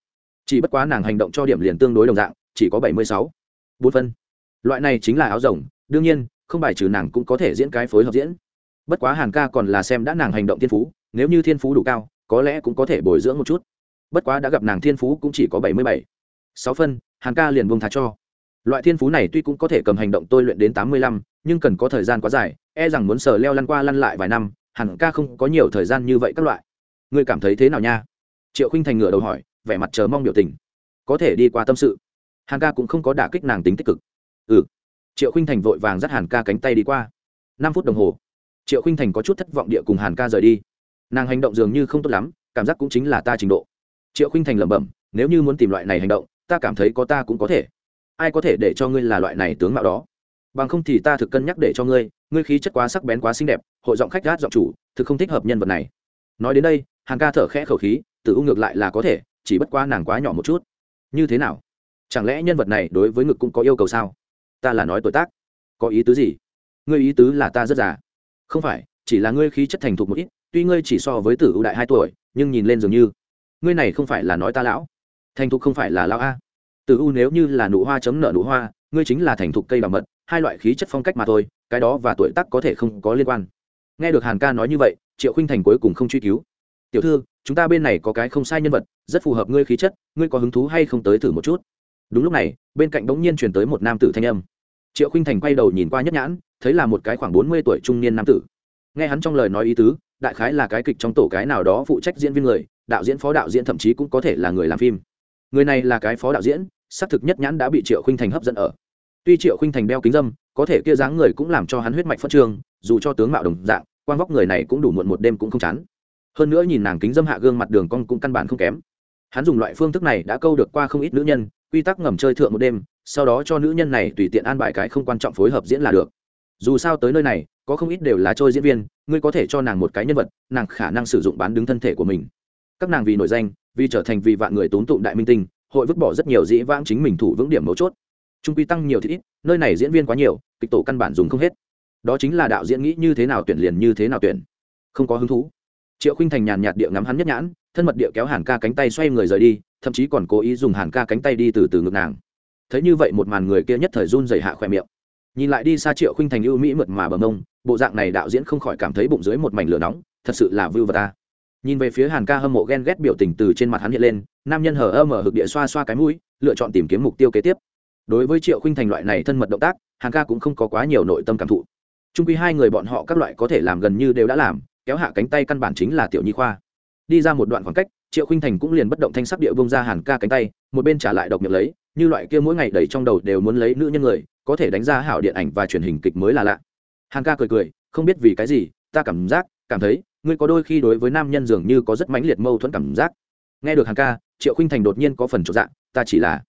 A: Chỉ bất quá nàng hành động cho điểm liền tương đối đồng dạng, chỉ có bảy mươi sáu. Bốn phân. Loại này chính là áo rồng, đương nhiên, không bài trừ nàng cũng có thể diễn cái phối hợp diễn bất quá hàn ca còn là xem đã nàng hành động thiên phú, nếu như thiên phú đủ cao, có lẽ cũng có thể bồi dưỡng một chút. Bất quá đã gặp nàng thiên phú cũng chỉ có bảy mươi bảy. Sáu phân, hàn ca liền buông thá cho. Loại thiên phú này tuy cũng có thể cầm hành động tôi luyện đến tám mươi lăm, nhưng cần có thời gian quá dài e rằng muốn sờ leo lăn qua lăn lại vài năm, hàn ca không có nhiều thời gian như vậy các loại. Ngươi cảm thấy thế nào nha? Triệu khinh thành ngửa đầu hỏi, vẻ mặt chờ mong biểu tình. Có thể đi qua tâm sự. Hàn ca cũng không có đả kích nàng tính tích cực. Ừ. Triệu khinh thành vội vàng dắt hàn ca cánh tay đi qua. Năm phút đồng hồ triệu khinh thành có chút thất vọng địa cùng hàn ca rời đi. Nàng hành động dường như không tốt lắm, cảm giác cũng chính là ta trình độ. Triệu khinh thành lẩm bẩm, nếu như muốn tìm loại này hành động, ta cảm thấy có ta cũng có thể. Ai có thể để cho ngươi là loại này tướng mạo đó? Bằng không thì ta thực cân nhắc để cho ngươi ngươi khí chất quá sắc bén quá xinh đẹp, hội giọng khách gát giọng chủ, thực không thích hợp nhân vật này. Nói đến đây hàng ca thở khẽ khẩu khí tự ung ngược lại là có thể, chỉ bất quá nàng quá nhỏ một chút. Như thế nào? Chẳng lẽ nhân vật này đối với ngực cũng có yêu cầu sao? Ta là nói tuổi tác. Có ý tứ gì? Ngươi ý tứ là ta rất già không phải, chỉ là ngươi khí chất thành thục một ít, tuy ngươi chỉ so với tử ưu đại hai tuổi, nhưng nhìn lên dường như, ngươi này không phải là nói ta lão. Thành thục không phải là lão a. Tử ưu nếu như là nụ hoa chấm nợ nụ hoa, ngươi chính là thành thục cây bảo mật, hai loại khí chất phong cách mà thôi, cái đó và tuổi tác có thể không có liên quan. Nghe được hàn ca nói như vậy, triệu khinh thành cuối cùng không truy cứu. Tiểu thư, chúng ta bên này có cái không sai nhân vật, rất phù hợp ngươi khí chất, ngươi có hứng thú hay không tới thử một chút? Đúng lúc này, bên cạnh bỗng nhiên truyền tới một nam tử thanh âm triệu khinh thành quay đầu nhìn qua nhất nhãn, thấy là một cái khoảng bốn mươi tuổi trung niên nam tử. Nghe hắn trong lời nói ý tứ, đại khái là cái kịch trong tổ cái nào đó phụ trách diễn viên người, đạo diễn, phó đạo diễn thậm chí cũng có thể là người làm phim. Người này là cái phó đạo diễn, xác thực nhất nhãn đã bị triệu khinh thành hấp dẫn ở. Tuy triệu khinh thành đeo kính dâm, có thể kia dáng người cũng làm cho hắn huyết mạch phân trường, dù cho tướng mạo đồng dạng quan vóc người này cũng đủ muộn một đêm cũng không chán. Hơn nữa nhìn nàng kính dâm hạ gương mặt đường cong cũng căn bản không kém. Hắn dùng loại phương thức này đã câu được qua không ít nữ nhân, quy tắc ngầm chơi thượng một đêm sau đó cho nữ nhân này tùy tiện an bài cái không quan trọng phối hợp diễn là được. Dù sao tới nơi này, có không ít đều là trôi diễn viên, ngươi có thể cho nàng một cái nhân vật, nàng khả năng sử dụng bán đứng thân thể của mình. Các nàng vì nổi danh, vì trở thành vì vạn người tốn tụng đại minh tinh, hội vứt bỏ rất nhiều dĩ vãng chính mình thủ vững điểm mấu chốt. Trung quy tăng nhiều thì ít, nơi này diễn viên quá nhiều, kịch tổ căn bản dùng không hết. Đó chính là đạo diễn nghĩ như thế nào tuyển liền như thế nào tuyển. Không có hứng thú. Triệu khinh thành nhàn nhạt địa ngắm hắn nhất nhãn, thân mật địa kéo hàn ca cánh tay xoay người rời đi, thậm chí còn cố ý dùng hàn ca cánh tay đi từ từ ngực nàng thấy như vậy một màn người kia nhất thời run dày hạ khỏe miệng. Nhìn lại đi xa triệu khinh thành ưu mỹ mượt mà bầm ông bộ dạng này đạo diễn không khỏi cảm thấy bụng dưới một mảnh lửa nóng, thật sự là vưu vật ta. Nhìn về phía hàn ca hâm mộ ghen ghét biểu tình từ trên mặt hắn hiện lên, nam nhân hở ơ mở hực địa xoa xoa cái mũi, lựa chọn tìm kiếm mục tiêu kế tiếp. Đối với triệu khinh thành loại này thân mật động tác, hàn ca cũng không có quá nhiều nội tâm cảm thụ. Trung quy hai người bọn họ các loại có thể làm gần như đều đã làm, kéo hạ cánh tay căn bản chính là tiểu nhi khoa. Đi ra một đoạn khoảng cách, triệu khinh thành cũng liền bất động thanh sắc địa bông ra hàn ca cánh tay, một bên trả lại độc miệng lấy như loại kia mỗi ngày đầy trong đầu đều muốn lấy nữ nhân người, có thể đánh ra hảo điện ảnh và truyền hình kịch mới là lạ. Hàn ca cười cười, không biết vì cái gì, ta cảm giác, cảm thấy, ngươi có đôi khi đối với nam nhân dường như có rất mãnh liệt mâu thuẫn cảm giác. Nghe được hàn ca, triệu khinh thành đột nhiên có phần trọn dạng ta chỉ là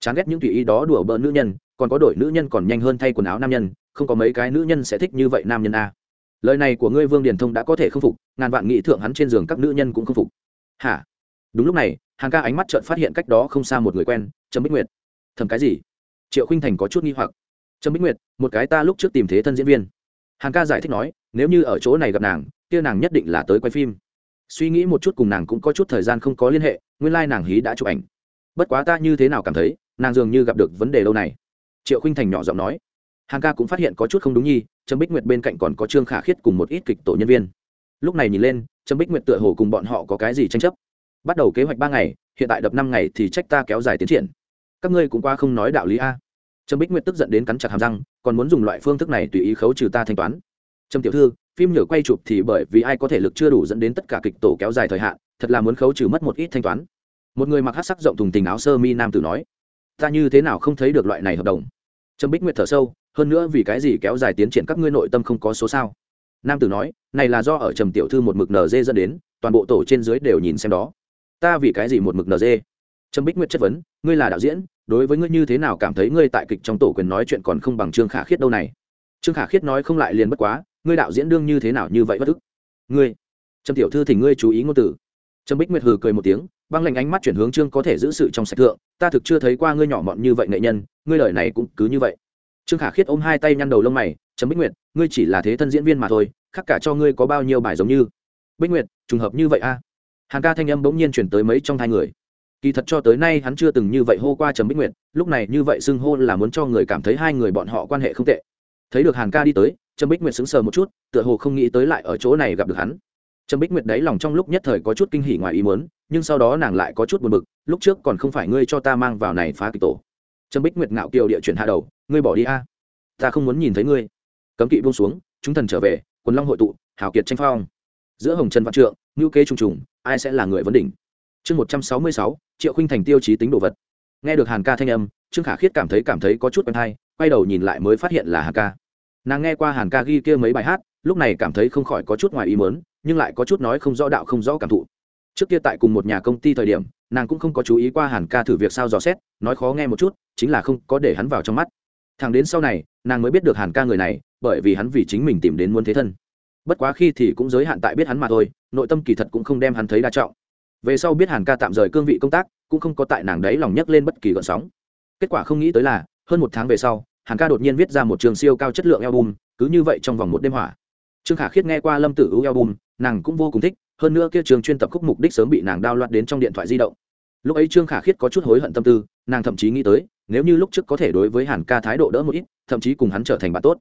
A: chán ghét những tùy ý đó đùa bỡn nữ nhân, còn có đổi nữ nhân còn nhanh hơn thay quần áo nam nhân, không có mấy cái nữ nhân sẽ thích như vậy nam nhân a. Lời này của ngươi vương điền thông đã có thể không phục, ngàn vạn nghị thượng hắn trên giường các nữ nhân cũng không phục. Hả? Đúng lúc này, hàng ca ánh mắt trợn phát hiện cách đó không xa một người quen trâm bích nguyệt. Thầm cái gì? Triệu khinh thành có chút nghi hoặc. Trâm bích nguyệt, một cái ta lúc trước tìm thế thân diễn viên. Hàng ca giải thích nói, nếu như ở chỗ này gặp nàng, kia nàng nhất định là tới quay phim. Suy nghĩ một chút cùng nàng cũng có chút thời gian không có liên hệ, nguyên lai、like、nàng hí đã chụp ảnh. Bất quá ta như thế nào cảm thấy, nàng dường như gặp được vấn đề lâu này. Triệu khinh thành nhỏ giọng nói. Hàng ca cũng phát hiện có chút không đúng nhi, trâm bích nguyệt bên cạnh còn có trương khả khiết cùng một ít kịch tổ nhân viên. Lúc này nhìn lên, trâm bích nguyệt tựa hồ cùng bọn họ có cái gì tranh chấp. Bắt đầu kế hoạch ba ngày, hiện tại đập năm ngày thì trách ta kéo dài tiến triển các ngươi cũng qua không nói đạo lý a. Trâm bích nguyệt tức giận đến cắn chặt hàm răng, còn muốn dùng loại phương thức này tùy ý khấu trừ ta thanh toán. Trâm tiểu thư, phim nhựa quay chụp thì bởi vì ai có thể lực chưa đủ dẫn đến tất cả kịch tổ kéo dài thời hạn, thật là muốn khấu trừ mất một ít thanh toán. Một người mặc hát sắc rộng thùng tình áo sơ mi nam tử nói, ta như thế nào không thấy được loại này hợp đồng? Trâm bích nguyệt thở sâu, hơn nữa vì cái gì kéo dài tiến triển các ngươi nội tâm không có số sao? Nam tử nói, này là do ở trầm tiểu thư một mực nd dẫn đến, toàn bộ tổ trên dưới đều nhìn xem đó. Ta vì cái gì một mực nd trâm bích nguyệt chất vấn, ngươi là đạo diễn đối với ngươi như thế nào cảm thấy ngươi tại kịch trong tổ quyền nói chuyện còn không bằng trương khả khiết đâu này? Trương khả khiết nói không lại liền bất quá, ngươi đạo diễn đương như thế nào như vậy bất ức? Ngươi trâm tiểu thư thì ngươi chú ý ngôn từ. Trâm bích nguyệt hừ cười một tiếng, băng lạnh ánh mắt chuyển hướng trương có thể giữ sự trong sạch thượng, ta thực chưa thấy qua ngươi nhỏ mọn như vậy nghệ nhân, ngươi lời này cũng cứ như vậy. Trương khả khiết ôm hai tay nhăn đầu lông mày, trầm bích nguyệt, ngươi chỉ là thế thân diễn viên mà thôi, khác cả cho ngươi có bao nhiêu bài giống như. Bích nguyệt, trùng hợp như vậy a. À? hàng ca thanh âm bỗng nhiên chuyển tới mấy trong hai người kỳ thật cho tới nay hắn chưa từng như vậy hô qua trầm bích nguyệt, lúc này như vậy xưng hô là muốn cho người cảm thấy hai người bọn họ quan hệ không tệ. Thấy được Hàn ca đi tới, trầm bích nguyệt sững sờ một chút, tựa hồ không nghĩ tới lại ở chỗ này gặp được hắn. Trầm bích nguyệt đáy lòng trong lúc nhất thời có chút kinh hỉ ngoài ý muốn, nhưng sau đó nàng lại có chút buồn bực, lúc trước còn không phải ngươi cho ta mang vào này phá kịch tổ. Trầm bích nguyệt ngạo kiều địa chuyển hạ đầu, ngươi bỏ đi a. Ta không muốn nhìn thấy ngươi. Cấm kỵ buông xuống, chúng thần trở về, quần long hội tụ, hào kiệt tranh phong. Giữa hồng trần văn trượng ngữ kế trùng trùng, ai sẽ là người vấn đỉnh? Chương một trăm sáu mươi sáu, triệu khinh thành tiêu chí tính đồ vật. Nghe được hàn ca thanh âm, trương khả khiết cảm thấy cảm thấy có chút quen hay, quay đầu nhìn lại mới phát hiện là hàn ca. Nàng nghe qua hàn ca ghi kia mấy bài hát, lúc này cảm thấy không khỏi có chút ngoài ý mớn nhưng lại có chút nói không rõ đạo không rõ cảm thụ. Trước kia tại cùng một nhà công ty thời điểm, nàng cũng không có chú ý qua hàn ca thử việc sao dò xét, nói khó nghe một chút, chính là không có để hắn vào trong mắt. Thằng đến sau này, nàng mới biết được hàn ca người này, bởi vì hắn vì chính mình tìm đến muốn thế thân. Bất quá khi thì cũng giới hạn tại biết hắn mà thôi, nội tâm kỳ thật cũng không đem hắn thấy đa trọng về sau biết hàn ca tạm rời cương vị công tác, cũng không có tại nàng đấy lòng nhấc lên bất kỳ gợn sóng. Kết quả không nghĩ tới là, hơn một tháng về sau, hàn ca đột nhiên viết ra một trường siêu cao chất lượng album, cứ như vậy trong vòng một đêm hỏa. Trương khả khiết nghe qua lâm tử ưu album, nàng cũng vô cùng thích, hơn nữa kia trường chuyên tập khúc mục đích sớm bị nàng đao loạt đến trong điện thoại di động. Lúc ấy trương khả khiết có chút hối hận tâm tư, nàng thậm chí nghĩ tới, nếu như lúc trước có thể đối với hàn ca thái độ đỡ một ít, thậm chí cùng hắn trở thành bạn tốt.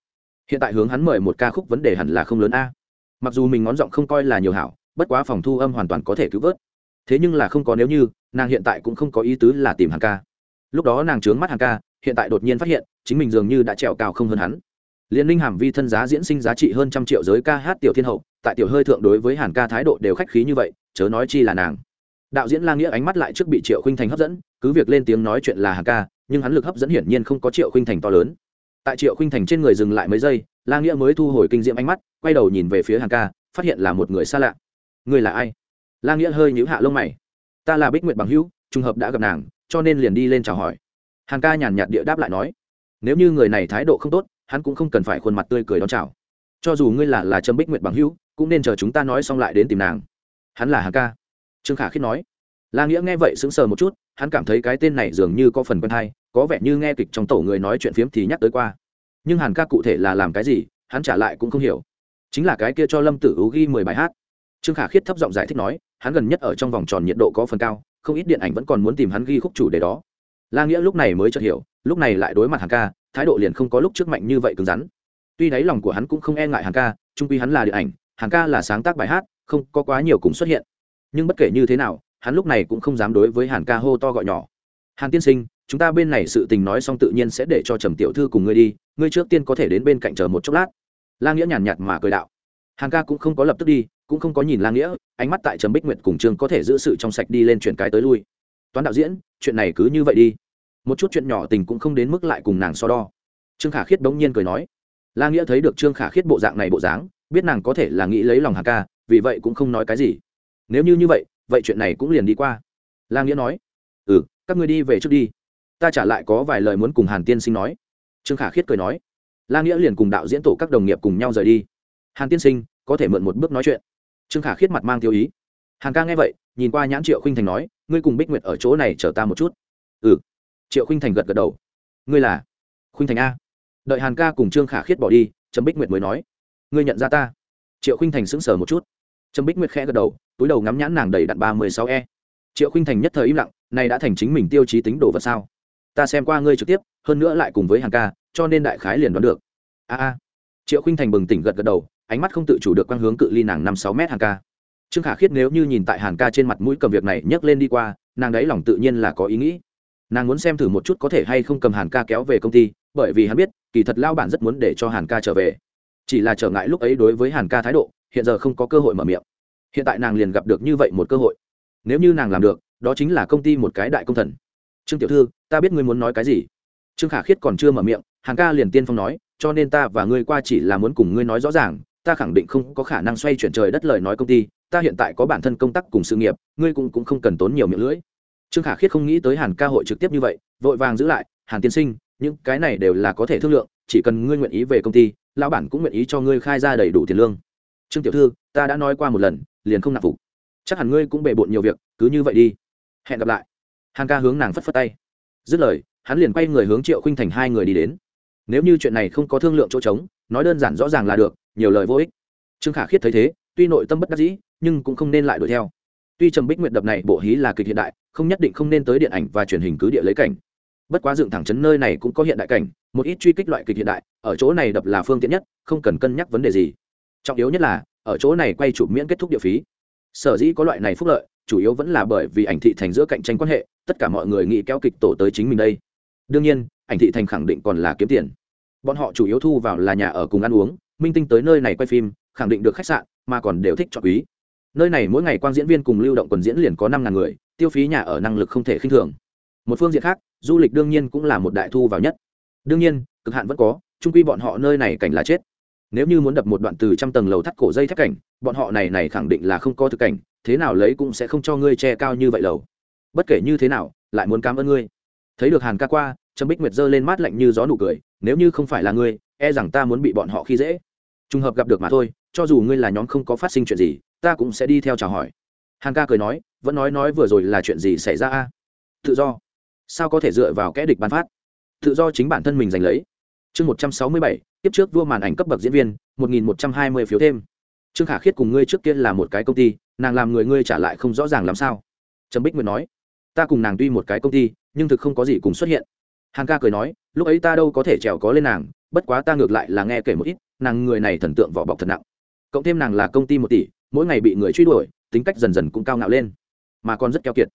A: Hiện tại hướng hắn mời một ca khúc vấn đề hẳn là không lớn a. Mặc dù mình ngón giọng không coi là nhiều hảo, bất quá phòng thu âm hoàn toàn có thể cứu vớt thế nhưng là không có nếu như, nàng hiện tại cũng không có ý tứ là tìm hàn ca. Lúc đó nàng trướng mắt hàn ca, hiện tại đột nhiên phát hiện, chính mình dường như đã trèo cao không hơn hắn. Liên ninh hàm vi thân giá diễn sinh giá trị hơn trăm triệu giới ca hát tiểu thiên hậu, tại tiểu hơi thượng đối với hàn ca thái độ đều khách khí như vậy, chớ nói chi là nàng. Đạo diễn la nghĩa ánh mắt lại trước bị triệu khinh thành hấp dẫn, cứ việc lên tiếng nói chuyện là hàn ca, nhưng hắn lực hấp dẫn hiển nhiên không có triệu khinh thành to lớn. Tại triệu khinh thành trên người dừng lại mấy giây, la nghĩa mới thu hồi kinh diễm ánh mắt, quay đầu nhìn về phía hàn ca, phát hiện là một người xa lạ. Người là ai? La nghĩa hơi nhíu hạ lông mày. Ta là bích nguyệt bằng hữu, trùng hợp đã gặp nàng, cho nên liền đi lên chào hỏi. Hàn ca nhàn nhạt địa đáp lại nói, nếu như người này thái độ không tốt, hắn cũng không cần phải khuôn mặt tươi cười đón chào. Cho dù ngươi là là trâm bích nguyệt bằng hữu, cũng nên chờ chúng ta nói xong lại đến tìm nàng. Hắn là hàn ca. Trương khả khiết nói. La nghĩa nghe vậy sững sờ một chút, hắn cảm thấy cái tên này dường như có phần quen hay, có vẻ như nghe kịch trong tổ người nói chuyện phiếm thì nhắc tới qua. Nhưng hàn ca cụ thể là làm cái gì, hắn trả lại cũng không hiểu. Chính là cái kia cho lâm tử ú ghi mười bài hát. Trương khả khiết thấp giọng giải thích nói hắn gần nhất ở trong vòng tròn nhiệt độ có phần cao, không ít điện ảnh vẫn còn muốn tìm hắn ghi khúc chủ đề đó. La nghĩa lúc này mới chợt hiểu, lúc này lại đối mặt hàn ca, thái độ liền không có lúc trước mạnh như vậy cứng rắn. Tuy đáy lòng của hắn cũng không e ngại hàn ca trung quy hắn là điện ảnh, hàn ca là sáng tác bài hát, không có quá nhiều cùng xuất hiện. Nhưng bất kể như thế nào, hắn lúc này cũng không dám đối với hàn ca hô to gọi nhỏ. Hàn tiên sinh, chúng ta bên này sự tình nói xong tự nhiên sẽ để cho trầm tiểu thư cùng ngươi đi, ngươi trước tiên có thể đến bên cạnh chờ một chốc lát. La nghĩa nhàn nhạt mà cười đạo hàn ca cũng không có lập tức đi, cũng không có nhìn la nghĩa, ánh mắt tại trầm bích nguyệt cùng trương có thể giữ sự trong sạch đi lên chuyển cái tới lui. Toán đạo diễn, chuyện này cứ như vậy đi. Một chút chuyện nhỏ tình cũng không đến mức lại cùng nàng so đo. Trương khả khiết bỗng nhiên cười nói. La nghĩa thấy được trương khả khiết bộ dạng này bộ dáng, biết nàng có thể là nghĩ lấy lòng hàn ca, vì vậy cũng không nói cái gì. Nếu như như vậy vậy chuyện này cũng liền đi qua. La nghĩa nói. Ừ các ngươi đi về trước đi. Ta trả lại có vài lời muốn cùng hàn tiên sinh nói. Trương khả khiết cười nói. La nghĩa liền cùng đạo diễn tổ các đồng nghiệp cùng nhau rời đi hàn tiên sinh, có thể mượn một bước nói chuyện. Trương khả khiết mặt mang tiêu ý. Hàn ca nghe vậy, nhìn qua nhãn triệu khinh thành nói, ngươi cùng bích nguyệt ở chỗ này chờ ta một chút. Ừ. Triệu khinh thành gật gật đầu. Ngươi là? Khinh thành a. Đợi hàn ca cùng trương khả khiết bỏ đi Trâm bích nguyệt mới nói, ngươi nhận ra ta? Triệu khinh thành sững sờ một chút. Trâm bích nguyệt khẽ gật đầu, túi đầu ngắm nhãn nàng đầy đặn ba mươi sáu e. Triệu khinh thành nhất thời im lặng, này đã thành chính mình tiêu chí tính đồ vật sao? Ta xem qua ngươi trực tiếp, hơn nữa lại cùng với hàn ca, cho nên đại khái liền đoán được. A a. Triệu khinh thành bừng tỉnh gật gật đầu ánh mắt không tự chủ được quang hướng cự ly nàng năm sáu mét hàn ca. Trương khả khiết nếu như nhìn tại hàn ca trên mặt mũi cầm việc này nhấc lên đi qua, nàng đấy lòng tự nhiên là có ý nghĩ. Nàng muốn xem thử một chút có thể hay không cầm hàn ca kéo về công ty, bởi vì hắn biết, kỳ thật lao bản rất muốn để cho hàn ca trở về. Chỉ là trở ngại lúc ấy đối với hàn ca thái độ, hiện giờ không có cơ hội mở miệng. Hiện tại nàng liền gặp được như vậy một cơ hội. Nếu như nàng làm được, đó chính là công ty một cái đại công thần. Trương tiểu thư, ta biết ngươi muốn nói cái gì. Trương khả khiết còn chưa mở miệng, hàn ca liền tiên phong nói, cho nên ta và ngươi qua chỉ là muốn cùng ngươi nói rõ ràng ta khẳng định không có khả năng xoay chuyển trời đất lời nói công ty ta hiện tại có bản thân công tác cùng sự nghiệp ngươi cũng, cũng không cần tốn nhiều miệng lưỡi. Trương khả khiết không nghĩ tới hàn ca hội trực tiếp như vậy vội vàng giữ lại hàn tiên sinh những cái này đều là có thể thương lượng chỉ cần ngươi nguyện ý về công ty lão bản cũng nguyện ý cho ngươi khai ra đầy đủ tiền lương. Trương tiểu thư ta đã nói qua một lần liền không nạp phục. Chắc hẳn ngươi cũng bề bộn nhiều việc cứ như vậy đi. Hẹn gặp lại. Hàn ca hướng nàng phất phất tay. Dứt lời hắn liền quay người hướng triệu khinh thành hai người đi đến. Nếu như chuyện này không có thương lượng chỗ trống nói đơn giản rõ ràng là được nhiều lời vô ích. Trương khả khiết thấy thế, tuy nội tâm bất đắc dĩ, nhưng cũng không nên lại đuổi theo. Tuy trầm bích nguyện đập này bộ hí là kịch hiện đại, không nhất định không nên tới điện ảnh và truyền hình cứ địa lấy cảnh. Bất quá dựng thẳng chấn nơi này cũng có hiện đại cảnh, một ít truy kích loại kịch hiện đại, ở chỗ này đập là phương tiện nhất, không cần cân nhắc vấn đề gì. Trọng yếu nhất là, ở chỗ này quay chụp miễn kết thúc địa phí. Sở dĩ có loại này phúc lợi, chủ yếu vẫn là bởi vì ảnh thị thành giữa cạnh tranh quan hệ, tất cả mọi người nghĩ kéo kịch tổ tới chính mình đây. Đương nhiên, ảnh thị thành khẳng định còn là kiếm tiền. Bọn họ chủ yếu thu vào là nhà ở cùng ăn uống minh tinh tới nơi này quay phim, khẳng định được khách sạn, mà còn đều thích chọn quý. Nơi này mỗi ngày quang diễn viên cùng lưu động quần diễn liền có năm ngàn người, tiêu phí nhà ở năng lực không thể khinh thường. Một phương diện khác, du lịch đương nhiên cũng là một đại thu vào nhất. Đương nhiên, cực hạn vẫn có trung quy bọn họ nơi này cảnh là chết. Nếu như muốn đập một đoạn từ trăm tầng lầu thắt cổ dây thép cảnh, bọn họ này này khẳng định là không có thực cảnh, thế nào lấy cũng sẽ không cho ngươi che cao như vậy lầu. Bất kể như thế nào, lại muốn cảm ơn ngươi. Thấy được hàn ca qua, trâm bích nguyệt giơ lên mát lạnh như gió nụ cười, nếu như không phải là ngươi e rằng ta muốn bị bọn họ khi dễ. Trùng hợp gặp được mà thôi, cho dù ngươi là nhóm không có phát sinh chuyện gì, ta cũng sẽ đi theo chào hỏi. Hàn ca cười nói, vẫn nói nói vừa rồi là chuyện gì xảy ra a? Tự do. Sao có thể dựa vào kẽ địch bán phát? Tự do chính bản thân mình giành lấy. Chương một trăm sáu mươi bảy, tiếp trước vua màn ảnh cấp bậc diễn viên, một nghìn một trăm hai mươi phiếu thêm. Trương khả khiết cùng ngươi trước kia là một cái công ty, nàng làm người ngươi trả lại không rõ ràng làm sao? Trầm bích nguyệt nói. Ta cùng nàng tuy một cái công ty, nhưng thực không có gì cùng xuất hiện. Hàn ca cười nói, lúc ấy ta đâu có thể trèo có lên nàng bất quá ta ngược lại là nghe kể một ít, nàng người này thần tượng vỏ bọc thật nặng. Cộng thêm nàng là công ty một tỷ, mỗi ngày bị người truy đuổi, tính cách dần dần cũng cao ngạo lên, mà còn rất keo kiệt.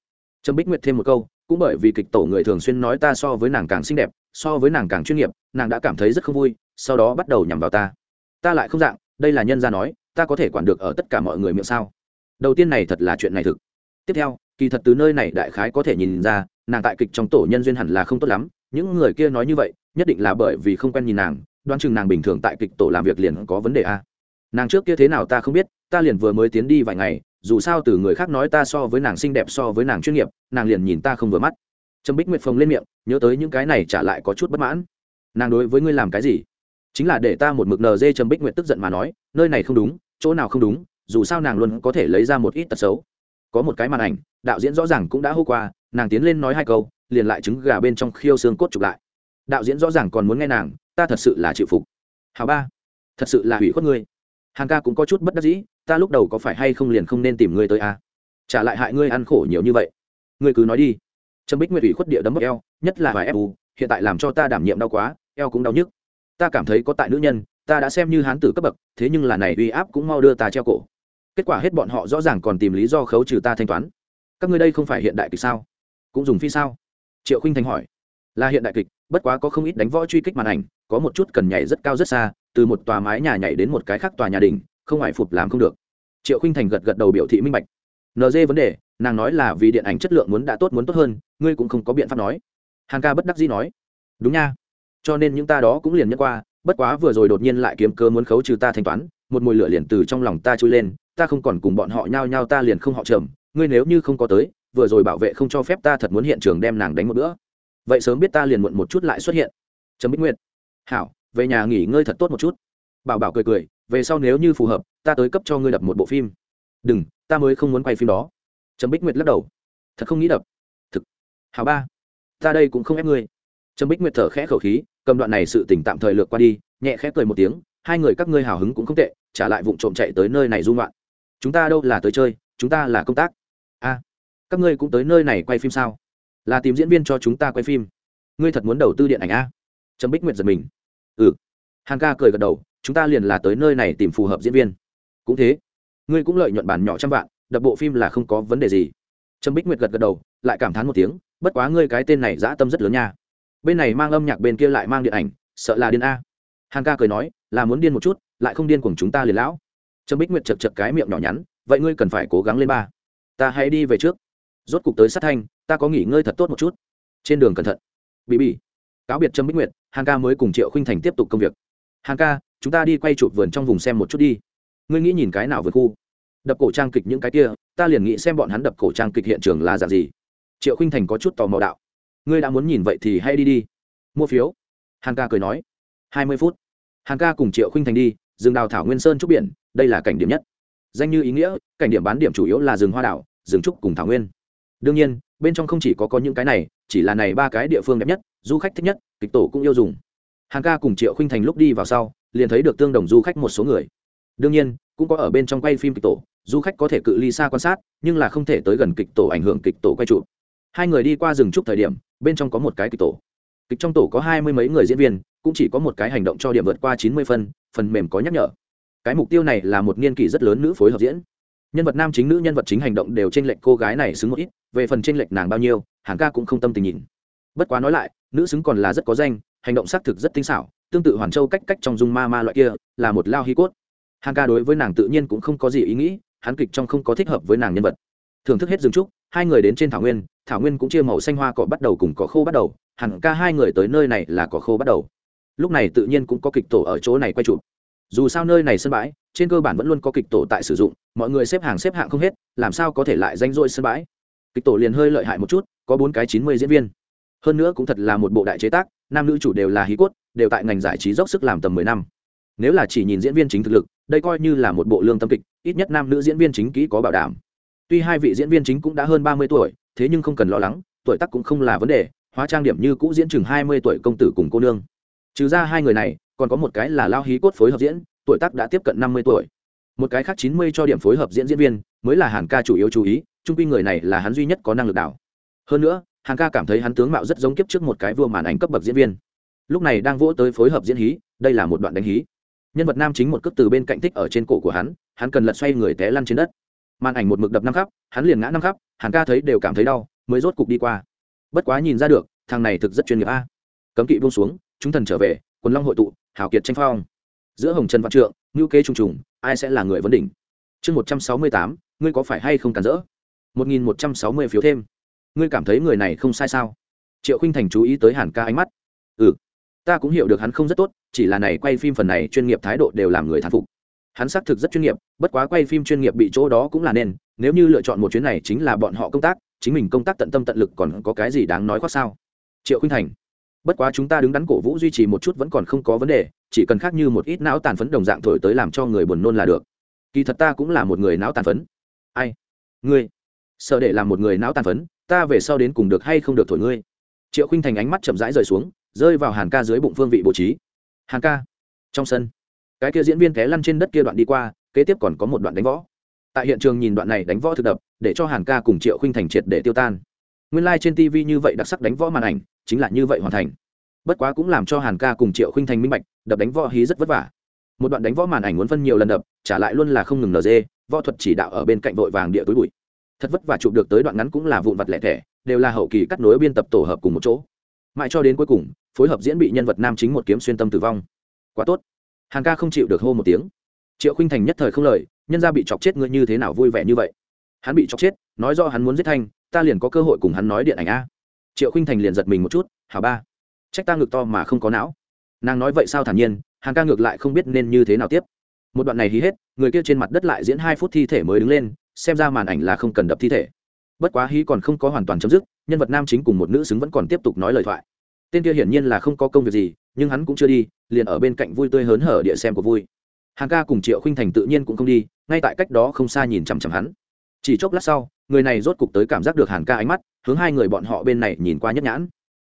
A: Trâm bích nguyệt thêm một câu, cũng bởi vì kịch tổ người thường xuyên nói ta so với nàng càng xinh đẹp, so với nàng càng chuyên nghiệp, nàng đã cảm thấy rất không vui, sau đó bắt đầu nhằm vào ta. Ta lại không dạng, đây là nhân gia nói, ta có thể quản được ở tất cả mọi người miệng sao? Đầu tiên này thật là chuyện này thực. Tiếp theo, kỳ thật từ nơi này đại khái có thể nhìn ra, nàng tại kịch trong tổ nhân duyên hẳn là không tốt lắm những người kia nói như vậy, nhất định là bởi vì không quen nhìn nàng, đoán chừng nàng bình thường tại kịch tổ làm việc liền có vấn đề a. Nàng trước kia thế nào ta không biết, ta liền vừa mới tiến đi vài ngày, dù sao từ người khác nói ta so với nàng xinh đẹp so với nàng chuyên nghiệp, nàng liền nhìn ta không vừa mắt. Trâm bích nguyệt phồng lên miệng, nhớ tới những cái này trả lại có chút bất mãn. Nàng đối với ngươi làm cái gì? Chính là để ta một mực nd trâm bích nguyệt tức giận mà nói, nơi này không đúng, chỗ nào không đúng, dù sao nàng luôn có thể lấy ra một ít tật xấu. Có một cái màn ảnh, đạo diễn rõ ràng cũng đã hô qua, nàng tiến lên nói hai câu liền lại trứng gà bên trong khiêu xương cốt chụp lại. Đạo diễn rõ ràng còn muốn nghe nàng, ta thật sự là chịu phục. Hào ba, thật sự là hủy khuất ngươi. Hàng ca cũng có chút bất đắc dĩ, ta lúc đầu có phải hay không liền không nên tìm ngươi tới a à? trả lại hại ngươi ăn khổ nhiều như vậy. Ngươi cứ nói đi. Trâm bích nguyệt ủy khuất địa đấm bốc eo, nhất là vài fu hiện tại làm cho ta đảm nhiệm đau quá, eo cũng đau nhức. Ta cảm thấy có tại nữ nhân, ta đã xem như hán tử cấp bậc, thế nhưng là này uy áp cũng mau đưa ta treo cổ. Kết quả hết bọn họ rõ ràng còn tìm lý do khấu trừ ta thanh toán. Các ngươi đây không phải hiện đại kịch sao? Cũng dùng phi sao? Triệu khinh thành hỏi, là hiện đại kịch, bất quá có không ít đánh võ truy kích màn ảnh, có một chút cần nhảy rất cao rất xa, từ một tòa mái nhà nhảy đến một cái khác tòa nhà đình không ngoại phục làm không được. Triệu khinh thành gật gật đầu biểu thị minh bạch. Nd vấn đề, nàng nói là vì điện ảnh chất lượng muốn đã tốt muốn tốt hơn, ngươi cũng không có biện pháp nói. Hàn ca bất đắc dĩ nói, đúng nha, cho nên những ta đó cũng liền nhắc qua, bất quá vừa rồi đột nhiên lại kiếm cơ muốn khấu trừ ta thanh toán, một mùi lửa liền từ trong lòng ta trôi lên, ta không còn cùng bọn họ nhao nhao ta liền không họ trầm ngươi nếu như không có tới vừa rồi bảo vệ không cho phép ta thật muốn hiện trường đem nàng đánh một bữa. Vậy sớm biết ta liền muộn một chút lại xuất hiện. Trầm bích nguyệt. Hảo, về nhà nghỉ ngơi thật tốt một chút. Bảo bảo cười cười, về sau nếu như phù hợp, ta tới cấp cho ngươi đập một bộ phim. Đừng, ta mới không muốn quay phim đó. Trầm bích nguyệt lắc đầu. Thật không nghĩ đập. Thực. Hảo ba. Ta đây cũng không ép ngươi. Trầm bích nguyệt thở khẽ khẩu khí, cầm đoạn này sự tỉnh tạm thời lược qua đi, nhẹ khẽ cười một tiếng, hai người các ngươi hào hứng cũng không tệ, trả lại vụ trộm chạy tới nơi này dung loạn chúng ta đâu là tới chơi, chúng ta là công tác. A các ngươi cũng tới nơi này quay phim sao? Là tìm diễn viên cho chúng ta quay phim. Ngươi thật muốn đầu tư điện ảnh a trầm bích nguyệt giật mình. Ừ. Hàn ca cười gật đầu, chúng ta liền là tới nơi này tìm phù hợp diễn viên. Cũng thế. Ngươi cũng lợi nhuận bản nhỏ trăm vạn, đập bộ phim là không có vấn đề gì. Trầm bích nguyệt gật gật đầu, lại cảm thán một tiếng, bất quá ngươi cái tên này dã tâm rất lớn nha. Bên này mang âm nhạc bên kia lại mang điện ảnh, sợ là điên a. Hàn ca cười nói, là muốn điên một chút, lại không điên cùng chúng ta liền lão. Trầm bích nguyệt chật chật cái miệng nhỏ nhắn, vậy ngươi cần phải cố gắng lên ba. Ta hãy đi về trước rốt cục tới sát thanh, ta có nghỉ ngơi thật tốt một chút. Trên đường cẩn thận. Bị bị. Cáo biệt trâm bích nguyệt, hàng ca mới cùng triệu khinh thành tiếp tục công việc. Hàng ca, chúng ta đi quay chụp vườn trong vùng xem một chút đi. Ngươi nghĩ nhìn cái nào vườn khu? Đập cổ trang kịch những cái kia, ta liền nghĩ xem bọn hắn đập cổ trang kịch hiện trường là dạng gì. Triệu khinh thành có chút tò mò đạo. Ngươi đã muốn nhìn vậy thì hay đi đi. Mua phiếu. Hàng ca cười nói. Hai mươi phút. Hàng ca cùng triệu khinh thành đi, rừng đào thảo nguyên sơn trúc biển, đây là cảnh điểm nhất. Danh như ý nghĩa, cảnh điểm bán điểm chủ yếu là rừng hoa đảo, rừng trúc cùng thảo nguyên đương nhiên, bên trong không chỉ có có những cái này, chỉ là này ba cái địa phương đẹp nhất, du khách thích nhất, kịch tổ cũng yêu dùng. Hàng ca cùng triệu khinh thành lúc đi vào sau, liền thấy được tương đồng du khách một số người. Đương nhiên, cũng có ở bên trong quay phim kịch tổ, du khách có thể cự ly xa quan sát, nhưng là không thể tới gần kịch tổ ảnh hưởng kịch tổ quay trụ hai người đi qua rừng trúc thời điểm, bên trong có một cái kịch tổ. Kịch trong tổ có hai mươi mấy người diễn viên, cũng chỉ có một cái hành động cho điểm vượt qua chín mươi phân, phần mềm có nhắc nhở. Cái mục tiêu này là một niên kỷ rất lớn nữ phối hợp diễn. Nhân vật nam chính, nữ nhân vật chính hành động đều t r ê n lệch cô gái này xứng một ít về phần trên lệch nàng bao nhiêu, hàng ca cũng không tâm tình nhìn. Bất quá nói lại, nữ xứng còn là rất có danh, hành động xác thực rất tinh xảo, tương tự hoàn châu cách cách trong dung ma ma loại kia, là một lao hi cốt. Hàng ca đối với nàng tự nhiên cũng không có gì ý nghĩ, hắn kịch trong không có thích hợp với nàng nhân vật. Thưởng thức hết rừng trúc, hai người đến trên thảo nguyên thảo nguyên cũng chia màu xanh hoa cỏ bắt đầu cùng cỏ khô bắt đầu, hẳn ca hai người tới nơi này là cỏ khô bắt đầu. Lúc này tự nhiên cũng có kịch tổ ở chỗ này quay chụp. Dù sao nơi này sân bãi, trên cơ bản vẫn luôn có kịch tổ tại sử dụng, mọi người xếp hàng xếp hạng không hết, làm sao có thể lại danh rỗi sân bãi? Kịch tổ liền hơi lợi hại một chút, có bốn cái chín mươi diễn viên. Hơn nữa cũng thật là một bộ đại chế tác, nam nữ chủ đều là hí cốt, đều tại ngành giải trí dốc sức làm tầm mười năm. Nếu là chỉ nhìn diễn viên chính thực lực, đây coi như là một bộ lương tâm kịch, ít nhất nam nữ diễn viên chính kỹ có bảo đảm. Tuy hai vị diễn viên chính cũng đã hơn ba mươi tuổi, thế nhưng không cần lo lắng, tuổi tác cũng không là vấn đề, hóa trang điểm như cũ diễn chừng hai mươi tuổi công tử cùng cô nương. Trừ ra hai người này, còn có một cái là lao hí cốt phối hợp diễn, tuổi tác đã tiếp cận năm mươi tuổi. Một cái khác chín mươi cho điểm phối hợp diễn diễn viên, mới là hàn ca chủ yếu chú ý trung quy người này là hắn duy nhất có năng lực đảo. Hơn nữa hàng ca cảm thấy hắn tướng mạo rất giống kiếp trước một cái vua màn ảnh cấp bậc diễn viên. Lúc này đang vỗ tới phối hợp diễn hí, đây là một đoạn đánh hí. Nhân vật nam chính một cước từ bên cạnh thích ở trên cổ của hắn hắn cần lật xoay người té lăn trên đất. Màn ảnh một mực đập năm khắp, hắn liền ngã năm khắp hàng ca thấy đều cảm thấy đau, mới rốt cục đi qua. Bất quá nhìn ra được, thằng này thực rất chuyên nghiệp a. Cấm kỵ buông xuống, chúng thần trở về, quần long hội tụ hảo kiệt tranh phong. Giữa hồng trần văn trượng ngữ kế trùng trùng, ai sẽ là người vấn đỉnh? Chương một trăm sáu mươi tám, ngươi có phải hay không cản rỡ? Một nghìn một trăm sáu mươi phiếu thêm. Ngươi cảm thấy người này không sai sao? Triệu khinh thành chú ý tới hàn ca ánh mắt. Ừ ta cũng hiểu được hắn không rất tốt, chỉ là này quay phim phần này chuyên nghiệp thái độ đều làm người thán phục. Hắn xác thực rất chuyên nghiệp, bất quá quay phim chuyên nghiệp bị chỗ đó cũng là nên nếu như lựa chọn một chuyến này chính là bọn họ công tác, chính mình công tác tận tâm tận lực còn có cái gì đáng nói khoác sao? Triệu khinh thành, bất quá chúng ta đứng đắn cổ vũ duy trì một chút vẫn còn không có vấn đề, chỉ cần khác như một ít não tàn phấn đồng dạng thổi tới làm cho người buồn nôn là được. Kỳ thật ta cũng là một người não tàn phấn. Ai? Ngươi? Sợ để làm một người não tàn phấn, ta về sau đến cùng được hay không được thổi ngươi. Triệu khinh thành ánh mắt chậm rãi rời xuống, rơi vào hàn ca dưới bụng phương vị bố trí. Hàn ca, trong sân, cái kia diễn viên té lăn trên đất kia đoạn đi qua, kế tiếp còn có một đoạn đánh võ. Tại hiện trường nhìn đoạn này đánh võ thực đập, để cho hàn ca cùng triệu khinh thành triệt để tiêu tan. Nguyên lai、like、trên tv như vậy đặc sắc đánh võ màn ảnh, chính là như vậy hoàn thành. Bất quá cũng làm cho hàn ca cùng triệu khinh thành minh bạch, đập đánh võ hí rất vất vả. Một đoạn đánh võ màn ảnh muốn phân nhiều lần đập, trả lại luôn là không ngừng nd võ thuật chỉ đạo ở bên cạnh vội vàng địa túi bụi thật vất và chụp được tới đoạn ngắn cũng là vụn vặt lẻ thẻ, đều là hậu kỳ cắt nối biên tập tổ hợp cùng một chỗ. Mãi cho đến cuối cùng, phối hợp diễn bị nhân vật nam chính một kiếm xuyên tâm tử vong. Quá tốt. Hàng ca không chịu được hô một tiếng. Triệu khinh thành nhất thời không lời, nhân ra bị chọc chết ngươi như thế nào vui vẻ như vậy? Hắn bị chọc chết, nói do hắn muốn giết thanh, ta liền có cơ hội cùng hắn nói điện ảnh a. Triệu khinh thành liền giật mình một chút hả ba, trách ta ngực to mà không có não. Nàng nói vậy sao thản nhiên, hàng ca ngược lại không biết nên như thế nào tiếp. Một đoạn này hí hết, người kia trên mặt đất lại diễn hai phút thi thể mới đứng lên xem ra màn ảnh là không cần đập thi thể. Bất quá hí còn không có hoàn toàn chấm dứt, nhân vật nam chính cùng một nữ xứng vẫn còn tiếp tục nói lời thoại. Tên kia hiển nhiên là không có công việc gì, nhưng hắn cũng chưa đi, liền ở bên cạnh vui tươi hớn hở địa xem của vui. Hàng ca cùng triệu khinh thành tự nhiên cũng không đi, ngay tại cách đó không xa nhìn chằm chằm hắn. Chỉ chốc lát sau, người này rốt cục tới cảm giác được hàn ca ánh mắt, hướng hai người bọn họ bên này nhìn qua nhất nhãn.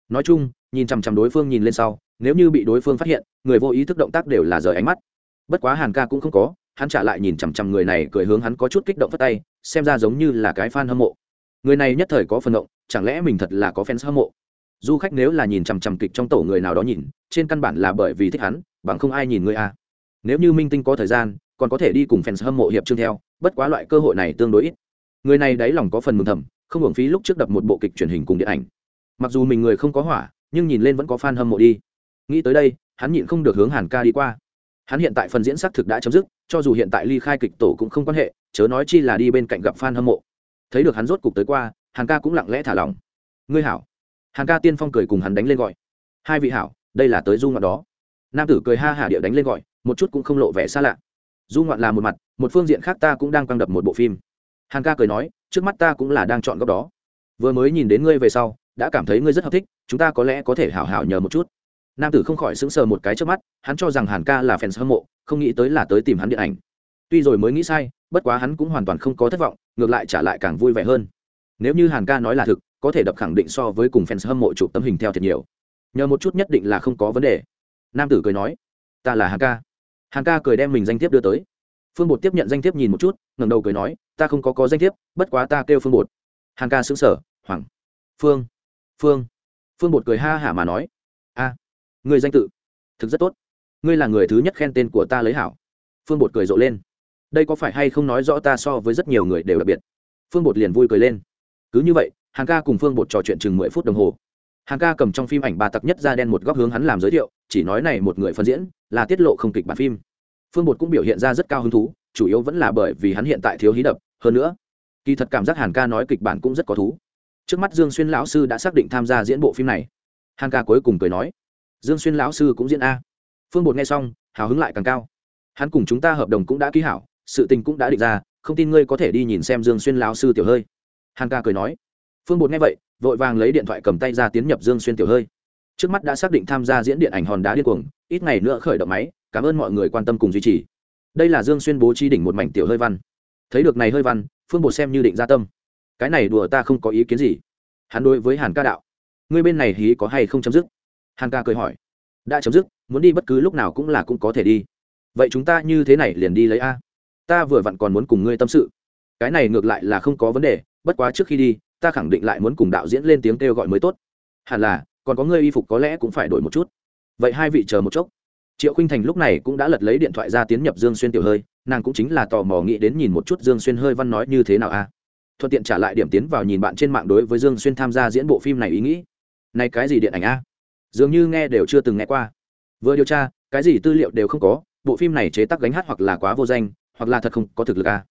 A: Nói chung, nhìn chằm chằm đối phương nhìn lên sau, nếu như bị đối phương phát hiện, người vô ý thức động tác đều là rời ánh mắt. Bất quá hàn ca cũng không có hắn trả lại nhìn chằm chằm người này cười hướng hắn có chút kích động phất tay, xem ra giống như là cái fan hâm mộ. Người này nhất thời có phần động chẳng lẽ mình thật là có fans hâm mộ? Du khách nếu là nhìn chằm chằm kịch trong tổ người nào đó nhìn, trên căn bản là bởi vì thích hắn, bằng không ai nhìn người a nếu như minh tinh có thời gian, còn có thể đi cùng fans hâm mộ hiệp chương theo, bất quá loại cơ hội này tương đối ít. Người này đáy lòng có phần mừng thầm, không hưởng phí lúc trước đập một bộ kịch truyền hình cùng điện ảnh. Mặc dù mình người không có hỏa, nhưng nhìn lên vẫn có fan hâm mộ đi. Nghĩ tới đây, hắn nhịn không được hướng hàn ca đi qua hắn hiện tại phần diễn xác thực đã chấm dứt, cho dù hiện tại ly khai kịch tổ cũng không quan hệ, chớ nói chi là đi bên cạnh gặp fan hâm mộ. Thấy được hắn rốt cục tới qua hàng ca cũng lặng lẽ thả lỏng. Ngươi hảo. Hàng ca tiên phong cười cùng hắn đánh lên gọi. Hai vị hảo, đây là tới du ngoạn đó. Nam tử cười ha hả địa đánh lên gọi, một chút cũng không lộ vẻ xa lạ. Du ngoạn là một mặt, một phương diện khác ta cũng đang quăng đập một bộ phim. Hàng ca cười nói, trước mắt ta cũng là đang chọn góc đó. Vừa mới nhìn đến ngươi về sau, đã cảm thấy ngươi rất hợp thích, chúng ta có lẽ có thể hảo hảo nhờ một chút nam tử không khỏi sững sờ một cái trước mắt, hắn cho rằng hàn ca là fans hâm mộ, không nghĩ tới là tới tìm hắn điện ảnh. Tuy rồi mới nghĩ sai, bất quá hắn cũng hoàn toàn không có thất vọng, ngược lại trả lại càng vui vẻ hơn. Nếu như hàn ca nói là thực, có thể đập khẳng định so với cùng fans hâm mộ chụp tấm hình theo thiệt nhiều. Nhờ một chút nhất định là không có vấn đề. Nam tử cười nói, ta là hàn ca. Hàn ca cười đem mình danh thiếp đưa tới. Phương bột tiếp nhận danh thiếp nhìn một chút, ngẩng đầu cười nói, ta không có có danh thiếp, bất quá ta kêu phương bột. Hàn ca xứng sở hoàng, phương phương. Phương bột cười ha hả mà nói, a người danh tự. Thực rất tốt. Ngươi là người thứ nhất khen tên của ta lấy hảo. Phương bột cười rộ lên. Đây có phải hay không nói rõ ta so với rất nhiều người đều đặc biệt? Phương bột liền vui cười lên. Cứ như vậy hàng ca cùng phương bột trò chuyện chừng mười phút đồng hồ. Hàng ca cầm trong phim ảnh ba tặc nhất ra đen một góc hướng hắn làm giới thiệu, chỉ nói này một người phân diễn, là tiết lộ không kịch bản phim. Phương bột cũng biểu hiện ra rất cao hứng thú, chủ yếu vẫn là bởi vì hắn hiện tại thiếu hí đập. Hơn nữa, kỳ thật cảm giác hàn ca nói kịch bản cũng rất có thú. Trước mắt dương xuyên lão sư đã xác định tham gia diễn bộ phim này. Hàn ca cuối cùng cười nói dương xuyên lão sư cũng diễn a. Phương bột nghe xong, hào hứng lại càng cao. Hắn cùng chúng ta hợp đồng cũng đã ký hảo, sự tình cũng đã định ra, không tin ngươi có thể đi nhìn xem dương xuyên lão sư tiểu hơi. Hàn ca cười nói. Phương bột nghe vậy, vội vàng lấy điện thoại cầm tay ra tiến nhập dương xuyên tiểu hơi. Trước mắt đã xác định tham gia diễn điện ảnh hòn đá điên cuồng, ít ngày nữa khởi động máy, cảm ơn mọi người quan tâm cùng duy trì. Đây là dương xuyên bố trí đỉnh một mảnh tiểu hơi văn. Thấy được này hơi văn, phương bột xem như định ra tâm. Cái này đùa ta không có ý kiến gì. Hắn đối với hàn ca đạo. Ngươi bên này hí có hay không chấm dứt? Hàn ca cười hỏi, đã chấm dứt, muốn đi bất cứ lúc nào cũng là cũng có thể đi. Vậy chúng ta như thế này liền đi lấy a. Ta vừa vặn còn muốn cùng ngươi tâm sự. Cái này ngược lại là không có vấn đề, bất quá trước khi đi, ta khẳng định lại muốn cùng đạo diễn lên tiếng kêu gọi mới tốt. Hẳn là, còn có ngươi y phục có lẽ cũng phải đổi một chút. Vậy hai vị chờ một chốc. Triệu khinh thành lúc này cũng đã lật lấy điện thoại ra tiến nhập dương xuyên tiểu hơi, nàng cũng chính là tò mò nghĩ đến nhìn một chút dương xuyên hơi văn nói như thế nào a. Thuận tiện trả lại điểm tiến vào nhìn bạn trên mạng đối với dương xuyên tham gia diễn bộ phim này ý nghĩ. Này cái gì điện ảnh a? Dường như nghe đều chưa từng nghe qua. Vừa điều tra, cái gì tư liệu đều không có, bộ phim này chế tác gánh hát hoặc là quá vô danh, hoặc là thật không có thực lực a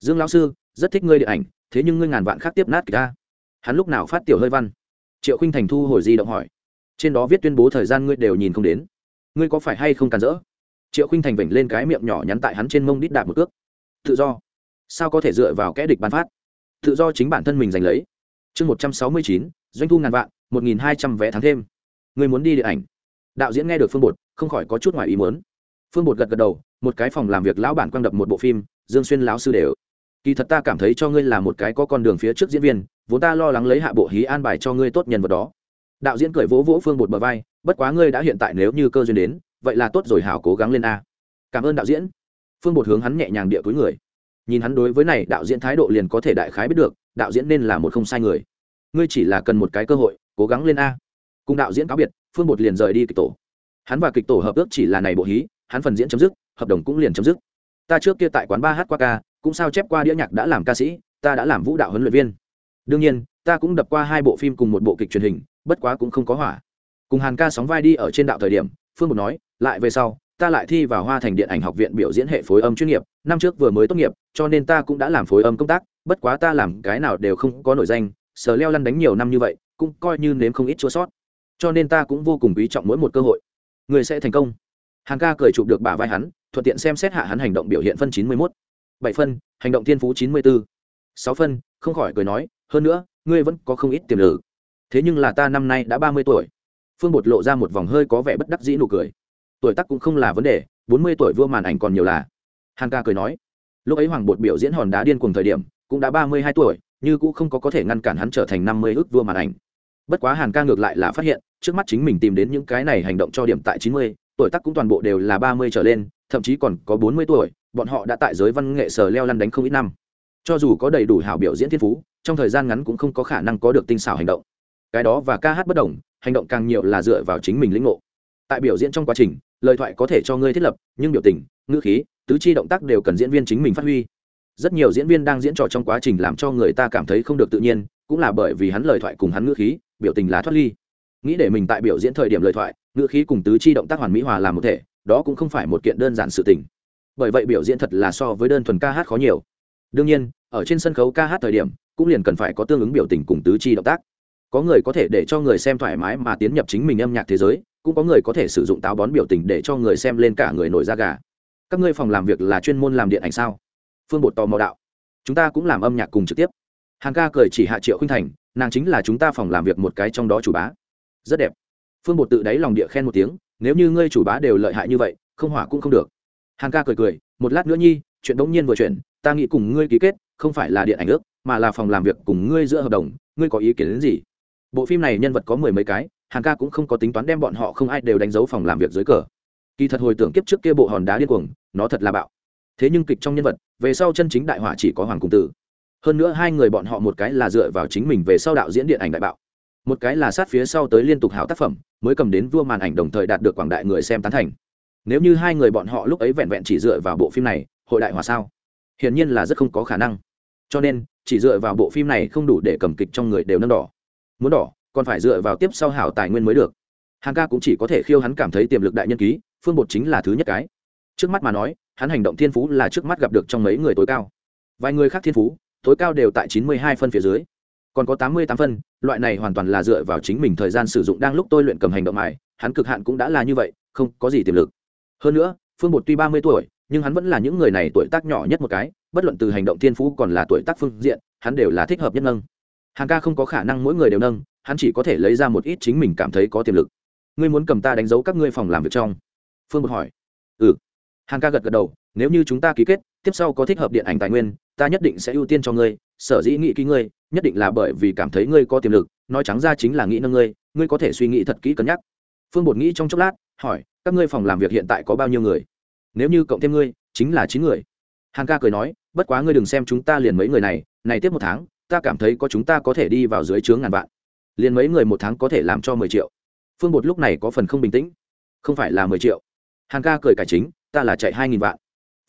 A: dương lão sư, rất thích ngươi điện ảnh, thế nhưng ngươi ngàn vạn khác tiếp nát kịch a hắn lúc nào phát tiểu hơi văn? Triệu khinh thành thu hồi di động hỏi. Trên đó viết tuyên bố thời gian ngươi đều nhìn không đến. Ngươi có phải hay không cản rỡ? Triệu khinh thành vểnh lên cái miệng nhỏ nhắn tại hắn trên mông đít đạp một cước. Tự do. Sao có thể dựa vào kẽ địch bán phát? Tự do chính bản thân mình giành lấy. Chương một trăm sáu mươi chín, doanh thu ngàn vạn, một nghìn hai trăm vé tháng thêm. Ngươi muốn đi điện ảnh. Đạo diễn nghe được phương bột, không khỏi có chút ngoài ý muốn. Phương bột gật gật đầu, một cái phòng làm việc lão bản quang đập một bộ phim, dương xuyên lão sư đều. Kỳ thật ta cảm thấy cho ngươi là một cái có con đường phía trước diễn viên, vốn ta lo lắng lấy hạ bộ hí an bài cho ngươi tốt nhân vật đó. Đạo diễn cười vỗ vỗ phương bột bờ vai, bất quá ngươi đã hiện tại nếu như cơ duyên đến, vậy là tốt rồi hảo cố gắng lên a. Cảm ơn đạo diễn. Phương bột hướng hắn nhẹ nhàng địa túi người. Nhìn hắn đối với này, đạo diễn thái độ liền có thể đại khái biết được, đạo diễn nên là một không sai người. Ngươi chỉ là cần một cái cơ hội, cố gắng lên a cùng đạo diễn cáo biệt, phương bột liền rời đi kịch tổ. Hắn và kịch tổ hợp ước chỉ là này bộ hí, hắn phần diễn chấm dứt, hợp đồng cũng liền chấm dứt. Ta trước kia tại quán ba h qua ca, cũng sao chép qua đĩa nhạc đã làm ca sĩ, ta đã làm vũ đạo huấn luyện viên. Đương nhiên, ta cũng đập qua hai bộ phim cùng một bộ kịch truyền hình, bất quá cũng không có hỏa. Cùng hàn ca sóng vai đi ở trên đạo thời điểm, phương Bột nói, lại về sau, ta lại thi vào hoa thành điện ảnh học viện biểu diễn hệ phối âm chuyên nghiệp, năm trước vừa mới tốt nghiệp, cho nên ta cũng đã làm phối âm công tác, bất quá ta làm cái nào đều không có nổi danh, sờ leo lăn đánh nhiều năm như vậy, cũng coi như nếm không ít chua sót cho nên ta cũng vô cùng quý trọng mỗi một cơ hội. Người sẽ thành công. Hàng ca cười chụp được bả vai hắn, thuận tiện xem xét hạ hắn hành động biểu hiện phân chín mươi mốt. Bảy phân, hành động thiên phú chín mươi bốn sáu phân, không khỏi cười nói, hơn nữa, ngươi vẫn có không ít tiềm lực. Thế nhưng là ta năm nay đã ba mươi tuổi. Phương bột lộ ra một vòng hơi có vẻ bất đắc dĩ nụ cười. Tuổi tác cũng không là vấn đề, bốn mươi tuổi vua màn ảnh còn nhiều là. Hàng ca cười nói, lúc ấy hoàng bột biểu diễn hòn đá điên cùng thời điểm, cũng đã ba mươi hai tuổi nhưng cũng không có có thể ngăn cản hắn trở thành năm mươi ước vua màn ảnh. Bất quá hàn ca ngược lại là phát hiện trước mắt chính mình tìm đến những cái này hành động cho điểm tại chín mươi, tuổi tác cũng toàn bộ đều là ba mươi trở lên, thậm chí còn có bốn mươi tuổi, bọn họ đã tại giới văn nghệ sở leo lăn đánh không ít năm. Cho dù có đầy đủ hảo biểu diễn thiên phú, trong thời gian ngắn cũng không có khả năng có được tinh xảo hành động. Cái đó và ca hát bất đồng, hành động càng nhiều là dựa vào chính mình lĩnh ngộ. Tại biểu diễn trong quá trình, lời thoại có thể cho ngươi thiết lập, nhưng biểu tình, ngữ khí, tứ chi động tác đều cần diễn viên chính mình phát huy. Rất nhiều diễn viên đang diễn trò trong quá trình làm cho người ta cảm thấy không được tự nhiên, cũng là bởi vì hắn lời thoại cùng hắn ngữ khí, biểu tình là thoát ly nghĩ để mình tại biểu diễn thời điểm lời thoại, ngữ khí cùng tứ chi động tác hoàn mỹ hòa làm một thể, đó cũng không phải một kiện đơn giản sự tình. Bởi vậy biểu diễn thật là so với đơn thuần ca hát khó nhiều. Đương nhiên, ở trên sân khấu ca hát thời điểm, cũng liền cần phải có tương ứng biểu tình cùng tứ chi động tác. Có người có thể để cho người xem thoải mái mà tiến nhập chính mình âm nhạc thế giới, cũng có người có thể sử dụng táo bón biểu tình để cho người xem lên cả người nổi da gà. Các ngươi phòng làm việc là chuyên môn làm điện ảnh sao? Phương bột tò mò đạo. Chúng ta cũng làm âm nhạc cùng trực tiếp. Hàng ca cười chỉ hạ triệu khinh thành, nàng chính là chúng ta phòng làm việc một cái trong đó chủ bá rất đẹp. Phương bột tự đáy lòng địa khen một tiếng nếu như ngươi chủ bá đều lợi hại như vậy không hỏa cũng không được. Hàng ca cười cười một lát nữa nhi chuyện đống nhiên vừa chuyển, ta nghĩ cùng ngươi ký kết không phải là điện ảnh ước mà là phòng làm việc cùng ngươi giữa hợp đồng ngươi có ý kiến đến gì? Bộ phim này nhân vật có mười mấy cái hàng ca cũng không có tính toán đem bọn họ không ai đều đánh dấu phòng làm việc dưới cờ. Kỳ thật hồi tưởng kiếp trước kia bộ hòn đá điên cuồng nó thật là bạo. Thế nhưng kịch trong nhân vật về sau chân chính đại họa chỉ có hoàng cung tử. Hơn nữa hai người bọn họ một cái là dựa vào chính mình về sau đạo diễn điện ảnh đại bạo một cái là sát phía sau tới liên tục hảo tác phẩm, mới cầm đến vua màn ảnh đồng thời đạt được quảng đại người xem tán thành. Nếu như hai người bọn họ lúc ấy vẹn vẹn chỉ dựa vào bộ phim này, hội đại hòa sao? Hiển nhiên là rất không có khả năng. Cho nên, chỉ dựa vào bộ phim này không đủ để cầm kịch trong người đều nâng đỏ. Muốn đỏ, còn phải dựa vào tiếp sau hảo tài nguyên mới được. Hàng ca cũng chỉ có thể khiêu hắn cảm thấy tiềm lực đại nhân ký, phương bột chính là thứ nhất cái. Trước mắt mà nói, hắn hành động thiên phú là trước mắt gặp được trong mấy người tối cao. Vài người khác thiên phú, tối cao đều tại chín mươi hai phân phía dưới còn có tám mươi tám phân, loại này hoàn toàn là dựa vào chính mình thời gian sử dụng đang lúc tôi luyện cầm hành động mài, hắn cực hạn cũng đã là như vậy, không có gì tiềm lực. Hơn nữa, phương bột tuy ba mươi tuổi, nhưng hắn vẫn là những người này tuổi tác nhỏ nhất một cái, bất luận từ hành động thiên phú còn là tuổi tác phương diện, hắn đều là thích hợp nhất nâng. Hàng ca không có khả năng mỗi người đều nâng, hắn chỉ có thể lấy ra một ít chính mình cảm thấy có tiềm lực. Ngươi muốn cầm ta đánh dấu các ngươi phòng làm việc trong? Phương bột hỏi. Ừ. Hàng ca gật gật đầu, nếu như chúng ta ký kết, tiếp sau có thích hợp điện ảnh tài nguyên ta nhất định sẽ ưu tiên cho ngươi, sở dĩ nghĩ ký ngươi, nhất định là bởi vì cảm thấy ngươi có tiềm lực, nói trắng ra chính là nghĩ nâng ngươi ngươi có thể suy nghĩ thật kỹ cân nhắc. Phương bột nghĩ trong chốc lát, hỏi, các ngươi phòng làm việc hiện tại có bao nhiêu người? Nếu như cộng thêm ngươi, chính là chín người. Hàn ca cười nói, bất quá ngươi đừng xem chúng ta liền mấy người này này tiếp một tháng, ta cảm thấy có chúng ta có thể đi vào dưới chướng ngàn vạn. Liền mấy người một tháng có thể làm cho mười triệu. Phương bột lúc này có phần không bình tĩnh. Không phải là mười triệu. Hàn ca cười cải chính, ta là chạy hai nghìn vạn.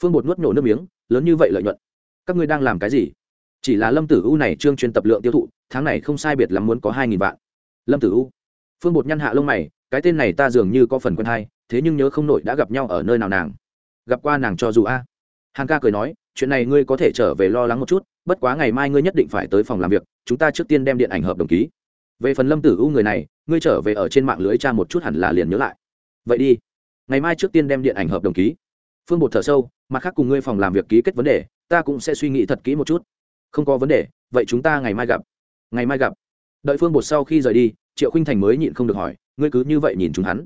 A: Phương bột nuốt nổ nước miếng, lớn như vậy lợi nhuận các ngươi đang làm cái gì? Chỉ là lâm tử u này trương chuyên tập lượng tiêu thụ, tháng này không sai biệt lắm muốn có hai nghìn vạn. Lâm tử u. Phương bột nhăn hạ lông mày, cái tên này ta dường như có phần quen hay, thế nhưng nhớ không nổi đã gặp nhau ở nơi nào nàng. Gặp qua nàng cho dù a. Hàn ca cười nói, chuyện này ngươi có thể trở về lo lắng một chút, bất quá ngày mai ngươi nhất định phải tới phòng làm việc, chúng ta trước tiên đem điện ảnh hợp đồng ký. Về phần lâm tử u người này, ngươi trở về ở trên mạng lưới tra một chút hẳn là liền nhớ lại. Vậy đi. Ngày mai trước tiên đem điện ảnh hợp đồng ký. Phương bột thở sâu, mặt khác cùng ngươi phòng làm việc ký kết vấn đề ta cũng sẽ suy nghĩ thật kỹ một chút. Không có vấn đề, vậy chúng ta ngày mai gặp. Ngày mai gặp. Đợi phương bột sau khi rời đi, triệu khinh thành mới nhịn không được hỏi, ngươi cứ như vậy nhìn chúng hắn.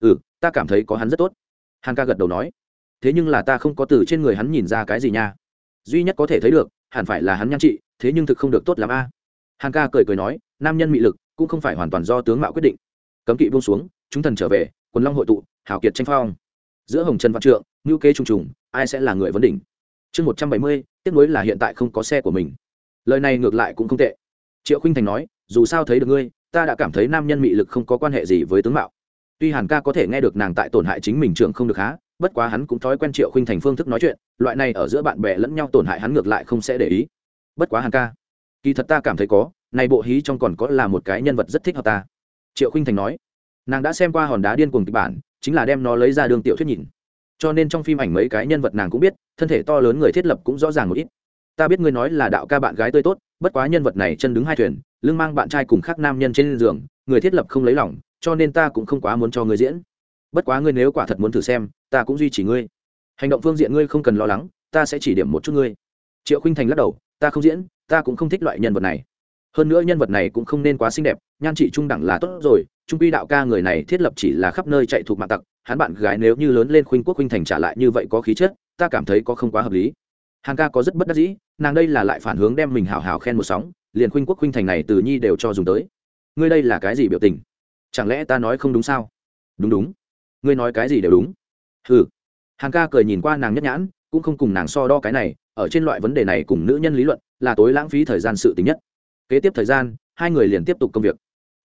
A: Ừ ta cảm thấy có hắn rất tốt. Hàn ca gật đầu nói. Thế nhưng là ta không có từ trên người hắn nhìn ra cái gì nha. Duy nhất có thể thấy được, hẳn phải là hắn nhan trị, thế nhưng thực không được tốt l ắ m a. Hàn ca cười cười nói, nam nhân mị lực, cũng không phải hoàn toàn do tướng mạo quyết định. Cấm kỵ buông xuống, chúng thần trở về, quần long hội tụ hảo kiệt tranh phong. Giữa hồng trần văn trượng ngữ kế trùng trùng, ai sẽ là người vấn đỉnh? Chương một trăm bảy mươi, tiếc nuối là hiện tại không có xe của mình. Lời này ngược lại cũng không tệ. Triệu khinh thành nói, dù sao thấy được ngươi, ta đã cảm thấy nam nhân mị lực không có quan hệ gì với tướng mạo. Tuy hàn ca có thể nghe được nàng tại tổn hại chính mình trường không được há bất quá hắn cũng thói quen triệu khinh thành phương thức nói chuyện, loại này ở giữa bạn bè lẫn nhau tổn hại hắn ngược lại không sẽ để ý. Bất quá hàn ca, kỳ thật ta cảm thấy có, này bộ hí trong còn có là một cái nhân vật rất thích hợp ta. Triệu khinh thành nói, nàng đã xem qua hòn đá điên cuồng kịch bản, chính là đem nó lấy ra đường tiểu thuyết nhìn cho nên trong phim ảnh mấy cái nhân vật nàng cũng biết, thân thể to lớn người thiết lập cũng rõ ràng một ít. Ta biết ngươi nói là đạo ca bạn gái tươi tốt, bất quá nhân vật này chân đứng hai thuyền, lưng mang bạn trai cùng khác nam nhân trên giường, người thiết lập không lấy lòng, cho nên ta cũng không quá muốn cho ngươi diễn. Bất quá ngươi nếu quả thật muốn thử xem, ta cũng duy trì ngươi. Hành động phương diện ngươi không cần lo lắng, ta sẽ chỉ điểm một chút ngươi. Triệu khinh thành lắc đầu, ta không diễn, ta cũng không thích loại nhân vật này hơn nữa nhân vật này cũng không nên quá xinh đẹp, nhan trị trung đẳng là tốt rồi, trung quy đạo ca người này thiết lập chỉ là khắp nơi chạy thuộc mạng tặc, hắn bạn gái nếu như lớn lên khuynh quốc khuynh thành trả lại như vậy có khí chất, ta cảm thấy có không quá hợp lý. Hàng ca có rất bất đắc dĩ, nàng đây là lại phản hướng đem mình hào hào khen một sóng, liền khuynh quốc khuynh thành này từ nhi đều cho dùng tới. Ngươi đây là cái gì biểu tình? Chẳng lẽ ta nói không đúng sao? Đúng đúng. Ngươi nói cái gì đều đúng. Ừ hàng ca cười nhìn qua nàng nhất nhãn, cũng không cùng nàng so đo cái này, ở trên loại vấn đề này cùng nữ nhân lý luận, là tối lãng phí thời gian sự tính nhất kế tiếp thời gian, hai người liền tiếp tục công việc.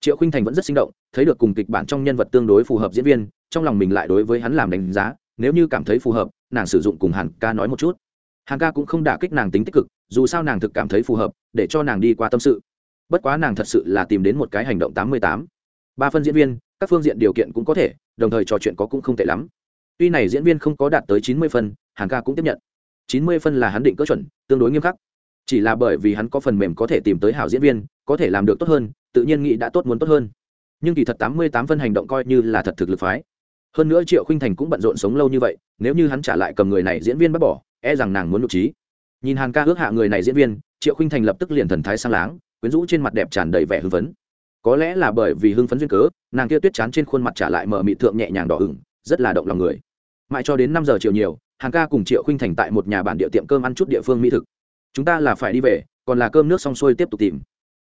A: Triệu khinh thành vẫn rất sinh động, thấy được cùng kịch bản trong nhân vật tương đối phù hợp diễn viên, trong lòng mình lại đối với hắn làm đánh giá, nếu như cảm thấy phù hợp, nàng sử dụng cùng hàn ca nói một chút. Hàn ca cũng không đả kích nàng tính tích cực, dù sao nàng thực cảm thấy phù hợp, để cho nàng đi qua tâm sự. Bất quá nàng thật sự là tìm đến một cái hành động tám mươi tám. Ba phân diễn viên, các phương diện điều kiện cũng có thể, đồng thời trò chuyện có cũng không tệ lắm. Tuy này diễn viên không có đạt tới chín mươi phân, hàn ca cũng tiếp nhận. chín mươi phân là hắn định cỡ chuẩn, tương đối nghiêm khắc chỉ là bởi vì hắn có phần mềm có thể tìm tới hảo diễn viên, có thể làm được tốt hơn, tự nhiên nghĩ đã tốt muốn tốt hơn. Nhưng kỳ thật tám mươi tám phân hành động coi như là thật thực lực phái. Hơn nữa triệu khinh thành cũng bận rộn sống lâu như vậy, nếu như hắn trả lại cầm người này diễn viên bắt bỏ e rằng nàng muốn nhục trí nhìn hàn ca ước hạ người này diễn viên, triệu khinh thành lập tức liền thần thái sang láng, quyến rũ trên mặt đẹp tràn đầy vẻ hưng phấn. Có lẽ là bởi vì hưng phấn duyên cớ, nàng kia tuyết chán trên khuôn mặt trả lại mở mị thượng nhẹ nhàng đỏ ửng, rất là động lòng người. Mãi cho đến năm giờ chiều nhiều hàng ca cùng triệu khinh thành tại một nhà bản địa tiệm cơm ăn chút địa phương mỹ thực chúng ta là phải đi về, còn là cơm nước xong xuôi tiếp tục tìm.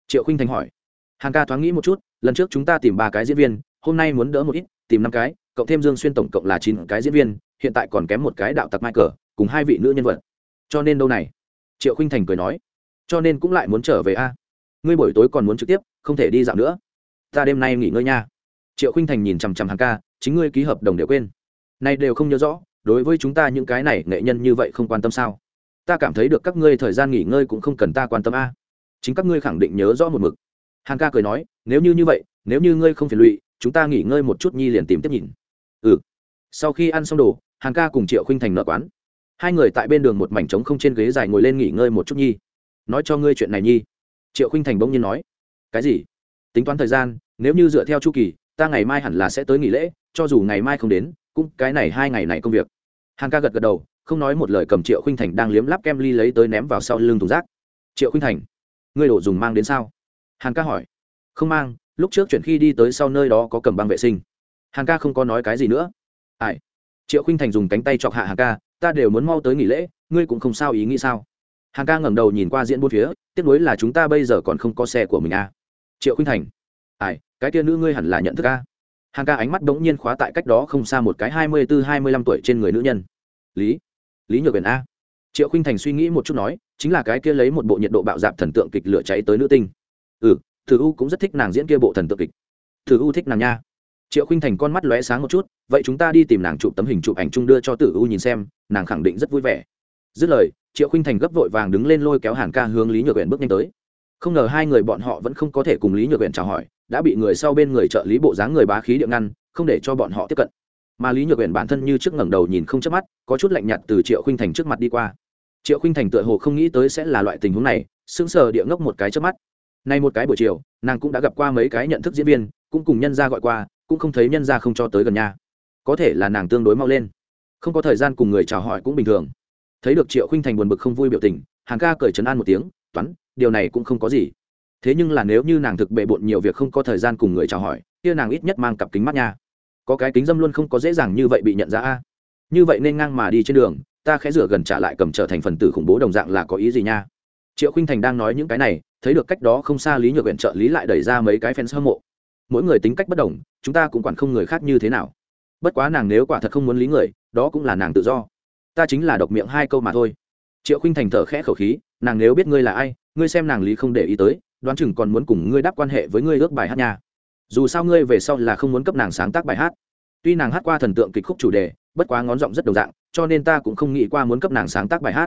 A: Triệu khinh thành hỏi. Hàng ca thoáng nghĩ một chút, lần trước chúng ta tìm ba cái diễn viên, hôm nay muốn đỡ một ít, tìm năm cái, cộng thêm dương xuyên tổng cộng là chín cái diễn viên, hiện tại còn kém một cái đạo tặc mai cờ cùng hai vị nữ nhân vật. Cho nên đâu này? Triệu khinh thành cười nói. Cho nên cũng lại muốn trở về a. Ngươi buổi tối còn muốn trực tiếp, không thể đi dạo nữa. Ta đêm nay nghỉ ngơi nha. Triệu khinh thành nhìn chằm chằm hàng ca, chính ngươi ký hợp đồng đều quên. Nay đều không nhớ rõ, đối với chúng ta những cái này nghệ nhân như vậy không quan tâm sao? Ta cảm thấy được các ngươi thời gian nghỉ ngơi cũng không cần ta quan tâm a. Chính các ngươi khẳng định nhớ rõ một mực. Hàng ca cười nói, nếu như như vậy, nếu như ngươi không phiền lụy, chúng ta nghỉ ngơi một chút nhi liền tìm tiếp nhìn. Ừ. Sau khi ăn xong đồ hàng ca cùng triệu khinh thành nợ quán. Hai người tại bên đường một mảnh trống không trên ghế dài ngồi lên nghỉ ngơi một chút nhi. Nói cho ngươi chuyện này nhi. Triệu khinh thành bỗng nhiên nói. Cái gì? Tính toán thời gian, nếu như dựa theo chu kỳ, ta ngày mai hẳn là sẽ tới nghỉ lễ, cho dù ngày mai không đến, cũng cái này hai ngày này công việc. Hàn ca gật gật đầu không nói một lời cầm triệu khinh thành đang liếm lắp kem ly lấy tới ném vào sau lưng thùng rác. Triệu khinh thành, ngươi đổ dùng mang đến sao? Hàn ca hỏi. Không mang, lúc trước chuyển khi đi tới sau nơi đó có cầm băng vệ sinh. Hàn ca không có nói cái gì nữa. Ai? Triệu khinh thành dùng cánh tay chọc hạ hàn ca, ta đều muốn mau tới nghỉ lễ, ngươi cũng không sao ý nghĩ sao? Hàn ca ngẩng đầu nhìn qua diễn bốn phía, tiếc nuối là chúng ta bây giờ còn không có xe của mình à. triệu khinh thành, ai, cái tia nữ ngươi hẳn là nhận thức à? a hàng ca ánh mắt bỗng nhiên khóa tại cách đó không xa một cái hai mươi bốn hai mươi lăm tuổi trên người nữ nhân. Lý lý nhược biển a. Triệu khinh thành suy nghĩ một chút nói, chính là cái kia lấy một bộ nhiệt độ bạo dạp thần tượng kịch lửa cháy tới nữ tinh. Ừ thử u cũng rất thích nàng diễn kia bộ thần tượng kịch. Thử u thích nàng nha. Triệu khinh thành con mắt lóe sáng một chút, vậy chúng ta đi tìm nàng chụp tấm hình chụp ảnh chung đưa cho tử u nhìn xem, nàng khẳng định rất vui vẻ. Dứt lời, triệu khinh thành gấp vội vàng đứng lên lôi kéo hàn ca hướng lý nhược huyện bước nhanh tới. Không ngờ hai người bọn họ vẫn không có thể cùng lý nhược huyện chào hỏi, đã bị người sau bên người trợ lý bộ dáng người bá khí điện ngăn, không để cho bọn họ tiếp cận mà lý nhược huyện bản thân như trước ngẩng đầu nhìn không chớp mắt, có chút lạnh nhạt từ triệu khinh thành trước mặt đi qua. triệu khinh thành tựa hồ không nghĩ tới sẽ là loại tình huống này, sững sờ địa ngốc một cái trước mắt. nay một cái buổi chiều, nàng cũng đã gặp qua mấy cái nhận thức diễn viên, cũng cùng nhân gia gọi qua, cũng không thấy nhân gia không cho tới gần nhà. có thể là nàng tương đối mau lên. không có thời gian cùng người chào hỏi cũng bình thường. thấy được triệu khinh thành buồn bực không vui biểu tình, hàng ca cởi trấn an một tiếng, toán, điều này cũng không có gì. thế nhưng là nếu như nàng thực bệ bộn nhiều việc không có thời gian cùng người chào hỏi, kia nàng ít nhất mang cặp kính mắt nha có cái kính dâm luôn không có dễ dàng như vậy bị nhận ra a. Như vậy nên ngang mà đi trên đường, ta khẽ rửa gần trả lại cầm trở thành phần tử khủng bố đồng dạng là có ý gì nha? Triệu khinh thành đang nói những cái này, thấy được cách đó không xa lý nhược huyện trợ lý lại đẩy ra mấy cái fans hâm mộ. Mỗi người tính cách bất đồng, chúng ta cũng quản không người khác như thế nào. Bất quá nàng nếu quả thật không muốn lý người, đó cũng là nàng tự do. Ta chính là độc miệng hai câu mà thôi. Triệu khinh thành thở khẽ khẩu khí, nàng nếu biết ngươi là ai, ngươi xem nàng lý không để ý tới, đoán chừng còn muốn cùng ngươi đáp quan hệ với ngươi ước bài hát nha dù sao ngươi về sau là không muốn cấp nàng sáng tác bài hát. Tuy nàng hát qua thần tượng kịch khúc chủ đề, bất quá ngón giọng rất đồng dạng, cho nên ta cũng không nghĩ qua muốn cấp nàng sáng tác bài hát.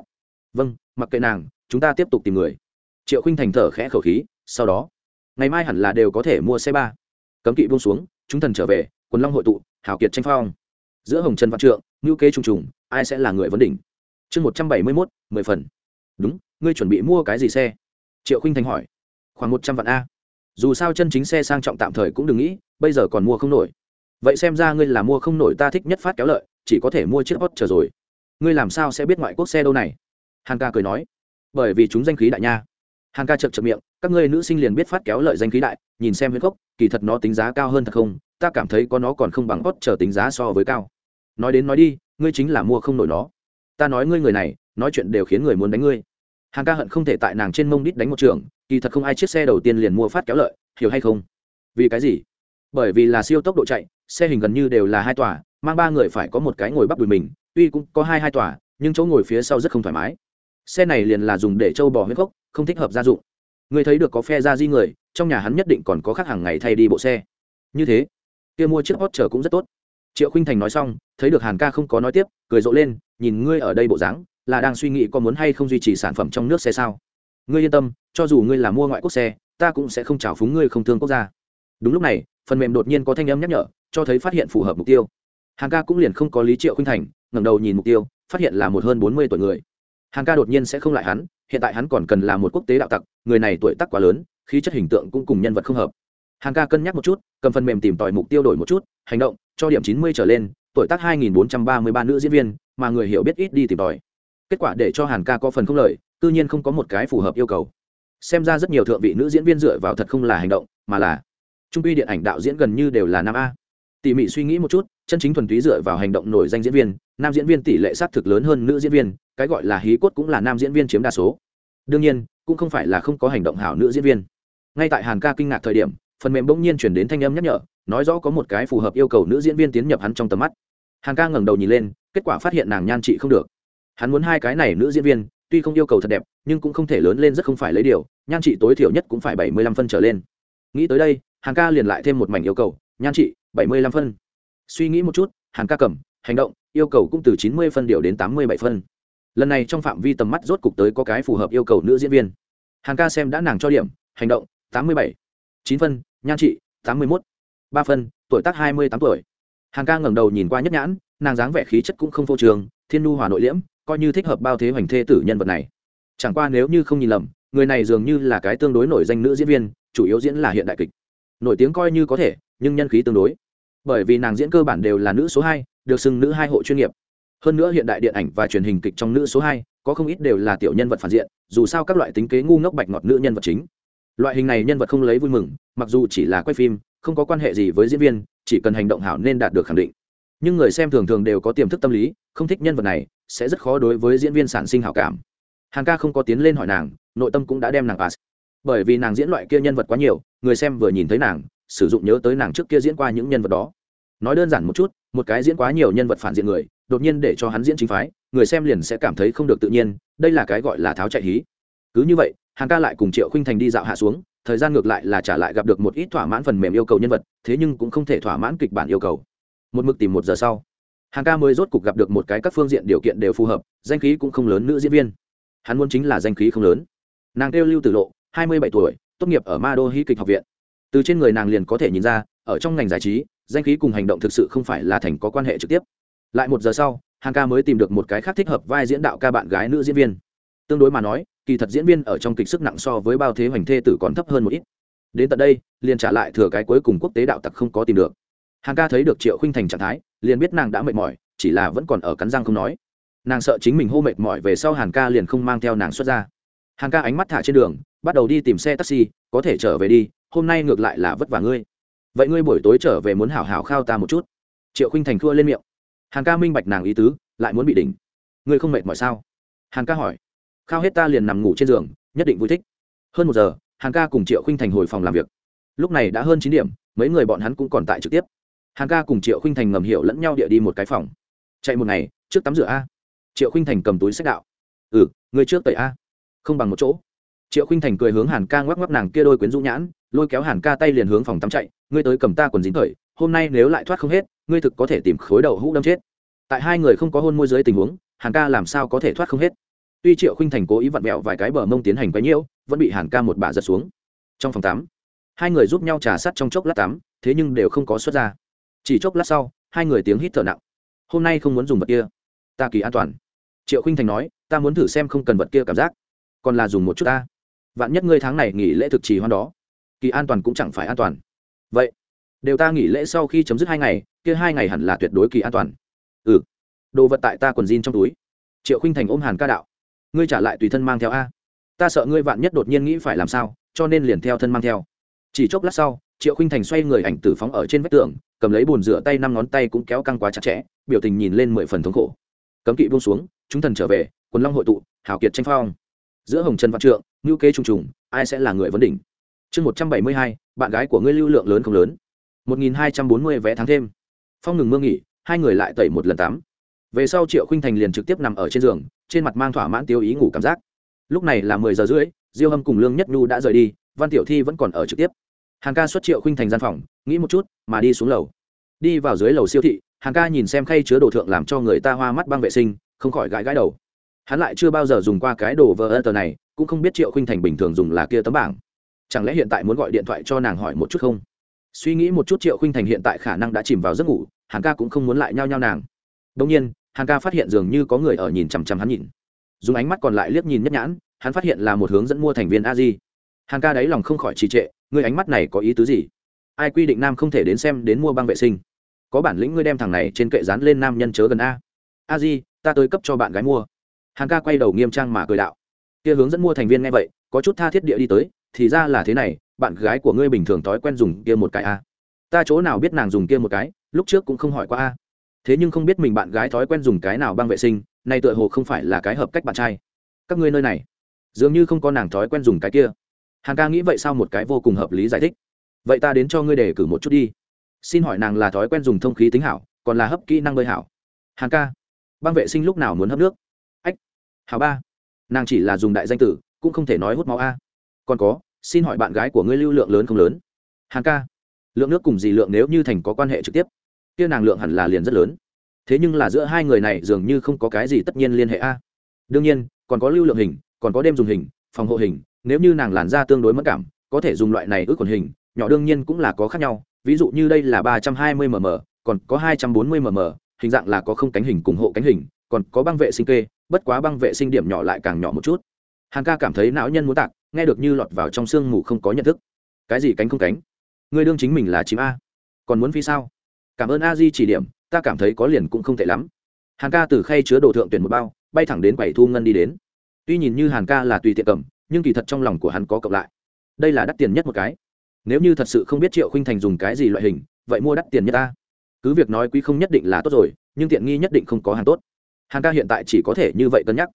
A: Vâng mặc kệ nàng, chúng ta tiếp tục tìm người. Triệu khinh thành thở khẽ khẩu khí, sau đó, ngày mai hẳn là đều có thể mua xe ba. Cấm kỵ buông xuống, chúng thần trở về, quần long hội tụ, hào kiệt tranh phong. Giữa hồng trần văn trượng ngữ kế trùng trùng, ai sẽ là người vấn đỉnh? Chương một trăm bảy mươi mốt, mười phần. Đúng, ngươi chuẩn bị mua cái gì xe? Triệu khinh thành hỏi. Khoảng một trăm vạn a dù sao chân chính xe sang trọng tạm thời cũng đừng nghĩ, bây giờ còn mua không nổi. Vậy xem ra ngươi là mua không nổi ta thích nhất phát kéo lợi, chỉ có thể mua chiếc hot chờ rồi. Ngươi làm sao sẽ biết ngoại quốc xe đâu này? Hàn ca cười nói. Bởi vì chúng danh khí đại nha. Hàn ca chật chật miệng, các ngươi nữ sinh liền biết phát kéo lợi danh khí đại, nhìn xem huyết cốc kỳ thật nó tính giá cao hơn thật không? Ta cảm thấy có nó còn không bằng hot chờ tính giá so với cao. Nói đến nói đi, ngươi chính là mua không nổi nó. Ta nói ngươi người này, nói chuyện đều khiến người muốn đánh ngươi hàn ca hận không thể tại nàng trên mông đít đánh một trường, kỳ thật không ai chiếc xe đầu tiên liền mua phát kéo lợi, hiểu hay không? Vì cái gì? Bởi vì là siêu tốc độ chạy, xe hình gần như đều là hai tòa, mang ba người phải có một cái ngồi bắp đùi mình, tuy cũng có hai hai tòa, nhưng chỗ ngồi phía sau rất không thoải mái. Xe này liền là dùng để trâu bò huyết gốc, không thích hợp gia dụng. Người thấy được có phe ra di người, trong nhà hắn nhất định còn có khác hàng ngày thay đi bộ xe. Như thế, kia mua chiếc hot chờ cũng rất tốt. Triệu khinh thành nói xong, thấy được hàn ca không có nói tiếp, cười rộ lên, nhìn ngươi ở đây bộ dáng là đang suy nghĩ có muốn hay không duy trì sản phẩm trong nước xe sao? Ngươi yên tâm, cho dù ngươi là mua ngoại quốc xe, ta cũng sẽ không trào phúng ngươi không thương quốc gia. Đúng lúc này, phần mềm đột nhiên có thanh âm nhắc nhở, cho thấy phát hiện phù hợp mục tiêu. Hàng ca cũng liền không có lý triệu khinh thành, ngẩng đầu nhìn mục tiêu, phát hiện là một hơn bốn mươi tuổi người. Hàng ca đột nhiên sẽ không lại hắn, hiện tại hắn còn cần là một quốc tế đạo tặc, người này tuổi tác quá lớn, khí chất hình tượng cũng cùng nhân vật không hợp. Hàng ca cân nhắc một chút, cầm phần mềm tìm tòi mục tiêu đổi một chút, hành động, cho điểm chín mươi trở lên, tuổi tác hai nghìn bốn trăm ba mươi ba nữ diễn viên, mà người hiểu biết ít đi tìm tòi kết quả để cho hàn ca có phần không lợi tự nhiên không có một cái phù hợp yêu cầu. Xem ra rất nhiều thượng vị nữ diễn viên dựa vào thật không là hành động, mà là trung quy điện ảnh đạo diễn gần như đều là nam a. Tỉ mỉ suy nghĩ một chút, chân chính thuần túy dựa vào hành động nổi danh diễn viên, nam diễn viên tỷ lệ sát thực lớn hơn nữ diễn viên, cái gọi là hí cốt cũng là nam diễn viên chiếm đa số. Đương nhiên, cũng không phải là không có hành động hảo nữ diễn viên. Ngay tại hàn ca kinh ngạc thời điểm, phần mềm bỗng nhiên chuyển đến thanh âm nhắc nhở, nói rõ có một cái phù hợp yêu cầu nữ diễn viên tiến nhập hắn trong tầm mắt. Hàn ca ngẩng đầu nhìn lên, kết quả phát hiện nàng nhan trị không được hắn muốn hai cái này nữ diễn viên, tuy không yêu cầu thật đẹp, nhưng cũng không thể lớn lên rất không phải lấy điều, nhan trị tối thiểu nhất cũng phải bảy mươi lăm phân trở lên. Nghĩ tới đây, hàn ca liền lại thêm một mảnh yêu cầu, nhan trị, bảy mươi lăm phân. Suy nghĩ một chút, hàn ca cầm, hành động, yêu cầu cũng từ chín mươi phân điều đến tám mươi bảy phân. Lần này trong phạm vi tầm mắt rốt cục tới có cái phù hợp yêu cầu nữ diễn viên. Hàn ca xem đã nàng cho điểm, hành động, tám mươi bảy. chín phân, nhan trị, tám mươi một ba phân, tuổi tác hai mươi tám tuổi. Hàn ca ngẩng đầu nhìn qua nhất nhãn, nàng dáng vẻ khí chất cũng không vô trường thiên nu hòa nội liễm coi như thích hợp bao thế hoành thê tử nhân vật này. Chẳng qua nếu như không nhìn lầm, người này dường như là cái tương đối nổi danh nữ diễn viên, chủ yếu diễn là hiện đại kịch. Nổi tiếng coi như có thể, nhưng nhân khí tương đối. Bởi vì nàng diễn cơ bản đều là nữ số hai, được xưng nữ hai hộ chuyên nghiệp. Hơn nữa hiện đại điện ảnh và truyền hình kịch trong nữ số hai, có không ít đều là tiểu nhân vật phản diện, dù sao các loại tính kế ngu ngốc bạch ngọt nữ nhân vật chính. Loại hình này nhân vật không lấy vui mừng, mặc dù chỉ là quay phim, không có quan hệ gì với diễn viên, chỉ cần hành động hảo nên đạt được khẳng định nhưng người xem thường thường đều có tiềm thức tâm lý, không thích nhân vật này, sẽ rất khó đối với diễn viên sản sinh hảo cảm. Hàn ca không có tiến lên hỏi nàng, nội tâm cũng đã đem nàng pass. Bởi vì nàng diễn loại kia nhân vật quá nhiều, người xem vừa nhìn thấy nàng, sử dụng nhớ tới nàng trước kia diễn qua những nhân vật đó. Nói đơn giản một chút, một cái diễn quá nhiều nhân vật phản diện người, đột nhiên để cho hắn diễn chính phái, người xem liền sẽ cảm thấy không được tự nhiên, đây là cái gọi là tháo chạy hí. Cứ như vậy hàng ca lại cùng triệu khinh thành đi dạo hạ xuống, thời gian ngược lại là trả lại gặp được một ít thỏa mãn phần mềm yêu cầu nhân vật, thế nhưng cũng không thể thỏa mãn kịch bản yêu cầu một mực tìm một giờ sau. Hàn ca mới rốt cục gặp được một cái các phương diện điều kiện đều phù hợp, danh khí cũng không lớn nữ diễn viên. Hắn muốn chính là danh khí không lớn. Nàng kêu lưu tử lộ, hai mươi bảy tuổi, tốt nghiệp ở ma đô hy kịch học viện. Từ trên người nàng liền có thể nhìn ra, ở trong ngành giải trí, danh khí cùng hành động thực sự không phải là thành có quan hệ trực tiếp. Lại một giờ sau hàn ca mới tìm được một cái khác thích hợp vai diễn đạo ca bạn gái nữ diễn viên. Tương đối mà nói, kỳ thật diễn viên ở trong kịch sức nặng so với bao thế hoành thê tử còn thấp hơn một ít. Đến tận đây, liền trả lại thừa cái cuối cùng quốc tế đạo tặc không có tìm được. Hàn ca thấy được triệu khinh thành trạng thái, liền biết nàng đã mệt mỏi, chỉ là vẫn còn ở cắn răng không nói. Nàng sợ chính mình hô mệt mỏi về sau hàn ca liền không mang theo nàng xuất ra. Hàn ca ánh mắt thả trên đường, bắt đầu đi tìm xe taxi, có thể trở về đi, hôm nay ngược lại là vất vả ngươi. Vậy ngươi buổi tối trở về muốn hảo hảo khao ta một chút. Triệu khinh thành thua lên miệng. Hàn ca minh bạch nàng ý tứ, lại muốn bị đỉnh. Ngươi không mệt mỏi sao? Hàn ca hỏi. Khao hết ta liền nằm ngủ trên giường, nhất định vui thích. Hơn một giờ, hàn ca cùng triệu khinh thành hồi phòng làm việc. Lúc này đã hơn chín điểm, mấy người bọn hắn cũng còn tại trực tiếp hàn ca cùng triệu khinh thành ngầm hiểu lẫn nhau địa đi một cái phòng. Chạy một ngày, trước tắm rửa a. Triệu khinh thành cầm túi sách đạo. Ừ người trước tẩy a. Không bằng một chỗ. Triệu khinh thành cười hướng hàn ca ngoắc ngoắc nàng kia đôi quyến rũ nhãn, lôi kéo hàn ca tay liền hướng phòng tắm chạy. Ngươi tới cầm ta quần dính thời, hôm nay nếu lại thoát không hết, ngươi thực có thể tìm khối đầu hũ đâm chết. Tại hai người không có hôn môi dưới tình huống, hàn ca làm sao có thể thoát không hết? Tuy triệu khinh thành cố ý vặn vẹo vài cái bờ mông tiến hành quấy nhiễu, vẫn bị hàn ca một bà giật xuống. Trong phòng tắm, hai người giúp nhau trà sắt trong chốc lát tắm, thế nhưng đều không có xuất ra chỉ chốc lát sau, hai người tiếng hít thở nặng. Hôm nay không muốn dùng vật kia. Ta kỳ an toàn. Triệu khinh thành nói, ta muốn thử xem không cần vật kia cảm giác. Còn là dùng một chút ta. Vạn nhất ngươi tháng này nghỉ lễ thực trì hoan đó, kỳ an toàn cũng chẳng phải an toàn. Vậy, đều ta nghỉ lễ sau khi chấm dứt hai ngày, kia hai ngày hẳn là tuyệt đối kỳ an toàn. Ừ. Đồ vật tại ta quần jean trong túi. Triệu khinh thành ôm hàn ca đạo. Ngươi trả lại tùy thân mang theo a. Ta sợ ngươi vạn nhất đột nhiên nghĩ phải làm sao, cho nên liền theo thân mang theo. Chỉ chốc lát sau triệu khinh thành xoay người ảnh tử phóng ở trên vách tường, cầm lấy bồn rửa tay năm ngón tay cũng kéo căng quá chặt chẽ, biểu tình nhìn lên mười phần thống khổ. Cấm kỵ buông xuống, chúng thần trở về, quần long hội tụ hảo kiệt tranh phong. Giữa hồng trần văn trượng ngữ kế trùng trùng, ai sẽ là người vấn đỉnh? Chương một trăm bảy mươi hai, bạn gái của ngươi lưu lượng lớn không lớn? Một nghìn hai trăm bốn mươi vé tháng thêm. Phong ngừng mưa nghỉ, hai người lại tẩy một lần tắm. Về sau triệu khinh thành liền trực tiếp nằm ở trên giường, trên mặt mang thỏa mãn tiêu ý ngủ cảm giác. Lúc này là mười giờ rưỡi, diêu hâm cùng lương nhất nhu đã rời đi, văn tiểu thi vẫn còn ở trực tiếp hàn ca xuất triệu khinh thành gian phòng, nghĩ một chút, mà đi xuống lầu. Đi vào dưới lầu siêu thị, hàn ca nhìn xem khay chứa đồ thượng làm cho người ta hoa mắt băng vệ sinh, không khỏi gãi gãi đầu. Hắn lại chưa bao giờ dùng qua cái đồ vờ ơ tờ này, cũng không biết triệu khinh thành bình thường dùng là kia tấm bảng. Chẳng lẽ hiện tại muốn gọi điện thoại cho nàng hỏi một chút không? Suy nghĩ một chút triệu khinh thành hiện tại khả năng đã chìm vào giấc ngủ, hàn ca cũng không muốn lại nhao nhao nàng. Đông nhiên, hàn ca phát hiện dường như có người ở nhìn chằm chằm hắn nhìn. Dùng ánh mắt còn lại liếc nhìn nhất nhãn, hắn phát hiện là một hướng dẫn mua thành viên a di. Hàn ca đáy lòng không khỏi trì trệ người ánh mắt này có ý tứ gì? Ai quy định nam không thể đến xem đến mua băng vệ sinh? Có bản lĩnh ngươi đem thằng này trên kệ dán lên nam nhân chớ gần a. A di, ta tới cấp cho bạn gái mua. Hàng ca quay đầu nghiêm trang mà cười đạo. Kia hướng dẫn mua thành viên nghe vậy, có chút tha thiết địa đi tới, thì ra là thế này, bạn gái của ngươi bình thường thói quen dùng kia một cái a. Ta chỗ nào biết nàng dùng kia một cái, lúc trước cũng không hỏi qua a. Thế nhưng không biết mình bạn gái thói quen dùng cái nào băng vệ sinh, nay tựa hồ không phải là cái hợp cách bạn trai. Các ngươi nơi này, dường như không có nàng thói quen dùng cái kia hàn ca nghĩ vậy sao một cái vô cùng hợp lý giải thích. Vậy ta đến cho ngươi đề cử một chút đi. Xin hỏi nàng là thói quen dùng thông khí tính hảo, còn là hấp kỹ năng bơi hảo? Hàn ca, băng vệ sinh lúc nào muốn hấp nước? Ách, hảo ba. Nàng chỉ là dùng đại danh tử, cũng không thể nói hút máu a. Còn có, xin hỏi bạn gái của ngươi lưu lượng lớn không lớn? Hàn ca, lượng nước cùng gì lượng nếu như thành có quan hệ trực tiếp? Kia nàng lượng hẳn là liền rất lớn. Thế nhưng là giữa hai người này dường như không có cái gì tất nhiên liên hệ a. Đương nhiên, còn có lưu lượng hình, còn có đêm dùng hình, phòng hộ hình nếu như nàng làn da tương đối mất cảm, có thể dùng loại này ước quần hình, nhỏ đương nhiên cũng là có khác nhau. Ví dụ như đây là ba trăm hai mươi mm còn có hai trăm bốn mươi mm hình dạng là có không cánh hình cùng hộ cánh hình, còn có băng vệ sinh kê, bất quá băng vệ sinh điểm nhỏ lại càng nhỏ một chút. Hàn ca cảm thấy não nhân muốn tạc, nghe được như lọt vào trong sương mù không có nhận thức. Cái gì cánh không cánh? Người đương chính mình là chim a. Còn muốn phi sao? Cảm ơn a di chỉ điểm, ta cảm thấy có liền cũng không tệ lắm. Hàn ca từ khay chứa đồ thượng tuyển một bao, bay thẳng đến quầy thu ngân đi đến. Tuy nhìn như hàn ca là tùy tiện cầm nhưng kỳ thật trong lòng của hắn có cộng lại. Đây là đắt tiền nhất một cái. Nếu như thật sự không biết triệu khinh thành dùng cái gì loại hình, vậy mua đắt tiền nhất ta. Cứ việc nói quý không nhất định là tốt rồi, nhưng tiện nghi nhất định không có hàng tốt. Hàng ca hiện tại chỉ có thể như vậy cân nhắc.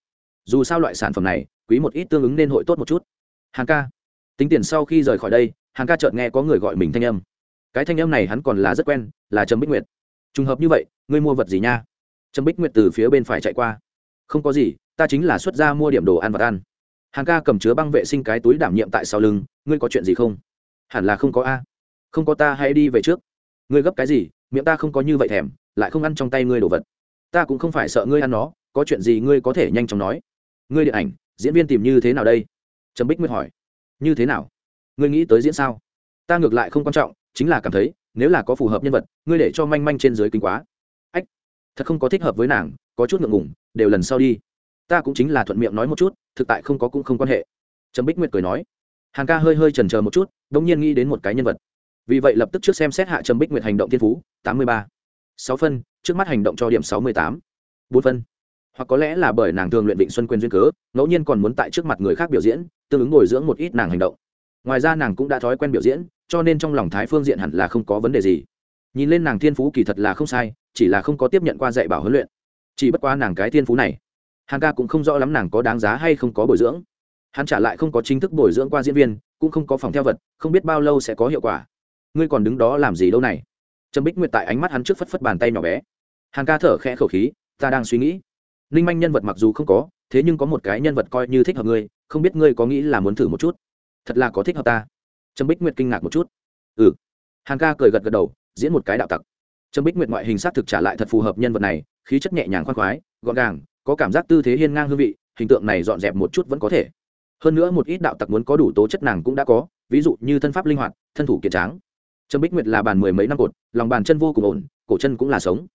A: Dù sao loại sản phẩm này, quý một ít tương ứng nên hội tốt một chút. Hàng ca. Tính tiền sau khi rời khỏi đây, hàng ca chợt nghe có người gọi mình thanh âm. Cái thanh âm này hắn còn là rất quen, là trầm bích nguyệt. Trùng hợp như vậy, ngươi mua vật gì nha? Trầm bích nguyệt từ phía bên phải chạy qua. Không có gì, ta chính là xuất ra mua điểm đồ ăn vật ăn hàng ca cầm chứa băng vệ sinh cái túi đảm nhiệm tại sau lưng, ngươi có chuyện gì không? Hẳn là không có a. Không có ta, hãy đi về trước. Ngươi gấp cái gì? Miệng ta không có như vậy thèm, lại không ăn trong tay ngươi đồ vật. Ta cũng không phải sợ ngươi ăn nó, có chuyện gì ngươi có thể nhanh chóng nói. Ngươi điện ảnh, diễn viên tìm như thế nào đây? Trầm bích nguyệt hỏi. Như thế nào? Ngươi nghĩ tới diễn sao? Ta ngược lại không quan trọng, chính là cảm thấy, nếu là có phù hợp nhân vật, ngươi để cho manh manh trên dưới kinh quá. Ách, thật không có thích hợp với nàng, có chút ngượng ngủng đều lần sau đi ta cũng chính là thuận miệng nói một chút, thực tại không có cũng không quan hệ. Trầm bích nguyệt cười nói. Hàng ca hơi hơi trần c một chút đ ỗ n g nhiên nghĩ đến một cái nhân vật. Vì vậy lập tức trước xem xét hạ trầm bích nguyệt hành động thiên phú, tám mươi ba. sáu phân, trước mắt hành động cho điểm sáu mươi tám. bốn phân. Hoặc có lẽ là bởi nàng thường luyện định xuân quyền duyên cớ, ngẫu nhiên còn muốn tại trước mặt người khác biểu diễn, tương ứng ngồi dưỡng một ít nàng hành động. Ngoài ra nàng cũng đã thói quen biểu diễn, cho nên trong lòng thái phương diện hẳn là không có vấn đề gì. Nhìn lên nàng thiên phú kỳ thật là không sai, chỉ là không có tiếp nhận qua dạy bảo huấn luyện. Chỉ bất quá nàng cái thiên phú này hàn ca cũng không rõ lắm nàng có đáng giá hay không có bồi dưỡng. Hắn trả lại không có chính thức bồi dưỡng qua diễn viên, cũng không có phòng theo vật, không biết bao lâu sẽ có hiệu quả. Ngươi còn đứng đó làm gì đâu này? Trầm bích nguyệt tại ánh mắt hắn trước phất phất bàn tay nhỏ bé. Hàn ca thở khẽ khẩu khí, ta đang suy nghĩ. Ninh manh nhân vật mặc dù không có, thế nhưng có một cái nhân vật coi như thích hợp ngươi, không biết ngươi có nghĩ là muốn thử một chút? Thật là có thích hợp ta. Trầm bích nguyệt kinh ngạc một chút. Ừ. Hàn ca cười gật gật đầu, diễn một cái đạo tặc. Trầm bích nguyệt ngoại hình s á t thực trả lại thật phù hợp nhân vật này, khí chất nhẹ nhàng khoan khoái, gọn gàng có cảm giác tư thế hiên ngang hương vị, hình tượng này dọn dẹp một chút vẫn có thể. Hơn nữa một ít đạo tặc muốn có đủ tố chất nàng cũng đã có, ví dụ như thân pháp linh hoạt, thân thủ kiệt tráng. Trâm bích nguyệt là bàn mười mấy năm cột, lòng bàn chân vô cùng ổn, cổ chân cũng là sống.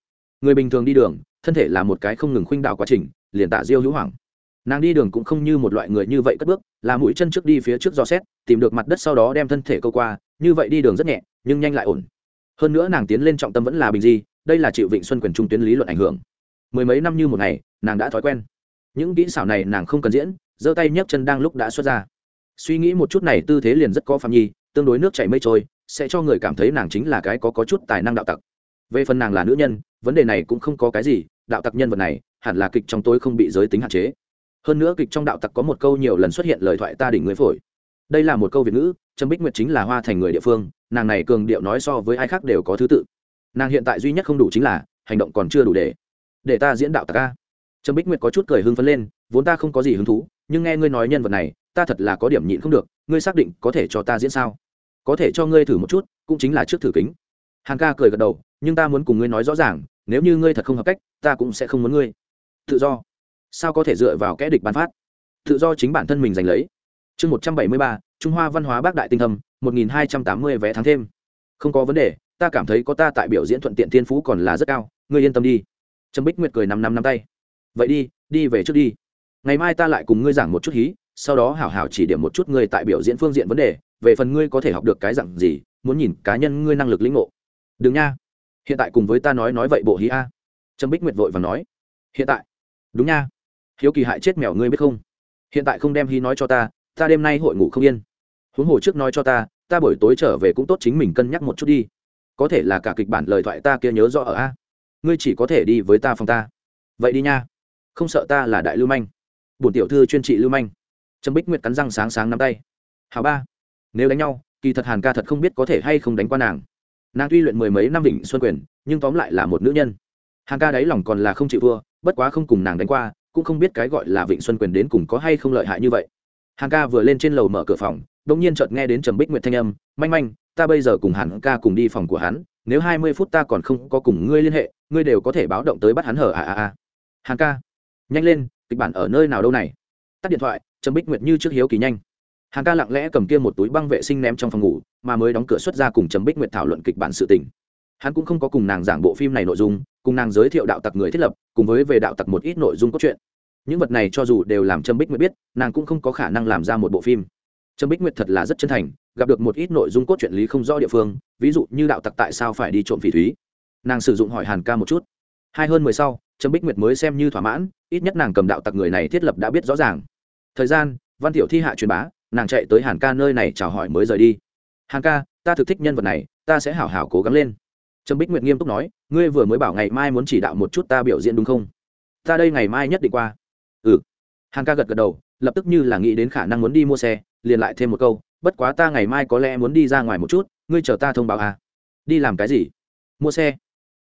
A: Người bình thường đi đường, thân thể là một cái không ngừng khuynh đạo quá trình, liền tạ diêu hữu hoàng. Nàng đi đường cũng không như một loại người như vậy cất bước, là mũi chân trước đi phía trước do xét, tìm được mặt đất sau đó đem thân thể câu qua, như vậy đi đường rất nhẹ, nhưng nhanh lại ổn. Hơn nữa nàng tiến lên trọng tâm vẫn là bình di, đây là chịu vịnh xuân quyền trung tuyến lý luận ảnh hưởng mười mấy năm như một ngày, nàng đã thói quen. Những kỹ xảo này nàng không cần diễn, giơ tay nhấc chân đang lúc đã xuất ra. Suy nghĩ một chút này tư thế liền rất có phạm nhi, tương đối nước chảy mây trôi, sẽ cho người cảm thấy nàng chính là cái có có chút tài năng đạo tặc. Về phần nàng là nữ nhân, vấn đề này cũng không có cái gì, đạo tặc nhân vật này, hẳn là kịch trong tối không bị giới tính hạn chế. Hơn nữa kịch trong đạo tặc có một câu nhiều lần xuất hiện lời thoại ta đỉnh người phổi. Đây là một câu việt ngữ, trâm bích nguyệt chính là hoa thành người địa phương, nàng này cường điệu nói so với ai khác đều có thứ tự. Nàng hiện tại duy nhất không đủ chính là hành động còn chưa đủ để để ta diễn đạo tạc ca trâm bích nguyệt có chút cười hưng phấn lên, vốn ta không có gì hứng thú, nhưng nghe ngươi nói nhân vật này, ta thật là có điểm nhịn không được, ngươi xác định có thể cho ta diễn sao? Có thể cho ngươi thử một chút, cũng chính là trước thử kính. Hàng ca cười gật đầu, nhưng ta muốn cùng ngươi nói rõ ràng, nếu như ngươi thật không hợp cách, ta cũng sẽ không muốn ngươi. Tự do. Sao có thể dựa vào kẽ địch bán phát? Tự do chính bản thân mình giành lấy. Chương một trăm bảy mươi ba, trung hoa văn hóa bác đại tinh thầm một nghìn hai trăm tám mươi vé tháng thêm. Không có vấn đề, ta cảm thấy có ta tại biểu diễn thuận tiện thiên phú còn là rất cao, ngươi yên tâm đi trâm bích nguyệt cười năm năm năm tay. Vậy đi đi về trước đi. Ngày mai ta lại cùng ngươi giảng một chút hí, sau đó hảo hảo chỉ điểm một chút ngươi tại biểu diễn phương diện vấn đề, về phần ngươi có thể học được cái dặn gì, muốn nhìn cá nhân ngươi năng lực lĩnh ngộ. Đừng nha. Hiện tại cùng với ta nói nói vậy bộ hí a. Trâm bích nguyệt vội và nói. Hiện tại? Đúng nha. Hiếu kỳ hại chết mèo ngươi biết không? Hiện tại không đem hí nói cho ta ta đêm nay hội ngủ không yên. Huống hồ trước nói cho ta ta buổi tối trở về cũng tốt chính mình cân nhắc một chút đi. Có thể là cả kịch bản lời thoại ta kia nhớ rõ ở a ngươi chỉ có thể đi với ta phòng ta. Vậy đi nha. Không sợ ta là đại lưu manh. Bổn tiểu thư chuyên trị lưu manh. Trâm bích nguyệt cắn răng sáng sáng nắm tay. Hào ba, nếu đánh nhau, kỳ thật hàn ca thật không biết có thể hay không đánh qua nàng. Nàng tuy luyện mười mấy năm vịnh xuân quyền, nhưng tóm lại là một nữ nhân. Hàn ca đáy lòng còn là không chịu thua, bất quá không cùng nàng đánh qua, cũng không biết cái gọi là vịnh xuân quyền đến cùng có hay không lợi hại như vậy. Hàn ca vừa lên trên lầu mở cửa phòng đ ỗ n g nhiên chợt nghe đến trầm bích nguyệt thanh âm, manh manh, ta bây giờ cùng hàn ca cùng đi phòng của hắn nếu hai mươi phút ta còn không có cùng ngươi liên hệ, ngươi đều có thể báo động tới bắt hắn hở à à à. Hàng ca, nhanh lên, kịch bản ở nơi nào đâu này? Tắt điện thoại, trầm bích nguyệt như trước hiếu kỳ nhanh. Hàng ca lặng lẽ cầm kia một túi băng vệ sinh ném trong phòng ngủ, mà mới đóng cửa xuất ra cùng trầm bích nguyệt thảo luận kịch bản sự tình. Hắn cũng không có cùng nàng giảng bộ phim này nội dung, cùng nàng giới thiệu đạo tặc người thiết lập, cùng với về đạo tặc một ít nội dung cốt truyện. Những vật này cho dù đều làm trâm bích nguyệt biết, nàng cũng không có khả năng làm ra một bộ phim. Trâm bích nguyệt thật là rất chân thành gặp được một ít nội dung cốt truyện lý không rõ địa phương, ví dụ như đạo tặc tại sao phải đi trộm phỉ thúy. Nàng sử dụng hỏi hàn ca một chút. Hai hơn mười sau trâm bích nguyệt mới xem như thỏa mãn, ít nhất nàng cầm đạo tặc người này thiết lập đã biết rõ ràng. Thời gian, văn tiểu thi hạ truyền bá, nàng chạy tới hàn ca nơi này chào hỏi mới rời đi. Hàn ca, ta thực thích nhân vật này, ta sẽ hảo hảo cố gắng lên. Trâm bích nguyệt nghiêm túc nói, ngươi vừa mới bảo ngày mai muốn chỉ đạo một chút ta biểu diễn đúng không? Ta đây ngày mai nhất định qua. Ừ. Hàn ca gật gật đầu, lập tức như là nghĩ đến khả năng muốn đi mua xe, liền lại thêm một câu bất quá ta ngày mai có lẽ muốn đi ra ngoài một chút, ngươi chờ ta thông báo à. đi làm cái gì? Mua xe.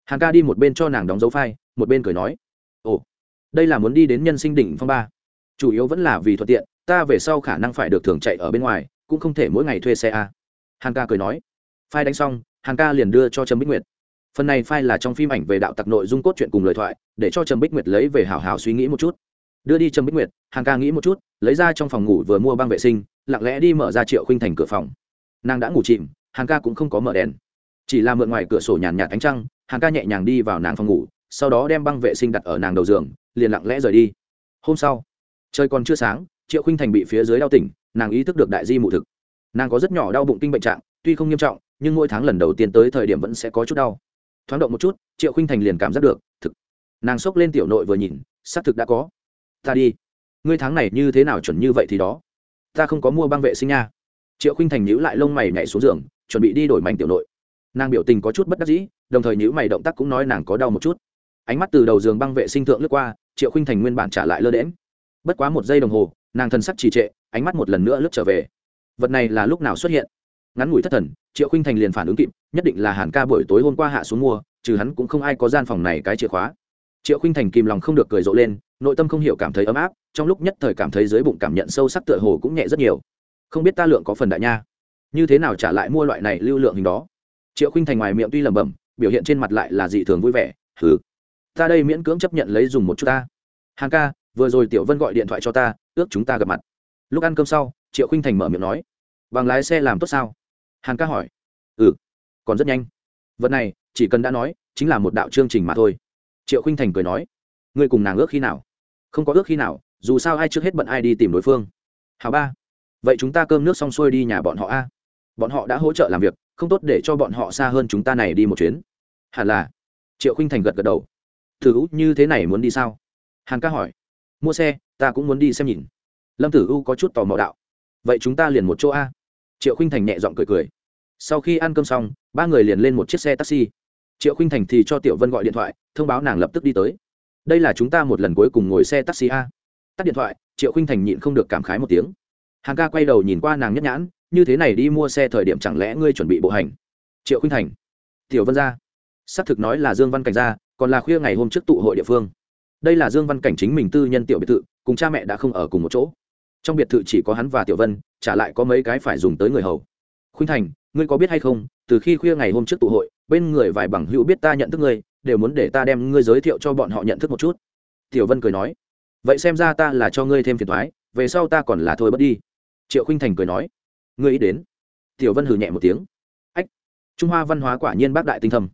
A: Hàng ca đi một bên cho nàng đóng dấu phai một bên cười nói. Ồ, đây là muốn đi đến nhân sinh đỉnh phong ba. Chủ yếu vẫn là vì thuận tiện, ta về sau khả năng phải được thường chạy ở bên ngoài, cũng không thể mỗi ngày thuê xe à. hàng ca cười nói. Phai đánh xong, hàng ca liền đưa cho trâm bích nguyệt. Phần này phai là trong phim ảnh về đạo tặc nội dung cốt truyện cùng lời thoại, để cho trâm bích nguyệt lấy về hào hào suy nghĩ một chút. Đưa đi trâm bích nguyệt, hàng ca nghĩ một chút, lấy ra trong phòng ngủ vừa mua băng vệ sinh lặng lẽ đi mở ra triệu khinh thành cửa phòng. Nàng đã ngủ chìm hàng ca cũng không có mở đèn. Chỉ là mượn ngoài cửa sổ nhàn nhạt ánh trăng hàng ca nhẹ nhàng đi vào nàng phòng ngủ, sau đó đem băng vệ sinh đặt ở nàng đầu giường, liền lặng lẽ rời đi. Hôm sau, trời còn chưa sáng, triệu khinh thành bị phía dưới đau tỉnh, nàng ý thức được đại di mụ thực. Nàng có rất nhỏ đau bụng kinh bệnh trạng, tuy không nghiêm trọng, nhưng mỗi tháng lần đầu tiên tới thời điểm vẫn sẽ có chút đau. Thoáng động một chút, triệu khinh thành liền cảm giác được, thực. Nàng xốc lên tiểu nội vừa nhìn, xác thực đã có. Ta đi. Ngươi tháng này như thế nào chuẩn như vậy thì đó? Ta không có mua băng vệ sinh nha. Triệu khinh thành nhíu lại lông mày nhảy xuống giường, chuẩn bị đi đổi mảnh tiểu nội. Nàng biểu tình có chút bất đắc dĩ, đồng thời nhíu mày động tác cũng nói nàng có đau một chút. Ánh mắt từ đầu giường băng vệ sinh thượng lướt qua, triệu khinh thành nguyên bản trả lại lơ đễm bất quá một giây đồng hồ, nàng thần sắc trì trệ, ánh mắt một lần nữa lướt trở về. Vật này là lúc nào xuất hiện? Ngắn ngủi thất thần, triệu khinh thành liền phản ứng kịp, nhất định là hàn ca buổi tối hôm qua hạ xuống mua, trừ hắn cũng không ai có gian phòng này cái chìa khóa triệu khinh thành kìm lòng không được cười rộ lên, nội tâm không hiểu cảm thấy ấm áp, trong lúc nhất thời cảm thấy dưới bụng cảm nhận sâu sắc tựa hồ cũng nhẹ rất nhiều. Không biết ta lượng có phần đại nha. Như thế nào trả lại mua loại này lưu lượng hình đó? Triệu khinh thành ngoài miệng tuy lẩm bẩm, biểu hiện trên mặt lại là dị thường vui vẻ thử ta đây miễn cưỡng chấp nhận lấy dùng một chút ta. Hàng ca, vừa rồi tiểu vân gọi điện thoại cho ta, ước chúng ta gặp mặt. Lúc ăn cơm sau, triệu khinh thành mở miệng nói, bằng lái xe làm tốt sao? Hàng ca hỏi ừ còn rất nhanh. Vật này, chỉ cần đã nói, chính là một đạo chương trình mà thôi triệu khinh thành cười nói, ngươi cùng nàng ước khi nào? Không có ước khi nào, dù sao ai trước hết bận ai đi tìm đối phương. Hào ba, vậy chúng ta cơm nước xong xuôi đi nhà bọn họ a. Bọn họ đã hỗ trợ làm việc, không tốt để cho bọn họ xa hơn chúng ta này đi một chuyến. Hẳn là. Triệu khinh thành gật gật đầu. Thử u, như thế này muốn đi sao? Hàn ca hỏi. Mua xe, ta cũng muốn đi xem nhìn. Lâm tử u có chút tò mò đạo. Vậy chúng ta liền một chỗ a. Triệu khinh thành nhẹ giọng cười cười. Sau khi ăn cơm xong, ba người liền lên một chiếc xe taxi triệu khinh thành thì cho tiểu vân gọi điện thoại, thông báo nàng lập tức đi tới. Đây là chúng ta một lần cuối cùng ngồi xe taxi a. Tắt điện thoại, triệu khinh thành nhịn không được cảm khái một tiếng. Hàng ca quay đầu nhìn qua nàng nhất nhãn, như thế này đi mua xe thời điểm chẳng lẽ ngươi chuẩn bị bộ hành? Triệu khinh thành. Tiểu vân ra. Xác thực nói là dương văn cảnh ra, còn là khuya ngày hôm trước tụ hội địa phương. Đây là dương văn cảnh chính mình tư nhân tiểu biệt thự, cùng cha mẹ đã không ở cùng một chỗ. Trong biệt thự chỉ có hắn và tiểu vân, trả lại có mấy cái phải dùng tới người hầu. Khuynh thành ngươi có biết hay không, từ khi khuya ngày hôm trước tụ hội, bên người vài bằng hữu biết ta nhận thức ngươi, đều muốn để ta đem ngươi giới thiệu cho bọn họ nhận thức một chút. Tiểu vân cười nói. Vậy xem ra ta là cho ngươi thêm phiền thoái về sau ta còn là thôi bất đi. Triệu khinh thành cười nói. Ngươi ý đến. Tiểu vân hừ nhẹ một tiếng. Ách, trung hoa văn hóa quả nhiên bác đại tinh thầm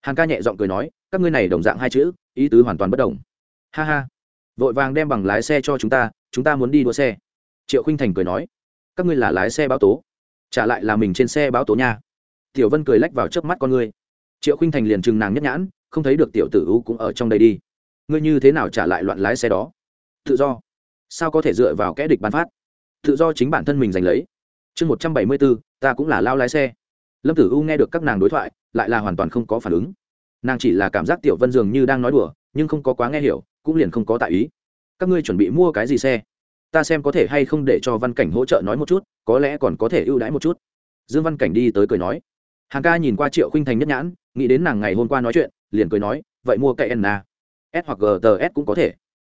A: hàn ca nhẹ giọng cười nói. Các ngươi này đồng dạng hai chữ, ý tứ hoàn toàn bất đồng. Ha ha, vội vàng đem bằng lái xe cho chúng ta chúng ta muốn đi đua xe. Triệu khinh thành cười nói. Các ngươi là lái xe báo tố trả lại là mình trên xe báo tố nha. Tiểu vân cười lách vào trước mắt con ngươi. Triệu khinh thành liền chừng nàng nhất nhãn, không thấy được tiểu tử u cũng ở trong đây đi. Ngươi như thế nào trả lại loạn lái xe đó? Tự do. Sao có thể dựa vào kẽ địch bán phát? Tự do chính bản thân mình giành lấy. Chương một trăm bảy mươi bốn, ta cũng là lao lái xe. Lâm tử u nghe được các nàng đối thoại, lại là hoàn toàn không có phản ứng. Nàng chỉ là cảm giác tiểu vân dường như đang nói đùa, nhưng không có quá nghe hiểu, cũng liền không có tại ý. Các ngươi chuẩn bị mua cái gì xe? Ta xem có thể hay không để cho văn cảnh hỗ trợ nói một chút, có lẽ còn có thể ưu đãi một chút. Dương văn cảnh đi tới cười nói. Hàng ca nhìn qua triệu khinh thành nhất nhãn, nghĩ đến nàng ngày hôm qua nói chuyện, liền cười nói, vậy mua cây n a s hoặc gts cũng có thể.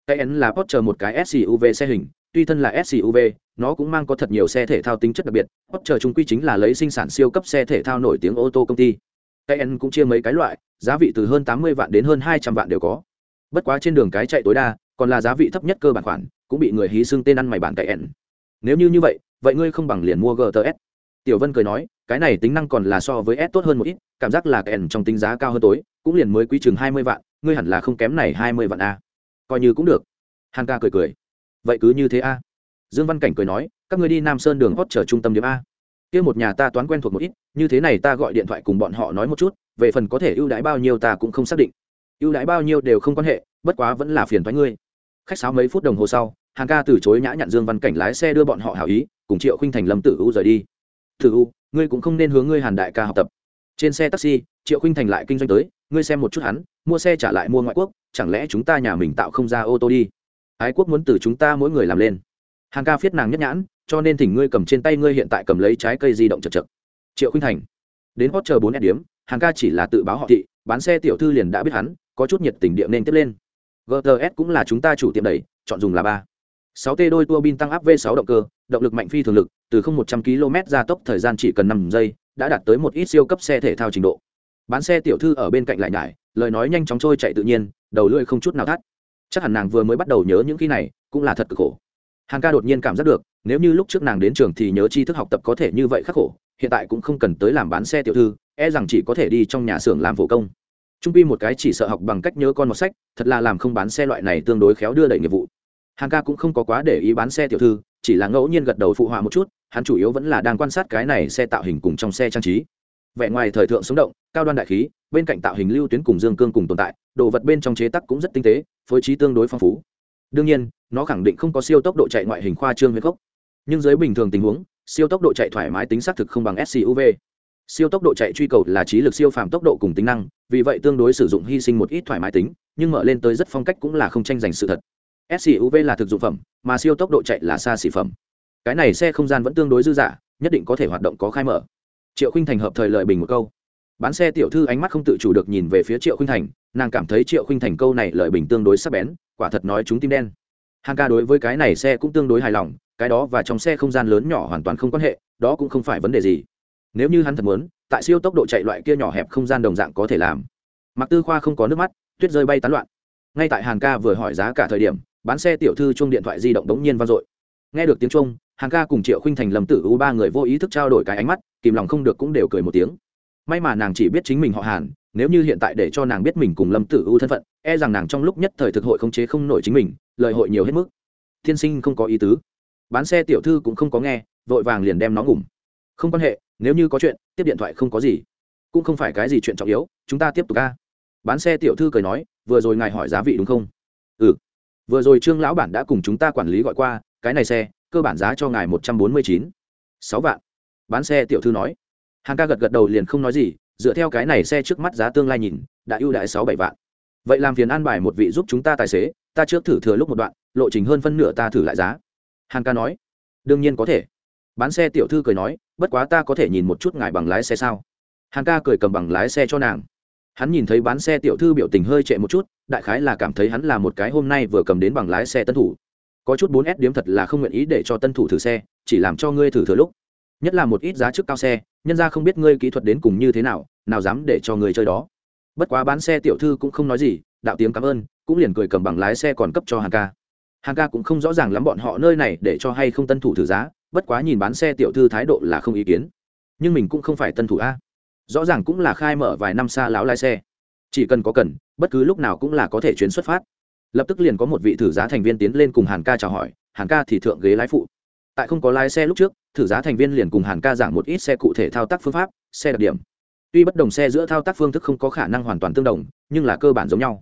A: Cây n là porsche một cái suv xe hình, tuy thân là suv nó cũng mang có thật nhiều xe thể thao tính chất đặc biệt. Porsche trung quy chính là lấy sinh sản siêu cấp xe thể thao nổi tiếng ô tô công ty. Cây n cũng chia mấy cái loại, giá vị từ hơn tám mươi vạn đến hơn hai trăm vạn đều có. Bất quá trên đường cái chạy tối đa còn là giá vị thấp nhất cơ bản khoản, cũng bị người hí xưng tên ăn mày bản cậy ẻn nếu như như vậy vậy ngươi không bằng liền mua gts tiểu vân cười nói, cái này tính năng còn là so với s tốt hơn một ít, cảm giác là ẻn trong tính giá cao hơn tối, cũng liền mới quý chừng hai mươi vạn, ngươi hẳn là không kém này hai mươi vạn a. Coi như cũng được. Hàn ca cười cười. Vậy cứ như thế a. Dương văn cảnh cười nói, các ngươi đi nam sơn đường hót chờ trung tâm điểm a. Kia một nhà ta toán quen thuộc một ít, như thế này ta gọi điện thoại cùng bọn họ nói một chút, về phần có thể ưu đãi bao nhiêu ta cũng không xác định. Ưu đãi bao nhiêu đều không quan hệ, bất quá vẫn là phiền thoái ngươi khách sáo mấy phút đồng hồ sau, hàng ca từ chối nhã nhặn dương văn cảnh lái xe đưa bọn họ hảo ý, cùng triệu khinh thành lâm tử u rời đi. Tử u, ngươi cũng không nên hướng ngươi hàn đại ca học tập. Trên xe taxi, triệu khinh thành lại kinh doanh tới, ngươi xem một chút hắn, mua xe trả lại mua ngoại quốc, chẳng lẽ chúng ta nhà mình tạo không ra ô tô đi? Ái quốc muốn từ chúng ta mỗi người làm lên. Hàng ca phiết nàng nhất nhãn, cho nên thỉnh ngươi cầm trên tay ngươi hiện tại cầm lấy trái cây di động chật chật. Triệu khinh thành, đến hot chờ bốn ép điếm hàng ca chỉ là tự báo họ thị, bán xe tiểu thư liền đã biết hắn, có chút nhiệt tình điện nên tiếp lên gts cũng là chúng ta chủ tiệm đẩy, chọn dùng là ba. sáu t đôi tua bin tăng áp V6 động cơ, động lực mạnh phi thường lực, từ không một trăm km ra tốc thời gian chỉ cần năm giây, đã đạt tới một ít siêu cấp xe thể thao trình độ. Bán xe tiểu thư ở bên cạnh lại nhải, lời nói nhanh chóng trôi chạy tự nhiên, đầu lưỡi không chút nào thắt. Chắc hẳn nàng vừa mới bắt đầu nhớ những khi này, cũng là thật cực khổ. Hàng ca đột nhiên cảm giác được, nếu như lúc trước nàng đến trường thì nhớ tri thức học tập có thể như vậy khắc khổ, hiện tại cũng không cần tới làm bán xe tiểu thư e rằng chỉ có thể đi trong nhà xưởng làm phổ công trung quy một cái chỉ sợ học bằng cách nhớ con một sách, thật là làm không bán xe loại này tương đối khéo đưa đẩy nghiệp vụ. Hàng ca cũng không có quá để ý bán xe tiểu thư, chỉ là ngẫu nhiên gật đầu phụ họa một chút, hắn chủ yếu vẫn là đang quan sát cái này xe tạo hình cùng trong xe trang trí. Vẻ ngoài thời thượng sống động, cao đoan đại khí, bên cạnh tạo hình lưu tuyến cùng dương cương cùng tồn tại, đồ vật bên trong chế tắc cũng rất tinh tế, phối trí tương đối phong phú. Đương nhiên, nó khẳng định không có siêu tốc độ chạy ngoại hình khoa trương huyết gốc. Nhưng dưới bình thường tình huống, siêu tốc độ chạy thoải mái tính xác thực không bằng suv siêu tốc độ chạy truy cầu là trí lực siêu phàm tốc độ cùng tính năng, vì vậy tương đối sử dụng hy sinh một ít thoải mái tính, nhưng mở lên tới rất phong cách cũng là không tranh giành sự thật. Suv là thực dụng phẩm, mà siêu tốc độ chạy là xa xỉ phẩm. Cái này xe không gian vẫn tương đối dư dả, nhất định có thể hoạt động có khai mở. Triệu khinh thành hợp thời lợi bình một câu. Bán xe tiểu thư ánh mắt không tự chủ được nhìn về phía triệu khinh thành, nàng cảm thấy triệu khinh thành câu này lợi bình tương đối sắc bén, quả thật nói chúng tim đen. Hàng ca đối với cái này xe cũng tương đối hài lòng, cái đó và trong xe không gian lớn nhỏ hoàn toàn không quan hệ, đó cũng không phải vấn đề gì nếu như hắn thật muốn, tại siêu tốc độ chạy loại kia nhỏ hẹp không gian đồng dạng có thể làm. Mặc tư khoa không có nước mắt, tuyết rơi bay tán loạn. Ngay tại hàn ca vừa hỏi giá cả thời điểm, bán xe tiểu thư chung điện thoại di động đống nhiên vang dội. Nghe được tiếng chung hàn ca cùng triệu khinh thành lầm tử u ba người vô ý thức trao đổi cái ánh mắt, kìm lòng không được cũng đều cười một tiếng. May mà nàng chỉ biết chính mình họ hàn, nếu như hiện tại để cho nàng biết mình cùng lâm tử u thân phận e rằng nàng trong lúc nhất thời thực hội không chế không nổi chính mình, lời hội nhiều hết mức. Thiên sinh không có ý tứ. Bán xe tiểu thư cũng không có nghe, vội vàng liền đem nó ngủm. Không quan hệ nếu như có chuyện, tiếp điện thoại không có gì. Cũng không phải cái gì chuyện trọng yếu, chúng ta tiếp tục ca. Bán xe tiểu thư cười nói, vừa rồi ngài hỏi giá vị đúng không? Ừ. Vừa rồi trương lão bản đã cùng chúng ta quản lý gọi qua, cái này xe, cơ bản giá cho ngài một trăm bốn mươi chín. Sáu vạn. Bán xe tiểu thư nói. Hàng ca gật gật đầu liền không nói gì, dựa theo cái này xe trước mắt giá tương lai nhìn, đã ưu đãi sáu bảy vạn. Vậy làm phiền an bài một vị giúp chúng ta tài xế, ta trước thử thừa lúc một đoạn, lộ trình hơn phân nửa ta thử lại giá. Hàng ca nói. Đương nhiên có thể bán xe tiểu thư cười nói, bất quá ta có thể nhìn một chút ngài bằng lái xe sao? Hàng ca cười cầm bằng lái xe cho nàng. Hắn nhìn thấy bán xe tiểu thư biểu tình hơi trệ một chút, đại khái là cảm thấy hắn là một cái hôm nay vừa cầm đến bằng lái xe tân thủ. Có chút bốn s điếm thật là không nguyện ý để cho tân thủ thử xe, chỉ làm cho ngươi thử thừa lúc. Nhất là một ít giá trước cao xe, nhân ra không biết ngươi kỹ thuật đến cùng như thế nào nào dám để cho người chơi đó. Bất quá bán xe tiểu thư cũng không nói gì, đạo tiếng cảm ơn, cũng liền cười cầm bằng lái xe còn cấp cho hàng ca. Hàng ca cũng không rõ ràng lắm bọn họ nơi này để cho hay không tân thủ thử giá bất quá nhìn bán xe tiểu thư thái độ là không ý kiến. Nhưng mình cũng không phải tân thủ a. Rõ ràng cũng là khai mở vài năm xa láo lái xe. Chỉ cần có cần, bất cứ lúc nào cũng là có thể chuyến xuất phát. Lập tức liền có một vị thử giá thành viên tiến lên cùng hàn ca chào hỏi, hàn ca thì thượng ghế lái phụ. Tại không có lái xe lúc trước, thử giá thành viên liền cùng hàn ca giảng một ít xe cụ thể thao tác phương pháp, xe đặc điểm. Tuy bất đồng xe giữa thao tác phương thức không có khả năng hoàn toàn tương đồng, nhưng là cơ bản giống nhau.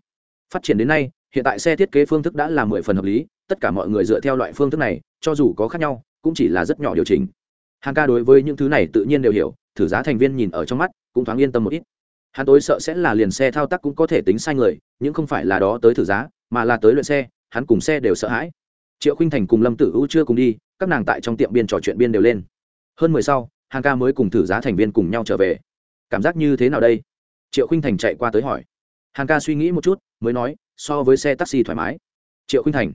A: Phát triển đến nay, hiện tại xe thiết kế phương thức đã là mười phần hợp lý, tất cả mọi người dựa theo loại phương thức này, cho dù có khác nhau cũng chỉ là rất nhỏ điều chỉnh. Hàn ca đối với những thứ này tự nhiên đều hiểu, thử giá thành viên nhìn ở trong mắt, cũng thoáng yên tâm một ít. Hắn tối sợ sẽ là liền xe thao tác cũng có thể tính sai người, nhưng không phải là đó tới thử giá, mà là tới luyện xe, hắn cùng xe đều sợ hãi. Triệu khinh thành cùng lâm tử u chưa cùng đi, các nàng tại trong tiệm biên trò chuyện biên đều lên. Hơn mười sau hàng ca mới cùng thử giá thành viên cùng nhau trở về. Cảm giác như thế nào đây? Triệu khinh thành chạy qua tới hỏi. Hàng ca suy nghĩ một chút, mới nói, so với xe taxi thoải mái. Triệu khinh thành,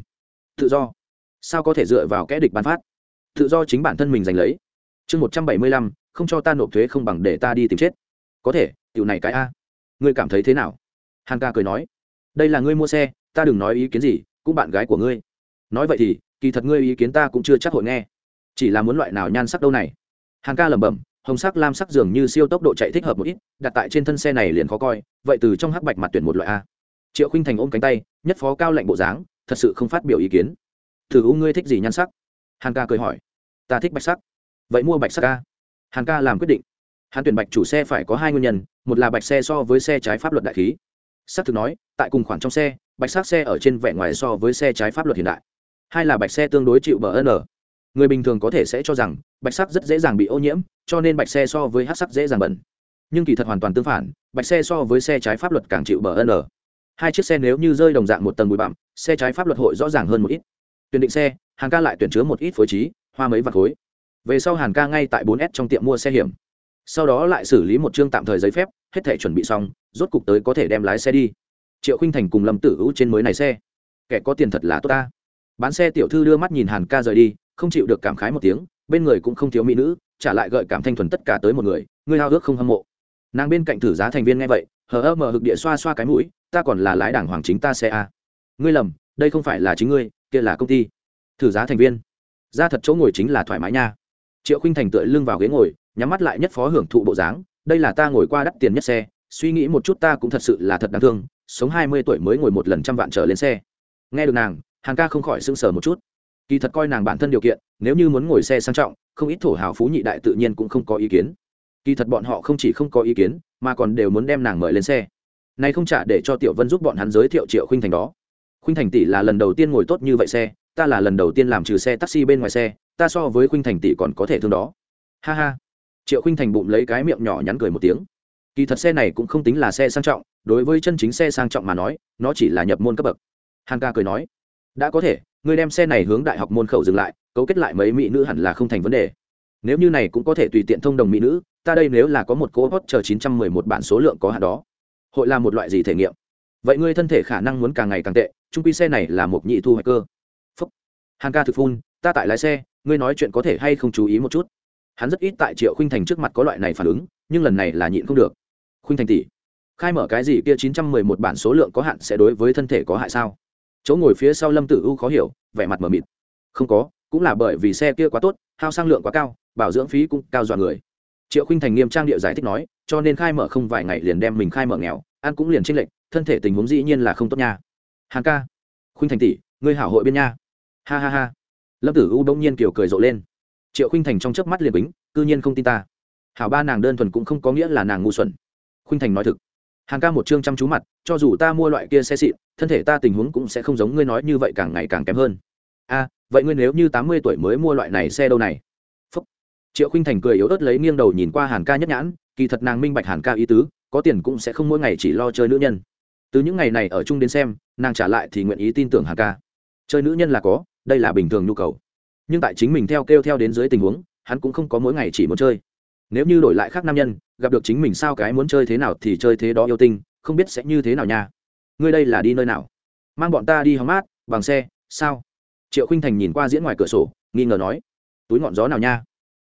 A: tự do. Sao có thể dựa vào kẽ địch bán phát? Tự do chính bản thân mình giành lấy. Chương một trăm bảy mươi lăm, không cho ta nộp thuế không bằng để ta đi tìm chết. Có thể, tiểu này cái a. Ngươi cảm thấy thế nào? Hàn ca cười nói. Đây là ngươi mua xe, ta đừng nói ý kiến gì, cũng bạn gái của ngươi. Nói vậy thì, kỳ thật ngươi ý kiến ta cũng chưa chắc hội nghe. Chỉ là muốn loại nào nhan sắc đâu này. Hàn ca lẩm bẩm, hồng sắc, lam sắc dường như siêu tốc độ chạy thích hợp một ít, đặt tại trên thân xe này liền khó coi, vậy từ trong hắc bạch mặt tuyển một loại a. Triệu khinh thành ôm cánh tay, nhất phó cao lạnh bộ dáng, thật sự không phát biểu ý kiến. Thử u, ngươi thích gì nhan sắc? Hàn ca cười hỏi. Ta thích bạch sắc. Vậy mua bạch sắc ca. Hàn ca làm quyết định. Hàn tuyển bạch chủ xe phải có hai nguyên nhân, một là bạch xe so với xe trái pháp luật đại khí. S ắ c thực nói, tại cùng khoản trong xe, bạch sắc xe ở trên vẻ ngoài so với xe trái pháp luật hiện đại. Hai là bạch xe tương đối chịu bờ n người bình thường có thể sẽ cho rằng, bạch sắc rất dễ dàng bị ô nhiễm, cho nên bạch xe so với hát sắc dễ dàng bẩn. Nhưng kỳ thật hoàn toàn tương phản, bạch xe so với xe trái pháp luật càng chịu bờ n hai chiếc xe nếu như rơi đồng dạng một tầng bụi bặm, xe trái pháp luật hội rõ ràng hơn một ít tuyển định xe hàn ca lại tuyển chứa một ít phối trí, hoa mấy vạt khối. Về sau hàn ca ngay tại 4 s trong tiệm mua xe hiểm. Sau đó lại xử lý một chương tạm thời giấy phép, hết thể chuẩn bị xong, rốt cục tới có thể đem lái xe đi. Triệu khinh thành cùng lâm tử hữu trên mới này xe. Kẻ có tiền thật là tốt ta. Bán xe tiểu thư đưa mắt nhìn hàn ca rời đi, không chịu được cảm khái một tiếng, bên người cũng không thiếu mỹ nữ, trả lại gợi cảm thanh thuần tất cả tới một người người hao ước không hâm mộ. Nàng bên cạnh thử giá thành viên nghe vậy, hờ ơ mở hực địa xoa xoa cái mũi, ta còn là lái đảng hoàng chính ta xe a. Ngươi lầm đây không phải là chính ngươi, kia là công ty. Thử giá thành viên. Ra thật chỗ ngồi chính là thoải mái nha. Triệu khinh thành tựa lưng vào ghế ngồi, nhắm mắt lại nhất phó hưởng thụ bộ dáng, đây là ta ngồi qua đắt tiền nhất xe, suy nghĩ một chút ta cũng thật sự là thật đáng thương, sống hai mươi tuổi mới ngồi một lần trăm vạn trở lên xe. Nghe được nàng hàng ca không khỏi sưng sờ một chút. Kỳ thật coi nàng bản thân điều kiện, nếu như muốn ngồi xe sang trọng, không ít thổ hào phú nhị đại tự nhiên cũng không có ý kiến. Kỳ thật bọn họ không chỉ không có ý kiến, mà còn đều muốn đem nàng mời lên xe. Nay không trả để cho tiểu vân giúp bọn hắn giới thiệu triệu Khinh thành đó khuynh thành tỷ là lần đầu tiên ngồi tốt như vậy xe, ta là lần đầu tiên làm trừ xe taxi bên ngoài xe, ta so với khuynh thành tỷ còn có thể thương đó. Ha ha. Triệu khuynh thành bụng lấy cái miệng nhỏ nhắn cười một tiếng. Kỳ thật xe này cũng không tính là xe sang trọng, đối với chân chính xe sang trọng mà nói, nó chỉ là nhập môn cấp bậc. Hàn ca cười nói, đã có thể, người đem xe này hướng đại học môn khẩu dừng lại, cấu kết lại mấy mỹ nữ hẳn là không thành vấn đề. Nếu như này cũng có thể tùy tiện thông đồng mỹ nữ, ta đây nếu là có một cỗ hot chờ chín trăm mười một bản số lượng có hạn đó. Hội là một loại gì thể nghiệm? Vậy ngươi thân thể khả năng muốn càng ngày càng tệ, trung quy xe này là một nhị thu hoạch cơ. Phúc. Hàn ca thực phun, ta tại lái xe, ngươi nói chuyện có thể hay không chú ý một chút? Hắn rất ít tại triệu khuynh thành trước mặt có loại này phản ứng, nhưng lần này là nhịn không được. Khuynh thành tỷ, khai mở cái gì kia chín trăm mười một bản số lượng có hạn sẽ đối với thân thể có hại sao? Chỗ ngồi phía sau lâm tử u khó hiểu, vẻ mặt mờ mịt. Không có, cũng là bởi vì xe kia quá tốt, hao sang lượng quá cao, bảo dưỡng phí cũng cao dọa người. Triệu khinh thành nghiêm trang địa giải thích nói, cho nên khai mở không vài ngày liền đem mình khai mở nghèo, ăn cũng liền tranh lệch thân thể tình huống dĩ nhiên là không tốt nha. Hàng ca, khuynh thành tỷ, ngươi hảo hội biên nha. Ha ha ha. Lâm tử u bỗng nhiên kiều cười rộ lên. Triệu khuynh thành trong chớp mắt liền bính, cư nhiên không tin ta. Hảo ba nàng đơn thuần cũng không có nghĩa là nàng ngu xuẩn. Khuynh thành nói thực. Hàng ca một chương chăm chú mặt, cho dù ta mua loại kia xe xịn, thân thể ta tình huống cũng sẽ không giống ngươi nói như vậy càng ngày càng kém hơn. A, vậy ngươi nếu như tám mươi tuổi mới mua loại này xe đâu này? Phúc. triệu khinh thành cười yếu ớt lấy nghiêng đầu nhìn qua hàn ca nhất nhãn, kỳ thật nàng minh bạch hàn ca ý tứ, có tiền cũng sẽ không mỗi ngày chỉ lo chơi nữ nhân từ những ngày này ở chung đến xem, nàng trả lại thì nguyện ý tin tưởng hàn ca. Chơi nữ nhân là có, đây là bình thường nhu cầu. Nhưng tại chính mình theo kêu theo đến dưới tình huống, hắn cũng không có mỗi ngày chỉ muốn chơi. Nếu như đổi lại khác nam nhân, gặp được chính mình sao cái muốn chơi thế nào thì chơi thế đó yêu tinh, không biết sẽ như thế nào nha. Ngươi đây là đi nơi nào? Mang bọn ta đi hóng mát, bằng xe, sao? Triệu khinh thành nhìn qua diễn ngoài cửa sổ, nghi ngờ nói. Túi ngọn gió nào nha?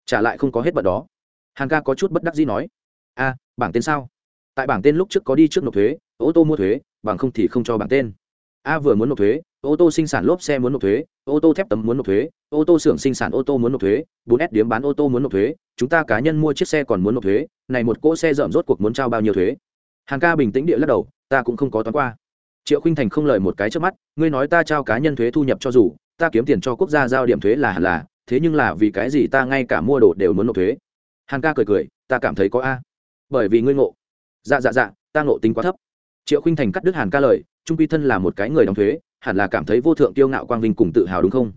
A: Trả lại không có hết bận đó. Hàng ca có chút bất đắc dĩ nói. A bảng tên sao? Tại bảng tên lúc trước có đi trước nộp thuế, ô tô mua thuế, bằng không thì không cho bảng tên. A vừa muốn nộp thuế, ô tô sinh sản lốp xe muốn nộp thuế, ô tô thép tấm muốn nộp thuế, ô tô xưởng sinh sản ô tô muốn nộp thuế, bốn s điếm bán ô tô muốn nộp thuế, chúng ta cá nhân mua chiếc xe còn muốn nộp thuế, này một cỗ xe dởm rốt cuộc muốn trao bao nhiêu thuế? Hàng ca bình tĩnh địa lắc đầu, ta cũng không có toán qua. Triệu khinh thành không lời một cái trước mắt, ngươi nói ta trao cá nhân thuế thu nhập cho dù, ta kiếm tiền cho quốc gia giao điểm thuế là hẳn là, thế nhưng là vì cái gì ta ngay cả mua đồ đều muốn nộp thuế? Hàng ca cười cười, ta cảm thấy có a. Bởi vì ngươi ngộ dạ dạ dạ ta ngộ tính quá thấp. Triệu khinh thành cắt đứt hàn ca lời, trung quy thân là một cái người đóng thuế, hẳn là cảm thấy vô thượng kiêu ngạo quang vinh cùng tự hào đúng không?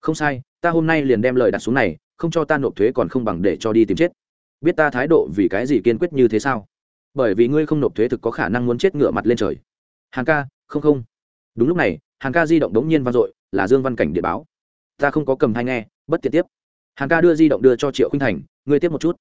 A: Không sai, ta hôm nay liền đem lời đặt xuống này, không cho ta nộp thuế còn không bằng để cho đi tìm chết. Biết ta thái độ vì cái gì kiên quyết như thế sao? Bởi vì ngươi không nộp thuế thực có khả năng muốn chết ngựa mặt lên trời. Hàng ca, không không. Đúng lúc này hàng ca di động đống nhiên vang dội, là dương văn cảnh điện báo. Ta không có cầm hay nghe, bất tiện tiếp. Hàng ca đưa di động đưa cho triệu khinh thành, ngươi tiếp một chút.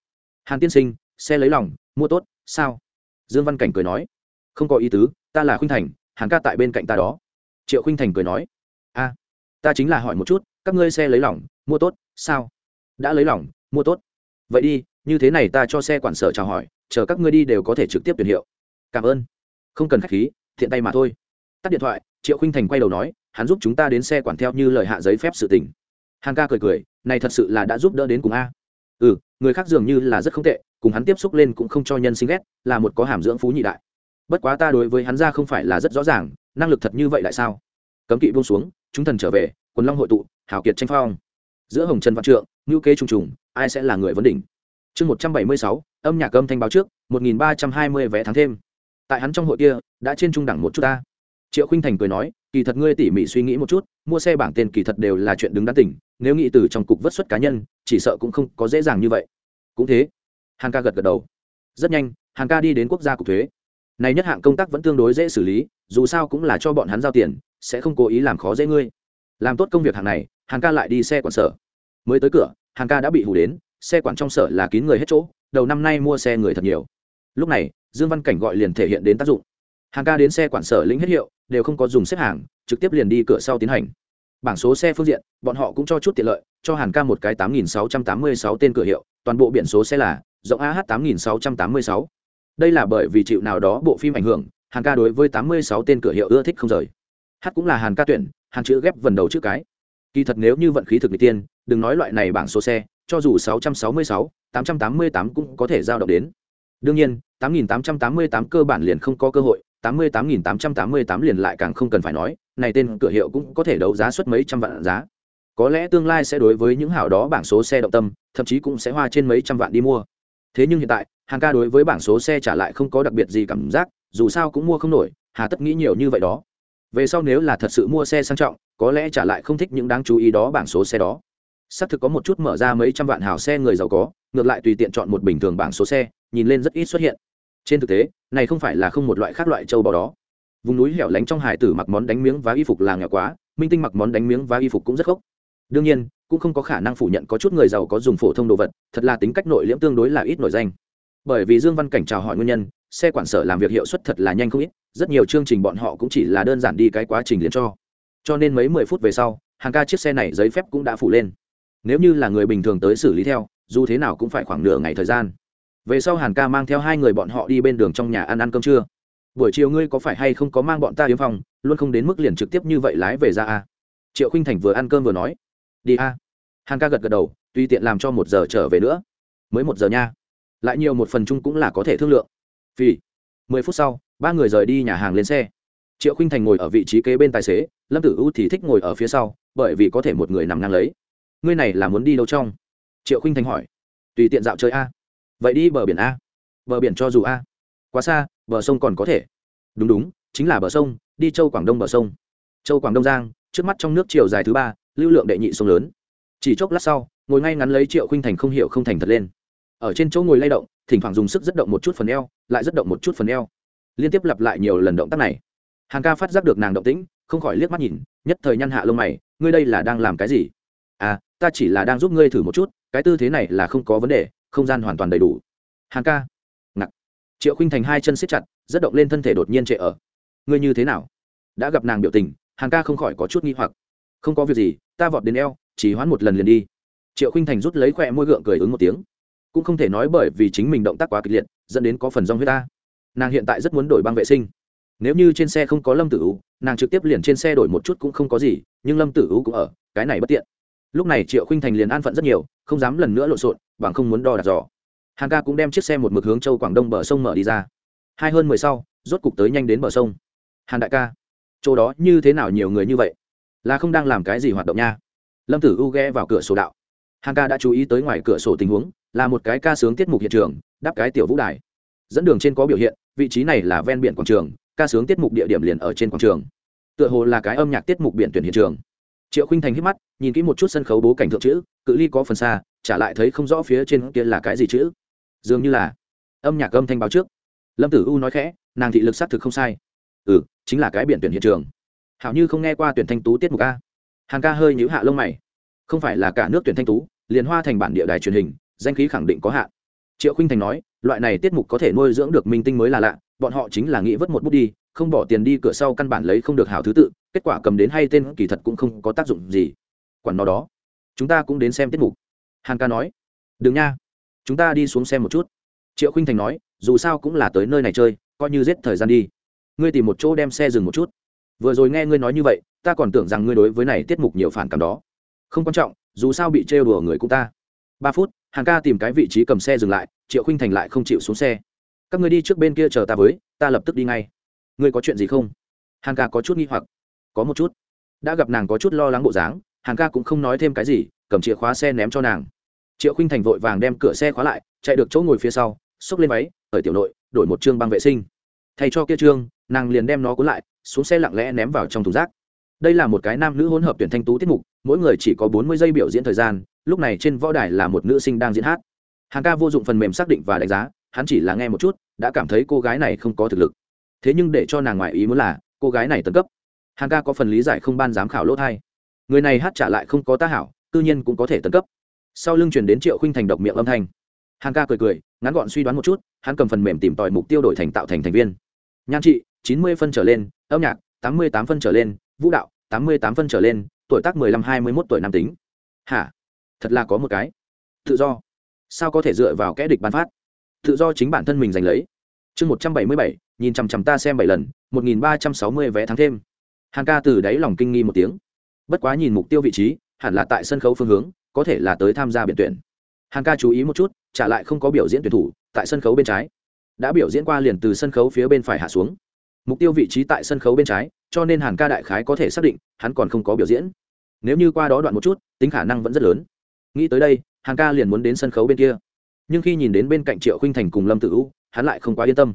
A: Hàn tiên sinh, xe lấy lòng, mua tốt, sao? Dương văn cảnh cười nói, không có ý tứ, ta là khuynh thành, Hàn ca tại bên cạnh ta đó. Triệu khuynh thành cười nói, a, ta chính là hỏi một chút, các ngươi xe lấy lỏng mua tốt, sao? Đã lấy lỏng mua tốt. Vậy đi, như thế này ta cho xe quản sở chào hỏi, chờ các ngươi đi đều có thể trực tiếp tuyển hiệu. Cảm ơn. Không cần k h á c h khí, thiện tay mà thôi. Tắt điện thoại, triệu khinh thành quay đầu nói, hắn giúp chúng ta đến xe quản theo như lời hạ giấy phép sự tình. Hàng ca cười cười, này thật sự là đã giúp đỡ đến cùng a. Ừ người khác dường như là rất không tệ cùng hắn tiếp xúc lên cũng không cho nhân sinh ghét, là một có hàm dưỡng phú nhị đại. Bất quá ta đối với hắn ra không phải là rất rõ ràng, năng lực thật như vậy lại sao? Cấm kỵ buông xuống, chúng thần trở về, quần long hội tụ hảo kiệt tranh phong. Giữa hồng trần văn trượng ngữ kế trùng trùng, ai sẽ là người vấn đỉnh? Chương một trăm bảy mươi sáu, âm nhạc âm thanh báo trước, một nghìn ba trăm hai mươi vé tháng thêm. Tại hắn trong hội kia, đã trên trung đẳng một chút ta. Triệu khinh thành cười nói, kỳ thật ngươi tỉ mỉ suy nghĩ một chút, mua xe bảng tên kỳ thật đều là chuyện đứng đắn tỉnh nếu nghĩ từ trong cục vất xuất cá nhân, chỉ sợ cũng không có dễ dàng như vậy. Cũng thế hàn ca gật gật đầu. Rất nhanh, hàn ca đi đến quốc gia cục thuế. Này nhất hạng công tác vẫn tương đối dễ xử lý, dù sao cũng là cho bọn hắn giao tiền, sẽ không cố ý làm khó dễ ngươi. Làm tốt công việc hàng này, hàn ca lại đi xe quản sở. Mới tới cửa, hàn ca đã bị hủ đến, xe quản trong sở là kín người hết chỗ, đầu năm nay mua xe người thật nhiều. Lúc này, dương văn cảnh gọi liền thể hiện đến tác dụng. Hàng ca đến xe quản sở lĩnh hết hiệu, đều không có dùng xếp hàng, trực tiếp liền đi cửa sau tiến hành. Bảng số xe phương diện, bọn họ cũng cho chút tiện lợi, cho hàn ca một cái tám nghìn sáu trăm tám mươi sáu tên cửa hiệu, toàn bộ biển số xe là rộng ah tám nghìn sáu trăm tám mươi sáu. Đây là bởi vì chịu nào đó bộ phim ảnh hưởng, hàn ca đối với tám mươi sáu tên cửa hiệu ưa thích không rời. H cũng là hàn ca tuyển, hàn chữ ghép vần đầu chữ cái. Kỳ thật nếu như vận khí thực đi tiên, đừng nói loại này bảng số xe, cho dù sáu trăm sáu mươi sáu, tám trăm tám mươi tám cũng có thể giao động đến. Đương nhiên, tám nghìn tám trăm tám mươi tám cơ bản liền không có cơ hội, tám mươi tám nghìn tám trăm tám mươi tám liền lại càng không cần phải nói, này tên cửa hiệu cũng có thể đấu giá suất mấy trăm vạn giá. Có lẽ tương lai sẽ đối với những hảo đó bảng số xe động tâm, thậm chí cũng sẽ hoa trên mấy trăm vạn đi mua thế nhưng hiện tại, hàng ca đối với bảng số xe trả lại không có đặc biệt gì cảm giác, dù sao cũng mua không nổi, hà tất nghĩ nhiều như vậy đó. Về sau nếu là thật sự mua xe sang trọng, có lẽ trả lại không thích những đáng chú ý đó bảng số xe đó. Xác thực có một chút mở ra mấy trăm vạn hào xe người giàu có, ngược lại tùy tiện chọn một bình thường bảng số xe, nhìn lên rất ít xuất hiện. Trên thực tế, này không phải là không một loại khác loại châu bò đó. Vùng núi hẻo lánh trong hải tử mặc món đánh miếng và y phục là nghèo quá, minh tinh mặc món đánh miếng và y phục cũng rất khốc đương nhiên cũng không có khả năng phủ nhận có chút người giàu có dùng phổ thông đồ vật, thật là tính cách nội liễm tương đối là ít nổi danh. Bởi vì dương văn cảnh chào hỏi nguyên nhân, xe quản sở làm việc hiệu suất thật là nhanh không ít, rất nhiều chương trình bọn họ cũng chỉ là đơn giản đi cái quá trình liền cho. Cho nên mấy mười phút về sau, hàng ca chiếc xe này giấy phép cũng đã phủ lên. Nếu như là người bình thường tới xử lý theo, dù thế nào cũng phải khoảng nửa ngày thời gian. Về sau hàn ca mang theo hai người bọn họ đi bên đường trong nhà ăn ăn cơm trưa. Buổi chiều ngươi có phải hay không có mang bọn ta yếm phòng, luôn không đến mức liền trực tiếp như vậy lái về ra à? triệu khinh thành vừa ăn cơm vừa nói đi a. Hàn ca gật gật đầu tùy tiện làm cho một giờ trở về nữa. Mới một giờ nha. Lại nhiều một phần chung cũng là có thể thương lượng. Vì mười phút sau, ba người rời đi nhà hàng lên xe. Triệu khinh thành ngồi ở vị trí kế bên tài xế, lâm tử u thì thích ngồi ở phía sau, bởi vì có thể một người nằm ngang lấy. Ngươi này là muốn đi đâu trong? Triệu khinh thành hỏi. Tùy tiện dạo chơi a. Vậy đi bờ biển a. Bờ biển cho dù a. Quá xa, bờ sông còn có thể. Đúng đúng, chính là bờ sông, đi châu quảng đông bờ sông. Châu quảng đông giang, trước mắt trong nước chiều dài thứ ba lưu lượng đệ nhị sông lớn. Chỉ chốc lát sau, ngồi ngay ngắn lấy triệu khinh thành không hiểu không thành thật lên. Ở trên chỗ ngồi lay động, thỉnh thoảng dùng sức rất động một chút phần eo, lại rất động một chút phần eo. Liên tiếp lặp lại nhiều lần động tác này. Hàng ca phát giác được nàng động tĩnh, không khỏi liếc mắt nhìn, nhất thời nhăn hạ lông mày, ngươi đây là đang làm cái gì? À ta chỉ là đang giúp ngươi thử một chút, cái tư thế này là không có vấn đề, không gian hoàn toàn đầy đủ. Hàng ca nặng triệu khinh thành hai chân siết chặt, rất động lên thân thể đột nhiên trệ ở. Ngươi như thế nào? Đã gặp nàng biểu tình, hàng ca không khỏi có chút nghi hoặc không có việc gì, ta vọt đến eo, chỉ hoãn một lần liền đi. Triệu khinh thành rút lấy khoe môi gượng cười ứng một tiếng. Cũng không thể nói bởi vì chính mình động tác quá kịch liệt, dẫn đến có phần rong huyết ta. Nàng hiện tại rất muốn đổi băng vệ sinh. Nếu như trên xe không có lâm tử u nàng trực tiếp liền trên xe đổi một chút cũng không có gì, nhưng lâm tử u cũng ở, cái này bất tiện. Lúc này triệu khinh thành liền an phận rất nhiều, không dám lần nữa lộn xộn, bằng không muốn đo đặt giò hàng ca cũng đem chiếc xe một mực hướng châu quảng đông bờ sông mở đi ra. Hai hơn mười sau, rốt cục tới nhanh đến bờ sông. Hàn đại ca, chỗ đó như thế nào nhiều người như vậy? Là không đang làm cái gì hoạt động nha. Lâm tử u ghé vào cửa sổ đạo. Hàng ca đã chú ý tới ngoài cửa sổ tình huống, là một cái ca sướng tiết mục hiện trường đáp cái tiểu vũ đài. Dẫn đường trên có biểu hiện, vị trí này là ven biển quảng trường, ca sướng tiết mục địa điểm liền ở trên quảng trường. Tựa hồ là cái âm nhạc tiết mục biển tuyển hiện trường. Triệu khinh thành hít mắt, nhìn kỹ một chút sân khấu bố cảnh thượng chữ, cự ly có phần xa, trả lại thấy không rõ phía trên kia là cái gì chữ. Dường như là âm nhạc âm thanh báo trước. Lâm tử u nói khẽ, nàng thị lực xác thực không sai. Ừ chính là cái biển tuyển hiện trường hảo như không nghe qua tuyển thanh tú tiết mục a. Hàng ca hơi nhíu hạ lông mày. Không phải là cả nước tuyển thanh tú, liền hoa thành bản địa đài truyền hình, danh khí khẳng định có hạn. Triệu khinh thành nói, loại này tiết mục có thể nuôi dưỡng được minh tinh mới là lạ, bọn họ chính là nghĩ vớt một bút đi, không bỏ tiền đi cửa sau căn bản lấy không được hảo thứ tự, kết quả cầm đến hay tên kỳ thật cũng không có tác dụng gì. Quản nó đó, chúng ta cũng đến xem tiết mục. Hàn ca nói, đừng nha, chúng ta đi xuống xem một chút. Triệu khinh thành nói, dù sao cũng là tới nơi này chơi, coi như giết thời gian đi. Ngươi tìm một chỗ đem xe dừng một chút vừa rồi nghe ngươi nói như vậy, ta còn tưởng rằng ngươi đối với này tiết mục nhiều phản cảm đó. Không quan trọng, dù sao bị trêu đùa người cũng ta. Ba phút, hàng ca tìm cái vị trí cầm xe dừng lại, triệu khinh thành lại không chịu xuống xe. Các ngươi đi trước bên kia chờ ta với, ta lập tức đi ngay. Ngươi có chuyện gì không? Hàng ca có chút nghi hoặc. Có một chút. Đã gặp nàng có chút lo lắng bộ dáng, hàng ca cũng không nói thêm cái gì, cầm chìa khóa xe ném cho nàng. Triệu khinh thành vội vàng đem cửa xe khóa lại, chạy được chỗ ngồi phía sau, xốc lên váy ở tiểu nội, đổi một chương băng vệ sinh. Thay cho kia trương nàng liền đem nó cuốn lại xuống xe lặng lẽ ném vào trong thùng rác. Đây là một cái nam nữ hỗn hợp tuyển thanh tú tiết mục, mỗi người chỉ có bốn mươi giây biểu diễn thời gian, lúc này trên võ đài là một nữ sinh đang diễn hát. Hàng ca vô dụng phần mềm xác định và đánh giá, hắn chỉ là nghe một chút, đã cảm thấy cô gái này không có thực lực. Thế nhưng để cho nàng ngoại ý muốn là, cô gái này tấn cấp. Hàng ca có phần lý giải không ban giám khảo lỗ thai người này hát trả lại không có tá hảo tự nhiên cũng có thể tấn cấp. Sau lưng chuyển đến triệu khinh thành độc miệng âm thanh. Hàng ca cười cười, ngắn gọn suy đoán một chút, hắn cầm phần mềm tìm tòi mục tiêu đổi thành tạo thành thành viên. Nhan trị chín mươi phân trở lên âm nhạc, tám mươi tám phân trở lên, vũ đạo, tám mươi tám phân trở lên, tuổi tác mười lăm hai mươi mốt tuổi nam tính. Hả? Thật là có một cái. Tự do. Sao có thể dựa vào kẽ địch ban phát? Tự do chính bản thân mình giành lấy. Chương một trăm bảy mươi bảy, nhìn chằm chằm ta xem bảy lần, một nghìn ba trăm sáu mươi vé thắng thêm. Hàng ca từ đáy lòng kinh nghi một tiếng. Bất quá nhìn mục tiêu vị trí, hẳn là tại sân khấu phương hướng, có thể là tới tham gia biện tuyển. Hàng ca chú ý một chút, trả lại không có biểu diễn tuyển thủ, tại sân khấu bên trái. Đã biểu diễn qua liền từ sân khấu phía bên phải hạ xuống mục tiêu vị trí tại sân khấu bên trái, cho nên hàn ca đại khái có thể xác định, hắn còn không có biểu diễn. Nếu như qua đó đoạn một chút, tính khả năng vẫn rất lớn. Nghĩ tới đây, hàn ca liền muốn đến sân khấu bên kia. Nhưng khi nhìn đến bên cạnh triệu khinh thành cùng lâm tử u, hắn lại không quá yên tâm.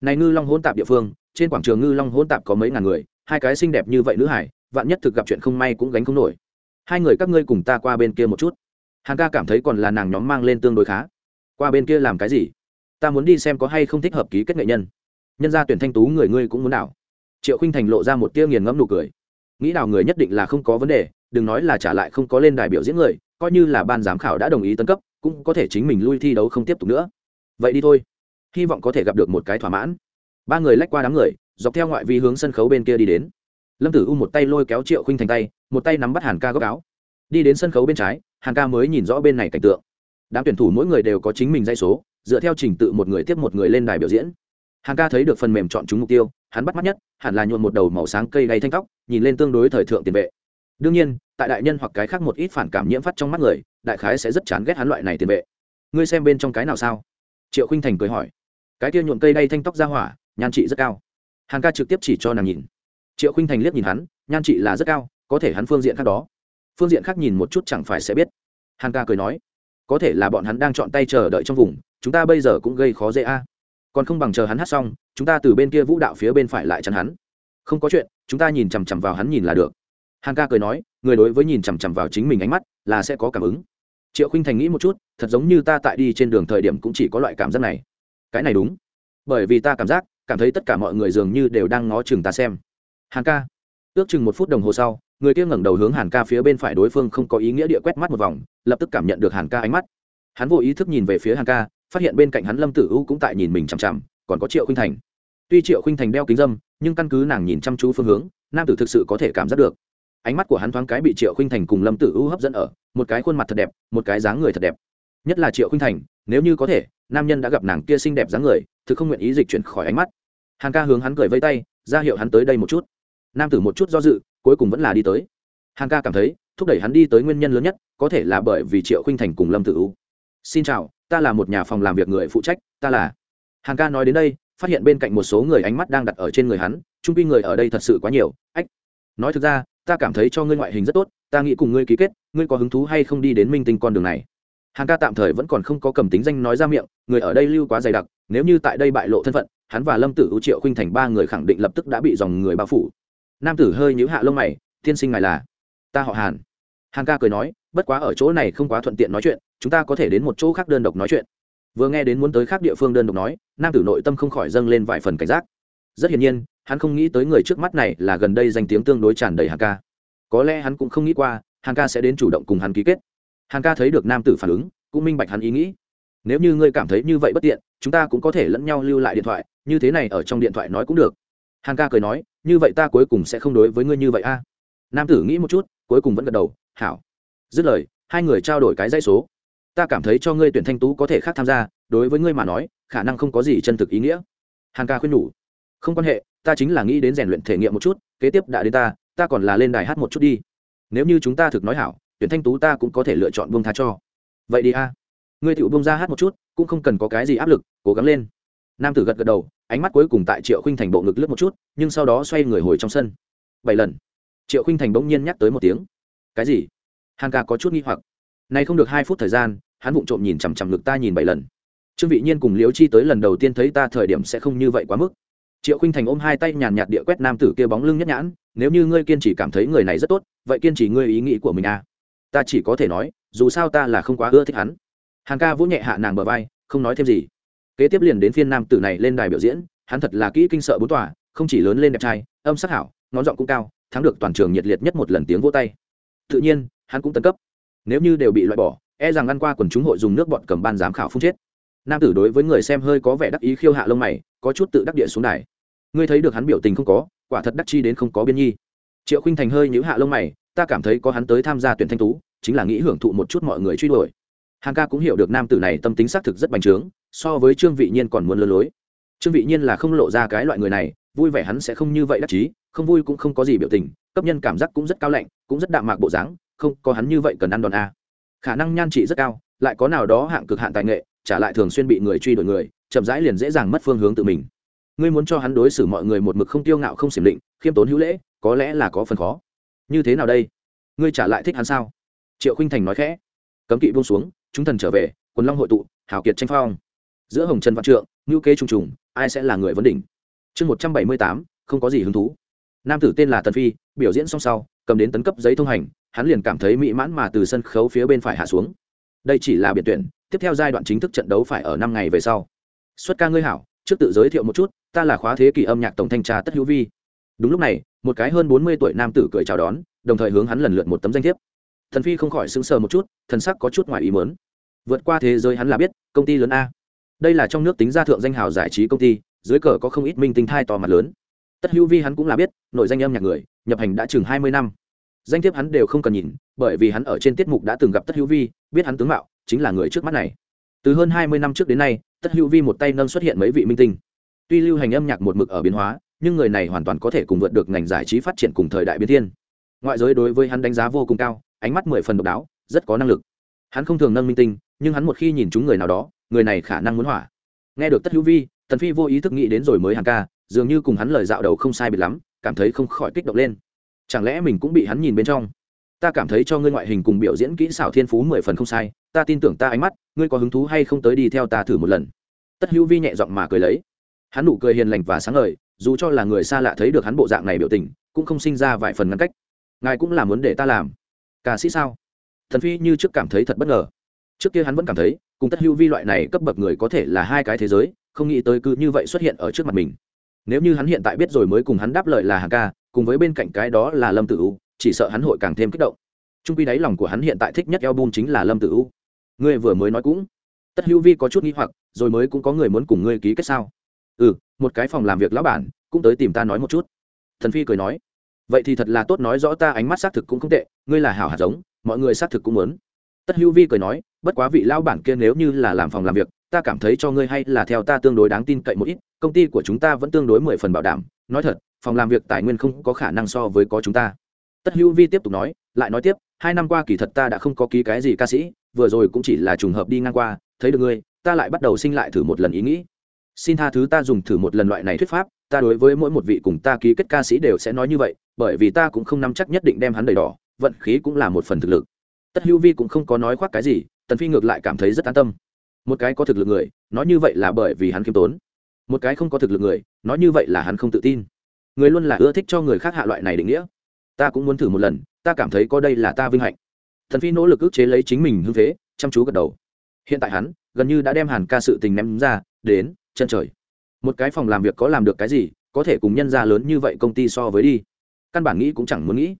A: Này ngư long hỗn tạp địa phương, trên quảng trường ngư long hỗn tạp có mấy ngàn người, hai cái xinh đẹp như vậy nữ hải, vạn nhất thực gặp chuyện không may cũng gánh không nổi. Hai người các ngươi cùng ta qua bên kia một chút. Hàn ca cảm thấy còn là nàng nhóm mang lên tương đối khá. Qua bên kia làm cái gì? Ta muốn đi xem có hay không thích hợp ký kết nghệ nhân nhân gia tuyển thanh tú người ngươi cũng muốn đảo. Triệu khinh thành lộ ra một tia nghiền ngẫm nụ cười. Nghĩ đảo người nhất định là không có vấn đề, đừng nói là trả lại không có lên đài biểu diễn người, coi như là ban giám khảo đã đồng ý tấn cấp, cũng có thể chính mình lui thi đấu không tiếp tục nữa. Vậy đi thôi. Hy vọng có thể gặp được một cái thỏa mãn. Ba người lách qua đám người, dọc theo ngoại vi hướng sân khấu bên kia đi đến. Lâm tử u một tay lôi kéo triệu khinh thành tay, một tay nắm bắt hàn ca góc áo. Đi đến sân khấu bên trái, hàn ca mới nhìn rõ bên này cảnh tượng. Đám tuyển thủ mỗi người đều có chính mình dây số, dựa theo trình tự một người tiếp một người lên đài biểu diễn hàng ca thấy được phần mềm chọn chúng mục tiêu, hắn bắt mắt nhất, hẳn là nhuộn một đầu màu sáng cây đay thanh tóc, nhìn lên tương đối thời thượng tiền vệ. Đương nhiên, tại đại nhân hoặc cái khác một ít phản cảm nhiễm phát trong mắt người, đại khái sẽ rất chán ghét hắn loại này tiền vệ. Ngươi xem bên trong cái nào sao? Triệu khinh thành cười hỏi. Cái kia nhuộm cây đay thanh tóc ra hỏa, nhan trị rất cao. Hàng ca trực tiếp chỉ cho nàng nhìn. Triệu khinh thành liếc nhìn hắn, nhan trị là rất cao, có thể hắn phương diện khác đó. Phương diện khác nhìn một chút chẳng phải sẽ biết. Hàng ca cười nói. Có thể là bọn hắn đang chọn tay chờ đợi trong vùng, chúng ta bây giờ cũng gây khó dễ a còn không bằng chờ hắn hát xong, chúng ta từ bên kia vũ đạo phía bên phải lại chắn hắn. Không có chuyện, chúng ta nhìn chằm chằm vào hắn nhìn là được. Hàn ca cười nói, người đối với nhìn chằm chằm vào chính mình ánh mắt là sẽ có cảm ứng. Triệu khinh thành nghĩ một chút, thật giống như ta tại đi trên đường thời điểm cũng chỉ có loại cảm giác này. Cái này đúng. Bởi vì ta cảm giác, cảm thấy tất cả mọi người dường như đều đang ngó chừng ta xem. Hàn ca. Ước chừng một phút đồng hồ sau, người kia ngẩng đầu hướng hàn ca phía bên phải đối phương không có ý nghĩa địa quét mắt một vòng, lập tức cảm nhận được hàn ca ánh mắt. Hắn vô ý thức nhìn về phía hàn ca phát hiện bên cạnh hắn lâm tử u cũng tại nhìn mình chằm chằm, còn có triệu khinh thành. Tuy triệu khinh thành đeo kính dâm, nhưng căn cứ nàng nhìn chăm chú phương hướng, nam tử thực sự có thể cảm giác được. Ánh mắt của hắn thoáng cái bị triệu khinh thành cùng lâm tử u hấp dẫn ở, một cái khuôn mặt thật đẹp, một cái dáng người thật đẹp. Nhất là triệu khinh thành, nếu như có thể, nam nhân đã gặp nàng kia xinh đẹp dáng người, thực không nguyện ý dịch chuyển khỏi ánh mắt. Hàn ca hướng hắn cười vây tay, ra hiệu hắn tới đây một chút. Nam tử một chút do dự, cuối cùng vẫn là đi tới. Hàn ca cảm thấy, thúc đẩy hắn đi tới nguyên nhân lớn nhất, có thể là bởi vì triệu khinh thành cùng lâm tử u. Xin chào ta là một nhà phòng làm việc người phụ trách, ta là. Hàng ca nói đến đây, phát hiện bên cạnh một số người ánh mắt đang đặt ở trên người hắn, trung pi người ở đây thật sự quá nhiều, ách. Nói thực ra, ta cảm thấy cho ngươi ngoại hình rất tốt, ta nghĩ cùng ngươi ký kết, ngươi có hứng thú hay không đi đến minh tinh con đường này? Hàng ca tạm thời vẫn còn không có cầm tính danh nói ra miệng, người ở đây lưu quá dày đặc, nếu như tại đây bại lộ thân phận, hắn và lâm tử ưu, triệu khinh thành ba người khẳng định lập tức đã bị dòng người bao phủ. Nam tử hơi nhíu hạ lông mày, tiên sinh ngài là? Ta họ hàn hàn ca cười nói, bất quá ở chỗ này không quá thuận tiện nói chuyện, chúng ta có thể đến một chỗ khác đơn độc nói chuyện. Vừa nghe đến muốn tới khác địa phương đơn độc nói, nam tử nội tâm không khỏi dâng lên vài phần cảnh giác. Rất hiển nhiên, hắn không nghĩ tới người trước mắt này là gần đây danh tiếng tương đối tràn đầy hàng ca. Có lẽ hắn cũng không nghĩ qua hàng ca sẽ đến chủ động cùng hắn ký kết. Hàng ca thấy được nam tử phản ứng, cũng minh bạch hắn ý nghĩ. Nếu như ngươi cảm thấy như vậy bất tiện, chúng ta cũng có thể lẫn nhau lưu lại điện thoại, như thế này ở trong điện thoại nói cũng được. Hàng ca cười nói, như vậy ta cuối cùng sẽ không đối với ngươi như vậy a. Nam tử nghĩ một chút cuối cùng vẫn gật đầu, hảo. Dứt lời, hai người trao đổi cái dãy số. Ta cảm thấy cho ngươi tuyển thanh tú có thể khác tham gia, đối với ngươi mà nói, khả năng không có gì chân thực ý nghĩa. Hằng ca khuyên nhủ. Không quan hệ, ta chính là nghĩ đến rèn luyện thể nghiệm một chút, kế tiếp đã đến ta ta còn là lên đài hát một chút đi. Nếu như chúng ta thực nói hảo, tuyển thanh tú ta cũng có thể lựa chọn buông tha cho. Vậy đi a. Ngươi tựu buông ra hát một chút, cũng không cần có cái gì áp lực, cố gắng lên. Nam tử gật gật đầu, ánh mắt cuối cùng tại triệu khinh thành bộ ngực lướt một chút, nhưng sau đó xoay người hồi trong sân. Bảy lần triệu khinh thành bỗng nhiên nhắc tới một tiếng. Cái gì? Hàn ca có chút nghi hoặc. Nay không được hai phút thời gian, hắn vụng trộm nhìn chằm chằm ngực ta nhìn bảy lần. Trương vị nhiên cùng liễu chi tới lần đầu tiên thấy ta thời điểm sẽ không như vậy quá mức. Triệu khinh thành ôm hai tay nhàn nhạt địa quét nam tử kia bóng lưng nhất nhãn, nếu như ngươi kiên trì cảm thấy người này rất tốt, vậy kiên trì ngươi ý nghĩ của mình à. Ta chỉ có thể nói, dù sao ta là không quá ưa thích hắn. Hàng ca vỗ nhẹ hạ nàng bờ vai, không nói thêm gì. Kế tiếp liền đến phiên nam tử này lên đài biểu diễn, hắn thật là kỹ kinh sợ bốn tòa, không chỉ lớn lên đẹp trai, âm sắc hảo, ngón giọng cũng cao thắng được toàn trường nhiệt liệt nhất một lần tiếng vỗ tay. Tự nhiên, hắn cũng tấn cấp. Nếu như đều bị loại bỏ e rằng ngăn qua quần chúng hội dùng nước bọn cầm ban giám khảo phun chết. Nam tử đối với người xem hơi có vẻ đắc ý khiêu hạ lông mày, có chút tự đắc địa xuống đài. Ngươi thấy được hắn biểu tình không có, quả thật đắc chi đến không có biên nhi. Triệu khinh thành hơi nhíu hạ lông mày, ta cảm thấy có hắn tới tham gia tuyển thanh tú, chính là nghĩ hưởng thụ một chút mọi người truy đuổi. Hàng ca cũng hiểu được nam tử này tâm tính xác thực rất bành trướng, so với trương vị nhiên còn muốn lơ lối. Trương vị nhiên là không lộ ra cái loại người này, vui vẻ hắn sẽ không như vậy đắc chí không vui cũng không có gì biểu tình, cấp nhân cảm giác cũng rất cao lạnh, cũng rất đạm mạc bộ dáng, không có hắn như vậy cần ăn đòn a. Khả năng nhan trị rất cao, lại có nào đó hạng cực hạn tài nghệ, trả lại thường xuyên bị người truy đuổi người, chậm rãi liền dễ dàng mất phương hướng tự mình. Ngươi muốn cho hắn đối xử mọi người một mực không tiêu ngạo không xiểm định, khiêm tốn hữu lễ, có lẽ là có phần khó. Như thế nào đây? Ngươi trả lại thích hắn sao? Triệu khinh thành nói khẽ. Cấm kỵ buông xuống, chúng thần trở về, quần long hội tụ, hào kiệt tranh phong. Giữa hồng trần văn trượng ngữ kế trung trùng, ai sẽ là người vấn đỉnh? Chương một trăm bảy mươi tám, không có gì hứng thú nam tử tên là tần phi, biểu diễn xong sau, cầm đến tấn cấp giấy thông hành, hắn liền cảm thấy mỹ mãn mà từ sân khấu phía bên phải hạ xuống. Đây chỉ là biệt tuyển, tiếp theo giai đoạn chính thức trận đấu phải ở năm ngày về sau. Xuất ca ngươi hảo, trước tự giới thiệu một chút, ta là khóa thế kỷ âm nhạc tổng thanh tra tất hữu vi. Đúng lúc này, một cái hơn bốn mươi tuổi nam tử cười chào đón, đồng thời hướng hắn lần lượt một tấm danh thiếp. Thần phi không khỏi sững sờ một chút, thần sắc có chút ngoài ý mớn vượt qua thế giới hắn là biết, công ty lớn a. Đây là trong nước tính ra thượng danh hào giải trí công ty, dưới cờ có không ít minh tinh thai to mặt lớn tất hữu vi hắn cũng là biết, nội danh âm nhạc người, nhập hành đã chừng hai mươi năm. Danh thiếp hắn đều không cần nhìn, bởi vì hắn ở trên tiết mục đã từng gặp tất hữu vi, biết hắn tướng mạo, chính là người trước mắt này. Từ hơn hai mươi năm trước đến nay, tất hữu vi một tay nâng xuất hiện mấy vị minh tinh. Tuy lưu hành âm nhạc một mực ở biến hóa, nhưng người này hoàn toàn có thể cùng vượt được ngành giải trí phát triển cùng thời đại biến thiên. Ngoại giới đối với hắn đánh giá vô cùng cao, ánh mắt mười phần độc đáo, rất có năng lực. Hắn không thường nâng minh tinh, nhưng hắn một khi nhìn chúng người nào đó, người này khả năng muốn hỏa. Nghe được tất hữu vi, tần phi vô ý thức nghĩ đến rồi mới hàng ca dường như cùng hắn lời dạo đầu không sai biệt lắm, cảm thấy không khỏi kích động lên. Chẳng lẽ mình cũng bị hắn nhìn bên trong? Ta cảm thấy cho ngươi ngoại hình cùng biểu diễn kỹ xảo thiên phú mười phần không sai, ta tin tưởng ta ánh mắt, ngươi có hứng thú hay không tới đi theo ta thử một lần? Tất hữu vi nhẹ giọng mà cười lấy. Hắn nụ cười hiền lành và sáng ngời, dù cho là người xa lạ thấy được hắn bộ dạng này biểu tình, cũng không sinh ra vài phần ngăn cách. Ngài cũng là muốn để ta làm. Ca sĩ sao? Thần phi như trước cảm thấy thật bất ngờ. Trước kia hắn vẫn cảm thấy, cùng tất hữu vi loại này cấp bậc người có thể là hai cái thế giới, không nghĩ tới cứ như vậy xuất hiện ở trước mặt mình nếu như hắn hiện tại biết rồi mới cùng hắn đáp lời là hàng ca, cùng với bên cạnh cái đó là lâm tử u, chỉ sợ hắn hội càng thêm kích động. Trung quy đáy lòng của hắn hiện tại thích nhất album chính là lâm tử u. Ngươi vừa mới nói cũng, tất hữu vi có chút n g h i hoặc, rồi mới cũng có người muốn cùng ngươi ký kết sao? Ừ một cái phòng làm việc lão bản, cũng tới tìm ta nói một chút. Thần phi cười nói, vậy thì thật là tốt nói rõ ta ánh mắt xác thực cũng không tệ, ngươi là hảo hạt giống, mọi người xác thực cũng muốn. Tất hữu vi cười nói, bất quá vị lão bản kia nếu như là làm phòng làm việc ta cảm thấy cho ngươi hay là theo ta tương đối đáng tin cậy một ít, công ty của chúng ta vẫn tương đối mười phần bảo đảm. Nói thật, phòng làm việc tài nguyên không có khả năng so với có chúng ta. Tất hữu vi tiếp tục nói, lại nói tiếp, hai năm qua kỳ thật ta đã không có ký cái gì ca sĩ, vừa rồi cũng chỉ là trùng hợp đi ngang qua, thấy được ngươi, ta lại bắt đầu sinh lại thử một lần ý nghĩ. Xin tha thứ ta dùng thử một lần loại này thuyết pháp, ta đối với mỗi một vị cùng ta ký kết ca sĩ đều sẽ nói như vậy, bởi vì ta cũng không nắm chắc nhất định đem hắn đầy đỏ, vận khí cũng là một phần thực lực. Tất hữu vi cũng không có nói khoác cái gì, tần phi ngược lại cảm thấy rất an tâm một cái có thực lực người nói như vậy là bởi vì hắn khiêm tốn. Một cái không có thực lực người nói như vậy là hắn không tự tin. Người luôn là ưa thích cho người khác hạ loại này định nghĩa. Ta cũng muốn thử một lần, ta cảm thấy có đây là ta vinh hạnh. Thần phi nỗ lực ức chế lấy chính mình hưng thế chăm chú gật đầu. Hiện tại hắn, gần như đã đem hàn ca sự tình ném ra, đến, chân trời. Một cái phòng làm việc có làm được cái gì, có thể cùng nhân ra lớn như vậy công ty so với đi. Căn bản nghĩ cũng chẳng muốn nghĩ.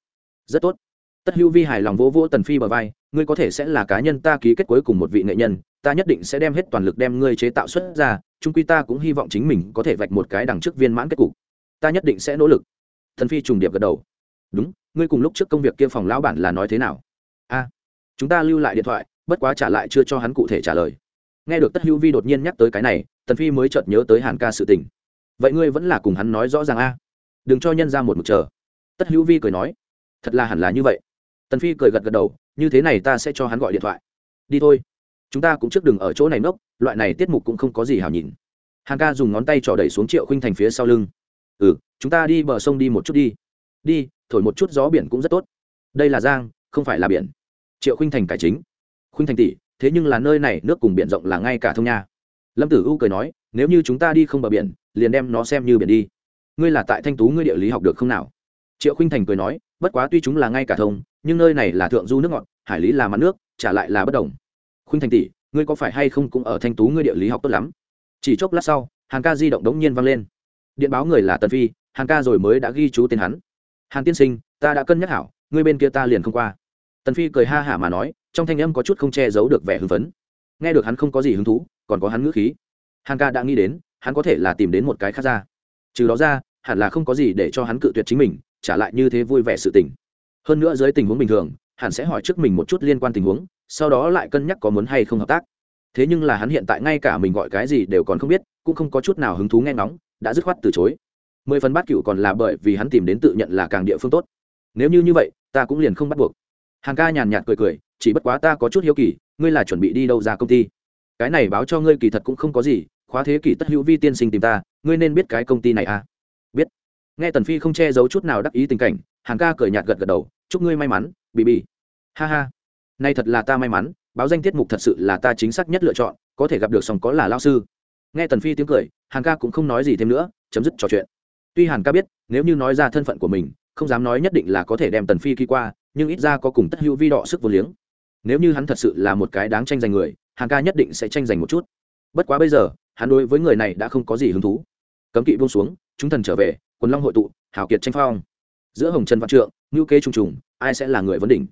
A: Rất tốt. Tất hữu vi hài lòng vỗ vỗ tần phi bờ vai, ngươi có thể sẽ là cá nhân ta ký kết cuối cùng một vị nghệ nhân ta nhất định sẽ đem hết toàn lực đem ngươi chế tạo xuất ra trung quy ta cũng hy vọng chính mình có thể vạch một cái đằng trước viên mãn kết cục. Ta nhất định sẽ nỗ lực. Thần phi trùng điệp gật đầu. Đúng, ngươi cùng lúc trước công việc kia phòng lão bản là nói thế nào? A, chúng ta lưu lại điện thoại, bất quá trả lại chưa cho hắn cụ thể trả lời. Nghe được tất hữu vi đột nhiên nhắc tới cái này tần phi mới chợt nhớ tới hàn ca sự tình. Vậy ngươi vẫn là cùng hắn nói rõ ràng a. Đừng cho nhân ra một mực chờ. Tất hữu vi cười nói. Thật là hẳn là như vậy. Tần phi cười gật gật đầu. Như thế này ta sẽ cho hắn gọi điện thoại. Đi thôi chúng ta cũng trước đừng ở chỗ này nốc, loại này tiết mục cũng không có gì hào nhìn. Hằng ca dùng ngón tay trỏ đẩy xuống triệu khinh thành phía sau lưng. Ừ chúng ta đi bờ sông đi một chút đi. Đi, thổi một chút gió biển cũng rất tốt. Đây là giang, không phải là biển. Triệu khinh thành cải chính. Khinh thành tỷ, thế nhưng là nơi này nước cùng biển rộng là ngay cả thông nha. Lâm tử u cười nói, nếu như chúng ta đi không bờ biển, liền đem nó xem như biển đi. Ngươi là tại thanh tú ngươi địa lý học được không nào? Triệu khinh thành cười nói, bất quá tuy chúng là ngay cả thông, nhưng nơi này là thượng du nước ngọt, hải lý là mặt nước, trả lại là bất đồng khuynh thành tỷ, ngươi có phải hay không cũng ở thanh tú ngươi địa lý học tốt lắm? Chỉ chốc lát sau hàng ca di động đống nhiên vang lên. Điện báo người là tần phi hàng ca rồi mới đã ghi chú tên hắn. Hàn tiên sinh, ta đã cân nhắc hảo, ngươi bên kia ta liền không qua. Tần phi cười ha hả mà nói, trong thanh âm có chút không che giấu được vẻ hưng phấn. Nghe được hắn không có gì hứng thú, còn có hắn ngữ khí. Hàng ca đã nghĩ đến, hắn có thể là tìm đến một cái khác ra. Trừ đó ra, hẳn là không có gì để cho hắn cự tuyệt chính mình, trả lại như thế vui vẻ sự tình. Hơn nữa dưới tình huống bình thường hẳn sẽ hỏi trước mình một chút liên quan tình huống sau đó lại cân nhắc có muốn hay không hợp tác. Thế nhưng là hắn hiện tại ngay cả mình gọi cái gì đều còn không biết, cũng không có chút nào hứng thú nghe ngóng, đã dứt khoát từ chối. Mười phần bát cựu còn là bởi vì hắn tìm đến tự nhận là càng địa phương tốt. Nếu như như vậy, ta cũng liền không bắt buộc. Hàng ca nhàn nhạt cười cười, chỉ bất quá ta có chút hiếu kỳ, ngươi là chuẩn bị đi đâu ra công ty? Cái này báo cho ngươi kỳ thật cũng không có gì, khóa thế kỷ tất hữu vi tiên sinh tìm ta, ngươi nên biết cái công ty này à? Biết. Nghe tần phi không che giấu chút nào đắc ý tình cảnh, hàng ca cười nhạt gật gật đầu, chúc ngươi may mắn bị bị ha ha nay thật là ta may mắn, báo danh tiết mục thật sự là ta chính xác nhất lựa chọn, có thể gặp được sòng có là lao sư. Nghe tần phi tiếng cười, hàn ca cũng không nói gì thêm nữa, chấm dứt trò chuyện. Tuy hàn ca biết, nếu như nói ra thân phận của mình, không dám nói nhất định là có thể đem tần phi khi qua, nhưng ít ra có cùng tất hữu vi đọ sức vô liếng. Nếu như hắn thật sự là một cái đáng tranh giành người, hàn ca nhất định sẽ tranh giành một chút. Bất quá bây giờ, hắn đối với người này đã không có gì hứng thú. Cấm kỵ buông xuống, chúng thần trở về, quần long hội tụ, hào kiệt tranh phong. Giữa hồng trần văn trượng ngữ kế trung trùng, ai sẽ là người vấn đỉnh?